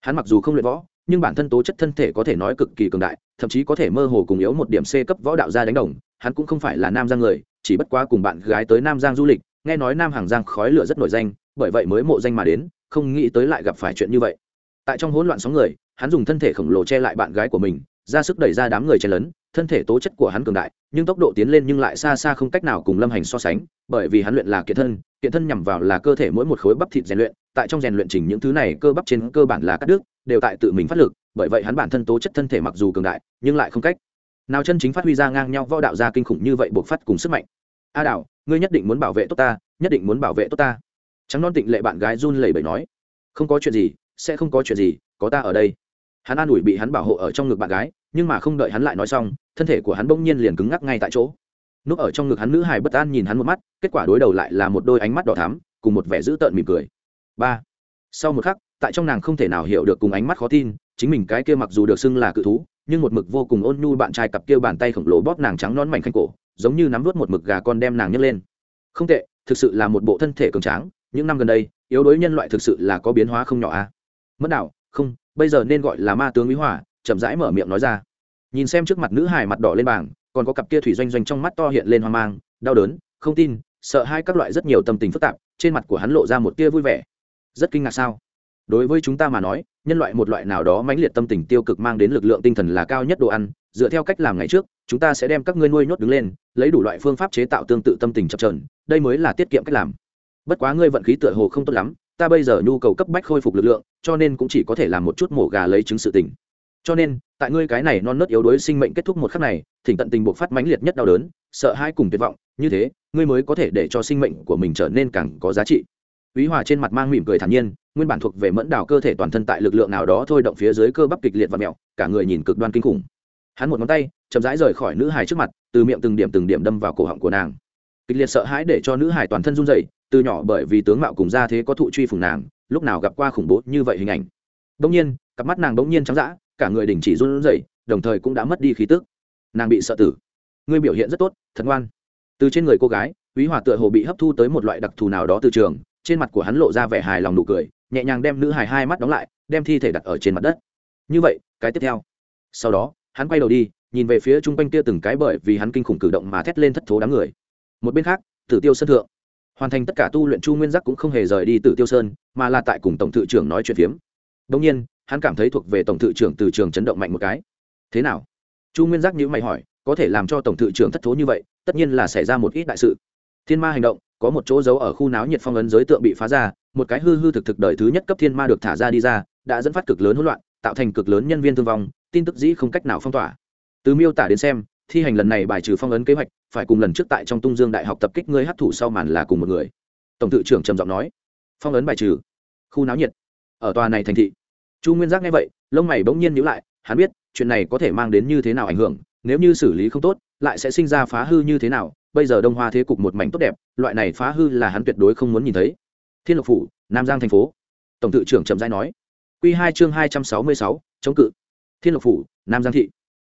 Hắn mặc dù không luyện võ, nhưng bản thân tố chất thân thể có thể nói cực kỳ cường đại, thậm chí có thể mơ hồ cùng yếu một điểm c cấp võ đạo gia đánh đồng, hắn cũng không phải là nam giang người, chỉ bất quá cùng bạn gái tới nam giang du lịch, nghe nói nam hàng giang khói lửa rất nổi danh, bởi vậy mới mộ danh mà đến, không nghĩ tới lại gặp phải chuyện như vậy. Tại trong hỗn loạn sóng người, hắn dùng thân thể khổng lồ che lại bạn gái của mình, ra sức đẩy ra đám người chen lấn thân thể tố chất của hắn cường đại, nhưng tốc độ tiến lên nhưng lại xa xa không cách nào cùng lâm hành so sánh, bởi vì hắn luyện là kiện thân kiện thân nhằm vào là cơ thể mỗi một khối bắp thịt rèn luyện, tại trong rèn luyện trình những thứ này cơ bắp trên cơ bản là cắt đứt, đều tại tự mình phát lực, bởi vậy hắn bản thân tố chất thân thể mặc dù cường đại, nhưng lại không cách nào chân chính phát huy ra ngang nhau võ đạo ra kinh khủng như vậy buộc phát cùng sức mạnh. A đạo ngươi nhất định muốn bảo vệ tốt ta, nhất định muốn bảo vệ tốt ta. Trắng non tịnh lệ bạn gái run lẩy bẩy nói, không có chuyện gì, sẽ không có chuyện gì, có ta ở đây. Hắn an ủi bị hắn bảo hộ ở trong ngực bạn gái nhưng mà không đợi hắn lại nói xong, thân thể của hắn bỗng nhiên liền cứng ngắc ngay tại chỗ. Núp ở trong ngực hắn nữ hài bất an nhìn hắn một mắt, kết quả đối đầu lại là một đôi ánh mắt đỏ thắm, cùng một vẻ dữ tợn mỉm cười. Ba. Sau một khắc, tại trong nàng không thể nào hiểu được cùng ánh mắt khó tin, chính mình cái kia mặc dù được xưng là cự thú, nhưng một mực vô cùng ôn nhu bạn trai cặp kia bàn tay khổng lồ bóp nàng trắng non mảnh khanh cổ, giống như nắm vớt một mực gà con đem nàng nhấc lên. Không tệ, thực sự là một bộ thân thể cường tráng, những năm gần đây, yếu đuối nhân loại thực sự là có biến hóa không nhỏ a à? mất đạo, không, bây giờ nên gọi là ma tướng mỹ hỏa chậm rãi mở miệng nói ra. Nhìn xem trước mặt nữ hải mặt đỏ lên bảng, còn có cặp kia thủy doanh doanh trong mắt to hiện lên hoang mang, đau đớn, không tin, sợ hai các loại rất nhiều tâm tình phức tạp, trên mặt của hắn lộ ra một tia vui vẻ. Rất kinh ngạc sao? Đối với chúng ta mà nói, nhân loại một loại nào đó mãnh liệt tâm tình tiêu cực mang đến lực lượng tinh thần là cao nhất đồ ăn, dựa theo cách làm ngày trước, chúng ta sẽ đem các ngươi nuôi nhốt đứng lên, lấy đủ loại phương pháp chế tạo tương tự tâm tình chập trờn đây mới là tiết kiệm cách làm. Bất quá ngươi vận khí tựa hồ không tốt lắm, ta bây giờ nhu cầu cấp bách khôi phục lực lượng, cho nên cũng chỉ có thể làm một chút mổ gà lấy chứng sự tình cho nên tại ngươi cái này non nớt yếu đuối sinh mệnh kết thúc một khắc này thỉnh tận tình buộc phát mãnh liệt nhất đau đớn sợ hai cùng tuyệt vọng như thế ngươi mới có thể để cho sinh mệnh của mình trở nên càng có giá trị Úy Hòa trên mặt mang mỉm cười thản nhiên, nguyên bản thuộc về mẫn đảo cơ thể toàn thân tại lực lượng nào đó thôi động phía dưới cơ bắp kịch liệt và mèo, cả người nhìn cực đoan kinh khủng. Hắn một ngón tay, chậm rãi rời khỏi nữ hài trước mặt, từ miệng từng điểm từng điểm đâm vào cổ họng của nàng. Kịch liệt sợ hãi để cho nữ hài toàn thân run rẩy, từ nhỏ bởi vì tướng mạo cùng gia thế có thụ truy phùng nàng, lúc nào gặp qua khủng bố như vậy hình ảnh. Đương nhiên, cặp mắt nàng đống nhiên trắng dã, cả người đình chỉ run rẩy, đồng thời cũng đã mất đi khí tức. Nàng bị sợ tử. Ngươi biểu hiện rất tốt, thật ngoan. Từ trên người cô gái, quý Hòa tựa hồ bị hấp thu tới một loại đặc thù nào đó từ trường, trên mặt của hắn lộ ra vẻ hài lòng nụ cười nhẹ nhàng đem nữ hài hai mắt đóng lại đem thi thể đặt ở trên mặt đất như vậy cái tiếp theo sau đó hắn quay đầu đi nhìn về phía chung quanh kia từng cái bởi vì hắn kinh khủng cử động mà thét lên thất thố đám người một bên khác tử tiêu sơn thượng hoàn thành tất cả tu luyện chu nguyên giác cũng không hề rời đi tử tiêu sơn mà là tại cùng tổng thự trưởng nói chuyện phiếm đông nhiên hắn cảm thấy thuộc về tổng thự trưởng từ trường chấn động mạnh một cái. Thế nào? Chu nguyên giác nhữ mày hỏi, có thể làm cho tổng thự trưởng thất thố như vậy, tất nhiên là xảy ra một ít đại sự. Thiên ma hành động, có một chỗ giấu ở khu náo nhiệt phong ấn giới tượng bị phá ra, một cái hư hư thực thực đời thứ nhất cấp thiên ma được thả ra đi ra, đã dẫn phát cực lớn hỗn loạn, tạo thành cực lớn nhân viên thương vong, tin tức dĩ không cách nào phong tỏa. Từ miêu tả đến xem, thi hành lần này bài trừ phong ấn kế hoạch, phải cùng lần trước tại trong tung dương đại học tập kích ngươi hấp thụ sau màn là cùng một người. Tổng tự trưởng trầm giọng nói, phong ấn bài trừ, khu náo nhiệt, ở tòa này thành thị chu nguyên giác nghe vậy, lông mày bỗng nhiên nhíu lại, hắn biết, chuyện này có thể mang đến như thế nào ảnh hưởng, nếu như xử lý không tốt, lại sẽ sinh ra phá hư như thế nào, bây giờ đông hoa thế cục một mảnh tốt đẹp, loại này phá hư là hắn tuyệt đối không muốn nhìn thấy. Thiên lộc phủ, nam giang thành phố. Tổng tự trưởng trầm giai nói. Q hai chương hai trăm sáu mươi sáu, chống cự. Thiên lộc phủ, nam giang thị.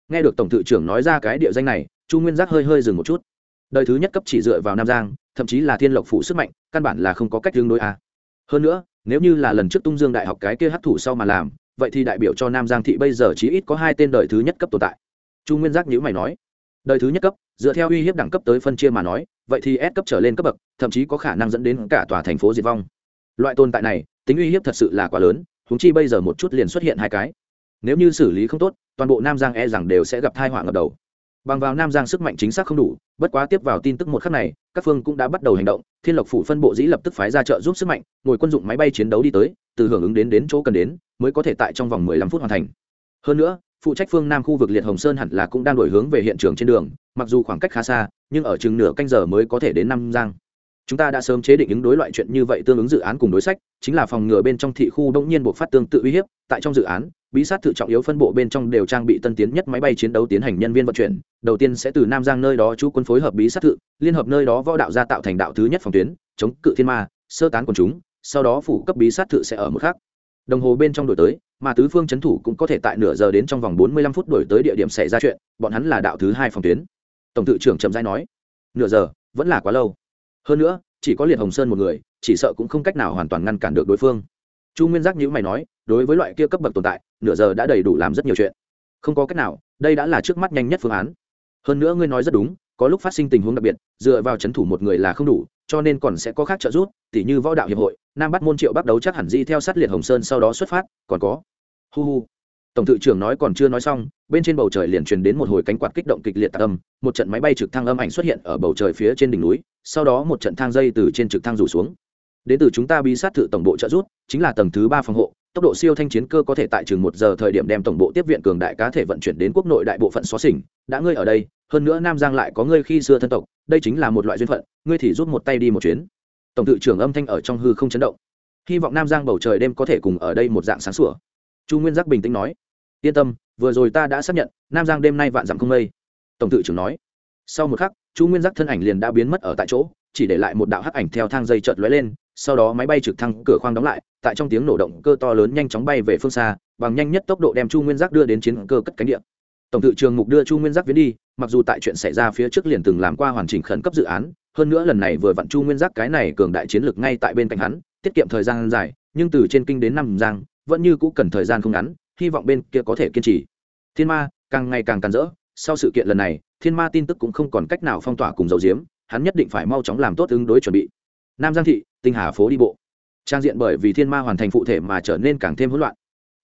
Nghe được tổng tự trưởng nói ra cái địa danh này, chu nguyên giác hơi hơi dừng một chút. Đời thứ nhất cấp chỉ dựa vào nam giang, thậm chí là thiên lộc phủ sức mạnh, căn bản là không có cách tương đối a. Hơn nữa nếu như là lần trước tung dương đại học cái kia hấp thụ sau mà làm, vậy thì đại biểu cho nam giang thị bây giờ chỉ ít có hai tên đời thứ nhất cấp tồn tại. Chu nguyên giác nhữ mày nói, đời thứ nhất cấp, dựa theo uy hiếp đẳng cấp tới phân chia mà nói, vậy thì S cấp trở lên cấp bậc, thậm chí có khả năng dẫn đến cả tòa thành phố diệt vong. Loại tồn tại này, tính uy hiếp thật sự là quá lớn húng chi bây giờ một chút liền xuất hiện hai cái. Nếu như xử lý không tốt, toàn bộ nam giang e rằng đều sẽ gặp thai họa ngập đầu bằng vào nam giang sức mạnh chính xác không đủ, bất quá tiếp vào tin tức một khắc này, các phương cũng đã bắt đầu hành động. Thiên lộc phủ phân bộ dĩ lập tức phái ra trợ giúp sức mạnh, ngồi quân dụng máy bay chiến đấu đi tới, từ hưởng ứng đến đến chỗ cần đến, mới có thể tại trong vòng mười lăm phút hoàn thành. Hơn nữa, phụ trách phương nam khu vực liệt hồng sơn hẳn là cũng đang đổi hướng về hiện trường trên đường, mặc dù khoảng cách khá xa, nhưng ở chừng nửa canh giờ mới có thể đến nam giang. Chúng ta đã sớm chế định ứng đối loại chuyện như vậy tương ứng dự án cùng đối sách, chính là phòng ngừa bên trong thị khu đông nhiên buộc phát tương tự uy hiếp, tại trong dự án bí sát tự trọng yếu phân bộ bên trong đều trang bị tân tiến nhất máy bay chiến đấu tiến hành nhân viên vận chuyển. Đầu tiên sẽ từ nam giang nơi đó chú quân phối hợp bí sát tự liên hợp nơi đó võ đạo gia tạo thành đạo thứ nhất phòng tuyến, chống cự thiên ma, sơ tán quần chúng, sau đó phủ cấp bí sát tự sẽ ở mức khác đồng hồ bên trong đổi tới, mà tứ phương c thủ cũng có thể tại nửa giờ đến trong vòng bốn mươi lăm phút đổi tới địa điểm xảy ra chuyện, bọn hắn là đạo thứ hai phòng tuyến. Tổng tự trưởng trầm giai nói, nửa giờ, vẫn là quá lâu. Hơn nữa, chỉ có liệt hồng sơn một người, chỉ sợ cũng không cách nào hoàn toàn ngăn cản được đối phương chu nguyên giác nhữ mày nói, đối với loại kia cấp bậc tồn tại, nửa giờ đã đầy đủ làm rất nhiều chuyện. Không có cách nào, đây đã là trước mắt nhanh nhất phương án. Hơn nữa ngươi nói rất đúng, có lúc phát sinh tình huống đặc biệt, dựa vào c h ấ n thủ một người là không đủ, cho nên còn sẽ có khác trợ giúp, tỉ như võ đạo hiệp hội, nam bắt môn triệu bắt đấu chắc hẳn di theo sát liệt hồng sơn sau đó xuất phát, còn có. Hu hu. Tổng thự trưởng nói còn chưa nói xong, bên trên bầu trời liền truyền đến một hồi cánh quạt kích động kịch liệt tạc âm, một trận máy bay trực thăng âm ảnh xuất hiện ở bầu trời phía trên đỉnh núi, sau đó một trận thang dây từ trên trực thăng rủ xuống đến từ chúng ta bí sát thự tổng bộ trợ rút chính là tầng thứ ba phòng hộ, tốc độ siêu thanh chiến cơ có thể tại chừng một giờ thời điểm đem tổng bộ tiếp viện cường đại cá thể vận chuyển đến quốc nội đại bộ phận xóa xỉnh. Đã ngươi ở đây, hơn nữa nam giang lại có ngươi khi xưa thân tộc, đây chính là một loại duyên phận, ngươi thì rút một tay đi một chuyến. Tổng tự trưởng âm thanh ở trong hư không chấn động. Hy vọng nam giang bầu trời đêm có thể cùng ở đây một dạng sáng sủa. Chu nguyên giác bình tĩnh nói, yên tâm, vừa rồi ta đã xác nhận, nam giang đêm nay vạn dặm không mây. Tổng tự trưởng nói. Sau một khắc, chu nguyên giác thân ảnh liền đã biến mất ở tại chỗ, chỉ để lại một đạo hắc ảnh theo thang dây chợt lóe lên sau đó máy bay trực thăng cửa khoang đóng lại, tại trong tiếng nổ động cơ to lớn nhanh chóng bay về phương xa, bằng nhanh nhất tốc độ đem chu nguyên giác đưa đến chiến cơ cất cánh điện tổng tự trường mục đưa chu nguyên giác viễn đi, mặc dù tại chuyện xảy ra phía trước liền từng làm qua hoàn chỉnh khẩn cấp dự án, hơn nữa lần này vừa vặn chu nguyên giác cái này cường đại chiến lược ngay tại bên cạnh hắn, tiết kiệm thời gian dài, nhưng từ trên kinh đến năm giang, vẫn như cũ cần thời gian không ngắn, hy vọng bên kia có thể kiên trì. Thiên ma, càng ngày càng càn rỡ, sau sự kiện lần này, thiên ma tin tức cũng không còn cách nào phong tỏa cùng dầu diếm, hắn nhất định phải mau chóng làm tốt ứng đối chuẩn bị. Nam giang thị tinh hà phố đi bộ. Trang diện bởi vì thiên ma hoàn thành phụ thể mà trở nên càng thêm hỗn loạn.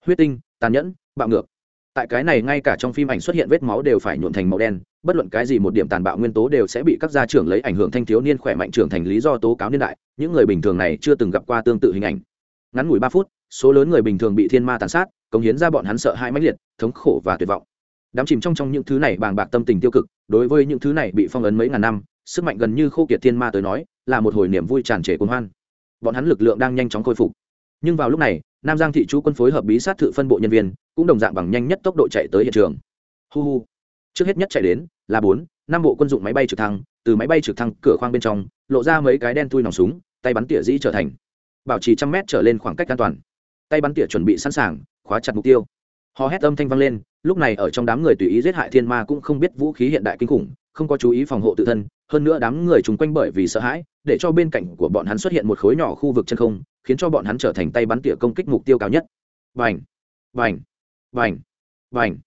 Huyết tinh, tàn nhẫn, bạo ngược. Tại cái này ngay cả trong phim ảnh xuất hiện vết máu đều phải nhuộn thành màu đen, bất luận cái gì một điểm tàn bạo nguyên tố đều sẽ bị các gia trưởng lấy ảnh hưởng thanh thiếu niên khỏe mạnh trưởng thành lý do tố cáo niên đại, những người bình thường này chưa từng gặp qua tương tự hình ảnh. Ngắn ngủi ba phút, số lớn người bình thường bị thiên ma tàn sát, cống hiến ra bọn hắn sợ hãi mãnh liệt, thống khổ và tuyệt vọng. Đám chìm trong trong những thứ này bàng bạc tâm tình tiêu cực, đối với những thứ này bị phong ấn mấy ngàn năm sức mạnh gần như khô kiệt thiên ma tới nói, là một hồi niềm vui tràn trề cuồng hoan. Bọn hắn lực lượng đang nhanh chóng khôi phục. Nhưng vào lúc này, nam giang thị chú quân phối hợp bí sát thự phân bộ nhân viên, cũng đồng dạng bằng nhanh nhất tốc độ chạy tới hiện trường. Hu hu. Trước hết nhất chạy đến là bốn, năm bộ quân dụng máy bay trực thăng, từ máy bay trực thăng cửa khoang bên trong, lộ ra mấy cái đen thui nòng súng, tay bắn tỉa dĩ trở thành. Bảo trì trăm mét trở lên khoảng cách an toàn. Tay bắn tỉa chuẩn bị sẵn sàng, khóa chặt mục tiêu. Hò hét âm thanh vang lên, lúc này ở trong đám người tùy ý giết hại thiên ma cũng không biết vũ khí hiện đại kinh khủng, không có chú ý phòng hộ tự thân hơn nữa đám người chung quanh bởi vì sợ hãi, để cho bên cạnh của bọn hắn xuất hiện một khối nhỏ khu vực chân không, khiến cho bọn hắn trở thành tay bắn tỉa công kích mục tiêu cao nhất. Vành vành vành vành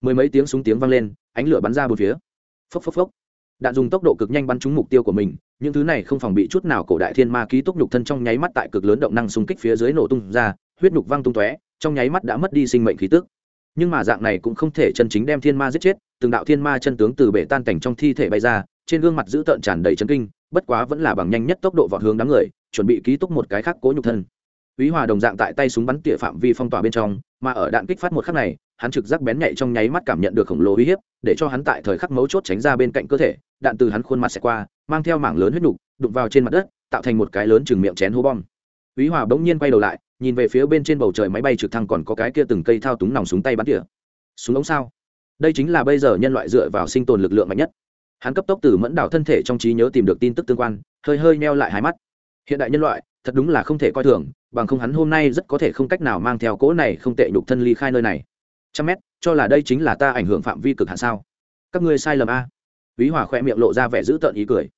mười mấy tiếng súng tiếng vang lên, ánh lửa bắn ra bốn phía. Phốc phốc phốc. Đạn dùng tốc độ cực nhanh bắn trúng mục tiêu của mình, những thứ này không phòng bị chút nào cổ đại thiên ma ký túc nhục thân trong nháy mắt tại cực lớn động năng xung kích phía dưới nổ tung ra, huyết nhục văng tung tóe, trong nháy mắt đã mất đi sinh mệnh khí tức. Nhưng mà dạng này cũng không thể chân chính đem thiên ma giết chết, từng đạo thiên ma chân tướng từ bể tan cảnh trong thi thể bay ra trên gương mặt dữ tợn tràn đầy chấn kinh bất quá vẫn là bằng nhanh nhất tốc độ vọt hướng đám người chuẩn bị ký túc một cái khác cố nhục thân Úy Hòa đồng dạng tại tay súng bắn tỉa phạm vi phong tỏa bên trong, mà ở đạn kích phát một khắc này, hắn trực giác bén nhạy trong nháy mắt cảm nhận được khổng lồ uy hiếp, để cho hắn tại thời khắc mấu chốt tránh ra bên cạnh cơ thể, đạn từ hắn khuôn mặt sẽ qua, mang theo mảng lớn huyết nục, đụng vào trên mặt đất, tạo thành một cái lớn chừng miệng chén hố bom. Úy Hòa bỗng nhiên quay đầu lại, nhìn về phía bên trên bầu trời máy bay trực thăng còn có cái kia từng cây thao túng nòng súng tay bắn tỉa. Súng ống sao? Đây chính là bây giờ nhân loại dựa vào sinh tồn lực lượng mạnh nhất. Hắn cấp tốc từ mẫn đảo thân thể trong trí nhớ tìm được tin tức tương quan, hơi hơi neo lại hai mắt. Hiện đại nhân loại, thật đúng là không thể coi thường, bằng không hắn hôm nay rất có thể không cách nào mang theo cỗ này không tệ nhục thân ly khai nơi này. Trăm mét cho là đây chính là ta ảnh hưởng phạm vi cực hạn sao? Các ngươi sai lầm a. Ví hòa khoe miệng lộ ra vẻ dữ tợn ý cười.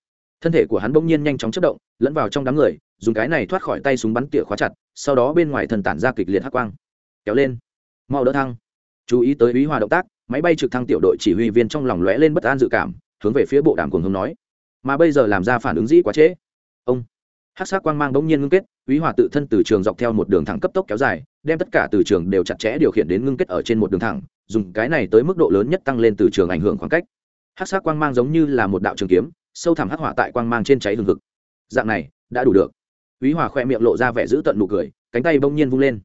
Thân thể của hắn bỗng nhiên nhanh chóng chất động lẫn vào trong đám người dùng cái này thoát khỏi tay súng bắn tỉa khóa chặt sau đó bên ngoài thần tản ra kịch liệt hắc quang. Kéo lên. Mau đỡ thăng. Chú ý tới ý hòa động tác máy bay trực thăng tiểu đội chỉ huy viên trong lòng lóe lên bất an dự cảm hướng về phía bộ đàm cuồng hống nói. Mà bây giờ làm ra phản ứng dĩ quá trễ. Ông. Hát sát quang mang bỗng nhiên ngưng kết, quý hòa tự thân từ trường dọc theo một đường thẳng cấp tốc kéo dài, đem tất cả từ trường đều chặt chẽ điều khiển đến ngưng kết ở trên một đường thẳng, dùng cái này tới mức độ lớn nhất tăng lên từ trường ảnh hưởng khoảng cách. Hát sát quang mang giống như là một đạo trường kiếm, sâu thẳm hắc hỏa tại quang mang trên cháy hừng hực. Dạng này, đã đủ được. Quý hòa khoe miệng lộ ra vẻ giữ tận nụ cười, cánh tay bỗng nhiên vung lên.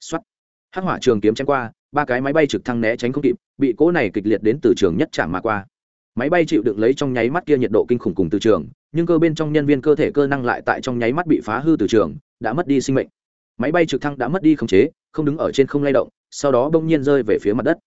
Xoắt hắc hỏa trường kiếm chém qua, ba cái máy bay trực thăng né tránh không kịp, bị cỗ này kịch liệt đến từ trường nhất chạm mà qua máy bay chịu đựng lấy trong nháy mắt kia nhiệt độ kinh khủng cùng từ trường, nhưng cơ bên trong nhân viên cơ thể cơ năng lại tại trong nháy mắt bị phá hư từ trường, đã mất đi sinh mệnh. Máy bay trực thăng đã mất đi khống chế, không đứng ở trên không lay động, sau đó bỗng nhiên rơi về phía mặt đất.